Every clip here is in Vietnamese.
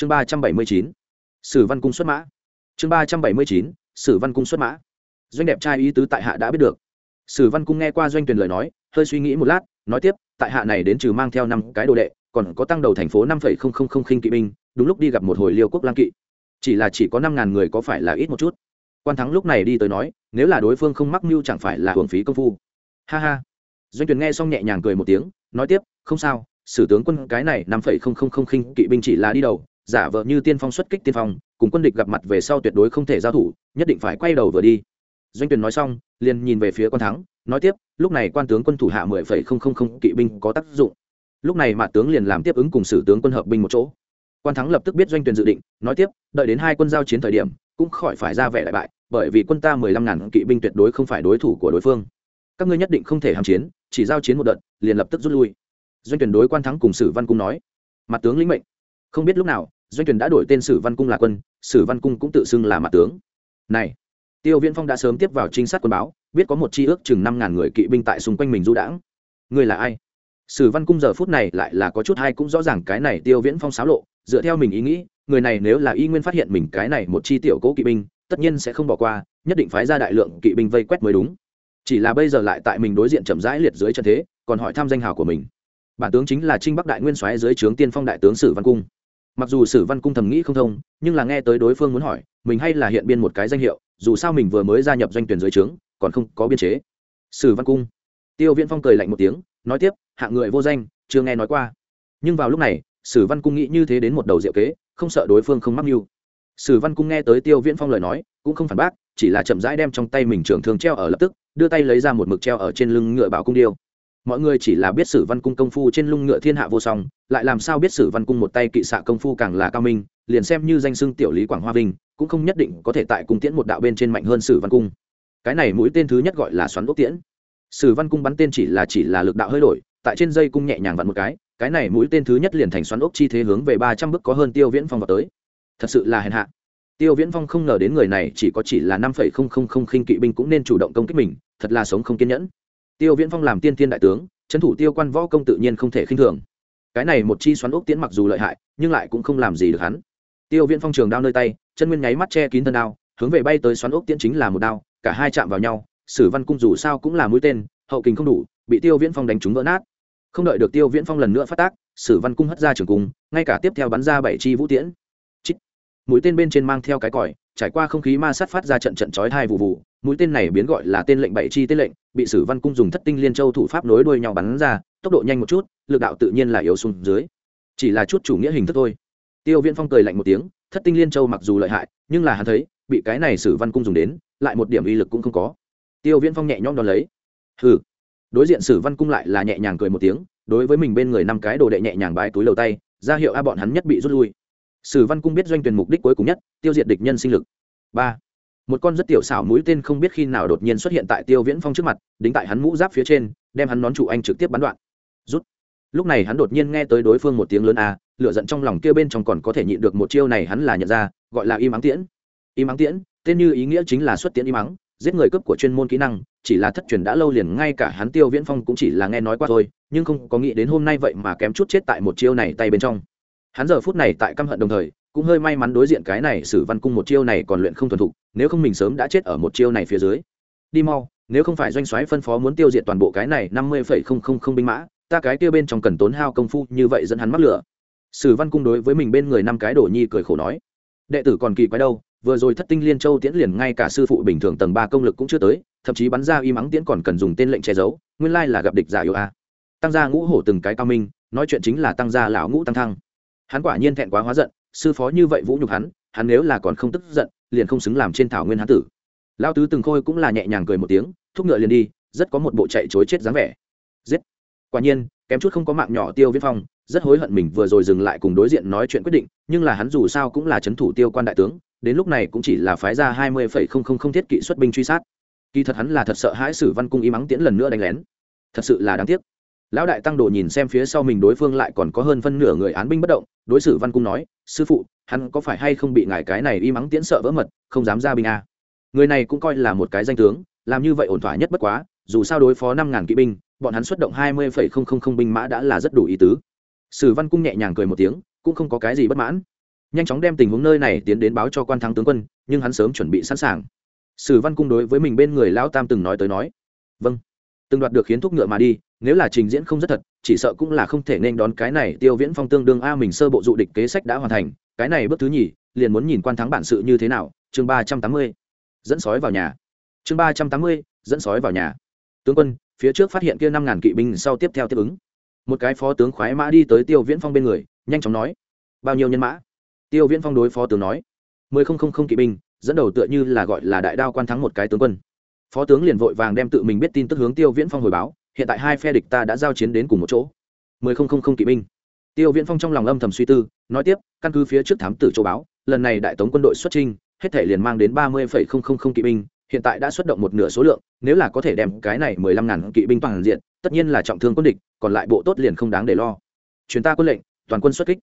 chương ba trăm bảy mươi chín, sử văn cung xuất mã. Chương ba trăm bảy mươi chín, sử văn cung xuất mã. Doanh đẹp trai ý tứ tại hạ đã biết được. Sử văn cung nghe qua doanh tuyển lời nói, hơi suy nghĩ một lát, nói tiếp, tại hạ này đến trừ mang theo năm cái đồ đệ, còn có tăng đầu thành phố năm phẩy không không không khinh kỵ binh, đúng lúc đi gặp một hồi liêu quốc lang kỵ. Chỉ là chỉ có năm ngàn người có phải là ít một chút. Quan thắng lúc này đi tới nói, nếu là đối phương không mắc mưu chẳng phải là hưởng phí công phu. Ha ha. Doanh tuyển nghe xong nhẹ nhàng cười một tiếng, nói tiếp, không sao, sử tướng quân cái này năm phẩy không không không khinh kỵ binh chỉ là đi đầu giả vờ như tiên phong xuất kích tiên phong, cùng quân địch gặp mặt về sau tuyệt đối không thể giao thủ, nhất định phải quay đầu vừa đi. Doanh tuyển nói xong, liền nhìn về phía quan thắng, nói tiếp, lúc này quan tướng quân thủ hạ mười phẩy không không không kỵ binh có tác dụng. Lúc này mạ tướng liền làm tiếp ứng cùng sử tướng quân hợp binh một chỗ. Quan thắng lập tức biết doanh tuyển dự định, nói tiếp, đợi đến hai quân giao chiến thời điểm, cũng khỏi phải ra vẻ đại bại, bởi vì quân ta mười lăm ngàn kỵ binh tuyệt đối không phải đối thủ của đối phương. Các ngươi nhất định không thể hàm chiến, chỉ giao chiến một đợt, liền lập tức rút lui. Doanh tuyển đối quan thắng cùng sử văn cung nói, mặt tướng lĩnh mệnh. Không biết lúc nào doanh tuyển đã đổi tên sử văn cung là quân, sử văn cung cũng tự xưng là mặt tướng. Này, tiêu viễn phong đã sớm tiếp vào trinh sát quân báo, biết có một chi ước chừng năm ngàn người kỵ binh tại xung quanh mình du đãng. Người là ai? Sử văn cung giờ phút này lại là có chút hay cũng rõ ràng cái này tiêu viễn phong xáo lộ, dựa theo mình ý nghĩ, người này nếu là y nguyên phát hiện mình cái này một chi tiểu cố kỵ binh, tất nhiên sẽ không bỏ qua, nhất định phái ra đại lượng kỵ binh vây quét mới đúng. Chỉ là bây giờ lại tại mình đối diện chậm rãi liệt dưới trận thế, còn hỏi thăm danh hào của mình. Bản tướng chính là trinh bắc đại nguyên soái dưới trướng tiên phong đại tướng sử văn cung mặc dù sử văn cung thầm nghĩ không thông, nhưng là nghe tới đối phương muốn hỏi, mình hay là hiện biên một cái danh hiệu, dù sao mình vừa mới gia nhập doanh tuyển dưới trướng, còn không có biên chế. Sử văn cung. Tiêu viễn phong cười lạnh một tiếng, nói tiếp, hạng người vô danh, chưa nghe nói qua. Nhưng vào lúc này, sử văn cung nghĩ như thế đến một đầu diệu kế, không sợ đối phương không mắc mưu. Sử văn cung nghe tới tiêu viễn phong lời nói, cũng không phản bác, chỉ là chậm rãi đem trong tay mình trưởng thường treo ở lập tức, đưa tay lấy ra một mực treo ở trên lưng ngựa bảo cung điêu mọi người chỉ là biết sử văn cung công phu trên lưng ngựa thiên hạ vô song, lại làm sao biết sử văn cung một tay kỵ xạ công phu càng là cao minh, liền xem như danh xưng tiểu lý quảng hoa vinh, cũng không nhất định có thể tại cung tiễn một đạo bên trên mạnh hơn sử văn cung. Cái này mũi tên thứ nhất gọi là xoắn ốc tiễn. Sử văn cung bắn tên chỉ là chỉ là lực đạo hơi đổi, tại trên dây cung nhẹ nhàng vặn một cái cái này mũi tên thứ nhất liền thành xoắn ốc chi thế hướng về ba trăm bước có hơn tiêu viễn phong vào tới. Thật sự là hèn hạ. Tiêu viễn phong không ngờ đến người này chỉ có chỉ là năm phẩy không không không khinh kỵ binh cũng nên chủ động công kích mình, thật là sống không kiên nhẫn tiêu viễn phong làm tiên thiên đại tướng, trấn thủ tiêu quan võ công tự nhiên không thể khinh thường. Cái này một chi xoắn ốc tiễn mặc dù lợi hại, nhưng lại cũng không làm gì được hắn. Tiêu viễn phong trường đao nơi tay, chân nguyên nháy mắt che kín thân đao, hướng về bay tới xoắn ốc tiễn chính là một đao, cả hai chạm vào nhau, sử văn cung dù sao cũng là mũi tên, hậu kình không đủ, bị tiêu viễn phong đánh trúng vỡ nát. Không đợi được tiêu viễn phong lần nữa phát tác, sử văn cung hất ra trường cung, ngay cả tiếp theo bắn ra bảy chi vũ tiễn. Chích. mũi tên bên trên mang theo cái còi, trải qua không khí ma sát phát ra trận trận chói hai vụ vụ mũi tên này biến gọi là tên lệnh bảy chi tên lệnh, bị sử văn cung dùng thất tinh liên châu thủ pháp nối đuôi nhau bắn ra, tốc độ nhanh một chút, lực đạo tự nhiên là yếu xuống dưới. Chỉ là chút chủ nghĩa hình thức thôi. Tiêu viễn phong cười lạnh một tiếng, thất tinh liên châu mặc dù lợi hại, nhưng là hắn thấy, bị cái này sử văn cung dùng đến, lại một điểm uy lực cũng không có. Tiêu viễn phong nhẹ nhõm đón lấy. Hừ. Đối diện sử văn cung lại là nhẹ nhàng cười một tiếng, đối với mình bên người năm cái đồ đệ nhẹ nhàng bái túi lầu tay, ra hiệu a bọn hắn nhất bị rút lui. Sử văn cung biết doanh tuyển mục đích cuối cùng nhất, tiêu diệt địch nhân sinh lực. Ba một con rất tiểu xảo mũi tên không biết khi nào đột nhiên xuất hiện tại tiêu viễn phong trước mặt, đính tại hắn mũ giáp phía trên, đem hắn nón trụ anh trực tiếp bắn đoạn. Rút. Lúc này hắn đột nhiên nghe tới đối phương một tiếng lớn a, lửa giận trong lòng kia bên trong còn có thể nhịn được một chiêu này hắn là nhận ra, gọi là im ắng tiễn. Im ắng tiễn, tên như ý nghĩa chính là xuất tiễn im ắng giết người cấp của chuyên môn kỹ năng, chỉ là thất truyền đã lâu liền ngay cả hắn tiêu viễn phong cũng chỉ là nghe nói qua thôi, nhưng không có nghĩ đến hôm nay vậy mà kém chút chết tại một chiêu này tay bên trong hắn giờ phút này tại căm hận đồng thời, cũng hơi may mắn đối diện cái này sử văn cung một chiêu này còn luyện không thuần thục, nếu không mình sớm đã chết ở một chiêu này phía dưới. Đi mau, nếu không phải doanh soái phân phó muốn tiêu diệt toàn bộ cái này năm mươi phẩy không không không binh mã, ta cái tiêu bên trong cần tốn hao công phu như vậy dẫn hắn mắc lửa. Sử văn cung đối với mình bên người năm cái đổ nhi cười khổ nói, đệ tử còn kỳ quái đâu, vừa rồi thất tinh liên châu tiễn liền ngay cả sư phụ bình thường tầng ba công lực cũng chưa tới, thậm chí bắn ra y mắng tiễn còn cần dùng tên lệnh che giấu, nguyên lai là gặp địch giả yêu a. Tăng gia ngũ hổ từng cái cao minh, nói chuyện chính là tăng gia lão ngũ tăng thăng hắn quả nhiên thẹn quá hóa giận, sư phó như vậy vũ nhục hắn hắn nếu là còn không tức giận, liền không xứng làm trên thảo nguyên hán tử. Lao tứ từng khôi cũng là nhẹ nhàng cười một tiếng, thúc ngựa liền đi, rất có một bộ chạy chối chết dáng vẻ. Giết. Quả nhiên, kém chút không có mạng nhỏ tiêu viết phong, rất hối hận mình vừa rồi dừng lại cùng đối diện nói chuyện quyết định, nhưng là hắn dù sao cũng là c h ấ n thủ tiêu quan đại tướng, đến lúc này cũng chỉ là phái ra hai mươi phẩy không không không thiết kỵ xuất binh truy sát. Kỳ thật hắn là thật sợ hãi sử văn cung y mắng tiễn lần nữa đánh lén. Thật sự là đáng tiếc lão đại tăng đồ nhìn xem phía sau mình đối phương lại còn có hơn phân nửa người án binh bất động, đối xử văn cung nói, sư phụ, hắn có phải hay không bị ngài cái này y mắng tiễn sợ vỡ mật, không dám ra binh a? Người này cũng coi là một cái danh tướng, làm như vậy ổn thỏa nhất bất quá, dù sao đối phó năm ngàn kỵ binh, bọn hắn xuất động hai mươi phẩy không không không binh mã đã là rất đủ ý tứ. Sử văn cung nhẹ nhàng cười một tiếng, cũng không có cái gì bất mãn. Nhanh chóng đem tình huống nơi này tiến đến báo cho quan thắng tướng quân, nhưng hắn sớm chuẩn bị sẵn sàng. Sử văn cung đối với mình bên người lão tam từng nói tới nói vâng từng đoạt được khiến thúc ngựa mà đi, nếu là trình diễn không rất thật, chỉ sợ cũng là không thể nên đón cái này tiêu viễn phong tương đương a mình sơ bộ dụ địch kế sách đã hoàn thành, cái này bước thứ nhì, liền muốn nhìn quan thắng bản sự như thế nào, chương ba trăm tám mươi, dẫn sói vào nhà. Chương ba trăm tám mươi, dẫn sói vào nhà. Tướng quân, phía trước phát hiện kia năm ngàn kỵ binh sau tiếp theo tiếp ứng. Một cái phó tướng khoái mã đi tới tiêu viễn phong bên người, nhanh chóng nói, bao nhiêu nhân mã? Tiêu viễn phong đối phó tướng nói, mười không không không kỵ binh, dẫn đầu tựa như là gọi là đại đao quan thắng một cái tướng quân phó tướng liền vội vàng đem tự mình biết tin tức hướng tiêu viễn phong hồi báo hiện tại hai phe địch ta đã giao chiến đến cùng một chỗ mười không không không kỵ binh tiêu viễn phong trong lòng âm thầm suy tư nói tiếp căn cứ phía trước thám tử châu báo lần này đại tống quân đội xuất trinh hết thể liền mang đến ba mươi phẩy không không không kỵ binh hiện tại đã xuất động một nửa số lượng nếu là có thể đem cái này mười lăm ngàn kỵ binh toàn diện tất nhiên là trọng thương quân địch còn lại bộ tốt liền không đáng để lo chuyến ta quân lệnh toàn quân xuất kích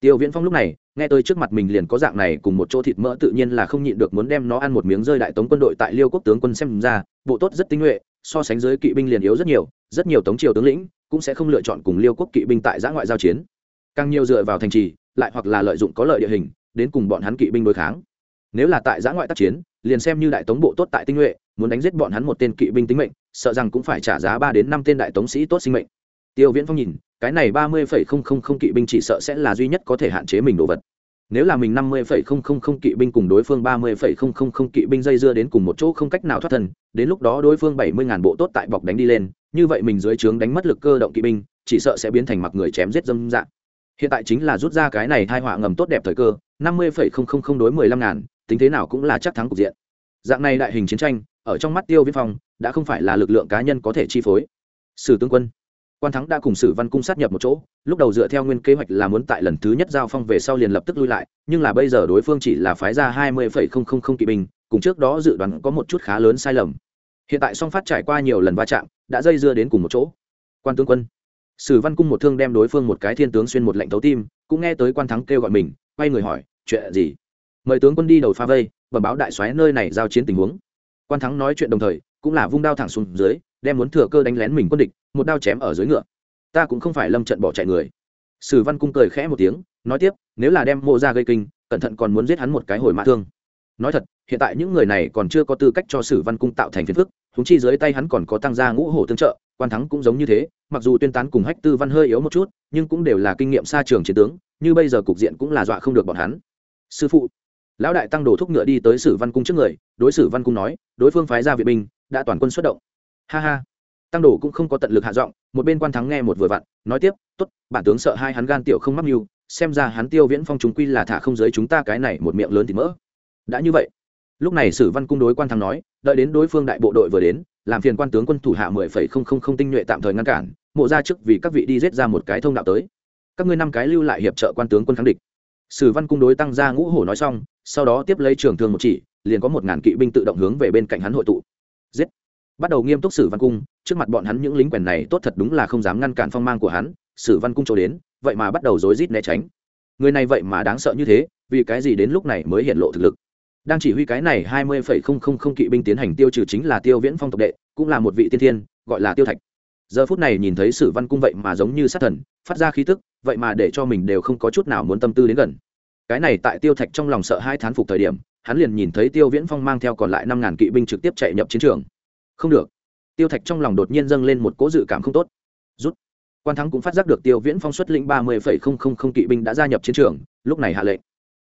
tiêu viễn phong lúc này, nghe tới trước mặt mình liền có dạng này cùng một chỗ thịt mỡ tự nhiên là không nhịn được muốn đem nó ăn một miếng rơi đại tống quân đội tại liêu quốc tướng quân xem ra, bộ tốt rất tinh nhuệ, so sánh giới kỵ binh liền yếu rất nhiều rất nhiều tống triều tướng lĩnh cũng sẽ không lựa chọn cùng liêu quốc kỵ binh tại giã ngoại giao chiến. Càng nhiều dựa vào thành trì, lại hoặc là lợi dụng có lợi địa hình, đến cùng bọn hắn kỵ binh đối kháng. Nếu là tại giã ngoại tác chiến, liền xem như đại tống bộ tốt tại tinh nhuệ, muốn đánh giết bọn hắn một tên kỵ binh tính mệnh, sợ rằng cũng phải trả giá ba đến năm tên đại tống sĩ tốt sinh mệnh tiêu viễn phong nhìn, cái này ba mươi phẩy không không không kỵ binh chỉ sợ sẽ là duy nhất có thể hạn chế mình đồ vật. Nếu là mình năm mươi phẩy không không không kỵ binh cùng đối phương ba mươi phẩy không không không kỵ binh dây dưa đến cùng một chỗ không cách nào thoát thân, đến lúc đó đối phương bảy mươi ngàn bộ tốt tại bọc đánh đi lên, như vậy mình dưới trướng đánh mất lực cơ động kỵ binh, chỉ sợ sẽ biến thành mặc người chém giết dâm dạng. Hiện tại chính là rút ra cái này thai họa ngầm tốt đẹp thời cơ, năm mươi phẩy không không không đối mười lăm ngàn, tính thế nào cũng là chắc thắng cục diện. Dạng này đại hình chiến tranh, ở trong mắt tiêu viễn phong, đã không phải là lực lượng cá nhân có thể chi phối. Sử tướng quân quan thắng đã cùng sử văn cung sát nhập một chỗ, lúc đầu dựa theo nguyên kế hoạch là muốn tại lần thứ nhất giao phong về sau liền lập tức lui lại, nhưng là bây giờ đối phương chỉ là phái ra hai mươi không không không kỵ binh, cùng trước đó dự đoán có một chút khá lớn sai lầm. Hiện tại song phát trải qua nhiều lần va chạm, đã dây dưa đến cùng một chỗ. Quan tướng quân, sử văn cung một thương đem đối phương một cái thiên tướng xuyên một lệnh tấu tim, cũng nghe tới quan thắng kêu gọi mình, quay người hỏi, chuyện gì? Mời tướng quân đi đầu pha vây và báo đại soái nơi này giao chiến tình huống. Quan thắng nói chuyện đồng thời cũng là vung đao thẳng xuống dưới, đem muốn thừa cơ đánh lén mình quân địch, một đao chém ở dưới ngựa. Ta cũng không phải lâm trận bỏ chạy người. Sử văn cung cười khẽ một tiếng, nói tiếp, nếu là đem mộ ra gây kinh, cẩn thận còn muốn giết hắn một cái hồi mã thương. Nói thật, hiện tại những người này còn chưa có tư cách cho sử văn cung tạo thành phiền phức húng chi dưới tay hắn còn có tăng gia ngũ hổ tương trợ, quan thắng cũng giống như thế, mặc dù tuyên tán cùng hách tư văn hơi yếu một chút, nhưng cũng đều là kinh nghiệm xa trường chiến tướng, như bây giờ cục diện cũng là dọa không được bọn hắn. Sư phụ lão đại tăng đồ thúc ngựa đi tới sử văn cung trước người, đối xử văn cung nói, đối phương phái ra viện binh, đã toàn quân xuất động. Ha ha. Tăng đồ cũng không có tận lực hạ giọng, một bên quan thắng nghe một vừa vặn, nói tiếp t ố t bản tướng sợ hai hắn gan tiểu không mắc mưu, xem ra hắn tiêu viễn phong chúng quy là thả không giới chúng ta cái này một miệng lớn thì mỡ. Đã như vậy, lúc này sử văn cung đối quan thắng nói, đợi đến đối phương đại bộ đội vừa đến, làm phiền quan tướng quân thủ hạ mười phẩy không không không tinh nhuệ tạm thời ngăn cản, mộ ra trước vì các vị đi giết ra một cái thông đạo tới. Các ngươi năm cái lưu lại hiệp trợ quan tướng quân kháng địch sử văn cung đối tăng ra ngũ hổ nói xong, sau đó tiếp lấy trường thương một chỉ, liền có một ngàn kỵ binh tự động hướng về bên cạnh hắn hội tụ. Giết! Bắt đầu nghiêm túc sử văn cung, trước mặt bọn hắn những lính quèn này tốt thật đúng là không dám ngăn cản phong mang của hắn, sử văn cung chỗ đến, vậy mà bắt đầu rối rít né tránh. Người này vậy mà đáng sợ như thế, vì cái gì đến lúc này mới hiện lộ thực lực? Đang chỉ huy cái này hai mươi phẩy không không không kỵ binh tiến hành tiêu trừ chính là tiêu viễn phong tộc đệ, cũng là một vị tiên thiên, gọi là tiêu thạch. Giờ phút này nhìn thấy sử văn cung vậy mà giống như sát thần, phát ra khí tức, vậy mà để cho mình đều không có chút nào muốn tâm tư đến gần cái này tại tiêu thạch trong lòng sợ hai thán phục thời điểm, hắn liền nhìn thấy tiêu viễn phong mang theo còn lại năm ngàn kỵ binh trực tiếp chạy nhập chiến trường. Không được. Tiêu thạch trong lòng đột nhiên dâng lên một cố dự cảm không tốt. Rút. Quan thắng cũng phát giác được tiêu viễn phong xuất lĩnh ba mươi phẩy không không không kỵ binh đã gia nhập chiến trường, lúc này hạ lệnh.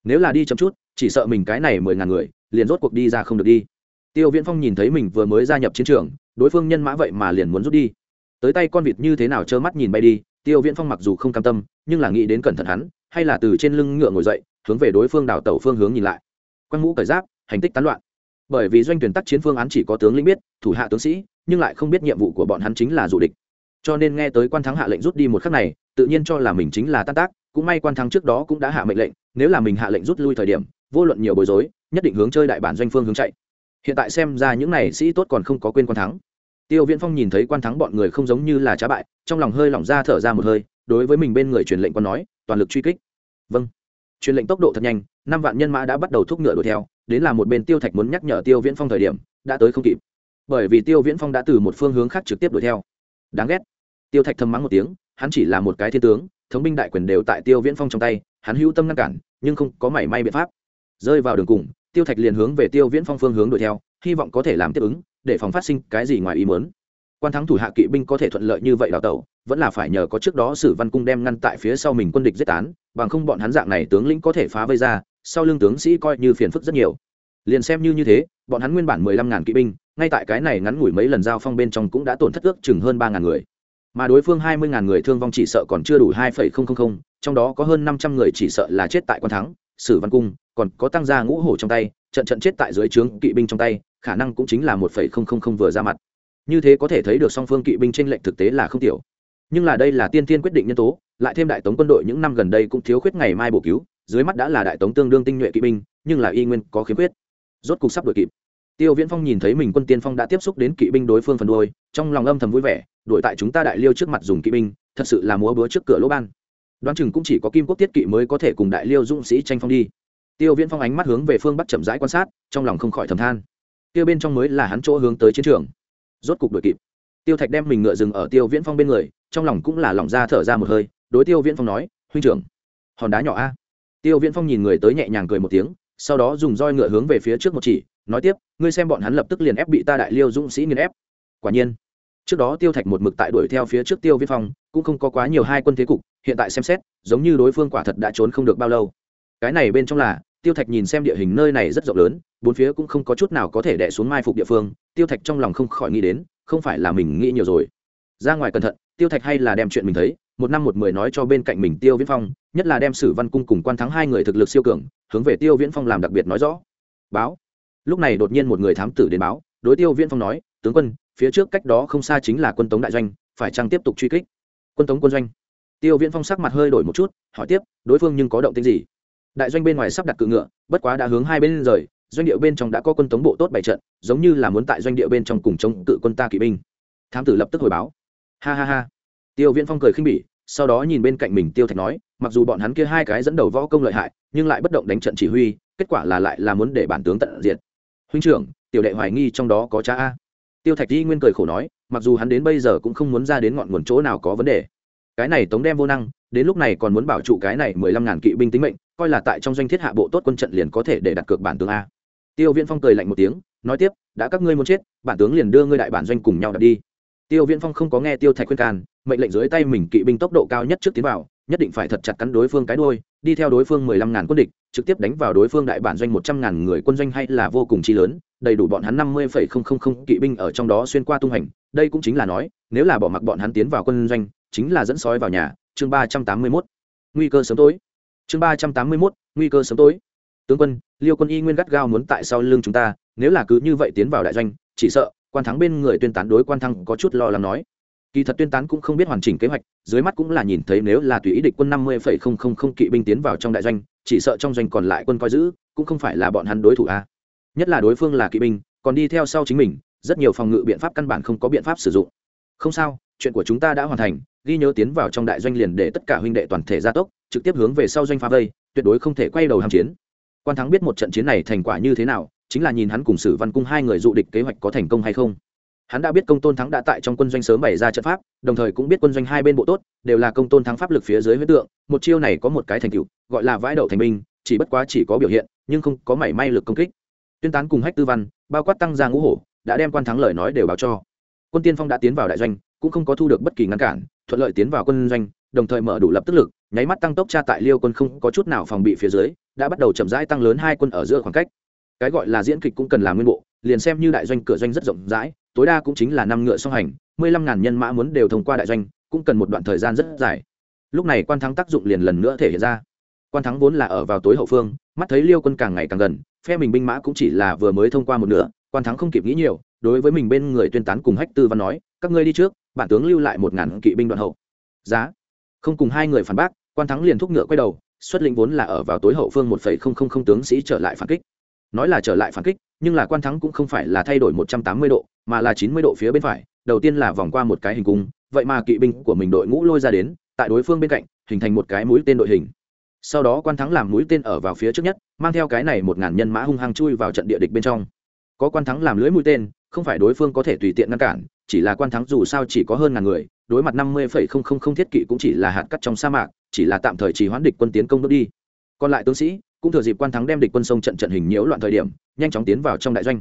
Nếu là đi chậm chút, chỉ sợ mình cái này mười ngàn người, liền rốt cuộc đi ra không được đi. Tiêu viễn phong nhìn thấy mình vừa mới gia nhập chiến trường, đối phương nhân mã vậy mà liền muốn rút đi. Tới tay con vịt như thế nào trơ mắt nhìn bay đi, tiêu viễn phong mặc dù không cam tâm, nhưng là nghĩ đến cẩn thận hắn, hay là từ trên lưng ngựa ngồi dậy hướng về đối phương đảo tàu phương hướng nhìn lại. Quan ngũ cởi giáp, hành tích tán loạn. Bởi vì doanh tuyển tác chiến phương án chỉ có tướng lĩnh biết, thủ hạ tướng sĩ, nhưng lại không biết nhiệm vụ của bọn hắn chính là dụ địch. Cho nên nghe tới quan thắng hạ lệnh rút đi một khắc này, tự nhiên cho là mình chính là tan tác, cũng may quan thắng trước đó cũng đã hạ mệnh lệnh, nếu là mình hạ lệnh rút lui thời điểm, vô luận nhiều bối rối, nhất định hướng chơi đại bản doanh phương hướng chạy. Hiện tại xem ra những này sĩ tốt còn không có quên quan thắng. Tiêu viễn phong nhìn thấy quan thắng bọn người không giống như là trá bại, trong lòng hơi lỏng ra thở ra một hơi, đối với mình bên người truyền lệnh quan nói, toàn lực truy kích. Vâng truyền lệnh tốc độ thật nhanh, năm vạn nhân mã đã bắt đầu thúc ngựa đuổi theo, đến là một bên tiêu thạch muốn nhắc nhở tiêu viễn phong thời điểm, đã tới không kịp. Bởi vì tiêu viễn phong đã từ một phương hướng khác trực tiếp đuổi theo. Đáng ghét. Tiêu thạch thầm mắng một tiếng, hắn chỉ là một cái thiên tướng, thống binh đại quyền đều tại tiêu viễn phong trong tay, hắn hữu tâm ngăn cản, nhưng không có mảy may biện pháp. Rơi vào đường cùng, tiêu thạch liền hướng về tiêu viễn phong phương hướng đuổi theo, hy vọng có thể làm tiếp ứng, để phòng phát sinh cái gì ngoài ý muốn quan thắng thủ hạ kỵ binh có thể thuận lợi như vậy đào tẩu, vẫn là phải nhờ có trước đó sử văn cung đem ngăn tại phía sau mình quân địch giết tán, bằng không bọn hắn dạng này tướng lĩnh có thể phá vây ra, sau lưng tướng sĩ coi như phiền phức rất nhiều. Liền xem như như thế, bọn hắn nguyên bản mười lăm ngàn kỵ binh, ngay tại cái này ngắn ngủi mấy lần giao phong bên trong cũng đã tổn thất ước chừng hơn ba ngàn người. Mà đối phương hai mươi ngàn người thương vong chỉ sợ còn chưa đủ hai phẩy không không không, trong đó có hơn năm trăm người chỉ sợ là chết tại quan thắng, sử văn cung, còn có tăng gia ngũ hổ trong tay, trận trận chết tại dưới trướng kỵ binh trong tay, khả năng cũng chính là một phẩy không không không vừa ra mặt như thế có thể thấy được song phương kỵ binh trên lệnh thực tế là không tiểu. Nhưng là đây là tiên tiên quyết định nhân tố, lại thêm đại tống quân đội những năm gần đây cũng thiếu khuyết ngày mai bổ cứu, dưới mắt đã là đại tống tương đương tinh nhuệ kỵ binh, nhưng là y nguyên có khiếm khuyết. Rốt cục sắp đội kịp. Tiêu viễn phong nhìn thấy mình quân tiên phong đã tiếp xúc đến kỵ binh đối phương phần đôi trong lòng âm thầm vui vẻ đội tại chúng ta đại liêu trước mặt dùng kỵ binh, thật sự là múa búa trước cửa lỗ ban. Đoán chừng cũng chỉ có kim quốc tiết kỵ mới có thể cùng đại liêu dũng sĩ tranh phong đi. Tiêu viễn phong ánh mắt hướng về phương bắc chậm rãi quan sát, trong lòng không khỏi thầm than. Tiêu bên trong mới là hắn chỗ hướng tới chiến trường rốt cục đội kịp. Tiêu thạch đem mình ngựa dừng ở tiêu viễn phong bên người, trong lòng cũng là lòng ra thở ra một hơi, đối tiêu viễn phong nói, huynh trưởng, hòn đá nhỏ a. Tiêu viễn phong nhìn người tới nhẹ nhàng cười một tiếng, sau đó dùng roi ngựa hướng về phía trước một chỉ, nói tiếp, ngươi xem bọn hắn lập tức liền ép bị ta đại liêu dũng sĩ nghiền ép. Quả nhiên, trước đó tiêu thạch một mực tại đuổi theo phía trước tiêu viễn phong, cũng không có quá nhiều hai quân thế cục, hiện tại xem xét, giống như đối phương quả thật đã trốn không được bao lâu. Cái này bên trong là tiêu thạch nhìn xem địa hình nơi này rất rộng lớn, bốn phía cũng không có chút nào có thể đẻ xuống mai phục địa phương, tiêu thạch trong lòng không khỏi nghĩ đến, không phải là mình nghĩ nhiều rồi. Ra ngoài cẩn thận, tiêu thạch hay là đem chuyện mình thấy, một năm một mười nói cho bên cạnh mình tiêu viễn phong, nhất là đem sử văn cung cùng quan thắng hai người thực lực siêu cường, hướng về tiêu viễn phong làm đặc biệt nói rõ. Báo. Lúc này đột nhiên một người thám tử đến báo, đối tiêu viễn phong nói, tướng quân, phía trước cách đó không xa chính là quân tống đại doanh, phải chăng tiếp tục truy kích? Quân tống quân doanh. Tiêu viễn phong sắc mặt hơi đổi một chút, hỏi tiếp, đối phương nhưng có động tính gì? Đại doanh bên ngoài sắp đặt cự ngựa, bất quá đã hướng hai bên rời, doanh địa bên trong đã có quân tống bộ tốt bảy trận, giống như là muốn tại doanh địa bên trong cùng chống cự quân ta kỵ binh. Thám tử lập tức hồi báo. Ha ha ha. Tiêu viễn phong cười khinh bỉ, sau đó nhìn bên cạnh mình tiêu thạch nói, mặc dù bọn hắn kia hai cái dẫn đầu võ công lợi hại, nhưng lại bất động đánh trận chỉ huy, kết quả là lại là muốn để bản tướng tận diệt. Huynh trưởng, tiểu đệ hoài nghi trong đó có cha a. Tiêu thạch di nguyên cười khổ nói, mặc dù hắn đến bây giờ cũng không muốn ra đến ngọn nguồn chỗ nào có vấn đề cái này tống đem vô năng, đến lúc này còn muốn bảo trụ cái này mười lăm ngàn kỵ binh tính mệnh, coi là tại trong doanh thiết hạ bộ tốt quân trận liền có thể để đặt cược bản tướng a. Tiêu viễn phong cười lạnh một tiếng, nói tiếp, đã các ngươi muốn chết, bản tướng liền đưa ngươi đại bản doanh cùng nhau đặt đi. Tiêu viễn phong không có nghe tiêu thạch khuyên can, mệnh lệnh dưới tay mình kỵ binh tốc độ cao nhất trước tiến vào, nhất định phải thật chặt cắn đối phương cái đôi đi theo đối phương mười lăm ngàn quân địch, trực tiếp đánh vào đối phương đại bản doanh một trăm ngàn người quân doanh hay là vô cùng chi lớn, đầy đủ bọn hắn năm mươi phẩy không không không kỵ binh ở trong đó xuyên qua tung hành. Đây cũng chính là nói, nếu là bỏ mặc bọn hắn tiến vào quân doanh chính là dẫn sói vào nhà, chương ba trăm tám mươi mốt. Nguy cơ sớm tối. Chương ba trăm tám mươi mốt, nguy cơ sớm tối. Tướng quân, liêu quân y nguyên gắt gao muốn tại sau lưng chúng ta, nếu là cứ như vậy tiến vào đại doanh, chỉ sợ quan thắng bên người tuyên tán đối quan thắng có chút lo lắng nói. Kỳ thật tuyên tán cũng không biết hoàn chỉnh kế hoạch, dưới mắt cũng là nhìn thấy nếu là tùy ý địch quân năm mươi phẩy không không không kỵ binh tiến vào trong đại doanh, chỉ sợ trong doanh còn lại quân coi giữ, cũng không phải là bọn hắn đối thủ a. Nhất là đối phương là kỵ binh, còn đi theo sau chính mình, rất nhiều phòng ngự biện pháp căn bản không có biện pháp sử dụng. Không sao, chuyện của chúng ta đã hoàn thành ghi nhớ tiến vào trong đại doanh liền để tất cả huynh đệ toàn thể gia tốc, trực tiếp hướng về sau doanh phá vây, tuyệt đối không thể quay đầu hàm chiến. Quan thắng biết một trận chiến này thành quả như thế nào, chính là nhìn hắn cùng sử văn cung hai người dụ địch kế hoạch có thành công hay không. Hắn đã biết công tôn thắng đã tại trong quân doanh sớm bày ra trận pháp, đồng thời cũng biết quân doanh hai bên bộ tốt, đều là công tôn thắng pháp lực phía dưới huyết tượng, một chiêu này có một cái thành tựu, gọi là vãi đậu thành binh, chỉ bất quá chỉ có biểu hiện, nhưng không có mảy may lực công kích. Tuyên tán cùng hách tư văn, bao quát tăng ra ngũ hổ, đã đem quan thắng lời nói đều báo cho. Quân tiên phong đã tiến vào đại doanh, cũng không có thu được bất kỳ ngăn cản thuận lợi tiến vào quân doanh, đồng thời mở đủ lập tức lực, nháy mắt tăng tốc tra tại liêu quân không có chút nào phòng bị phía dưới, đã bắt đầu chậm rãi tăng lớn hai quân ở giữa khoảng cách. Cái gọi là diễn kịch cũng cần làm nguyên bộ, liền xem như đại doanh cửa doanh rất rộng rãi, tối đa cũng chính là năm ngựa song hành, mười lăm ngàn nhân mã muốn đều thông qua đại doanh, cũng cần một đoạn thời gian rất dài. Lúc này quan thắng tác dụng liền lần nữa thể hiện ra. Quan thắng vốn là ở vào tối hậu phương, mắt thấy liêu quân càng ngày càng gần, phe mình binh mã cũng chỉ là vừa mới thông qua một nửa, quan thắng không kịp nghĩ nhiều, đối với mình bên người tuyên tán cùng hách tư văn nói, các ngươi đi trước bản tướng lưu lại một ngàn kỵ binh đoạn hậu. Giá. Không cùng hai người phản bác, quan thắng liền thúc ngựa quay đầu, xuất lĩnh vốn là ở vào tối hậu phương một phẩy không không không tướng sĩ trở lại phản kích. Nói là trở lại phản kích, nhưng là quan thắng cũng không phải là thay đổi một trăm tám mươi độ, mà là chín mươi độ phía bên phải, đầu tiên là vòng qua một cái hình cung, vậy mà kỵ binh của mình đội ngũ lôi ra đến, tại đối phương bên cạnh, hình thành một cái mũi tên đội hình. Sau đó quan thắng làm mũi tên ở vào phía trước nhất, mang theo cái này một ngàn nhân mã hung hăng chui vào trận địa địch bên trong. Có quan thắng làm lưới mũi tên, không phải đối phương có thể tùy tiện ngăn cản chỉ là quan thắng dù sao chỉ có hơn ngàn người, đối mặt năm mươi phẩy không không không thiết kỵ cũng chỉ là hạt cắt trong sa mạc, chỉ là tạm thời chỉ hoãn địch quân tiến công bước đi. Còn lại tướng sĩ cũng thừa dịp quan thắng đem địch quân sông trận trận hình nhiễu loạn thời điểm, nhanh chóng tiến vào trong đại doanh.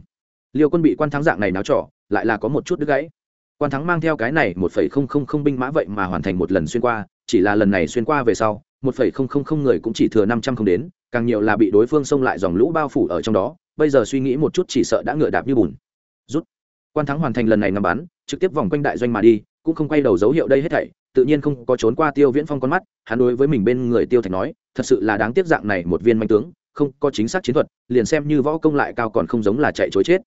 Liêu quân bị quan thắng dạng này náo trỏ lại là có một chút đứt gãy. Quan thắng mang theo cái này một phẩy không không không binh mã vậy mà hoàn thành một lần xuyên qua, chỉ là lần này xuyên qua về sau, một phẩy không không không người cũng chỉ thừa năm trăm không đến, càng nhiều là bị đối phương xông lại dòng lũ bao phủ ở trong đó, bây giờ suy nghĩ một chút chỉ sợ đã ngựa đạp như bùn. Rút quan thắng hoàn thành lần này ngắm bắn, trực tiếp vòng quanh đại doanh mà đi, cũng không quay đầu dấu hiệu đây hết thảy, tự nhiên không có trốn qua tiêu viễn phong con mắt, hắn đối với mình bên người tiêu thạch nói, thật sự là đáng tiếc dạng này một viên manh tướng, không có chính xác chiến thuật, liền xem như võ công lại cao còn không giống là chạy chối chết.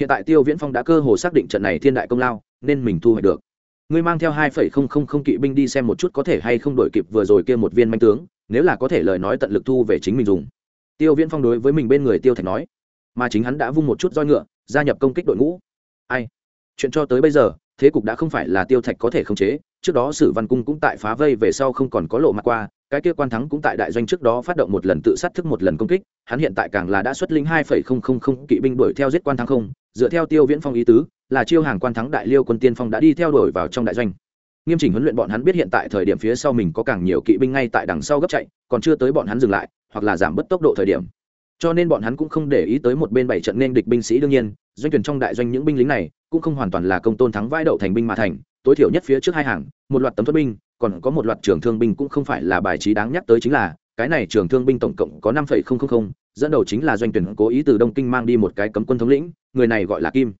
Hiện tại tiêu viễn phong đã cơ hồ xác định trận này thiên đại công lao, nên mình thu hoạch được. Ngươi mang theo hai phẩy không không không kỵ binh đi xem một chút có thể hay không đổi kịp vừa rồi kia một viên manh tướng, nếu là có thể lời nói tận lực thu về chính mình dùng. Tiêu viễn phong đối với mình bên người tiêu thạch nói. Mà chính hắn đã vung một chút roi ngựa, gia nhập công kích đội ngũ ai? Chuyện cho tới bây giờ, thế cục đã không phải là tiêu thạch có thể khống chế. Trước đó sử văn cung cũng tại phá vây về sau không còn có lộ mặt qua. Cái kia quan thắng cũng tại đại doanh trước đó phát động một lần tự sát thức một lần công kích. Hắn hiện tại càng là đã xuất lĩnh hai phẩy không không không kỵ binh đuổi theo giết quan thắng không. Dựa theo tiêu viễn phong ý tứ, là chiêu hàng quan thắng đại liêu quân tiên phong đã đi theo đuổi vào trong đại doanh. Nghiêm chỉnh huấn luyện bọn hắn biết hiện tại thời điểm phía sau mình có càng nhiều kỵ binh ngay tại đằng sau gấp chạy, còn chưa tới bọn hắn dừng lại, hoặc là giảm bớt tốc độ thời điểm cho nên bọn hắn cũng không để ý tới một bên bảy trận nên địch binh sĩ đương nhiên, doanh tuyển trong đại doanh những binh lính này cũng không hoàn toàn là công tôn thắng vai đậu thành binh mà thành, tối thiểu nhất phía trước hai hàng, một loạt tấm thuật binh, còn có một loạt trường thương binh cũng không phải là bài trí đáng nhắc tới chính là, cái này trường thương binh tổng cộng có năm phẩy không không không, dẫn đầu chính là doanh tuyển cố ý từ đông kinh mang đi một cái cấm quân thống lĩnh, người này gọi là kim.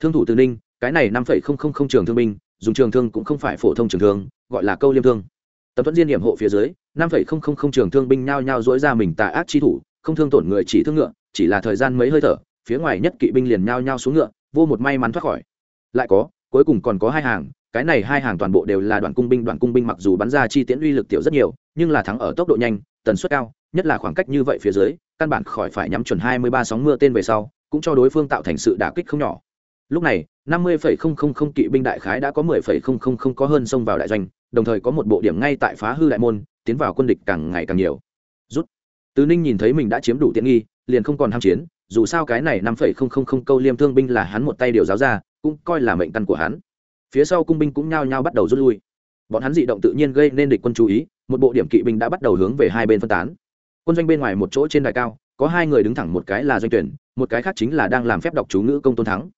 Thương thủ từ ninh, cái này năm phẩy không không không trường thương binh, dùng trường thương cũng không phải phổ thông trường thương, gọi là câu liêm thương. Tấm thuẫn diên điểm hộ phía dưới, năm phẩy không không không trường thương binh nhao nhao dỗi ra mình tà ác chi thủ không thương tổn người chỉ thương ngựa, chỉ là thời gian mấy hơi thở, phía ngoài nhất kỵ binh liền nhao nhao xuống ngựa, vô một may mắn thoát khỏi. Lại có, cuối cùng còn có hai hàng, cái này hai hàng toàn bộ đều là đoàn cung binh đoàn cung binh mặc dù bắn ra chi tiễn uy lực tiểu rất nhiều, nhưng là thắng ở tốc độ nhanh, tần suất cao, nhất là khoảng cách như vậy phía dưới, căn bản khỏi phải nhắm chuẩn hai mươi ba sóng mưa tên về sau, cũng cho đối phương tạo thành sự đả kích không nhỏ. Lúc này, năm mươi phẩy không không không kỵ binh đại khái đã có mười phẩy không không không có hơn xông vào đại doanh, đồng thời có một bộ điểm ngay tại phá hư đại môn, tiến vào quân địch càng ngày càng nhiều tứ ninh nhìn thấy mình đã chiếm đủ tiện nghi, liền không còn ham chiến, dù sao cái này năm phẩy không không không câu liêm thương binh là hắn một tay điều giáo ra, cũng coi là mệnh căn của hắn. Phía sau cung binh cũng nhao nhao bắt đầu rút lui. Bọn hắn dị động tự nhiên gây nên địch quân chú ý, một bộ điểm kỵ binh đã bắt đầu hướng về hai bên phân tán. Quân doanh bên ngoài một chỗ trên đài cao, có hai người đứng thẳng một cái là doanh tuyển, một cái khác chính là đang làm phép đọc chú ngữ công tôn thắng.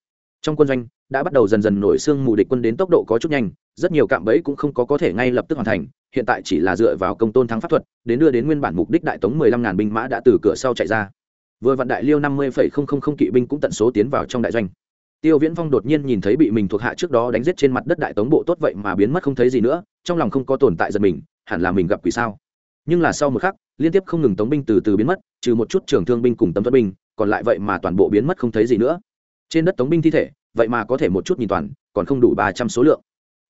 Trong quân doanh, đã bắt đầu dần dần nổi xương mù địch quân đến tốc độ có chút nhanh, rất nhiều cạm bẫy cũng không có có thể ngay lập tức hoàn thành hiện tại chỉ là dựa vào công tôn thắng pháp thuật, đến đưa đến nguyên bản mục đích đại tống mười lăm ngàn binh mã đã từ cửa sau chạy ra. Vừa vạn đại liêu năm mươi phẩy không không không kỵ binh cũng tận số tiến vào trong đại doanh. Tiêu viễn phong đột nhiên nhìn thấy bị mình thuộc hạ trước đó đánh giết trên mặt đất đại tống bộ tốt vậy mà biến mất không thấy gì nữa, trong lòng không có tồn tại giật mình, hẳn là mình gặp quỷ sao. Nhưng là sau một khắc, liên tiếp không ngừng tống binh từ từ biến mất, trừ một chút trường thương binh cùng tấm tuất binh, còn lại vậy mà toàn bộ biến mất không thấy gì nữa. Trên đất tống binh thi thể, vậy mà có thể một chút nhìn toàn, còn không đủ ba trăm số lượng.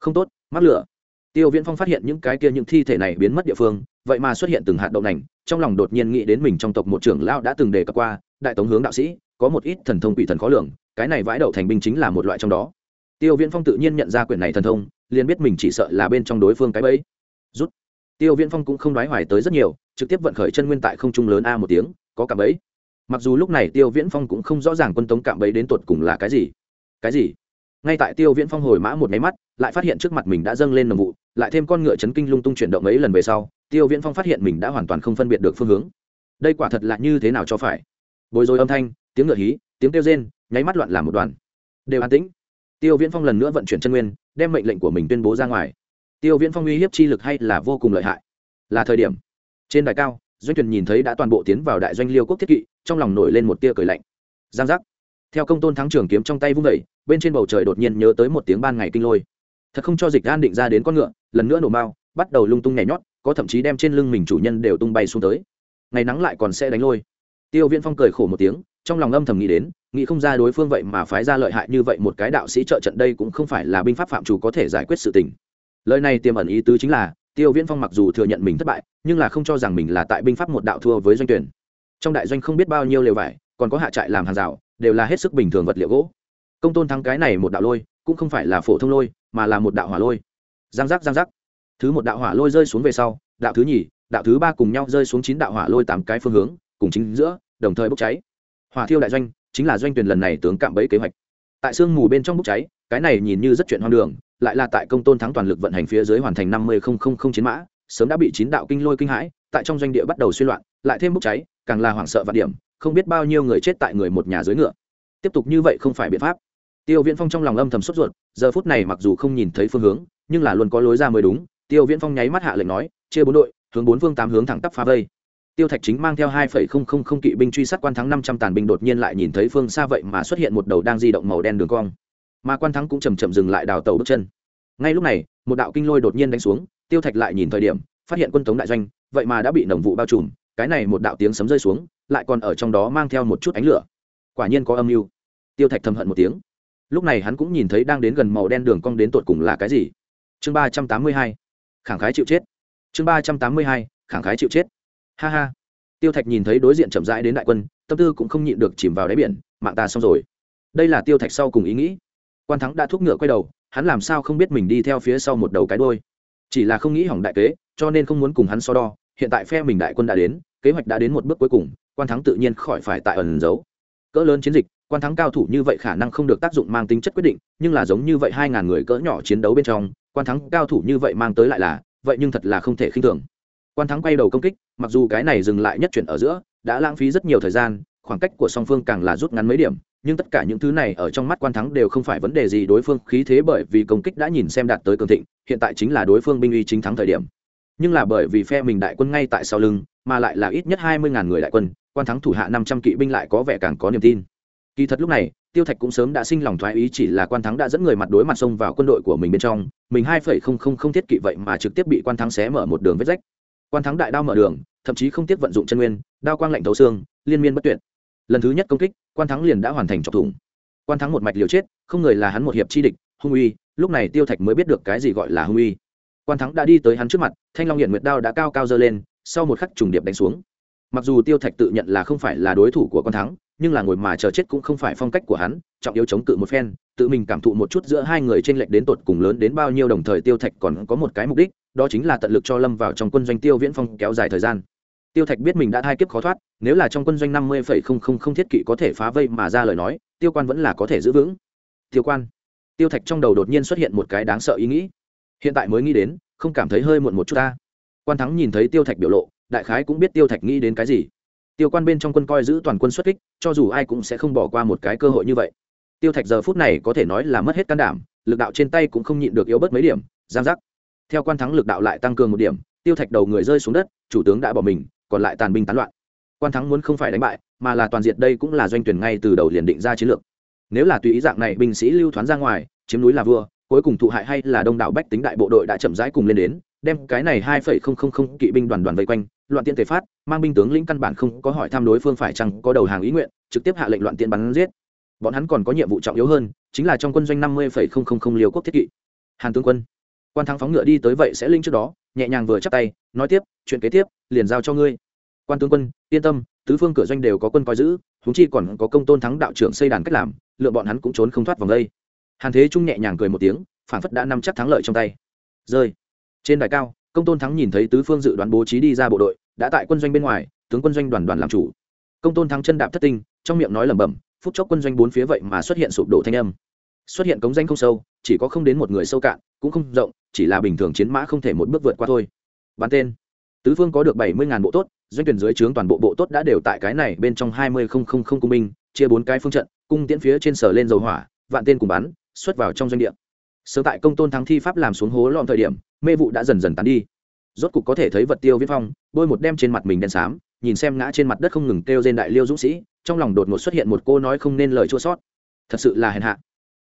Không tốt, mắc lửa tiêu viễn phong phát hiện những cái kia những thi thể này biến mất địa phương, vậy mà xuất hiện từng hạt đậu nành, trong lòng đột nhiên nghĩ đến mình trong tộc một trưởng lão đã từng đề cập qua, đại tống hướng đạo sĩ, có một ít thần thông quỷ thần khó lường, cái này vãi đậu thành binh chính là một loại trong đó. Tiêu viễn phong tự nhiên nhận ra quyển này thần thông, liền biết mình chỉ sợ là bên trong đối phương cái bẫy. Rút. Tiêu viễn phong cũng không đoái hoài tới rất nhiều, trực tiếp vận khởi chân nguyên tại không trung lớn a một tiếng, có cả bẫy. Mặc dù lúc này tiêu viễn phong cũng không rõ ràng quân tống cạm bẫy đến tột cùng là cái gì. Cái gì? Ngay tại tiêu viễn phong hồi mã một máy mắt, lại phát hiện trước mặt mình đã dâng lên nồng vụ lại thêm con ngựa chấn kinh lung tung chuyển động ấy lần về sau, tiêu viễn phong phát hiện mình đã hoàn toàn không phân biệt được phương hướng. Đây quả thật là như thế nào cho phải? Bối rối âm thanh, tiếng ngựa hí, tiếng kêu rên, nháy mắt loạn làm một đoàn. Đều an tĩnh. Tiêu viễn phong lần nữa vận chuyển chân nguyên, đem mệnh lệnh của mình tuyên bố ra ngoài. Tiêu viễn phong uy hiếp chi lực hay là vô cùng lợi hại? Là thời điểm. Trên đài cao, doanh tuyển nhìn thấy đã toàn bộ tiến vào đại doanh liêu quốc thiết kỵ, trong lòng nổi lên một tia cười lạnh. Giang giác. Theo công tôn thắng trường kiếm trong tay vung vẩy bên trên bầu trời đột nhiên nhớ tới một tiếng ban ngày kinh lôi. Thật không cho dịch an định ra đến con ngựa lần nữa nổ mao, bắt đầu lung tung nhảy nhót có thậm chí đem trên lưng mình chủ nhân đều tung bay xuống tới. Ngày nắng lại còn sẽ đánh lôi. Tiêu viễn phong cười khổ một tiếng trong lòng âm thầm nghĩ đến nghĩ không ra đối phương vậy mà phái ra lợi hại như vậy một cái đạo sĩ trợ trận đây cũng không phải là binh pháp phạm chủ có thể giải quyết sự tình. Lời này tiềm ẩn ý tứ chính là tiêu viễn phong mặc dù thừa nhận mình thất bại nhưng là không cho rằng mình là tại binh pháp một đạo thua với doanh tuyển. Trong đại doanh không biết bao nhiêu lều vải còn có hạ trại làm hàng rào đều là hết sức bình thường vật liệu gỗ. Công tôn thắng cái này một đạo lôi cũng không phải là phổ thông lôi mà là một đạo hỏa lôi giang giác giang giác. Thứ một đạo hỏa lôi rơi xuống về sau, đạo thứ nhì, đạo thứ ba cùng nhau rơi xuống chín đạo hỏa lôi tám cái phương hướng, cùng chính giữa, đồng thời bốc cháy. Hỏa thiêu đại doanh, chính là doanh tuyển lần này tướng cạm bẫy kế hoạch. Tại sương mù bên trong bốc cháy, cái này nhìn như rất chuyện hoang đường, lại là tại công tôn thắng toàn lực vận hành phía dưới hoàn thành năm mươi không không không chiến mã, sớm đã bị chín đạo kinh lôi kinh hãi, tại trong doanh địa bắt đầu suy loạn, lại thêm bốc cháy, càng là hoảng sợ và điểm, không biết bao nhiêu người chết tại người một nhà dưới ngựa. Tiếp tục như vậy không phải biện pháp. Tiêu viễn phong trong lòng âm thầm sốt ruột, giờ phút này mặc dù không nhìn thấy phương hướng nhưng là luôn có lối ra mới đúng, tiêu viễn phong nháy mắt hạ lệnh nói, chia bốn đội, hướng bốn phương tám hướng thẳng tắp phá vây. Tiêu thạch chính mang theo hai phẩy không không không kỵ binh truy sát quan thắng năm trăm tàn binh đột nhiên lại nhìn thấy phương xa vậy mà xuất hiện một đầu đang di động màu đen đường cong. Mà quan thắng cũng chầm chậm dừng lại đào tàu bước chân. Ngay lúc này, một đạo kinh lôi đột nhiên đánh xuống, tiêu thạch lại nhìn thời điểm, phát hiện quân tống đại doanh, vậy mà đã bị nồng vụ bao trùm, cái này một đạo tiếng sấm rơi xuống, lại còn ở trong đó mang theo một chút ánh lửa. Quả nhiên có âm mưu. Tiêu thạch thầm hận một tiếng. Lúc này hắn cũng nhìn thấy đang đến gần màu đen đường cong đến tột cùng là cái gì chương ba trăm tám mươi hai khẳng khái chịu chết. Chương ba trăm tám mươi hai khẳng khái chịu chết. Ha ha. Tiêu thạch nhìn thấy đối diện chậm rãi đến đại quân, tâm tư cũng không nhịn được chìm vào đáy biển, mạng ta xong rồi. Đây là tiêu thạch sau cùng ý nghĩ. Quan thắng đã thúc ngựa quay đầu, hắn làm sao không biết mình đi theo phía sau một đầu cái đôi chỉ là không nghĩ hỏng đại kế, cho nên không muốn cùng hắn so đo, hiện tại phe mình đại quân đã đến, kế hoạch đã đến một bước cuối cùng, quan thắng tự nhiên khỏi phải tại ẩn giấu. Cỡ lớn chiến dịch, quan thắng cao thủ như vậy khả năng không được tác dụng mang tính chất quyết định, nhưng là giống như vậy hai ngàn người cỡ nhỏ chiến đấu bên trong quan thắng cao thủ như vậy mang tới lại là, vậy nhưng thật là không thể khinh thường. Quan thắng quay đầu công kích, mặc dù cái này dừng lại nhất chuyển ở giữa, đã lãng phí rất nhiều thời gian, khoảng cách của song phương càng là rút ngắn mấy điểm, nhưng tất cả những thứ này ở trong mắt quan thắng đều không phải vấn đề gì đối phương khí thế bởi vì công kích đã nhìn xem đạt tới cường thịnh, hiện tại chính là đối phương binh uy chính thắng thời điểm. Nhưng là bởi vì phe mình đại quân ngay tại sau lưng, mà lại là ít nhất hai mươi ngàn người đại quân, quan thắng thủ hạ năm trăm kỵ binh lại có vẻ càng có niềm tin. Kỳ thật lúc này tiêu thạch cũng sớm đã sinh lòng thoái ý chỉ là quan thắng đã dẫn người mặt đối mặt xông vào quân đội của mình bên trong, mình hai phẩy không không không thiết kỵ vậy mà trực tiếp bị quan thắng xé mở một đường vết rách. Quan thắng đại đao mở đường, thậm chí không tiếc vận dụng chân nguyên, đao quang lạnh thấu xương, liên miên bất tuyệt. Lần thứ nhất công kích, quan thắng liền đã hoàn thành chọc thủng. Quan thắng một mạch liều chết, không người là hắn một hiệp chi địch, hung uy, lúc này tiêu thạch mới biết được cái gì gọi là hung uy. Quan thắng đã đi tới hắn trước mặt, thanh long hiện nguyệt đao đã cao cao dơ lên, sau một khắc trùng điệp đánh xuống mặc dù tiêu thạch tự nhận là không phải là đối thủ của quan thắng, nhưng là ngồi mà chờ chết cũng không phải phong cách của hắn, trọng yếu chống cự một phen, tự mình cảm thụ một chút giữa hai người trên lệch đến tột cùng lớn đến bao nhiêu đồng thời tiêu thạch còn có một cái mục đích, đó chính là tận lực cho lâm vào trong quân doanh tiêu viễn phong kéo dài thời gian. Tiêu thạch biết mình đã thai kiếp khó thoát, nếu là trong quân doanh năm mươi không không không thiết kỵ có thể phá vây mà ra lời nói, tiêu quan vẫn là có thể giữ vững. Tiêu quan. Tiêu thạch trong đầu đột nhiên xuất hiện một cái đáng sợ ý nghĩ. Hiện tại mới nghĩ đến, không cảm thấy hơi muộn một chút ta. Quan thắng nhìn thấy tiêu thạch biểu lộ đại khái cũng biết tiêu thạch nghĩ đến cái gì. Tiêu quan bên trong quân coi giữ toàn quân xuất kích, cho dù ai cũng sẽ không bỏ qua một cái cơ hội như vậy. Tiêu thạch giờ phút này có thể nói là mất hết can đảm, lực đạo trên tay cũng không nhịn được yếu bớt mấy điểm, giang giác. Theo quan thắng lực đạo lại tăng cường một điểm, tiêu thạch đầu người rơi xuống đất, chủ tướng đã bỏ mình, còn lại tàn binh tán loạn. Quan thắng muốn không phải đánh bại, mà là toàn diện đây cũng là doanh tuyển ngay từ đầu liền định ra chiến lược. Nếu là tùy ý dạng này binh sĩ lưu thoán ra ngoài, chiếm núi là vua, cuối cùng thụ hại hay là đông đảo bách tính đại bộ đội đã chậm rãi cùng lên đến, đem cái này hai phẩy không không không kỵ binh đoàn đoàn vây quanh loạn tiện thể phát, mang binh tướng lĩnh căn bản không có hỏi thăm đối phương phải chăng có đầu hàng ý nguyện, trực tiếp hạ lệnh loạn tiện bắn giết. Bọn hắn còn có nhiệm vụ trọng yếu hơn, chính là trong quân doanh năm mươi phẩy không không không liều quốc thiết kỵ. Hàn tướng quân, quan thắng phóng ngựa đi tới vậy sẽ linh trước đó, nhẹ nhàng vừa chắp tay, nói tiếp, chuyện kế tiếp, liền giao cho ngươi. Quan tướng quân, yên tâm, tứ phương cửa doanh đều có quân coi giữ húng chi còn có công tôn thắng đạo trưởng xây đàn cách làm lựa bọn hắn cũng trốn không thoát vòng đây. Hàn thế trung nhẹ nhàng cười một tiếng phản phất đã nắm chắc thắng lợi trong tay. Rơi. Trên đài cao công tôn thắng nhìn thấy tứ phương dự đoán bố trí đi ra bộ đội, đã tại quân doanh bên ngoài, tướng quân doanh đoàn đoàn làm chủ. Công tôn thắng chân đạp thất tinh, trong miệng nói lẩm bẩm phút chốc quân doanh bốn phía vậy mà xuất hiện sụp đổ thanh âm. Xuất hiện cống danh không sâu, chỉ có không đến một người sâu cạn, cũng không rộng, chỉ là bình thường chiến mã không thể một bước vượt qua thôi. Bán tên. Tứ phương có được bảy mươi ngàn bộ tốt, doanh tuyển dưới trướng toàn bộ bộ tốt đã đều tại cái này bên trong hai mươi không không không cung binh, chia bốn cái phương trận, cung tiễn phía trên sở lên dầu hỏa, vạn tên cùng bắn, xuất vào trong doanh địa sớm tại công tôn thắng thi pháp làm xuống hố lọn thời điểm, mê vụ đã dần dần tán đi. Rốt cục có thể thấy vật tiêu viết phong, bôi một đem trên mặt mình đen xám, nhìn xem ngã trên mặt đất không ngừng kêu trên đại liêu dũng sĩ, trong lòng đột ngột xuất hiện một cô nói không nên lời chua sót. Thật sự là hèn hạ.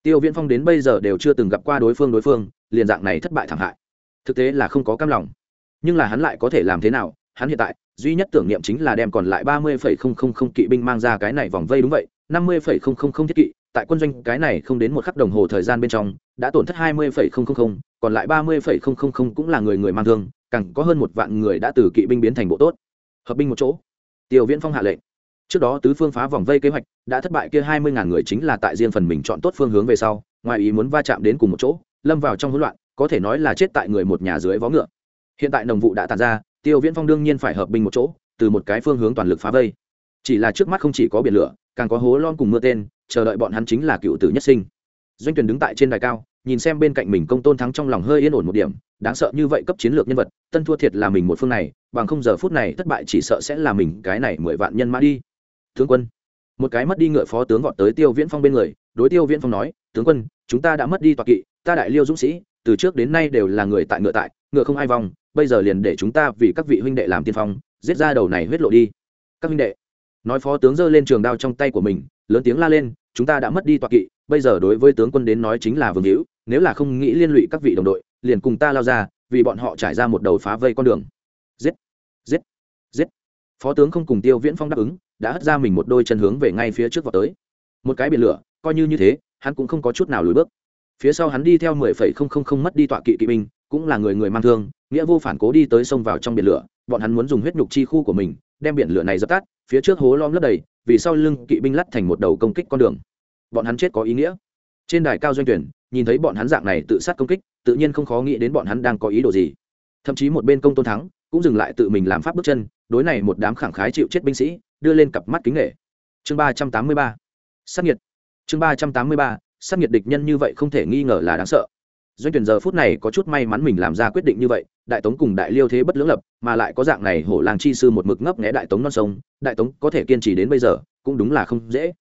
Tiêu viễn phong đến bây giờ đều chưa từng gặp qua đối phương đối phương, liền dạng này thất bại thảm hại. Thực tế là không có cam lòng. Nhưng là hắn lại có thể làm thế nào? Hắn hiện tại, duy nhất tưởng niệm chính là đem còn lại ba mươi phẩy không không không kỵ binh mang ra cái này vòng vây đúng vậy, năm mươi phẩy không không không thiết kỵ tại quân doanh cái này không đến một khắc đồng hồ thời gian bên trong, đã tổn thất hai mươi còn lại ba mươi cũng là người người mang thương, càng có hơn một vạn người đã từ kỵ binh biến thành bộ tốt. Hợp binh một chỗ. Tiêu viễn phong hạ lệnh. Trước đó tứ phương phá vòng vây kế hoạch, đã thất bại kia hai mươi ngàn người chính là tại riêng phần mình chọn tốt phương hướng về sau, ngoài ý muốn va chạm đến cùng một chỗ, lâm vào trong hỗn loạn, có thể nói là chết tại người một nhà dưới vó ngựa. Hiện tại đồng vụ đã tàn ra, tiêu viễn phong đương nhiên phải hợp binh một chỗ, từ một cái phương hướng toàn lực phá vây. Chỉ là trước mắt không chỉ có biển lửa càng có hố lon cùng mưa tên, chờ đợi bọn hắn chính là cựu tử nhất sinh. Doanh tuyển đứng tại trên đài cao, nhìn xem bên cạnh mình công tôn thắng trong lòng hơi yên ổn một điểm, đáng sợ như vậy cấp chiến lược nhân vật, tân thua thiệt là mình một phương này, bằng không giờ phút này thất bại chỉ sợ sẽ là mình cái này mười vạn nhân mã đi. Tướng quân, một cái mất đi ngựa phó tướng vọt tới tiêu viễn phong bên người, đối tiêu viễn phong nói, tướng quân, chúng ta đã mất đi toạc kỵ, ta đại liêu dũng sĩ, từ trước đến nay đều là người tại ngựa tại, ngựa không ai vong bây giờ liền để chúng ta vì các vị huynh đệ làm tiên phong, giết ra đầu này huyết lộ đi. Các huynh đệ nói phó tướng giơ lên trường đao trong tay của mình, lớn tiếng la lên, chúng ta đã mất đi toạc kỵ, bây giờ đối với tướng quân đến nói chính là vương hữu, nếu là không nghĩ liên lụy các vị đồng đội, liền cùng ta lao ra, vì bọn họ trải ra một đầu phá vây con đường. Giết! Giết! Giết! Phó tướng không cùng tiêu viễn phong đáp ứng, đã hất ra mình một đôi chân hướng về ngay phía trước vào tới. Một cái biển lửa, coi như như thế, hắn cũng không có chút nào lùi bước. Phía sau hắn đi theo mười phẩy không không không mất đi tọa kỵ kỵ binh, cũng là người người mang thương, nghĩa vô phản cố đi tới sông vào trong biển lửa, bọn hắn muốn dùng huyết nhục chi khu của mình, đem biển lửa này dập tắt phía trước hố lom lấp đầy, vì sau lưng kỵ binh lắt thành một đầu công kích con đường. Bọn hắn chết có ý nghĩa. Trên đài cao doanh tuyển, nhìn thấy bọn hắn dạng này tự sát công kích, tự nhiên không khó nghĩ đến bọn hắn đang có ý đồ gì. Thậm chí một bên công tôn thắng, cũng dừng lại tự mình làm pháp bước chân, đối này một đám khẳng khái chịu chết binh sĩ, đưa lên cặp mắt kính nghệ chương ba trăm tám mươi ba. Sắc nhiệt chương ba trăm tám mươi ba. Sắc nhiệt địch nhân như vậy không thể nghi ngờ là đáng sợ. Doanh tuyển giờ phút này có chút may mắn mình làm ra quyết định như vậy đại tống cùng đại liêu thế bất lưỡng lập, mà lại có dạng này hổ làng chi sư một mực ngấp nghé đại tống non sông, đại tống có thể kiên trì đến bây giờ, cũng đúng là không dễ.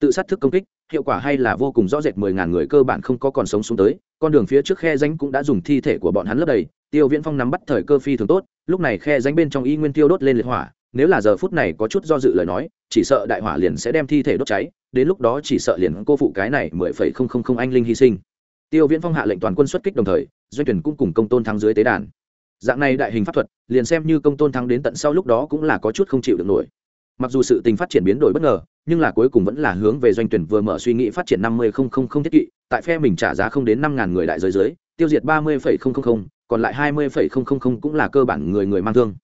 Tự sát thức công kích, hiệu quả hay là vô cùng rõ rệt mười ngàn người cơ bản không có còn sống xuống tới, con đường phía trước khe danh cũng đã dùng thi thể của bọn hắn lấp đầy, tiêu viễn phong nắm bắt thời cơ phi thường tốt, lúc này khe danh bên trong y nguyên tiêu đốt lên liệt hỏa, nếu là giờ phút này có chút do dự lời nói, chỉ sợ đại hỏa liền sẽ đem thi thể đốt cháy, đến lúc đó chỉ sợ liền cô phụ cái này mười phẩy không không không anh linh hy sinh. Tiêu viễn phong hạ lệnh toàn quân xuất kích đồng thời doanh tuyển cũng cùng công tôn thắng dưới tế đàn dạng này đại hình pháp thuật, liền xem như công tôn thắng đến tận sau lúc đó cũng là có chút không chịu được nổi. Mặc dù sự tình phát triển biến đổi bất ngờ, nhưng là cuối cùng vẫn là hướng về doanh tuyển vừa mở suy nghĩ phát triển năm mươi không không không thiết kỵ, tại phe mình trả giá không đến năm ngàn người đại giới giới, tiêu diệt ba mươi phẩy không không không, còn lại hai mươi phẩy không không không cũng là cơ bản người người mang thương.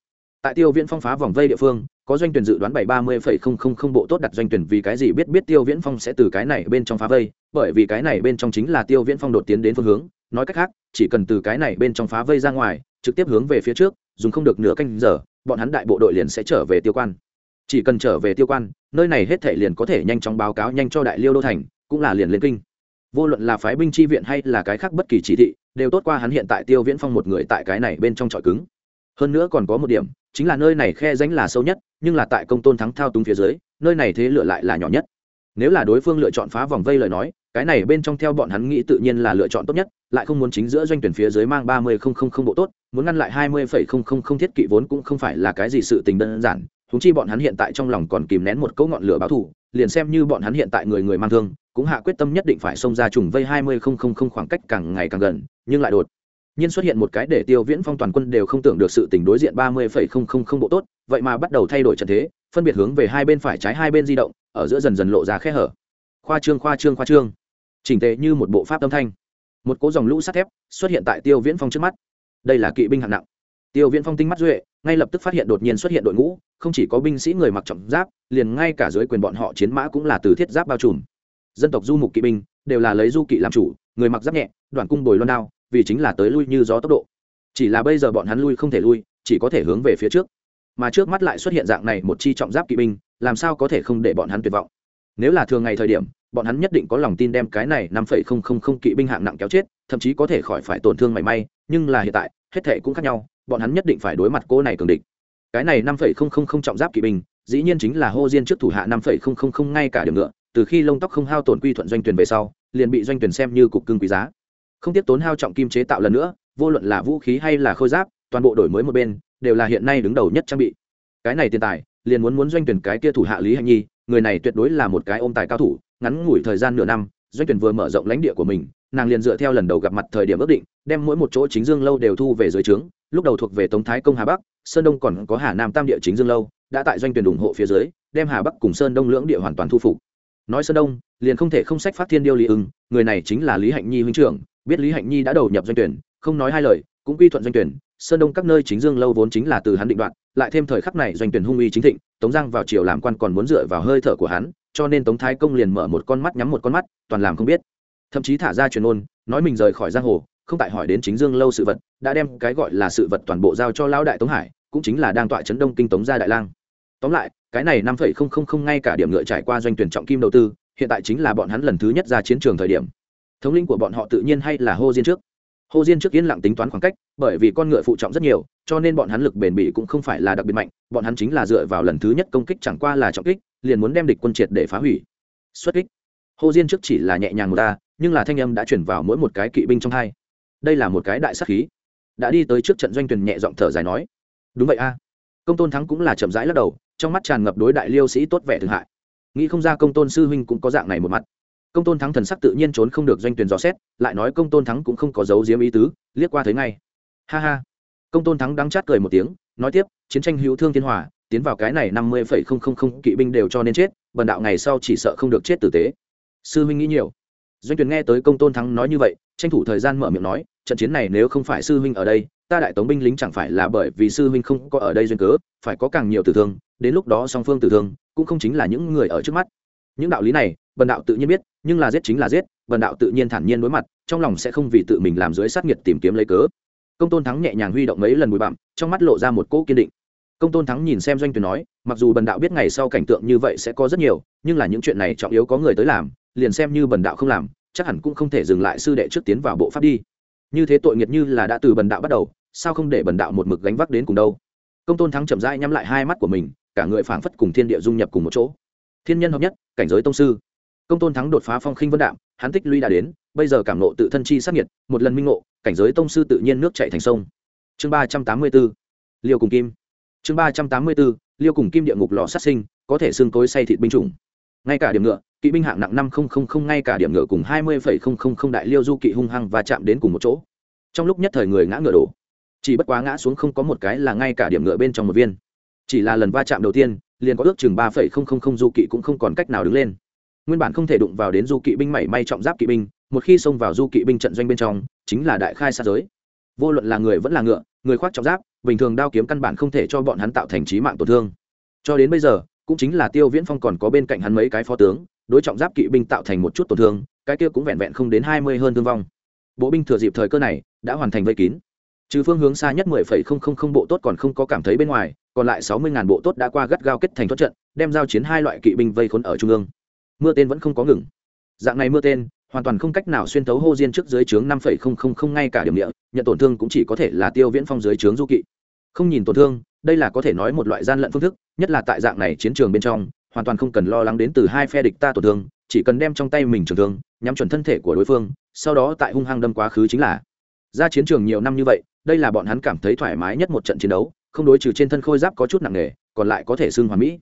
Tại tiêu viễn phong phá vòng vây địa phương, có doanh tuyển dự đoán bảy ba mươi phẩy không không không bộ tốt đặt doanh tuyển vì cái gì biết biết tiêu viễn phong sẽ từ cái này bên trong phá vây, bởi vì cái này bên trong chính là tiêu viễn phong đột tiến đến phương hướng. Nói cách khác, chỉ cần từ cái này bên trong phá vây ra ngoài trực tiếp hướng về phía trước, dùng không được nửa canh giờ, bọn hắn đại bộ đội liền sẽ trở về tiêu quan. Chỉ cần trở về tiêu quan, nơi này hết thể liền có thể nhanh chóng báo cáo nhanh cho đại liêu đô thành, cũng là liền lên kinh. Vô luận là phái binh chi viện hay là cái khác bất kỳ chỉ thị, đều tốt qua hắn hiện tại tiêu viễn phong một người tại cái này bên trong trọi cứng. Hơn nữa còn có một điểm, chính là nơi này khe ránh là sâu nhất, nhưng là tại công tôn thắng thao túng phía dưới, nơi này thế lựa lại là nhỏ nhất nếu là đối phương lựa chọn phá vòng vây lời nói, cái này bên trong theo bọn hắn nghĩ tự nhiên là lựa chọn tốt nhất, lại không muốn chính giữa doanh tuyển phía dưới mang ba mươi không không không bộ tốt, muốn ngăn lại hai mươi phẩy không không không thiết kỵ vốn cũng không phải là cái gì sự tình đơn giản thúng chi bọn hắn hiện tại trong lòng còn kìm nén một cỗ ngọn lửa báo thù, liền xem như bọn hắn hiện tại người người mang thương, cũng hạ quyết tâm nhất định phải xông ra trùng vây hai mươi không không không khoảng cách càng ngày càng gần, nhưng lại đột nhiên xuất hiện một cái để tiêu viễn phong toàn quân đều không tưởng được sự tình đối diện ba mươi phẩy không không không bộ tốt, vậy mà bắt đầu thay đổi trận thế, phân biệt hướng về hai bên phải trái hai bên di động ở giữa dần dần lộ ra khe hở. Khoa trương khoa trương khoa trương. Chỉnh tệ như một bộ pháp âm thanh. Một cỗ dòng lũ sắt thép xuất hiện tại tiêu viễn phong trước mắt. Đây là kỵ binh hạng nặng. Tiêu viễn phong tinh mắt duệ, ngay lập tức phát hiện đột nhiên xuất hiện đội ngũ, không chỉ có binh sĩ người mặc trọng giáp, liền ngay cả dưới quyền bọn họ chiến mã cũng là từ thiết giáp bao trùm. Dân tộc du mục kỵ binh đều là lấy du kỵ làm chủ, người mặc giáp nhẹ, đoàn cung bồi loan đao, vì chính là tới lui như gió tốc độ. Chỉ là bây giờ bọn hắn lui không thể lui, chỉ có thể hướng về phía trước. Mà trước mắt lại xuất hiện dạng này một chi trọng giáp kỵ binh làm sao có thể không để bọn hắn tuyệt vọng? Nếu là thường ngày thời điểm, bọn hắn nhất định có lòng tin đem cái này năm phẩy không không không kỵ binh hạng nặng kéo chết, thậm chí có thể khỏi phải tổn thương mảy may, nhưng là hiện tại, hết thể cũng khác nhau, bọn hắn nhất định phải đối mặt cô này cường địch. Cái này năm phẩy không không không trọng giáp kỵ binh, dĩ nhiên chính là hô diên trước thủ hạ năm phẩy không không không ngay cả điểm ngựa, từ khi lông tóc không hao tổn quy thuận doanh tuyển về sau, liền bị doanh tuyển xem như cục cưng quý giá. Không tiếp tốn hao trọng kim chế tạo lần nữa, vô luận là vũ khí hay là khôi giáp, toàn bộ đổi mới một bên, đều là hiện nay đứng đầu nhất trang bị. Cái này tiền tài liền muốn muốn doanh tuyển cái kia thủ hạ lý hạnh nhi, người này tuyệt đối là một cái ôm tài cao thủ, ngắn ngủi thời gian nửa năm, doanh tuyển vừa mở rộng lãnh địa của mình, nàng liền dựa theo lần đầu gặp mặt thời điểm ước định, đem mỗi một chỗ chính dương lâu đều thu về dưới trướng, lúc đầu thuộc về tống thái công hà bắc, sơn đông còn có hà nam tam địa chính dương lâu, đã tại doanh tuyển ủng hộ phía dưới, đem hà bắc cùng sơn đông lưỡng địa hoàn toàn thu phục. Nói sơn đông, liền không thể không sách phát thiên điêu lý ưng, người này chính là lý hạnh nhi huynh trưởng, biết lý hạnh nhi đã đầu nhập doanh tuyển, không nói hai lời cũng quy thuận doanh tuyển, sơn đông các nơi chính dương lâu vốn chính là từ hắn định đoạn lại thêm thời khắc này doanh tuyển hung uy chính thịnh, tống giang vào triều làm quan còn muốn dựa vào hơi thở của hắn, cho nên tống thái công liền mở một con mắt nhắm một con mắt, toàn làm không biết. Thậm chí thả ra truyền ôn nói mình rời khỏi giang hồ, không tại hỏi đến chính dương lâu sự vật, đã đem cái gọi là sự vật toàn bộ giao cho lão đại tống hải, cũng chính là đang tọa chấn đông kinh tống gia đại lang. Tóm lại, cái này năm phẩy không không không ngay cả điểm ngựa trải qua doanh tuyển trọng kim đầu tư, hiện tại chính là bọn hắn lần thứ nhất ra chiến trường thời điểm. Thống lĩnh của bọn họ tự nhiên hay là hô diên trước hồ diên trước yên lặng tính toán khoảng cách, bởi vì con ngựa phụ trọng rất nhiều, cho nên bọn hắn lực bền bỉ cũng không phải là đặc biệt mạnh, bọn hắn chính là dựa vào lần thứ nhất công kích chẳng qua là trọng kích, liền muốn đem địch quân triệt để phá hủy. Xuất kích. Hồ diên trước chỉ là nhẹ nhàng một ta, nhưng là thanh âm đã chuyển vào mỗi một cái kỵ binh trong hai. Đây là một cái đại sắc khí. Đã đi tới trước trận doanh tuyển nhẹ giọng thở dài nói, đúng vậy a. Công tôn thắng cũng là chậm rãi lắc đầu, trong mắt tràn ngập đối đại liêu sĩ tốt vẻ thương hại. Nghĩ không ra công tôn sư huynh cũng có dạng này một mặt công tôn thắng thần sắc tự nhiên trốn không được doanh tuyển dò xét, lại nói công tôn thắng cũng không có dấu diếm ý tứ, liếc qua thấy ngay. Ha ha. Công tôn thắng đắng chát cười một tiếng, nói tiếp, chiến tranh hữu thương thiên hòa, tiến vào cái này năm mươi phẩy không không không kỵ binh đều cho nên chết, bần đạo ngày sau chỉ sợ không được chết tử tế. Sư huynh nghĩ nhiều. Doanh tuyển nghe tới công tôn thắng nói như vậy, tranh thủ thời gian mở miệng nói, trận chiến này nếu không phải sư huynh ở đây, ta đại tống binh lính chẳng phải là bởi vì sư huynh không có ở đây duyên cớ, phải có càng nhiều tử thương, đến lúc đó song phương tử thương, cũng không chính là những người ở trước mắt. Những đạo lý này bần đạo tự nhiên biết, nhưng là giết chính là giết bần đạo tự nhiên thản nhiên đối mặt, trong lòng sẽ không vì tự mình làm dưới sát nghiệt tìm kiếm lấy cớ. Công tôn thắng nhẹ nhàng huy động mấy lần bụi bặm, trong mắt lộ ra một cỗ kiên định. Công tôn thắng nhìn xem doanh tuyển nói, mặc dù bần đạo biết ngày sau cảnh tượng như vậy sẽ có rất nhiều, nhưng là những chuyện này trọng yếu có người tới làm, liền xem như bần đạo không làm, chắc hẳn cũng không thể dừng lại sư đệ trước tiến vào bộ pháp đi. Như thế tội nghiệt như là đã từ bần đạo bắt đầu, sao không để bần đạo một mực gánh vác đến cùng đâu? Công tôn thắng chậm rãi nhắm lại hai mắt của mình, cả người phảng phất cùng thiên địa dung nhập cùng một chỗ. Thiên nhân hợp nhất, cảnh giới tông sư công tôn thắng đột phá phong khinh vân đạm, hắn tích lũy đã đến, bây giờ cảm nộ tự thân chi sát nhiệt, một lần minh ngộ, cảnh giới tông sư tự nhiên nước chạy thành sông. Chương ba trăm tám mươi b ố liêu cùng kim. Chương ba trăm tám mươi b ố liêu cùng kim địa ngục lò sát sinh, có thể xương cối say thịt binh chủng. Ngay cả điểm ngựa, kỵ binh hạng nặng năm không ngay cả điểm ngựa cùng hai mươi đại liêu du kỵ hung hăng và chạm đến cùng một chỗ. Trong lúc nhất thời người ngã ngựa đổ. Chỉ bất quá ngã xuống không có một cái là ngay cả điểm ngựa bên trong một viên. Chỉ là lần va chạm đầu tiên, liền có ước chừng ba du kỵ cũng không còn cách nào đứng lên nguyên bản không thể đụng vào đến du kỵ binh mảy may trọng giáp kỵ binh, một khi xông vào du kỵ binh trận doanh bên trong, chính là đại khai xa giới. Vô luận là người vẫn là ngựa, người khoác trọng giáp, bình thường đao kiếm căn bản không thể cho bọn hắn tạo thành trí mạng tổn thương. Cho đến bây giờ, cũng chính là tiêu viễn phong còn có bên cạnh hắn mấy cái phó tướng, đối trọng giáp kỵ binh tạo thành một chút tổn thương, cái kia cũng vẹn vẹn không đến hai mươi hơn thương vong. Bộ binh thừa dịp thời cơ này, đã hoàn thành vây kín. Trừ phương hướng xa nhất mười phẩy không không không bộ tốt còn không có cảm thấy bên ngoài, còn lại sáu mươi ngàn bộ tốt đã qua gắt gao kết thành thoát trận, đem giao chiến hai loại kỵ binh vây khốn ở trung ương mưa tên vẫn không có ngừng. Dạng này mưa tên, hoàn toàn không cách nào xuyên thấu hô diên trước dưới trướng năm phẩy không không không ngay cả điểm địa, nhận tổn thương cũng chỉ có thể là tiêu viễn phong dưới trướng du kỵ. Không nhìn tổn thương, đây là có thể nói một loại gian lận phương thức, nhất là tại dạng này chiến trường bên trong, hoàn toàn không cần lo lắng đến từ hai phe địch ta tổn thương, chỉ cần đem trong tay mình trường thương, nhắm chuẩn thân thể của đối phương, sau đó tại hung hăng đâm quá khứ chính là. Ra chiến trường nhiều năm như vậy, đây là bọn hắn cảm thấy thoải mái nhất một trận chiến đấu, không đối trừ trên thân khôi giáp có chút nặng nề, còn lại có thể xưng hoàn mỹ.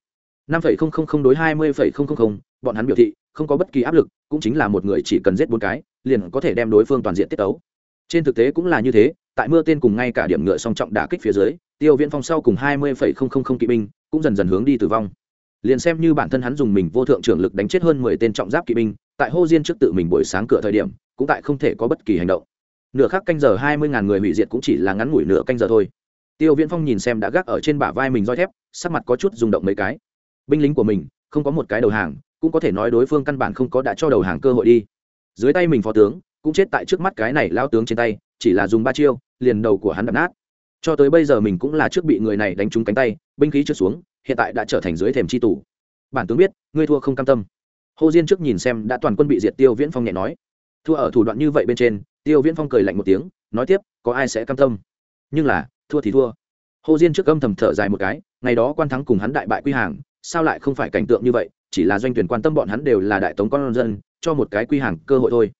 năm phẩy không không không đối hai mươi phẩy không không không bọn hắn biểu thị không có bất kỳ áp lực, cũng chính là một người chỉ cần giết bốn cái, liền có thể đem đối phương toàn diện tiết tấu. Trên thực tế cũng là như thế, tại mưa tên cùng ngay cả điểm ngựa song trọng đả kích phía dưới, tiêu viễn phong sau cùng hai mươi phẩy không không không kỵ binh cũng dần dần hướng đi tử vong. Liền xem như bản thân hắn dùng mình vô thượng trưởng lực đánh chết hơn mười tên trọng giáp kỵ binh, tại hô diên trước tự mình buổi sáng cửa thời điểm, cũng tại không thể có bất kỳ hành động. Nửa khắc canh giờ hai mươi ngàn người hủy diệt cũng chỉ là ngắn ngủi nửa canh giờ thôi. Tiêu viễn phong nhìn xem đã gác ở trên bả vai mình roi thép, sắc mặt có chút rung động mấy cái. Binh lính của mình, không có một cái đầu hàng cũng có thể nói đối phương căn bản không có đã cho đầu hàng cơ hội đi. Dưới tay mình phó tướng, cũng chết tại trước mắt cái này lao tướng trên tay, chỉ là dùng ba chiêu, liền đầu của hắn đập nát. Cho tới bây giờ mình cũng là trước bị người này đánh trúng cánh tay, binh khí trượt xuống, hiện tại đã trở thành dưới thềm c h i tủ bản tướng biết, ngươi thua không cam tâm. Hồ diên trước nhìn xem đã toàn quân bị diệt tiêu viễn phong nhẹ nói. Thua ở thủ đoạn như vậy bên trên, tiêu viễn phong cười lạnh một tiếng, nói tiếp, có ai sẽ cam tâm? Nhưng là, thua thì thua. Hồ diên trước âm thầm thở dài một cái, ngày đó quan thắng cùng hắn đại bại quy hàng, sao lại không phải cảnh tượng như vậy? Chỉ là doanh tuyển quan tâm bọn hắn đều là đại tống con dân, cho một cái quy hàng cơ hội thôi.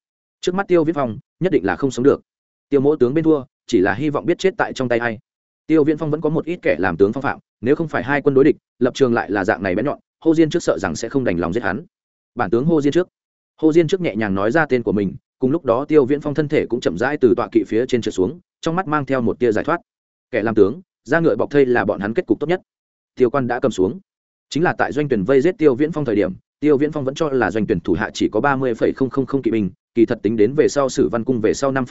Trước mắt tiêu viễn phong, nhất định là không sống được. Tiêu mỗ tướng bên thua, chỉ là hy vọng biết chết tại trong tay hay tiêu viễn phong vẫn có một ít kẻ làm tướng phong phạm, nếu không phải hai quân đối địch, lập trường lại là dạng này bén nhọn, hô diên trước sợ rằng sẽ không đành lòng giết hắn. Bản tướng hô diên trước. Hô diên trước nhẹ nhàng nói ra tên của mình, cùng lúc đó tiêu viễn phong thân thể cũng chậm rãi từ tọa kỵ phía trên trượt xuống, trong mắt mang theo một tia giải thoát. Kẻ làm tướng, ra ngựa bọc thây là bọn hắn kết cục tốt nhất. Tiêu quan đã cầm xuống chính là tại doanh tuyển vây giết tiêu viễn phong thời điểm tiêu viễn phong vẫn cho là doanh tuyển thủ hạ chỉ có ba mươi kỵ binh kỳ thật tính đến về sau sử văn cung về sau năm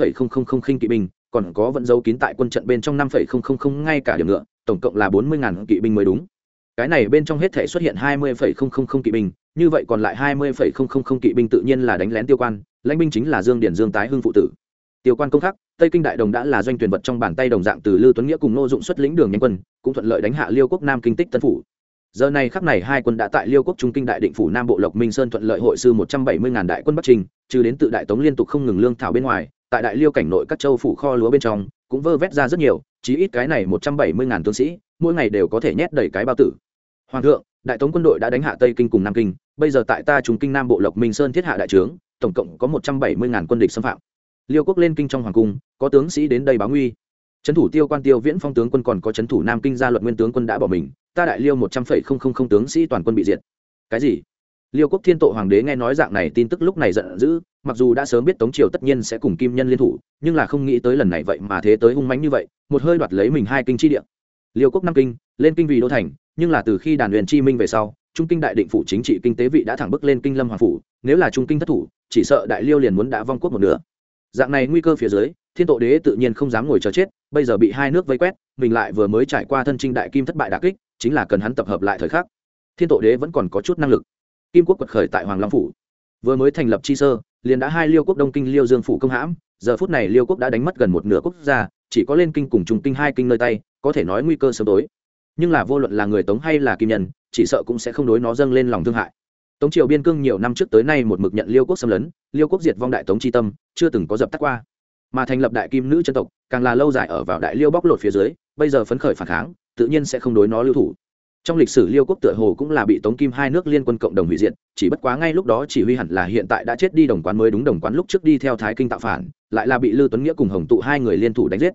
khinh kỵ binh còn có vẫn giấu kín tại quân trận bên trong năm ngay cả điểm ngựa tổng cộng là bốn mươi kỵ binh mới đúng cái này bên trong hết thể xuất hiện hai mươi kỵ binh như vậy còn lại hai mươi kỵ binh tự nhiên là đánh lén tiêu quan lãnh binh chính là dương điển dương tái hưng phụ tử tiêu quan công khắc tây kinh đại đồng đã là doanh tuyển vật trong bàn tay đồng dạng từ lưu tuấn nghĩa cùng nô dụng xuất lĩnh đường nhanh quân cũng thuận lợi đánh hạ liêu quốc nam kinh tích tân phủ giờ này khắc này hai quân đã tại liêu quốc trung kinh đại định phủ nam bộ lộc minh sơn thuận lợi hội sư một trăm bảy mươi ngàn đại quân bắc trình, trừ đến tự đại tống liên tục không ngừng lương thảo bên ngoài, tại đại liêu cảnh nội các châu phủ kho lúa bên trong, cũng vơ vét ra rất nhiều, chí ít cái này một trăm bảy mươi ngàn tướng sĩ, mỗi ngày đều có thể nhét đầy cái bao tử. Hoàng thượng, đại tống quân đội đã đánh hạ tây kinh cùng nam kinh, bây giờ tại ta trung kinh nam bộ lộc minh sơn thiết hạ đại trướng, tổng cộng có một trăm bảy mươi ngàn quân địch xâm phạm. Liêu quốc lên kinh trong hoàng cung, có tướng sĩ đến đây báo nguy trấn thủ tiêu quan tiêu viễn phong tướng quân còn có trấn thủ nam kinh gia luật nguyên tướng quân đã bỏ mình, ta đại liêu một trăm phẩy không không không tướng sĩ toàn quân bị diệt. Cái gì? Liêu quốc thiên tội hoàng đế nghe nói dạng này tin tức lúc này giận dữ, mặc dù đã sớm biết tống triều tất nhiên sẽ cùng kim nhân liên thủ, nhưng là không nghĩ tới lần này vậy mà thế tới hung mánh như vậy, một hơi đoạt lấy mình hai kinh chi địa. Liêu quốc Nam kinh, lên kinh vì đô thành, nhưng là từ khi đàn huyền chi minh về sau, trung kinh đại định phủ chính trị kinh tế vị đã thẳng bước lên kinh lâm hoàng phủ, nếu là trung kinh thất thủ, chỉ sợ đại liêu liền muốn đã vong quốc một nửa. Dạng này nguy cơ phía dưới thiên tội đế tự nhiên không dám ngồi chờ chết, bây giờ bị hai nước vây quét, mình lại vừa mới trải qua thân trinh đại kim thất bại đà kích, chính là cần hắn tập hợp lại thời khắc. Thiên tội đế vẫn còn có chút năng lực. Kim quốc quật khởi tại hoàng long phủ. Vừa mới thành lập chi sơ, liền đã hai liêu quốc đông kinh liêu dương phủ công hãm, giờ phút này liêu quốc đã đánh mất gần một nửa quốc gia, chỉ có lên kinh cùng trung kinh hai kinh nơi tay, có thể nói nguy cơ sớm tối. Nhưng là vô luận là người tống hay là kim nhân, chỉ sợ cũng sẽ không đối nó dâng lên lòng thương hại. Tống triều biên cương nhiều năm trước tới nay một mực nhận liêu quốc xâm lấn, liêu quốc diệt vong đại tống tri tâm, chưa từng có dập tắt qua mà thành lập đại kim nữ chân tộc, càng là lâu dài ở vào đại liêu bóc lột phía dưới, bây giờ phấn khởi phản kháng, tự nhiên sẽ không đối nó lưu thủ. Trong lịch sử liêu quốc tựa hồ cũng là bị tống kim hai nước liên quân cộng đồng hủy diệt, chỉ bất quá ngay lúc đó chỉ huy hẳn là hiện tại đã chết đi đồng quán mới đúng đồng quán lúc trước đi theo thái kinh tạo phản, lại là bị lưu tuấn nghĩa cùng hồng tụ hai người liên thủ đánh giết.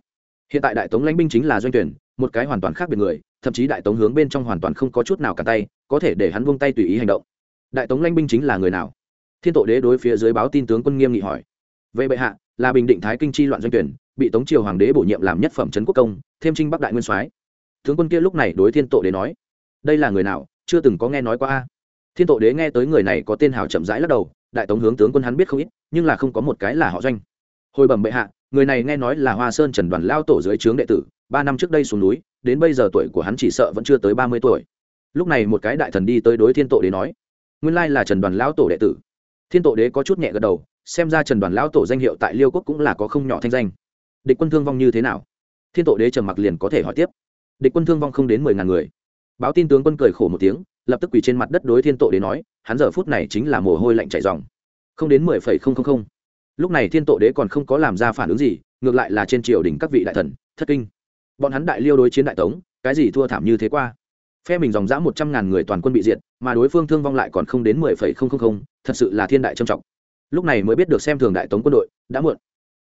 Hiện tại đại tống lãnh binh chính là doanh tuyển, một cái hoàn toàn khác biệt người, thậm chí đại tống hướng bên trong hoàn toàn không có chút nào cả tay, có thể để hắn buông tay tùy ý hành động. Đại tống lãnh binh chính là người nào? Thiên tổ đế đối phía dưới báo tin tướng quân nghiêm nghị hỏi. Về bệ hạ là bình định thái kinh chi loạn doanh tuyển, bị tống triều hoàng đế bổ nhiệm làm nhất phẩm trấn quốc công, thêm trinh bắc đại nguyên soái. Tướng quân kia lúc này đối thiên tổ đế nói, đây là người nào, chưa từng có nghe nói qua a. Thiên tổ đế nghe tới người này có tên hào chậm rãi lắc đầu, đại tống hướng tướng quân hắn biết không ít, nhưng là không có một cái là họ doanh. Hồi bẩm bệ hạ, người này nghe nói là hoa sơn trần đoàn lao tổ dưới trướng đệ tử, ba năm trước đây xuống núi, đến bây giờ tuổi của hắn chỉ sợ vẫn chưa tới ba mươi tuổi. Lúc này một cái đại thần đi tới đối thiên tổ đế nói, nguyên lai là trần đoàn lão tổ đệ tử. Thiên tổ đế có chút nhẹ gật đầu xem ra trần đoàn lão tổ danh hiệu tại liêu quốc cũng là có không nhỏ thanh danh. Địch quân thương vong như thế nào? Thiên tổ đế trầm mặc liền có thể hỏi tiếp. Địch quân thương vong không đến mười ngàn người. Báo tin tướng quân cười khổ một tiếng, lập tức quỳ trên mặt đất đối thiên tổ đế nói, hắn giờ phút này chính là mồ hôi lạnh chảy dòng không đến mười phẩy không không không. Lúc này thiên tổ đế còn không có làm ra phản ứng gì, ngược lại là trên triều đình các vị đại thần, thất kinh. Bọn hắn đại liêu đối chiến đại tống, cái gì thua thảm như thế qua? Phe mình dòng dã một trăm ngàn người toàn quân bị diệt, mà đối phương thương vong lại còn không đến mười phẩy không không không, thật sự là thiên đại trầm trọng lúc này mới biết được xem thường đại tống quân đội, đã muộn.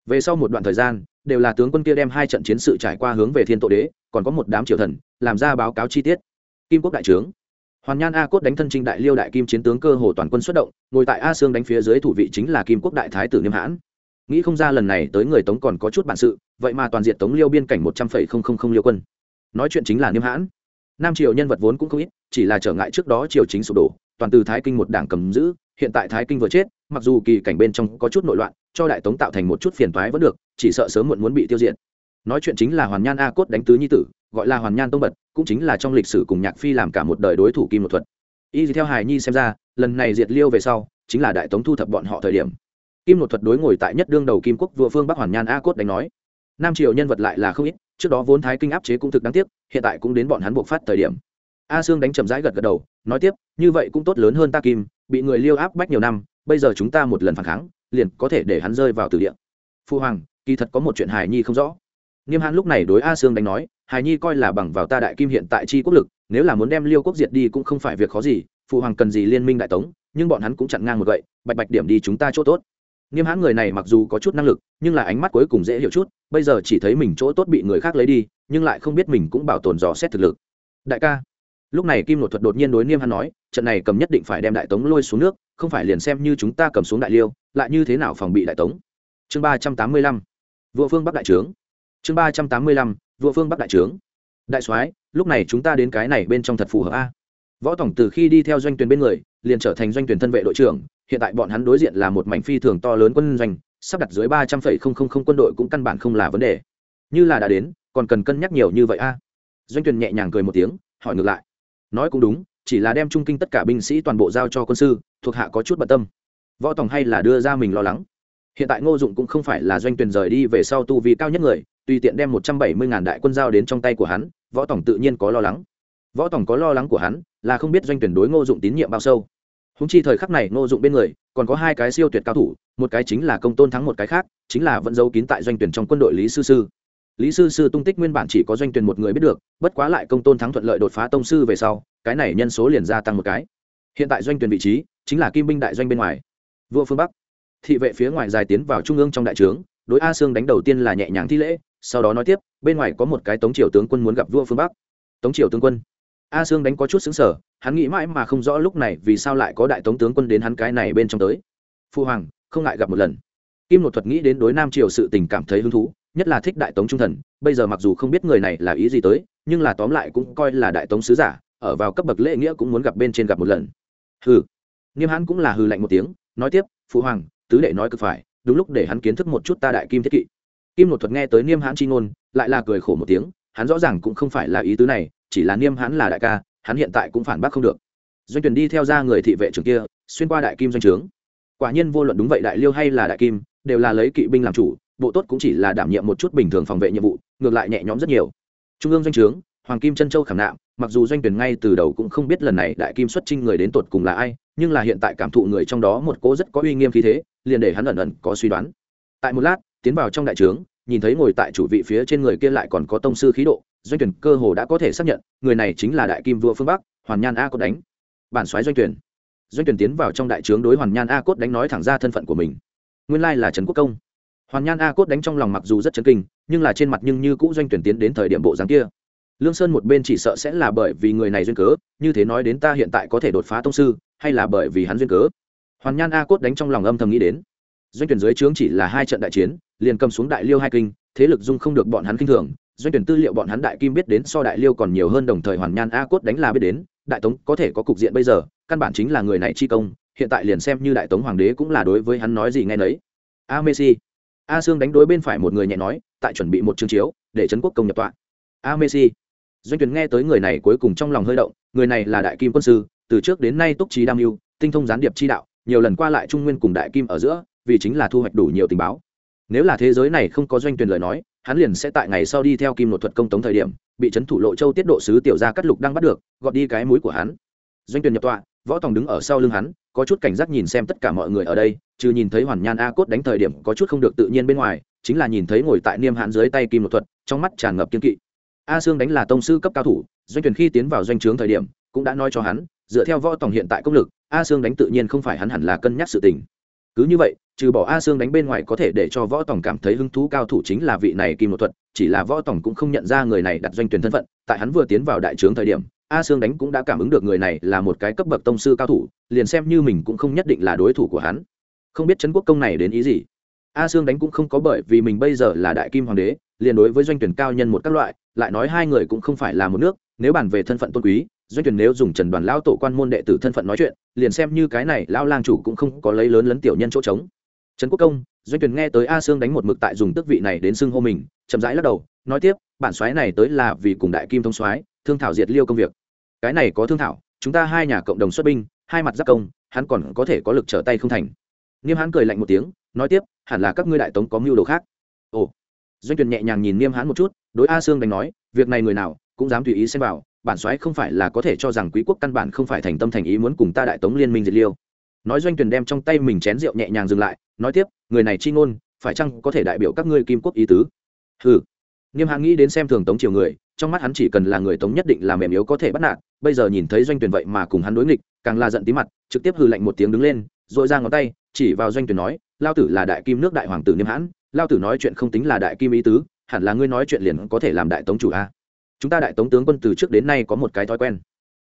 Về sau một đoạn thời gian, đều là tướng quân kia đem hai trận chiến sự trải qua hướng về thiên tổ đế, còn có một đám triều thần, làm ra báo cáo chi tiết. Kim quốc đại trướng. Hoàn nhan a cốt đánh thân trinh đại liêu đại kim chiến tướng cơ hồ toàn quân xuất động, ngồi tại a sương đánh phía dưới thủ vị chính là kim quốc đại thái tử niêm hãn. Nghĩ không ra lần này tới người tống còn có chút bản sự, vậy mà toàn diện tống liêu biên cảnh một trăm phẩy không không không liêu quân. Nói chuyện chính là niêm hãn. Nam triều nhân vật vốn cũng không ít, chỉ là trở ngại trước đó triều chính sụp đổ, toàn từ thái kinh một đảng cầm giữ hiện tại thái kinh vừa chết, mặc dù kỳ cảnh bên trong có chút nội loạn, cho đại tống tạo thành một chút phiền toái vẫn được, chỉ sợ sớm muộn muốn bị tiêu diệt. Nói chuyện chính là hoàn nhan a cốt đánh tứ nhi tử, gọi là hoàn nhan tông bật, cũng chính là trong lịch sử cùng nhạc phi làm cả một đời đối thủ kim một thuật. Y theo hài nhi xem ra, lần này diệt liêu về sau, chính là đại tống thu thập bọn họ thời điểm. Kim một thuật đối ngồi tại nhất đương đầu kim quốc vua phương bắc hoàn nhan a cốt đánh nói, nam triều nhân vật lại là không ít, trước đó vốn thái kinh áp chế cũng thực đáng tiếc, hiện tại cũng đến bọn hắn buộc phát thời điểm. A sương đánh chậm rãi gật gật đầu, nói tiếp, như vậy cũng tốt lớn hơn ta kim bị người liêu áp bách nhiều năm, bây giờ chúng ta một lần phản kháng, liền có thể để hắn rơi vào tử địa. Phu hoàng, kỳ thật có một chuyện hài nhi không rõ. Nghiêm hãn lúc này đối a sương đánh nói hài nhi coi là bằng vào ta đại kim hiện tại chi quốc lực, nếu là muốn đem liêu quốc diệt đi cũng không phải việc khó gì phụ hoàng cần gì liên minh đại tống, nhưng bọn hắn cũng chặn ngang một gậy, bạch bạch điểm đi chúng ta chỗ tốt. Nghiêm hãn người này mặc dù có chút năng lực, nhưng là ánh mắt cuối cùng dễ hiểu chút, bây giờ chỉ thấy mình chỗ tốt bị người khác lấy đi, nhưng lại không biết mình cũng bảo tồn dò xét thực lực. Đại ca lúc này kim nội thuật đột nhiên đối niêm hắn nói, trận này cầm nhất định phải đem đại tống lôi xuống nước, không phải liền xem như chúng ta cầm xuống đại liêu, lại như thế nào phòng bị đại tống? Chương ba trăm tám mươi lăm, vua phương bắc đại trướng. Chương ba trăm tám mươi lăm, vua phương bắc đại trướng. Đại soái, lúc này chúng ta đến cái này bên trong thật phù hợp a. Võ tổng từ khi đi theo doanh tuyển bên người, liền trở thành doanh tuyển thân vệ đội trưởng, hiện tại bọn hắn đối diện là một mảnh phi thường to lớn quân doanh, sắp đặt dưới ba trăm phẩy không không không quân đội cũng căn bản không là vấn đề. Như là đã đến, còn cần cân nhắc nhiều như vậy a. Doanh tuyển nhẹ nhàng cười một tiếng, hỏi ngược lại nói cũng đúng, chỉ là đem trung kinh tất cả binh sĩ toàn bộ giao cho quân sư, thuộc hạ có chút bận tâm. Võ tổng hay là đưa ra mình lo lắng. Hiện tại ngô dụng cũng không phải là doanh tuyển rời đi về sau tu vi cao nhất người, tùy tiện đem một trăm bảy mươi ngàn đại quân giao đến trong tay của hắn, võ tổng tự nhiên có lo lắng. Võ tổng có lo lắng của hắn là không biết doanh tuyển đối ngô dụng tín nhiệm bao sâu. Húng chi thời khắc này ngô dụng bên người còn có hai cái siêu tuyệt cao thủ, một cái chính là công tôn thắng một cái khác, chính là vẫn giấu kín tại doanh tuyển trong quân đội lý sư sư lý sư sư tung tích nguyên bản chỉ có doanh tuyển một người biết được, bất quá lại công tôn thắng thuận lợi đột phá tông sư về sau, cái này nhân số liền gia tăng một cái. Hiện tại doanh tuyển vị trí chính là kim binh đại doanh bên ngoài. Vua phương bắc, thị vệ phía ngoài dài tiến vào trung ương trong đại trướng, đối a sương đánh đầu tiên là nhẹ nhàng thi lễ, sau đó nói tiếp, bên ngoài có một cái tống triều tướng quân muốn gặp vua phương bắc. Tống triều tướng quân. A sương đánh có chút xứng sở hắn nghĩ mãi mà không rõ lúc này vì sao lại có đại tống tướng quân đến hắn cái này bên trong tới. Phu hoàng, không ngại gặp một lần. Kim nội thuật nghĩ đến đối nam triều sự tình cảm thấy hứng thú nhất là thích đại tống trung thần, bây giờ mặc dù không biết người này là ý gì tới, nhưng là tóm lại cũng coi là đại tống sứ giả, ở vào cấp bậc lễ nghĩa cũng muốn gặp bên trên gặp một lần. Hừ. Nghiêm hãn cũng là hừ lạnh một tiếng, nói tiếp, phụ hoàng, tứ đệ nói cực phải, đúng lúc để hắn kiến thức một chút ta đại kim thiết kỵ. Kim một thuật nghe tới niêm hãn chi ngôn, lại là cười khổ một tiếng, hắn rõ ràng cũng không phải là ý tứ này, chỉ là niêm hãn là đại ca, hắn hiện tại cũng phản bác không được. Doanh tuyển đi theo ra người thị vệ trưởng kia, xuyên qua đại kim doanh trướng. Quả nhiên vô luận đúng vậy đại liêu hay là đại kim, đều là lấy kỵ binh làm chủ bộ tốt cũng chỉ là đảm nhiệm một chút bình thường phòng vệ nhiệm vụ, ngược lại nhẹ nhõm rất nhiều. Trung ương doanh trướng, hoàng kim Trân châu khảm nạm, mặc dù doanh tuyển ngay từ đầu cũng không biết lần này đại kim xuất trinh người đến tột cùng là ai, nhưng là hiện tại cảm thụ người trong đó một cố rất có uy nghiêm khí thế, liền để hắn ẩn ẩn có suy đoán. Tại một lát, tiến vào trong đại trướng, nhìn thấy ngồi tại chủ vị phía trên người kia lại còn có tông sư khí độ, doanh tuyển cơ hồ đã có thể xác nhận, người này chính là đại kim vua phương bắc, hoàn nhan a cốt đánh. Bản soái doanh tuyển. Doanh tuyển tiến vào trong đại trướng đối hoàn nhan a cốt đánh nói thẳng ra thân phận của mình. Nguyên lai là trần quốc công hoàn nhan a cốt đánh trong lòng mặc dù rất chấn kinh, nhưng là trên mặt nhưng như cũ doanh tuyển tiến đến thời điểm bộ dáng kia. Lương sơn một bên chỉ sợ sẽ là bởi vì người này duyên cớ, như thế nói đến ta hiện tại có thể đột phá tông sư, hay là bởi vì hắn duyên cớ? Hoàn nhan a cốt đánh trong lòng âm thầm nghĩ đến. Doanh tuyển dưới trướng chỉ là hai trận đại chiến, liền cầm xuống đại liêu hai kinh, thế lực dung không được bọn hắn kinh thường. Doanh tuyển tư liệu bọn hắn đại kim biết đến so đại liêu còn nhiều hơn đồng thời hoàn nhan a cốt đánh là biết đến, đại tống có thể có cục diện bây giờ, căn bản chính là người này chi công, hiện tại liền xem như đại tống hoàng đế cũng là đối với hắn nói gì nghe nấy. A messi a sương đánh đối bên phải một người nhẹ nói, tại chuẩn bị một chương chiếu, để trấn quốc công nhập tọa. A messi. Doanh tuyển nghe tới người này cuối cùng trong lòng hơi động, người này là đại kim quân sư, từ trước đến nay túc trí đam mưu, tinh thông gián điệp chi đạo, nhiều lần qua lại trung nguyên cùng đại kim ở giữa, vì chính là thu hoạch đủ nhiều tình báo. Nếu là thế giới này không có doanh tuyển lời nói, hắn liền sẽ tại ngày sau đi theo kim nội thuật công tống thời điểm, bị trấn thủ lộ châu tiết độ sứ tiểu gia cắt lục đang bắt được, gọt đi cái mũi của hắn. Doanh tuyển nhập tọa, võ tòng đứng ở sau lưng hắn, có chút cảnh giác nhìn xem tất cả mọi người ở đây trừ nhìn thấy hoàn nhan a cốt đánh thời điểm có chút không được tự nhiên bên ngoài, chính là nhìn thấy ngồi tại niêm hãn dưới tay kim một thuật, trong mắt tràn ngập kiên kỵ. A sương đánh là tông sư cấp cao thủ, doanh tuyển khi tiến vào doanh trướng thời điểm, cũng đã nói cho hắn, dựa theo võ tổng hiện tại công lực, a sương đánh tự nhiên không phải hắn hẳn là cân nhắc sự tình. Cứ như vậy, trừ bỏ a sương đánh bên ngoài có thể để cho võ tổng cảm thấy hứng thú cao thủ chính là vị này kim một thuật, chỉ là võ tổng cũng không nhận ra người này đặt doanh tuyển thân phận, tại hắn vừa tiến vào đại trướng thời điểm, a sương đánh cũng đã cảm ứng được người này là một cái cấp bậc tông sư cao thủ, liền xem như mình cũng không nhất định là đối thủ của hắn không biết trấn quốc công này đến ý gì. A sương đánh cũng không có bởi vì mình bây giờ là đại kim hoàng đế, liền đối với doanh tuyển cao nhân một các loại, lại nói hai người cũng không phải là một nước, nếu bàn về thân phận tôn quý, doanh tuyển nếu dùng trần đoàn lao tổ quan môn đệ tử thân phận nói chuyện, liền xem như cái này lao lang chủ cũng không có lấy lớn lấn tiểu nhân chỗ trống. Trấn quốc công, doanh tuyển nghe tới a sương đánh một mực tại dùng tước vị này đến xưng hô mình, chậm rãi lắc đầu, nói tiếp, bản soái này tới là vì cùng đại kim thông soái, thương thảo diệt liêu công việc. Cái này có thương thảo, chúng ta hai nhà cộng đồng xuất binh, hai mặt giáp công, hắn còn có thể có lực trở tay không thành niêm hán cười lạnh một tiếng, nói tiếp, hẳn là các ngươi đại tống có mưu đồ khác. Ồ. Doanh Tuyền nhẹ nhàng nhìn niêm hán một chút, đối a sương đánh nói, việc này người nào cũng dám tùy ý xem vào, bản soái không phải là có thể cho rằng quý quốc căn bản không phải thành tâm thành ý muốn cùng ta đại tống liên minh diệt liêu. Nói doanh Tuyền đem trong tay mình chén rượu nhẹ nhàng dừng lại, nói tiếp, người này chi ngôn, phải chăng có thể đại biểu các ngươi kim quốc ý tứ? Hừ. Niêm Hán nghĩ đến xem thường tống triều người, trong mắt hắn chỉ cần là người tống nhất định là mềm yếu có thể bắt nạt, bây giờ nhìn thấy doanh Tuyền vậy mà cùng hắn đối nghịch, càng là giận tí mặt, trực tiếp hừ lạnh một tiếng đứng lên rồi ra ngón tay, chỉ vào doanh tuyển nói, lao tử là đại kim nước đại hoàng tử niêm hãn, lao tử nói chuyện không tính là đại kim ý tứ, hẳn là ngươi nói chuyện liền có thể làm đại tống chủ a. Chúng ta đại tống tướng quân từ trước đến nay có một cái thói quen.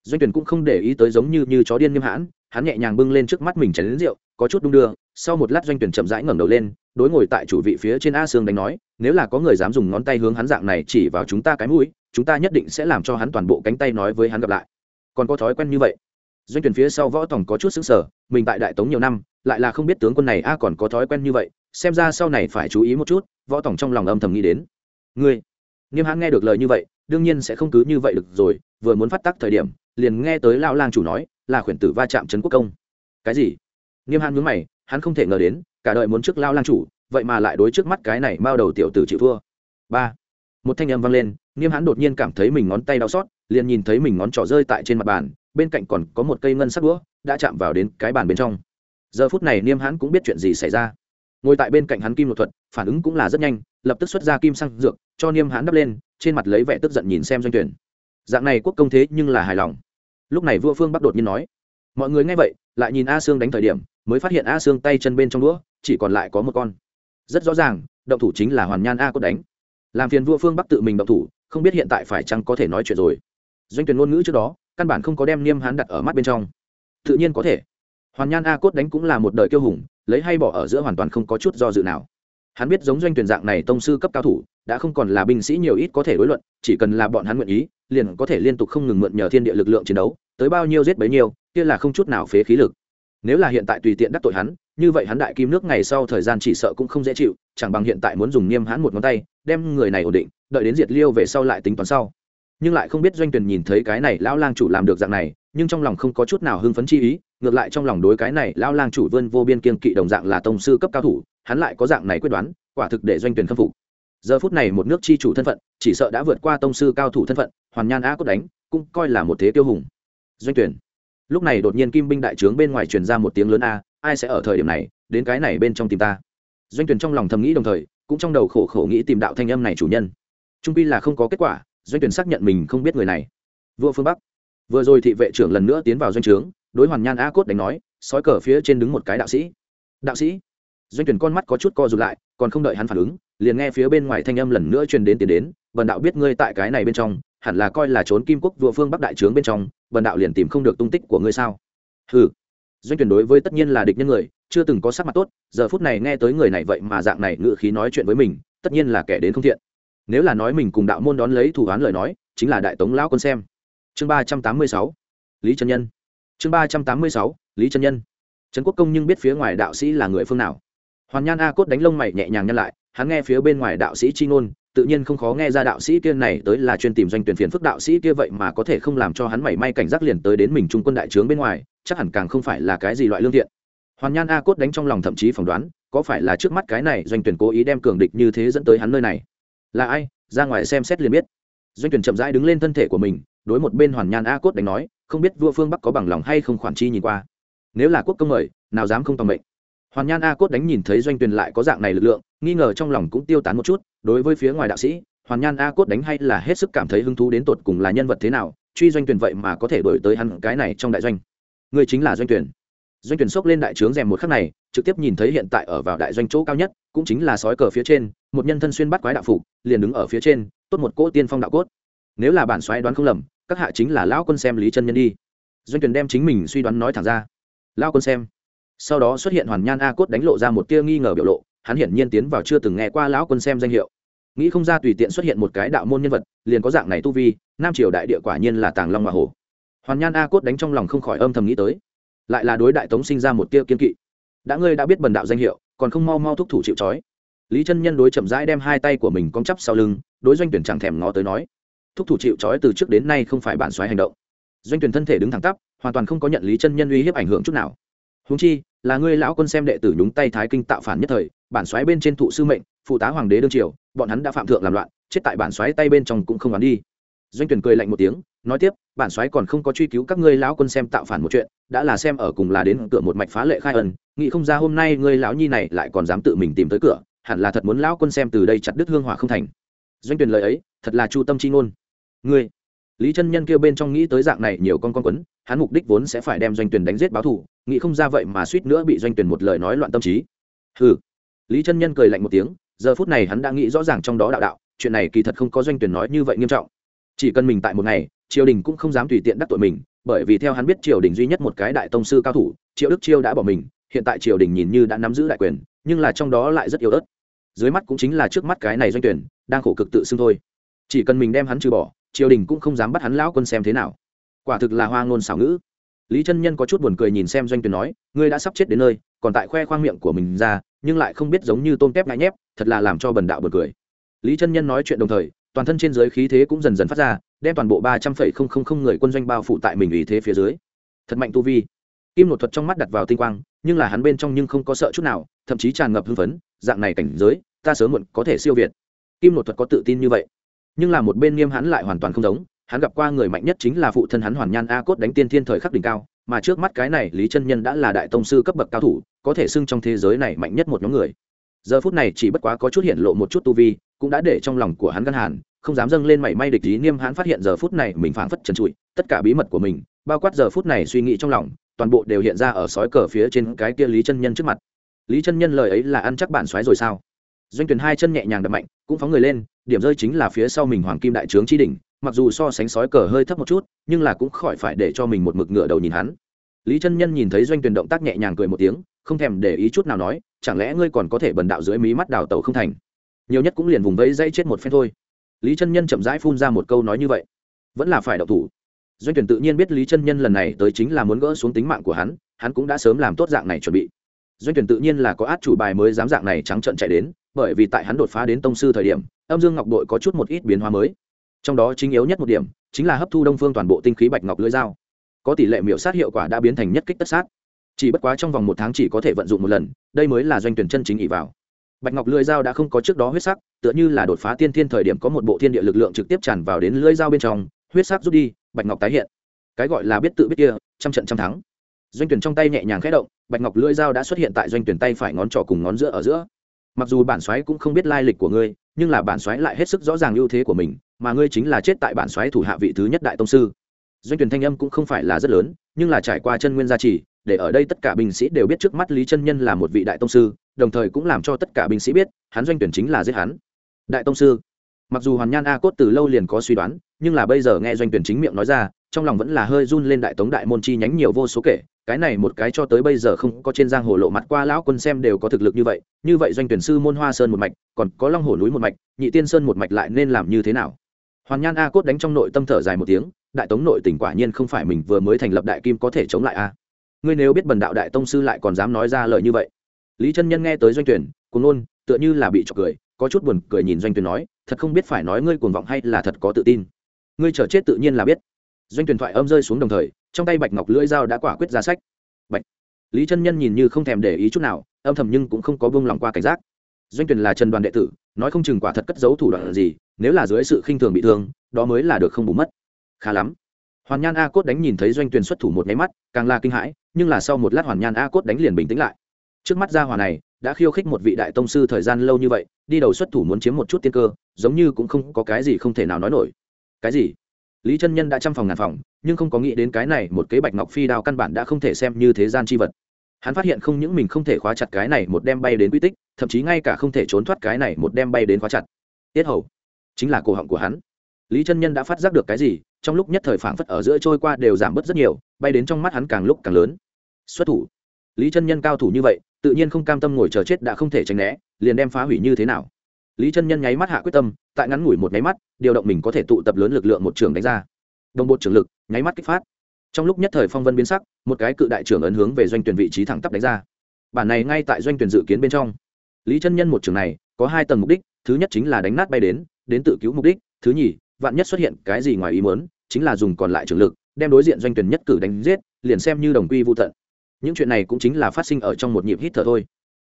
Doanh tuyển cũng không để ý tới giống như như chó điên Niêm hãn, hắn nhẹ nhàng bưng lên trước mắt mình chén đến rượu, có chút đung đưa, sau một lát doanh tuyển chậm rãi ngẩng đầu lên, đối ngồi tại chủ vị phía trên a sương đánh nói, nếu là có người dám dùng ngón tay hướng hắn dạng này chỉ vào chúng ta cái mũi, chúng ta nhất định sẽ làm cho hắn toàn bộ cánh tay nói với hắn gặp lại. Còn có thói quen như vậy doanh tuyển phía sau võ tổng có chút sững sờ, mình tại đại tống nhiều năm, lại là không biết tướng quân này a còn có thói quen như vậy, xem ra sau này phải chú ý một chút, võ tổng trong lòng âm thầm nghĩ đến. Ngươi, nghiêm hãn nghe được lời như vậy, đương nhiên sẽ không cứ như vậy được rồi, vừa muốn phát tác thời điểm, liền nghe tới lão lang chủ nói, là khuyển tử va chạm trấn quốc công. Cái gì? Nghiêm hãn nhướng mày, hắn không thể ngờ đến, cả đời muốn trước lao lang chủ, vậy mà lại đối trước mắt cái này bao đầu tiểu tử chịu thua. Ba, một thanh âm vang lên, nghiêm hãn đột nhiên cảm thấy mình ngón tay đau xót liền nhìn thấy mình ngón trỏ rơi tại trên mặt bàn, bên cạnh còn có một cây ngân sắc đũa, đã chạm vào đến cái bàn bên trong. Giờ phút này niêm hãn cũng biết chuyện gì xảy ra. Ngồi tại bên cạnh hắn kim một thuật, phản ứng cũng là rất nhanh, lập tức xuất ra kim xăng dược, cho niêm hãn đắp lên, trên mặt lấy vẻ tức giận nhìn xem doanh tuyển. Dạng này quốc công thế nhưng là hài lòng. Lúc này vua phương bắc đột nhiên nói, mọi người nghe vậy, lại nhìn a sương đánh thời điểm, mới phát hiện a sương tay chân bên trong đũa, chỉ còn lại có một con. Rất rõ ràng, động thủ chính là hoàn nhan a cốt đánh. Làm phiền vua phương bắc tự mình động thủ, không biết hiện tại phải chăng có thể nói chuyện rồi doanh tuyển ngôn ngữ trước đó, căn bản không có đem niêm hán đặt ở mắt bên trong. Tự nhiên có thể. Hoàn nhan a cốt đánh cũng là một đời kiêu hùng, lấy hay bỏ ở giữa hoàn toàn không có chút do dự nào. Hắn biết giống doanh tuyển dạng này tông sư cấp cao thủ, đã không còn là binh sĩ nhiều ít có thể đối luận, chỉ cần là bọn hắn nguyện ý, liền có thể liên tục không ngừng mượn nhờ thiên địa lực lượng chiến đấu, tới bao nhiêu giết bấy nhiêu, kia là không chút nào phế khí lực. Nếu là hiện tại tùy tiện đắc tội hắn, như vậy hắn đại kim nước ngày sau thời gian chỉ sợ cũng không dễ chịu, chẳng bằng hiện tại muốn dùng niêm hãn một ngón tay, đem người này ổn định, đợi đến diệt liêu về sau lại tính toán sau nhưng lại không biết doanh tuyển nhìn thấy cái này lão lang chủ làm được dạng này, nhưng trong lòng không có chút nào hưng phấn chi ý, ngược lại trong lòng đối cái này lão lang chủ vươn vô biên kiên kỵ đồng dạng là tông sư cấp cao thủ, hắn lại có dạng này quyết đoán, quả thực để doanh tuyển khâm phục. Giờ phút này một nước chi chủ thân phận, chỉ sợ đã vượt qua tông sư cao thủ thân phận, hoàn nhan á cốt đánh, cũng coi là một thế tiêu hùng. Doanh tuyển. Lúc này đột nhiên kim binh đại trướng bên ngoài truyền ra một tiếng lớn a, ai sẽ ở thời điểm này, đến cái này bên trong tìm ta. Doanh tuyển trong lòng thầm nghĩ đồng thời, cũng trong đầu khổ khổ nghĩ tìm đạo thanh âm này chủ nhân. Trung quy là không có kết quả doanh tuyển xác nhận mình không biết người này. Vua phương bắc. Vừa rồi thị vệ trưởng lần nữa tiến vào doanh trướng, đối hoàn nhan a cốt đánh nói, sói cờ phía trên đứng một cái đạo sĩ. Đạo sĩ? Doanh tuyển con mắt có chút co rụt lại, còn không đợi hắn phản ứng, liền nghe phía bên ngoài thanh âm lần nữa truyền đến tiến đến, bần đạo biết ngươi tại cái này bên trong, hẳn là coi là trốn kim quốc vua phương bắc đại trướng bên trong, bần đạo liền tìm không được tung tích của ngươi sao? Hừ. Doanh tuyển đối với tất nhiên là địch nhân người, chưa từng có sắc mặt tốt, giờ phút này nghe tới người này vậy mà dạng này ngự khí nói chuyện với mình, tất nhiên là kẻ đến không thiện nếu là nói mình cùng đạo môn đón lấy thủ án lời nói, chính là đại tống lão quân xem. Chương ba trăm tám mươi sáu, lý trân nhân. Chương ba trăm tám mươi sáu, lý trân nhân. Trần quốc công nhưng biết phía ngoài đạo sĩ là người phương nào. Hoàn nhan a cốt đánh lông mày nhẹ nhàng nhân lại, hắn nghe phía bên ngoài đạo sĩ chi ngôn, tự nhiên không khó nghe ra đạo sĩ kia này tới là chuyên tìm doanh tuyển phiền phức đạo sĩ kia vậy mà có thể không làm cho hắn mảy may cảnh giác liền tới đến mình trung quân đại trướng bên ngoài, chắc hẳn càng không phải là cái gì loại lương thiện. Hoàn nhan a cốt đánh trong lòng thậm chí phỏng đoán, có phải là trước mắt cái này doanh tuyển cố ý đem cường địch như thế dẫn tới hắn nơi này? Là ai? Ra ngoài xem xét liền biết. Doanh tuyển chậm rãi đứng lên thân thể của mình, đối một bên hoàn nhan a cốt đánh nói, không biết vua phương bắc có bằng lòng hay không khoản chi nhìn qua. Nếu là quốc công mời, nào dám không tòng mệnh. Hoàn nhan a cốt đánh nhìn thấy doanh tuyển lại có dạng này lực lượng, nghi ngờ trong lòng cũng tiêu tán một chút, đối với phía ngoài đạo sĩ, hoàn nhan a cốt đánh hay là hết sức cảm thấy hứng thú đến tột cùng là nhân vật thế nào, truy doanh tuyển vậy mà có thể đổi tới hắn cái này trong đại doanh. Người chính là doanh tuyển doanh tuyển sốc lên đại trướng rèm một khắc này, trực tiếp nhìn thấy hiện tại ở vào đại doanh chỗ cao nhất, cũng chính là sói cờ phía trên, một nhân thân xuyên bắt quái đạo phục, liền đứng ở phía trên, tốt một cỗ tiên phong đạo cốt. Nếu là bản xoáy đoán không lầm, các hạ chính là lão quân xem lý chân nhân đi. Doanh tuyển đem chính mình suy đoán nói thẳng ra. Lão quân xem. Sau đó xuất hiện hoàn nhan a cốt đánh lộ ra một tia nghi ngờ biểu lộ, hắn hiển nhiên tiến vào chưa từng nghe qua lão quân xem danh hiệu. Nghĩ không ra tùy tiện xuất hiện một cái đạo môn nhân vật, liền có dạng này tu vi, nam triều đại địa quả nhiên là tàng long hoa hồ. Hoàn nhan a cốt đánh trong lòng không khỏi âm thầm nghĩ tới lại là đối đại tống sinh ra một tia kiên kỵ. Đã ngươi đã biết bần đạo danh hiệu, còn không mau mau thúc thủ chịu trói. Lý chân nhân đối chậm rãi đem hai tay của mình cong chắp sau lưng, đối doanh tuyển chẳng thèm ngó tới nói. Thúc thủ chịu trói từ trước đến nay không phải bản xoáy hành động. Doanh tuyển thân thể đứng thẳng tắp, hoàn toàn không có nhận lý chân nhân uy hiếp ảnh hưởng chút nào. Húng chi, là ngươi lão quân xem đệ tử nhúng tay thái kinh tạo phản nhất thời, bản xoáy bên trên thụ sư mệnh, phụ tá hoàng đế đương triều, bọn hắn đã phạm thượng làm loạn, chết tại bản xoáy tay bên trong cũng không đoán đi doanh tuyển cười lạnh một tiếng, nói tiếp, bản soái còn không có truy cứu các ngươi lão quân xem tạo phản một chuyện, đã là xem ở cùng là đến cửa một mạch phá lệ khai ẩn, nghĩ không ra hôm nay ngươi lão nhi này lại còn dám tự mình tìm tới cửa, hẳn là thật muốn lão quân xem từ đây chặt đứt hương hỏa không thành. Doanh tuyển lời ấy, thật là chu tâm chi ngôn. Ngươi, lý chân nhân kêu bên trong nghĩ tới dạng này nhiều con con quấn, hắn mục đích vốn sẽ phải đem doanh tuyển đánh giết báo thù, nghĩ không ra vậy mà suýt nữa bị doanh tuyển một lời nói loạn tâm trí. Hừ. Lý chân nhân cười lạnh một tiếng, giờ phút này hắn đã nghĩ rõ ràng trong đó đạo đạo, chuyện này kỳ thật không có doanh tuyển nói như vậy nghiêm trọng chỉ cần mình tại một ngày, triều đình cũng không dám tùy tiện đắc tội mình, bởi vì theo hắn biết triều đình duy nhất một cái đại tông sư cao thủ, triệu đức chiêu đã bỏ mình, hiện tại triều đình nhìn như đã nắm giữ đại quyền, nhưng là trong đó lại rất yếu ớt. Dưới mắt cũng chính là trước mắt cái này doanh tuyển, đang khổ cực tự xưng thôi. Chỉ cần mình đem hắn trừ bỏ, triều đình cũng không dám bắt hắn lão quân xem thế nào. Quả thực là hoa ngôn xảo ngữ. Lý chân nhân có chút buồn cười nhìn xem doanh tuyển nói, ngươi đã sắp chết đến nơi, còn tại khoe khoang miệng của mình ra, nhưng lại không biết giống như tôm tép ngại nhép, thật là làm cho bần đạo buồn cười. Lý chân nhân nói chuyện đồng thời toàn thân trên giới khí thế cũng dần dần phát ra, đem toàn bộ ba trăm phẩy không không không người quân doanh bao phủ tại mình ủy thế phía dưới. Thật mạnh tu vi. Kim nội thuật trong mắt đặt vào tinh quang, nhưng là hắn bên trong nhưng không có sợ chút nào, thậm chí tràn ngập hưng phấn, dạng này cảnh giới, ta sớm muộn có thể siêu việt. Kim nội thuật có tự tin như vậy. Nhưng là một bên nghiêm hắn lại hoàn toàn không giống, hắn gặp qua người mạnh nhất chính là phụ thân hắn hoàn nhan a cốt đánh tiên thiên thời khắc đỉnh cao, mà trước mắt cái này lý chân nhân đã là đại tông sư cấp bậc cao thủ, có thể xưng trong thế giới này mạnh nhất một nhóm người giờ phút này chỉ bất quá có chút hiện lộ một chút tu vi, cũng đã để trong lòng của hắn ngăn hàn, không dám dâng lên mảy may địch ý niêm hắn phát hiện giờ phút này mình phảng phất trần trụi, tất cả bí mật của mình, bao quát giờ phút này suy nghĩ trong lòng, toàn bộ đều hiện ra ở sói cờ phía trên cái kia lý chân nhân trước mặt. Lý chân nhân lời ấy là ăn chắc bản xoáy rồi sao? Doanh tuyển hai chân nhẹ nhàng đập mạnh, cũng phóng người lên, điểm rơi chính là phía sau mình hoàng kim đại trướng chi đỉnh, mặc dù so sánh sói cờ hơi thấp một chút, nhưng là cũng khỏi phải để cho mình một mực ngựa đầu nhìn hắn. Lý chân nhân nhìn thấy doanh tuyển động tác nhẹ nhàng cười một tiếng không thèm để ý chút nào nói, chẳng lẽ ngươi còn có thể bần đạo dưới mí mắt đào tẩu không thành? Nhiều nhất cũng liền vùng vẫy dây chết một phen thôi. Lý chân nhân chậm rãi phun ra một câu nói như vậy. Vẫn là phải đậu thủ. Doanh tuyển tự nhiên biết lý chân nhân lần này tới chính là muốn gỡ xuống tính mạng của hắn hắn cũng đã sớm làm tốt dạng này chuẩn bị. Doanh tuyển tự nhiên là có át chủ bài mới dám dạng này trắng trận chạy đến, bởi vì tại hắn đột phá đến tông sư thời điểm, âm dương ngọc đội có chút một ít biến hóa mới. Trong đó chính yếu nhất một điểm, chính là hấp thu đông phương toàn bộ tinh khí bạch ngọc lưỡi dao. Có tỷ lệ miểu sát hiệu quả đã biến thành nhất kích tất sát chỉ bất quá trong vòng một tháng chỉ có thể vận dụng một lần, đây mới là doanh tuyển chân chính ỉ vào. Bạch ngọc lưỡi dao đã không có trước đó huyết sắc, tựa như là đột phá tiên thiên thời điểm có một bộ thiên địa lực lượng trực tiếp tràn vào đến lưỡi dao bên trong, huyết sắc rút đi, bạch ngọc tái hiện. Cái gọi là biết tự biết kia, trăm trận trăm thắng. Doanh tuyển trong tay nhẹ nhàng khẽ động, bạch ngọc lưỡi dao đã xuất hiện tại doanh tuyển tay phải ngón trỏ cùng ngón giữa ở giữa. Mặc dù bản xoáy cũng không biết lai lịch của ngươi, nhưng là bản xoáy lại hết sức rõ ràng ưu thế của mình, mà ngươi chính là chết tại bản xoáy thủ hạ vị thứ nhất đại tông sư. Doanh tuyển thanh âm cũng không phải là rất lớn, nhưng là trải qua chân nguyên gia trì để ở đây tất cả binh sĩ đều biết trước mắt lý chân nhân là một vị đại tông sư, đồng thời cũng làm cho tất cả binh sĩ biết, hắn doanh tuyển chính là giết hắn. Đại tông sư. Mặc dù hoàn nhan a cốt từ lâu liền có suy đoán, nhưng là bây giờ nghe doanh tuyển chính miệng nói ra, trong lòng vẫn là hơi run lên đại tống đại môn chi nhánh nhiều vô số kể, cái này một cái cho tới bây giờ không có trên giang hồ lộ mặt qua lão quân xem đều có thực lực như vậy như vậy doanh tuyển sư môn hoa sơn một mạch, còn có long hồ núi một mạch, nhị tiên sơn một mạch lại nên làm như thế nào? Hoàn nhan a cốt đánh trong nội tâm thở dài một tiếng, đại tống nội tỉnh quả nhiên không phải mình vừa mới thành lập đại kim có thể chống lại a ngươi nếu biết bần đạo đại tông sư lại còn dám nói ra lời như vậy. Lý chân nhân nghe tới doanh tuyển, cuồng nôn, tựa như là bị trọc cười, có chút buồn cười nhìn doanh tuyển nói, thật không biết phải nói ngươi cuồng vọng hay là thật có tự tin. Ngươi chờ chết tự nhiên là biết. Doanh tuyển thoại âm rơi xuống đồng thời, trong tay bạch ngọc lưỡi dao đã quả quyết ra sách. Bạch. Lý chân nhân nhìn như không thèm để ý chút nào, âm thầm nhưng cũng không có buông lòng qua cảnh giác. Doanh tuyển là trần đoàn đệ tử, nói không chừng quả thật cất giấu thủ đoạn gì, nếu là dưới sự khinh thường bị thương, đó mới là được không bù mất. Khá lắm hoàn nhan a cốt đánh nhìn thấy doanh tuyển xuất thủ một nháy mắt, càng là kinh hãi, nhưng là sau một lát hoàn nhan a cốt đánh liền bình tĩnh lại. Trước mắt gia hòa này, đã khiêu khích một vị đại tông sư thời gian lâu như vậy, đi đầu xuất thủ muốn chiếm một chút tiên cơ, giống như cũng không có cái gì không thể nào nói nổi. Cái gì? Lý chân nhân đã trăm phòng ngàn phòng, nhưng không có nghĩ đến cái này một kế bạch ngọc phi đao căn bản đã không thể xem như thế gian chi vật. Hắn phát hiện không những mình không thể khóa chặt cái này một đem bay đến quy tích, thậm chí ngay cả không thể trốn thoát cái này một đem bay đến khóa chặt. Tiết hầu, chính là cổ họng của hắn lý chân nhân đã phát giác được cái gì, trong lúc nhất thời phảng phất ở giữa trôi qua đều giảm bớt rất nhiều, bay đến trong mắt hắn càng lúc càng lớn. Xuất thủ. Lý chân nhân cao thủ như vậy, tự nhiên không cam tâm ngồi chờ chết đã không thể tránh né, liền đem phá hủy như thế nào. Lý chân nhân nháy mắt hạ quyết tâm, tại ngắn ngủi một nháy mắt, điều động mình có thể tụ tập lớn lực lượng một trường đánh ra. Đồng bộ trường lực, nháy mắt kích phát. Trong lúc nhất thời phong vân biến sắc, một cái cự đại trưởng ấn hướng về doanh tuyển vị trí thẳng tắp đánh ra. Bản này ngay tại doanh tuyển dự kiến bên trong. Lý chân nhân một trường này, có hai tầng mục đích, thứ nhất chính là đánh nát bay đến đến tự cứu mục đích, thứ nhì vạn nhất xuất hiện cái gì ngoài ý muốn, chính là dùng còn lại trường lực, đem đối diện doanh tuyển nhất cử đánh giết, liền xem như đồng quy vô tận. Những chuyện này cũng chính là phát sinh ở trong một nhịp hít thở thôi.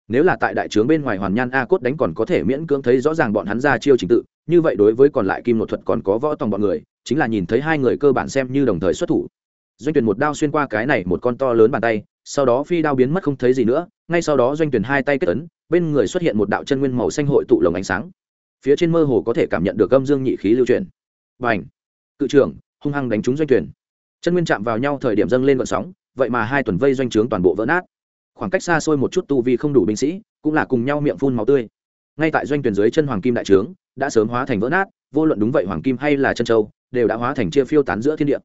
Nếu là tại đại trướng bên ngoài hoàn nhan a cốt đánh còn có thể miễn cưỡng thấy rõ ràng bọn hắn ra chiêu trình tự, như vậy đối với còn lại kim nội thuật còn có võ tòng bọn người, chính là nhìn thấy hai người cơ bản xem như đồng thời xuất thủ. Doanh tuyển một đao xuyên qua cái này một con to lớn bàn tay, sau đó phi đao biến mất không thấy gì nữa, ngay sau đó doanh tuyển hai tay kết ấn, bên người xuất hiện một đạo chân nguyên màu xanh hội tụ lồng ánh sáng. Phía trên mơ hồ có thể cảm nhận được âm dương nhị khí lưu truyền và ảnh. Cự trưởng, hung hăng đánh trúng doanh tuyển chân nguyên chạm vào nhau thời điểm dâng lên vận sóng, vậy mà hai tuần vây doanh trướng toàn bộ vỡ nát. Khoảng cách xa xôi một chút tu vi không đủ binh sĩ, cũng là cùng nhau miệng phun máu tươi. Ngay tại doanh tuyển dưới chân hoàng kim đại trướng, đã sớm hóa thành vỡ nát, vô luận đúng vậy hoàng kim hay là chân châu, đều đã hóa thành chia phiêu tán giữa thiên địa.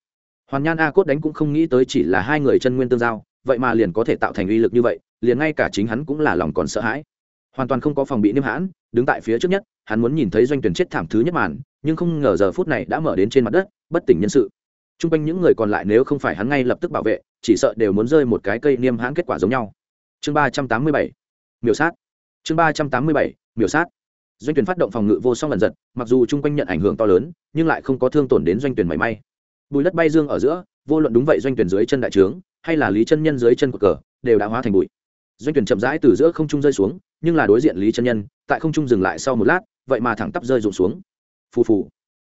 Hoàn nhan a cốt đánh cũng không nghĩ tới chỉ là hai người chân nguyên tương giao, vậy mà liền có thể tạo thành uy lực như vậy, liền ngay cả chính hắn cũng là lòng còn sợ hãi. Hoàn toàn không có phòng bị niêm hãn đứng tại phía trước nhất, hắn muốn nhìn thấy doanh tuyển chết thảm thứ nhất màn, nhưng không ngờ giờ phút này đã mở đến trên mặt đất, bất tỉnh nhân sự. T r u n g quanh những người còn lại nếu không phải hắn ngay lập tức bảo vệ, chỉ sợ đều muốn rơi một cái cây niêm hãn kết quả giống nhau. Chương ba trăm tám mươi bảy, miểu sát. Chương ba trăm tám mươi bảy, miểu sát. Doanh tuyển phát động phòng ngự vô song lần giật, mặc dù chung quanh nhận ảnh hưởng to lớn, nhưng lại không có thương tổn đến doanh tuyển mảy may. Bùi đất bay dương ở giữa, vô luận đúng vậy doanh tuyển dưới chân đại trướng, hay là lý chân nhân dưới chân của cờ, đều đã hóa thành bụi. Doanh tuyển chậm rãi từ giữa không trung rơi xuống nhưng là đối diện lý chân nhân tại không trung dừng lại sau một lát vậy mà thẳng tắp rơi rụng xuống phù phù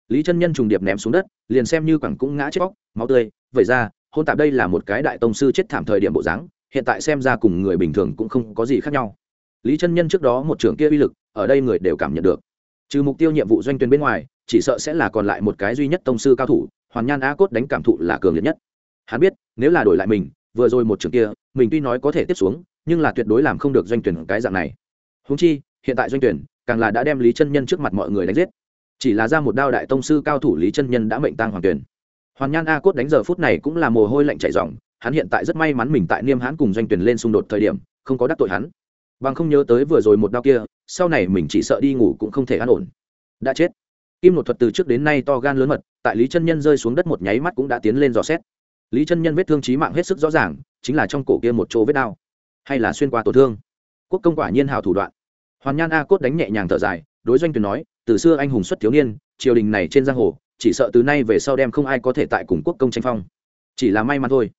lý chân nhân trùng điệp ném xuống đất liền xem như quẳng cũng ngã chết bóc, máu tươi vậy ra hôn tạp đây là một cái đại tông sư chết thảm thời điểm bộ dáng hiện tại xem ra cùng người bình thường cũng không có gì khác nhau lý chân nhân trước đó một trưởng kia uy lực ở đây người đều cảm nhận được trừ mục tiêu nhiệm vụ doanh tuyến bên ngoài chỉ sợ sẽ là còn lại một cái duy nhất tông sư cao thủ hoàn nhan Á cốt đánh cảm thụ là cường liệt nhất hắn biết nếu là đổi lại mình vừa rồi một trường kia mình tuy nói có thể tiếp xuống nhưng là tuyệt đối làm không được doanh tuyển cái dạng này. Húng chi, hiện tại doanh tuyển, càng là đã đem lý chân nhân trước mặt mọi người đánh giết. Chỉ là ra một đao đại tông sư cao thủ lý chân nhân đã mệnh tang hoàng tuyển. Hoàn nhan a cốt đánh giờ phút này cũng là mồ hôi lạnh chảy ròng, hắn hiện tại rất may mắn mình tại niêm hãn cùng doanh tuyển lên xung đột thời điểm, không có đắc tội hắn. Bằng không nhớ tới vừa rồi một đao kia, sau này mình chỉ sợ đi ngủ cũng không thể an ổn. Đã chết. Kim nội thuật từ trước đến nay to gan lớn mật, tại lý chân nhân rơi xuống đất một nháy mắt cũng đã tiến lên dò xét. Lý chân nhân vết thương trí mạng hết sức rõ ràng, chính là trong cổ kia một chỗ vết đao hay là xuyên qua tổn thương? Quốc công quả nhiên hào thủ đoạn. Hoàn nhan a cốt đánh nhẹ nhàng thở dài, đối doanh tuyển nói, từ xưa anh hùng xuất thiếu niên, triều đình này trên giang hồ, chỉ sợ từ nay về sau đem không ai có thể tại cùng quốc công tranh phong. Chỉ là may mắn thôi.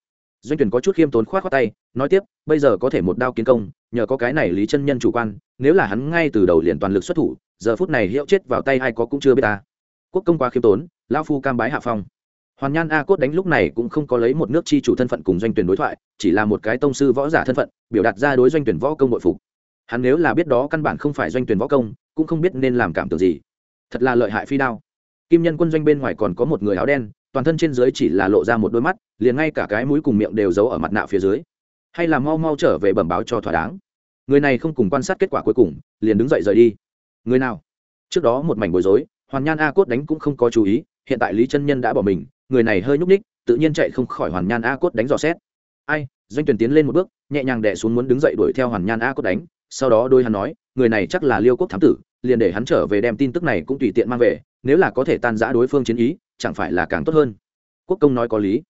Doanh tuyển có chút khiêm tốn khoát khoát tay, nói tiếp, bây giờ có thể một đao kiến công, nhờ có cái này lý chân nhân chủ quan, nếu là hắn ngay từ đầu liền toàn lực xuất thủ, giờ phút này hiệu chết vào tay ai có cũng chưa biết ta. Quốc công quá khiêm tốn lao phu cam bái hạ phong hoàn nhan a cốt đánh lúc này cũng không có lấy một nước chi chủ thân phận cùng doanh tuyển đối thoại, chỉ là một cái tông sư võ giả thân phận, biểu đạt ra đối doanh tuyển võ công nội phục. Hắn nếu là biết đó căn bản không phải doanh tuyển võ công, cũng không biết nên làm cảm tưởng gì. Thật là lợi hại phi đao. Kim nhân quân doanh bên ngoài còn có một người áo đen, toàn thân trên dưới chỉ là lộ ra một đôi mắt, liền ngay cả cái mũi cùng miệng đều giấu ở mặt nạ phía dưới. Hay là mau mau trở về bẩm báo cho thỏa đáng. Người này không cùng quan sát kết quả cuối cùng, liền đứng dậy rời đi. Người nào? Trước đó một mảnh bối rối, hoàn nhan a cốt đánh cũng không có chú ý, hiện tại lý chân nhân đã bỏ mình người này hơi nhúc ních tự nhiên chạy không khỏi hoàn nhan a cốt đánh dò xét. Ai, doanh tuyển tiến lên một bước, nhẹ nhàng đẻ xuống muốn đứng dậy đuổi theo hoàn nhan a cốt đánh, sau đó đôi hắn nói, người này chắc là liêu quốc thám tử, liền để hắn trở về đem tin tức này cũng tùy tiện mang về, nếu là có thể tan giã đối phương chiến ý, chẳng phải là càng tốt hơn. Quốc công nói có lý.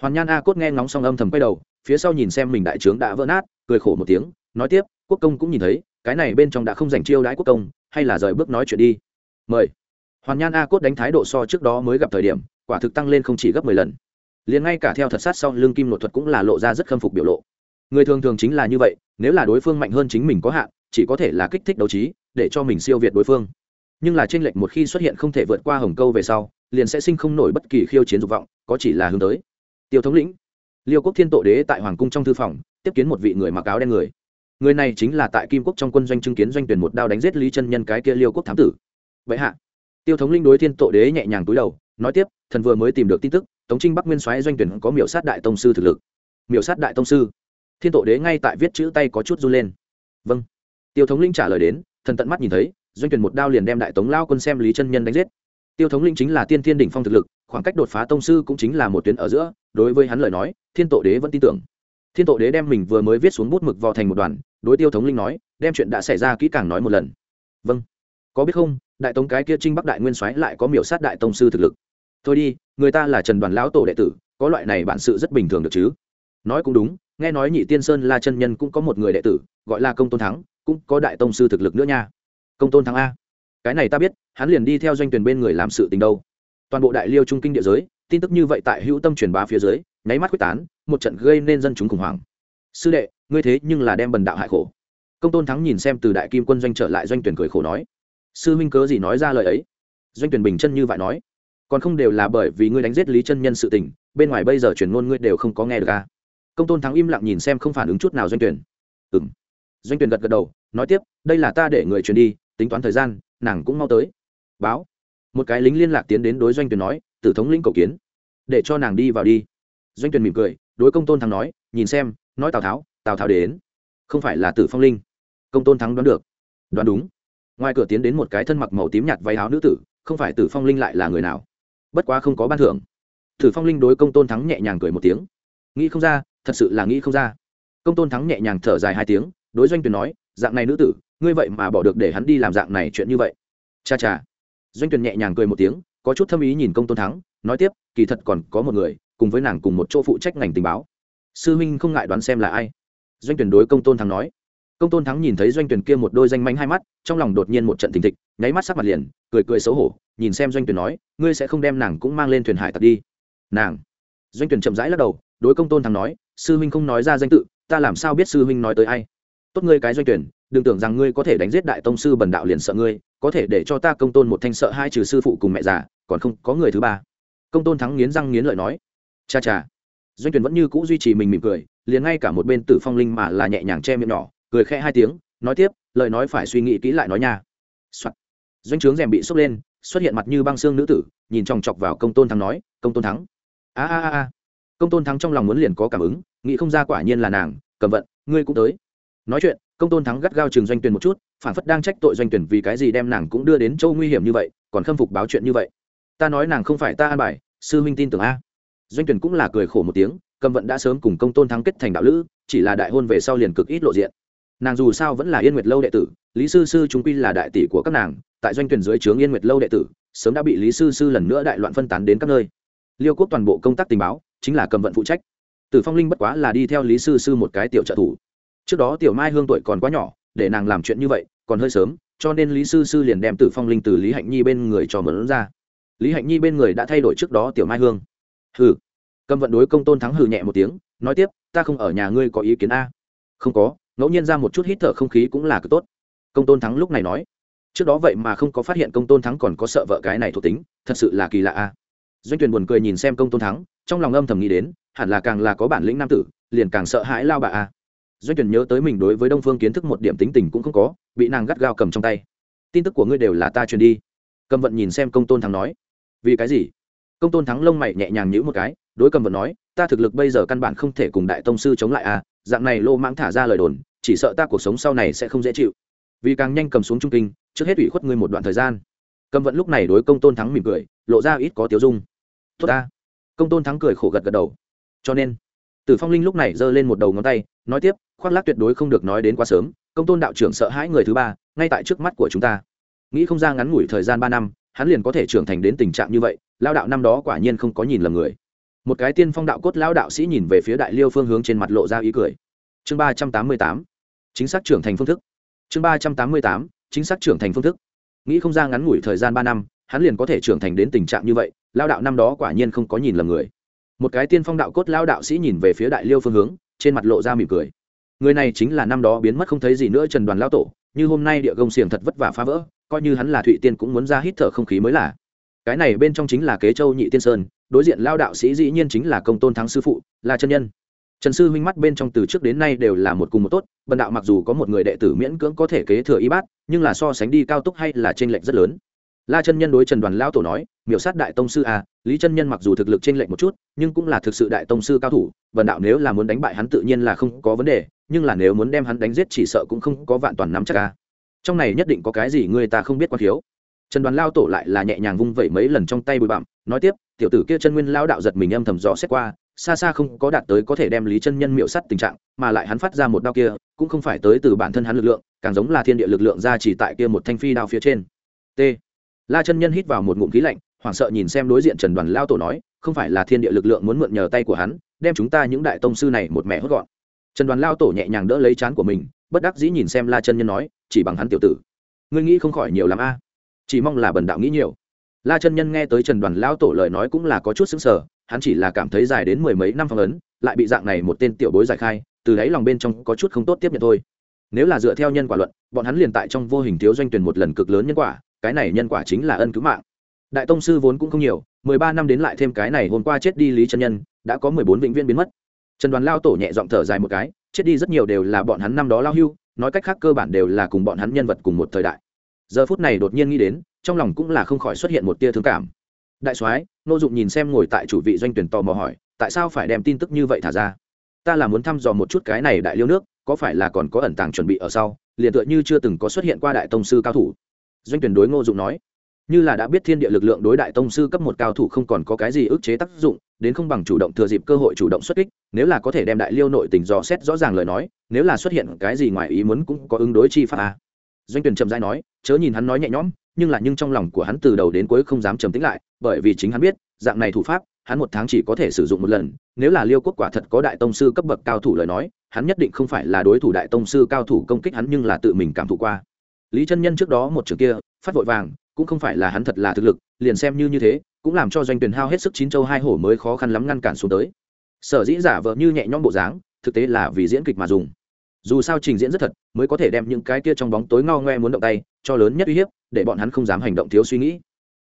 Hoàn nhan a cốt nghe ngóng xong âm thầm quay đầu, phía sau nhìn xem mình đại trướng đã vỡ nát, cười khổ một tiếng, nói tiếp, quốc công cũng nhìn thấy, cái này bên trong đã không dành chiêu đãi quốc công, hay là rời bước nói chuyện đi. Mời. Hoàn nhan a cốt đánh thái độ so trước đó mới gặp thời điểm quả thực tăng lên không chỉ gấp mười lần. Liền ngay cả theo thật sát sau lưng kim nội thuật cũng là lộ ra rất khâm phục biểu lộ. Người thường thường chính là như vậy, nếu là đối phương mạnh hơn chính mình có hạn, chỉ có thể là kích thích đấu trí, để cho mình siêu việt đối phương. Nhưng là trên lệch một khi xuất hiện không thể vượt qua hồng câu về sau, liền sẽ sinh không nổi bất kỳ khiêu chiến dục vọng, có chỉ là hướng tới. Tiêu thống lĩnh, liêu quốc thiên tổ đế tại hoàng cung trong thư phòng, tiếp kiến một vị người mặc áo đen người. Người này chính là tại kim quốc trong quân doanh chứng kiến doanh tuyển một đao đánh giết lý chân nhân cái kia liêu quốc thám tử. Vậy hạ, tiêu thống linh đối thiên tổ đế nhẹ nhàng túi đầu, nói tiếp thần vừa mới tìm được tin tức, tống trinh bắc nguyên soái doanh tuyển có miểu sát đại tông sư thực lực. Miểu sát đại tông sư? Thiên tổ đế ngay tại viết chữ tay có chút run lên. Vâng. Tiêu thống linh trả lời đến, thần tận mắt nhìn thấy, doanh tuyển một đao liền đem đại tống lao quân xem lý chân nhân đánh giết. Tiêu thống linh chính là tiên thiên đỉnh phong thực lực, khoảng cách đột phá tông sư cũng chính là một tuyến ở giữa, đối với hắn lời nói, thiên tổ đế vẫn tin tưởng. Thiên tổ đế đem mình vừa mới viết xuống bút mực vào thành một đoàn, đối tiêu thống linh nói, đem chuyện đã xảy ra kỹ càng nói một lần. Vâng. Có biết không, đại tống cái kia trinh bắc đại nguyên soái lại có miểu sát đại tông sư thực lực thôi đi, người ta là trần đoàn lão tổ đệ tử, có loại này bản sự rất bình thường được chứ? Nói cũng đúng, nghe nói nhị tiên sơn la chân nhân cũng có một người đệ tử, gọi là công tôn thắng, cũng có đại tông sư thực lực nữa nha. Công tôn thắng a. Cái này ta biết, hắn liền đi theo doanh tuyển bên người làm sự tình đâu. Toàn bộ đại liêu trung kinh địa giới, tin tức như vậy tại hữu tâm truyền bá phía dưới, nháy mắt quyết tán, một trận gây nên dân chúng khủng hoảng. Sư đệ, ngươi thế nhưng là đem bần đạo hại khổ. Công tôn thắng nhìn xem từ đại kim quân doanh trở lại doanh tuyển cười khổ nói. Sư minh cớ gì nói ra lời ấy? Doanh tuyển bình chân như vậy nói còn không đều là bởi vì ngươi đánh giết lý chân nhân sự tình, bên ngoài bây giờ truyền ngôn ngươi đều không có nghe được à? Công tôn thắng im lặng nhìn xem không phản ứng chút nào doanh tuyển ừng doanh tuyển gật gật đầu, nói tiếp, đây là ta để người truyền đi, tính toán thời gian, nàng cũng mau tới. Báo. Một cái lính liên lạc tiến đến đối doanh tuyển nói, tử thống lĩnh cầu kiến, để cho nàng đi vào đi. Doanh tuyển mỉm cười, đối công tôn thắng nói, nhìn xem, nói tào tháo tào tháo đến. Không phải là tử phong linh. Công tôn thắng đoán được. Đoán đúng. Ngoài cửa tiến đến một cái thân mặc màu tím nhạt váy áo nữ tử, không phải tử phong linh lại là người nào? Bất quá không có ban thưởng. Thử phong linh đối công tôn thắng nhẹ nhàng cười một tiếng. Nghĩ không ra, thật sự là nghĩ không ra. Công tôn thắng nhẹ nhàng thở dài hai tiếng, đối doanh tuyển nói, dạng này nữ tử, ngươi vậy mà bỏ được để hắn đi làm dạng này chuyện như vậy. Cha cha. Doanh tuyển nhẹ nhàng cười một tiếng, có chút thâm ý nhìn công tôn thắng, nói tiếp, kỳ thật còn có một người, cùng với nàng cùng một chỗ phụ trách ngành tình báo. Sư huynh không ngại đoán xem là ai. Doanh tuyển đối công tôn thắng nói. Công tôn thắng nhìn thấy doanh tuyển kia một đôi danh mánh hai mắt, trong lòng đột nhiên một trận thình thịch, nháy mắt sắc mặt liền, cười cười xấu hổ nhìn xem doanh tuyển nói, ngươi sẽ không đem nàng cũng mang lên thuyền hải tặc đi. Nàng. Doanh tuyển chậm rãi lắc đầu, đối công tôn thắng nói, sư huynh không nói ra danh tự, ta làm sao biết sư huynh nói tới ai? Tốt ngươi cái doanh tuyển, đừng tưởng rằng ngươi có thể đánh giết đại tông sư bần đạo liền sợ ngươi, có thể để cho ta công tôn một thanh sợ hai trừ sư phụ cùng mẹ già, còn không có người thứ ba. Công tôn thắng nghiến răng nghiến lợi nói, cha cha. Doanh tuyển vẫn như cũ duy trì mình mỉm cười, liền ngay cả một bên tử phong linh mà là nhẹ nhàng che miệng nhỏ, cười khẽ hai tiếng, nói tiếp, lời nói phải suy nghĩ kỹ lại nói nha、Soạn. doanh trướng rèm bị sốc lên xuất hiện mặt như băng xương nữ tử, nhìn chòng chọc vào công tôn thắng nói, công tôn thắng. A a a. Công tôn thắng trong lòng muốn liền có cảm ứng, nghĩ không ra quả nhiên là nàng, cầm vận, ngươi cũng tới. Nói chuyện, công tôn thắng gắt gao chừng doanh tuyển một chút, phản phất đang trách tội doanh tuyển vì cái gì đem nàng cũng đưa đến châu nguy hiểm như vậy, còn khâm phục báo chuyện như vậy. Ta nói nàng không phải ta an bài, sư huynh tin tưởng a. Doanh tuyển cũng là cười khổ một tiếng, cầm vận đã sớm cùng công tôn thắng kết thành đạo lữ, chỉ là đại hôn về sau liền cực ít lộ diện nàng dù sao vẫn là yên nguyệt lâu đệ tử, lý sư sư chúng quy là đại tỷ của các nàng, tại doanh tuyển dưới trướng yên nguyệt lâu đệ tử, sớm đã bị lý sư sư lần nữa đại loạn phân tán đến các nơi. Liêu quốc toàn bộ công tác tình báo, chính là cầm vận phụ trách. Tử phong linh bất quá là đi theo lý sư sư một cái tiểu trợ thủ. Trước đó tiểu mai hương tuổi còn quá nhỏ, để nàng làm chuyện như vậy, còn hơi sớm, cho nên lý sư sư liền đem tử phong linh từ lý hạnh nhi bên người cho mượn ra. Lý hạnh nhi bên người đã thay đổi trước đó tiểu mai hương. Hừ. Cầm vận đối công tôn thắng hừ nhẹ một tiếng, nói tiếp, ta không ở nhà ngươi có ý kiến a. Không có ngẫu nhiên ra một chút hít thở không khí cũng là cực tốt. Công tôn thắng lúc này nói, trước đó vậy mà không có phát hiện công tôn thắng còn có sợ vợ cái này thuộc tính, thật sự là kỳ lạ a. Doanh tuyển buồn cười nhìn xem công tôn thắng, trong lòng âm thầm nghĩ đến, hẳn là càng là có bản lĩnh nam tử, liền càng sợ hãi lao bà a. Doanh tuyển nhớ tới mình đối với đông phương kiến thức một điểm tính tình cũng không có, bị nàng gắt gao cầm trong tay. Tin tức của ngươi đều là ta truyền đi. Cầm vận nhìn xem công tôn thắng nói, vì cái gì? Công tôn thắng lông mày nhẹ nhàng nhữ một cái, đối cầm vận nói, ta thực lực bây giờ căn bản không thể cùng đại tông sư chống lại a dạng này lô mãng thả ra lời đồn, chỉ sợ ta cuộc sống sau này sẽ không dễ chịu. Vì càng nhanh cầm xuống trung kinh, trước hết ủy khuất ngươi một đoạn thời gian. Cầm vận lúc này đối công tôn thắng mỉm cười, lộ ra ít có tiếu dung. Tốt ta. Công tôn thắng cười khổ gật gật đầu. Cho nên, tử phong linh lúc này giơ lên một đầu ngón tay, nói tiếp, khoác lác tuyệt đối không được nói đến quá sớm, công tôn đạo trưởng sợ hãi người thứ ba, ngay tại trước mắt của chúng ta. Nghĩ không ra ngắn ngủi thời gian ba năm, hắn liền có thể trưởng thành đến tình trạng như vậy, lao đạo năm đó quả nhiên không có nhìn lầm người một cái tiên phong đạo cốt lão đạo sĩ nhìn về phía đại liêu phương hướng trên mặt lộ ra ý cười. Chương ba trăm tám mươi tám. Chính xác trưởng thành phương thức. Chương ba trăm tám mươi tám. Chính xác trưởng thành phương thức. Nghĩ không ra ngắn ngủi thời gian ba năm, hắn liền có thể trưởng thành đến tình trạng như vậy lao đạo năm đó quả nhiên không có nhìn lầm người. Một cái tiên phong đạo cốt lao đạo sĩ nhìn về phía đại liêu phương hướng, trên mặt lộ ra mỉm cười. Người này chính là năm đó biến mất không thấy gì nữa trần đoàn lao tổ, như hôm nay địa gông xiềng thật vất vả phá vỡ, coi như hắn là thụy tiên cũng muốn ra hít thở không khí mới là. Cái này bên trong chính là kế châu nhị tiên sơn đối diện lao đạo sĩ dĩ nhiên chính là công tôn thắng sư phụ là chân nhân. Trần sư huynh mắt bên trong từ trước đến nay đều là một cùng một tốt bần đạo mặc dù có một người đệ tử miễn cưỡng có thể kế thừa y bát nhưng là so sánh đi cao túc hay là t r ê n lệch rất lớn. La chân nhân đối trần đoàn lao tổ nói miểu sát đại tông sư a à, lý chân nhân mặc dù thực lực t r ê n lệch một chút nhưng cũng là thực sự đại tông sư cao thủ bần đạo nếu là muốn đánh bại hắn tự nhiên là không có vấn đề nhưng là nếu muốn đem hắn đánh giết chỉ sợ cũng không có vạn toàn nắm chắc a trong này nhất định có cái gì người ta không biết quan thiếu trần đoàn lao tổ lại là nhẹ nhàng vung vẩy mấy lần trong tay bụi bặm, nói tiếp, tiểu tử kia chân nguyên lao đạo giật mình âm thầm dò xét qua, xa xa không có đạt tới có thể đem lý chân nhân miệu sắt tình trạng, mà lại hắn phát ra một đao kia, cũng không phải tới từ bản thân hắn lực lượng, càng giống là thiên địa lực lượng ra chỉ tại kia một thanh phi đao phía trên. T. La chân nhân hít vào một ngụm khí lạnh, hoảng sợ nhìn xem đối diện trần đoàn lao tổ nói, không phải là thiên địa lực lượng muốn mượn nhờ tay của hắn, đem chúng ta những đại tông sư này một mẹ hốt gọn. Trần đoàn lao tổ nhẹ nhàng đỡ lấy chán của mình, bất đắc dĩ nhìn xem la chân nhân nói, chỉ bằng hắn tiểu tử. Ngươi nghĩ không khỏi nhiều l a chỉ mong là bần đạo nghĩ nhiều. La chân nhân nghe tới trần đoàn lao tổ lời nói cũng là có chút xứng sở hắn chỉ là cảm thấy dài đến mười mấy năm phong ấn, lại bị dạng này một tên tiểu bối giải khai, từ đáy lòng bên trong có chút không tốt tiếp nhận thôi. Nếu là dựa theo nhân quả luận, bọn hắn liền tại trong vô hình thiếu doanh tuyển một lần cực lớn nhân quả, cái này nhân quả chính là ân cứu mạng. Đại tông sư vốn cũng không nhiều, mười ba năm đến lại thêm cái này hôm qua chết đi lý chân nhân, đã có mười bốn vĩnh viên biến mất. Trần đoàn lao tổ nhẹ giọng thở dài một cái, chết đi rất nhiều đều là bọn hắn năm đó lao hưu, nói cách khác cơ bản đều là cùng bọn hắn nhân vật cùng một thời đại giờ phút này đột nhiên nghĩ đến, trong lòng cũng là không khỏi xuất hiện một tia thương cảm. Đại soái nô dụng nhìn xem ngồi tại chủ vị doanh tuyển tò mò hỏi, tại sao phải đem tin tức như vậy thả ra? Ta là muốn thăm dò một chút cái này đại liêu nước, có phải là còn có ẩn tàng chuẩn bị ở sau, liền tựa như chưa từng có xuất hiện qua đại tông sư cao thủ. Doanh tuyển đối ngô dụng nói, như là đã biết thiên địa lực lượng đối đại tông sư cấp một cao thủ không còn có cái gì ức chế tác dụng, đến không bằng chủ động thừa dịp cơ hội chủ động xuất kích, nếu là có thể đem đại liêu nội tình dò xét rõ ràng lời nói, nếu là xuất hiện cái gì ngoài ý muốn cũng có ứng đối chi pháp a doanh tuyển chậm rãi nói, chớ nhìn hắn nói nhẹ nhõm, nhưng là nhưng trong lòng của hắn từ đầu đến cuối không dám trầm tĩnh lại, bởi vì chính hắn biết, dạng này thủ pháp, hắn một tháng chỉ có thể sử dụng một lần, nếu là liêu quốc quả thật có đại tông sư cấp bậc cao thủ lời nói, hắn nhất định không phải là đối thủ đại tông sư cao thủ công kích hắn nhưng là tự mình cảm thụ qua. Lý chân nhân trước đó một trường kia, phát vội vàng, cũng không phải là hắn thật là thực lực, liền xem như như thế, cũng làm cho doanh tuyển hao hết sức chín châu hai hổ mới khó khăn lắm ngăn cản xuống tới. Sở dĩ giả vợ như nhẹ nhõm bộ dáng, thực tế là vì diễn kịch mà dùng dù sao trình diễn rất thật, mới có thể đem những cái kia trong bóng tối ngao ngoe muốn động tay, cho lớn nhất uy hiếp, để bọn hắn không dám hành động thiếu suy nghĩ.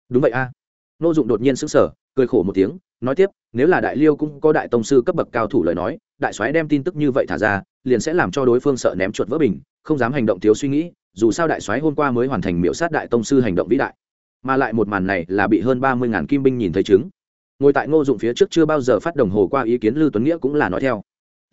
Đúng vậy a. À. nô dụng đột nhiên sững sờ, cười khổ một tiếng, nói tiếp, nếu là đại liêu cũng có đại tông sư cấp bậc cao thủ lời nói, đại soái đem tin tức như vậy thả ra, liền sẽ làm cho đối phương sợ ném chuột vỡ bình, không dám hành động thiếu suy nghĩ, dù sao đại soái hôm qua mới hoàn thành miểu sát đại tông sư hành động vĩ đại. Mà lại một màn này là bị hơn ba mươi ngàn kim binh nhìn thấy chứng. Ngồi tại ngô dụng phía trước chưa bao giờ phát đồng hồ qua ý kiến lưu tuấn nghĩa cũng là nói theo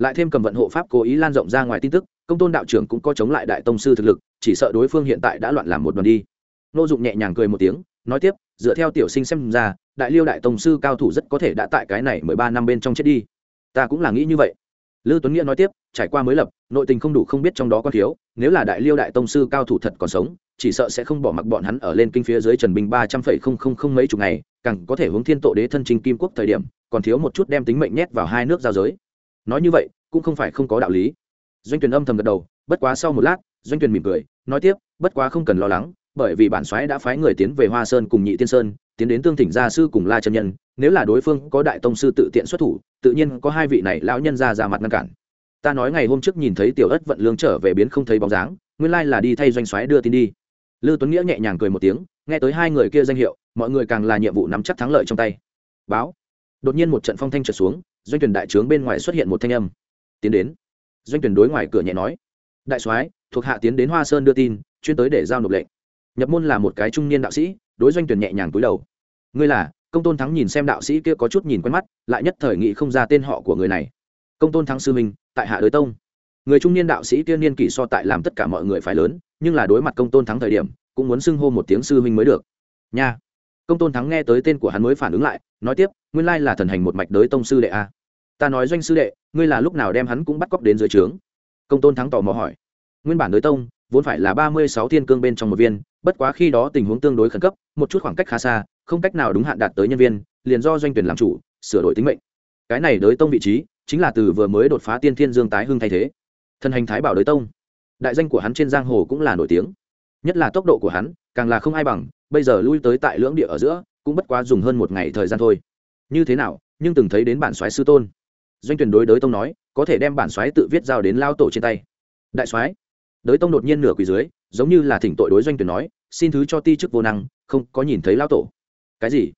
lại thêm cầm vận hộ pháp cố ý lan rộng ra ngoài tin tức công tôn đạo trưởng cũng có chống lại đại tông sư thực lực chỉ sợ đối phương hiện tại đã loạn làm một đoàn đi. Nô dụng nhẹ nhàng cười một tiếng nói tiếp dựa theo tiểu sinh xem ra đại liêu đại tông sư cao thủ rất có thể đã tại cái này mười ba năm bên trong chết đi. Ta cũng là nghĩ như vậy. Lưu Tuấn Nghĩa nói tiếp, trải qua mới lập, nội tình không đủ không biết trong đó có thiếu, nếu là đại liêu đại tông sư cao thủ thật còn sống, chỉ sợ sẽ không bỏ mặc bọn hắn ở lên kinh phía dưới Trần Bình ba trăm phẩy không không không mấy chục ngày, càng có thể hướng thiên tổ đế thân trình kim quốc thời điểm, còn thiếu một chút đem tính mệnh nhét vào hai nước giao giới. Nói như vậy, cũng không phải không có đạo lý. Doanh Tuyền âm thầm gật đầu, bất quá sau một lát, Doanh Tuyền mỉm cười, nói tiếp, bất quá không cần lo lắng, bởi vì bản soái đã phái người tiến về Hoa Sơn cùng Nhị Tiên Sơn, tiến đến tương thỉnh gia sư cùng La chân nhân, nếu là đối phương có đại tông sư tự tiện xuất thủ, tự nhiên có hai vị này lão nhân ra ra mặt ngăn cản ta nói ngày hôm trước nhìn thấy tiểu ất vận lương trở về biến không thấy bóng dáng nguyên lai là đi thay doanh soái đưa tin đi Lưu Tuấn Nghĩa nhẹ nhàng cười một tiếng, nghe tới hai người kia danh hiệu, mọi người càng là nhiệm vụ nắm chắc thắng lợi trong tay. Báo. Đột nhiên một trận phong thanh trở xuống, doanh tuyển đại trướng bên ngoài xuất hiện một thanh âm. Tiến đến. Doanh tuyển đối ngoài cửa nhẹ nói: "Đại soái, thuộc hạ tiến đến Hoa Sơn đưa tin, chuyên tới để giao nộp lệnh." Nhập môn là một cái trung niên đạo sĩ, đối doanh tuyển nhẹ nhàng cúi đầu. "Ngươi là?" Công Tôn Thắng nhìn xem đạo sĩ kia có chút nhìn quen mắt, lại nhất thời nghĩ không ra tên họ của người này. Công Tôn Thắng sư minh, tại hạ đới tông người trung niên đạo sĩ kia niên kỷ so tại làm tất cả mọi người phải lớn nhưng là đối mặt công tôn thắng thời điểm cũng muốn xưng hô một tiếng sư minh mới được nha công tôn thắng nghe tới tên của hắn mới phản ứng lại nói tiếp nguyên lai là thần hành một mạch đới tông sư đệ a. Ta nói doanh sư đệ, ngươi là lúc nào đem hắn cũng bắt cóc đến dưới trướng? Công tôn thắng tò mò hỏi. Nguyên bản đới tông, vốn phải là ba mươi sáu thiên cương bên trong một viên, bất quá khi đó tình huống tương đối khẩn cấp, một chút khoảng cách khá xa, không cách nào đúng hạn đạt tới nhân viên, liền do doanh tuyển làm chủ, sửa đổi tính mệnh. Cái này đới tông vị trí, chính là từ vừa mới đột phá tiên thiên dương tái hưng thay thế. Thần hành thái bảo đới tông. Đại danh của hắn trên giang hồ cũng là nổi tiếng. Nhất là tốc độ của hắn, càng là không ai bằng, bây giờ lui tới tại lưỡng địa ở giữa, cũng bất quá dùng hơn một ngày thời gian thôi như thế nào, nhưng từng thấy đến bản soái sư tôn. Doanh tuyển đối đới tông nói, có thể đem bản soái tự viết giao đến lao tổ trên tay. Đại soái, đới tông đột nhiên nửa quỳ dưới, giống như là thỉnh tội đối doanh tuyển nói, xin thứ cho ti chức vô năng, không có nhìn thấy lao tổ. Cái gì?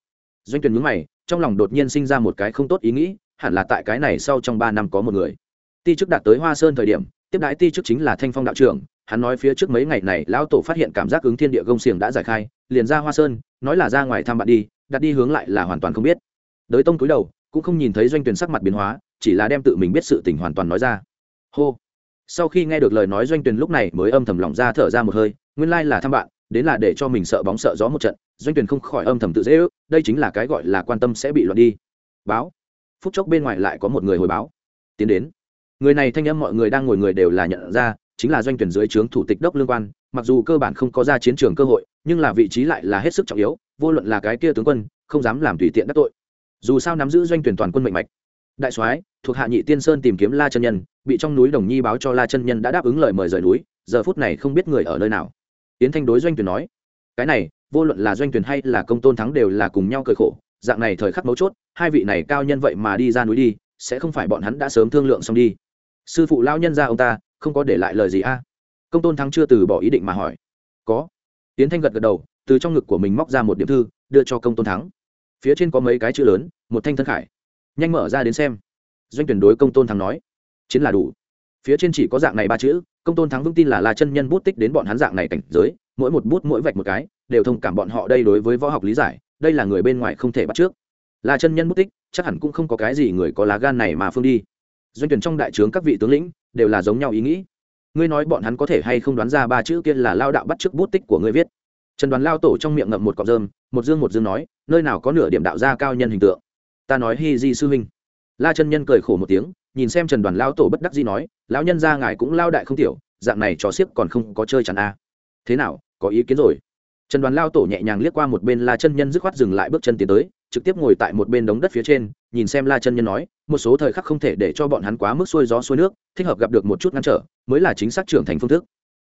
Doanh tuyển nhướng mày, trong lòng đột nhiên sinh ra một cái không tốt ý nghĩ, hẳn là tại cái này sau trong ba năm có một người. Ti chức đạt tới hoa sơn thời điểm, tiếp đãi ti chức chính là thanh phong đạo trưởng, hắn nói phía trước mấy ngày này lão tổ phát hiện cảm giác ứng thiên địa gông xiềng đã giải khai, liền ra hoa sơn, nói là ra ngoài thăm bạn đi, đặt đi hướng lại là hoàn toàn không biết đới tông cúi đầu, cũng không nhìn thấy doanh tuyển sắc mặt biến hóa, chỉ là đem tự mình biết sự tình hoàn toàn nói ra. Hô. Sau khi nghe được lời nói doanh tuyển lúc này mới âm thầm lòng ra thở ra một hơi, nguyên lai là thăm bạn, đến là để cho mình sợ bóng sợ gió một trận, doanh tuyển không khỏi âm thầm tự dễ ước, đây chính là cái gọi là quan tâm sẽ bị loạn đi. Báo. Phút chốc bên ngoài lại có một người hồi báo. Tiến đến. Người này thanh âm mọi người đang ngồi người đều là nhận ra, chính là doanh tuyển dưới trướng thủ tịch đốc lương quan, mặc dù cơ bản không có ra chiến trường cơ hội, nhưng là vị trí lại là hết sức trọng yếu, vô luận là cái kia tướng quân, không dám làm tùy tiện đắc tội dù sao nắm giữ doanh tuyển toàn quân mệnh mạch. Đại soái, thuộc hạ nhị tiên sơn tìm kiếm la chân nhân, bị trong núi đồng nhi báo cho la chân nhân đã đáp ứng lời mời rời núi, giờ phút này không biết người ở nơi nào. Tiến thanh đối doanh tuyển nói, cái này, vô luận là doanh tuyển hay là công tôn thắng đều là cùng nhau cởi khổ, dạng này thời khắc mấu chốt, hai vị này cao nhân vậy mà đi ra núi đi, sẽ không phải bọn hắn đã sớm thương lượng xong đi. Sư phụ lao nhân ra ông ta, không có để lại lời gì a? Công tôn thắng chưa từ bỏ ý định mà hỏi. Có. Tiến thanh gật gật đầu, từ trong ngực của mình móc ra một điểm thư, đưa cho công tôn thắng phía trên có mấy cái chữ lớn, một thanh thân khải. Nhanh mở ra đến xem. Doanh tuyển đối công tôn thắng nói, chiến là đủ. Phía trên chỉ có dạng này ba chữ, công tôn thắng vững tin là la chân nhân bút tích đến bọn hắn dạng này cảnh giới, mỗi một bút mỗi vạch một cái, đều thông cảm bọn họ đây đối với võ học lý giải, đây là người bên ngoài không thể bắt trước. Là chân nhân bút tích, chắc hẳn cũng không có cái gì người có lá gan này mà phương đi. Doanh tuyển trong đại trướng các vị tướng lĩnh, đều là giống nhau ý nghĩ. Ngươi nói bọn hắn có thể hay không đoán ra ba chữ kia là lao đạo bắt trước bút tích của ngươi viết? Trần đoàn lao tổ trong miệng ngậm một cọng rơm, một dương một dương nói, nơi nào có nửa điểm đạo gia cao nhân hình tượng. Ta nói hi di sư huynh. La chân nhân cười khổ một tiếng, nhìn xem trần đoàn lao tổ bất đắc di nói, lão nhân ra ngài cũng lao đại không tiểu, dạng này trò xiếc còn không có chơi chẳng a à. thế nào, có ý kiến rồi? Trần đoàn lao tổ nhẹ nhàng liếc qua một bên la chân nhân dứt khoát dừng lại bước chân tiến tới, trực tiếp ngồi tại một bên đống đất phía trên, nhìn xem la chân nhân nói, một số thời khắc không thể để cho bọn hắn quá mức xuôi gió xuôi nước, thích hợp gặp được một chút ngăn trở, mới là chính xác trưởng thành phương thức.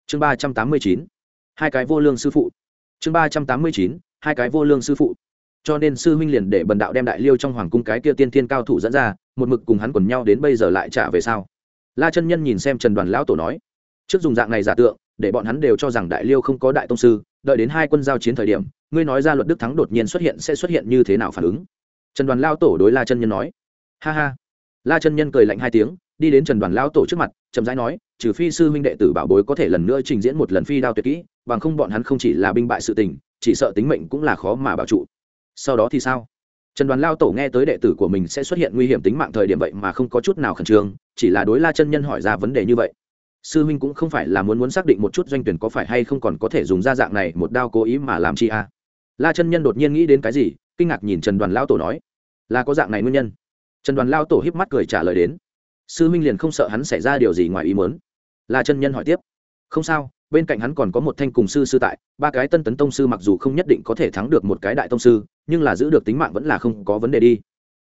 Chương ba trăm tám mươi chín, hai cái vô lương sư phụ chương ba trăm tám mươi chín, hai cái vô lương sư phụ. Cho nên sư huynh liền để bần đạo đem đại liêu trong hoàng cung cái kia tiên thiên cao thủ dẫn ra, một mực cùng hắn quần nhau đến bây giờ lại trả về sau. La chân nhân nhìn xem trần đoàn lão tổ nói, trước dùng dạng này giả tượng, để bọn hắn đều cho rằng đại liêu không có đại tông sư, đợi đến hai quân giao chiến thời điểm, ngươi nói ra luật đức thắng đột nhiên xuất hiện sẽ xuất hiện như thế nào phản ứng? Trần đoàn lao tổ đối la chân nhân nói, ha ha. La chân nhân cười lạnh hai tiếng, đi đến trần đoàn lao tổ trước mặt, chậm rãi nói trừ phi sư huynh đệ tử bảo bối có thể lần nữa trình diễn một lần phi đao tuyệt kỹ, bằng không bọn hắn không chỉ là binh bại sự tình, chỉ sợ tính mệnh cũng là khó mà bảo trụ. Sau đó thì sao? Trần đoàn lao tổ nghe tới đệ tử của mình sẽ xuất hiện nguy hiểm tính mạng thời điểm vậy mà không có chút nào khẩn trương, chỉ là đối la chân nhân hỏi ra vấn đề như vậy. Sư huynh cũng không phải là muốn muốn xác định một chút doanh tuyển có phải hay không còn có thể dùng ra dạng này một đao cố ý mà làm chi a. À. la chân nhân đột nhiên nghĩ đến cái gì, kinh ngạc nhìn trần đoàn lao tổ nói, là có dạng này nguyên nhân? Trần đoàn lao tổ híp mắt cười trả lời đến sư Minh liền không sợ hắn xảy ra điều gì ngoài ý muốn. La chân nhân hỏi tiếp. Không sao, bên cạnh hắn còn có một thanh cùng sư sư tại, ba cái tân tấn tông sư mặc dù không nhất định có thể thắng được một cái đại tông sư, nhưng là giữ được tính mạng vẫn là không có vấn đề đi.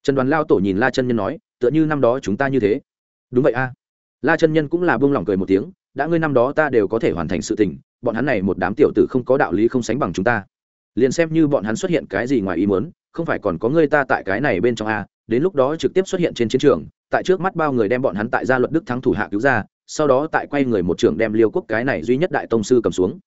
Trần đoàn lao tổ nhìn la chân nhân nói, tựa như năm đó chúng ta như thế. Đúng vậy a. La chân nhân cũng là buông lỏng cười một tiếng, đã ngươi năm đó ta đều có thể hoàn thành sự tình, bọn hắn này một đám tiểu tử không có đạo lý không sánh bằng chúng ta. Liền xem như bọn hắn xuất hiện cái gì ngoài ý muốn, không phải còn có ngươi ta tại cái này bên trong a đến lúc đó trực tiếp xuất hiện trên chiến trường, tại trước mắt bao người đem bọn hắn tại gia luật đức thắng thủ hạ cứu ra, sau đó tại quay người một trưởng đem liêu quốc cái này duy nhất đại tông sư cầm xuống.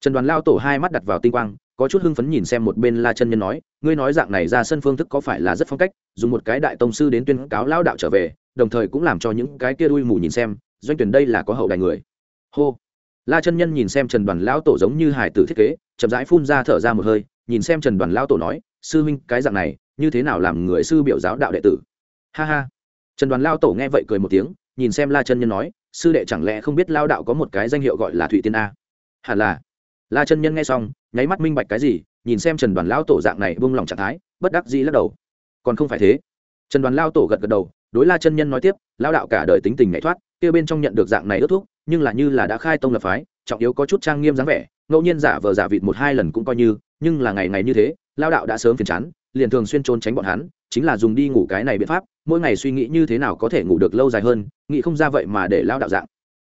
Trần đoàn lao tổ hai mắt đặt vào tinh quang, có chút hưng phấn nhìn xem một bên la chân nhân nói, ngươi nói dạng này ra sân phương thức có phải là rất phong cách, dùng một cái đại tông sư đến tuyên cáo lao đạo trở về, đồng thời cũng làm cho những cái kia đuôi mù nhìn xem, doanh tuyển đây là có hậu đại người. Hô. La chân nhân nhìn xem trần đoàn lão tổ giống như hải tử thiết kế, chậm rãi phun ra thở ra một hơi, nhìn xem trần đoàn lão tổ nói, sư huynh, cái dạng này như thế nào làm người sư biểu giáo đạo đệ tử? Ha ha. Trần đoàn lao tổ nghe vậy cười một tiếng, nhìn xem la chân nhân nói, sư đệ chẳng lẽ không biết lao đạo có một cái danh hiệu gọi là thụy tiên a? Hẳn là. La chân nhân nghe xong, nháy mắt minh bạch cái gì, nhìn xem trần đoàn lao tổ dạng này buông lỏng trạng thái, bất đắc dĩ lắc đầu. Còn không phải thế. Trần đoàn lao tổ gật gật đầu, đối la chân nhân nói tiếp, lao đạo cả đời tính tình nhảy thoát, kia bên trong nhận được dạng này ước thuốc nhưng là như là đã khai tông lập phái, trọng yếu có chút trang nghiêm dáng vẻ, ngẫu nhiên giả vờ giả vịt một hai lần cũng coi như, nhưng là ngày ngày như thế lao đạo đã sớm phiền chán, liền thường xuyên trốn tránh bọn hắn, chính là dùng đi ngủ cái này biện pháp, mỗi ngày suy nghĩ như thế nào có thể ngủ được lâu dài hơn, nghĩ không ra vậy mà để lao đạo dạng.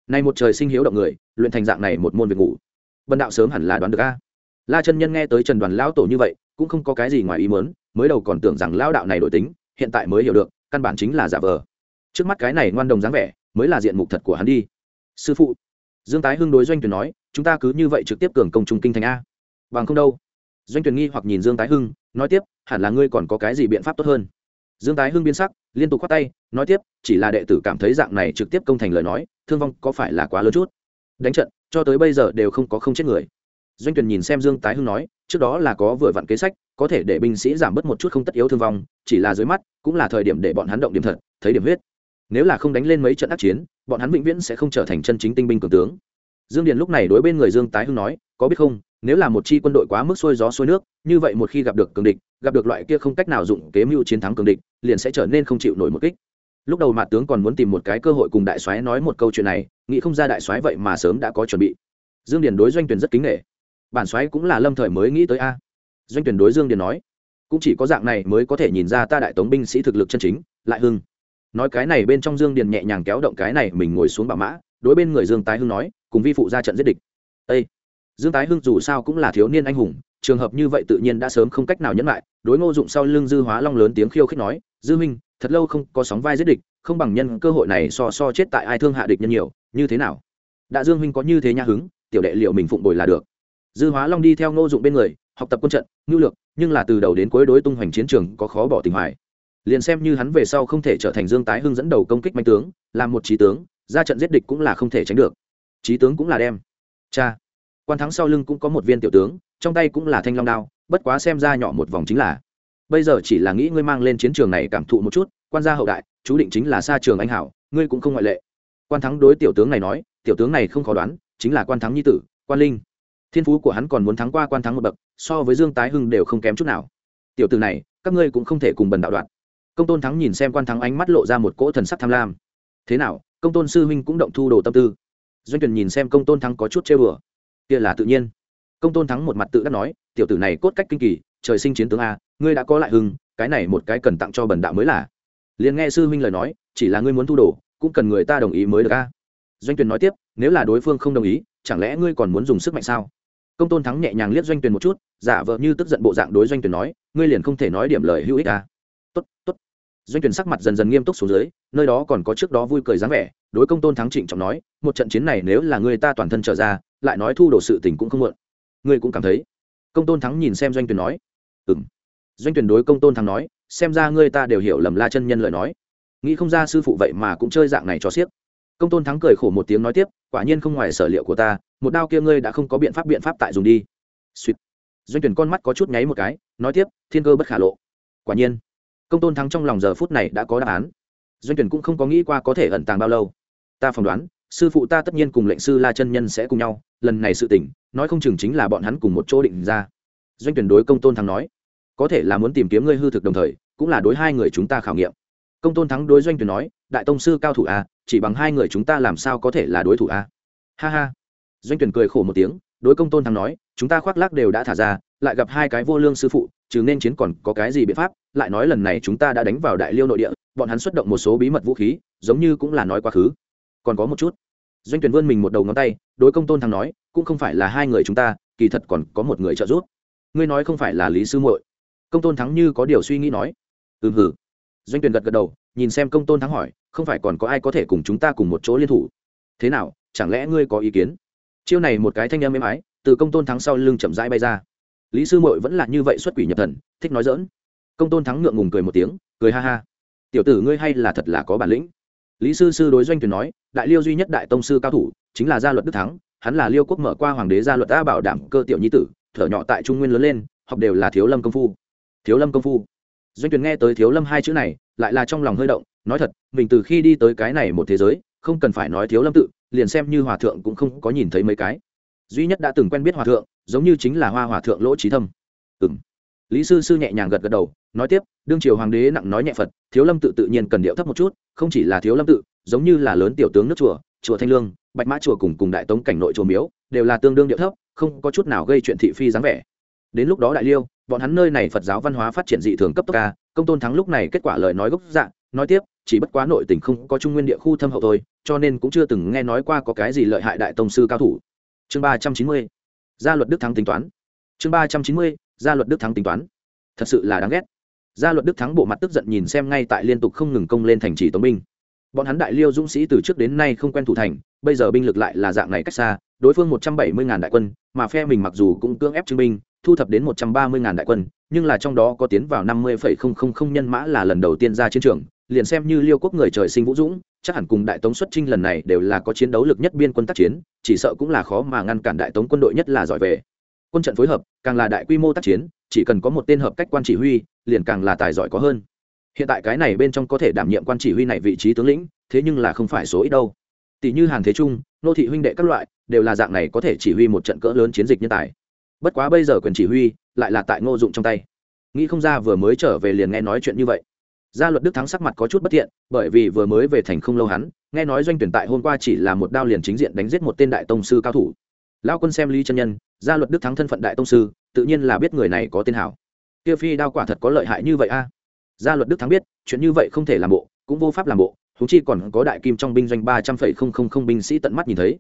Nay một trời sinh hiếu động người, luyện thành dạng này một môn việc ngủ. Bần đạo sớm hẳn là đoán được a. La chân nhân nghe tới trần đoàn lão tổ như vậy, cũng không có cái gì ngoài ý mớn mới đầu còn tưởng rằng lao đạo này đổi tính, hiện tại mới hiểu được, căn bản chính là giả vờ. Trước mắt cái này ngoan đồng dáng vẻ, mới là diện mục thật của hắn đi. Sư phụ, dương tái hưng đối doanh tuyển nói, chúng ta cứ như vậy trực tiếp cường công trung kinh thành a. Bằng không đâu doanh tuyển nghi hoặc nhìn dương tái hưng, nói tiếp, hẳn là ngươi còn có cái gì biện pháp tốt hơn? Dương tái hưng biến sắc, liên tục khoát tay, nói tiếp, chỉ là đệ tử cảm thấy dạng này trực tiếp công thành lời nói, thương vong có phải là quá lớn chút? Đánh trận, cho tới bây giờ đều không có không chết người. Doanh tuyển nhìn xem dương tái hưng nói, trước đó là có vừa vặn kế sách, có thể để binh sĩ giảm bớt một chút không tất yếu thương vong, chỉ là dưới mắt, cũng là thời điểm để bọn hắn động điểm thật, thấy điểm huyết. Nếu là không đánh lên mấy trận ác chiến, bọn hắn vĩnh viễn sẽ không trở thành chân chính tinh binh cường tướng. Dương điền lúc này đối bên người dương tái hưng nói, có biết không nếu là một chi quân đội quá mức xuôi gió xuôi nước, như vậy một khi gặp được cường địch, gặp được loại kia không cách nào dụng kế mưu chiến thắng cường địch, liền sẽ trở nên không chịu nổi một kích. Lúc đầu mạt tướng còn muốn tìm một cái cơ hội cùng đại soái nói một câu chuyện này, nghĩ không ra đại soái vậy mà sớm đã có chuẩn bị. Dương điền đối doanh tuyển rất kính nghệ bản soái cũng là lâm thời mới nghĩ tới a. Doanh tuyển đối dương điền nói, cũng chỉ có dạng này mới có thể nhìn ra ta đại tống binh sĩ thực lực chân chính, lại hưng. Nói cái này bên trong dương điền nhẹ nhàng kéo động cái này mình ngồi xuống bà mã, đối bên người dương tái hưng nói, cùng vi phụ ra trận giết địch. Ê! Dương tái hưng dù sao cũng là thiếu niên anh hùng, trường hợp như vậy tự nhiên đã sớm không cách nào nhẫn lại. Đối ngô dụng sau lưng dư hóa long lớn tiếng khiêu khích nói, dư minh thật lâu không có sóng vai giết địch, không bằng nhân cơ hội này so so chết tại ai thương hạ địch nhân nhiều, như thế nào? Đã dương minh có như thế nhã hứng, tiểu đệ liệu mình phụng bồi là được. Dư hóa long đi theo ngô dụng bên người, học tập quân trận ngưu lược, nhưng là từ đầu đến cuối đối tung hoành chiến trường có khó bỏ tình hoài. Liền xem như hắn về sau không thể trở thành dương tái hưng dẫn đầu công kích manh tướng, làm một trí tướng, ra trận giết địch cũng là không thể tránh được. Trí tướng cũng là đem. Cha quan thắng sau lưng cũng có một viên tiểu tướng, trong tay cũng là thanh long đao, bất quá xem ra nhỏ một vòng chính là. Bây giờ chỉ là nghĩ ngươi mang lên chiến trường này cảm thụ một chút, quan gia hậu đại, chú định chính là xa trường anh hảo, ngươi cũng không ngoại lệ. Quan thắng đối tiểu tướng này nói, tiểu tướng này không khó đoán, chính là quan thắng nhi tử, quan linh. Thiên phú của hắn còn muốn thắng qua quan thắng một bậc, so với dương tái hưng đều không kém chút nào. Tiểu tử này, các ngươi cũng không thể cùng bần đạo đoạn. Công tôn thắng nhìn xem quan thắng ánh mắt lộ ra một cỗ thần sắc tham lam. Thế nào, công tôn sư huynh cũng động thu đồ tâm tư. Doanh tuyển nhìn xem công tôn thắng có chút chơi bừa kia là tự nhiên. Công tôn thắng một mặt tự đắc nói, tiểu tử này cốt cách kinh kỳ, trời sinh chiến tướng a, ngươi đã có lại hưng, cái này một cái cần tặng cho bần đạo mới là. Liền nghe sư huynh lời nói, chỉ là ngươi muốn thu đồ, cũng cần người ta đồng ý mới được a. Doanh tuyền nói tiếp, nếu là đối phương không đồng ý, chẳng lẽ ngươi còn muốn dùng sức mạnh sao? Công tôn thắng nhẹ nhàng liếc doanh tuyền một chút, giả vờ như tức giận bộ dạng đối doanh tuyền nói, ngươi liền không thể nói điểm lời hữu ích a. Tốt tốt. Doanh tuyền sắc mặt dần dần nghiêm túc xuống dưới, nơi đó còn có trước đó vui cười dáng vẻ, đối công tôn thắng trịnh trọng nói, một trận chiến này nếu là người ta toàn thân trở ra lại nói thu đồ sự tình cũng không mượn ngươi cũng cảm thấy. Công tôn thắng nhìn xem doanh tuyển nói. Ừ m doanh tuyển đối công tôn thắng nói, xem ra ngươi ta đều hiểu lầm la chân nhân lời nói. Nghĩ không ra sư phụ vậy mà cũng chơi dạng này cho xiếc công tôn thắng cười khổ một tiếng nói tiếp, quả nhiên không ngoài sở liệu của ta, một đao kia ngươi đã không có biện pháp biện pháp tại dùng đi. Suýt doanh tuyển con mắt có chút nháy một cái, nói tiếp, thiên cơ bất khả lộ. Quả nhiên. Công tôn thắng trong lòng giờ phút này đã có đáp án. Doanh tuyển cũng không có nghĩ qua có thể ẩn tàng bao lâu. Ta phỏng đoán sư phụ ta tất nhiên cùng lệnh sư la chân nhân sẽ cùng nhau, lần này sự tỉnh nói không chừng chính là bọn hắn cùng một chỗ định ra. Doanh tuyển đối công tôn thắng nói. Có thể là muốn tìm kiếm ngươi hư thực đồng thời, cũng là đối hai người chúng ta khảo nghiệm. Công tôn thắng đối doanh tuyển nói, đại tông sư cao thủ a chỉ bằng hai người chúng ta làm sao có thể là đối thủ a ha ha. Doanh tuyển cười khổ một tiếng, đối công tôn thắng nói, chúng ta khoác lác đều đã thả ra, lại gặp hai cái vô lương sư phụ chứ nên chiến còn có cái gì biện pháp? Lại nói lần này chúng ta đã đánh vào đại liêu nội địa, bọn hắn xuất động một số bí mật vũ khí, giống như cũng là nói quá khứ. Còn có một chút doanh tuyển vươn mình một đầu ngón tay, đối công tôn thắng nói, cũng không phải là hai người chúng ta, kỳ thật còn có một người trợ giúp. Ngươi nói không phải là lý sư muội? Công tôn thắng như có điều suy nghĩ nói. Ừ hử doanh tuyển gật gật đầu, nhìn xem công tôn thắng hỏi, không phải còn có ai có thể cùng chúng ta cùng một chỗ liên thủ? Thế nào, chẳng lẽ ngươi có ý kiến? Chiêu này một cái thanh âm êm ái, từ công tôn thắng sau lưng chậm rãi bay ra. Lý sư muội vẫn là như vậy xuất quỷ nhập thần, thích nói dỡn công tôn thắng ngượng ngùng cười một tiếng, cười ha ha. Tiểu tử ngươi hay là thật là có bản lĩnh lý sư sư đối doanh tuyển nói, đại liêu duy nhất đại tông sư cao thủ chính là gia luật đức thắng, hắn là liêu quốc mở qua hoàng đế gia luật đã bảo đảm cơ tiểu nhi tử, thở nhỏ tại trung nguyên lớn lên, học đều là thiếu lâm công phu. Thiếu lâm công phu. Doanh tuyển nghe tới thiếu lâm hai chữ này, lại là trong lòng hơi động, nói thật, mình từ khi đi tới cái này một thế giới, không cần phải nói thiếu lâm tự, liền xem như hòa thượng cũng không có nhìn thấy mấy cái. Duy nhất đã từng quen biết hòa thượng, giống như chính là hoa hòa thượng lỗ trí thâm. Ừng lý sư sư nhẹ nhàng gật gật đầu, nói tiếp, đương triều hoàng đế nặng nói nhẹ phật, thiếu lâm tự tự nhiên cần điệu thấp một chút, không chỉ là thiếu lâm tự, giống như là lớn tiểu tướng nước chùa chùa thanh lương, bạch mã chùa cùng cùng đại tống cảnh nội chùa miếu, đều là tương đương điệu thấp, không có chút nào gây chuyện thị phi dáng vẻ. Đến lúc đó đại liêu, bọn hắn nơi này phật giáo văn hóa phát triển dị thường cấp tốc ca công tôn thắng lúc này kết quả lời nói gốc dạng nói tiếp, chỉ bất quá nội tình không có trung nguyên địa khu thâm hậu thôi, cho nên cũng chưa từng nghe nói qua có cái gì lợi hại đại tông sư cao thủ. Chương ba trăm chín mươi, gia luật đức thắng tính toán. Chương ba trăm chín mươi gia luật đức thắng tính toán. Thật sự là đáng ghét. Gia luật đức thắng bộ mặt tức giận nhìn xem ngay tại liên tục không ngừng công lên thành trì tống binh. Bọn hắn đại liêu dũng sĩ từ trước đến nay không quen thủ thành, bây giờ binh lực lại là dạng này cách xa, đối phương một trăm bảy mươi ngàn đại quân, mà phe mình mặc dù cũng cưỡng ép chứng binh, thu thập đến một trăm ba mươi ngàn đại quân, nhưng là trong đó có tiến vào năm mươi phẩy không không không nhân mã là lần đầu tiên ra chiến trường, liền xem như liêu quốc người trời sinh vũ dũng, chắc hẳn cùng đại tống xuất trinh lần này đều là có chiến đấu lực nhất biên quân tác chiến, chỉ sợ cũng là khó mà ngăn cản đại tống quân đội nhất là giỏi về quân trận phối hợp, càng là đại quy mô tác chiến, chỉ cần có một tên hợp cách quan chỉ huy, liền càng là tài giỏi có hơn. Hiện tại cái này bên trong có thể đảm nhiệm quan chỉ huy này vị trí tướng lĩnh, thế nhưng là không phải số ít đâu. Tỷ như hàn thế trung, nô thị huynh đệ các loại, đều là dạng này có thể chỉ huy một trận cỡ lớn chiến dịch nhân tài. Bất quá bây giờ quyền chỉ huy, lại là tại ngô dụng trong tay. Nghĩ không ra vừa mới trở về liền nghe nói chuyện như vậy. Gia luật đức thắng sắc mặt có chút bất thiện, bởi vì vừa mới về thành không lâu hắn, nghe nói doanh tuyển tại hôm qua chỉ là một đao liền chính diện đánh giết một tên đại tông sư cao thủ lao quân xem lý chân nhân, gia luật đức thắng thân phận đại tông sư, tự nhiên là biết người này có tên hảo. Tiêu phi đao quả thật có lợi hại như vậy a. Gia luật đức thắng biết, chuyện như vậy không thể làm bộ, cũng vô pháp làm bộ thú chi còn có đại kim trong binh doanh ba trăm phẩy không không không binh sĩ tận mắt nhìn thấy.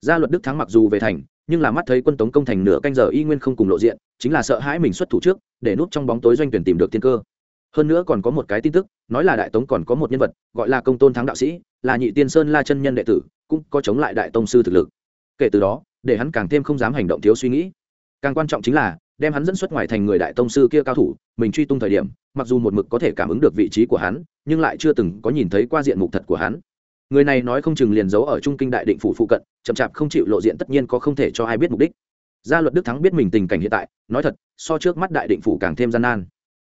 Gia luật đức thắng mặc dù về thành, nhưng là mắt thấy quân tống công thành nửa canh giờ y nguyên không cùng lộ diện, chính là sợ hãi mình xuất thủ trước, để núp trong bóng tối doanh tuyển tìm được tiên cơ. Hơn nữa còn có một cái tin tức, nói là đại tống còn có một nhân vật, gọi là công tôn thắng đạo sĩ, là nhị tiên sơn la chân nhân đệ tử, cũng có chống lại đại tông sư thực lực. Kể từ đó để hắn càng thêm không dám hành động thiếu suy nghĩ. Càng quan trọng chính là, đem hắn dẫn xuất ngoài thành người đại tông sư kia cao thủ, mình truy tung thời điểm, mặc dù một mực có thể cảm ứng được vị trí của hắn, nhưng lại chưa từng có nhìn thấy qua diện mục thật của hắn. Người này nói không chừng liền giấu ở trung kinh đại định phủ phụ cận, chậm chạp không chịu lộ diện tất nhiên có không thể cho ai biết mục đích. Gia luật đức thắng biết mình tình cảnh hiện tại, nói thật, so trước mắt đại định phủ càng thêm gian nan.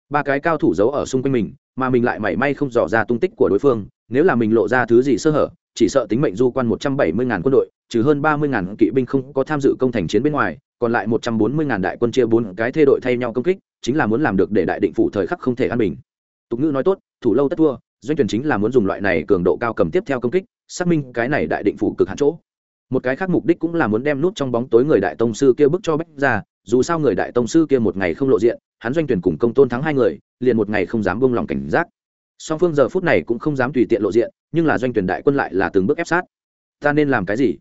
Ba cái cao thủ giấu ở xung quanh mình, mà mình lại mảy may không dò ra tung tích của đối phương, nếu là mình lộ ra thứ gì sơ hở chỉ sợ tính mệnh du quan một trăm bảy mươi ngàn quân đội, trừ hơn ba mươi ngàn kỵ binh không có tham dự công thành chiến bên ngoài, còn lại một trăm bốn mươi ngàn đại quân chia bốn cái thê đội thay nhau công kích, chính là muốn làm được để đại định phủ thời khắc không thể an bình. Tục ngữ nói tốt, thủ lâu tất thua, doanh tuyển chính là muốn dùng loại này cường độ cao cầm tiếp theo công kích, xác minh cái này đại định phủ cực hạn chỗ. Một cái khác mục đích cũng là muốn đem nút trong bóng tối người đại tông sư kia bức cho bách ra, dù sao người đại tông sư kia một ngày không lộ diện, hắn doanh tuyển cùng công tôn thắng hai người, liền một ngày không dám buông lòng cảnh giác. Song phương giờ phút này cũng không dám tùy tiện lộ diện nhưng là doanh tuyển đại quân lại là từng bước ép sát. Ta nên làm cái gì?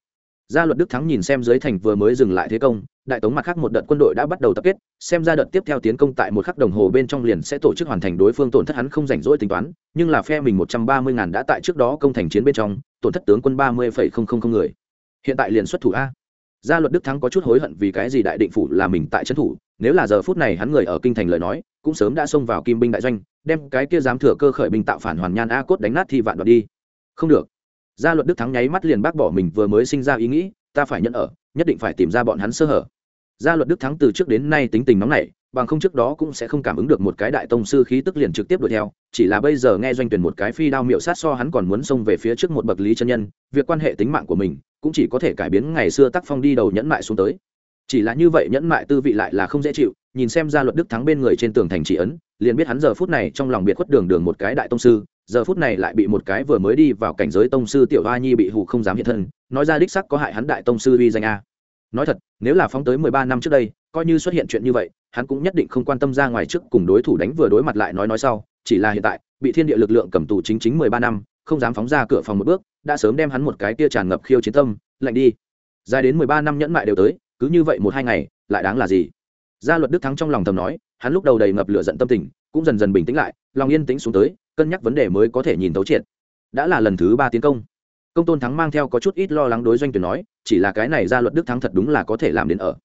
Gia luật đức thắng nhìn xem dưới thành vừa mới dừng lại thế công, đại tống mặt khác một đợt quân đội đã bắt đầu tập kết, xem ra đợt tiếp theo tiến công tại một khắc đồng hồ bên trong liền sẽ tổ chức hoàn thành đối phương tổn thất hắn không rảnh rỗi tính toán, nhưng là phe mình một trăm ba mươi ngàn đã tại trước đó công thành chiến bên trong, tổn thất tướng quân ba mươi phẩy không không không người. Hiện tại liền xuất thủ a. Gia luật đức thắng có chút hối hận vì cái gì đại định phủ là mình tại trấn thủ, nếu là giờ phút này hắn người ở kinh thành lời nói, cũng sớm đã xông vào kim binh đại doanh, đem cái kia dám thừa cơ khởi binh tạo phản hoàn nhan a cốt đánh nát thì vạn đoạt đi không được. Gia luật đức thắng nháy mắt liền bác bỏ mình vừa mới sinh ra ý nghĩ, ta phải nhận ở, nhất định phải tìm ra bọn hắn sơ hở. Gia luật đức thắng từ trước đến nay tính tình nóng nảy, bằng không trước đó cũng sẽ không cảm ứng được một cái đại tông sư khí tức liền trực tiếp đuổi theo, chỉ là bây giờ nghe doanh tuyển một cái phi đao miệu sát so hắn còn muốn xông về phía trước một bậc lý chân nhân, việc quan hệ tính mạng của mình cũng chỉ có thể cải biến ngày xưa tác phong đi đầu nhẫn mại xuống tới. Chỉ là như vậy nhẫn mại tư vị lại là không dễ chịu, nhìn xem gia luật đức thắng bên người trên tường thành chỉ ấn liền biết hắn giờ phút này trong lòng biệt khuất đường đường một cái đại tông sư, giờ phút này lại bị một cái vừa mới đi vào cảnh giới tông sư tiểu hoa nhi bị hù không dám hiện thân, nói ra đích sắc có hại hắn đại tông sư uy danh a. Nói thật, nếu là phóng tới mười ba năm trước đây, coi như xuất hiện chuyện như vậy, hắn cũng nhất định không quan tâm ra ngoài trước cùng đối thủ đánh vừa đối mặt lại nói nói sau, chỉ là hiện tại, bị thiên địa lực lượng cầm tù chính chính mười ba năm, không dám phóng ra cửa phòng một bước, đã sớm đem hắn một cái tia tràn ngập khiêu chiến tâm, lạnh đi. Dài đến mười ba năm nhẫn mại đều tới, cứ như vậy một hai ngày, lại đáng là gì? Gia luật đức thắng trong lòng thầm nói hắn lúc đầu đầy ngập lửa giận tâm tình, cũng dần dần bình tĩnh lại, lòng yên tĩnh xuống tới, cân nhắc vấn đề mới có thể nhìn thấu triệt. Đã là lần thứ ba tiến công. Công tôn thắng mang theo có chút ít lo lắng đối doanh tuyển nói, chỉ là cái này gia luật đức thắng thật đúng là có thể làm đến ở.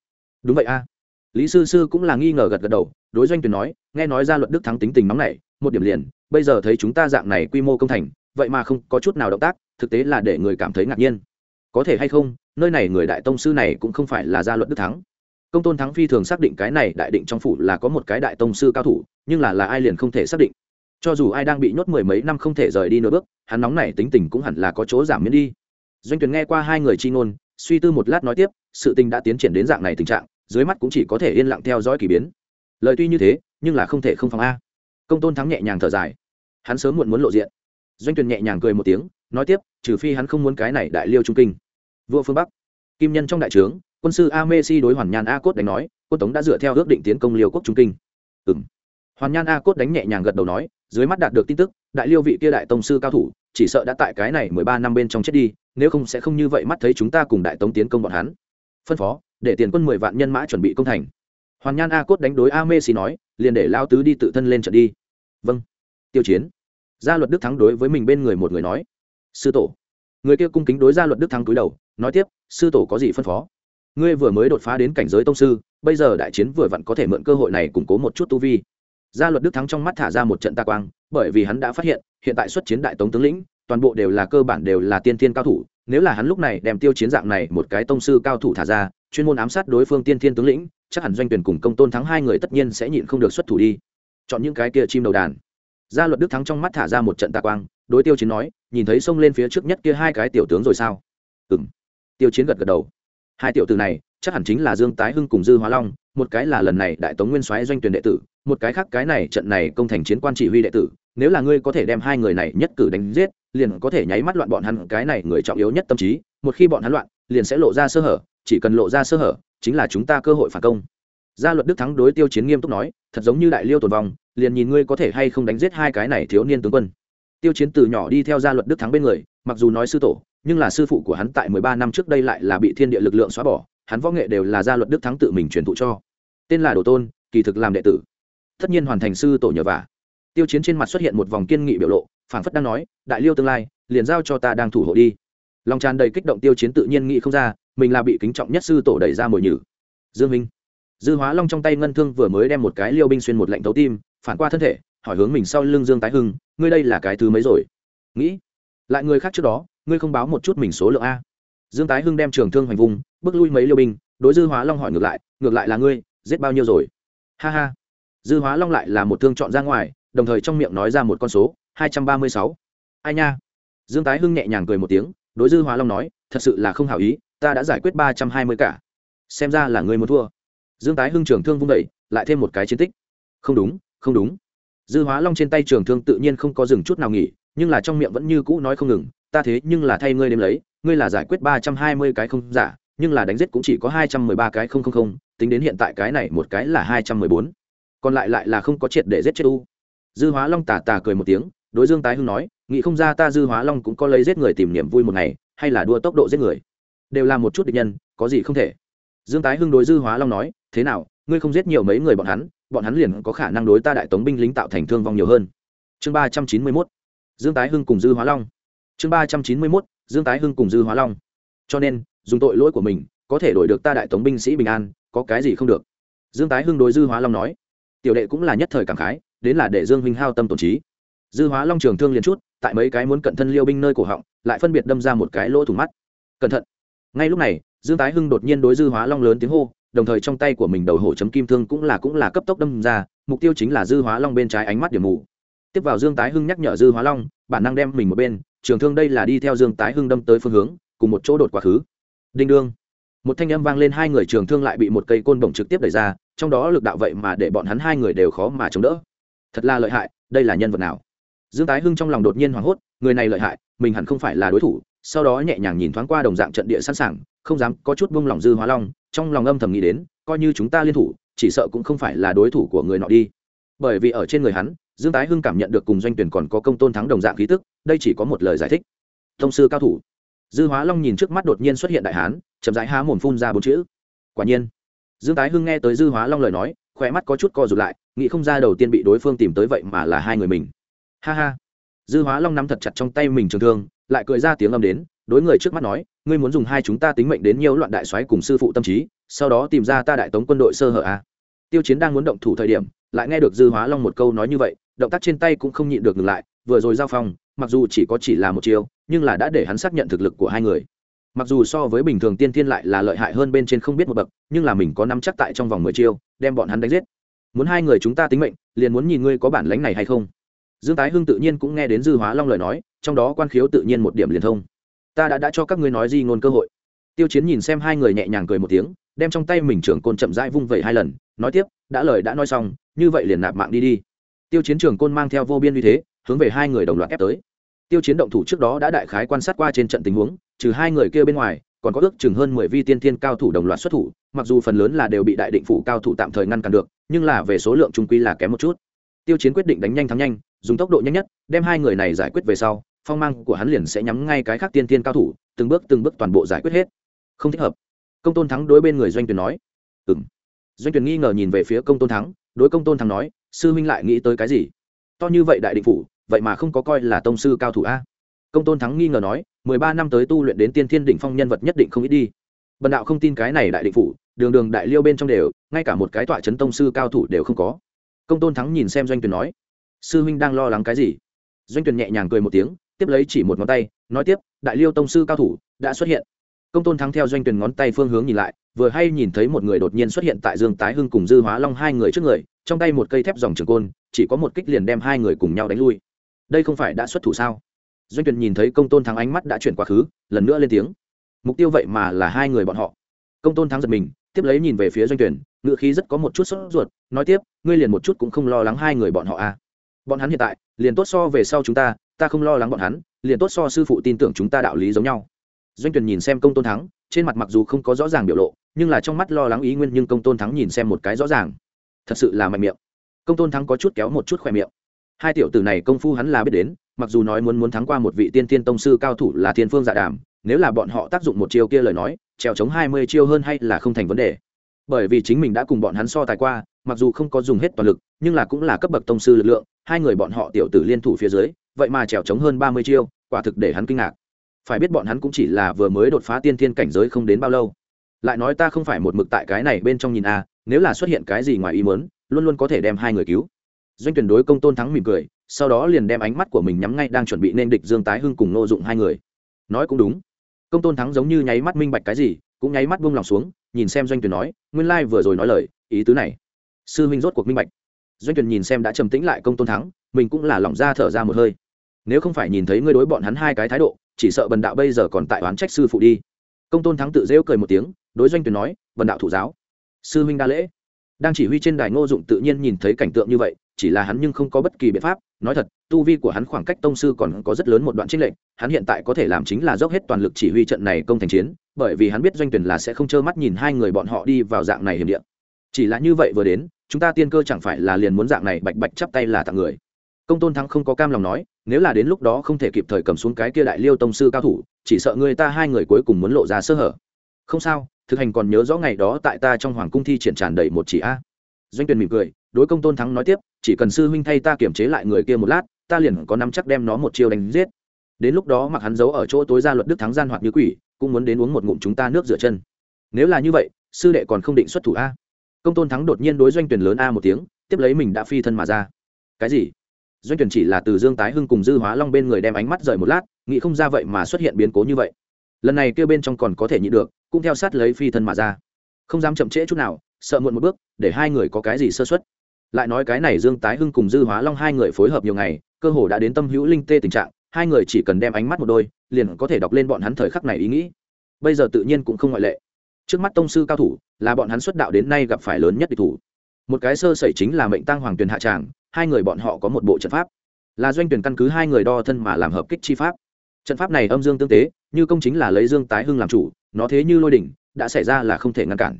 Đúng vậy a. Lý sư sư cũng là nghi ngờ gật gật đầu, đối doanh tuyển nói, nghe nói gia luật đức thắng tính tình nóng này một điểm liền, bây giờ thấy chúng ta dạng này quy mô công thành, vậy mà không có chút nào động tác, thực tế là để người cảm thấy ngạc nhiên. Có thể hay không, nơi này người đại tông sư này cũng không phải là gia luật đức thắng công tôn thắng phi thường xác định cái này đại định trong phủ là có một cái đại tông sư cao thủ, nhưng là là ai liền không thể xác định. Cho dù ai đang bị nhốt mười mấy năm không thể rời đi nửa bước, hắn nóng này tính tình cũng hẳn là có chỗ giảm miễn đi. Doanh tuyển nghe qua hai người chi ngôn, suy tư một lát nói tiếp, sự tình đã tiến triển đến dạng này tình trạng, dưới mắt cũng chỉ có thể yên lặng theo dõi k ỳ biến. Lời tuy như thế, nhưng là không thể không phòng a. Công tôn thắng nhẹ nhàng thở dài. Hắn sớm muộn muốn lộ diện. Doanh tuyển nhẹ nhàng cười một tiếng, nói tiếp, trừ phi hắn không muốn cái này đại liêu trung kinh. Vua phương bắc kim nhân trong đại trướng, quân sư a mê si đối hoàn nhan a cốt đánh nói quân tống đã dựa theo ước định tiến công liêu quốc trung kinh. Ừ m hoàn nhan a cốt đánh nhẹ nhàng gật đầu nói, dưới mắt đạt được tin tức, đại liêu vị kia đại tông sư cao thủ, chỉ sợ đã tại cái này mười ba năm bên trong chết đi, nếu không sẽ không như vậy mắt thấy chúng ta cùng đại tống tiến công bọn hắn. Phân phó, để tiền quân mười vạn nhân mã chuẩn bị công thành. Hoàn nhan a cốt đánh đối a mê nói, liền để lao tứ đi tự thân lên trận đi. Vâng. Tiêu chiến. Gia luật đức thắng đối với mình bên người một người nói, sư tổ. Người kia cung kính đối gia luật đức thắng cúi đầu nói tiếp, sư tổ có gì phân phó? Ngươi vừa mới đột phá đến cảnh giới tông sư, bây giờ đại chiến vừa vặn có thể mượn cơ hội này củng cố một chút tu vi. Gia luật đức thắng trong mắt thả ra một trận tạ quang, bởi vì hắn đã phát hiện hiện tại xuất chiến đại tống tướng lĩnh, toàn bộ đều là cơ bản đều là tiên thiên cao thủ. Nếu là hắn lúc này đem tiêu chiến dạng này một cái tông sư cao thủ thả ra, chuyên môn ám sát đối phương tiên thiên tướng lĩnh, chắc hẳn doanh tuyển cùng công tôn thắng hai người tất nhiên sẽ nhịn không được xuất thủ đi. Chọn những cái kia chim đầu đàn. Gia luật đức thắng trong mắt thả ra một trận tạ quang, đối tiêu chiến nói, nhìn thấy xông lên phía trước nhất kia hai cái tiểu tướng rồi sao? Ừng tiêu chiến gật gật đầu. Hai tiểu tử này, chắc hẳn chính là dương tái hưng cùng dư hóa long, một cái là lần này đại tống nguyên soái doanh tuyển đệ tử, một cái khác cái này trận này công thành chiến quan chỉ huy đệ tử. Nếu là ngươi có thể đem hai người này nhất cử đánh giết, liền có thể nháy mắt loạn bọn hắn cái này người trọng yếu nhất tâm trí. Một khi bọn hắn loạn, liền sẽ lộ ra sơ hở, chỉ cần lộ ra sơ hở, chính là chúng ta cơ hội phản công. Gia luật đức thắng đối tiêu chiến nghiêm túc nói, thật giống như đại liêu tồn vong, liền nhìn ngươi có thể hay không đánh giết hai cái này thiếu niên tướng quân. Tiêu chiến từ nhỏ đi theo gia luật đức thắng bên người, mặc dù nói sư tổ nhưng là sư phụ của hắn tại mười ba năm trước đây lại là bị thiên địa lực lượng xóa bỏ, hắn võ nghệ đều là gia luật đức thắng tự mình truyền thụ cho. Tên là đồ tôn, kỳ thực làm đệ tử. Tất nhiên hoàn thành sư tổ nhờ vả. Tiêu chiến trên mặt xuất hiện một vòng kiên nghị biểu lộ, phảng phất đang nói, đại liêu tương lai, liền giao cho ta đang thủ hộ đi. Lòng tràn đầy kích động tiêu chiến tự nhiên nghĩ không ra, mình là bị kính trọng nhất sư tổ đẩy ra mồi nhử. Dương minh. Dư hóa long trong tay ngân thương vừa mới đem một cái liêu binh xuyên một lệnh thấu tim, phản qua thân thể, hỏi hướng mình sau lưng dương tái hưng, ngươi đây là cái thứ mấy rồi? Nghĩ, lại người khác trước đó ngươi không báo một chút mình số lượng a? Dương tái hưng đem trường thương hoành vùng, bước lui mấy liêu binh, đối dư hóa long hỏi ngược lại ngược lại là ngươi, giết bao nhiêu rồi? Ha ha. Dư hóa long lại là một thương chọn ra ngoài, đồng thời trong miệng nói ra một con số, hai trăm ba mươi sáu. Ai nha? Dương tái hưng nhẹ nhàng cười một tiếng, đối dư hóa long nói, thật sự là không hảo ý, ta đã giải quyết ba trăm hai mươi cả. Xem ra là người muốn thua. Dương tái hưng trường thương vung đẩy lại thêm một cái chiến tích. Không đúng không đúng. Dư hóa long trên tay trường thương tự nhiên không có dừng chút nào nghỉ, nhưng là trong miệng vẫn như cũ nói không ngừng ta thế nhưng là thay ngươi đếm lấy, ngươi là giải quyết ba trăm hai mươi cái không giả, nhưng là đánh giết cũng chỉ có hai trăm mười ba cái không không không, tính đến hiện tại cái này một cái là hai trăm mười bốn. Còn lại lại là không có triệt để giết chết u. Dư hóa long tà tà cười một tiếng, đối dương tái hưng nói, nghĩ không ra ta dư hóa long cũng có lấy giết người tìm niềm vui một ngày, hay là đua tốc độ giết người. Đều là một chút địch nhân, có gì không thể. Dương tái hưng đối dư hóa long nói, thế nào, ngươi không giết nhiều mấy người bọn hắn bọn hắn liền có khả năng đối ta đại tống binh lính tạo thành thương vong nhiều hơn. Chương ba trăm chín mươi mốt. Dương tái hưng cùng dư hóa long chương ba trăm chín mươi mốt, dương tái hưng cùng dư hóa long. Cho nên, dùng tội lỗi của mình, có thể đổi được ta đại tống binh sĩ bình an, có cái gì không được? Dương tái hưng đối dư hóa long nói. Tiểu đệ cũng là nhất thời cảm khái, đến là để dương huynh hao tâm tổn trí. Dư hóa long trường thương liền chút, tại mấy cái muốn cận thân liêu binh nơi cổ họng, lại phân biệt đâm ra một cái lỗ thủng mắt. Cẩn thận. Ngay lúc này, dương tái hưng đột nhiên đối dư hóa long lớn tiếng hô, đồng thời trong tay của mình đầu hổ chấm kim thương cũng là cũng là cấp tốc đâm ra, mục tiêu chính là dư hóa long bên trái ánh mắt điểm mù. Tiếp vào dương tái hưng nhắc nhở dư hóa long, bản năng đem mình một bên trường thương đây là đi theo dương tái hưng đâm tới phương hướng, cùng một chỗ đột quá khứ. Đinh đương. Một thanh âm vang lên hai người trường thương lại bị một cây côn bổng trực tiếp đẩy ra, trong đó lực đạo vậy mà để bọn hắn hai người đều khó mà chống đỡ. Thật là lợi hại, đây là nhân vật nào? Dương tái hưng trong lòng đột nhiên hoảng hốt, người này lợi hại, mình hẳn không phải là đối thủ, sau đó nhẹ nhàng nhìn thoáng qua đồng dạng trận địa sẵn sàng, không dám, có chút buông lòng dư hóa long, trong lòng âm thầm nghĩ đến, coi như chúng ta liên thủ, chỉ sợ cũng không phải là đối thủ của người nọ đi. Bởi vì ở trên người hắn dương tái hưng cảm nhận được cùng doanh tuyển còn có công tôn thắng đồng dạng khí tức, đây chỉ có một lời giải thích. Thông sư cao thủ. Dư hóa long nhìn trước mắt đột nhiên xuất hiện đại hán, chậm rãi há mồm phun ra bốn chữ. Quả nhiên. Dương tái hưng nghe tới dư hóa long lời nói khỏe mắt có chút co rụt lại, nghĩ không ra đầu tiên bị đối phương tìm tới vậy mà là hai người mình. Ha ha. Dư hóa long nắm thật chặt trong tay mình trường thương, lại cười ra tiếng âm đến, đối người trước mắt nói, ngươi muốn dùng hai chúng ta tính mệnh đến nhiều loạn đại soái cùng sư phụ tâm trí, sau đó tìm ra ta đại tống quân đội sơ hở a à. tiêu chiến đang muốn động thủ thời điểm, lại nghe được dư hóa long một câu nói như vậy động tác trên tay cũng không nhịn được ngừng lại, vừa rồi giao phong, mặc dù chỉ có chỉ là một chiêu, nhưng là đã để hắn xác nhận thực lực của hai người. Mặc dù so với bình thường tiên tiên lại là lợi hại hơn bên trên không biết một bậc, nhưng là mình có nắm chắc tại trong vòng mười chiêu, đem bọn hắn đánh giết. Muốn hai người chúng ta tính mệnh, liền muốn nhìn ngươi có bản lánh này hay không. Dương tái hưng tự nhiên cũng nghe đến dư hóa long lời nói, trong đó quan khiếu tự nhiên một điểm liền thông. Ta đã đã cho các ngươi nói gì ngôn cơ hội. Tiêu chiến nhìn xem hai người nhẹ nhàng cười một tiếng, đem trong tay mình trưởng côn chậm rãi vung vẩy hai lần, nói tiếp, đã lời đã nói xong, như vậy liền nạp mạng đi đi tiêu chiến Trường côn mang theo vô biên uy thế, hướng về hai người đồng loạt ép tới. Tiêu chiến động thủ trước đó đã đại khái quan sát qua trên trận tình huống, trừ hai người kia bên ngoài, còn có ước chừng hơn mười vi tiên thiên cao thủ đồng loạt xuất thủ, mặc dù phần lớn là đều bị đại định phủ cao thủ tạm thời ngăn cản được, nhưng là về số lượng trung quy là kém một chút. Tiêu chiến quyết định đánh nhanh thắng nhanh, dùng tốc độ nhanh nhất, đem hai người này giải quyết về sau, phong mang của hắn liền sẽ nhắm ngay cái khác tiên thiên cao thủ, từng bước từng bước toàn bộ giải quyết hết. Không thích hợp. Công tôn thắng đối bên người doanh tuyển nói. Ừ m doanh tuyển nghi ngờ nhìn về phía công tôn thắng, đối công tôn thắng nói sư huynh lại nghĩ tới cái gì? To như vậy đại định phủ, vậy mà không có coi là tông sư cao thủ a. Công tôn thắng nghi ngờ nói, mười ba năm tới tu luyện đến tiên thiên đỉnh phong nhân vật nhất định không ít đi. Bần đạo không tin cái này đại định phủ, đường đường đại liêu bên trong đều, ngay cả một cái tọa chấn tông sư cao thủ đều không có. Công tôn thắng nhìn xem doanh Tuyền nói, sư huynh đang lo lắng cái gì? Doanh Tuyền nhẹ nhàng cười một tiếng, tiếp lấy chỉ một ngón tay, nói tiếp, đại liêu tông sư cao thủ đã xuất hiện công tôn thắng theo doanh tuyển ngón tay phương hướng nhìn lại, vừa hay nhìn thấy một người đột nhiên xuất hiện tại dương tái hưng cùng dư hóa long hai người trước người, trong tay một cây thép dòng trường côn, chỉ có một kích liền đem hai người cùng nhau đánh lui. Đây không phải đã xuất thủ sao? Doanh tuyển nhìn thấy công tôn thắng ánh mắt đã chuyển quá khứ, lần nữa lên tiếng. Mục tiêu vậy mà là hai người bọn họ. Công tôn thắng giật mình, tiếp lấy nhìn về phía doanh tuyển ngựa khí rất có một chút sốt ruột, nói tiếp, ngươi liền một chút cũng không lo lắng hai người bọn họ à. Bọn hắn hiện tại, liền tốt so về sau chúng ta ta không lo lắng bọn hắn, liền tốt so sư phụ tin tưởng chúng ta đạo lý giống nhau doanh tuyển nhìn xem công tôn thắng, trên mặt mặc dù không có rõ ràng biểu lộ, nhưng là trong mắt lo lắng ý nguyên nhưng công tôn thắng nhìn xem một cái rõ ràng. Thật sự là mạnh miệng. Công tôn thắng có chút kéo một chút khỏe miệng. Hai tiểu tử này công phu hắn là biết đến, mặc dù nói muốn muốn thắng qua một vị tiên tiên tông sư cao thủ là thiên phương dạ đàm, nếu là bọn họ tác dụng một chiêu kia lời nói, trèo chống hai mươi chiêu hơn hay là không thành vấn đề. Bởi vì chính mình đã cùng bọn hắn so tài qua, mặc dù không có dùng hết toàn lực, nhưng là cũng là cấp bậc tông sư lực lượng, hai người bọn họ tiểu tử liên thủ phía dưới, vậy mà trèo chống hơn ba mươi chiêu, quả thực để hắn kinh ngạc phải biết bọn hắn cũng chỉ là vừa mới đột phá tiên thiên cảnh giới không đến bao lâu. Lại nói ta không phải một mực tại cái này bên trong nhìn a nếu là xuất hiện cái gì ngoài ý muốn, luôn luôn có thể đem hai người cứu. Doanh tuyển đối công tôn thắng mỉm cười, sau đó liền đem ánh mắt của mình nhắm ngay đang chuẩn bị nên địch dương tái hưng cùng nô dụng hai người. Nói cũng đúng. Công tôn thắng giống như nháy mắt minh bạch cái gì, cũng nháy mắt buông lòng xuống, nhìn xem doanh tuyển nói, nguyên lai vừa rồi nói lời, ý tứ này. Sư minh rốt cuộc minh bạch. Doanh tuyển nhìn xem đã trầm tĩnh lại công tôn thắng, mình cũng là lỏng ra thở ra một hơi. Nếu không phải nhìn thấy ngươi đối bọn hắn hai cái thái độ chỉ sợ bần đạo bây giờ còn tại oán trách sư phụ đi. Công tôn thắng tự rêu cười một tiếng, đối doanh tuyển nói, bần đạo thủ giáo, sư huynh đa lễ. Đang chỉ huy trên đài ngô dụng tự nhiên nhìn thấy cảnh tượng như vậy, chỉ là hắn nhưng không có bất kỳ biện pháp, nói thật, tu vi của hắn khoảng cách tông sư còn có rất lớn một đoạn trích lệnh hắn hiện tại có thể làm chính là dốc hết toàn lực chỉ huy trận này công thành chiến, bởi vì hắn biết doanh tuyển là sẽ không trơ mắt nhìn hai người bọn họ đi vào dạng này hiểm địa. Chỉ là như vậy vừa đến, chúng ta tiên cơ chẳng phải là liền muốn dạng này bạch bạch chắp tay là tặng người. Công tôn thắng không có cam lòng nói nếu là đến lúc đó không thể kịp thời cầm xuống cái kia đại liêu tông sư cao thủ, chỉ sợ người ta hai người cuối cùng muốn lộ ra sơ hở. Không sao, thực hành còn nhớ rõ ngày đó tại ta trong hoàng cung thi triển tràn đầy một chỉ a. Doanh tuyền mỉm cười, đối công tôn thắng nói tiếp, chỉ cần sư huynh thay ta kiểm chế lại người kia một lát, ta liền có nắm chắc đem nó một chiêu đánh giết. Đến lúc đó mặc hắn giấu ở chỗ tối ra luật đức thắng gian hoạt như quỷ, cũng muốn đến uống một ngụm chúng ta nước rửa chân. Nếu là như vậy, sư đệ còn không định xuất thủ a. Công tôn thắng đột nhiên đối doanh tuyển lớn a một tiếng, tiếp lấy mình đã phi thân mà ra. Cái gì? Doanh tuyển chỉ là từ dương tái hưng cùng dư hóa long bên người đem ánh mắt rời một lát, nghĩ không ra vậy mà xuất hiện biến cố như vậy. Lần này kêu bên trong còn có thể nhịn được, cũng theo sát lấy phi thân mà ra. Không dám chậm trễ chút nào, sợ muộn một bước, để hai người có cái gì sơ xuất lại nói cái này dương tái hưng cùng dư hóa long hai người phối hợp nhiều ngày, cơ hồ đã đến tâm hữu linh tê tình trạng, hai người chỉ cần đem ánh mắt một đôi, liền có thể đọc lên bọn hắn thời khắc này ý nghĩ. Bây giờ tự nhiên cũng không ngoại lệ. Trước mắt tông sư cao thủ, là bọn hắn xuất đạo đến nay gặp phải lớn nhất địch thủ một cái sơ sẩy chính là mệnh tăng hoàng tuyền hạ tràng, hai người bọn họ có một bộ trận pháp. Là doanh tuyển căn cứ hai người đo thân mà làm hợp kích chi pháp. Trận pháp này âm dương tương tế, như công chính là lấy dương tái hưng làm chủ, nó thế như lôi đỉnh, đã xảy ra là không thể ngăn cản.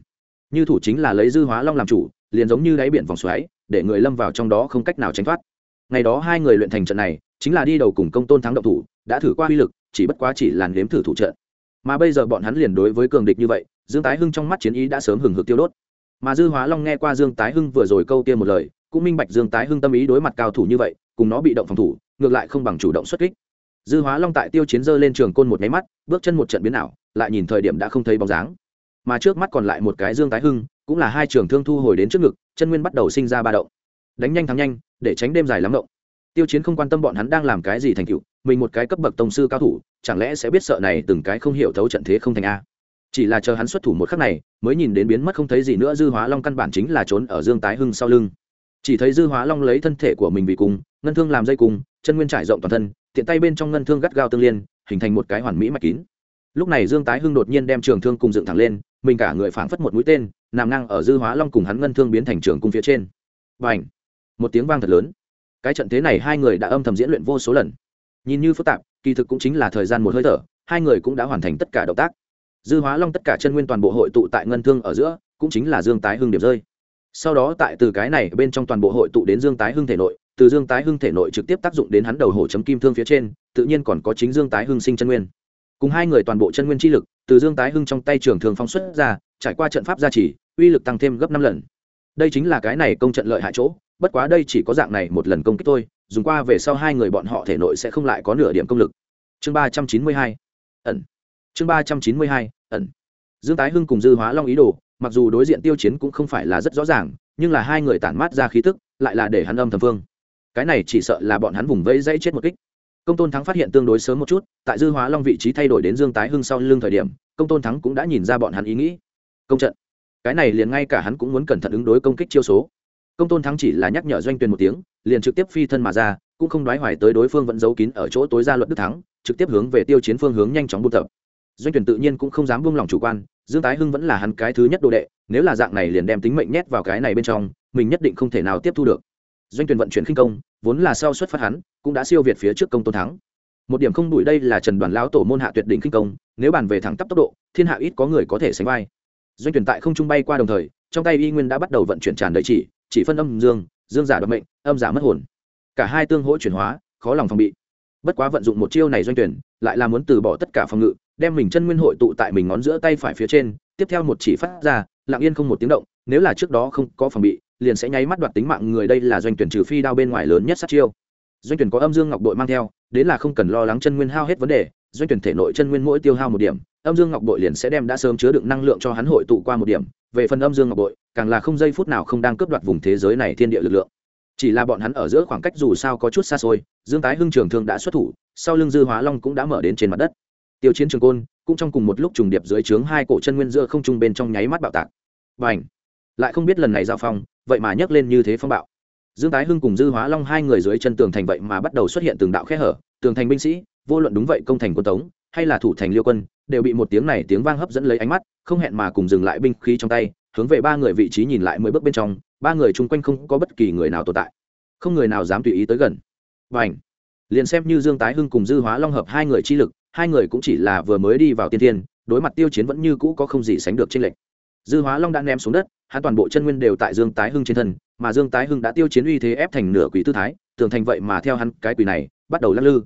Như thủ chính là lấy dư hóa long làm chủ, liền giống như đáy biển vòng xoáy, để người lâm vào trong đó không cách nào tránh thoát. Ngày đó hai người luyện thành trận này, chính là đi đầu cùng công tôn thắng động thủ, đã thử qua uy lực, chỉ bất quá chỉ làn nếm thử thủ trận. Mà bây giờ bọn hắn liền đối với cường địch như vậy, dương tái hưng trong mắt chiến ý đã sớm hừng hực tiêu đốt mà dư hóa long nghe qua dương tái hưng vừa rồi câu kia một lời, cũng minh bạch dương tái hưng tâm ý đối mặt cao thủ như vậy, cùng nó bị động phòng thủ, ngược lại không bằng chủ động xuất kích. Dư hóa long tại tiêu chiến dơ lên trường côn một nháy mắt, bước chân một trận biến ảo, lại nhìn thời điểm đã không thấy bóng dáng. Mà trước mắt còn lại một cái dương tái hưng, cũng là hai trường thương thu hồi đến trước ngực, chân nguyên bắt đầu sinh ra ba động. Đánh nhanh thắng nhanh, để tránh đêm dài lắm động. Tiêu chiến không quan tâm bọn hắn đang làm cái gì thành cựu mình một cái cấp bậc tổng sư cao thủ, chẳng lẽ sẽ biết sợ này từng cái không hiểu thấu trận thế không thành a? Chỉ là chờ hắn xuất thủ một khắc này, mới nhìn đến biến mất không thấy gì nữa, dư hóa long căn bản chính là trốn ở dương tái hưng sau lưng. Chỉ thấy dư hóa long lấy thân thể của mình bị cung ngân thương làm dây cung chân nguyên trải rộng toàn thân, tiện tay bên trong ngân thương gắt gao tương liên, hình thành một cái hoàn mỹ mạch kín. Lúc này dương tái hưng đột nhiên đem trường thương cùng dựng thẳng lên, mình cả người phảng phất một mũi tên, nằm ngang ở dư hóa long cùng hắn ngân thương biến thành trường cung phía trên. Và ảnh một tiếng vang thật lớn. Cái trận thế này hai người đã âm thầm diễn luyện vô số lần. Nhìn như phức tạp, kỳ thực cũng chính là thời gian một hơi thở, hai người cũng đã hoàn thành tất cả động tác dư hóa long tất cả chân nguyên toàn bộ hội tụ tại ngân thương ở giữa, cũng chính là dương tái hưng điểm rơi. Sau đó tại từ cái này bên trong toàn bộ hội tụ đến dương tái hưng thể nội, từ dương tái hưng thể nội trực tiếp tác dụng đến hắn đầu hổ chấm kim thương phía trên, tự nhiên còn có chính dương tái hưng sinh chân nguyên. Cùng hai người toàn bộ chân nguyên chi lực, từ dương tái hưng trong tay trường thường phóng xuất ra, trải qua trận pháp gia trì, uy lực tăng thêm gấp năm lần. Đây chính là cái này công trận lợi hại chỗ, bất quá đây chỉ có dạng này một lần công kích thôi, dùng qua về sau hai người bọn họ thể nội sẽ không lại có nửa điểm công lực. Chương ba trăm chín mươi hai, ẩn chương ba trăm chín mươi hai, ẩn. Dương tái hưng cùng dư hóa long ý đồ, mặc dù đối diện tiêu chiến cũng không phải là rất rõ ràng, nhưng là hai người tản mát ra khí tức, lại là để hắn âm thầm phương cái này chỉ sợ là bọn hắn vùng vẫy dãy chết một kích. Công tôn thắng phát hiện tương đối sớm một chút, tại dư hóa long vị trí thay đổi đến dương tái hưng sau lưng thời điểm, công tôn thắng cũng đã nhìn ra bọn hắn ý nghĩ. Công trận. Cái này liền ngay cả hắn cũng muốn cẩn thận ứng đối công kích chiêu số. Công tôn thắng chỉ là nhắc nhở doanh tuyển một tiếng, liền trực tiếp phi thân mà ra, cũng không đoái hoài tới đối phương vẫn giấu kín ở chỗ tối ra luật đức thắng, trực tiếp hướng về tiêu chiến phương hướng nhanh chóng buôn tập doanh tuyển tự nhiên cũng không dám buông lòng chủ quan, dương tái hưng vẫn là hắn cái thứ nhất đồ đệ, nếu là dạng này liền đem tính mệnh nhét vào cái này bên trong, mình nhất định không thể nào tiếp thu được. Doanh tuyển vận chuyển khinh công, vốn là sau xuất phát hắn, cũng đã siêu việt phía trước công tôn thắng. Một điểm không đuổi đây là trần đoàn lão tổ môn hạ tuyệt đỉnh khinh công, nếu bàn về thẳng tắp tốc độ, thiên hạ ít có người có thể sánh vai. Doanh tuyển tại không trung bay qua đồng thời, trong tay y nguyên đã bắt đầu vận chuyển tràn đầy chỉ chỉ phân âm dương dương giả đoạt mệnh, âm giả mất hồn. Cả hai tương hỗ chuyển hóa, khó lòng phòng bị. Bất quá vận dụng một chiêu này doanh tuyển lại là muốn từ bỏ tất cả phòng ngự đem mình chân nguyên hội tụ tại mình ngón giữa tay phải phía trên, tiếp theo một chỉ phát ra, lặng yên không một tiếng động, nếu là trước đó không có phòng bị, liền sẽ nháy mắt đoạt tính mạng người. Đây là doanh tuyển trừ phi đao bên ngoài lớn nhất sát chiêu. Doanh tuyển có âm dương ngọc đội mang theo, đến là không cần lo lắng chân nguyên hao hết vấn đề, doanh tuyển thể nội chân nguyên mỗi tiêu hao một điểm, âm dương ngọc bội liền sẽ đem đã sớm chứa đựng năng lượng cho hắn hội tụ qua một điểm. Về phần âm dương ngọc bội, càng là không giây phút nào không đang cướp đoạt vùng thế giới này thiên địa lực lượng. Chỉ là bọn hắn ở giữa khoảng cách dù sao có chút xa xôi, dương tái hưng trường thương đã xuất thủ, sau lưng dư hóa long cũng đã mở đến trên mặt đất tiêu chiến trường côn, cũng trong cùng một lúc trùng điệp dưới trướng hai cổ chân nguyên giữa không trung bên trong nháy mắt bạo tạc. Và ảnh lại không biết lần này giao phong, vậy mà nhấc lên như thế phong bạo. Dương tái hưng cùng dư hóa long hai người dưới chân tường thành vậy mà bắt đầu xuất hiện từng đạo khe hở, tường thành binh sĩ, vô luận đúng vậy công thành quân tống, hay là thủ thành liêu quân, đều bị một tiếng này tiếng vang hấp dẫn lấy ánh mắt, không hẹn mà cùng dừng lại binh khí trong tay, hướng về ba người vị trí nhìn lại mười bước bên trong, ba người chung quanh không có bất kỳ người nào tồn tại. Không người nào dám tùy ý tới gần. Và ảnh liền xem như dương tái hưng cùng dư hóa long hợp hai người chi lực hai người cũng chỉ là vừa mới đi vào tiên thiên, đối mặt tiêu chiến vẫn như cũ có không gì sánh được trên lệnh dư hóa long đã ném xuống đất, hắn toàn bộ chân nguyên đều tại dương tái hưng trên thân, mà dương tái hưng đã tiêu chiến uy thế ép thành nửa quỷ tư thái, tưởng thành vậy mà theo hắn cái quỷ này, bắt đầu lắc lư.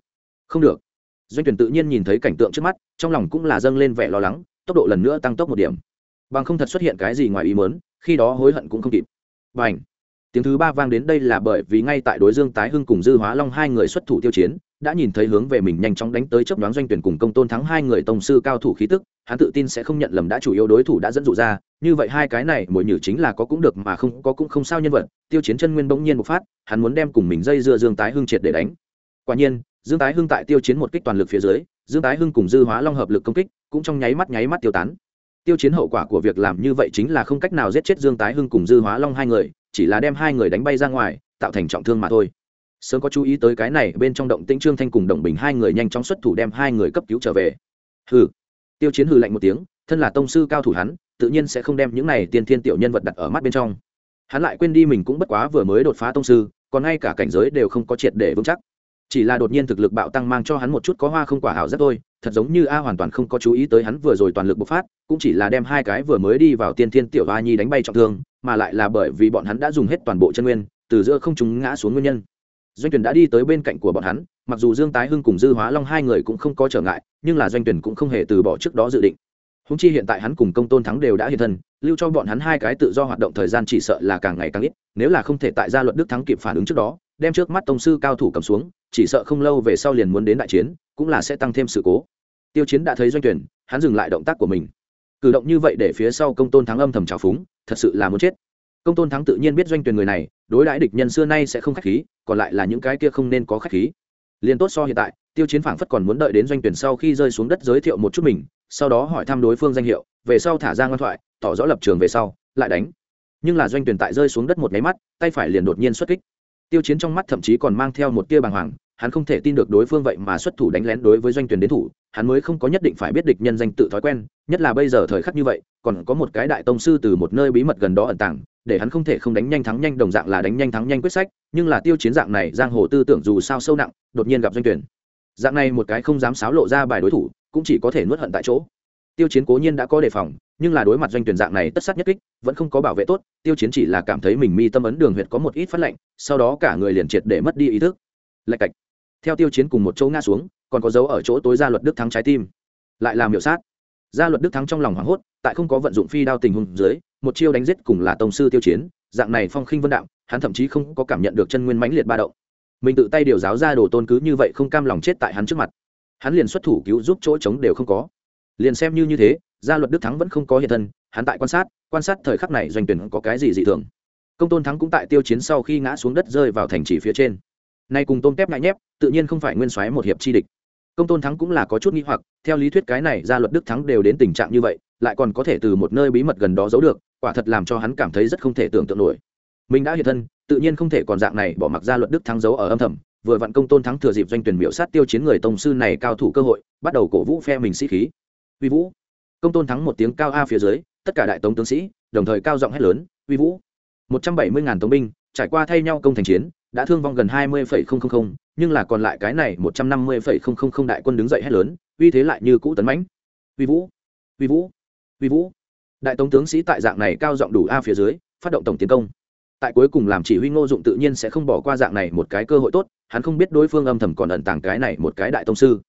Không được. Doanh tuyển tự nhiên nhìn thấy cảnh tượng trước mắt, trong lòng cũng là dâng lên vẻ lo lắng, tốc độ lần nữa tăng tốc một điểm. Bằng không thật xuất hiện cái gì ngoài ý mớn khi đó hối hận cũng không kịp. B n tiếng thứ ba vang đến đây là bởi vì ngay tại đối dương tái hưng cùng dư hóa long hai người xuất thủ tiêu chiến đã nhìn thấy hướng về mình nhanh chóng đánh tới chấp đoán doanh tuyển cùng công tôn thắng hai người tổng sư cao thủ khí tức, hắn tự tin sẽ không nhận lầm đã chủ yếu đối thủ đã dẫn dụ ra, như vậy hai cái này mỗi nhử chính là có cũng được mà không có cũng không sao nhân vật, tiêu chiến chân nguyên bỗng nhiên bộc phát, hắn muốn đem cùng mình dây dưa dương tái hưng triệt để đánh. Quả nhiên, dương tái hưng tại tiêu chiến một kích toàn lực phía dưới, dương tái hưng cùng dư hóa long hợp lực công kích, cũng trong nháy mắt nháy mắt tiêu tán. Tiêu chiến hậu quả của việc làm như vậy chính là không cách nào giết chết dương tái hưng cùng dư hóa long hai người, chỉ là đem hai người đánh bay ra ngoài, tạo thành trọng thương mà thôi sớm có chú ý tới cái này, bên trong động tĩnh trương thanh cùng đồng bình hai người nhanh chóng xuất thủ đem hai người cấp cứu trở về. Hừ. Tiêu chiến hừ lạnh một tiếng, thân là tông sư cao thủ hắn, tự nhiên sẽ không đem những này tiên thiên tiểu nhân vật đặt ở mắt bên trong. Hắn lại quên đi mình cũng bất quá vừa mới đột phá tông sư, còn ngay cả cảnh giới đều không có triệt để vững chắc. Chỉ là đột nhiên thực lực bạo tăng mang cho hắn một chút có hoa không quả hảo rất thôi, thật giống như a hoàn toàn không có chú ý tới hắn vừa rồi toàn lực bộc phát, cũng chỉ là đem hai cái vừa mới đi vào tiên thiên tiểu hoa nhi đánh bay trọng thương, mà lại là bởi vì bọn hắn đã dùng hết toàn bộ chân nguyên, từ giữa không chúng ngã xuống nguyên nhân doanh tuyển đã đi tới bên cạnh của bọn hắn, mặc dù dương tái hưng cùng dư hóa long hai người cũng không có trở ngại, nhưng là doanh tuyển cũng không hề từ bỏ trước đó dự định. Húng chi hiện tại hắn cùng công tôn thắng đều đã hiện thân, lưu cho bọn hắn hai cái tự do hoạt động thời gian chỉ sợ là càng ngày càng ít, nếu là không thể tại gia luật đức thắng kịp phản ứng trước đó, đem trước mắt tông sư cao thủ cầm xuống, chỉ sợ không lâu về sau liền muốn đến đại chiến, cũng là sẽ tăng thêm sự cố. Tiêu chiến đã thấy doanh tuyển, hắn dừng lại động tác của mình. Cử động như vậy để phía sau công tôn thắng âm thầm trào phúng, thật sự là muốn chết công tôn thắng tự nhiên biết doanh tuyển người này, đối đãi địch nhân xưa nay sẽ không khách khí, còn lại là những cái kia không nên có khách khí. Liền tốt so hiện tại, tiêu chiến phảng phất còn muốn đợi đến doanh tuyển sau khi rơi xuống đất giới thiệu một chút mình, sau đó hỏi thăm đối phương danh hiệu, về sau thả ra ngoan thoại, tỏ rõ lập trường về sau, lại đánh. Nhưng là doanh tuyển tại rơi xuống đất một máy mắt, tay phải liền đột nhiên xuất kích. Tiêu chiến trong mắt thậm chí còn mang theo một tia bàng hoàng hắn không thể tin được đối phương vậy mà xuất thủ đánh lén đối với doanh tuyển đến thủ, hắn mới không có nhất định phải biết địch nhân danh tự thói quen, nhất là bây giờ thời khắc như vậy, còn có một cái đại tông sư từ một nơi bí mật gần đó ẩn tàng, để hắn không thể không đánh nhanh thắng nhanh đồng dạng là đánh nhanh thắng nhanh quyết sách, nhưng là tiêu chiến dạng này, giang hồ tư tưởng dù sao sâu nặng, đột nhiên gặp doanh tuyển. Dạng này một cái không dám xáo lộ ra bài đối thủ, cũng chỉ có thể nuốt hận tại chỗ. Tiêu chiến cố nhiên đã có đề phòng, nhưng là đối mặt doanh tuyển dạng này tất sát nhất kích, vẫn không có bảo vệ tốt, tiêu chiến chỉ là cảm thấy mình mi tâm ấn đường huyệt có một ít phát lệnh, sau đó cả người liền triệt để mất đi ý thức. Lạch cạch theo tiêu chiến cùng một chỗ ngã xuống, còn có dấu ở chỗ tối gia luật đức thắng trái tim. Lại làm hiệu sát. Gia luật đức thắng trong lòng hoảng hốt, tại không có vận dụng phi đao tình huống dưới, một chiêu đánh giết cùng là tổng sư tiêu chiến, dạng này phong khinh vân đạo, hắn thậm chí không có cảm nhận được chân nguyên mãnh liệt ba động. Mình tự tay điều giáo ra đồ tôn cứ như vậy không cam lòng chết tại hắn trước mặt. Hắn liền xuất thủ cứu giúp chỗ trống đều không có. Liền xem như như thế gia luật đức thắng vẫn không có hiện thân, hắn tại quan sát quan sát thời khắc này doanh tuyển có cái gì dị thường. Công tôn thắng cũng tại tiêu chiến sau khi ngã xuống đất rơi vào thành trì phía trên nay cùng tôm tép ngại nhép, tự nhiên không phải nguyên soái một hiệp chi địch. Công tôn thắng cũng là có chút nghi hoặc, theo lý thuyết cái này gia luật đức thắng đều đến tình trạng như vậy, lại còn có thể từ một nơi bí mật gần đó giấu được, quả thật làm cho hắn cảm thấy rất không thể tưởng tượng nổi. Mình đã hiện thân, tự nhiên không thể còn dạng này bỏ mặc gia luật đức thắng giấu ở âm thầm, vừa vặn công tôn thắng thừa dịp doanh tuyển biểu sát tiêu chiến người tông sư này cao thủ cơ hội, bắt đầu cổ vũ phe mình sĩ khí. Uy vũ. Công tôn thắng một tiếng cao a phía dưới, tất cả đại tống tướng sĩ, đồng thời cao giọng hét lớn, uy vũ. Một trăm bảy mươi ngàn tống binh, trải qua thay nhau công thành chiến đã thương vong gần hai mươi nhưng là còn lại cái này một trăm năm mươi đại quân đứng dậy hét lớn, uy thế lại như cũ tấn mãnh. Uy vũ uy vũ uy vũ. Đại tống tướng sĩ tại dạng này cao giọng đủ a phía dưới, phát động tổng tiến công. Tại cuối cùng làm chỉ huy ngô dụng tự nhiên sẽ không bỏ qua dạng này một cái cơ hội tốt, hắn không biết đối phương âm thầm còn ẩn tàng cái này một cái đại tông sư.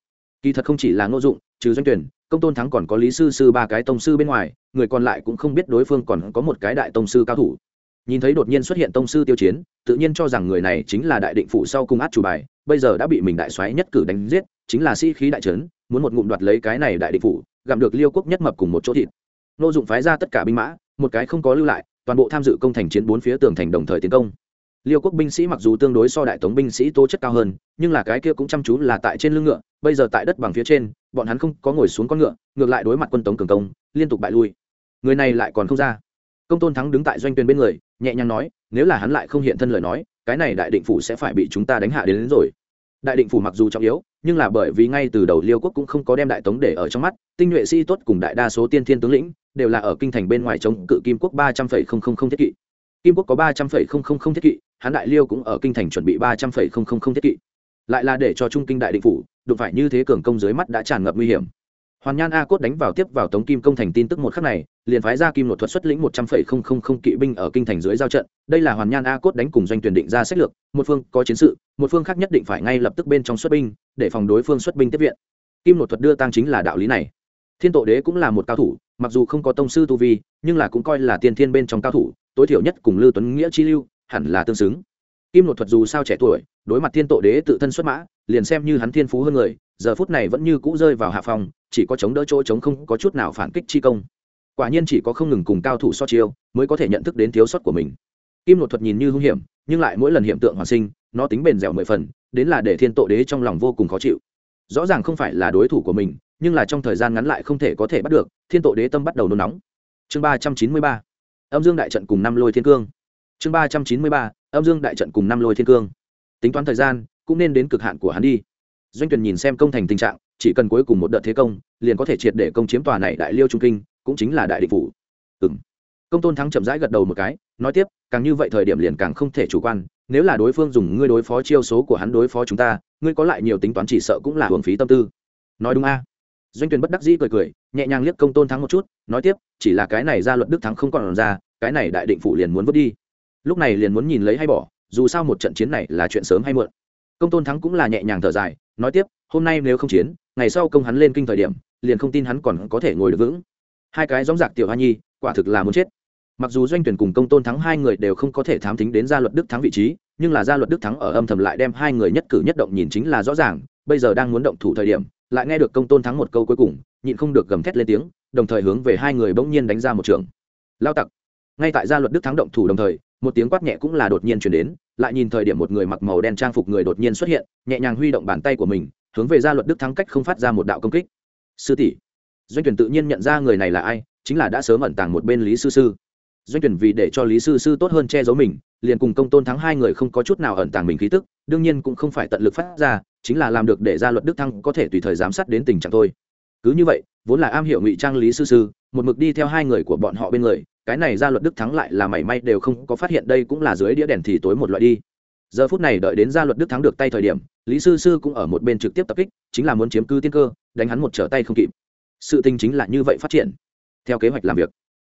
Kỳ thật không chỉ là ngô dụng, trừ doanh tuyển, công tôn thắng còn có lý sư sư ba cái tông sư bên ngoài, người còn lại cũng không biết đối phương còn có một cái đại tông sư cao thủ nhìn thấy đột nhiên xuất hiện tông sư tiêu chiến, tự nhiên cho rằng người này chính là đại định phụ sau cung át chủ bài, bây giờ đã bị mình đại xoáy nhất cử đánh giết, chính là sĩ、si、khí đại trấn, muốn một ngụm đoạt lấy cái này đại định phụ gặm được liêu quốc nhất mập cùng một chỗ thịt. Nô dụng phái ra tất cả binh mã, một cái không có lưu lại, toàn bộ tham dự công thành chiến bốn phía tường thành đồng thời tiến công. Liêu quốc binh sĩ mặc dù tương đối so đại tống binh sĩ tố chất cao hơn, nhưng là cái kia cũng chăm chú là tại trên lưng ngựa, bây giờ tại đất bằng phía trên, bọn hắn không có ngồi xuống con ngựa, ngược lại đối mặt quân tống cường công, liên tục bại lui. Người này lại còn không ra công tôn thắng đứng tại doanh tuyên bên người nhẹ nhàng nói nếu là hắn lại không hiện thân lời nói cái này đại định phủ sẽ phải bị chúng ta đánh hạ đến, đến rồi. Đại định phủ mặc dù trọng yếu nhưng là bởi vì ngay từ đầu liêu quốc cũng không có đem đại tống để ở trong mắt tinh nhuệ sĩ tốt cùng đại đa số tiên thiên tướng lĩnh đều là ở kinh thành bên ngoài chống cự kim quốc ba trăm phẩy không không không thiết kỵ. Kim quốc có ba trăm phẩy không không không thiết kỵ hắn đại liêu cũng ở kinh thành chuẩn bị ba trăm phẩy không không không thiết kỵ. Lại là để cho trung kinh đại định phủ đụng phải như thế cường công dưới mắt đã tràn ngập nguy hiểm. Hoàn nhan a cốt đánh vào tiếp vào tống kim công thành tin tức một khắc này liền phái ra kim nội thuật xuất lĩnh một trăm phẩy không không không kỵ binh ở kinh thành dưới giao trận. Đây là hoàn nhan a cốt đánh cùng doanh tuyển định ra sách lược, một phương có chiến sự, một phương khác nhất định phải ngay lập tức bên trong xuất binh, để phòng đối phương xuất binh tiếp viện. Kim nội thuật đưa tăng chính là đạo lý này. Thiên tổ đế cũng là một cao thủ, mặc dù không có tông sư tu vi, nhưng là cũng coi là tiên thiên bên trong cao thủ, tối thiểu nhất cùng lưu tuấn nghĩa chi lưu, hẳn là tương xứng. Kim nội thuật dù sao trẻ tuổi, đối mặt thiên tổ đế tự thân xuất mã, liền xem như hắn thiên phú hơn người, giờ phút này vẫn như cũ rơi vào hạ phòng, chỉ có chống đỡ chỗ chống không có chút nào phản kích chi công quả nhiên chỉ có không ngừng cùng cao thủ so chiêu mới có thể nhận thức đến thiếu sót của mình. Kim nội thuật nhìn như hung hiểm, nhưng lại mỗi lần hiện tượng hoàn sinh, nó tính bền dẻo mười phần, đến là để thiên Tội đế trong lòng vô cùng khó chịu. Rõ ràng không phải là đối thủ của mình, nhưng là trong thời gian ngắn lại không thể có thể bắt được, thiên Tội đế tâm bắt đầu nôn nóng. Chương ba trăm chín mươi ba, âm dương đại trận cùng năm lôi thiên cương. Chương ba trăm chín mươi ba, âm dương đại trận cùng năm lôi thiên cương. Tính toán thời gian, cũng nên đến cực hạn của hắn đi. Doanh tuyển nhìn xem công thành tình trạng, chỉ cần cuối cùng một đợt thế công, liền có thể triệt để công chiếm tòa này đại liêu trung kinh cũng chính là đại địch phủ. Ừ m công tôn thắng chậm rãi gật đầu một cái, nói tiếp, càng như vậy thời điểm liền càng không thể chủ quan, nếu là đối phương dùng ngươi đối phó chiêu số của hắn đối phó chúng ta, ngươi có lại nhiều tính toán chỉ sợ cũng là hưởng phí tâm tư. Nói đúng a. Doanh tuyền bất đắc dĩ cười cười, nhẹ nhàng liếc công tôn thắng một chút, nói tiếp, chỉ là cái này ra luật đức thắng không còn ra, cái này đại định phủ liền muốn vứt đi. Lúc này liền muốn nhìn lấy hay bỏ, dù sao một trận chiến này là chuyện sớm hay muộn. Công tôn thắng cũng là nhẹ nhàng thở dài, nói tiếp, hôm nay nếu không chiến, ngày sau công hắn lên kinh thời điểm, liền không tin hắn còn có thể ngồi được vững hai cái gióng giặc tiểu hoa nhi, quả thực là muốn chết. Mặc dù doanh tuyển cùng công tôn thắng hai người đều không có thể thám tính đến gia luật đức thắng vị trí, nhưng là gia luật đức thắng ở âm thầm lại đem hai người nhất cử nhất động nhìn chính là rõ ràng, bây giờ đang muốn động thủ thời điểm, lại nghe được công tôn thắng một câu cuối cùng, nhịn không được gầm thét lên tiếng, đồng thời hướng về hai người bỗng nhiên đánh ra một trường. Lao tặc. Ngay tại gia luật đức thắng động thủ đồng thời, một tiếng quát nhẹ cũng là đột nhiên chuyển đến, lại nhìn thời điểm một người mặc màu đen trang phục người đột nhiên xuất hiện, nhẹ nhàng huy động bàn tay của mình, hướng về gia luật đức thắng cách không phát ra một đạo công kích. Sư tỷ doanh tuyển tự nhiên nhận ra người này là ai, chính là đã sớm ẩn tàng một bên lý sư sư. Doanh tuyển vì để cho lý sư sư tốt hơn che giấu mình, liền cùng công tôn thắng hai người không có chút nào ẩn tàng mình khí tức, đương nhiên cũng không phải tận lực phát ra, chính là làm được để gia luật đức thăng có thể tùy thời giám sát đến tình trạng thôi. Cứ như vậy, vốn là am hiểu ngụy trang lý sư sư, một mực đi theo hai người của bọn họ bên người, cái này gia luật đức thắng lại là mảy may đều không có phát hiện đây cũng là dưới đĩa đèn thì tối một loại đi. Giờ phút này đợi đến gia luật đức thắng được tay thời điểm, lý sư sư cũng ở một bên trực tiếp tập kích, chính là muốn chiếm cư tiên cơ, đánh hắn một trở tay không kịp sự tình chính là như vậy phát triển. Theo kế hoạch làm việc,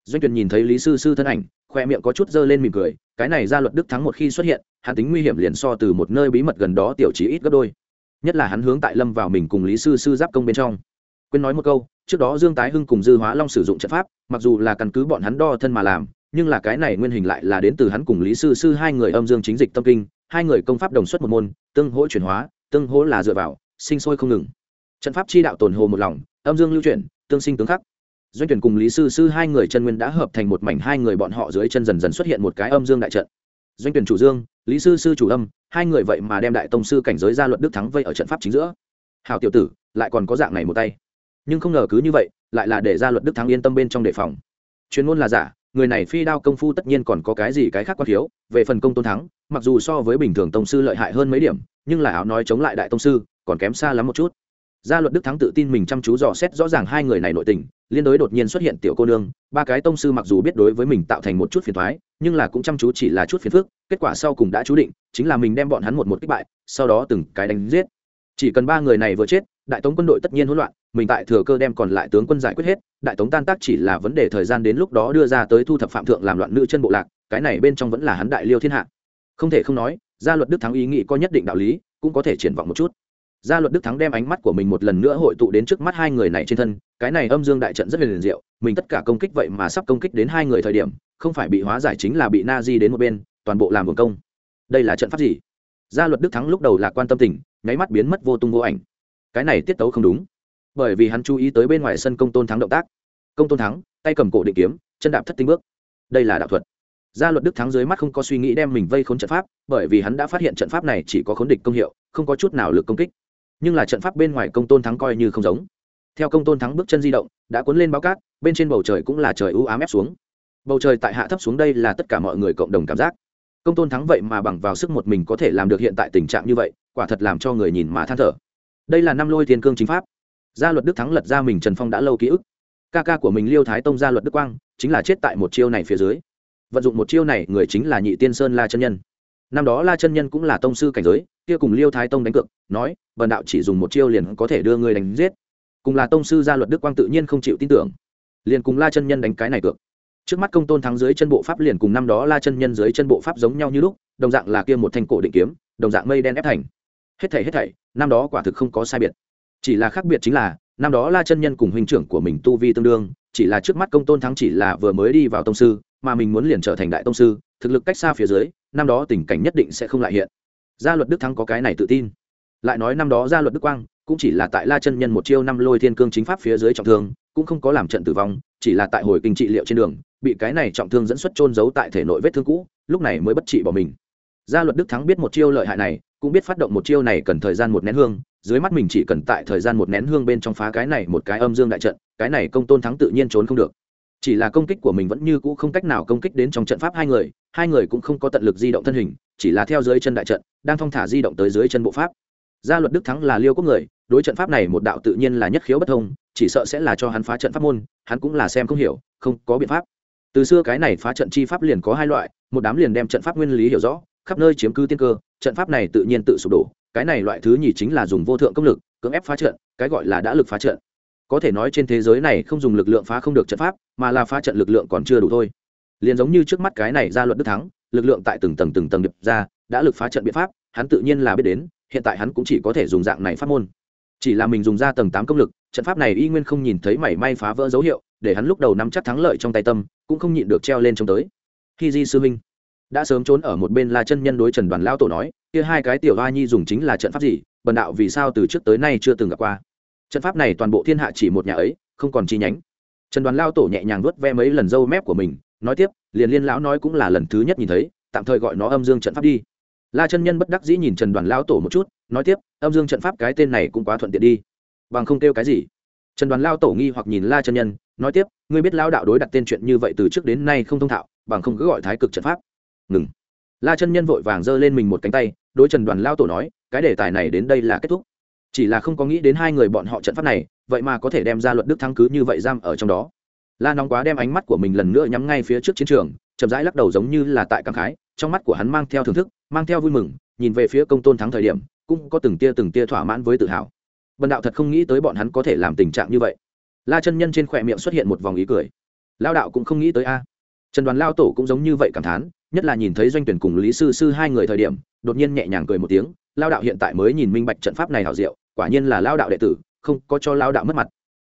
doanh tuyển nhìn thấy lý sư sư thân ảnh, khoe miệng có chút dơ lên mỉm cười, cái này gia luật đức thắng một khi xuất hiện, hắn tính nguy hiểm liền so từ một nơi bí mật gần đó tiểu trí ít gấp đôi. Nhất là hắn hướng tại lâm vào mình cùng lý sư sư giáp công bên trong. Quên nói một câu, trước đó dương tái hưng cùng dư hóa long sử dụng trận pháp, mặc dù là căn cứ bọn hắn đo thân mà làm, nhưng là cái này nguyên hình lại là đến từ hắn cùng lý sư sư hai người âm dương chính dịch tâm kinh, hai người công pháp đồng xuất một môn, tương hỗ chuyển hóa, tương hỗ là dựa vào, sinh sôi không ngừng. Trận pháp chi đạo tồn hồ một lòng âm dương lưu chuyển, tương sinh tướng khắc. Doanh tuyển cùng lý sư sư hai người chân nguyên đã hợp thành một mảnh, hai người bọn họ dưới chân dần dần xuất hiện một cái âm dương đại trận. Doanh tuyển chủ dương, lý sư sư chủ âm, hai người vậy mà đem đại tông sư cảnh giới ra luận đức thắng vây ở trận pháp chính giữa. Hào tiểu tử, lại còn có dạng này một tay. Nhưng không ngờ cứ như vậy, lại là để ra luận đức thắng yên tâm bên trong đề phòng. Chuyên môn là giả, người này phi đao công phu tất nhiên còn có cái gì cái khác quan thiếu, về phần công tôn thắng, mặc dù so với bình thường tông sư lợi hại hơn mấy điểm, nhưng là áo nói chống lại đại tông sư, còn kém xa lắm một chút gia luật đức thắng tự tin mình chăm chú dò xét rõ ràng hai người này nội tình, liên đối đột nhiên xuất hiện tiểu cô nương, ba cái tông sư mặc dù biết đối với mình tạo thành một chút phiền thoái nhưng là cũng chăm chú chỉ là chút phiền phức, kết quả sau cùng đã chú định, chính là mình đem bọn hắn một một kích bại, sau đó từng cái đánh giết. Chỉ cần ba người này vừa chết, đại tống quân đội tất nhiên hỗn loạn, mình tại thừa cơ đem còn lại tướng quân giải quyết hết, đại tống tan tác chỉ là vấn đề thời gian đến lúc đó đưa ra tới thu thập phạm thượng làm loạn nữ chân bộ lạc, cái này bên trong vẫn là hắn đại liêu thiên hạ. Không thể không nói, gia luật đức thắng ý nghĩ có nhất định đạo lý, cũng có thể triển vọng một chút gia luật đức thắng đem ánh mắt của mình một lần nữa hội tụ đến trước mắt hai người này trên thân, cái này âm dương đại trận rất liền diệu, mình tất cả công kích vậy mà sắp công kích đến hai người thời điểm, không phải bị hóa giải chính là bị na di đến một bên, toàn bộ làm hưởng công. Đây là trận pháp gì? Gia luật đức thắng lúc đầu là quan tâm tình, nháy mắt biến mất vô tung vô ảnh. Cái này tiết tấu không đúng. Bởi vì hắn chú ý tới bên ngoài sân công tôn thắng động tác. Công tôn thắng, tay cầm cổ định kiếm, chân đạp thất tinh bước. Đây là đạo thuật. Gia luật đức thắng dưới mắt không có suy nghĩ đem mình vây khốn trận pháp, bởi vì hắn đã phát hiện trận pháp này chỉ có khốn địch công hiệu, không có chút nào lực công kích nhưng là trận pháp bên ngoài công tôn thắng coi như không giống. Theo công tôn thắng bước chân di động, đã cuốn lên báo cát, bên trên bầu trời cũng là trời ưu ám ép xuống. Bầu trời tại hạ thấp xuống đây là tất cả mọi người cộng đồng cảm giác. Công tôn thắng vậy mà bằng vào sức một mình có thể làm được hiện tại tình trạng như vậy, quả thật làm cho người nhìn mà than thở. Đây là năm lôi thiên cương chính pháp. Gia luật đức thắng lật ra mình trần phong đã lâu ký ức. Ca ca của mình liêu thái tông gia luật đức quang, chính là chết tại một chiêu này phía dưới. Vận dụng một chiêu này, người chính là nhị tiên sơn la chân nhân năm đó la chân nhân cũng là tông sư cảnh giới, kia cùng liêu thái tông đánh cược, nói, bần đạo chỉ dùng một chiêu liền có thể đưa người đánh giết. Cùng là tông sư gia luật đức quang tự nhiên không chịu tin tưởng, liền cùng la chân nhân đánh cái này cược. Trước mắt công tôn thắng dưới chân bộ pháp liền cùng năm đó la chân nhân dưới chân bộ pháp giống nhau như lúc, đồng dạng là kia một thanh cổ định kiếm, đồng dạng mây đen ép thành. Hết thảy hết thảy, năm đó quả thực không có sai biệt. Chỉ là khác biệt chính là, năm đó la chân nhân cùng huynh trưởng của mình tu vi tương đương, chỉ là trước mắt công tôn thắng chỉ là vừa mới đi vào tông sư, mà mình muốn liền trở thành đại tông sư, thực lực cách xa phía dưới năm đó tình cảnh nhất định sẽ không lại hiện. Gia luật đức thắng có cái này tự tin. Lại nói năm đó gia luật đức quang cũng chỉ là tại la chân nhân một chiêu năm lôi thiên cương chính pháp phía dưới trọng thương, cũng không có làm trận tử vong, chỉ là tại hồi kinh trị liệu trên đường, bị cái này trọng thương dẫn xuất trôn giấu tại thể nội vết thương cũ, lúc này mới bất trị bỏ mình. Gia luật đức thắng biết một chiêu lợi hại này, cũng biết phát động một chiêu này cần thời gian một nén hương, dưới mắt mình chỉ cần tại thời gian một nén hương bên trong phá cái này một cái âm dương đại trận, cái này công tôn thắng tự nhiên trốn không được chỉ là công kích của mình vẫn như cũ không cách nào công kích đến trong trận pháp hai người hai người cũng không có tận lực di động thân hình, chỉ là theo dưới chân đại trận, đang thong thả di động tới dưới chân bộ pháp. Gia luật đức thắng là liêu quốc người, đối trận pháp này một đạo tự nhiên là nhất khiếu bất thông, chỉ sợ sẽ là cho hắn phá trận pháp môn, hắn cũng là xem không hiểu, không có biện pháp. Từ xưa cái này phá trận chi pháp liền có hai loại, một đám liền đem trận pháp nguyên lý hiểu rõ, khắp nơi chiếm cứ tiên cơ, trận pháp này tự nhiên tự sụp đổ, cái này loại thứ nhì chính là dùng vô thượng công lực, cưỡng ép phá trận, cái gọi là đã lực phá trận có thể nói trên thế giới này không dùng lực lượng phá không được trận pháp, mà là phá trận lực lượng còn chưa đủ thôi. Liền giống như trước mắt cái này ra luật đức thắng, lực lượng tại từng tầng từng tầng điệp ra, đã lực phá trận biện pháp, hắn tự nhiên là biết đến, hiện tại hắn cũng chỉ có thể dùng dạng này phát môn. Chỉ là mình dùng ra tầng tám công lực, trận pháp này y nguyên không nhìn thấy mảy may phá vỡ dấu hiệu, để hắn lúc đầu nắm chắc thắng lợi trong tay tâm, cũng không nhịn được treo lên trông tới. Khi di sư minh đã sớm trốn ở một bên la chân nhân đối trần đoàn lao tổ nói, kia hai cái tiểu hoa nhi dùng chính là trận pháp gì, bần đạo vì sao từ trước tới nay chưa từng gặp qua? Trận pháp này toàn bộ thiên hạ chỉ một nhà ấy, không còn chi nhánh. Trần đoàn lao tổ nhẹ nhàng vuốt ve mấy lần râu mép của mình, nói tiếp, liền liên lão nói cũng là lần thứ nhất nhìn thấy, tạm thời gọi nó âm dương trận pháp đi. La chân nhân bất đắc dĩ nhìn trần đoàn lao tổ một chút, nói tiếp, âm dương trận pháp cái tên này cũng quá thuận tiện đi. Bằng không kêu cái gì. Trần đoàn lao tổ nghi hoặc nhìn la chân nhân, nói tiếp, ngươi biết lao đạo đối đặt tên chuyện như vậy từ trước đến nay không thông thạo, bằng không cứ gọi thái cực trận pháp. Ngừng. La chân nhân vội vàng giơ lên mình một cánh tay, đối trần đoàn lao tổ nói, cái đề tài này đến đây là kết thúc chỉ là không có nghĩ đến hai người bọn họ trận pháp này, vậy mà có thể đem ra luật đức thắng cứ như vậy giam ở trong đó. La nóng quá đem ánh mắt của mình lần nữa nhắm ngay phía trước chiến trường, chậm rãi lắc đầu giống như là tại cảm khái, trong mắt của hắn mang theo thưởng thức, mang theo vui mừng, nhìn về phía công tôn thắng thời điểm, cũng có từng tia từng tia thỏa mãn với tự hào. Bần đạo thật không nghĩ tới bọn hắn có thể làm tình trạng như vậy. La chân nhân trên khỏe miệng xuất hiện một vòng ý cười. Lao đạo cũng không nghĩ tới a. Trần đoàn lao tổ cũng giống như vậy cảm thán, nhất là nhìn thấy doanh tuyển cùng lý sư sư hai người thời điểm, đột nhiên nhẹ nhàng cười một tiếng, lao đạo hiện tại mới nhìn minh bạch trận pháp này hảo diệu quả nhiên là lao đạo đệ tử, không có cho lao đạo mất mặt.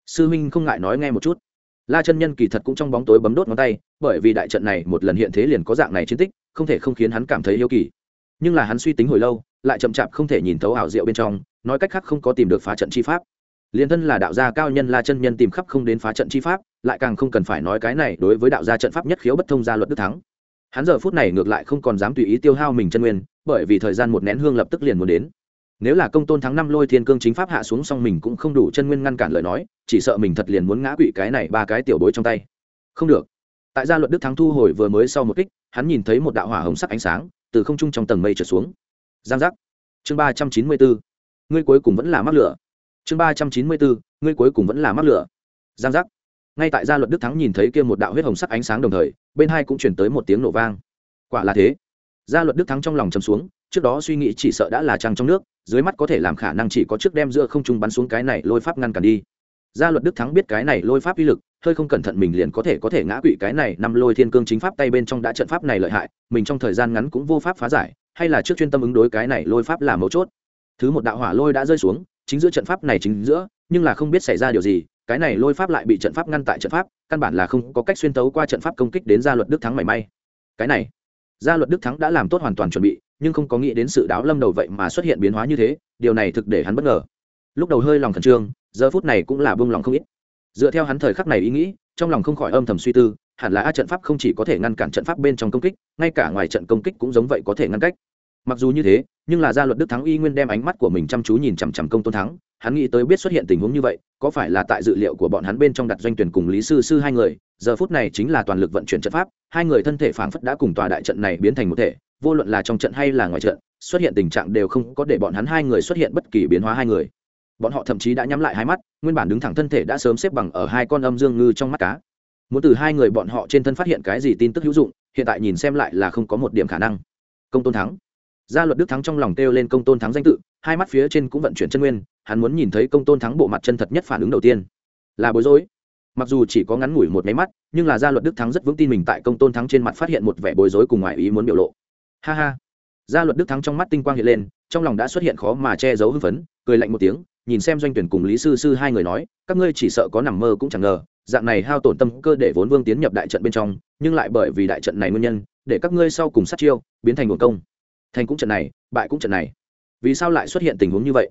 Sư minh không ngại nói nghe một chút. La chân nhân kỳ thật cũng trong bóng tối bấm đốt ngón tay, bởi vì đại trận này một lần hiện thế liền có dạng này chiến tích, không thể không khiến hắn cảm thấy yêu kỳ. Nhưng là hắn suy tính hồi lâu, lại chậm chạp không thể nhìn thấu ảo diệu bên trong, nói cách khác không có tìm được phá trận chi pháp. Liền thân là đạo gia cao nhân la chân nhân tìm khắp không đến phá trận chi pháp, lại càng không cần phải nói cái này đối với đạo gia trận pháp nhất khiếu bất thông gia luật đức thắng. Hắn giờ phút này ngược lại không còn dám tùy ý tiêu hao mình chân nguyên, bởi vì thời gian một nén hương lập tức liền muốn đến nếu là công tôn thắng năm lôi thiên cương chính pháp hạ xuống xong mình cũng không đủ chân nguyên ngăn cản lời nói, chỉ sợ mình thật liền muốn ngã quỵ cái này ba cái tiểu bối trong tay. Không được. Tại gia luật đức thắng thu hồi vừa mới sau một kích, hắn nhìn thấy một đạo hỏa hồng sắc ánh sáng từ không trung trong tầng mây trở xuống. Giang giác. Chương ba trăm chín mươi bốn. Ngươi cuối cùng vẫn là mắc lửa. Chương ba trăm chín mươi bốn. Ngươi cuối cùng vẫn là mắc lửa. Giang giác. Ngay tại gia luật đức thắng nhìn thấy kia một đạo huyết hồng sắc ánh sáng đồng thời, bên hai cũng chuyển tới một tiếng nổ vang. Quả là thế. Gia luật đức thắng trong lòng chầm xuống trước đó suy nghĩ chỉ sợ đã là trăng trong nước, dưới mắt có thể làm khả năng chỉ có trước đem giữa không trung bắn xuống cái này lôi pháp ngăn cản đi. Gia luật đức thắng biết cái này lôi pháp uy lực, hơi không cẩn thận mình liền có thể có thể ngã quỵ cái này năm lôi thiên cương chính pháp tay bên trong đã trận pháp này lợi hại, mình trong thời gian ngắn cũng vô pháp phá giải, hay là trước chuyên tâm ứng đối cái này lôi pháp là mấu chốt. Thứ một đạo hỏa lôi đã rơi xuống, chính giữa trận pháp này chính giữa, nhưng là không biết xảy ra điều gì, cái này lôi pháp lại bị trận pháp ngăn tại trận pháp, căn bản là không có cách xuyên tấu qua trận pháp công kích đến gia luật đức thắng mảy may. Cái này, gia luật đức thắng đã làm tốt hoàn toàn chuẩn bị nhưng không có nghĩ đến sự đáo lâm đầu vậy mà xuất hiện biến hóa như thế, điều này thực để hắn bất ngờ. Lúc đầu hơi lòng khẩn trương, giờ phút này cũng là buông lòng không ít. Dựa theo hắn thời khắc này ý nghĩ, trong lòng không khỏi âm thầm suy tư, hẳn là a trận pháp không chỉ có thể ngăn cản trận pháp bên trong công kích, ngay cả ngoài trận công kích cũng giống vậy có thể ngăn cách. Mặc dù như thế, nhưng là gia luật đức thắng y nguyên đem ánh mắt của mình chăm chú nhìn chằm chằm công tôn thắng hắn nghĩ tới biết xuất hiện tình huống như vậy, có phải là tại dự liệu của bọn hắn bên trong đặt doanh tuyển cùng lý sư sư hai người, giờ phút này chính là toàn lực vận chuyển trận pháp, hai người thân thể phảng phất đã cùng tòa đại trận này biến thành một thể, vô luận là trong trận hay là ngoài trận, xuất hiện tình trạng đều không có để bọn hắn hai người xuất hiện bất kỳ biến hóa hai người. Bọn họ thậm chí đã nhắm lại hai mắt, nguyên bản đứng thẳng thân thể đã sớm xếp bằng ở hai con âm dương ngư trong mắt cá. Muốn từ hai người bọn họ trên thân phát hiện cái gì tin tức hữu dụng, hiện tại nhìn xem lại là không có một điểm khả năng. Công tôn thắng gia luật đức thắng trong lòng kêu lên công tôn thắng danh tự, hai mắt phía trên cũng vận chuyển chân nguyên, hắn muốn nhìn thấy công tôn thắng bộ mặt chân thật nhất phản ứng đầu tiên. Là bối rối. Mặc dù chỉ có ngắn ngủi một máy mắt, nhưng là gia luật đức thắng rất vững tin mình tại công tôn thắng trên mặt phát hiện một vẻ bối rối cùng ngoài ý muốn biểu lộ. Ha ha. Gia luật đức thắng trong mắt tinh quang hiện lên, trong lòng đã xuất hiện khó mà che giấu hưng phấn, cười lạnh một tiếng, nhìn xem doanh tuyển cùng lý sư sư hai người nói, các ngươi chỉ sợ có nằm mơ cũng chẳng ngờ, dạng này hao tổn tâm cơ để vốn vương tiến nhập đại trận bên trong, nhưng lại bởi vì đại trận này nguyên nhân, để các ngươi sau cùng sát chiêu, biến thành nguồn công thành cũng trận này, bại cũng trận này. Vì sao lại xuất hiện tình huống như vậy?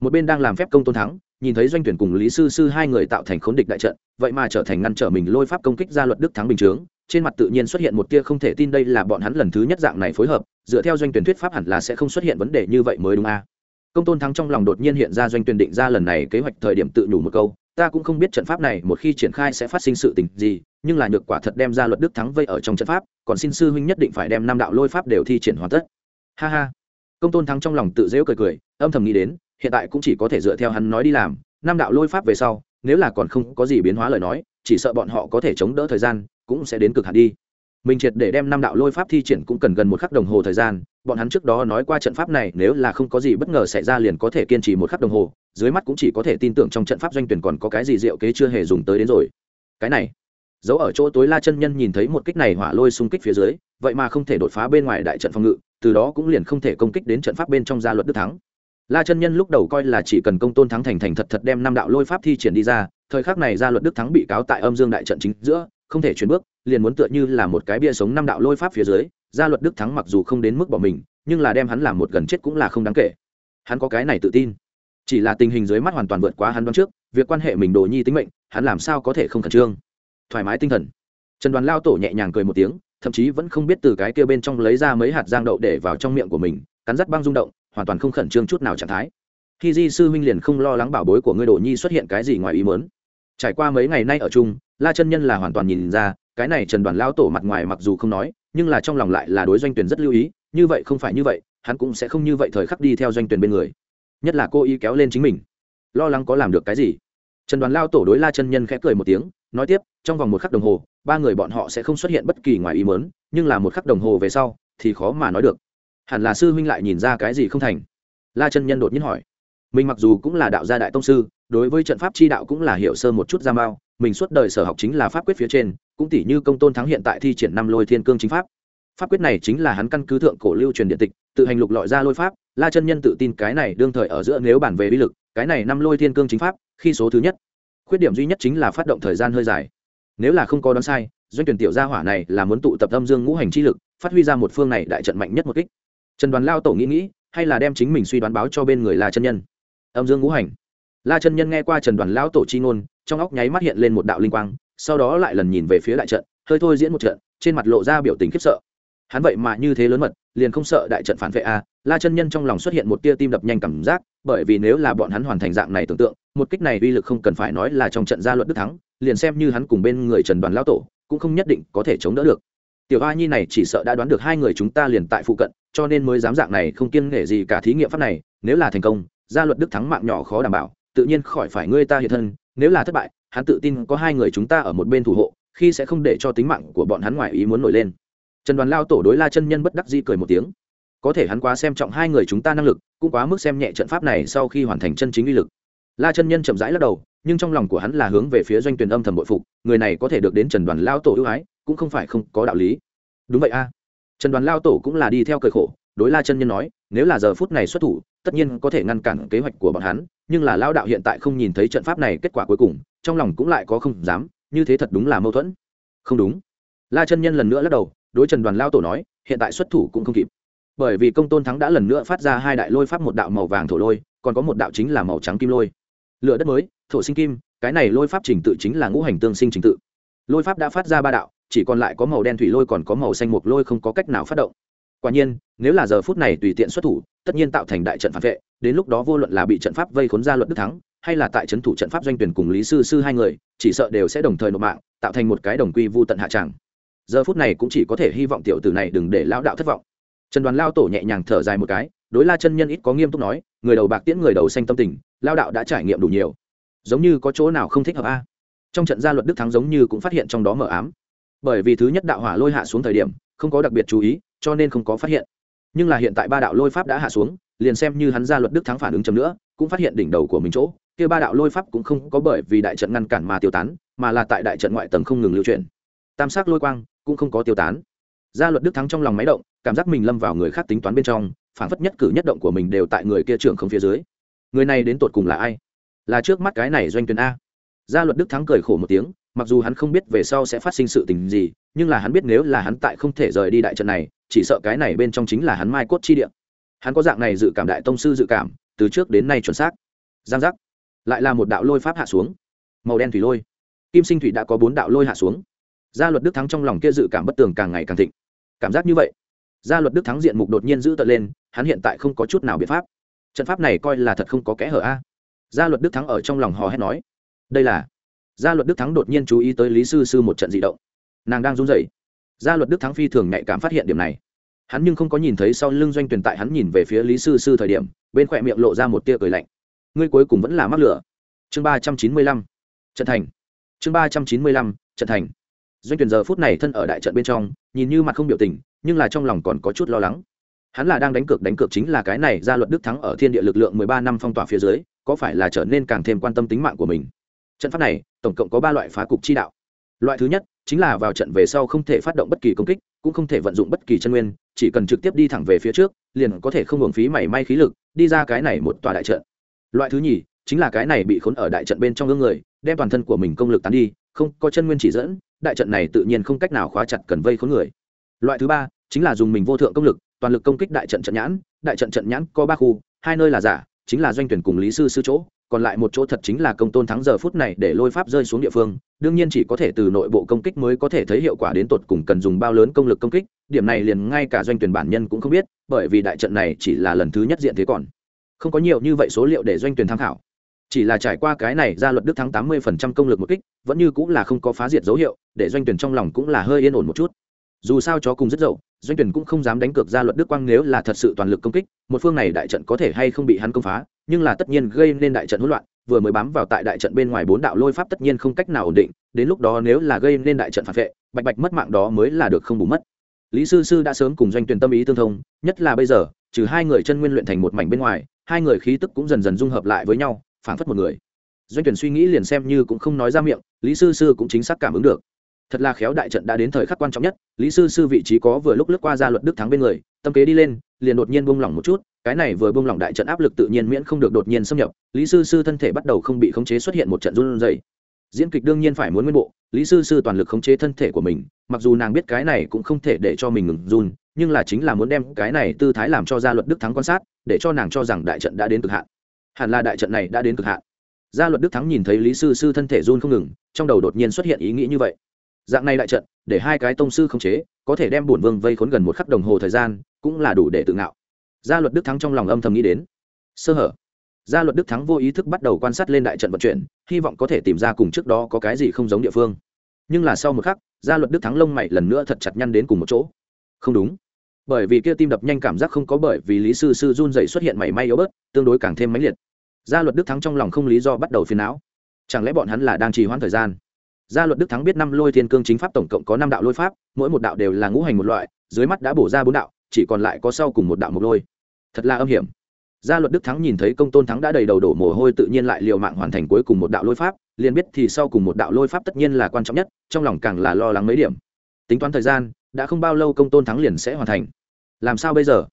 Một bên đang làm phép công tôn thắng, nhìn thấy doanh tuyển cùng lý sư sư hai người tạo thành khốn địch đại trận, vậy mà trở thành ngăn trở mình lôi pháp công kích ra luật đức thắng bình chướng, trên mặt tự nhiên xuất hiện một tia không thể tin đây là bọn hắn lần thứ nhất dạng này phối hợp, dựa theo doanh tuyển thuyết pháp hẳn là sẽ không xuất hiện vấn đề như vậy mới đúng a. À? công tôn thắng trong lòng đột nhiên hiện ra doanh tuyển định ra lần này kế hoạch thời điểm tự nhủ một câu, ta cũng không biết trận pháp này một khi triển khai sẽ phát sinh sự tình gì, nhưng là nhược quả thật đem ra luật đức thắng vây ở trong trận pháp, còn xin sư huynh nhất định phải đem năm đạo lôi pháp đều thi triển hoàn tất ha ha. Công tôn thắng trong lòng tự dễu cười cười, âm thầm nghĩ đến, hiện tại cũng chỉ có thể dựa theo hắn nói đi làm, năm đạo lôi pháp về sau, nếu là còn không có gì biến hóa lời nói, chỉ sợ bọn họ có thể chống đỡ thời gian, cũng sẽ đến cực hạn đi. Mình triệt để đem năm đạo lôi pháp thi triển cũng cần gần một khắc đồng hồ thời gian, bọn hắn trước đó nói qua trận pháp này nếu là không có gì bất ngờ xảy ra liền có thể kiên trì một khắc đồng hồ, dưới mắt cũng chỉ có thể tin tưởng trong trận pháp doanh tuyển còn có cái gì diệu kế chưa hề dùng tới đến rồi. Cái này, giấu ở chỗ tối la chân nhân nhìn thấy một kích này hỏa lôi xung kích phía dưới, vậy mà không thể đột phá bên ngoài đại trận phòng ngự từ đó cũng liền không thể công kích đến trận pháp bên trong gia luật đức thắng. La chân nhân lúc đầu coi là chỉ cần công tôn thắng thành thành thật thật đem năm đạo lôi pháp thi triển đi ra, thời khắc này gia luật đức thắng bị cáo tại âm dương đại trận chính giữa, không thể chuyển bước, liền muốn tựa như là một cái bia sống năm đạo lôi pháp phía dưới, gia luật đức thắng mặc dù không đến mức bỏ mình, nhưng là đem hắn làm một gần chết cũng là không đáng kể. Hắn có cái này tự tin. Chỉ là tình hình dưới mắt hoàn toàn vượt quá hắn đoán trước, việc quan hệ mình đồ nhi tính mệnh, hắn làm sao có thể không khẩn trương? Thoải mái tinh thần. Trần đoàn lao tổ nhẹ nhàng cười một tiếng thậm chí vẫn không biết từ cái kia bên trong lấy ra mấy hạt giang đậu để vào trong miệng của mình, cắn rắt băng rung động, hoàn toàn không khẩn trương chút nào trạng thái. Khi di sư huynh liền không lo lắng bảo bối của ngươi đồ nhi xuất hiện cái gì ngoài ý mớn trải qua mấy ngày nay ở chung, la chân nhân là hoàn toàn nhìn ra, cái này trần đoàn lao tổ mặt ngoài mặc dù không nói, nhưng là trong lòng lại là đối doanh tuyển rất lưu ý, như vậy không phải như vậy, hắn cũng sẽ không như vậy thời khắc đi theo doanh tuyển bên người. Nhất là cô ý kéo lên chính mình. Lo lắng có làm được cái gì? Trần đoàn lao tổ đối la chân nhân khẽ cười một tiếng nói tiếp, trong vòng một khắc đồng hồ, ba người bọn họ sẽ không xuất hiện bất kỳ ngoài ý mớn nhưng là một khắc đồng hồ về sau, thì khó mà nói được. Hẳn là sư huynh lại nhìn ra cái gì không thành? La chân nhân đột nhiên hỏi. Mình mặc dù cũng là đạo gia đại tông sư, đối với trận pháp chi đạo cũng là hiểu sơ một chút ra mao mình suốt đời sở học chính là pháp quyết phía trên, cũng tỷ như công tôn thắng hiện tại thi triển năm lôi thiên cương chính pháp. Pháp quyết này chính là hắn căn cứ thượng cổ lưu truyền điện tịch, tự hành lục lọi ra lôi pháp, la chân nhân tự tin cái này đương thời ở giữa nếu bản về bí lực, cái này năm lôi thiên cương chính pháp, khi số thứ nhất khuyết điểm duy nhất chính là phát động thời gian hơi dài. Nếu là không có đoán sai, doanh tuyển tiểu gia hỏa này là muốn tụ tập âm dương ngũ hành chi lực, phát huy ra một phương này đại trận mạnh nhất một kích. Trần đoàn lao tổ nghĩ nghĩ, hay là đem chính mình suy đoán báo cho bên người la chân nhân. Âm dương ngũ hành. La chân nhân nghe qua trần đoàn lao tổ chi ngôn, trong óc nháy mắt hiện lên một đạo linh quang, sau đó lại lần nhìn về phía đại trận, hơi thôi diễn một trận, trên mặt lộ ra biểu tình khiếp sợ. Hắn vậy mà như thế lớn mật, liền không sợ đại trận phản vệ a à. la chân nhân trong lòng xuất hiện một tia tim đập nhanh cảm giác, bởi vì nếu là bọn hắn hoàn thành dạng này tưởng tượng một kích này uy lực không cần phải nói là trong trận gia luật đức thắng, liền xem như hắn cùng bên người trần đoàn lao tổ, cũng không nhất định có thể chống đỡ được. Tiểu a nhi này chỉ sợ đã đoán được hai người chúng ta liền tại phụ cận, cho nên mới dám dạng này không kiêng nể gì cả thí nghiệm pháp này, nếu là thành công, gia luật đức thắng mạng nhỏ khó đảm bảo, tự nhiên khỏi phải ngươi ta hiện thân, nếu là thất bại, hắn tự tin có hai người chúng ta ở một bên thủ hộ, khi sẽ không để cho tính mạng của bọn hắn ngoài ý muốn nổi lên. Trần đoàn lao tổ đối la chân nhân bất đắc di cười một tiếng. Có thể hắn quá xem trọng hai người chúng ta năng lực, cũng quá mức xem nhẹ trận pháp này sau khi hoàn thành chân chính uy lực la chân nhân chậm rãi lắc đầu, nhưng trong lòng của hắn là hướng về phía doanh tuyển âm thầm bội phục, người này có thể được đến trần đoàn lao tổ ưu ái, cũng không phải không có đạo lý. Đúng vậy a. Trần đoàn lao tổ cũng là đi theo cởi khổ, đối la chân nhân nói, nếu là giờ phút này xuất thủ, tất nhiên có thể ngăn cản kế hoạch của bọn hắn, nhưng là lao đạo hiện tại không nhìn thấy trận pháp này kết quả cuối cùng, trong lòng cũng lại có không dám, như thế thật đúng là mâu thuẫn. Không đúng. La chân nhân lần nữa lắc đầu, đối trần đoàn lao tổ nói, hiện tại xuất thủ cũng không kịp. Bởi vì công tôn thắng đã lần nữa phát ra hai đại lôi pháp một đạo màu vàng thổ lôi, còn có một đạo chính là màu trắng kim lôi lựa đất mới, thổ sinh kim, cái này lôi pháp trình tự chính là ngũ hành tương sinh trình tự. Lôi pháp đã phát ra ba đạo, chỉ còn lại có màu đen thủy lôi còn có màu xanh mục lôi không có cách nào phát động. Quả nhiên, nếu là giờ phút này tùy tiện xuất thủ, tất nhiên tạo thành đại trận phản vệ, đến lúc đó vô luận là bị trận pháp vây khốn ra luận đức thắng, hay là tại trấn thủ trận pháp doanh tuyển cùng lý sư sư hai người, chỉ sợ đều sẽ đồng thời nộp mạng, tạo thành một cái đồng quy vu tận hạ tràng. Giờ phút này cũng chỉ có thể hy vọng tiểu tử này đừng để lão đạo thất vọng. Trần đoàn lao tổ nhẹ nhàng thở dài một cái, đối la chân nhân ít có nghiêm túc nói, người đầu bạc tiễn người đầu xanh tâm tình lao đạo đã trải nghiệm đủ nhiều. Giống như có chỗ nào không thích hợp a? Trong trận gia luật đức thắng giống như cũng phát hiện trong đó mờ ám. Bởi vì thứ nhất đạo hỏa lôi hạ xuống thời điểm, không có đặc biệt chú ý, cho nên không có phát hiện. Nhưng là hiện tại ba đạo lôi pháp đã hạ xuống, liền xem như hắn gia luật đức thắng phản ứng chấm nữa, cũng phát hiện đỉnh đầu của mình chỗ. Kia ba đạo lôi pháp cũng không có bởi vì đại trận ngăn cản mà tiêu tán, mà là tại đại trận ngoại tầng không ngừng lưu chuyển. Tam sắc lôi quang cũng không có tiêu tán. Gia luật đức thắng trong lòng máy động, cảm giác mình lâm vào người khác tính toán bên trong phản phất nhất cử nhất động của mình đều tại người kia trưởng không phía dưới người này đến tột cùng là ai? Là trước mắt cái này doanh tuyển a. Gia luật đức thắng cười khổ một tiếng, mặc dù hắn không biết về sau sẽ phát sinh sự tình gì, nhưng là hắn biết nếu là hắn tại không thể rời đi đại trận này, chỉ sợ cái này bên trong chính là hắn mai cốt chi địa. Hắn có dạng này dự cảm đại tông sư dự cảm, từ trước đến nay chuẩn xác. Giang giác. Lại là một đạo lôi pháp hạ xuống. Màu đen thủy lôi. Kim sinh thủy đã có bốn đạo lôi hạ xuống. Gia luật đức thắng trong lòng kia dự cảm bất tường càng ngày càng thịnh. Cảm giác như vậy, gia luật đức thắng diện mục đột nhiên giữ tận lên, hắn hiện tại không có chút nào biện pháp trận pháp này coi là thật không có kẽ hở a. Gia luật đức thắng ở trong lòng hò hét nói. Đây là. Gia luật đức thắng đột nhiên chú ý tới lý sư sư một trận dị động. Nàng đang run rẩy. Gia luật đức thắng phi thường nhạy cảm phát hiện điểm này. Hắn nhưng không có nhìn thấy sau lưng doanh tuyển tại hắn nhìn về phía lý sư sư thời điểm, bên khỏe miệng lộ ra một tia cười lạnh. Ngươi cuối cùng vẫn là mắc lửa. Chương ba trăm chín mươi lăm. Trận thành. Chương ba trăm chín mươi lăm. Trận thành. Doanh tuyển giờ phút này thân ở đại trận bên trong, nhìn như mặt không biểu tình, nhưng là trong lòng còn có chút lo lắng hắn là đang đánh cược đánh cược chính là cái này ra luật đức thắng ở thiên địa lực lượng mười ba năm phong tỏa phía dưới, có phải là trở nên càng thêm quan tâm tính mạng của mình? Trận pháp này, tổng cộng có ba loại phá cục chi đạo. Loại thứ nhất, chính là vào trận về sau không thể phát động bất kỳ công kích, cũng không thể vận dụng bất kỳ chân nguyên, chỉ cần trực tiếp đi thẳng về phía trước, liền có thể không hưởng phí mảy may khí lực, đi ra cái này một tòa đại trận. Loại thứ nhì, chính là cái này bị khốn ở đại trận bên trong gương người, đem toàn thân của mình công lực tán đi, không có chân nguyên chỉ dẫn, đại trận này tự nhiên không cách nào khóa chặt cần vây khốn người. Loại thứ ba, chính là dùng mình vô thượng công lực toàn lực công kích đại trận trận nhãn, đại trận trận nhãn có ba khu, hai nơi là giả, chính là doanh tuyển cùng lý sư sư chỗ, còn lại một chỗ thật chính là công tôn thắng giờ phút này để lôi pháp rơi xuống địa phương, đương nhiên chỉ có thể từ nội bộ công kích mới có thể thấy hiệu quả đến tột cùng cần dùng bao lớn công lực công kích, điểm này liền ngay cả doanh tuyển bản nhân cũng không biết, bởi vì đại trận này chỉ là lần thứ nhất diện thế còn. Không có nhiều như vậy số liệu để doanh tuyển tham khảo. Chỉ là trải qua cái này ra luật đức thắng tám mươi phần trăm công lực một kích, vẫn như cũng là không có phá diệt dấu hiệu, để doanh tuyển trong lòng cũng là hơi yên ổn một chút dù sao chó cùng rất dậu, doanh tuyển cũng không dám đánh cược ra luật đức quang nếu là thật sự toàn lực công kích, một phương này đại trận có thể hay không bị hắn công phá, nhưng là tất nhiên gây nên đại trận hỗn loạn, vừa mới bám vào tại đại trận bên ngoài bốn đạo lôi pháp tất nhiên không cách nào ổn định, đến lúc đó nếu là gây nên đại trận phản vệ, bạch bạch mất mạng đó mới là được không bù mất. Lý sư sư đã sớm cùng doanh tuyển tâm ý tương thông, nhất là bây giờ, trừ hai người chân nguyên luyện thành một mảnh bên ngoài, hai người khí tức cũng dần dần dung hợp lại với nhau phản phất một người. Doanh tuyển suy nghĩ liền xem như cũng không nói ra miệng, lý sư sư cũng chính xác cảm ứng được thật là khéo đại trận đã đến thời khắc quan trọng nhất, lý sư sư vị trí có vừa lúc lướt qua ra luật đức thắng bên người, tâm kế đi lên, liền đột nhiên buông lỏng một chút, cái này vừa buông lỏng đại trận áp lực tự nhiên miễn không được đột nhiên xâm nhập, lý sư sư thân thể bắt đầu không bị khống chế xuất hiện một trận run rẩy. Diễn kịch đương nhiên phải muốn nguyên bộ, lý sư sư toàn lực khống chế thân thể của mình, mặc dù nàng biết cái này cũng không thể để cho mình ngừng run, nhưng là chính là muốn đem cái này tư thái làm cho gia luật đức thắng quan sát, để cho nàng cho rằng đại trận đã đến cực hạn. Hẳn là đại trận này đã đến cực hạn. Gia luật đức thắng nhìn thấy lý sư sư thân thể run không ngừng, trong đầu đột nhiên xuất hiện ý nghĩ như vậy dạng này đại trận, để hai cái tông sư không chế, có thể đem bổn vương vây khốn gần một khắc đồng hồ thời gian, cũng là đủ để tự ngạo. Gia luật đức thắng trong lòng âm thầm nghĩ đến. Sơ hở. Gia luật đức thắng vô ý thức bắt đầu quan sát lên đại trận vận chuyển, hy vọng có thể tìm ra cùng trước đó có cái gì không giống địa phương. Nhưng là sau một khắc, gia luật đức thắng lông mày lần nữa thật chặt nhăn đến cùng một chỗ. Không đúng. Bởi vì kia tim đập nhanh cảm giác không có bởi vì lý sư sư run dậy xuất hiện mảy may yếu bớt, tương đối càng thêm mãnh liệt. Gia luật đức thắng trong lòng không lý do bắt đầu phiền não. Chẳng lẽ bọn hắn là đang trì hoãn thời gian? Gia luật đức thắng biết năm lôi thiên cương chính pháp tổng cộng có năm đạo lôi pháp, mỗi một đạo đều là ngũ hành một loại, dưới mắt đã bổ ra bốn đạo, chỉ còn lại có sau cùng một đạo một lôi. Thật là âm hiểm. Gia luật đức thắng nhìn thấy công tôn thắng đã đầy đầu đổ mồ hôi tự nhiên lại liều mạng hoàn thành cuối cùng một đạo lôi pháp, liền biết thì sau cùng một đạo lôi pháp tất nhiên là quan trọng nhất, trong lòng càng là lo lắng mấy điểm. Tính toán thời gian, đã không bao lâu công tôn thắng liền sẽ hoàn thành. Làm sao bây giờ?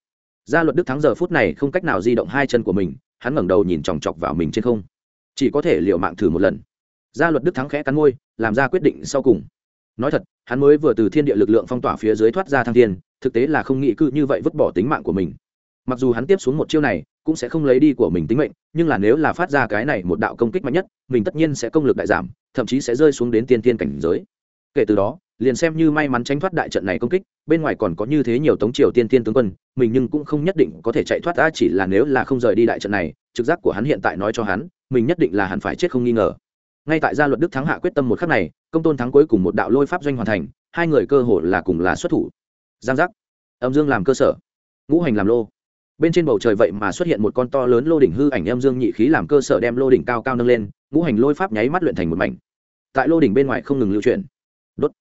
Gia luật đức thắng giờ phút này không cách nào di động hai chân của mình, hắn ngẩng đầu nhìn chòng chọc vào mình trên không. Chỉ có thể liều mạng thử một lần gia luật đức thắng khẽ cắn môi, làm ra quyết định sau cùng. Nói thật, hắn mới vừa từ thiên địa lực lượng phong tỏa phía dưới thoát ra thăng thiên, thực tế là không nghĩ cư như vậy vứt bỏ tính mạng của mình. Mặc dù hắn tiếp xuống một chiêu này, cũng sẽ không lấy đi của mình tính mệnh, nhưng là nếu là phát ra cái này một đạo công kích mạnh nhất, mình tất nhiên sẽ công lực đại giảm, thậm chí sẽ rơi xuống đến tiên tiên cảnh giới. Kể từ đó, liền xem như may mắn tránh thoát đại trận này công kích, bên ngoài còn có như thế nhiều tống triều tiên tiên tướng quân, mình nhưng cũng không nhất định có thể chạy thoát ra chỉ là nếu là không rời đi đại trận này, trực giác của hắn hiện tại nói cho hắn, mình nhất định là hắn phải chết không nghi ngờ ngay tại gia luật đức thắng hạ quyết tâm một khắc này, công tôn thắng cuối cùng một đạo lôi pháp doanh hoàn thành, hai người cơ hội là cùng là xuất thủ. Giang giác. Âm dương làm cơ sở. Ngũ hành làm lô. Bên trên bầu trời vậy mà xuất hiện một con to lớn lô đỉnh hư ảnh, âm dương nhị khí làm cơ sở đem lô đỉnh cao cao nâng lên, ngũ hành lôi pháp nháy mắt luyện thành một mảnh. Tại lô đỉnh bên ngoài không ngừng lưu chuyển. Đốt.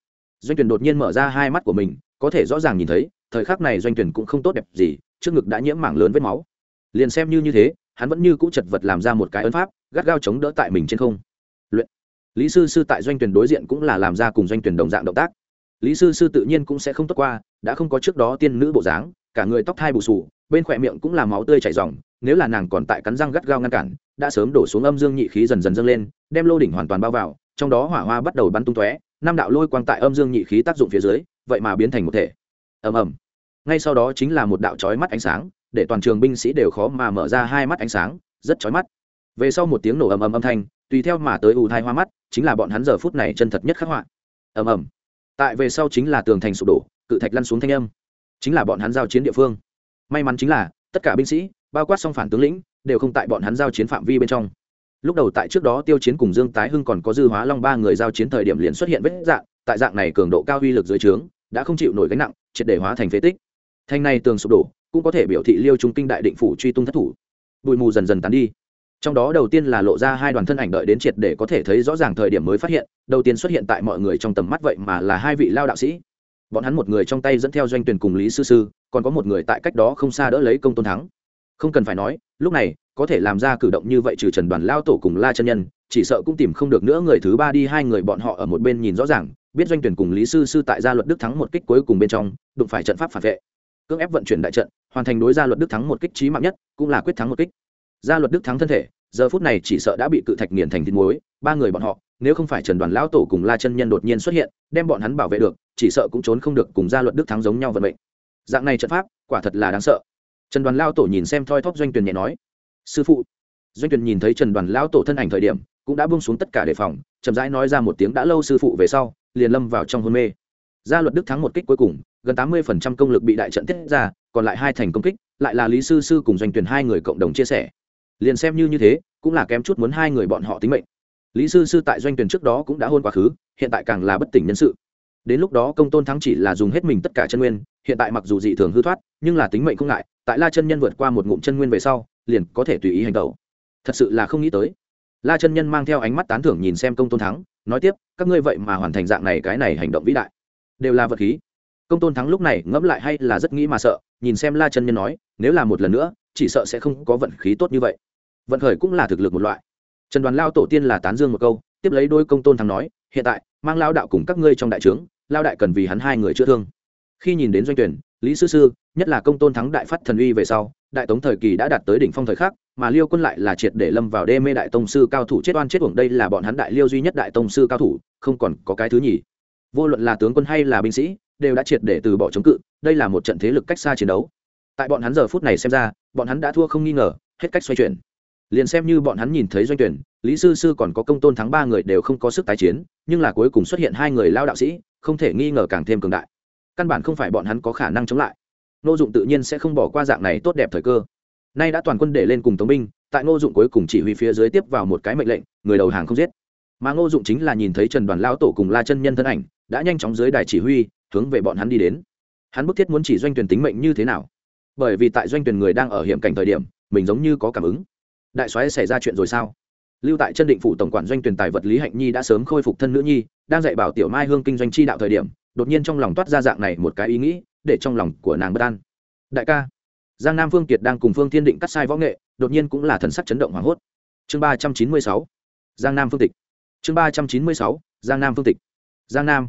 Doanh tuyển đột nhiên mở ra hai mắt của mình, có thể rõ ràng nhìn thấy, thời khắc này doanh tuyển cũng không tốt đẹp gì, trước ngực đã nhiễm mảng lớn vết máu. Liền xem như như thế, hắn vẫn như cũ chật vật làm ra một cái ấn pháp, gắt gao chống đỡ tại mình trên không luyện. Lý sư sư tại doanh tuyển đối diện cũng là làm ra cùng doanh tuyển đồng dạng động tác. Lý sư sư tự nhiên cũng sẽ không tốt qua, đã không có trước đó tiên nữ bộ dáng, cả người tóc thai bù sù bên khỏe miệng cũng là máu tươi chảy ròng, nếu là nàng còn tại cắn răng gắt gao ngăn cản, đã sớm đổ xuống âm dương nhị khí dần dần dâng lên, đem lô đỉnh hoàn toàn bao vào, trong đó hỏa hoa bắt đầu bắn tung tóe, năm đạo lôi quang tại âm dương nhị khí tác dụng phía dưới, vậy mà biến thành một thể. Ầm ầm. Ngay sau đó chính là một đạo chói mắt ánh sáng, để toàn trường binh sĩ đều khó mà mở ra hai mắt ánh sáng, rất chói mắt. Về sau một tiếng nổ ầm ầm âm thanh tùy theo mà tới ù thai hoa mắt, chính là bọn hắn giờ phút này chân thật nhất khắc họa. Ầm ầm. Tại về sau chính là tường thành sụp đổ, cự thạch lăn xuống thanh âm. Chính là bọn hắn giao chiến địa phương. May mắn chính là, tất cả binh sĩ, bao quát song phản tướng lĩnh, đều không tại bọn hắn giao chiến phạm vi bên trong. Lúc đầu tại trước đó tiêu chiến cùng dương tái hưng còn có dư hóa long ba người giao chiến thời điểm liền xuất hiện vết dạng, tại dạng này cường độ cao uy lực dưới trướng, đã không chịu nổi gánh nặng, triệt để hóa thành phế tích. Thanh này tường sụp đổ, cũng có thể biểu thị liêu trung kinh đại định phủ truy tung thất thủ. Bụi mù dần dần tán đi trong đó đầu tiên là lộ ra hai đoàn thân ảnh đợi đến triệt để có thể thấy rõ ràng thời điểm mới phát hiện, đầu tiên xuất hiện tại mọi người trong tầm mắt vậy mà là hai vị lao đạo sĩ. Bọn hắn một người trong tay dẫn theo doanh tuyển cùng lý sư sư, còn có một người tại cách đó không xa đỡ lấy công tôn thắng. Không cần phải nói, lúc này, có thể làm ra cử động như vậy trừ trần đoàn lao tổ cùng la chân nhân, chỉ sợ cũng tìm không được nữa người thứ ba đi, hai người bọn họ ở một bên nhìn rõ ràng, biết doanh tuyển cùng lý sư sư tại gia luật đức thắng một kích cuối cùng bên trong, đụng phải trận pháp phản vệ. Cưỡng ép vận chuyển đại trận, hoàn thành đối gia luật đức thắng một kích trí mạng nhất, cũng là quyết thắng một kích. Gia luật đức thắng thân thể giờ phút này chỉ sợ đã bị cự thạch nghiền thành thịt muối, ba người bọn họ, nếu không phải trần đoàn lão tổ cùng la chân nhân đột nhiên xuất hiện, đem bọn hắn bảo vệ được, chỉ sợ cũng trốn không được cùng gia luật đức thắng giống nhau vận mệnh. Dạng này trận pháp, quả thật là đáng sợ. Trần đoàn lao tổ nhìn xem thoi thóp doanh tuyền nhẹ nói, sư phụ. Doanh tuyền nhìn thấy trần đoàn lao tổ thân ảnh thời điểm, cũng đã buông xuống tất cả đề phòng, chậm rãi nói ra một tiếng, đã lâu sư phụ về sau, liền lâm vào trong hôn mê. Gia luật đức thắng một kích cuối cùng, gần tám mươi công lực bị đại trận tiết ra, còn lại hai thành công kích, lại là lý sư sư cùng doanh tuyền hai người cộng đồng chia sẻ liền xem như như thế, cũng là kém chút muốn hai người bọn họ tính mệnh. Lý sư sư tại doanh tuyển trước đó cũng đã hôn quá khứ, hiện tại càng là bất tỉnh nhân sự. Đến lúc đó công tôn thắng chỉ là dùng hết mình tất cả chân nguyên, hiện tại mặc dù dị thường hư thoát, nhưng là tính mệnh không ngại, tại la chân nhân vượt qua một ngụm chân nguyên về sau, liền có thể tùy ý hành động thật sự là không nghĩ tới. La chân nhân mang theo ánh mắt tán thưởng nhìn xem công tôn thắng, nói tiếp, các ngươi vậy mà hoàn thành dạng này cái này hành động vĩ đại. Đều là vật khí. Công tôn thắng lúc này ngẫm lại hay là rất nghĩ mà sợ, nhìn xem la chân nhân nói, nếu là một lần nữa, chỉ sợ sẽ không có vận khí tốt như vậy vận khởi cũng là thực lực một loại. Trần đoàn lao tổ tiên là tán dương một câu, tiếp lấy đôi công tôn thắng nói, hiện tại, mang lao đạo cùng các ngươi trong đại trướng, lao đại cần vì hắn hai người chữa thương. Khi nhìn đến doanh tuyển, lý sư sư, nhất là công tôn thắng đại phát thần uy về sau, đại tống thời kỳ đã đạt tới đỉnh phong thời khắc, mà liêu quân lại là triệt để lâm vào đê mê đại tông sư cao thủ chết oan chết uổng, đây là bọn hắn đại liêu duy nhất đại tông sư cao thủ, không còn có cái thứ nhì. Vô luận là tướng quân hay là binh sĩ, đều đã triệt để từ bỏ chống cự, đây là một trận thế lực cách xa chiến đấu. Tại bọn hắn giờ phút này xem ra, bọn hắn đã thua không nghi ngờ, hết cách xoay chuyển liền xem như bọn hắn nhìn thấy doanh tuyển, lý sư sư còn có công tôn thắng ba người đều không có sức tái chiến, nhưng là cuối cùng xuất hiện hai người lao đạo sĩ, không thể nghi ngờ càng thêm cường đại. Căn bản không phải bọn hắn có khả năng chống lại. Nô dụng tự nhiên sẽ không bỏ qua dạng này tốt đẹp thời cơ. Nay đã toàn quân để lên cùng tống binh, tại ngô dụng cuối cùng chỉ huy phía dưới tiếp vào một cái mệnh lệnh, người đầu hàng không giết. Mà ngô dụng chính là nhìn thấy trần đoàn lão tổ cùng la chân nhân thân ảnh, đã nhanh chóng dưới đài chỉ huy, hướng về bọn hắn đi đến. Hắn bức thiết muốn chỉ doanh tuyển tính mệnh như thế nào? Bởi vì tại doanh tuyển người đang ở hiểm cảnh thời điểm, mình giống như có cảm ứng đại soái xảy ra chuyện rồi sao? Lưu tại chân định phủ tổng quản doanh tuyển tài vật lý hạnh nhi đã sớm khôi phục thân nữ nhi, đang dạy bảo tiểu mai hương kinh doanh chi đạo thời điểm, đột nhiên trong lòng toát ra dạng này một cái ý nghĩ, để trong lòng của nàng bất an. Đại ca, giang nam phương kiệt đang cùng phương thiên định cắt sai võ nghệ, đột nhiên cũng là thần sắc chấn động hoảng hốt. Chương ba trăm chín mươi sáu, giang nam phương tịch. Chương ba trăm chín mươi sáu, giang nam phương tịch. Giang nam,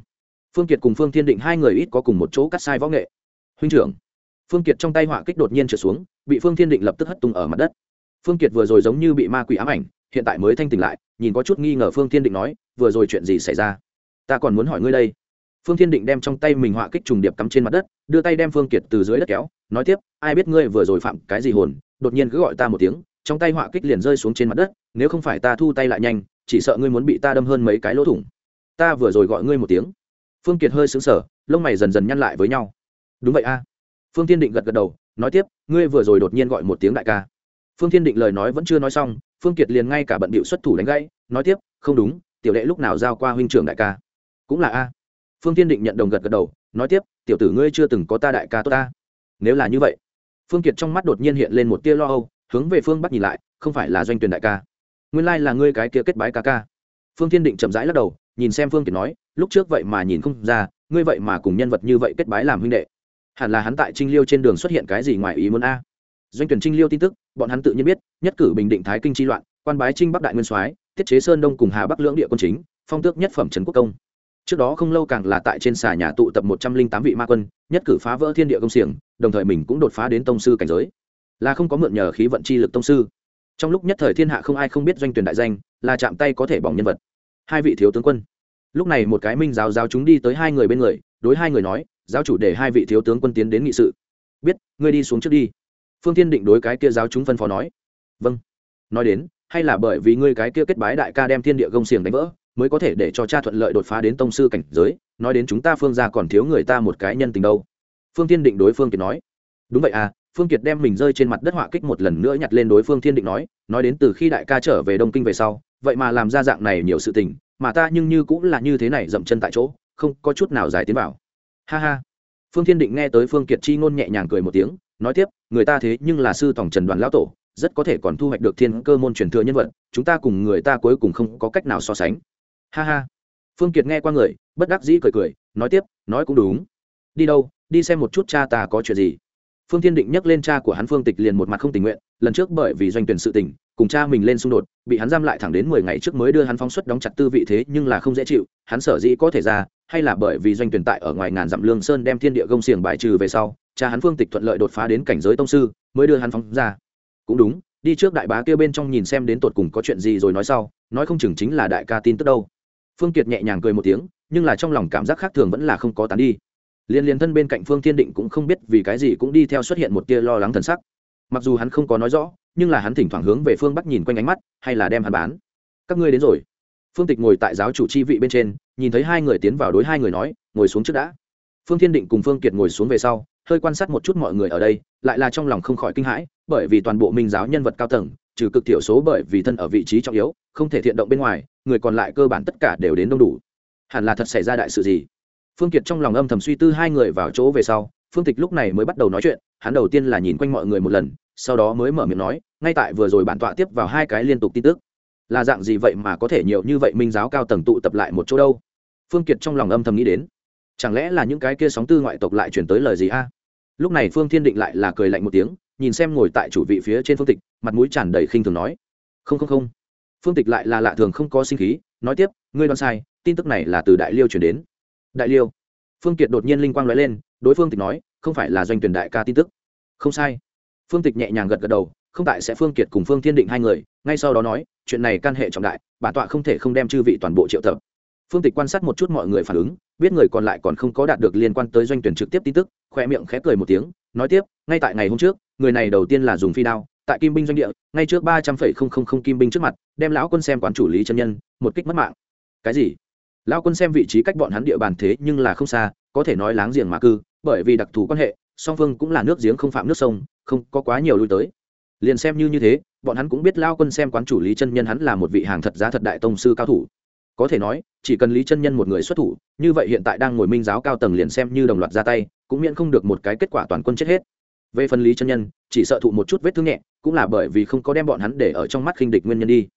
phương kiệt cùng phương thiên định hai người ít có cùng một chỗ cắt sai võ nghệ. Huynh trưởng, phương kiệt trong tay họa kích đột nhiên trở xuống, bị phương thiên định lập tức hất tung ở mặt đất phương kiệt vừa rồi giống như bị ma quỷ ám ảnh, hiện tại mới thanh tỉnh lại, nhìn có chút nghi ngờ phương thiên định nói, vừa rồi chuyện gì xảy ra? Ta còn muốn hỏi ngươi đây. Phương thiên định đem trong tay mình họa kích trùng điệp cắm trên mặt đất, đưa tay đem phương kiệt từ dưới đất kéo, nói tiếp, ai biết ngươi vừa rồi phạm cái gì hồn, đột nhiên cứ gọi ta một tiếng, trong tay họa kích liền rơi xuống trên mặt đất, nếu không phải ta thu tay lại nhanh, chỉ sợ ngươi muốn bị ta đâm hơn mấy cái lỗ thủng. Ta vừa rồi gọi ngươi một tiếng. Phương kiệt hơi xứng sở lông mày dần dần nhăn lại với nhau. Đúng vậy a. Phương thiên định gật gật đầu, nói tiếp, ngươi vừa rồi đột nhiên gọi một tiếng đại ca phương thiên định lời nói vẫn chưa nói xong, phương kiệt liền ngay cả bận bịu xuất thủ đánh gãy, nói tiếp, không đúng, tiểu đệ lúc nào giao qua huynh trưởng đại ca? Cũng là a. Phương Thiên định nhận đồng gật gật đầu, nói tiếp, tiểu tử ngươi chưa từng có ta đại ca tốt ta. Nếu là như vậy. Phương kiệt trong mắt đột nhiên hiện lên một tia lo âu, hướng về phương bắc nhìn lại, không phải là doanh tuyển đại ca. Nguyên lai là ngươi cái kia kết bái ca ca. Phương Thiên định chậm rãi lắc đầu, nhìn xem phương kiệt nói, lúc trước vậy mà nhìn không ra, ngươi vậy mà cùng nhân vật như vậy kết bái làm huynh đệ. Hẳn là hắn tại trinh liêu trên đường xuất hiện cái gì ngoài ý muốn a? Doanh tuyển trinh liêu tin tức, bọn hắn tự nhiên biết, nhất cử bình định thái kinh chi loạn, quan bái trinh bắc đại nguyên soái tiết chế sơn đông cùng hà bắc lưỡng địa quân chính, phong tước nhất phẩm trần quốc công. Trước đó không lâu càng là tại trên xà nhà tụ tập một trăm linh tám vị ma quân, nhất cử phá vỡ thiên địa công xiềng, đồng thời mình cũng đột phá đến tông sư cảnh giới. Là không có mượn nhờ khí vận chi lực tông sư. Trong lúc nhất thời thiên hạ không ai không biết doanh tuyển đại danh, là chạm tay có thể bỏng nhân vật. Hai vị thiếu tướng quân. Lúc này một cái minh giáo giáo chúng đi tới hai người bên người, đối hai người nói, giáo chủ để hai vị thiếu tướng quân tiến đến nghị sự. Biết, ngươi đi xuống trước đi phương tiên định đối cái kia giáo chúng phân phó nói. Vâng. Nói đến, hay là bởi vì ngươi cái kia kết bái đại ca đem thiên địa gông xiềng đánh vỡ, mới có thể để cho cha thuận lợi đột phá đến tông sư cảnh giới. Nói đến chúng ta phương ra còn thiếu người ta một cái nhân tình đâu. Phương tiên định đối phương kiệt nói. Đúng vậy à phương kiệt đem mình rơi trên mặt đất họa kích một lần nữa nhặt lên đối phương thiên định nói. Nói đến từ khi đại ca trở về đông kinh về sau, vậy mà làm ra dạng này nhiều sự tình, mà ta nhưng như cũng là như thế này dậm chân tại chỗ, không có chút nào giải tiến vào. Ha ha. Phương thiên định nghe tới phương kiệt chi ngôn nhẹ nhàng cười một tiếng nói tiếp, người ta thế nhưng là sư tổng trần đoàn lão tổ, rất có thể còn thu hoạch được thiên cơ môn truyền thừa nhân vật, chúng ta cùng người ta cuối cùng không có cách nào so sánh. Ha ha. Phương kiệt nghe qua người, bất đắc dĩ cười cười, nói tiếp, nói cũng đúng. Đi đâu, đi xem một chút cha ta có chuyện gì phương thiên định nhắc lên cha của hắn phương tịch liền một mặt không tình nguyện, lần trước bởi vì doanh tuyển sự tình, cùng cha mình lên xung đột, bị hắn giam lại thẳng đến mười ngày trước mới đưa hắn phóng xuất đóng chặt tư vị thế nhưng là không dễ chịu, hắn sở dĩ có thể ra, hay là bởi vì doanh tuyển tại ở ngoài ngàn dặm lương sơn đem thiên địa gông xiềng bài trừ về sau, cha hắn phương tịch thuận lợi đột phá đến cảnh giới tông sư, mới đưa hắn phóng ra. Cũng đúng, đi trước đại bá kia bên trong nhìn xem đến tột cùng có chuyện gì rồi nói sau, nói không chừng chính là đại ca tin tức đâu. Phương kiệt nhẹ nhàng cười một tiếng, nhưng là trong lòng cảm giác khác thường vẫn là không có tán đi liên liên thân bên cạnh phương thiên định cũng không biết vì cái gì cũng đi theo xuất hiện một tia lo lắng thần sắc. Mặc dù hắn không có nói rõ, nhưng là hắn thỉnh thoảng hướng về phương bắc nhìn quanh ánh mắt, hay là đem hắn bán. Các ngươi đến rồi. Phương tịch ngồi tại giáo chủ chi vị bên trên, nhìn thấy hai người tiến vào đối hai người nói, ngồi xuống trước đã. Phương thiên định cùng phương kiệt ngồi xuống về sau, hơi quan sát một chút mọi người ở đây, lại là trong lòng không khỏi kinh hãi, bởi vì toàn bộ minh giáo nhân vật cao tầng, trừ cực thiểu số bởi vì thân ở vị trí trọng yếu, không thể thiện động bên ngoài, người còn lại cơ bản tất cả đều đến đông đủ. Hẳn là thật xảy ra đại sự gì? Phương kiệt trong lòng âm thầm suy tư hai người vào chỗ về sau, phương tịch lúc này mới bắt đầu nói chuyện, hắn đầu tiên là nhìn quanh mọi người một lần, sau đó mới mở miệng nói, ngay tại vừa rồi bản tọa tiếp vào hai cái liên tục tin tức. Là dạng gì vậy mà có thể nhiều như vậy minh giáo cao tầng tụ tập lại một chỗ đâu? Phương kiệt trong lòng âm thầm nghĩ đến. Chẳng lẽ là những cái kia sóng tư ngoại tộc lại chuyển tới lời gì a? Lúc này phương thiên định lại là cười lạnh một tiếng, nhìn xem ngồi tại chủ vị phía trên phương tịch, mặt mũi tràn đầy khinh thường nói. Không không không. Phương tịch lại là lạ thường không có sinh khí, nói tiếp, ngươi đoán sai, tin tức này là từ đại liêu chuyển đến đại liêu. Phương kiệt đột nhiên linh quang nói lên, đối phương tịch nói, không phải là doanh tuyển đại ca tin tức. Không sai. Phương tịch nhẹ nhàng gật gật đầu, không tại sẽ phương kiệt cùng phương thiên định hai người, ngay sau đó nói, chuyện này can hệ trọng đại, bản tọa không thể không đem chư vị toàn bộ triệu tập. Phương tịch quan sát một chút mọi người phản ứng, biết người còn lại còn không có đạt được liên quan tới doanh tuyển trực tiếp tin tức khoe miệng khẽ cười một tiếng, nói tiếp, ngay tại ngày hôm trước, người này đầu tiên là dùng phi đao, tại kim binh doanh địa, ngay trước ba trăm phẩy không không không kim binh trước mặt, đem lão quân xem quán chủ lý chân nhân, một kích mất mạng. Cái gì? Lão quân xem vị trí cách bọn hắn địa bàn thế nhưng là không xa, có thể nói láng giềng mà cư, bởi vì đặc thù quan hệ, song phương cũng là nước giếng không phạm nước sông, không có quá nhiều lui tới. Liền xem như như thế, bọn hắn cũng biết lao quân xem quán chủ lý chân nhân hắn là một vị hàng thật giá thật đại tông sư cao thủ. Có thể nói, chỉ cần lý chân nhân một người xuất thủ, như vậy hiện tại đang ngồi minh giáo cao tầng liền xem như đồng loạt ra tay, cũng miễn không được một cái kết quả toàn quân chết hết. Về phần lý chân nhân, chỉ sợ thụ một chút vết thương nhẹ, cũng là bởi vì không có đem bọn hắn để ở trong mắt khinh địch nguyên nhân đi.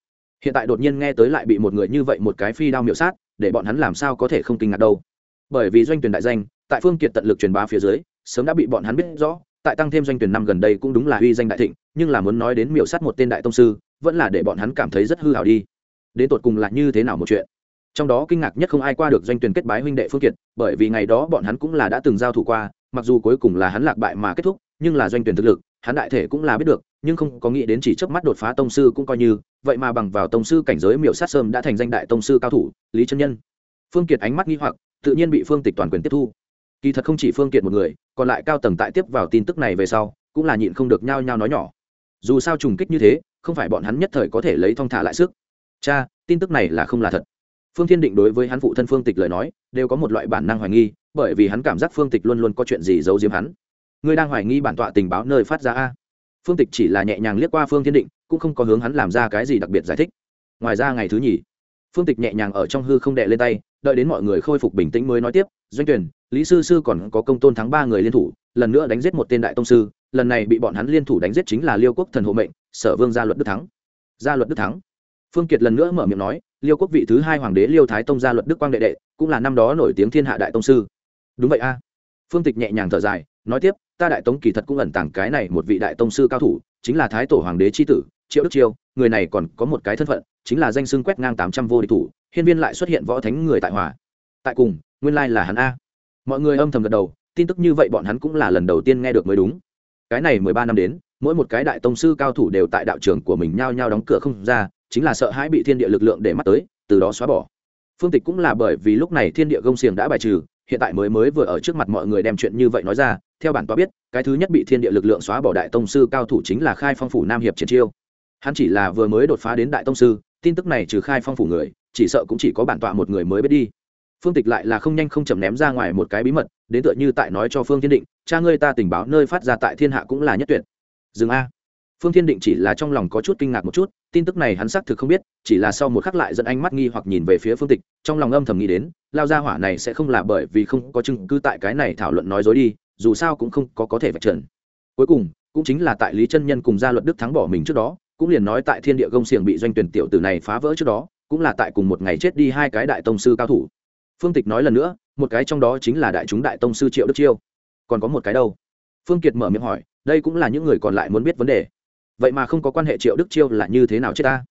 Hiện tại đột nhiên nghe tới lại bị một người như vậy một cái phi đao miệu sát để bọn hắn làm sao có thể không kinh ngạc đâu. Bởi vì doanh tuyển đại danh, tại phương kiệt tận lực truyền bá phía dưới, sớm đã bị bọn hắn biết rõ, tại tăng thêm doanh tuyển năm gần đây cũng đúng là uy danh đại thịnh, nhưng là muốn nói đến miểu sát một tên đại tông sư, vẫn là để bọn hắn cảm thấy rất hư hảo đi. Đến tột cùng là như thế nào một chuyện? Trong đó kinh ngạc nhất không ai qua được doanh tuyển kết bái huynh đệ phương kiệt, bởi vì ngày đó bọn hắn cũng là đã từng giao thủ qua, mặc dù cuối cùng là hắn lạc bại mà kết thúc, nhưng là doanh tuyển thực lực, hắn đại thể cũng là biết được, nhưng không có nghĩ đến chỉ chớp mắt đột phá tông sư cũng coi như vậy mà bằng vào tông sư cảnh giới miểu sát sơm đã thành danh đại tông sư cao thủ, lý chân nhân. Phương kiệt ánh mắt nghi hoặc, tự nhiên bị phương tịch toàn quyền tiếp thu. Kỳ thật không chỉ phương kiệt một người, còn lại cao tầng tại tiếp vào tin tức này về sau, cũng là nhịn không được nhao nhao nói nhỏ. Dù sao trùng kích như thế, không phải bọn hắn nhất thời có thể lấy thong thả lại sức. Cha, tin tức này là không là thật. Phương thiên định đối với hắn phụ thân phương tịch lời nói, đều có một loại bản năng hoài nghi, bởi vì hắn cảm giác phương tịch luôn luôn có chuyện gì giấu diếm hắn. Ngươi đang hoài nghi bản tọa tình báo nơi phát ra a? Phương tịch chỉ là nhẹ nhàng liếc qua phương thiên định, cũng không có hướng hắn làm ra cái gì đặc biệt giải thích. Ngoài ra ngày thứ nhì, phương tịch nhẹ nhàng ở trong hư không đệ lên tay, đợi đến mọi người khôi phục bình tĩnh mới nói tiếp, doanh tuyển lý sư sư còn có công tôn thắng ba người liên thủ, lần nữa đánh giết một tên đại tông sư, lần này bị bọn hắn liên thủ đánh giết chính là liêu quốc thần hộ mệnh, sở vương gia luật đức thắng. Gia luật đức thắng. Phương kiệt lần nữa mở miệng nói, liêu quốc vị thứ hai hoàng đế liêu thái tông gia luật đức quang đệ đệ, cũng là năm đó nổi tiếng thiên hạ đại tông sư. Đúng vậy a. Phương tịch nhẹ nhàng thở dài, nói tiếp ta đại tống kỳ thật cũng ẩn tàng cái này một vị đại tông sư cao thủ, chính là thái tổ hoàng đế tri tử, triệu đức chiêu, người này còn có một cái thân phận, chính là danh xưng quét ngang tám trăm vô địch thủ, hiên viên lại xuất hiện võ thánh người tại hòa. Tại cùng, nguyên lai là hắn a. Mọi người âm thầm gật đầu, tin tức như vậy bọn hắn cũng là lần đầu tiên nghe được mới đúng. Cái này mười ba năm đến, mỗi một cái đại tông sư cao thủ đều tại đạo trường của mình nhao nhao đóng cửa không ra, chính là sợ hãi bị thiên địa lực lượng để mắt tới, từ đó xóa bỏ. Phương tịch cũng là bởi vì lúc này thiên địa gông xiềng đã bài trừ, hiện tại mới mới vừa ở trước mặt mọi người đem chuyện như vậy nói ra theo bản tọa biết, cái thứ nhất bị thiên địa lực lượng xóa bỏ đại tông sư cao thủ chính là khai phong phủ nam hiệp triển chiêu. Hắn chỉ là vừa mới đột phá đến đại tông sư, tin tức này trừ khai phong phủ người, chỉ sợ cũng chỉ có bản tọa một người mới biết đi. Phương tịch lại là không nhanh không chậm ném ra ngoài một cái bí mật, đến tựa như tại nói cho phương thiên định, cha ngươi ta tình báo nơi phát ra tại thiên hạ cũng là nhất tuyệt. Dừng a. Phương thiên định chỉ là trong lòng có chút kinh ngạc một chút, tin tức này hắn xác thực không biết, chỉ là sau một khắc lại dẫn ánh mắt nghi hoặc nhìn về phía phương tịch, trong lòng âm thầm nghĩ đến, lao ra hỏa này sẽ không là bởi vì không có chứng cứ tại cái này thảo luận nói dối đi dù sao cũng không có có thể vạch trần. Cuối cùng, cũng chính là tại lý chân nhân cùng gia luật đức thắng bỏ mình trước đó, cũng liền nói tại thiên địa gông xiềng bị doanh tuyển tiểu tử này phá vỡ trước đó, cũng là tại cùng một ngày chết đi hai cái đại tông sư cao thủ. Phương tịch nói lần nữa, một cái trong đó chính là đại chúng đại tông sư triệu đức chiêu. Còn có một cái đâu? Phương kiệt mở miệng hỏi, đây cũng là những người còn lại muốn biết vấn đề. Vậy mà không có quan hệ triệu đức chiêu là như thế nào chết ta?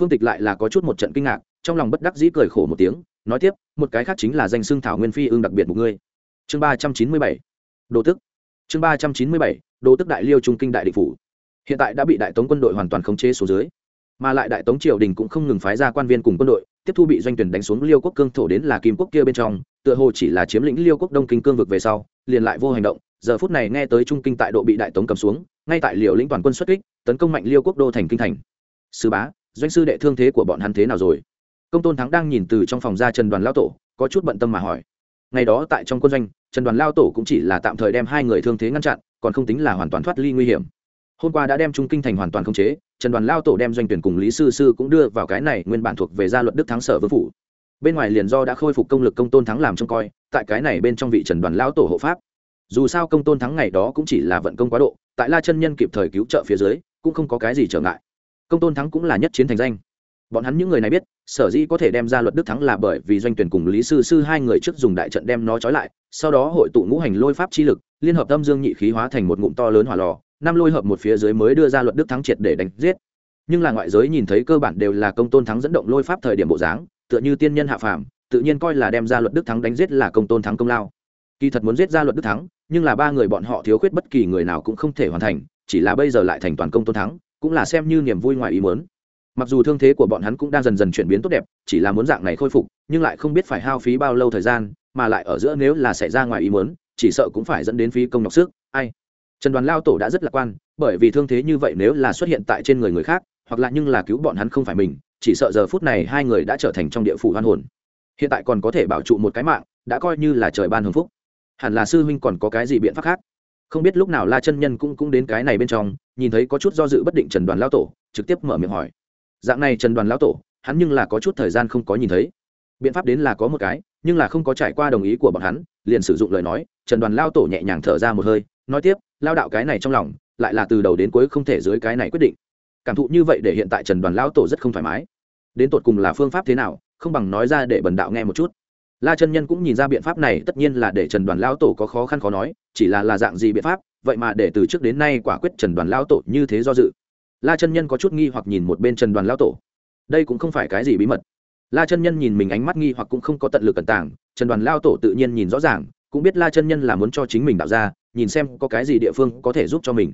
Phương tịch lại là có chút một trận kinh ngạc, trong lòng bất đắc dĩ cười khổ một tiếng, nói tiếp, một cái khác chính là danh xưng thảo nguyên phi ương đặc biệt một ngươi. Chương ba trăm chín mươi bảy đồ tức. Chương ba trăm chín mươi bảy đồ tức đại liêu trung kinh đại định phủ. Hiện tại đã bị đại tống quân đội hoàn toàn khống chế số dưới, mà lại đại tống triều đình cũng không ngừng phái ra quan viên cùng quân đội, tiếp thu bị doanh tuyển đánh xuống liêu quốc cương thổ đến là kim quốc kia bên trong, tựa hồ chỉ là chiếm lĩnh liêu quốc đông kinh cương vực về sau, liền lại vô hành động. Giờ phút này nghe tới trung kinh tại độ bị đại tống cầm xuống, ngay tại liều lĩnh toàn quân xuất kích, tấn công mạnh liêu quốc đô thành kinh thành. Sư bá, doanh sư đệ thương thế của bọn hắn thế nào rồi? Công tôn thắng đang nhìn từ trong phòng ra trần đoàn lao tổ, có chút bận tâm mà hỏi ngày đó tại trong quân doanh, trần đoàn lao tổ cũng chỉ là tạm thời đem hai người thương thế ngăn chặn, còn không tính là hoàn toàn thoát ly nguy hiểm. Hôm qua đã đem trung kinh thành hoàn toàn khống chế, trần đoàn lao tổ đem doanh tuyển cùng lý sư sư cũng đưa vào cái này nguyên bản thuộc về gia luật đức thắng sở vương phủ. Bên ngoài liền do đã khôi phục công lực công tôn thắng làm trông coi, tại cái này bên trong vị trần đoàn lao tổ hộ pháp. Dù sao công tôn thắng ngày đó cũng chỉ là vận công quá độ, tại la chân nhân kịp thời cứu trợ phía dưới, cũng không có cái gì trở ngại. Công tôn thắng cũng là nhất chiến thành danh bọn hắn những người này biết, sở dĩ có thể đem ra luật đức thắng là bởi vì doanh tuyển cùng lý sư sư hai người trước dùng đại trận đem nó trói lại, sau đó hội tụ ngũ hành lôi pháp chi lực, liên hợp tâm dương nhị khí hóa thành một ngụm to lớn hỏa lò, năm lôi hợp một phía dưới mới đưa ra luật đức thắng triệt để đánh giết. Nhưng là ngoại giới nhìn thấy cơ bản đều là công tôn thắng dẫn động lôi pháp thời điểm bộ dáng, tựa như tiên nhân hạ phàm, tự nhiên coi là đem ra luật đức thắng đánh giết là công tôn thắng công lao. Kỳ thật muốn giết ra luật đức thắng, nhưng là ba người bọn họ thiếu khuyết bất kỳ người nào cũng không thể hoàn thành, chỉ là bây giờ lại thành toàn công tôn thắng, cũng là xem như niềm vui ngoài ý muốn mặc dù thương thế của bọn hắn cũng đang dần dần chuyển biến tốt đẹp, chỉ là muốn dạng này khôi phục, nhưng lại không biết phải hao phí bao lâu thời gian, mà lại ở giữa nếu là xảy ra ngoài ý muốn, chỉ sợ cũng phải dẫn đến phí công nhọc sức. Ai? Trần đoàn lao tổ đã rất lạc quan, bởi vì thương thế như vậy nếu là xuất hiện tại trên người người khác, hoặc là nhưng là cứu bọn hắn không phải mình, chỉ sợ giờ phút này hai người đã trở thành trong địa phủ hoan hồn. Hiện tại còn có thể bảo trụ một cái mạng, đã coi như là trời ban hưng phúc. Hẳn là sư huynh còn có cái gì biện pháp khác? Không biết lúc nào la chân nhân cũng cũng đến cái này bên trong, nhìn thấy có chút do dự bất định trần đoàn lao tổ, trực tiếp mở miệng hỏi dạng này trần đoàn lão tổ, hắn nhưng là có chút thời gian không có nhìn thấy. Biện pháp đến là có một cái, nhưng là không có trải qua đồng ý của bọn hắn, liền sử dụng lời nói, trần đoàn lao tổ nhẹ nhàng thở ra một hơi, nói tiếp lao đạo cái này trong lòng, lại là từ đầu đến cuối không thể dưới cái này quyết định. Cảm thụ như vậy để hiện tại trần đoàn lao tổ rất không thoải mái. Đến tột cùng là phương pháp thế nào, không bằng nói ra để bần đạo nghe một chút. La chân nhân cũng nhìn ra biện pháp này, tất nhiên là để trần đoàn lao tổ có khó khăn khó nói, chỉ là là dạng gì biện pháp, vậy mà để từ trước đến nay quả quyết trần đoàn lao tổ như thế do dự la chân nhân có chút nghi hoặc nhìn một bên trần đoàn lao tổ. Đây cũng không phải cái gì bí mật. La chân nhân nhìn mình ánh mắt nghi hoặc cũng không có tận lực cẩn tảng trần đoàn lao tổ tự nhiên nhìn rõ ràng, cũng biết la chân nhân là muốn cho chính mình đạo ra nhìn xem có cái gì địa phương có thể giúp cho mình.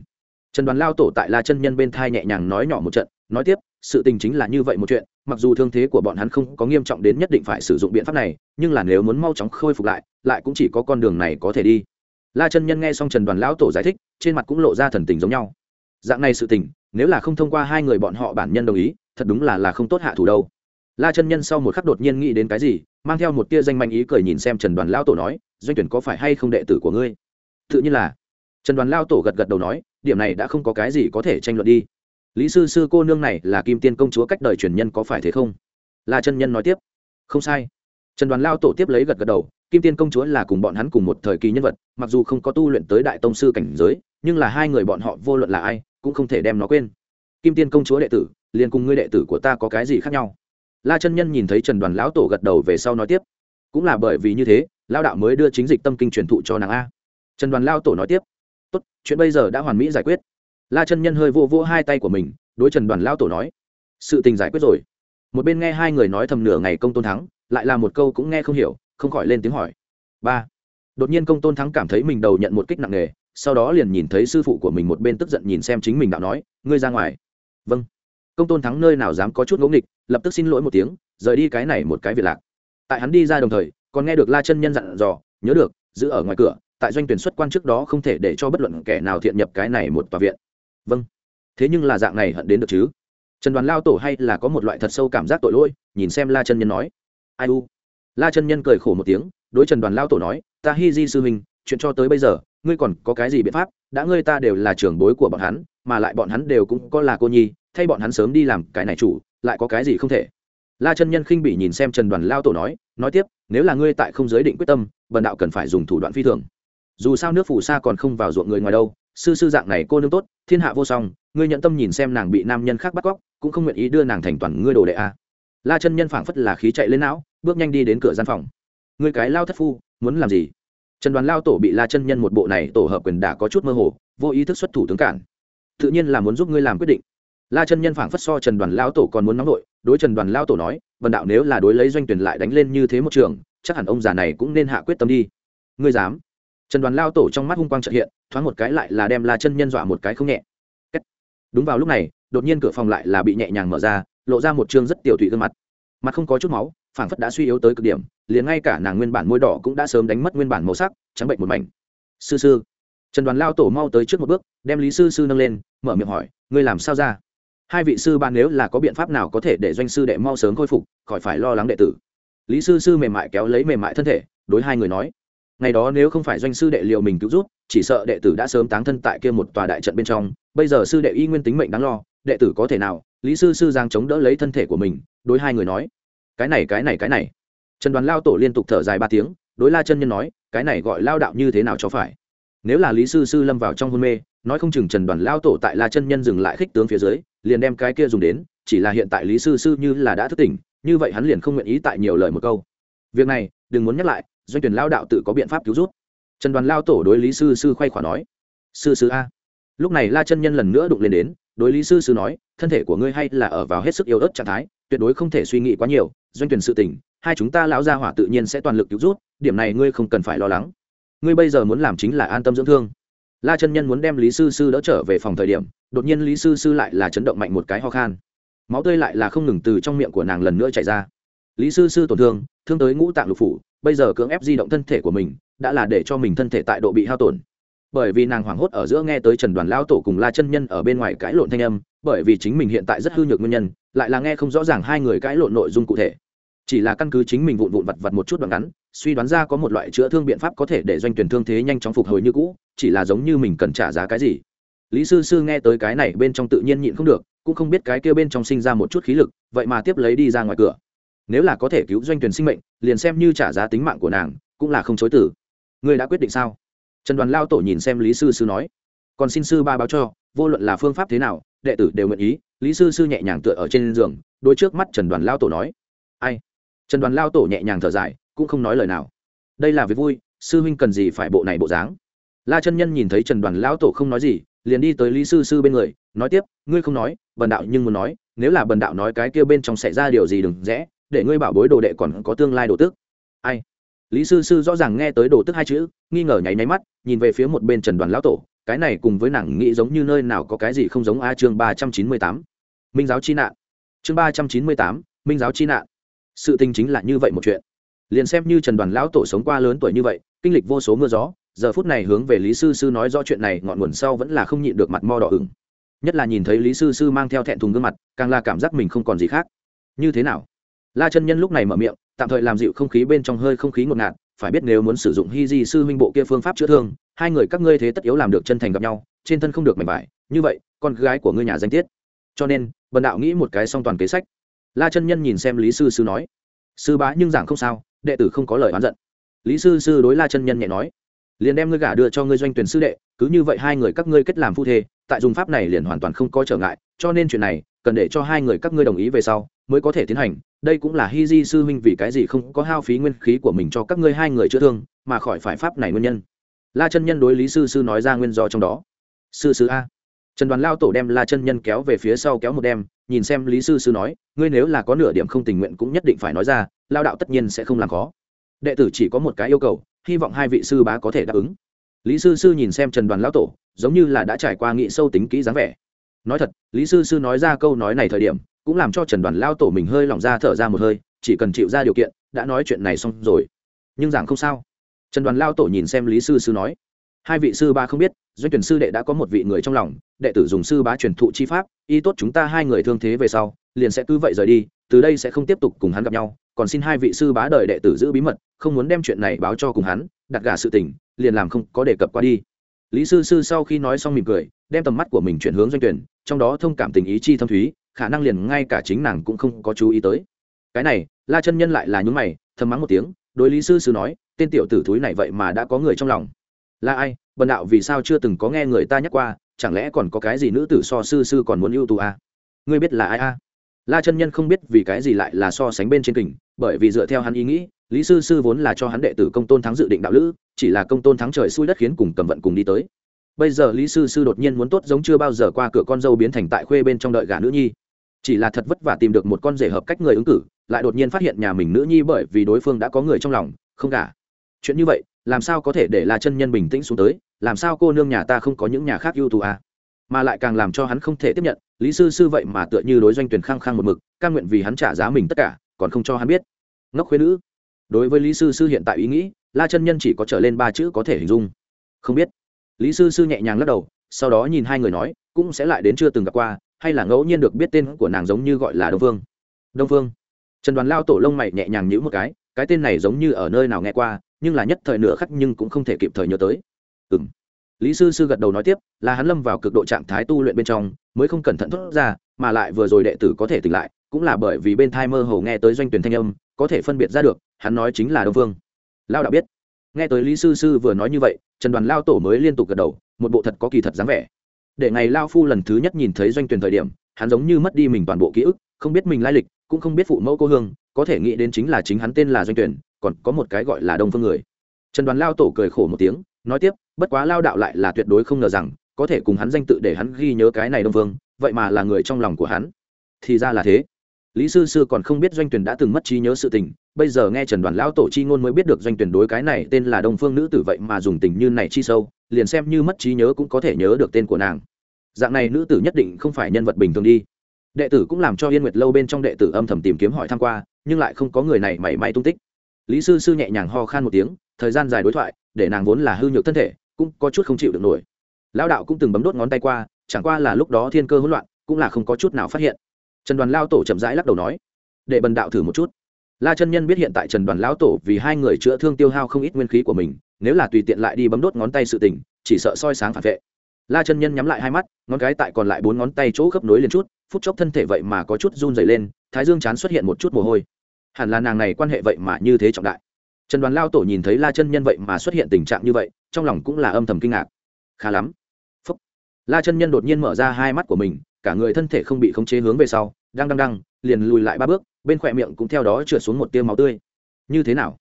Trần đoàn lao tổ tại la chân nhân bên thai nhẹ nhàng nói nhỏ một trận, nói tiếp, sự tình chính là như vậy một chuyện, mặc dù thương thế của bọn hắn không có nghiêm trọng đến nhất định phải sử dụng biện pháp này, nhưng là nếu muốn mau chóng khôi phục lại lại cũng chỉ có con đường này có thể đi. La chân nhân nghe xong trần đoàn lão tổ giải thích, trên mặt cũng lộ ra thần tình giống nhau. Dạng này sự tình nếu là không thông qua hai người bọn họ bản nhân đồng ý, thật đúng là là không tốt hạ thủ đâu. La chân nhân sau một khắc đột nhiên nghĩ đến cái gì, mang theo một tia danh manh ý cười nhìn xem trần đoàn lão tổ nói, doanh tuyển có phải hay không đệ tử của ngươi? Tự nhiên là. Trần đoàn lao tổ gật gật đầu nói, điểm này đã không có cái gì có thể tranh luận đi. Lý sư sư cô nương này là kim tiên công chúa cách đời truyền nhân có phải thế không? La chân nhân nói tiếp, không sai. Trần đoàn lao tổ tiếp lấy gật gật đầu, kim tiên công chúa là cùng bọn hắn cùng một thời kỳ nhân vật, mặc dù không có tu luyện tới đại tông sư cảnh giới, nhưng là hai người bọn họ vô luận là ai cũng không thể đem nó quên. Kim tiên công chúa đệ tử, liền cùng ngươi đệ tử của ta có cái gì khác nhau? La chân nhân nhìn thấy trần đoàn lão tổ gật đầu về sau nói tiếp. Cũng là bởi vì như thế lao đạo mới đưa chính dịch tâm kinh truyền thụ cho nàng a. Trần đoàn lao tổ nói tiếp. Tốt, chuyện bây giờ đã hoàn mỹ giải quyết. La chân nhân hơi vô vô hai tay của mình, đối trần đoàn lao tổ nói. Sự tình giải quyết rồi. Một bên nghe hai người nói thầm nửa ngày công tôn thắng, lại là một câu cũng nghe không hiểu, không khỏi lên tiếng hỏi. Ba. Đột nhiên công tôn thắng cảm thấy mình đầu nhận một kích nặng nề sau đó liền nhìn thấy sư phụ của mình một bên tức giận nhìn xem chính mình đạo nói, ngươi ra ngoài. Vâng. Công tôn thắng nơi nào dám có chút ngỗ nghịch, lập tức xin lỗi một tiếng, rời đi cái này một cái việc lạc. Tại hắn đi ra đồng thời, còn nghe được la chân nhân dặn dò, nhớ được, giữ ở ngoài cửa, tại doanh tuyển xuất quan trước đó không thể để cho bất luận kẻ nào thiện nhập cái này một tòa viện. Vâng. Thế nhưng là dạng này hận đến được chứ? Trần đoàn lao tổ hay là có một loại thật sâu cảm giác tội lỗi, nhìn xem la chân nhân nói. Ai u? La chân nhân cười khổ một tiếng, đối trần đoàn lao tổ nói, ta hi di sư huynh chuyện cho tới bây giờ, ngươi còn có cái gì biện pháp? Đã ngươi ta đều là trưởng bối của bọn hắn, mà lại bọn hắn đều cũng có là cô nhi, thay bọn hắn sớm đi làm cái này chủ, lại có cái gì không thể? La chân nhân khinh bị nhìn xem trần đoàn lao tổ nói nói tiếp, nếu là ngươi tại không giới định quyết tâm, bần đạo cần phải dùng thủ đoạn phi thường. Dù sao nước phù sa còn không vào ruộng người ngoài đâu, sư sư dạng này cô nương tốt, thiên hạ vô song, ngươi nhận tâm nhìn xem nàng bị nam nhân khác bắt cóc, cũng không nguyện ý đưa nàng thành toàn ngươi đồ đệ a. La chân nhân phảng phất là khí chạy lên não, bước nhanh đi đến cửa gian phòng. Ngươi cái lao thất phu, muốn làm gì? Trần đoàn lao tổ bị la chân nhân một bộ này tổ hợp quyền đả có chút mơ hồ, vô ý thức xuất thủ tướng cản. Tự nhiên là muốn giúp ngươi làm quyết định. La chân nhân phảng phất so trần đoàn lao tổ còn muốn nóng nội đối trần đoàn lao tổ nói vần đạo nếu là đối lấy doanh tuyển lại đánh lên như thế một trường, chắc hẳn ông già này cũng nên hạ quyết tâm đi. Ngươi dám? Trần đoàn lao tổ trong mắt hung quang trợ hiện, thoáng một cái lại là đem la chân nhân dọa một cái không nhẹ. Đúng vào lúc này, đột nhiên cửa phòng lại là bị nhẹ nhàng mở ra, lộ ra một chương rất tiểu thụy gương mặt mặt không có chút máu, phảng phất đã suy yếu tới cực điểm, liền ngay cả nàng nguyên bản môi đỏ cũng đã sớm đánh mất nguyên bản màu sắc, trắng bệnh một mảnh. Sư sư. Trần đoàn lao tổ mau tới trước một bước, đem lý sư sư nâng lên, mở miệng hỏi, ngươi làm sao ra? Hai vị sư ban nếu là có biện pháp nào có thể để doanh sư đệ mau sớm khôi phục, khỏi phải lo lắng đệ tử. Lý sư sư mềm mại kéo lấy mềm mại thân thể, đối hai người nói, ngày đó nếu không phải doanh sư đệ liệu mình cứu rút chỉ sợ đệ tử đã sớm táng thân tại kia một tòa đại trận bên trong, bây giờ sư đệ y nguyên tính mệnh đáng lo, đệ tử có thể nào lý sư sư giang chống đỡ lấy thân thể của mình, đối hai người nói, cái này cái này cái này. Trần đoàn lao tổ liên tục thở dài ba tiếng, đối la chân nhân nói, cái này gọi lao đạo như thế nào cho phải? Nếu là lý sư sư lâm vào trong hôn mê, nói không chừng trần đoàn lao tổ tại la chân nhân dừng lại khích tướng phía dưới, liền đem cái kia dùng đến, chỉ là hiện tại lý sư sư như là đã thức tỉnh, như vậy hắn liền không nguyện ý tại nhiều lời một câu. Việc này, đừng muốn nhắc lại, doanh tuyển lao đạo tự có biện pháp cứu rút trần đoàn lao tổ đối lý sư sư khoay khỏa nói, sư sư a. Lúc này la chân nhân lần nữa đụng lên đến đối lý sư sư nói, thân thể của ngươi hay là ở vào hết sức yếu ớt trạng thái, tuyệt đối không thể suy nghĩ quá nhiều, doanh tuyển sự tình, hai chúng ta lão gia hỏa tự nhiên sẽ toàn lực cứu rút điểm này ngươi không cần phải lo lắng. Ngươi bây giờ muốn làm chính là an tâm dưỡng thương. La chân nhân muốn đem lý sư sư đỡ trở về phòng thời điểm, đột nhiên lý sư sư lại là chấn động mạnh một cái ho khan. Máu tươi lại là không ngừng từ trong miệng của nàng lần nữa chảy ra. Lý sư sư tổn thương thương tới ngũ tạng lục phủ, bây giờ cưỡng ép di động thân thể của mình, đã là để cho mình thân thể tại độ bị hao tổn bởi vì nàng hoảng hốt ở giữa nghe tới trần đoàn lao tổ cùng la chân nhân ở bên ngoài cãi lộn thanh âm, bởi vì chính mình hiện tại rất hư nhược nguyên nhân, lại là nghe không rõ ràng hai người cãi lộn nội dung cụ thể. Chỉ là căn cứ chính mình vụn vụn vặt vặt một chút đoạn ngắn, suy đoán ra có một loại chữa thương biện pháp có thể để doanh tuyển thương thế nhanh chóng phục hồi như cũ, chỉ là giống như mình cần trả giá cái gì. Lý sư sư nghe tới cái này bên trong tự nhiên nhịn không được, cũng không biết cái kia bên trong sinh ra một chút khí lực, vậy mà tiếp lấy đi ra ngoài cửa. Nếu là có thể cứu doanh tuyển sinh mệnh, liền xem như trả giá tính mạng của nàng, cũng là không chối tử ngươi đã quyết định sao? Trần đoàn lao tổ nhìn xem lý sư sư nói, còn xin sư ba báo cho, vô luận là phương pháp thế nào, đệ tử đều nguyện ý. Lý sư sư nhẹ nhàng tựa ở trên giường đôi trước mắt trần đoàn lao tổ nói, ai? Trần đoàn lao tổ nhẹ nhàng thở dài, cũng không nói lời nào. Đây là việc vui, sư huynh cần gì phải bộ này bộ dáng? La chân nhân nhìn thấy trần đoàn lao tổ không nói gì, liền đi tới lý sư sư bên người, nói tiếp, ngươi không nói, bần đạo nhưng muốn nói, nếu là bần đạo nói cái kia bên trong xảy ra điều gì đừng rẽ, để ngươi bảo bối đồ đệ còn có tương lai đồ tức. Ai? Lý sư sư rõ ràng nghe tới đồ tức hai chữ, nghi ngờ nháy nháy mắt, nhìn về phía một bên trần đoàn lão tổ, cái này cùng với nàng nghĩ giống như nơi nào có cái gì không giống a chương ba trăm chín mươi tám. Minh giáo chi nạn. Chương ba trăm chín mươi tám, minh giáo chi nạn. Sự tình chính là như vậy một chuyện. Liền xem như trần đoàn lão tổ sống qua lớn tuổi như vậy, kinh lịch vô số mưa gió, giờ phút này hướng về lý sư sư nói rõ chuyện này, ngọn nguồn sau vẫn là không nhịn được mặt mo đỏ ửng. Nhất là nhìn thấy lý sư sư mang theo thẹn thùng gương mặt, càng là cảm giác mình không còn gì khác. Như thế nào? La chân nhân lúc này mở miệng tạm thời làm dịu không khí bên trong hơi không khí ngột ngạt, phải biết nếu muốn sử dụng hy di sư huynh bộ kia phương pháp chữa thương, hai người các ngươi thế tất yếu làm được chân thành gặp nhau, trên thân không được mảnh vải, như vậy, con gái của ngươi nhà danh tiết. Cho nên, bần đạo nghĩ một cái song toàn kế sách. La chân nhân nhìn xem lý sư sư nói, sư bá nhưng giảng không sao, đệ tử không có lời oán giận. Lý sư sư đối la chân nhân nhẹ nói, liền đem ngươi gả đưa cho ngươi doanh tuyển sư đệ, cứ như vậy hai người các ngươi kết làm phu thê, tại dùng pháp này liền hoàn toàn không có trở ngại, cho nên chuyện này cần để cho hai người các ngươi đồng ý về sau mới có thể tiến hành, đây cũng là hy di sư huynh vì cái gì không có hao phí nguyên khí của mình cho các ngươi hai người chữa thương, mà khỏi phải pháp này nguyên nhân. La chân nhân đối lý sư sư nói ra nguyên do trong đó. Sư sư a. Trần đoàn lao tổ đem la chân nhân kéo về phía sau kéo một đem nhìn xem lý sư sư nói, ngươi nếu là có nửa điểm không tình nguyện cũng nhất định phải nói ra, lao đạo tất nhiên sẽ không làm khó. Đệ tử chỉ có một cái yêu cầu, hy vọng hai vị sư bá có thể đáp ứng. Lý sư sư nhìn xem trần đoàn lão tổ, giống như là đã trải qua nghị sâu tính kỹ dáng vẻ. Nói thật, lý sư sư nói ra câu nói này thời điểm cũng làm cho trần đoàn lao tổ mình hơi lỏng ra, thở ra một hơi, chỉ cần chịu ra điều kiện, đã nói chuyện này xong rồi. Nhưng giảng không sao. Trần đoàn lao tổ nhìn xem lý sư sư nói, hai vị sư ba không biết, doanh tuyển sư đệ đã có một vị người trong lòng, đệ tử dùng sư bá truyền thụ chi pháp y tốt chúng ta hai người thương thế về sau, liền sẽ cứ vậy rời đi, từ đây sẽ không tiếp tục cùng hắn gặp nhau, còn xin hai vị sư bá đợi đệ tử giữ bí mật, không muốn đem chuyện này báo cho cùng hắn, đặt gà sự tình, liền làm không có đề cập qua đi. Lý sư sư sau khi nói xong mỉm cười, đem tầm mắt của mình chuyển hướng doanh tuyển, trong đó thông cảm tình ý chi thâm thúy khả năng liền ngay cả chính nàng cũng không có chú ý tới. Cái này, la chân nhân lại là nhúng mày, thầm mắng một tiếng, đối lý sư sư nói, tên tiểu tử thúi này vậy mà đã có người trong lòng. Là ai? Bần đạo vì sao chưa từng có nghe người ta nhắc qua, chẳng lẽ còn có cái gì nữ tử so sư sư còn muốn ưu tú à? ngươi biết là ai a à? la chân nhân không biết vì cái gì lại là so sánh bên trên kình, bởi vì dựa theo hắn ý nghĩ, lý sư sư vốn là cho hắn đệ tử công tôn thắng dự định đạo lữ, chỉ là công tôn thắng trời xui đất khiến cùng cầm vận cùng đi tới. Bây giờ lý sư sư đột nhiên muốn tốt giống chưa bao giờ qua cửa con dâu biến thành tại khuê bên trong đợi gả nữ nhi chỉ là thật vất vả tìm được một con rể hợp cách người ứng cử, lại đột nhiên phát hiện nhà mình nữ nhi bởi vì đối phương đã có người trong lòng, không cả. chuyện như vậy, làm sao có thể để la chân nhân bình tĩnh xuống tới, làm sao cô nương nhà ta không có những nhà khác ưu tú à? mà lại càng làm cho hắn không thể tiếp nhận, lý sư sư vậy mà tựa như đối doanh tuyển khăng khăng một mực căn nguyện vì hắn trả giá mình tất cả, còn không cho hắn biết ngốc khuyên nữ đối với lý sư sư hiện tại ý nghĩ, la chân nhân chỉ có trở lên ba chữ có thể hình dung không biết lý sư sư nhẹ nhàng lắc đầu, sau đó nhìn hai người nói, cũng sẽ lại đến chưa từng gặp qua hay là ngẫu nhiên được biết tên của nàng giống như gọi là đông phương? Đông phương. Trần đoàn lao tổ lông mày nhẹ nhàng nhữ một cái cái tên này giống như ở nơi nào nghe qua, nhưng là nhất thời nửa khắc nhưng cũng không thể kịp thời nhớ tới. Ừ m lý sư sư gật đầu nói tiếp, là hắn lâm vào cực độ trạng thái tu luyện bên trong, mới không cẩn thận thốt ra, mà lại vừa rồi đệ tử có thể tỉnh lại, cũng là bởi vì bên thai mơ hồ nghe tới doanh tuyển thanh âm, có thể phân biệt ra được, hắn nói chính là đông phương. Lao đã biết. Nghe tới lý sư sư vừa nói như vậy, trần đoàn lao tổ mới liên tục gật đầu, một bộ thật có kỳ thật dáng vẻ để ngày lao phu lần thứ nhất nhìn thấy doanh tuyển thời điểm, hắn giống như mất đi mình toàn bộ ký ức, không biết mình lai lịch, cũng không biết phụ mẫu cô hương, có thể nghĩ đến chính là chính hắn tên là doanh tuyển, còn có một cái gọi là đông phương người. Trần đoàn lao tổ cười khổ một tiếng, nói tiếp, bất quá lao đạo lại là tuyệt đối không ngờ rằng, có thể cùng hắn danh tự để hắn ghi nhớ cái này đông phương, vậy mà là người trong lòng của hắn. Thì ra là thế. Lý sư sư còn không biết doanh tuyển đã từng mất trí nhớ sự tình bây giờ nghe trần đoàn lão tổ chi ngôn mới biết được doanh tuyển đối cái này tên là đông phương nữ tử vậy mà dùng tình như này chi sâu, liền xem như mất trí nhớ cũng có thể nhớ được tên của nàng. Dạng này nữ tử nhất định không phải nhân vật bình thường đi. Đệ tử cũng làm cho yên nguyệt lâu bên trong đệ tử âm thầm tìm kiếm hỏi tham q u a nhưng lại không có người này mảy may tung tích. Lý sư sư nhẹ nhàng ho khan một tiếng, thời gian dài đối thoại, để nàng vốn là hư nhược thân thể, cũng có chút không chịu được nổi. Lao đạo cũng từng bấm đốt ngón tay qua, chẳng qua là lúc đó thiên cơ hỗn loạn, cũng là không có chút nào phát hiện. Trần đoàn lao tổ chậm rãi lắc đầu nói, để bần đạo thử một chút la chân nhân biết hiện tại trần đoàn lão tổ vì hai người chữa thương tiêu hao không ít nguyên khí của mình, nếu là tùy tiện lại đi bấm đốt ngón tay sự tình, chỉ sợ soi sáng phản vệ. La chân nhân nhắm lại hai mắt, ngón cái tại còn lại bốn ngón tay chỗ gấp nối liền chút, phút chốc thân thể vậy mà có chút run dày lên, thái dương chán xuất hiện một chút mồ hôi. Hẳn là nàng này quan hệ vậy mà như thế trọng đại. Trần đoàn lao tổ nhìn thấy la chân nhân vậy mà xuất hiện tình trạng như vậy, trong lòng cũng là âm thầm kinh ngạc. Khá lắm. Phúc. la chân nhân đột nhiên mở ra hai mắt của mình, cả người thân thể không bị khống chế hướng về sau đang đang đang liền lùi lại ba bước bên khỏe miệng cũng theo đó trượt xuống một tia máu tươi. Như thế nào?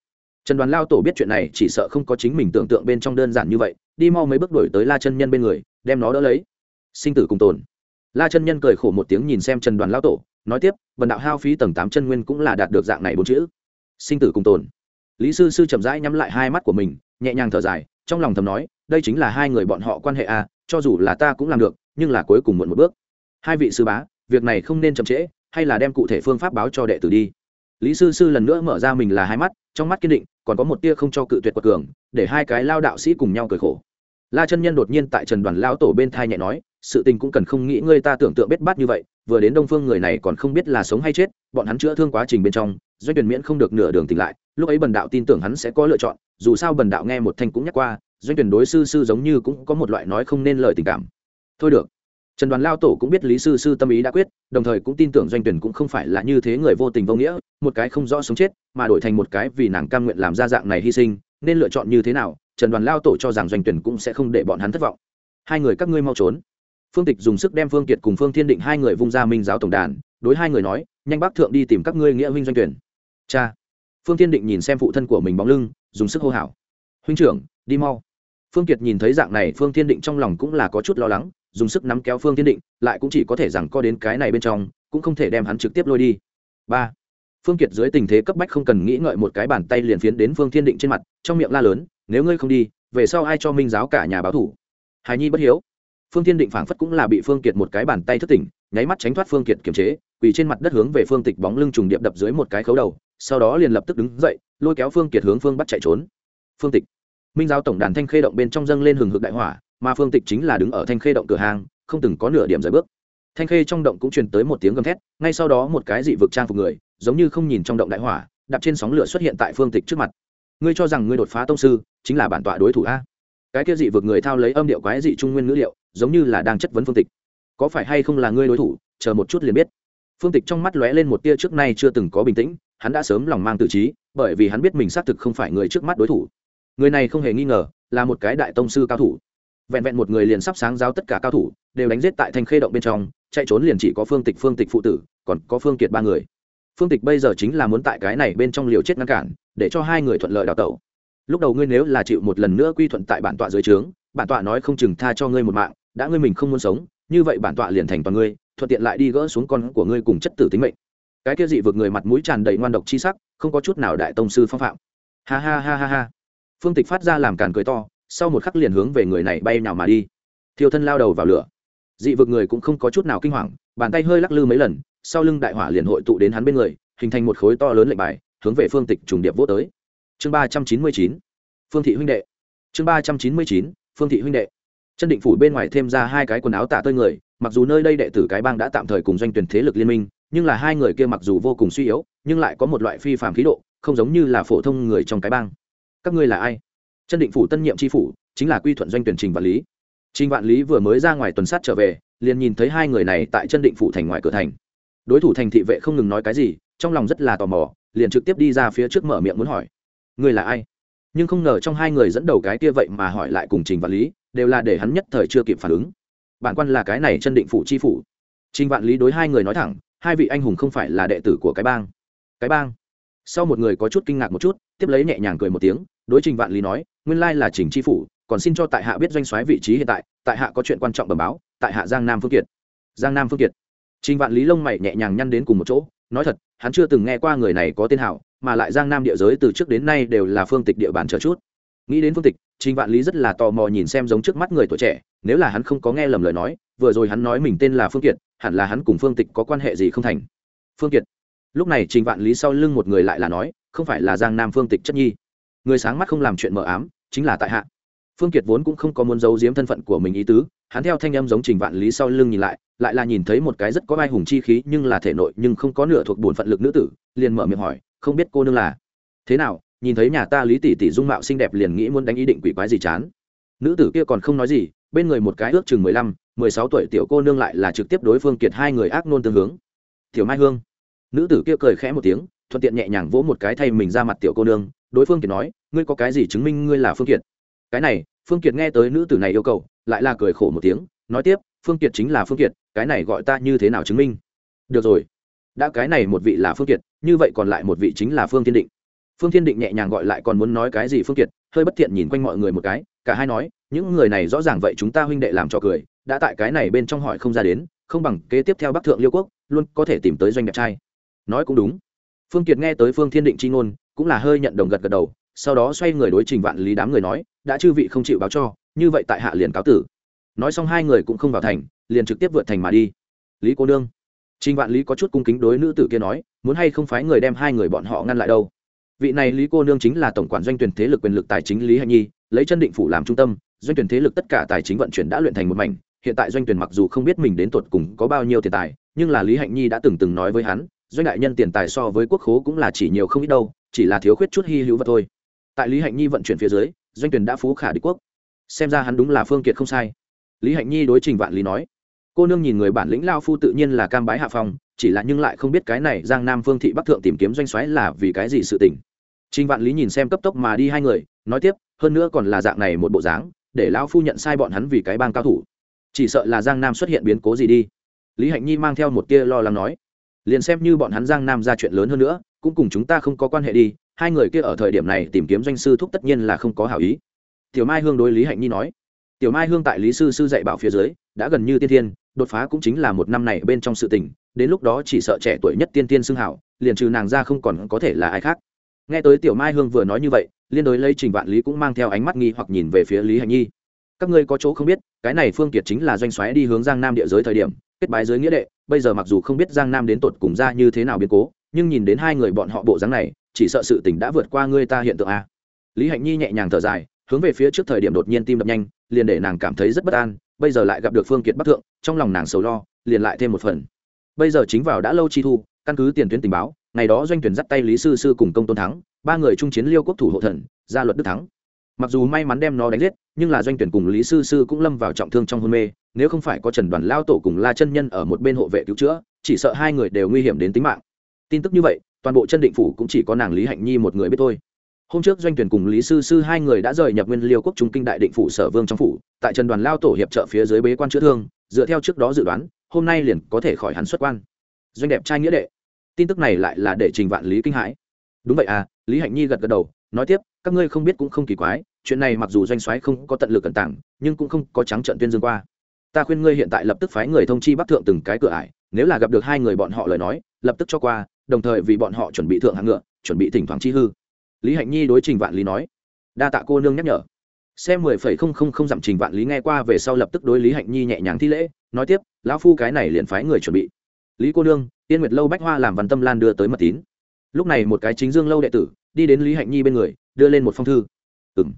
Trần đoàn lao tổ biết chuyện này, chỉ sợ không có chính mình tưởng tượng bên trong đơn giản như vậy, đi mau mấy bước đổi tới la chân nhân bên người, đem nó đỡ lấy. Sinh tử cùng tồn. La chân nhân cười khổ một tiếng nhìn xem trần đoàn lao tổ, nói tiếp vần đạo hao phí tầng tám chân nguyên cũng là đạt được dạng này bốn chữ. Sinh tử cùng tồn. Lý sư sư chậm rãi nhắm lại hai mắt của mình, nhẹ nhàng thở dài, trong lòng thầm nói, đây chính là hai người bọn họ quan hệ à cho dù là ta cũng làm được, nhưng là cuối cùng muộn một bước. Hai vị sư bá, việc này không nên chậm trễ hay là đem cụ thể phương pháp báo cho đệ tử đi. Lý sư sư lần nữa mở ra mình là hai mắt, trong mắt kiên định, còn có một tia không cho cự tuyệt quật cường, để hai cái lao đạo sĩ cùng nhau cười khổ. La chân nhân đột nhiên tại trần đoàn lao tổ bên thai nhẹ nói, sự tình cũng cần không nghĩ ngươi ta tưởng tượng biết bát như vậy, vừa đến đông phương người này còn không biết là sống hay chết, bọn hắn chữa thương quá trình bên trong, doanh tuyển miễn không được nửa đường tỉnh lại, lúc ấy bần đạo tin tưởng hắn sẽ có lựa chọn, dù sao bần đạo nghe một thanh cũng nhắc qua, doanh tuyển đối sư sư giống như cũng có một loại nói không nên lời tình cảm. Thôi được trần đoàn lao tổ cũng biết lý sư sư tâm ý đã quyết, đồng thời cũng tin tưởng doanh tuyển cũng không phải là như thế người vô tình vô nghĩa, một cái không rõ sống chết, mà đổi thành một cái vì nàng cam nguyện làm ra dạng này hy sinh, nên lựa chọn như thế nào, trần đoàn lao tổ cho rằng doanh tuyển cũng sẽ không để bọn hắn thất vọng. Hai người các ngươi mau trốn. Phương tịch dùng sức đem phương kiệt cùng phương thiên định hai người vung ra minh giáo tổng đàn, đối hai người nói, nhanh bác thượng đi tìm các ngươi nghĩa huynh doanh tuyển. Cha. Phương thiên định nhìn xem phụ thân của mình bóng lưng, dùng sức hô hào. Huynh trưởng, đi mau. Phương kiệt nhìn thấy dạng này, phương thiên định trong lòng cũng là có chút lo lắng dùng sức nắm kéo phương thiên định, lại cũng chỉ có thể rằng co đến cái này bên trong, cũng không thể đem hắn trực tiếp lôi đi. Ba. Phương kiệt dưới tình thế cấp bách không cần nghĩ ngợi một cái bàn tay liền phiến đến phương thiên định trên mặt, trong miệng la lớn, nếu ngươi không đi, về sau ai cho minh giáo cả nhà báo thủ? Hài nhi bất hiếu. Phương thiên định phảng phất cũng là bị phương kiệt một cái bàn tay thất tỉnh, nháy mắt tránh thoát phương kiệt kiềm chế, quỳ trên mặt đất hướng về phương tịch bóng lưng trùng điệp đập dưới một cái khấu đầu, sau đó liền lập tức đứng dậy, lôi kéo phương kiệt hướng phương bắt chạy trốn. Phương tịch. Minh giáo tổng đàn thanh khê động bên trong dâng lên hừng hực đại hỏa mà phương tịch chính là đứng ở thanh khê động cửa hàng, không từng có nửa điểm rời bước. Thanh khê trong động cũng truyền tới một tiếng gầm thét, ngay sau đó một cái dị vực trang phục người, giống như không nhìn trong động đại hỏa, đạp trên sóng lửa xuất hiện tại phương tịch trước mặt. Ngươi cho rằng ngươi đột phá tông sư, chính là bản tọa đối thủ a? Cái kia dị vực người thao lấy âm điệu quái dị trung nguyên ngữ liệu, giống như là đang chất vấn phương tịch. Có phải hay không là ngươi đối thủ? Chờ một chút liền biết. Phương tịch trong mắt lóe lên một tia trước nay chưa từng có bình tĩnh, hắn đã sớm lòng mang tự trí, bởi vì hắn biết mình xác thực không phải người trước mắt đối thủ. Người này không hề nghi ngờ, là một cái đại tông sư cao thủ vẹn vẹn một người liền sắp sáng giáo tất cả cao thủ, đều đánh giết tại thanh khê động bên trong, chạy trốn liền chỉ có phương tịch phương tịch phụ tử, còn có phương kiệt ba người. Phương tịch bây giờ chính là muốn tại cái này bên trong liều chết ngăn cản, để cho hai người thuận lợi đào tẩu. Lúc đầu ngươi nếu là chịu một lần nữa quy thuận tại bản tọa dưới trướng, bản tọa nói không chừng tha cho ngươi một mạng, đã ngươi mình không muốn sống, như vậy bản tọa liền thành toàn ngươi, thuận tiện lại đi gỡ xuống con của ngươi cùng chất tử tính mệnh. Cái kia dị vượt người mặt mũi tràn đầy ngoan độc chi sắc, không có chút nào đại tông sư phong phạm. Ha ha ha ha ha. Phương tịch phát ra làm càn cười to sau một khắc liền hướng về người này bay nào mà đi. Thiêu thân lao đầu vào lửa. Dị vực người cũng không có chút nào kinh hoàng, bàn tay hơi lắc lư mấy lần, sau lưng đại hỏa liền hội tụ đến hắn bên người, hình thành một khối to lớn lệnh bài, hướng về phương tịch trùng điệp vô tới. Chương ba trăm chín mươi chín, phương thị huynh đệ. Chương ba trăm chín mươi chín, phương thị huynh đệ. Chân định phủ bên ngoài thêm ra hai cái quần áo tạ tơi người, mặc dù nơi đây đệ tử cái bang đã tạm thời cùng doanh tuyển thế lực liên minh, nhưng là hai người kia mặc dù vô cùng suy yếu, nhưng lại có một loại phi phàm khí độ, không giống như là phổ thông người trong cái bang. Các ngươi là ai? Chân định phủ tân nhiệm tri phủ, chính là quy thuận doanh tuyển trình vạn lý. Trình vạn lý vừa mới ra ngoài tuần sát trở về, liền nhìn thấy hai người này tại chân định phủ thành ngoài cửa thành. Đối thủ thành thị vệ không ngừng nói cái gì, trong lòng rất là tò mò, liền trực tiếp đi ra phía trước mở miệng muốn hỏi. Người là ai? Nhưng không ngờ trong hai người dẫn đầu cái kia vậy mà hỏi lại cùng trình vạn lý, đều là để hắn nhất thời chưa kịp phản ứng. Bản quan là cái này chân định phủ chi phủ. Trình vạn lý đối hai người nói thẳng, hai vị anh hùng không phải là đệ tử của cái bang. Cái bang? Sau một người có chút kinh ngạc một chút, tiếp lấy nhẹ nhàng cười một tiếng đối trình vạn lý nói, nguyên lai là trình chi phủ, còn xin cho tại hạ biết doanh soái vị trí hiện tại tại hạ có chuyện quan trọng bẩm báo, tại hạ giang nam phương kiệt. Giang nam phương kiệt. Trình vạn lý lông mày nhẹ nhàng nhăn đến cùng một chỗ, nói thật, hắn chưa từng nghe qua người này có tên hảo, mà lại giang nam địa giới từ trước đến nay đều là phương tịch địa bàn chờ chút. Nghĩ đến phương tịch, trình vạn lý rất là tò mò nhìn xem giống trước mắt người tuổi trẻ, nếu là hắn không có nghe lầm lời nói, vừa rồi hắn nói mình tên là phương kiệt, hẳn là hắn cùng phương tịch có quan hệ gì không thành. Phương kiệt. Lúc này trình vạn lý sau lưng một người lại là nói, không phải là giang nam phương tịch chất nhi người sáng mắt không làm chuyện mờ ám, chính là tại hạ. Phương kiệt vốn cũng không có muốn giấu giếm thân phận của mình ý tứ, hắn theo thanh âm giống trình vạn lý sau lưng nhìn lại lại là nhìn thấy một cái rất có vai hùng chi khí nhưng là thể nội nhưng không có nửa thuộc bổn phận lực nữ tử, liền mở miệng hỏi, không biết cô nương là? Thế nào, nhìn thấy nhà ta lý tỷ tỷ dung mạo xinh đẹp liền nghĩ muốn đánh ý định quỷ quái gì chán? Nữ tử kia còn không nói gì, bên người một cái ước chừng mười lăm, mười sáu tuổi tiểu cô nương lại là trực tiếp đối phương kiệt hai người ác nôn tương hướng. Tiểu mai hương. Nữ tử kia cười khẽ một tiếng, thuận tiện nhẹ nhàng vỗ một cái thay mình ra mặt tiểu cô nương đối phương kiệt nói, ngươi có cái gì chứng minh ngươi là phương kiệt? Cái này, phương kiệt nghe tới nữ tử này yêu cầu, lại là cười khổ một tiếng, nói tiếp, phương kiệt chính là phương kiệt, cái này gọi ta như thế nào chứng minh? Được rồi, đã cái này một vị là phương kiệt, như vậy còn lại một vị chính là phương thiên định. Phương thiên định nhẹ nhàng gọi lại còn muốn nói cái gì phương kiệt, hơi bất thiện nhìn quanh mọi người một cái, cả hai nói, những người này rõ ràng vậy chúng ta huynh đệ làm cho cười, đã tại cái này bên trong hỏi không ra đến, không bằng kế tiếp theo bắc thượng liêu quốc, luôn có thể tìm tới doanh đẹp trai. Nói cũng đúng. Phương kiệt nghe tới phương thiên định c h i ngôn cũng là hơi nhận đồng gật gật đầu, sau đó xoay người đối trình vạn lý đám người nói, đã chư vị không chịu báo cho, như vậy tại hạ liền cáo tử. Nói xong hai người cũng không vào thành, liền trực tiếp vượt thành mà đi. Lý cô nương. Trình vạn lý có chút cung kính đối nữ tử kia nói, muốn hay không phái người đem hai người bọn họ ngăn lại đâu? Vị này lý cô nương chính là tổng quản doanh tuyển thế lực quyền lực tài chính lý hạnh nhi, lấy chân định phủ làm trung tâm, doanh tuyển thế lực tất cả tài chính vận chuyển đã luyện thành một mảnh, hiện tại doanh tuyển mặc dù không biết mình đến tột cùng có bao nhiêu tiền tài, nhưng là lý hạnh nhi đã từng từng nói với hắn doanh đại nhân tiền tài so với quốc khố cũng là chỉ nhiều không ít đâu, chỉ là thiếu khuyết chút hy hữu vật thôi. Tại lý hạnh nhi vận chuyển phía dưới, doanh tuyển đã phú khả đế quốc. Xem ra hắn đúng là phương kiệt không sai. Lý hạnh nhi đối trình vạn lý nói, cô nương nhìn người bản lĩnh lao phu tự nhiên là cam bái hạ phong, chỉ là nhưng lại không biết cái này giang nam phương thị bắc thượng tìm kiếm doanh xoáy là vì cái gì sự tình. Trình vạn lý nhìn xem cấp tốc mà đi hai người, nói tiếp, hơn nữa còn là dạng này một bộ dáng, để lão phu nhận sai bọn hắn vì cái bang cao thủ. Chỉ sợ là giang nam xuất hiện biến cố gì đi. Lý hạnh nhi mang theo một tia lo lắng nói liền xem như bọn hắn giang nam ra chuyện lớn hơn nữa, cũng cùng chúng ta không có quan hệ đi, hai người kia ở thời điểm này tìm kiếm doanh sư thúc tất nhiên là không có hảo ý. Tiểu mai hương đối lý hạnh nhi nói. Tiểu mai hương tại lý sư sư dạy bảo phía dưới, đã gần như tiên thiên, đột phá cũng chính là một năm này bên trong sự tình, đến lúc đó chỉ sợ trẻ tuổi nhất tiên tiên xưng hảo, liền trừ nàng ra không còn có thể là ai khác. Nghe tới tiểu mai hương vừa nói như vậy, liên đối lấy trình vạn lý cũng mang theo ánh mắt nghi hoặc nhìn về phía lý hạnh nhi. Các ngươi có chỗ không biết, cái này phương kiệt chính là doanh xoáy đi hướng giang nam địa giới thời điểm, kết bái giới nghĩa đệ bây giờ mặc dù không biết giang nam đến tột cùng ra như thế nào biến cố, nhưng nhìn đến hai người bọn họ bộ dáng này, chỉ sợ sự tình đã vượt qua ngươi ta hiện tượng a. Lý hạnh nhi nhẹ nhàng thở dài, hướng về phía trước thời điểm đột nhiên tim đập nhanh, liền để nàng cảm thấy rất bất an, bây giờ lại gặp được phương kiệt bắc thượng, trong lòng nàng sầu lo, liền lại thêm một phần. Bây giờ chính vào đã lâu chi thu, căn cứ tiền tuyến tình báo, ngày đó doanh tuyển dắt tay lý sư sư cùng công tôn thắng, ba người trung chiến liêu quốc thủ hộ thần, gia luật đức thắng mặc dù may mắn đem nó đánh giết, nhưng là doanh tuyển cùng lý sư sư cũng lâm vào trọng thương trong hôn mê, nếu không phải có trần đoàn lao tổ cùng la chân nhân ở một bên hộ vệ cứu chữa, chỉ sợ hai người đều nguy hiểm đến tính mạng. Tin tức như vậy, toàn bộ chân định phủ cũng chỉ có nàng lý hạnh nhi một người biết thôi. Hôm trước doanh tuyển cùng lý sư sư hai người đã rời nhập nguyên liêu quốc trung kinh đại định phủ sở vương trong phủ, tại trần đoàn lao tổ hiệp trợ phía dưới bế quan chữa thương, dựa theo trước đó dự đoán, hôm nay liền có thể khỏi hắn xuất quan. Doanh đẹp trai nghĩa đệ. Tin tức này lại là để trình vạn lý kinh hãi. Đúng vậy à lý hạnh nhi gật gật đầu nói tiếp, các ngươi không biết cũng không kỳ quái, chuyện này mặc dù doanh soái không có tận lực cẩn tảng, nhưng cũng không có trắng trận tuyên dương qua. Ta khuyên ngươi hiện tại lập tức phái người thông chi bắc thượng từng cái cửa ải, nếu là gặp được hai người bọn họ lời nói, lập tức cho qua, đồng thời vì bọn họ chuẩn bị thượng hạng ngựa, chuẩn bị thỉnh thoảng chi hư. Lý hạnh nhi đối trình vạn lý nói, đa tạ cô nương nhắc nhở. Xem mười phẩy không không không dặm trình vạn lý nghe qua về sau lập tức đối lý hạnh nhi nhẹ nhàng thi lễ, nói tiếp, lão phu cái này liền phái người chuẩn bị. Lý cô nương tiên nguyệt lâu bách hoa làm văn tâm lan đưa tới mật tín. Lúc này một cái chính dương lâu đệ tử đi đến lý hạnh nhi bên người, đưa lên một phong thư. Ừ m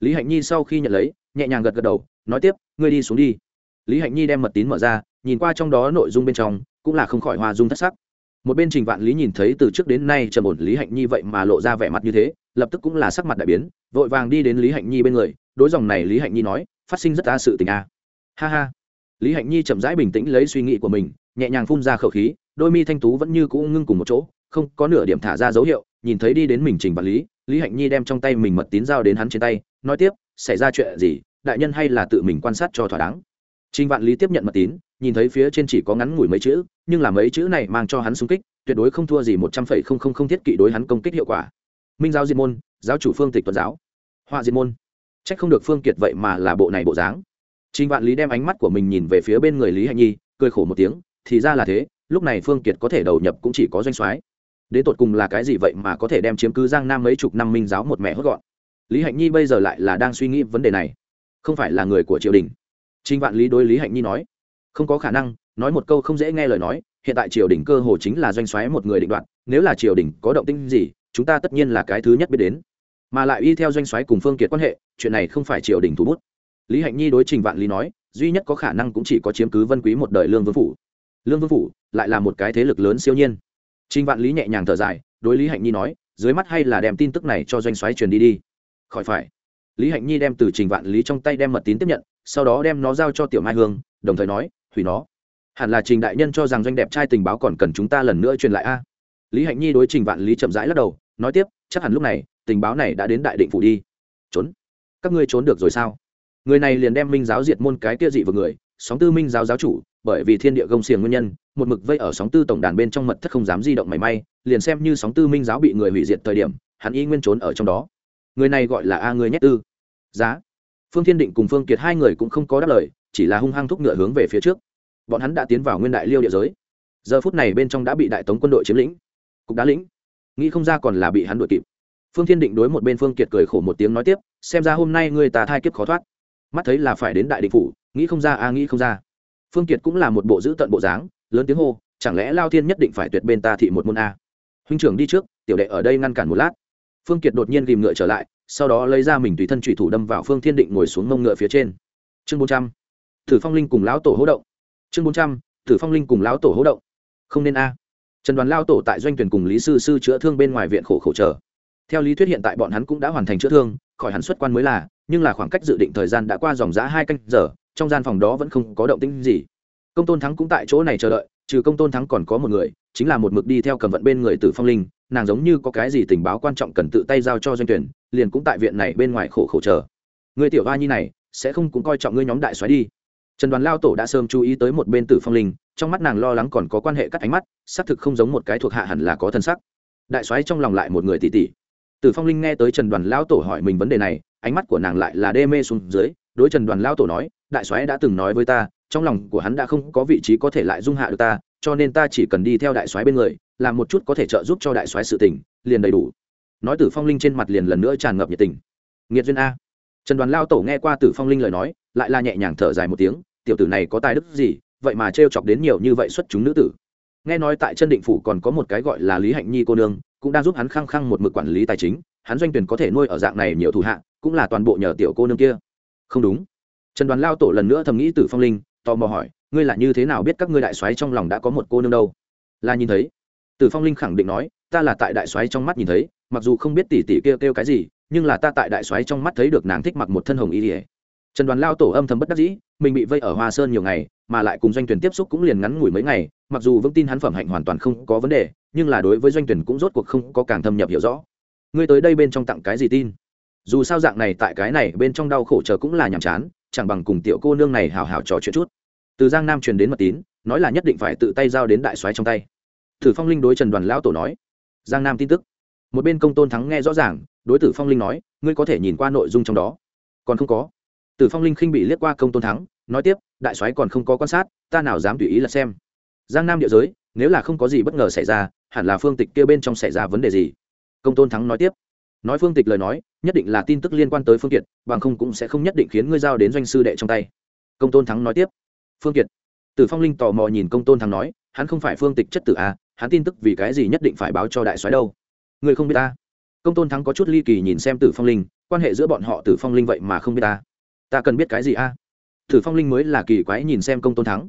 lý hạnh nhi sau khi nhận lấy, nhẹ nhàng gật gật đầu, nói tiếp, ngươi đi xuống đi. Lý hạnh nhi đem mật tín mở ra, nhìn qua trong đó nội dung bên trong, cũng là không khỏi hòa dung thất sắc. Một bên trình vạn lý nhìn thấy từ trước đến nay trầm ổn lý hạnh nhi vậy mà lộ ra vẻ mặt như thế, lập tức cũng là sắc mặt đại biến, vội vàng đi đến lý hạnh nhi bên người, đối dòng này lý hạnh nhi nói, phát sinh rất đa sự tình a ha ha. Lý hạnh nhi chậm rãi bình tĩnh lấy suy nghĩ của mình, nhẹ nhàng phun ra khẩu khí, đôi mi thanh tú vẫn như cũ ngưng cùng một chỗ, không có nửa điểm thả ra dấu hiệu nhìn thấy đi đến mình trình vạn lý lý hạnh nhi đem trong tay mình mật tín giao đến hắn trên tay, nói tiếp, xảy ra chuyện gì, đại nhân hay là tự mình quan sát cho thỏa đáng? Trình vạn lý tiếp nhận mật tín, nhìn thấy phía trên chỉ có ngắn ngủi mấy chữ, nhưng là mấy chữ này mang cho hắn xung kích, tuyệt đối không thua gì một trăm phẩy không không không thiết kỵ đối hắn công kích hiệu quả. Minh giáo diệt môn, giáo chủ phương tịch tuần giáo, họa diệt môn. Trách không được phương kiệt vậy mà là bộ này bộ dáng. Trình vạn lý đem ánh mắt của mình nhìn về phía bên người lý hạnh nhi, cười khổ một tiếng, thì ra là thế, lúc này phương kiệt có thể đầu nhập cũng chỉ có doanh soái đến tột cùng là cái gì vậy mà có thể đem chiếm cứ giang nam mấy chục năm minh giáo một mẹ hốt gọn? Lý hạnh nhi bây giờ lại là đang suy nghĩ vấn đề này. Không phải là người của triều đình. Trinh vạn lý đối lý hạnh nhi nói, không có khả năng, nói một câu không dễ nghe lời nói, hiện tại triều đình cơ hồ chính là doanh xoáy một người định đoạt, nếu là triều đình có động tinh gì, chúng ta tất nhiên là cái thứ nhất biết đến. Mà lại y theo doanh xoáy cùng phương kiệt quan hệ, chuyện này không phải triều đình thủ bút. Lý hạnh nhi đối trình vạn lý nói, duy nhất có khả năng cũng chỉ có chiếm cứ vân quý một đời lương vương phủ. Lương vương phủ lại là một cái thế lực lớn siêu nhiên trình vạn lý nhẹ nhàng thở dài, đối lý hạnh nhi nói, dưới mắt hay là đem tin tức này cho doanh soái truyền đi đi. Khỏi phải. Lý hạnh nhi đem từ trình vạn lý trong tay đem mật tín tiếp nhận, sau đó đem nó giao cho tiểu mai hương, đồng thời nói, hủy nó. Hẳn là trình đại nhân cho rằng doanh đẹp trai tình báo còn cần chúng ta lần nữa truyền lại a. Lý hạnh nhi đối trình vạn lý chậm rãi lắc đầu, nói tiếp, chắc hẳn lúc này, tình báo này đã đến đại định phủ đi. Trốn? Các ngươi trốn được rồi sao? Người này liền đem minh giáo diệt môn cái kia dị vừa người, sóng tư minh giáo giáo chủ bởi vì thiên địa gông xiềng nguyên nhân, một mực vây ở sóng tư tổng đàn bên trong mật thất không dám di động mảy may, liền xem như sóng tư minh giáo bị người hủy diệt thời điểm, hắn y nguyên trốn ở trong đó. Người này gọi là a người nhét tư. Giá. Phương thiên định cùng phương kiệt hai người cũng không có đáp lời, chỉ là hung hăng thúc ngựa hướng về phía trước. Bọn hắn đã tiến vào nguyên đại liêu địa giới. Giờ phút này bên trong đã bị đại tống quân đội chiếm lĩnh. Cục đá lĩnh. Nghĩ không ra còn là bị hắn đuổi kịp. Phương thiên định đối một bên phương kiệt cười khổ một tiếng nói tiếp, xem ra hôm nay người ta thai kiếp khó thoát. Mắt thấy là phải đến đại định phủ, nghĩ không ra, a, nghĩ không ra phương kiệt cũng là một bộ giữ tận bộ dáng, lớn tiếng hô, chẳng lẽ lao thiên nhất định phải tuyệt bên ta thị một môn a? Huynh trưởng đi trước, tiểu đệ ở đây ngăn cản một lát. Phương kiệt đột nhiên ghìm ngựa trở lại, sau đó lấy ra mình tùy thân trụy thủ đâm vào phương thiên định ngồi xuống mông ngựa phía trên. Chương bốn trăm. Thử phong linh cùng lão tổ hỗ động. Chương bốn trăm. Thử phong linh cùng lão tổ hỗ động. Không nên a. Trần đoàn lao tổ tại doanh tuyển cùng lý sư sư chữa thương bên ngoài viện khổ khổ chờ. Theo lý thuyết hiện tại bọn hắn cũng đã hoàn thành chữa thương, khỏi hẳn xuất quan mới là, nhưng là khoảng cách dự định thời gian đã qua dòng giã hai canh giờ trong gian phòng đó vẫn không có động tĩnh gì. Công tôn thắng cũng tại chỗ này chờ đợi, trừ công tôn thắng còn có một người, chính là một mực đi theo cầm vận bên người tử phong linh, nàng giống như có cái gì tình báo quan trọng cần tự tay giao cho doanh tuyển, liền cũng tại viện này bên ngoài khổ khổ chờ. Người tiểu va nhi này, sẽ không cũng coi trọng ngươi nhóm đại xoáy đi. Trần đoàn lao tổ đã sớm chú ý tới một bên tử phong linh, trong mắt nàng lo lắng còn có quan hệ cắt ánh mắt, xác thực không giống một cái thuộc hạ hẳn là có thân sắc. Đại xoáy trong lòng lại một người tỷ tỷ tử phong linh nghe tới trần đoàn lao tổ hỏi mình vấn đề này, ánh mắt của nàng lại là đê mê xuống dưới, đối trần đoàn lao tổ nói đại soái đã từng nói với ta, trong lòng của hắn đã không có vị trí có thể lại dung hạ được ta, cho nên ta chỉ cần đi theo đại soái bên người, làm một chút có thể trợ giúp cho đại soái sự tình, liền đầy đủ. Nói tử phong linh trên mặt liền lần nữa tràn ngập nhiệt tình. Nghiệt duyên a. Trần đoàn lao tổ nghe qua tử phong linh lời nói, lại là nhẹ nhàng thở dài một tiếng, tiểu tử này có tài đức gì, vậy mà trêu chọc đến nhiều như vậy xuất chúng nữ tử. Nghe nói tại chân định phủ còn có một cái gọi là lý hạnh nhi cô nương, cũng đang giúp hắn khăng khăng một mực quản lý tài chính, hắn doanh tuyển có thể nuôi ở dạng này nhiều thủ hạ, cũng là toàn bộ nhờ tiểu cô nương kia. Không đúng trần đoàn lao tổ lần nữa thầm nghĩ tử phong linh, tò mò hỏi, ngươi là như thế nào biết các ngươi đại soái trong lòng đã có một cô nương đâu? Là nhìn thấy. Tử phong linh khẳng định nói, ta là tại đại soái trong mắt nhìn thấy, mặc dù không biết tỷ tỷ kêu kêu cái gì, nhưng là ta tại đại soái trong mắt thấy được nàng thích mặc một thân hồng y ỉa trần đoàn lao tổ âm thầm bất đắc dĩ, mình bị vây ở hoa sơn nhiều ngày, mà lại cùng doanh tuyển tiếp xúc cũng liền ngắn ngủi mấy ngày, mặc dù vững tin hắn phẩm hạnh hoàn toàn không có vấn đề, nhưng là đối với doanh tuyển cũng rốt cuộc không có càng thâm nhập hiểu rõ. Ngươi tới đây bên trong tặng cái gì tin? Dù sao dạng này tại cái này bên trong đau khổ chờ cũng là nhàm chán chẳng bằng cùng tiểu cô nương này hào hào trò chuyện chút. Từ giang nam truyền đến mật tín, nói là nhất định phải tự tay giao đến đại soái trong tay. Thử phong linh đối trần đoàn lão tổ nói. Giang nam tin tức. Một bên công tôn thắng nghe rõ ràng, đối tử phong linh nói, ngươi có thể nhìn qua nội dung trong đó. Còn không có. Tử phong linh khinh bị liếc qua công tôn thắng, nói tiếp, đại soái còn không có quan sát, ta nào dám tùy ý là xem. Giang nam địa giới, nếu là không có gì bất ngờ xảy ra, hẳn là phương tịch kia bên trong xảy ra vấn đề gì? Công tôn thắng nói tiếp nói phương tịch lời nói, nhất định là tin tức liên quan tới phương kiệt, bằng không cũng sẽ không nhất định khiến ngươi giao đến doanh sư đệ trong tay. Công tôn thắng nói tiếp. Phương kiệt. Tử phong linh tò mò nhìn công tôn thắng nói, hắn không phải phương tịch chất tử à hắn tin tức vì cái gì nhất định phải báo cho đại soái đâu? Ngươi không biết ta. Công tôn thắng có chút ly kỳ nhìn xem tử phong linh, quan hệ giữa bọn họ tử phong linh vậy mà không biết ta. Ta cần biết cái gì a? Tử phong linh mới là kỳ quái nhìn xem công tôn thắng.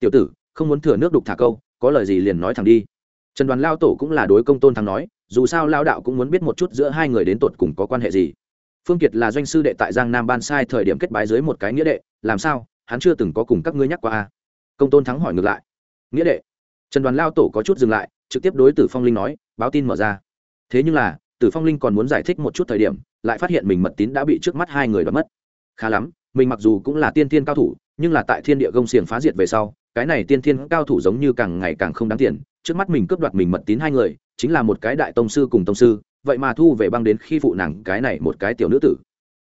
Tiểu tử, không muốn thừa nước đục thả câu, có lời gì liền nói thẳng đi. Trần đoàn lao tổ cũng là đối công tôn thắng nói dù sao lao đạo cũng muốn biết một chút giữa hai người đến tột cùng có quan hệ gì. Phương kiệt là doanh sư đệ tại giang nam ban sai thời điểm kết bái dưới một cái nghĩa đệ, làm sao, hắn chưa từng có cùng các ngươi nhắc qua a? Công tôn thắng hỏi ngược lại. Nghĩa đệ? Trần đoàn lao tổ có chút dừng lại, trực tiếp đối tử phong linh nói, báo tin mở ra. Thế nhưng là, tử phong linh còn muốn giải thích một chút thời điểm, lại phát hiện mình mật tín đã bị trước mắt hai người đoạt mất. Khá lắm, mình mặc dù cũng là tiên thiên cao thủ, nhưng là tại thiên địa gông xiềng phá diệt về sau, cái này tiên thiên cao thủ giống như càng ngày càng không đáng tiền, trước mắt mình cướp đoạt mình mật tín hai người chính là một cái đại tông sư cùng tông sư, vậy mà thu về băng đến khi phụ nàng cái này một cái tiểu nữ tử.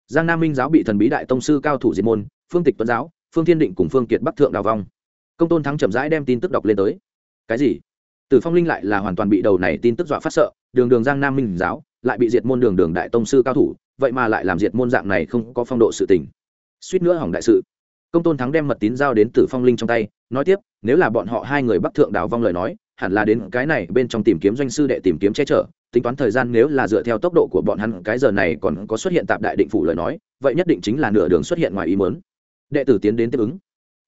Giang nam minh giáo bị thần bí đại tông sư cao thủ diệt môn, phương tịch tuấn giáo, phương thiên định cùng phương kiệt bắc thượng đào vong. Công tôn thắng chậm rãi đem tin tức đọc lên tới. Cái gì? Tử phong linh lại là hoàn toàn bị đầu này tin tức dọa phát sợ, đường đường giang nam minh giáo, lại bị diệt môn đường đường đại tông sư cao thủ, vậy mà lại làm diệt môn dạng này không có phong độ sự tình. Suýt nữa hỏng đại sự. Công tôn thắng đem mật tín giao đến tử phong linh trong tay, nói tiếp, nếu là bọn họ hai người bắc thượng đào vong lời nói hẳn là đến cái này bên trong tìm kiếm doanh sư đệ tìm kiếm che chở, tính toán thời gian nếu là dựa theo tốc độ của bọn hắn, cái giờ này còn có xuất hiện tạp đại định phủ lời nói, vậy nhất định chính là nửa đường xuất hiện ngoài ý mớn đệ tử tiến đến tiếp ứng.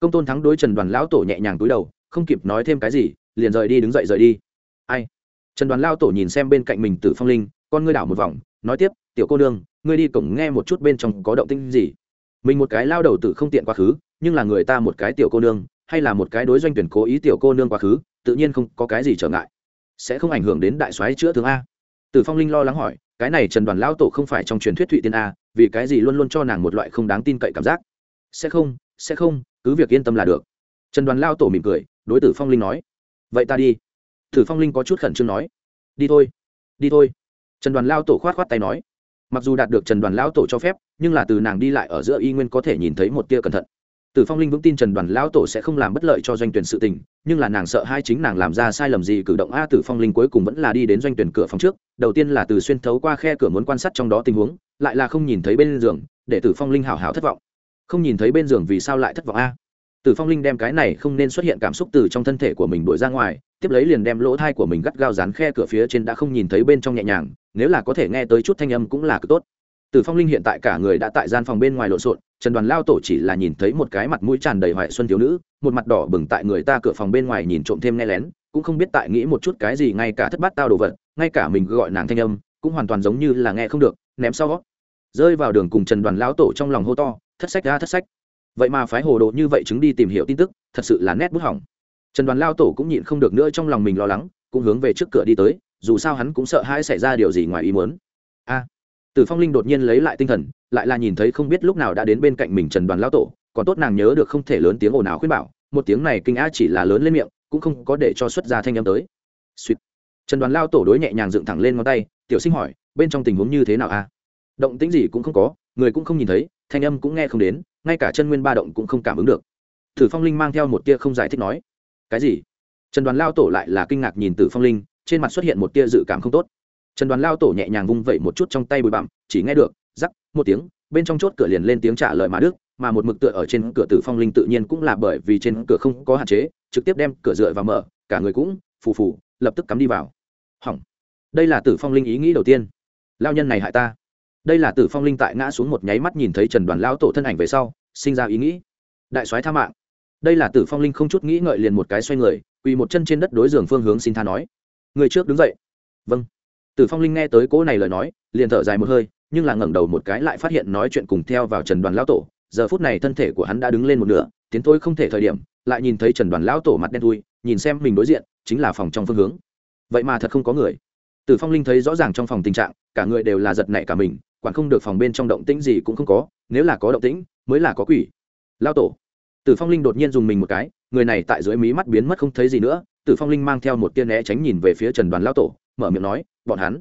Công tôn thắng đối trần đoàn lão tổ nhẹ nhàng túi đầu, không kịp nói thêm cái gì, liền rời đi đứng dậy rời đi. Ai? Trần đoàn lao tổ nhìn xem bên cạnh mình tử phong linh, con ngươi đảo một vòng, nói tiếp, tiểu cô nương, ngươi đi cổng nghe một chút bên trong có động tinh gì. Mình một cái lao đầu tử không tiện quá khứ, nhưng là người ta một cái tiểu cô nương, hay là một cái đối doanh tuyển cố ý tiểu cô nương quá khứ tự nhiên không có cái gì trở ngại. Sẽ không ảnh hưởng đến đại soái chữa thương a. Tử phong linh lo lắng hỏi, cái này trần đoàn Lão tổ không phải trong truyền thuyết thụy tiên a, vì cái gì luôn luôn cho nàng một loại không đáng tin cậy cảm giác? Sẽ không sẽ không, cứ việc yên tâm là được. Trần đoàn lao tổ mỉm cười, đối tử phong linh nói, vậy ta đi. Tử phong linh có chút khẩn trương nói, đi thôi đi thôi. Trần đoàn lao tổ khoát khoát tay nói, mặc dù đạt được trần đoàn lao tổ cho phép, nhưng là từ nàng đi lại ở giữa y nguyên có thể nhìn thấy một tia cẩn thận. Tử phong linh vững tin trần đoàn lao tổ sẽ không làm bất lợi cho doanh tuyển sự tình nhưng là nàng sợ hai chính nàng làm ra sai lầm gì cử động a tử phong linh cuối cùng vẫn là đi đến doanh tuyển cửa phòng trước, đầu tiên là từ xuyên thấu qua khe cửa muốn quan sát trong đó tình huống, lại là không nhìn thấy bên giường, để tử phong linh hào hào thất vọng. Không nhìn thấy bên giường vì sao lại thất vọng a? Tử phong linh đem cái này không nên xuất hiện cảm xúc từ trong thân thể của mình đuổi ra ngoài, tiếp lấy liền đem lỗ thai của mình gắt gao dán khe cửa phía trên đã không nhìn thấy bên trong nhẹ nhàng, nếu là có thể nghe tới chút thanh âm cũng là cực tốt. Tử phong linh hiện tại cả người đã tại gian phòng bên ngoài lộn xộn trần đoàn lao tổ chỉ là nhìn thấy một cái mặt mũi tràn đầy hoại xuân thiếu nữ, một mặt đỏ bừng tại người ta cửa phòng bên ngoài nhìn trộm thêm nghe lén, cũng không biết tại nghĩ một chút cái gì ngay cả thất bát tao đồ vật, ngay cả mình gọi nàng thanh âm, cũng hoàn toàn giống như là nghe không được, ném sau rơi vào đường cùng trần đoàn lão tổ trong lòng hô to, thất sách ra, thất sách. Vậy mà phái hồ đồ như vậy chứng đi tìm hiểu tin tức, thật sự là nét bút hỏng. Trần đoàn lao tổ cũng nhịn không được nữa trong lòng mình lo lắng, cũng hướng về trước cửa đi tới, dù sao hắn cũng sợ hãi xảy ra điều gì ngoài ý muốn tử phong linh đột nhiên lấy lại tinh thần, lại là nhìn thấy không biết lúc nào đã đến bên cạnh mình trần đoàn Lão tổ, còn tốt nàng nhớ được không thể lớn tiếng ồn ào khuyên bảo, một tiếng này kinh á chỉ là lớn lên miệng, cũng không có để cho xuất ra thanh âm tới. Xuyệt. trần đoàn Lão tổ đối nhẹ nhàng dựng thẳng lên ngón tay, tiểu sinh hỏi, bên trong tình huống như thế nào a? Động tĩnh gì cũng không có, người cũng không nhìn thấy, thanh âm cũng nghe không đến, ngay cả chân nguyên ba động cũng không cảm ứng được. Tử phong linh mang theo một tia không giải thích nói, cái gì? Trần đoàn Lão tổ lại là kinh ngạc nhìn tử phong linh, trên mặt xuất hiện một tia dự cảm không tốt trần đoàn lao tổ nhẹ nhàng vung vẩy một chút trong tay bụi bặm, chỉ nghe được, rắc, một tiếng, bên trong chốt cửa liền lên tiếng trả lời mà đức, mà một mực tựa ở trên cửa tử phong linh tự nhiên cũng là bởi vì trên cửa không có hạn chế, trực tiếp đem cửa dựa và mở, cả người cũng phù phù, lập tức cắm đi vào. Hỏng. Đây là tử phong linh ý nghĩ đầu tiên. Lao nhân này hại ta. Đây là tử phong linh tại ngã xuống một nháy mắt nhìn thấy trần đoàn lao tổ thân ảnh về sau, sinh ra ý nghĩ. Đại soái tha mạng. Đây là tử phong linh không chút nghĩ ngợi liền một cái xoay người, quỳ một chân trên đất đối giường phương hướng xin tha nói. Người trước đứng dậy. Vâng tử phong linh nghe tới cỗ này lời nói, liền thở dài một hơi, nhưng là ngẩng đầu một cái lại phát hiện nói chuyện cùng theo vào trần đoàn Lão tổ. Giờ phút này thân thể của hắn đã đứng lên một nửa, tiến thôi không thể thời điểm, lại nhìn thấy trần đoàn lão tổ mặt đen thui, nhìn xem mình đối diện, chính là phòng trong phương hướng. Vậy mà thật không có người. Tử phong linh thấy rõ ràng trong phòng tình trạng, cả người đều là giật nảy cả mình, quản không được phòng bên trong động tĩnh gì cũng không có, nếu là có động tĩnh, mới là có quỷ. Lão tổ. Tử phong linh đột nhiên dùng mình một cái, người này tại dưới mí mắt biến mất không thấy gì nữa. Tử phong linh mang theo một tia né tránh nhìn về phía trần đoàn Lão tổ, mở miệng nói bọn hắn.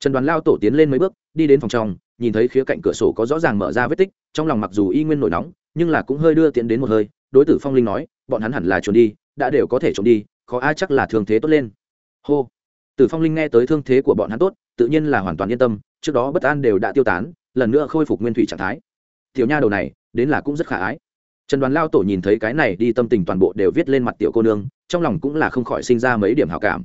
Trần đoàn lao tổ tiến lên mấy bước, đi đến phòng trong, nhìn thấy khía cạnh cửa sổ có rõ ràng mở ra vết tích, trong lòng mặc dù y nguyên nổi nóng, nhưng là cũng hơi đưa tiến đến một hơi, đối tử phong linh nói, bọn hắn hẳn là trốn đi, đã đều có thể trốn đi, khó ai chắc là thương thế tốt lên. Hô. Tử phong linh nghe tới thương thế của bọn hắn tốt, tự nhiên là hoàn toàn yên tâm, trước đó bất an đều đã tiêu tán, lần nữa khôi phục nguyên thủy trạng thái. Tiểu nha đầu này, đến là cũng rất khả ái. Trần đoàn lao tổ nhìn thấy cái này đi tâm tình toàn bộ đều viết lên mặt tiểu cô nương, trong lòng cũng là không khỏi sinh ra mấy điểm hảo cảm.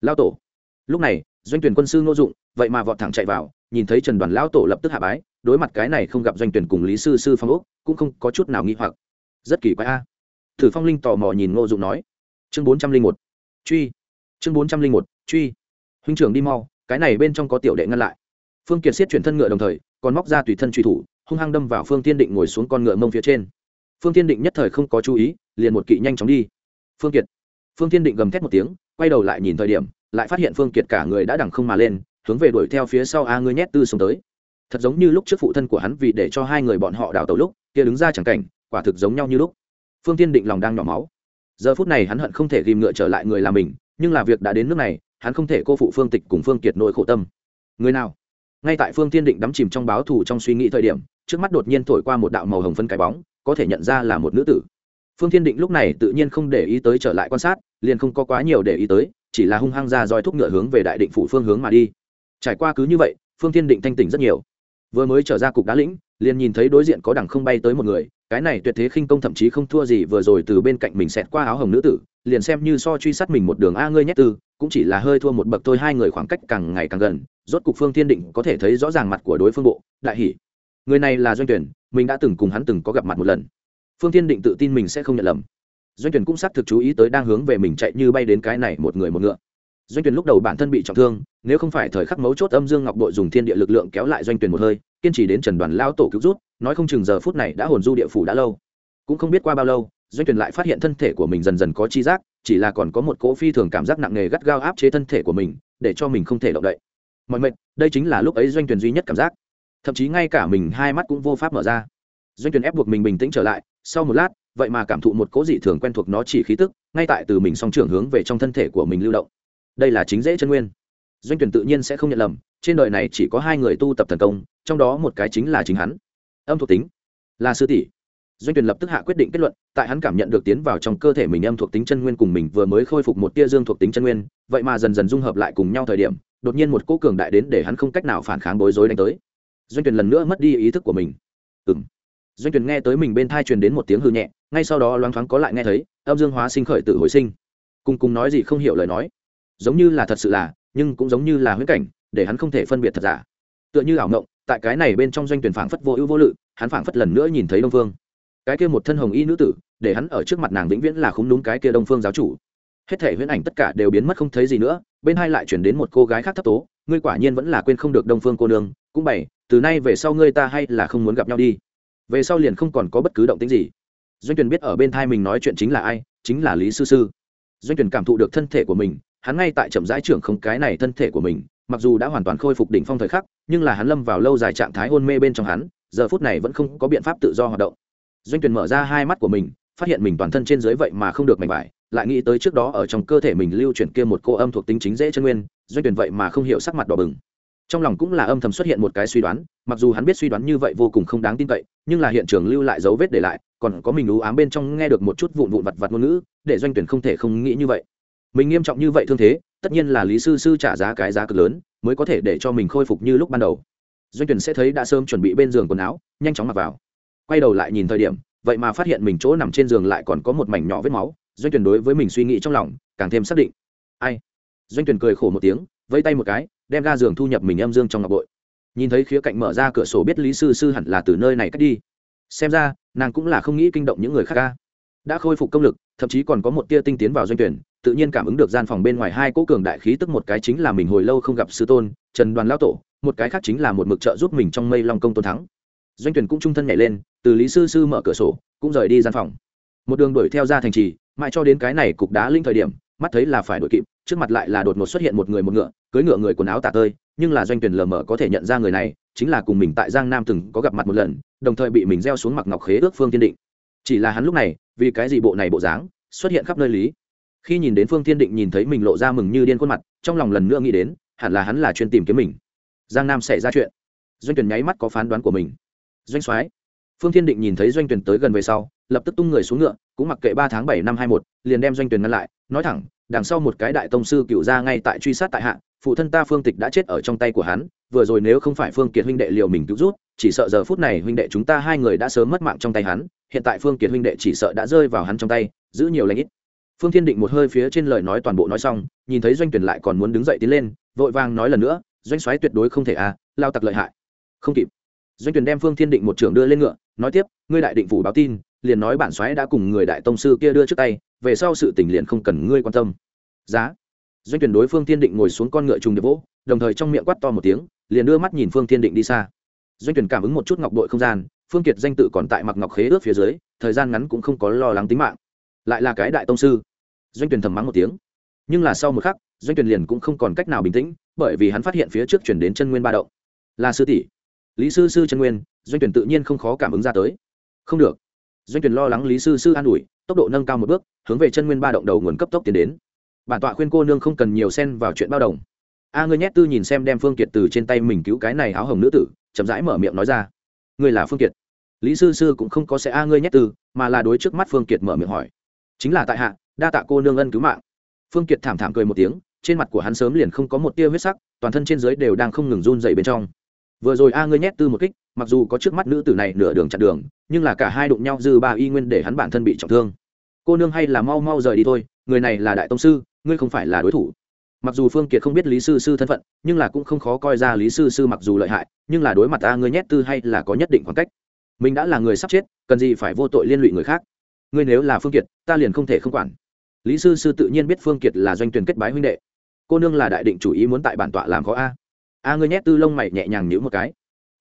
Lao tổ. Lúc này doanh tuyển quân sư ngô dụng, vậy mà vọt thẳng chạy vào, nhìn thấy trần đoàn Lão tổ lập tức hạ bái, đối mặt cái này không gặp doanh tuyển cùng lý sư sư phong úc, cũng không có chút nào nghi hoặc. Rất kỳ quái a. Thử phong linh tò mò nhìn ngô dụng nói. Chương bốn trăm linh một. Truy. Chương bốn trăm linh một. Truy. Huynh trưởng đi mau, cái này bên trong có tiểu đệ ngăn lại. Phương kiệt siết chuyển thân ngựa đồng thời, còn móc ra tùy thân truy thủ, hung hăng đâm vào phương tiên định ngồi xuống con ngựa mông phía trên. Phương tiên định nhất thời không có chú ý, liền một kỵ nhanh chóng đi. Phương kiệt. Phương tiên định gầm thét một tiếng, quay đầu lại nhìn thời điểm lại phát hiện phương kiệt cả người đã đằng không mà lên, hướng về đuổi theo phía sau a ngươi nhét tư xuống tới. Thật giống như lúc trước phụ thân của hắn vì để cho hai người bọn họ đào tàu lúc, kia đứng ra chẳng cảnh, quả thực giống nhau như lúc. Phương tiên định lòng đang nhỏ máu. Giờ phút này hắn hận không thể ghìm ngựa trở lại người là mình, nhưng là việc đã đến nước này, hắn không thể cô phụ phương tịch cùng phương kiệt nỗi khổ tâm. Người nào? Ngay tại phương tiên định đắm chìm trong báo thù trong suy nghĩ thời điểm, trước mắt đột nhiên thổi qua một đạo màu hồng phân cái bóng, có thể nhận ra là một nữ tử. Phương tiên định lúc này tự nhiên không để ý tới trở lại quan sát, liền không có quá nhiều để ý tới chỉ là hung hăng ra roi thúc ngựa hướng về đại định phủ phương hướng mà đi. Trải qua cứ như vậy, phương thiên định thanh tỉnh rất nhiều. Vừa mới trở ra cục đá lĩnh, liền nhìn thấy đối diện có đằng không bay tới một người, cái này tuyệt thế khinh công thậm chí không thua gì vừa rồi từ bên cạnh mình xẹt qua áo hồng nữ tử, liền xem như so truy sát mình một đường a ngươi nhét tư, cũng chỉ là hơi thua một bậc thôi, hai người khoảng cách càng ngày càng gần, rốt cục phương thiên định có thể thấy rõ ràng mặt của đối phương bộ, đại hỷ người này là doanh tuyển, mình đã từng cùng hắn từng có gặp mặt một lần. Phương thiên định tự tin mình sẽ không nhận lầm doanh tuyển cũng xác thực chú ý tới đang hướng về mình chạy như bay đến cái này một người một ngựa. Doanh tuyển lúc đầu bản thân bị trọng thương, nếu không phải thời khắc mấu chốt âm dương ngọc đội dùng thiên địa lực lượng kéo lại doanh tuyển một hơi, kiên trì đến trần đoàn lao tổ cứu rút, nói không chừng giờ phút này đã hồn du địa phủ đã lâu. Cũng không biết qua bao lâu, doanh tuyển lại phát hiện thân thể của mình dần dần có chi giác, chỉ là còn có một cỗ phi thường cảm giác nặng nề gắt gao áp chế thân thể của mình, để cho mình không thể động đậy. Mọi mệt đây chính là lúc ấy doanh tuyển duy nhất cảm giác. Thậm chí ngay cả mình hai mắt cũng vô pháp mở ra. Doanh tuyển ép buộc mình bình tĩnh trở lại, sau một lát vậy mà cảm thụ một cố dị thường quen thuộc nó chỉ khí tức, ngay tại từ mình song trưởng hướng về trong thân thể của mình lưu động. Đây là chính dễ chân nguyên. Doanh tuyển tự nhiên sẽ không nhận lầm, trên đời này chỉ có hai người tu tập thần công, trong đó một cái chính là chính hắn. Âm thuộc tính là sư tỷ. Doanh tuyển lập tức hạ quyết định kết luận, tại hắn cảm nhận được tiến vào trong cơ thể mình âm thuộc tính chân nguyên cùng mình vừa mới khôi phục một tia dương thuộc tính chân nguyên, vậy mà dần dần dung hợp lại cùng nhau thời điểm, đột nhiên một cỗ cường đại đến để hắn không cách nào phản kháng bối rối đánh tới. Doanh tuyển lần nữa mất đi ý thức của mình. Ừ doanh tuyển nghe tới mình bên thai truyền đến một tiếng hư nhẹ ngay sau đó loáng thoáng có lại nghe thấy, âm dương hóa sinh khởi tự hồi sinh. Cùng cùng nói gì không hiểu lời nói. Giống như là thật sự là, nhưng cũng giống như là huyễn cảnh, để hắn không thể phân biệt thật giả. Tựa như ảo ngộng tại cái này bên trong doanh tuyển phảng phất vô ưu vô lự, hắn phảng phất lần nữa nhìn thấy đông phương. Cái kia một thân hồng y nữ tử, để hắn ở trước mặt nàng vĩnh viễn là khúng đúng cái kia đông phương giáo chủ. Hết thể huyễn ảnh tất cả đều biến mất không thấy gì nữa, bên hai lại chuyển đến một cô gái khác thấp tố, ngươi quả nhiên vẫn là quên không được đông phương cô nương, cũng bày, từ nay về sau ngươi ta hay là không muốn gặp nhau đi. Về sau liền không còn có bất cứ động tính gì doanh tuyển biết ở bên thai mình nói chuyện chính là ai, chính là lý sư sư. Doanh tuyển cảm thụ được thân thể của mình, hắn ngay tại chậm rãi trưởng không cái này thân thể của mình, mặc dù đã hoàn toàn khôi phục đỉnh phong thời khắc, nhưng là hắn lâm vào lâu dài trạng thái hôn mê bên trong hắn, giờ phút này vẫn không có biện pháp tự do hoạt động. Doanh tuyển mở ra hai mắt của mình, phát hiện mình toàn thân trên dưới vậy mà không được mảnh vải, lại nghĩ tới trước đó ở trong cơ thể mình lưu chuyển kia một cô âm thuộc tính chính dễ chân nguyên, doanh tuyển vậy mà không hiểu sắc mặt đỏ bừng. Trong lòng cũng là âm thầm xuất hiện một cái suy đoán, mặc dù hắn biết suy đoán như vậy vô cùng không đáng tin cậy, nhưng là hiện trường lưu lại dấu vết để lại còn có mình ú ám bên trong nghe được một chút vụn vụn vặt vặt ngôn ngữ, để doanh tuyển không thể không nghĩ như vậy. Mình nghiêm trọng như vậy thương thế, tất nhiên là lý sư sư trả giá cái giá cực lớn, mới có thể để cho mình khôi phục như lúc ban đầu. Doanh tuyển sẽ thấy đã sớm chuẩn bị bên giường quần áo, nhanh chóng mặc vào. Quay đầu lại nhìn thời điểm, vậy mà phát hiện mình chỗ nằm trên giường lại còn có một mảnh nhỏ vết máu, doanh tuyển đối với mình suy nghĩ trong lòng càng thêm xác định. Ai? Doanh tuyển cười khổ một tiếng, vẫy tay một cái, đem ga giường thu nhập mình âm dương trong ngọc bội. Nhìn thấy khía cạnh mở ra cửa sổ biết lý sư sư hẳn là từ nơi này cắt đi. Xem ra nàng cũng là không nghĩ kinh động những người khác ca. Đã khôi phục công lực, thậm chí còn có một tia tinh tiến vào doanh tuyển, tự nhiên cảm ứng được gian phòng bên ngoài hai cỗ cường đại khí tức, một cái chính là mình hồi lâu không gặp sư tôn, trần đoàn lao tổ, một cái khác chính là một mực trợ giúp mình trong mây long công tôn thắng. Doanh tuyển cũng trung thân nhảy lên, từ lý sư sư mở cửa sổ, cũng rời đi gian phòng. Một đường đuổi theo ra thành trì, mãi cho đến cái này cục đá linh thời điểm mắt thấy là phải đội kịp, trước mặt lại là đột ngột xuất hiện một người một ngựa cưới ngựa người quần áo tả tơi, nhưng là doanh tuyển lờ mờ có thể nhận ra người này, chính là cùng mình tại giang nam từng có gặp mặt một lần, đồng thời bị mình gieo xuống mặc ngọc khế ước phương thiên định. Chỉ là hắn lúc này, vì cái gì bộ này bộ dáng, xuất hiện khắp nơi lý. Khi nhìn đến phương Thiên định nhìn thấy mình lộ ra mừng như điên khuôn mặt, trong lòng lần nữa nghĩ đến, hẳn là hắn là chuyên tìm kiếm mình. Giang nam xảy ra chuyện. Doanh tuyển nháy mắt có phán đoán của mình. Doanh soái. Phương thiên định nhìn thấy doanh tuyển tới gần về sau, lập tức tung người xuống ngựa, cũng mặc kệ ba tháng bảy năm hai một liền đem doanh tuyển ngăn lại, nói thẳng đằng sau một cái đại tông sư cựu ra ngay tại truy sát tại hạ, phụ thân ta phương tịch đã chết ở trong tay của hắn, vừa rồi nếu không phải phương kiệt huynh đệ liều mình cứu rút chỉ sợ giờ phút này huynh đệ chúng ta hai người đã sớm mất mạng trong tay hắn, hiện tại phương kiệt huynh đệ chỉ sợ đã rơi vào hắn trong tay, giữ nhiều lãnh ít. Phương thiên định một hơi phía trên lời nói toàn bộ nói xong, nhìn thấy doanh tuyển lại còn muốn đứng dậy tiến lên, vội vàng nói lần nữa, doanh soái tuyệt đối không thể à lao tặc lợi hại. Không kịp. Doanh tuyển đem phương thiên định một trưởng đưa lên ngựa, nói tiếp, ngươi đại định phủ báo tin liền nói bản soái đã cùng người đại tông sư kia đưa trước tay, về sau sự tình liền không cần ngươi quan tâm. Giá. Doanh tuyển đối phương thiên định ngồi xuống con ngựa trùng điệp vỗ, đồng thời trong miệng quát to một tiếng, liền đưa mắt nhìn phương thiên định đi xa. Doanh tuyển cảm ứng một chút ngọc đội không gian, phương kiệt danh tự còn tại mặc ngọc khế ước phía dưới, thời gian ngắn cũng không có lo lắng tính mạng. Lại là cái đại tông sư. Doanh tuyển thầm mắng một tiếng. Nhưng là sau một khắc, doanh tuyển liền cũng không còn cách nào bình tĩnh, bởi vì hắn phát hiện phía trước chuyển đến chân nguyên ba động. Là sư tỷ. Lý sư sư chân nguyên, doanh tuyển tự nhiên không khó cảm ứng ra tới. Không được doanh tuyển lo lắng lý sư sư an ủi, tốc độ nâng cao một bước, hướng về chân nguyên ba động đầu nguồn cấp tốc tiến đến. Bản tọa khuyên cô nương không cần nhiều xen vào chuyện bao đồng. A ngươi nhét tư nhìn xem đem phương kiệt từ trên tay mình cứu cái này áo hồng nữ tử, chậm rãi mở miệng nói ra. Ngươi là phương kiệt. Lý sư sư cũng không có sẽ a ngươi nhét tư mà là đối trước mắt phương kiệt mở miệng hỏi. Chính là tại hạ, đa tạ cô nương ân cứu mạng. Phương kiệt thảm thảm cười một tiếng, trên mặt của hắn sớm liền không có một tia huyết sắc, toàn thân trên dưới đều đang không ngừng run dậy bên trong. Vừa rồi a ngươi nhét tư một kích, mặc dù có trước mắt nữ tử này nửa đường chặn đường nhưng là cả hai đụng nhau dư ba y nguyên để hắn bản thân bị trọng thương. Cô nương hay là mau mau rời đi thôi, người này là đại tông sư, ngươi không phải là đối thủ. Mặc dù phương kiệt không biết lý sư sư thân phận, nhưng là cũng không khó coi ra lý sư sư mặc dù lợi hại, nhưng là đối mặt ta ngươi nhét tư hay là có nhất định khoảng cách. Mình đã là người sắp chết, cần gì phải vô tội liên lụy người khác. Ngươi nếu là phương kiệt, ta liền không thể không quản. Lý sư sư tự nhiên biết phương kiệt là doanh tuyển kết bái huynh đệ. Cô nương là đại định chủ ý muốn tại bản tọa làm khó a. A ngươi nhét tư lông mày nhẹ nhàng nhíu một cái.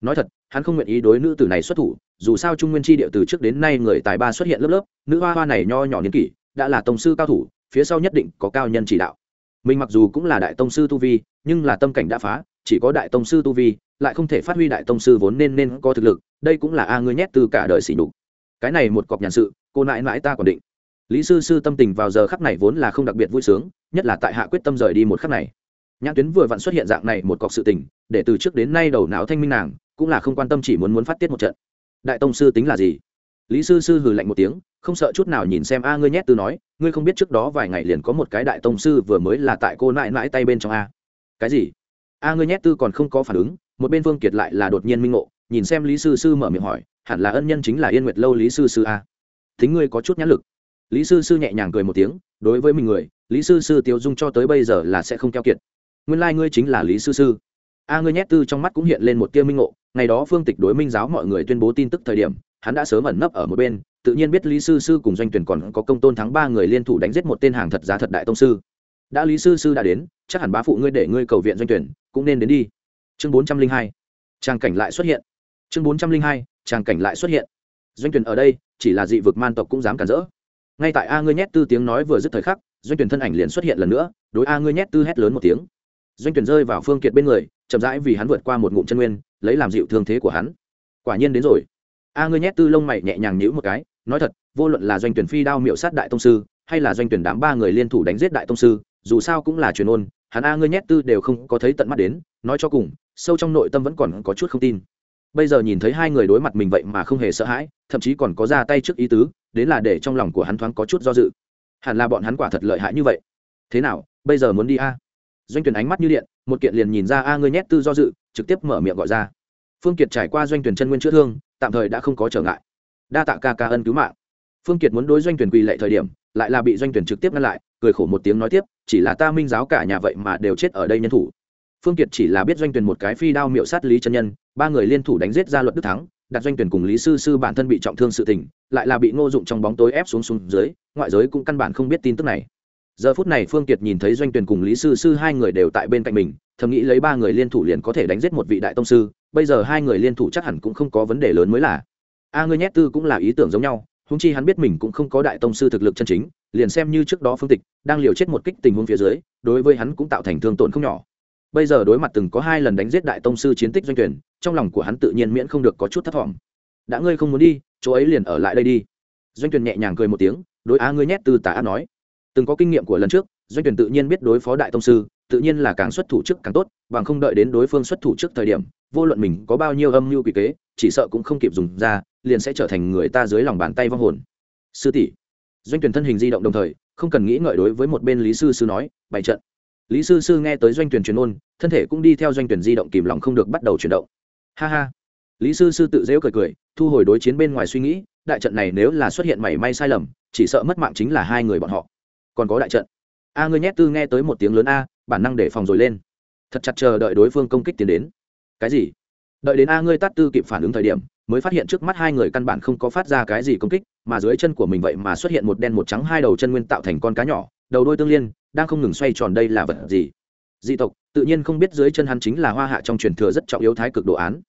Nói thật, hắn không nguyện ý đối nữ tử này xuất thủ dù sao trung nguyên tri địa từ trước đến nay người tài ba xuất hiện lớp lớp, nữ hoa hoa này nho nhỏ niên kỷ, đã là tông sư cao thủ, phía sau nhất định có cao nhân chỉ đạo. Mình mặc dù cũng là đại tông sư tu vi, nhưng là tâm cảnh đã phá, chỉ có đại tông sư tu vi, lại không thể phát huy đại tông sư vốn nên nên có thực lực, đây cũng là a ngươi nhét từ cả đời xỉ nhục. cái này một cọc nhàn sự, cô nãi mãi ta còn định. Lý sư sư tâm tình vào giờ khắc này vốn là không đặc biệt vui sướng, nhất là tại hạ quyết tâm rời đi một khắc này. Nhãn tuyến vừa vặn xuất hiện dạng này một cọc sự tình, để từ trước đến nay đầu não thanh minh nàng, cũng là không quan tâm chỉ muốn muốn phát tiết một trận đại tông sư tính là gì? Lý sư sư hừ lạnh một tiếng, không sợ chút nào nhìn xem a ngươi nhét tư nói, ngươi không biết trước đó vài ngày liền có một cái đại tông sư vừa mới là tại cô nãi nãi tay bên trong a. Cái gì? A ngươi nhét tư còn không có phản ứng, một bên vương kiệt lại là đột nhiên minh ngộ, nhìn xem lý sư sư mở miệng hỏi, hẳn là ân nhân chính là yên nguyệt lâu lý sư sư a. Thính ngươi có chút nhãn lực. Lý sư sư nhẹ nhàng cười một tiếng, đối với mình người, lý sư sư tiêu dung cho tới bây giờ là sẽ không keo kiệt. Nguyên lai、like、ngươi chính là lý sư sư a ngươi nhét tư trong mắt cũng hiện lên một tia minh ngộ, ngày đó phương tịch đối minh giáo mọi người tuyên bố tin tức thời điểm, hắn đã sớm ẩn nấp ở một bên, tự nhiên biết lý sư sư cùng doanh tuyển còn có công tôn thắng ba người liên thủ đánh giết một tên hàng thật giá thật đại tông sư. Đã lý sư sư đã đến, chắc hẳn bá phụ ngươi để ngươi cầu viện doanh tuyển, cũng nên đến đi. Chương bốn trăm linh hai trang cảnh lại xuất hiện. Chương bốn trăm linh hai trang cảnh lại xuất hiện. Doanh tuyển ở đây, chỉ là dị vực man tộc cũng dám cản rỡ. Ngay tại a ngươi nhét tư tiếng nói vừa dứt thời khắc, doanh tuyển thân ảnh liền xuất hiện lần nữa, đối a ngươi nhét tư hét lớn một tiếng. Doanh tuyển rơi vào phương kiệt bên người chậm rãi vì hắn vượt qua một ngụm chân nguyên, lấy làm dịu thương thế của hắn. Quả nhiên đến rồi. A ngươi nhét tư lông mày nhẹ nhàng nhíu một cái, nói thật, vô luận là doanh tuyển phi đao miệu sát đại tông sư, hay là doanh tuyển đám ba người liên thủ đánh giết đại tông sư, dù sao cũng là truyền ôn, hắn a ngươi nhét tư đều không có thấy tận mắt đến, nói cho cùng, sâu trong nội tâm vẫn còn có chút không tin. Bây giờ nhìn thấy hai người đối mặt mình vậy mà không hề sợ hãi, thậm chí còn có ra tay trước ý tứ, đến là để trong lòng của hắn thoáng có chút do dự. Hẳn là bọn hắn quả thật lợi hại như vậy. Thế nào, bây giờ muốn đi a? Doanh tuyển ánh mắt như điện một kiện liền nhìn ra a ngươi nhét tư do dự, trực tiếp mở miệng gọi ra. Phương kiệt trải qua doanh tuyển chân nguyên chữa thương, tạm thời đã không có trở ngại. Đa tạ ca ca ân cứu mạng. Phương kiệt muốn đối doanh tuyển quỳ lệ thời điểm, lại là bị doanh tuyển trực tiếp ngăn lại, cười khổ một tiếng nói tiếp, chỉ là ta minh giáo cả nhà vậy mà đều chết ở đây nhân thủ. Phương kiệt chỉ là biết doanh tuyển một cái phi đao miệu sát lý chân nhân, ba người liên thủ đánh giết ra luật đức thắng, đặt doanh tuyển cùng lý sư sư bản thân bị trọng thương sự tình, lại là bị ngô dụng trong bóng tối ép xuống xuống dưới, ngoại giới cũng căn bản không biết tin tức này giờ phút này phương kiệt nhìn thấy doanh tuyển cùng lý sư sư hai người đều tại bên cạnh mình, thầm nghĩ lấy ba người liên thủ liền có thể đánh giết một vị đại tông sư, bây giờ hai người liên thủ chắc hẳn cũng không có vấn đề lớn mới là. A ngươi nhét tư cũng là ý tưởng giống nhau húng chi hắn biết mình cũng không có đại tông sư thực lực chân chính, liền xem như trước đó phương tịch đang liều chết một kích tình huống phía dưới, đối với hắn cũng tạo thành thương tổn không nhỏ. Bây giờ đối mặt từng có hai lần đánh giết đại tông sư chiến tích doanh tuyển trong lòng của hắn tự nhiên miễn không được có chút thất vọng. Đã ngươi không muốn đi, chỗ ấy liền ở lại đây đi. Doanh tuyển nhẹ nhàng cười một tiếng, đối á ngươi nhét tư tả nói từng có kinh nghiệm của lần trước, doanh tuyển tự nhiên biết đối phó đại tông sư, tự nhiên là càng xuất thủ trước càng tốt, bằng không đợi đến đối phương xuất thủ trước thời điểm, vô luận mình có bao nhiêu âm mưu quỷ kế, chỉ sợ cũng không kịp dùng ra, liền sẽ trở thành người ta dưới lòng bàn tay vong hồn. Sư tỷ. Doanh tuyển thân hình di động đồng thời, không cần nghĩ ngợi đối với một bên lý sư sư nói, bày trận. Lý sư sư nghe tới doanh tuyển truyền ôn, thân thể cũng đi theo doanh tuyển di động kìm lòng không được bắt đầu chuyển động. Ha ha. Lý sư sư tự dễu cười cười, thu hồi đối chiến bên ngoài suy nghĩ, đại trận này nếu là xuất hiện mảy may sai lầm, chỉ sợ mất mạng chính là hai người bọn họ còn có đại trận. A, ngươi nhét tư nghe tới một tiếng lớn a, bản năng để phòng rồi lên. Thật chặt chờ đợi đối phương công kích tiến đến. Cái gì? Đợi đến a, ngươi tát tư kịp phản ứng thời điểm, mới phát hiện trước mắt hai người căn bản không có phát ra cái gì công kích, mà dưới chân của mình vậy mà xuất hiện một đen một trắng hai đầu chân nguyên tạo thành con cá nhỏ, đầu đôi tương liên, đang không ngừng xoay tròn đây là vật gì? Dị tộc, tự nhiên không biết dưới chân hắn chính là hoa hạ trong truyền thừa rất trọng yếu thái cực đồ án.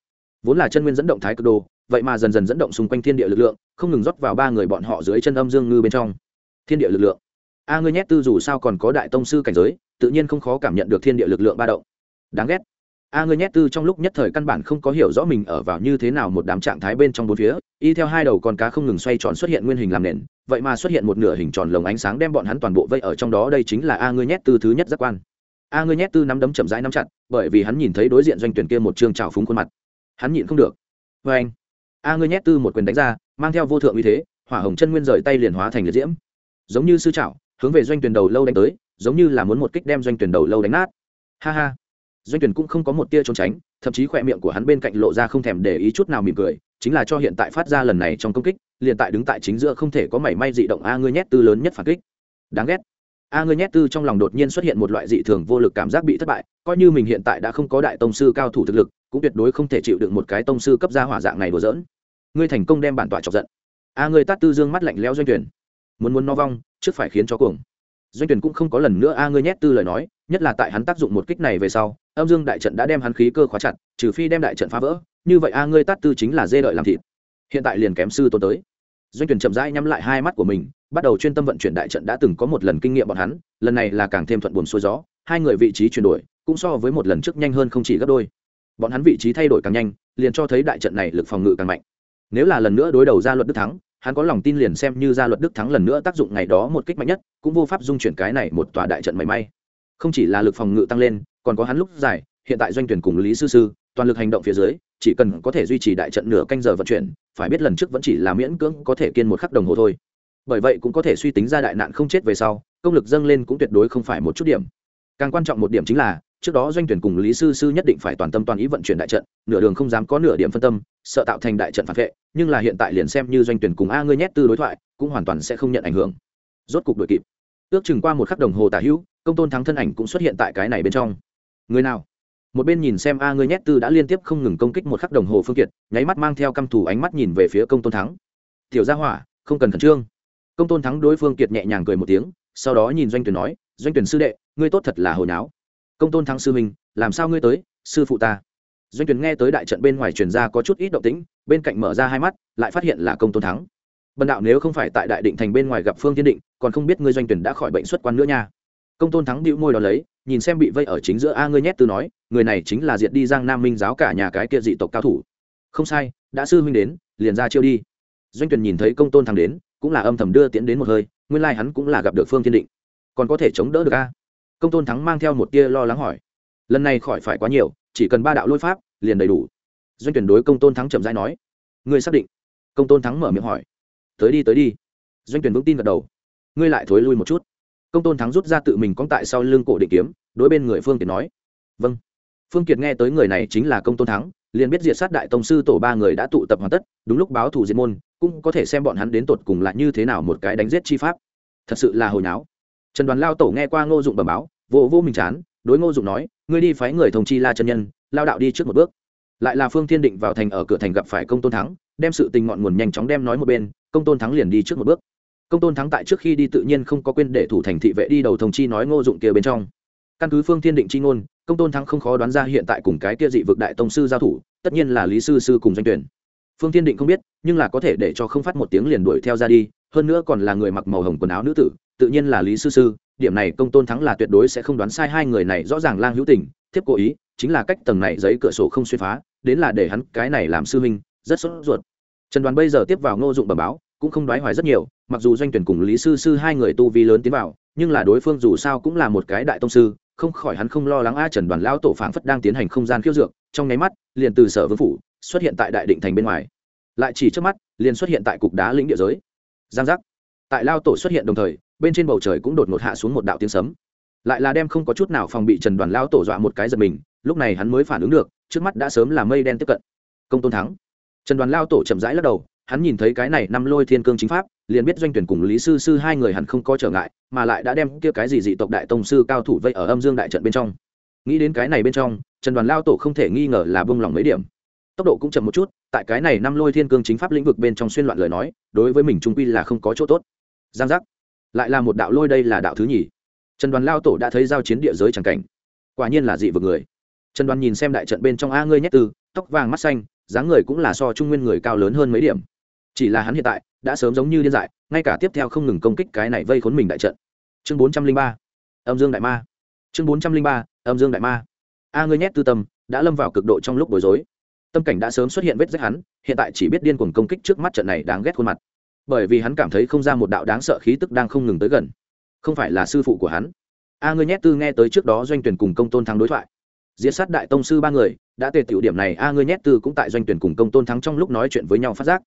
Vốn là chân nguyên dẫn động thái cực đồ, vậy mà dần dần dẫn động xung quanh thiên địa lực lượng, không ngừng rót vào ba người bọn họ dưới chân âm dương ngư bên trong. Thiên địa lực lượng a ngươi nhét tư dù sao còn có đại tông sư cảnh giới, tự nhiên không khó cảm nhận được thiên địa lực lượng ba động. Đáng ghét. A ngươi nhét tư trong lúc nhất thời căn bản không có hiểu rõ mình ở vào như thế nào một đám trạng thái bên trong bốn phía, y theo hai đầu con cá không ngừng xoay tròn xuất hiện nguyên hình làm nền, vậy mà xuất hiện một nửa hình tròn lồng ánh sáng đem bọn hắn toàn bộ vây ở trong đó, đây chính là a ngươi nhét tư thứ nhất giác quan. A ngươi nhét tư nắm đấm chậm rãi nắm chặt, bởi vì hắn nhìn thấy đối diện doanh tuyển kia một chương trào phúng khuôn mặt. Hắn nhịn không được. Vê anh, a ngươi nhét tư một quyền đánh ra, mang theo vô thượng uy thế, hỏa hồng chân nguyên rời tay liền hóa thành liệt diễm. Giống như sư trảo hướng về doanh tuyển đầu lâu đánh tới, giống như là muốn một kích đem doanh tuyển đầu lâu đánh nát. Ha ha. Doanh tuyển cũng không có một tia trốn tránh, thậm chí khỏe miệng của hắn bên cạnh lộ ra không thèm để ý chút nào mỉm cười, chính là cho hiện tại phát ra lần này trong công kích, liền tại đứng tại chính giữa không thể có mảy may dị động a ngươi nhét tư lớn nhất phản kích. Đáng ghét. A ngươi nhét tư trong lòng đột nhiên xuất hiện một loại dị thường vô lực cảm giác bị thất bại, coi như mình hiện tại đã không có đại tông sư cao thủ thực lực, cũng tuyệt đối không thể chịu được một cái tông sư cấp gia hỏa dạng này đùa giỡn. Ngươi thành công đem bản tỏa chọc giận. A ngươi tát tư dương mắt lạnh lẽo doanh tuyển. Muốn muốn no vong trước phải khiến cho cuồng. Doanh tuyển cũng không có lần nữa a ngươi nhét tư lời nói, nhất là tại hắn tác dụng một kích này về sau, âm dương đại trận đã đem hắn khí cơ khóa chặt, trừ phi đem đại trận phá vỡ, như vậy a ngươi tát tư chính là dê đợi làm thịt. Hiện tại liền kém sư tôn tới. Doanh tuyển chậm rãi nhắm lại hai mắt của mình, bắt đầu chuyên tâm vận chuyển đại trận đã từng có một lần kinh nghiệm bọn hắn, lần này là càng thêm thuận buồm xuôi gió, hai người vị trí chuyển đổi, cũng so với một lần trước nhanh hơn không chỉ gấp đôi. Bọn hắn vị trí thay đổi càng nhanh, liền cho thấy đại trận này lực phòng ngự càng mạnh. Nếu là lần nữa đối đầu ra luật đức thắng hắn có lòng tin liền xem như ra luật đức thắng lần nữa tác dụng ngày đó một kích mạnh nhất, cũng vô pháp dung chuyển cái này một tòa đại trận mảy may. Không chỉ là lực phòng ngự tăng lên, còn có hắn lúc dài, hiện tại doanh tuyển cùng lý sư sư, toàn lực hành động phía dưới, chỉ cần có thể duy trì đại trận nửa canh giờ vận chuyển, phải biết lần trước vẫn chỉ là miễn cưỡng có thể kiên một khắc đồng hồ thôi. Bởi vậy cũng có thể suy tính ra đại nạn không chết về sau, công lực dâng lên cũng tuyệt đối không phải một chút điểm. Càng quan trọng một điểm chính là trước đó doanh tuyển cùng lý sư sư nhất định phải toàn tâm toàn ý vận chuyển đại trận, nửa đường không dám có nửa điểm phân tâm, sợ tạo thành đại trận phản vệ, nhưng là hiện tại liền xem như doanh tuyển cùng a ngươi nhét tư đối thoại, cũng hoàn toàn sẽ không nhận ảnh hưởng. Rốt cục đội kịp. Ước chừng qua một khắc đồng hồ tả hữu, công tôn thắng thân ảnh cũng xuất hiện tại cái này bên trong. Người nào? Một bên nhìn xem a ngươi nhét tư đã liên tiếp không ngừng công kích một khắc đồng hồ phương kiệt, nháy mắt mang theo căm thù ánh mắt nhìn về phía công tôn thắng. Tiểu gia hỏa, không cần khẩn trương. Công tôn thắng đối phương kiệt nhẹ nhàng cười một tiếng, sau đó nhìn doanh tuyển nói, doanh tuyển sư đệ, ngươi tốt thật là hồi náo công tôn thắng sư minh làm sao ngươi tới, sư phụ ta? Doanh tuyển nghe tới đại trận bên ngoài truyền ra có chút ít động tĩnh, bên cạnh mở ra hai mắt, lại phát hiện là công tôn thắng. Bần đạo nếu không phải tại đại định thành bên ngoài gặp phương tiên định, còn không biết ngươi doanh tuyển đã khỏi bệnh xuất quan nữa nha. Công tôn thắng bĩu môi đó lấy, nhìn xem bị vây ở chính giữa a ngươi nhét từ nói, người này chính là diệt đi giang nam minh giáo cả nhà cái kia dị tộc cao thủ. Không sai, đã sư huynh đến, liền ra chiêu đi. Doanh tuyển nhìn thấy công tôn thắng đến, cũng là âm thầm đưa tiễn đến một hơi, nguyên lai hắn cũng là gặp được phương thiên định. Còn có thể chống đỡ được a? Công tôn thắng mang theo một tia lo lắng hỏi. Lần này khỏi phải quá nhiều, chỉ cần ba đạo lôi pháp, liền đầy đủ. Doanh tuyển đối công tôn thắng chậm rãi nói. Ngươi xác định. Công tôn thắng mở miệng hỏi. Tới đi tới đi. Doanh tuyển vững tin gật đầu. Ngươi lại thối lui một chút. Công tôn thắng rút ra tự mình cong tại sau lưng cổ định kiếm, đối bên người phương kiệt nói. Vâng. Phương kiệt nghe tới người này chính là công tôn thắng, liền biết diệt sát đại tông sư tổ ba người đã tụ tập hoàn tất, đúng lúc báo thủ diệt môn, cũng có thể xem bọn hắn đến tột cùng là như thế nào một cái đánh giết chi pháp. Thật sự là hồi náo trần đoàn lao tổ nghe qua ngô dụng bẩm báo vô vô mình chán, đối ngô dụng nói, ngươi đi phái người thông chi la chân nhân, lao đạo đi trước một bước. Lại là phương thiên định vào thành ở cửa thành gặp phải công tôn thắng, đem sự tình ngọn nguồn nhanh chóng đem nói một bên, công tôn thắng liền đi trước một bước. Công tôn thắng tại trước khi đi tự nhiên không có quên để thủ thành thị vệ đi đầu thông chi nói ngô dụng kia bên trong. Căn cứ phương thiên định chi ngôn, công tôn thắng không khó đoán ra hiện tại cùng cái kia dị vực đại tông sư giao thủ, tất nhiên là lý sư sư cùng doanh tuyển. Phương thiên định không biết, nhưng là có thể để cho không phát một tiếng liền đuổi theo ra đi, hơn nữa còn là người mặc màu hồng quần áo nữ tử tự nhiên là lý sư sư, điểm này công tôn thắng là tuyệt đối sẽ không đoán sai hai người này rõ ràng lang hữu tình, thiếp cố ý, chính là cách tầng này giấy cửa sổ không xuyên phá, đến là để hắn cái này làm sư huynh, rất sốt ruột. Trần đoàn bây giờ tiếp vào ngô dụng bẩm báo, cũng không đoái hoài rất nhiều, mặc dù doanh tuyển cùng lý sư sư hai người tu vi lớn tiến vào, nhưng là đối phương dù sao cũng là một cái đại tông sư, không khỏi hắn không lo lắng a trần đoàn lão tổ phảng phất đang tiến hành không gian khiêu dược, trong nháy mắt, liền từ sở vương phủ xuất hiện tại đại định thành bên ngoài. Lại chỉ trước mắt, liền xuất hiện tại cục đá lĩnh địa giới. Giang giác. Tại lao tổ xuất hiện đồng thời bên trên bầu trời cũng đột ngột hạ xuống một đạo tiếng sấm. Lại là đem không có chút nào phòng bị trần đoàn lao tổ dọa một cái giật mình, lúc này hắn mới phản ứng được, trước mắt đã sớm là mây đen tiếp cận. Công tôn thắng. Trần đoàn lao tổ chậm rãi lắc đầu, hắn nhìn thấy cái này năm lôi thiên cương chính pháp, liền biết doanh tuyển cùng lý sư sư hai người hẳn không có trở ngại, mà lại đã đem kia cái gì dị tộc đại tông sư cao thủ vây ở âm dương đại trận bên trong. Nghĩ đến cái này bên trong, trần đoàn lao tổ không thể nghi ngờ là bông lòng mấy điểm. Tốc độ cũng chậm một chút, tại cái này năm lôi thiên cương chính pháp lĩnh vực bên trong xuyên loạn lời nói, đối với mình trung quy là không có chỗ tốt. Giang giác lại là một đạo lôi đây là đạo thứ nhì. Trần đoàn lao tổ đã thấy giao chiến địa giới c cảnh. Quả nhiên là dị vực người. Trần đoàn nhìn xem đại trận bên trong a ngươi nhét tư, tóc vàng mắt xanh, dáng người cũng là so trung nguyên người cao lớn hơn mấy điểm. Chỉ là hắn hiện tại đã sớm giống như điên dại, ngay cả tiếp theo không ngừng công kích cái này vây khốn mình đại trận. Chương bốn trăm linh ba, âm dương đại ma. Chương bốn trăm linh ba, âm dương đại ma. A ngươi nhét tư tâm đã lâm vào cực độ trong lúc bối rối. Tâm cảnh đã sớm xuất hiện vết rách hắn, hiện tại chỉ biết điên cuồng công kích trước mắt trận này đáng ghét khuôn mặt bởi vì hắn cảm thấy không ra một đạo đáng sợ khí tức đang không ngừng tới gần. Không phải là sư phụ của hắn. A ngươi nhét tư nghe tới trước đó doanh tuyển cùng công tôn thắng đối thoại. Diễn sát đại tông sư ba người, đã tề tiểu điểm này, a ngươi nhét tư cũng tại doanh tuyển cùng công tôn thắng trong lúc nói chuyện với nhau phát giác.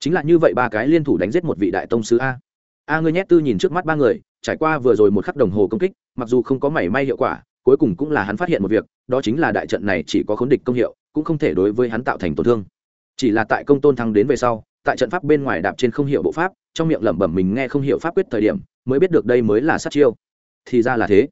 Chính là như vậy ba cái liên thủ đánh giết một vị đại tông sư a. A ngươi nhét tư nhìn trước mắt ba người, trải qua vừa rồi một khắc đồng hồ công kích, mặc dù không có mảy may hiệu quả, cuối cùng cũng là hắn phát hiện một việc, đó chính là đại trận này chỉ có khốn địch công hiệu, cũng không thể đối với hắn tạo thành tổn thương. Chỉ là tại công tôn thắng đến về sau tại trận pháp bên ngoài đạp trên không hiểu bộ pháp, trong miệng lẩm bẩm mình nghe không hiểu pháp quyết thời điểm, mới biết được đây mới là sát chiêu. Thì ra là thế.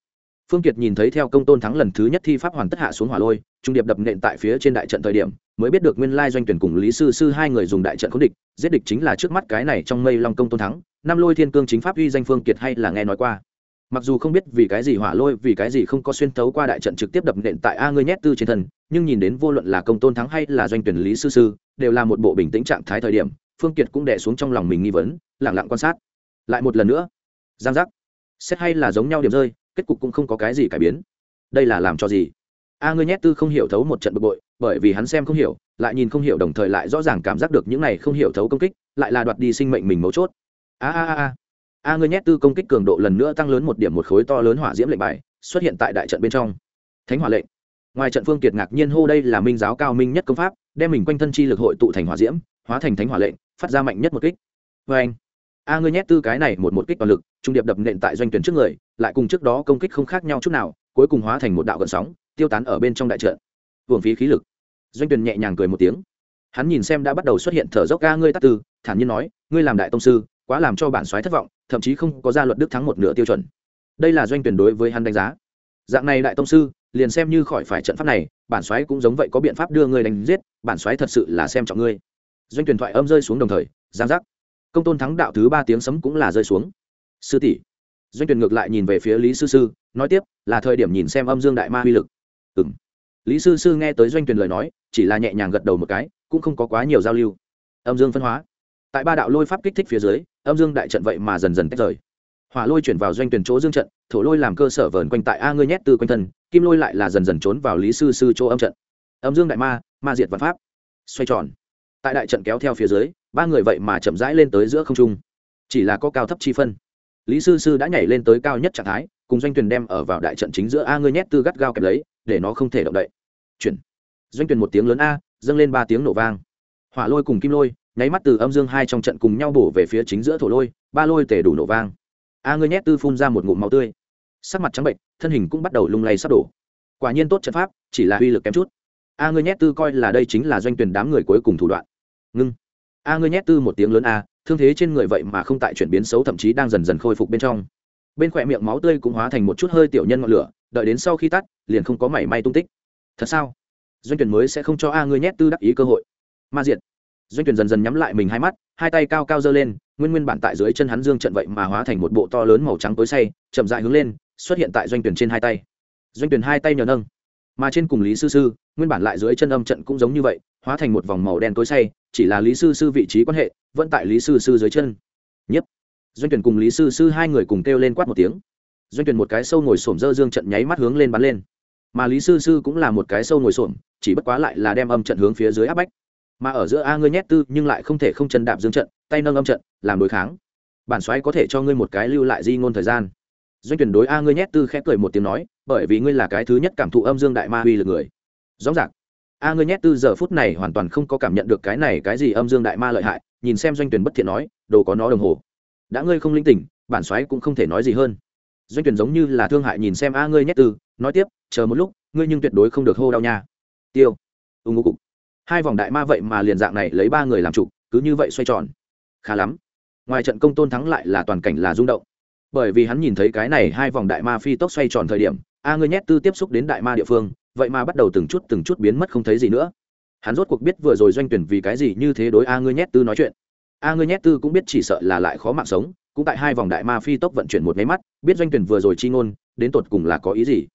Phương kiệt nhìn thấy theo công tôn thắng lần thứ nhất thi pháp hoàn tất hạ xuống hỏa lôi, trung điệp đập nện tại phía trên đại trận thời điểm, mới biết được nguyên lai doanh tuyển cùng lý sư sư hai người dùng đại trận khống địch, giết địch chính là trước mắt cái này trong mây long công tôn thắng, năm lôi thiên cương chính pháp uy danh phương kiệt hay là nghe nói qua mặc dù không biết vì cái gì hỏa lôi, vì cái gì không có xuyên thấu qua đại trận trực tiếp đập nện tại a ngươi nhét tư trên thân, nhưng nhìn đến vô luận là công tôn thắng hay là doanh tuyển lý sư sư, đều là một bộ bình tĩnh trạng thái thời điểm, phương kiệt cũng đẻ xuống trong lòng mình nghi vấn lẳng lặng quan sát. Lại một lần nữa. Giang giác. Xét hay là giống nhau điểm rơi, kết cục cũng không có cái gì cải biến. Đây là làm cho gì? A ngươi nhét tư không hiểu thấu một trận bực bội, bởi vì hắn xem không hiểu, lại nhìn không hiểu đồng thời lại rõ ràng cảm giác được những này không hiểu thấu công kích, lại là đoạt đi sinh mệnh mình mấu chốt. A a a a. A ngươi nhét tư công kích cường độ lần nữa tăng lớn một điểm một khối to lớn hỏa diễm lệnh bài, xuất hiện tại đại trận bên trong. Thánh hỏa lệnh. Ngoài trận phương kiệt ngạc nhiên hô đây là minh giáo cao minh nhất công pháp, đem mình quanh thân chi lực hội tụ thành hỏa diễm, hóa thành thánh hỏa lệnh, phát ra mạnh nhất một kích. Vê anh a ngươi nhét tư cái này một một kích toàn lực, trung điệp đập nện tại doanh tuyển trước người, lại cùng trước đó công kích không khác nhau chút nào, cuối cùng hóa thành một đạo gần sóng, tiêu tán ở bên trong đại trận. Hưởng phí khí lực. Doanh tuyển nhẹ nhàng cười một tiếng. Hắn nhìn xem đã bắt đầu xuất hiện thở dốc a ngươi tắc tư, thản nhiên nói, ngươi làm đại tông sư quá làm cho bản soái thất vọng, thậm chí không có ra luật đức thắng một nửa tiêu chuẩn. Đây là doanh tuyển đối với hắn đánh giá. Dạng này đại tông sư, liền xem như khỏi phải trận pháp này, bản soái cũng giống vậy có biện pháp đưa ngươi đánh giết, bản soái thật sự là xem trọng ngươi. Doanh tuyển thoại âm rơi xuống đồng thời, giang giác. Công tôn thắng đạo thứ ba tiếng sấm cũng là rơi xuống. Sư tỷ. Doanh tuyển ngược lại nhìn về phía lý sư sư, nói tiếp, là thời điểm nhìn xem âm dương đại ma uy lực. Ừm. lý sư sư nghe tới doanh tuyển lời nói, chỉ là nhẹ nhàng gật đầu một cái, cũng không có quá nhiều giao lưu. Âm dương phân hóa tại ba đạo lôi pháp kích thích phía dưới, âm dương đại trận vậy mà dần dần tách rời. Hỏa lôi chuyển vào doanh tuyển chỗ dương trận, thổ lôi làm cơ sở vờn quanh tại a ngươi nhét từ quanh thân, kim lôi lại là dần dần trốn vào lý sư sư chỗ âm trận. Âm dương đại ma ma diệt văn pháp. Xoay tròn. Tại đại trận kéo theo phía dưới, ba người vậy mà chậm rãi lên tới giữa không trung. Chỉ là có cao thấp chi phân. Lý sư sư đã nhảy lên tới cao nhất trạng thái, cùng doanh tuyển đem ở vào đại trận chính giữa a ngươi nhét tư gắt gao kẹp lấy, để nó không thể động đậy. Chuyển. Doanh tuyển một tiếng lớn a, dâng lên ba tiếng nổ vang. Hỏa lôi cùng kim lôi nháy mắt từ âm dương hai trong trận cùng nhau bổ về phía chính giữa thổ lôi, ba lôi tể đủ nổ vang. A ngươi nhét tư phun ra một ngụm máu tươi. Sắc mặt trắng bệnh, thân hình cũng bắt đầu lung lay sắp đổ. Quả nhiên tốt trận pháp, chỉ là uy lực kém chút. A ngươi nhét tư coi là đây chính là doanh tuyển đám người cuối cùng thủ đoạn. Ngưng. A ngươi nhét tư một tiếng lớn a, thương thế trên người vậy mà không tại chuyển biến xấu thậm chí đang dần dần khôi phục bên trong. Bên khỏe miệng máu tươi cũng hóa thành một chút hơi tiểu nhân ngọn lửa, đợi đến sau khi tắt, liền không có mảy may tung tích. Thật sao? Doanh tuyển mới sẽ không cho a ngươi nhét tư đắc ý cơ hội. Ma diệt doanh tuyển dần dần nhắm lại mình hai mắt, hai tay cao cao giơ lên, nguyên nguyên bản tại dưới chân hắn dương trận vậy mà hóa thành một bộ to lớn màu trắng tối say, chậm dại hướng lên, xuất hiện tại doanh tuyển trên hai tay. Doanh tuyển hai tay nhờ nâng, mà trên cùng lý sư sư, nguyên bản lại dưới chân âm trận cũng giống như vậy, hóa thành một vòng màu đen tối say, chỉ là lý sư sư vị trí quan hệ vẫn tại lý sư sư dưới chân. Nhất doanh tuyển cùng lý sư sư hai người cùng kêu lên quát một tiếng. Doanh tuyển một cái sâu ngồi xổm dơ dương trận nháy mắt hướng lên bắn lên. Mà lý sư sư cũng là một cái sâu ngồi xổm, chỉ bất quá lại là đem âm trận hướng phía dưới áp bách mà ở giữa a ngươi nhét tư nhưng lại không thể không chân đạp dương trận, tay nâng âm trận, làm đối kháng. Bản xoáy có thể cho ngươi một cái lưu lại di ngôn thời gian. Doanh tuyển đối a ngươi nhét tư khẽ cười một tiếng nói, bởi vì ngươi là cái thứ nhất cảm thụ âm dương đại ma uy lực người. Rõ ràng, a ngươi nhét tư giờ phút này hoàn toàn không có cảm nhận được cái này cái gì âm dương đại ma lợi hại, nhìn xem doanh tuyển bất thiện nói, đồ có nó đồng hồ. Đã ngươi không linh tỉnh, bản xoáy cũng không thể nói gì hơn. Doanh tuyển giống như là thương hại nhìn xem a ngươi nhét tư, nói tiếp, chờ một lúc, ngươi nhưng tuyệt đối không được hô đau nha. Tiêu, ung ngô cục hai vòng đại ma vậy mà liền dạng này lấy ba người làm chủ, cứ như vậy xoay tròn. Khá lắm. Ngoài trận công tôn thắng lại là toàn cảnh là rung động. Bởi vì hắn nhìn thấy cái này hai vòng đại ma phi tốc xoay tròn thời điểm, a ngươi nhét tư tiếp xúc đến đại ma địa phương, vậy mà bắt đầu từng chút từng chút biến mất không thấy gì nữa. Hắn rốt cuộc biết vừa rồi doanh tuyển vì cái gì như thế đối a ngươi nhét tư nói chuyện. A ngươi nhét tư cũng biết chỉ sợ là lại khó mạng sống, cũng tại hai vòng đại ma phi tốc vận chuyển một máy mắt, biết doanh tuyển vừa rồi chi ngôn, đến tột cùng là có ý gì.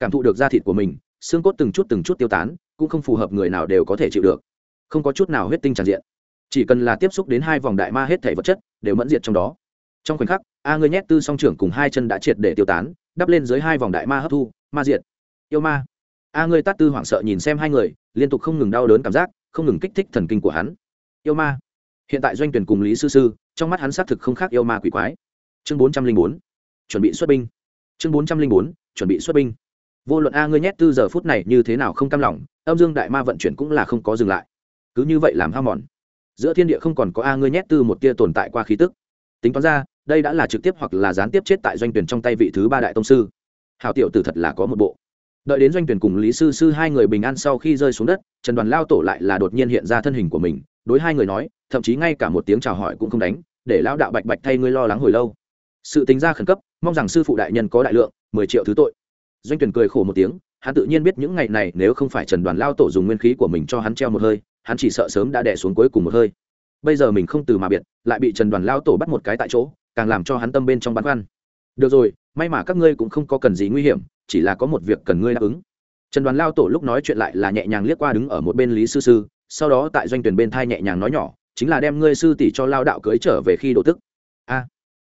Cảm thụ được da thịt của mình, xương cốt từng chút từng chút tiêu tán cũng không phù hợp người nào đều có thể chịu được. Không có chút nào huyết tinh tràn diện. Chỉ cần là tiếp xúc đến hai vòng đại ma hết thể vật chất, đều mẫn diệt trong đó. Trong khoảnh khắc, a ngươi nhét tư song trưởng cùng hai chân đã triệt để tiêu tán, đắp lên dưới hai vòng đại ma hấp thu, ma diệt. Yêu ma. A ngươi tát tư hoảng sợ nhìn xem hai người, liên tục không ngừng đau đớn cảm giác, không ngừng kích thích thần kinh của hắn. Yêu ma. Hiện tại doanh tuyển cùng lý sư sư, trong mắt hắn xác thực không khác yêu ma quỷ quái. Chương bốn trăm linh bốn, chuẩn bị xuất binh. Chương bốn trăm linh bốn, chuẩn bị xuất binh. Vô luận a ngươi nhét tư giờ phút này như thế nào không cam lòng âm dương đại ma vận chuyển cũng là không có dừng lại. Cứ như vậy làm hao mòn. Giữa thiên địa không còn có a ngươi nhét tư một tia tồn tại qua khí tức. Tính toán ra, đây đã là trực tiếp hoặc là gián tiếp chết tại doanh tuyển trong tay vị thứ ba đại tông sư. Hào tiểu tử thật là có một bộ. Đợi đến doanh tuyển cùng lý sư sư hai người bình an sau khi rơi xuống đất, trần đoàn lao tổ lại là đột nhiên hiện ra thân hình của mình, đối hai người nói, thậm chí ngay cả một tiếng chào hỏi cũng không đánh, để lão đạo bạch bạch thay ngươi lo lắng hồi lâu. Sự tính ra khẩn cấp, mong rằng sư phụ đại nhân có đại lượng, mười triệu thứ tội. Doanh tuyển cười khổ một tiếng hắn tự nhiên biết những ngày này nếu không phải trần đoàn lao tổ dùng nguyên khí của mình cho hắn treo một hơi, hắn chỉ sợ sớm đã đẻ xuống cuối cùng một hơi. Bây giờ mình không từ mà biệt, lại bị trần đoàn lao tổ bắt một cái tại chỗ, càng làm cho hắn tâm bên trong băn khoăn. Được rồi, may mà các ngươi cũng không có cần gì nguy hiểm, chỉ là có một việc cần ngươi đáp ứng. Trần đoàn lao tổ lúc nói chuyện lại là nhẹ nhàng liếc qua đứng ở một bên lý sư sư, sau đó tại doanh tuyển bên thai nhẹ nhàng nói nhỏ, chính là đem ngươi sư tỷ cho lao đạo cưới trở về khi độ tức. A.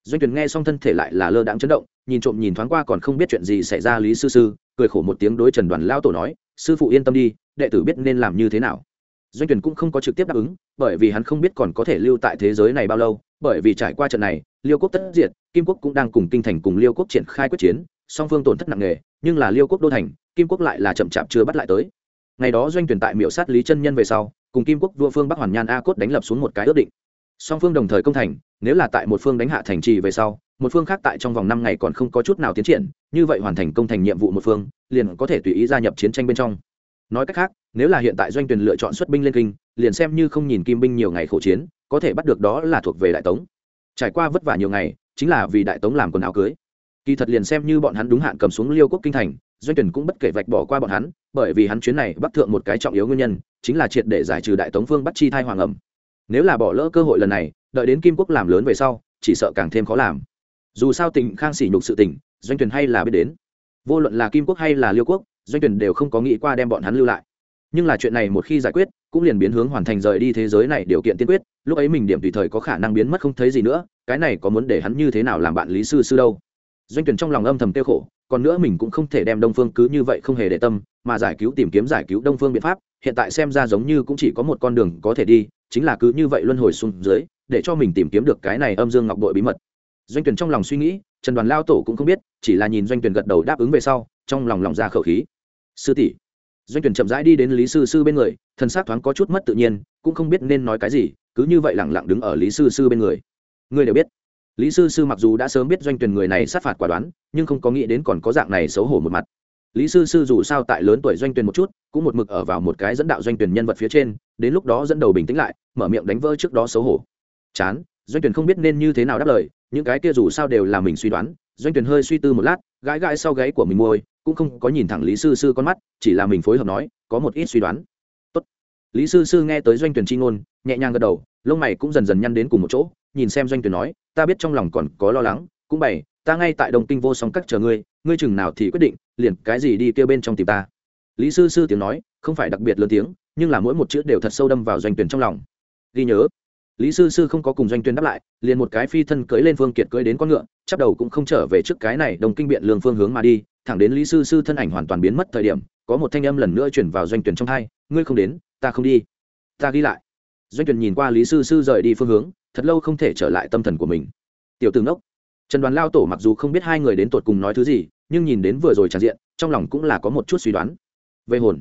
Doanh tuyển nghe xong thân thể lại là lơ đãng chấn động nhìn trộm nhìn thoáng qua còn không biết chuyện gì xảy ra lý sư sư, cười khổ một tiếng đối trần đoàn lao tổ nói, sư phụ yên tâm đi, đệ tử biết nên làm như thế nào. Doanh tuyển cũng không có trực tiếp đáp ứng, bởi vì hắn không biết còn có thể lưu tại thế giới này bao lâu, bởi vì trải qua trận này, liêu quốc tất diệt, kim quốc cũng đang cùng kinh thành cùng liêu quốc triển khai quyết chiến, song phương tổn thất nặng nề, nhưng là liêu quốc đô thành, kim quốc lại là chậm chạp chưa bắt lại tới. Ngày đó doanh tuyển tại miệu sát lý chân nhân về sau, cùng kim quốc vua phương bắc hoàn nhan a cốt đánh lập xuống một cái ước định. Song phương đồng thời công thành, nếu là tại một phương đánh hạ thành trì về sau một phương khác tại trong vòng năm ngày còn không có chút nào tiến triển, như vậy hoàn thành công thành nhiệm vụ một phương, liền có thể tùy ý gia nhập chiến tranh bên trong. Nói cách khác, nếu là hiện tại doanh tuyển lựa chọn xuất binh lên kinh, liền xem như không nhìn kim binh nhiều ngày khổ chiến, có thể bắt được đó là thuộc về đại tống. Trải qua vất vả nhiều ngày, chính là vì đại tống làm quần áo cưới. Kỳ thật liền xem như bọn hắn đúng hạn cầm xuống liêu quốc kinh thành, doanh tuyển cũng bất kể vạch bỏ qua bọn hắn, bởi vì hắn chuyến này bắt thượng một cái trọng yếu nguyên nhân, chính là triệt để giải trừ đại tống phương bắt chi thai hoàng ẩm. Nếu là bỏ lỡ cơ hội lần này, đợi đến kim quốc làm lớn về sau, chỉ sợ càng thêm khó làm dù sao tình khang sỉ nhục sự tình, doanh tuyển hay là biết đến. Vô luận là kim quốc hay là liêu quốc, doanh tuyển đều không có nghĩ qua đem bọn hắn lưu lại. Nhưng là chuyện này một khi giải quyết, cũng liền biến hướng hoàn thành rời đi thế giới này điều kiện tiên quyết, lúc ấy mình điểm tùy thời có khả năng biến mất không thấy gì nữa, cái này có muốn để hắn như thế nào làm bạn lý sư sư đâu? Doanh tuyển trong lòng âm thầm tiêu khổ, còn nữa mình cũng không thể đem đông phương cứ như vậy không hề để tâm, mà giải cứu tìm kiếm giải cứu đông phương biện pháp, hiện tại xem ra giống như cũng chỉ có một con đường có thể đi, chính là cứ như vậy luân hồi xuống dưới, để cho mình tìm kiếm được cái này âm dương ngọc đội bí mật doanh tuyển trong lòng suy nghĩ, trần đoàn lao tổ cũng không biết, chỉ là nhìn doanh tuyển gật đầu đáp ứng về sau, trong lòng lòng ra khẩu khí. Sư tỷ. Doanh tuyển chậm rãi đi đến lý sư sư bên người, thần xác thoáng có chút mất tự nhiên, cũng không biết nên nói cái gì, cứ như vậy lẳng lặng đứng ở lý sư sư bên người. Người đều biết. Lý sư sư mặc dù đã sớm biết doanh tuyển người này sát phạt quả đoán, nhưng không có nghĩ đến còn có dạng này xấu hổ một mặt. Lý sư sư dù sao tại lớn tuổi doanh tuyển một chút, cũng một mực ở vào một cái dẫn đạo doanh tuyển nhân vật phía trên, đến lúc đó dẫn đầu bình tĩnh lại, mở miệng đánh vỡ trước đó xấu hổ. Chán, doanh tuyển không biết nên như thế nào đáp lời những cái kia dù sao đều là mình suy đoán, doanh tuyển hơi suy tư một lát, gãi gãi sau gáy của mình môi, cũng không có nhìn thẳng lý sư sư con mắt, chỉ là mình phối hợp nói, có một ít suy đoán. Tốt. lý sư sư nghe tới doanh tuyển chi ngôn, nhẹ nhàng gật đầu, lông mày cũng dần dần nhăn đến cùng một chỗ, nhìn xem doanh tuyển nói, ta biết trong lòng còn có lo lắng, cũng bày, ta ngay tại đồng kinh vô song các chờ ngươi ngươi chừng nào thì quyết định, liền cái gì đi kêu bên trong tìm ta. Lý sư sư tiếng nói, không phải đặc biệt lớn tiếng, nhưng là mỗi một chữ đều thật sâu đâm vào doanh tuyển trong lòng. Ghi nhớ lý sư sư không có cùng doanh tuyển đáp lại, liền một cái phi thân cưỡi lên phương kiệt cưỡi đến con ngựa chắc đầu cũng không trở về trước cái này đồng kinh biện lương phương hướng mà đi. Thẳng đến lý sư sư thân ảnh hoàn toàn biến mất thời điểm, có một thanh âm lần nữa chuyển vào doanh tuyển trong hai, ngươi không đến, ta không đi. Ta ghi lại. Doanh tuyển nhìn qua lý sư sư rời đi phương hướng, thật lâu không thể trở lại tâm thần của mình. Tiểu tướng đốc trần đoàn lao tổ mặc dù không biết hai người đến tột cùng nói thứ gì, nhưng nhìn đến vừa rồi tràn diện, trong lòng cũng là có một chút suy đoán. Về hồn.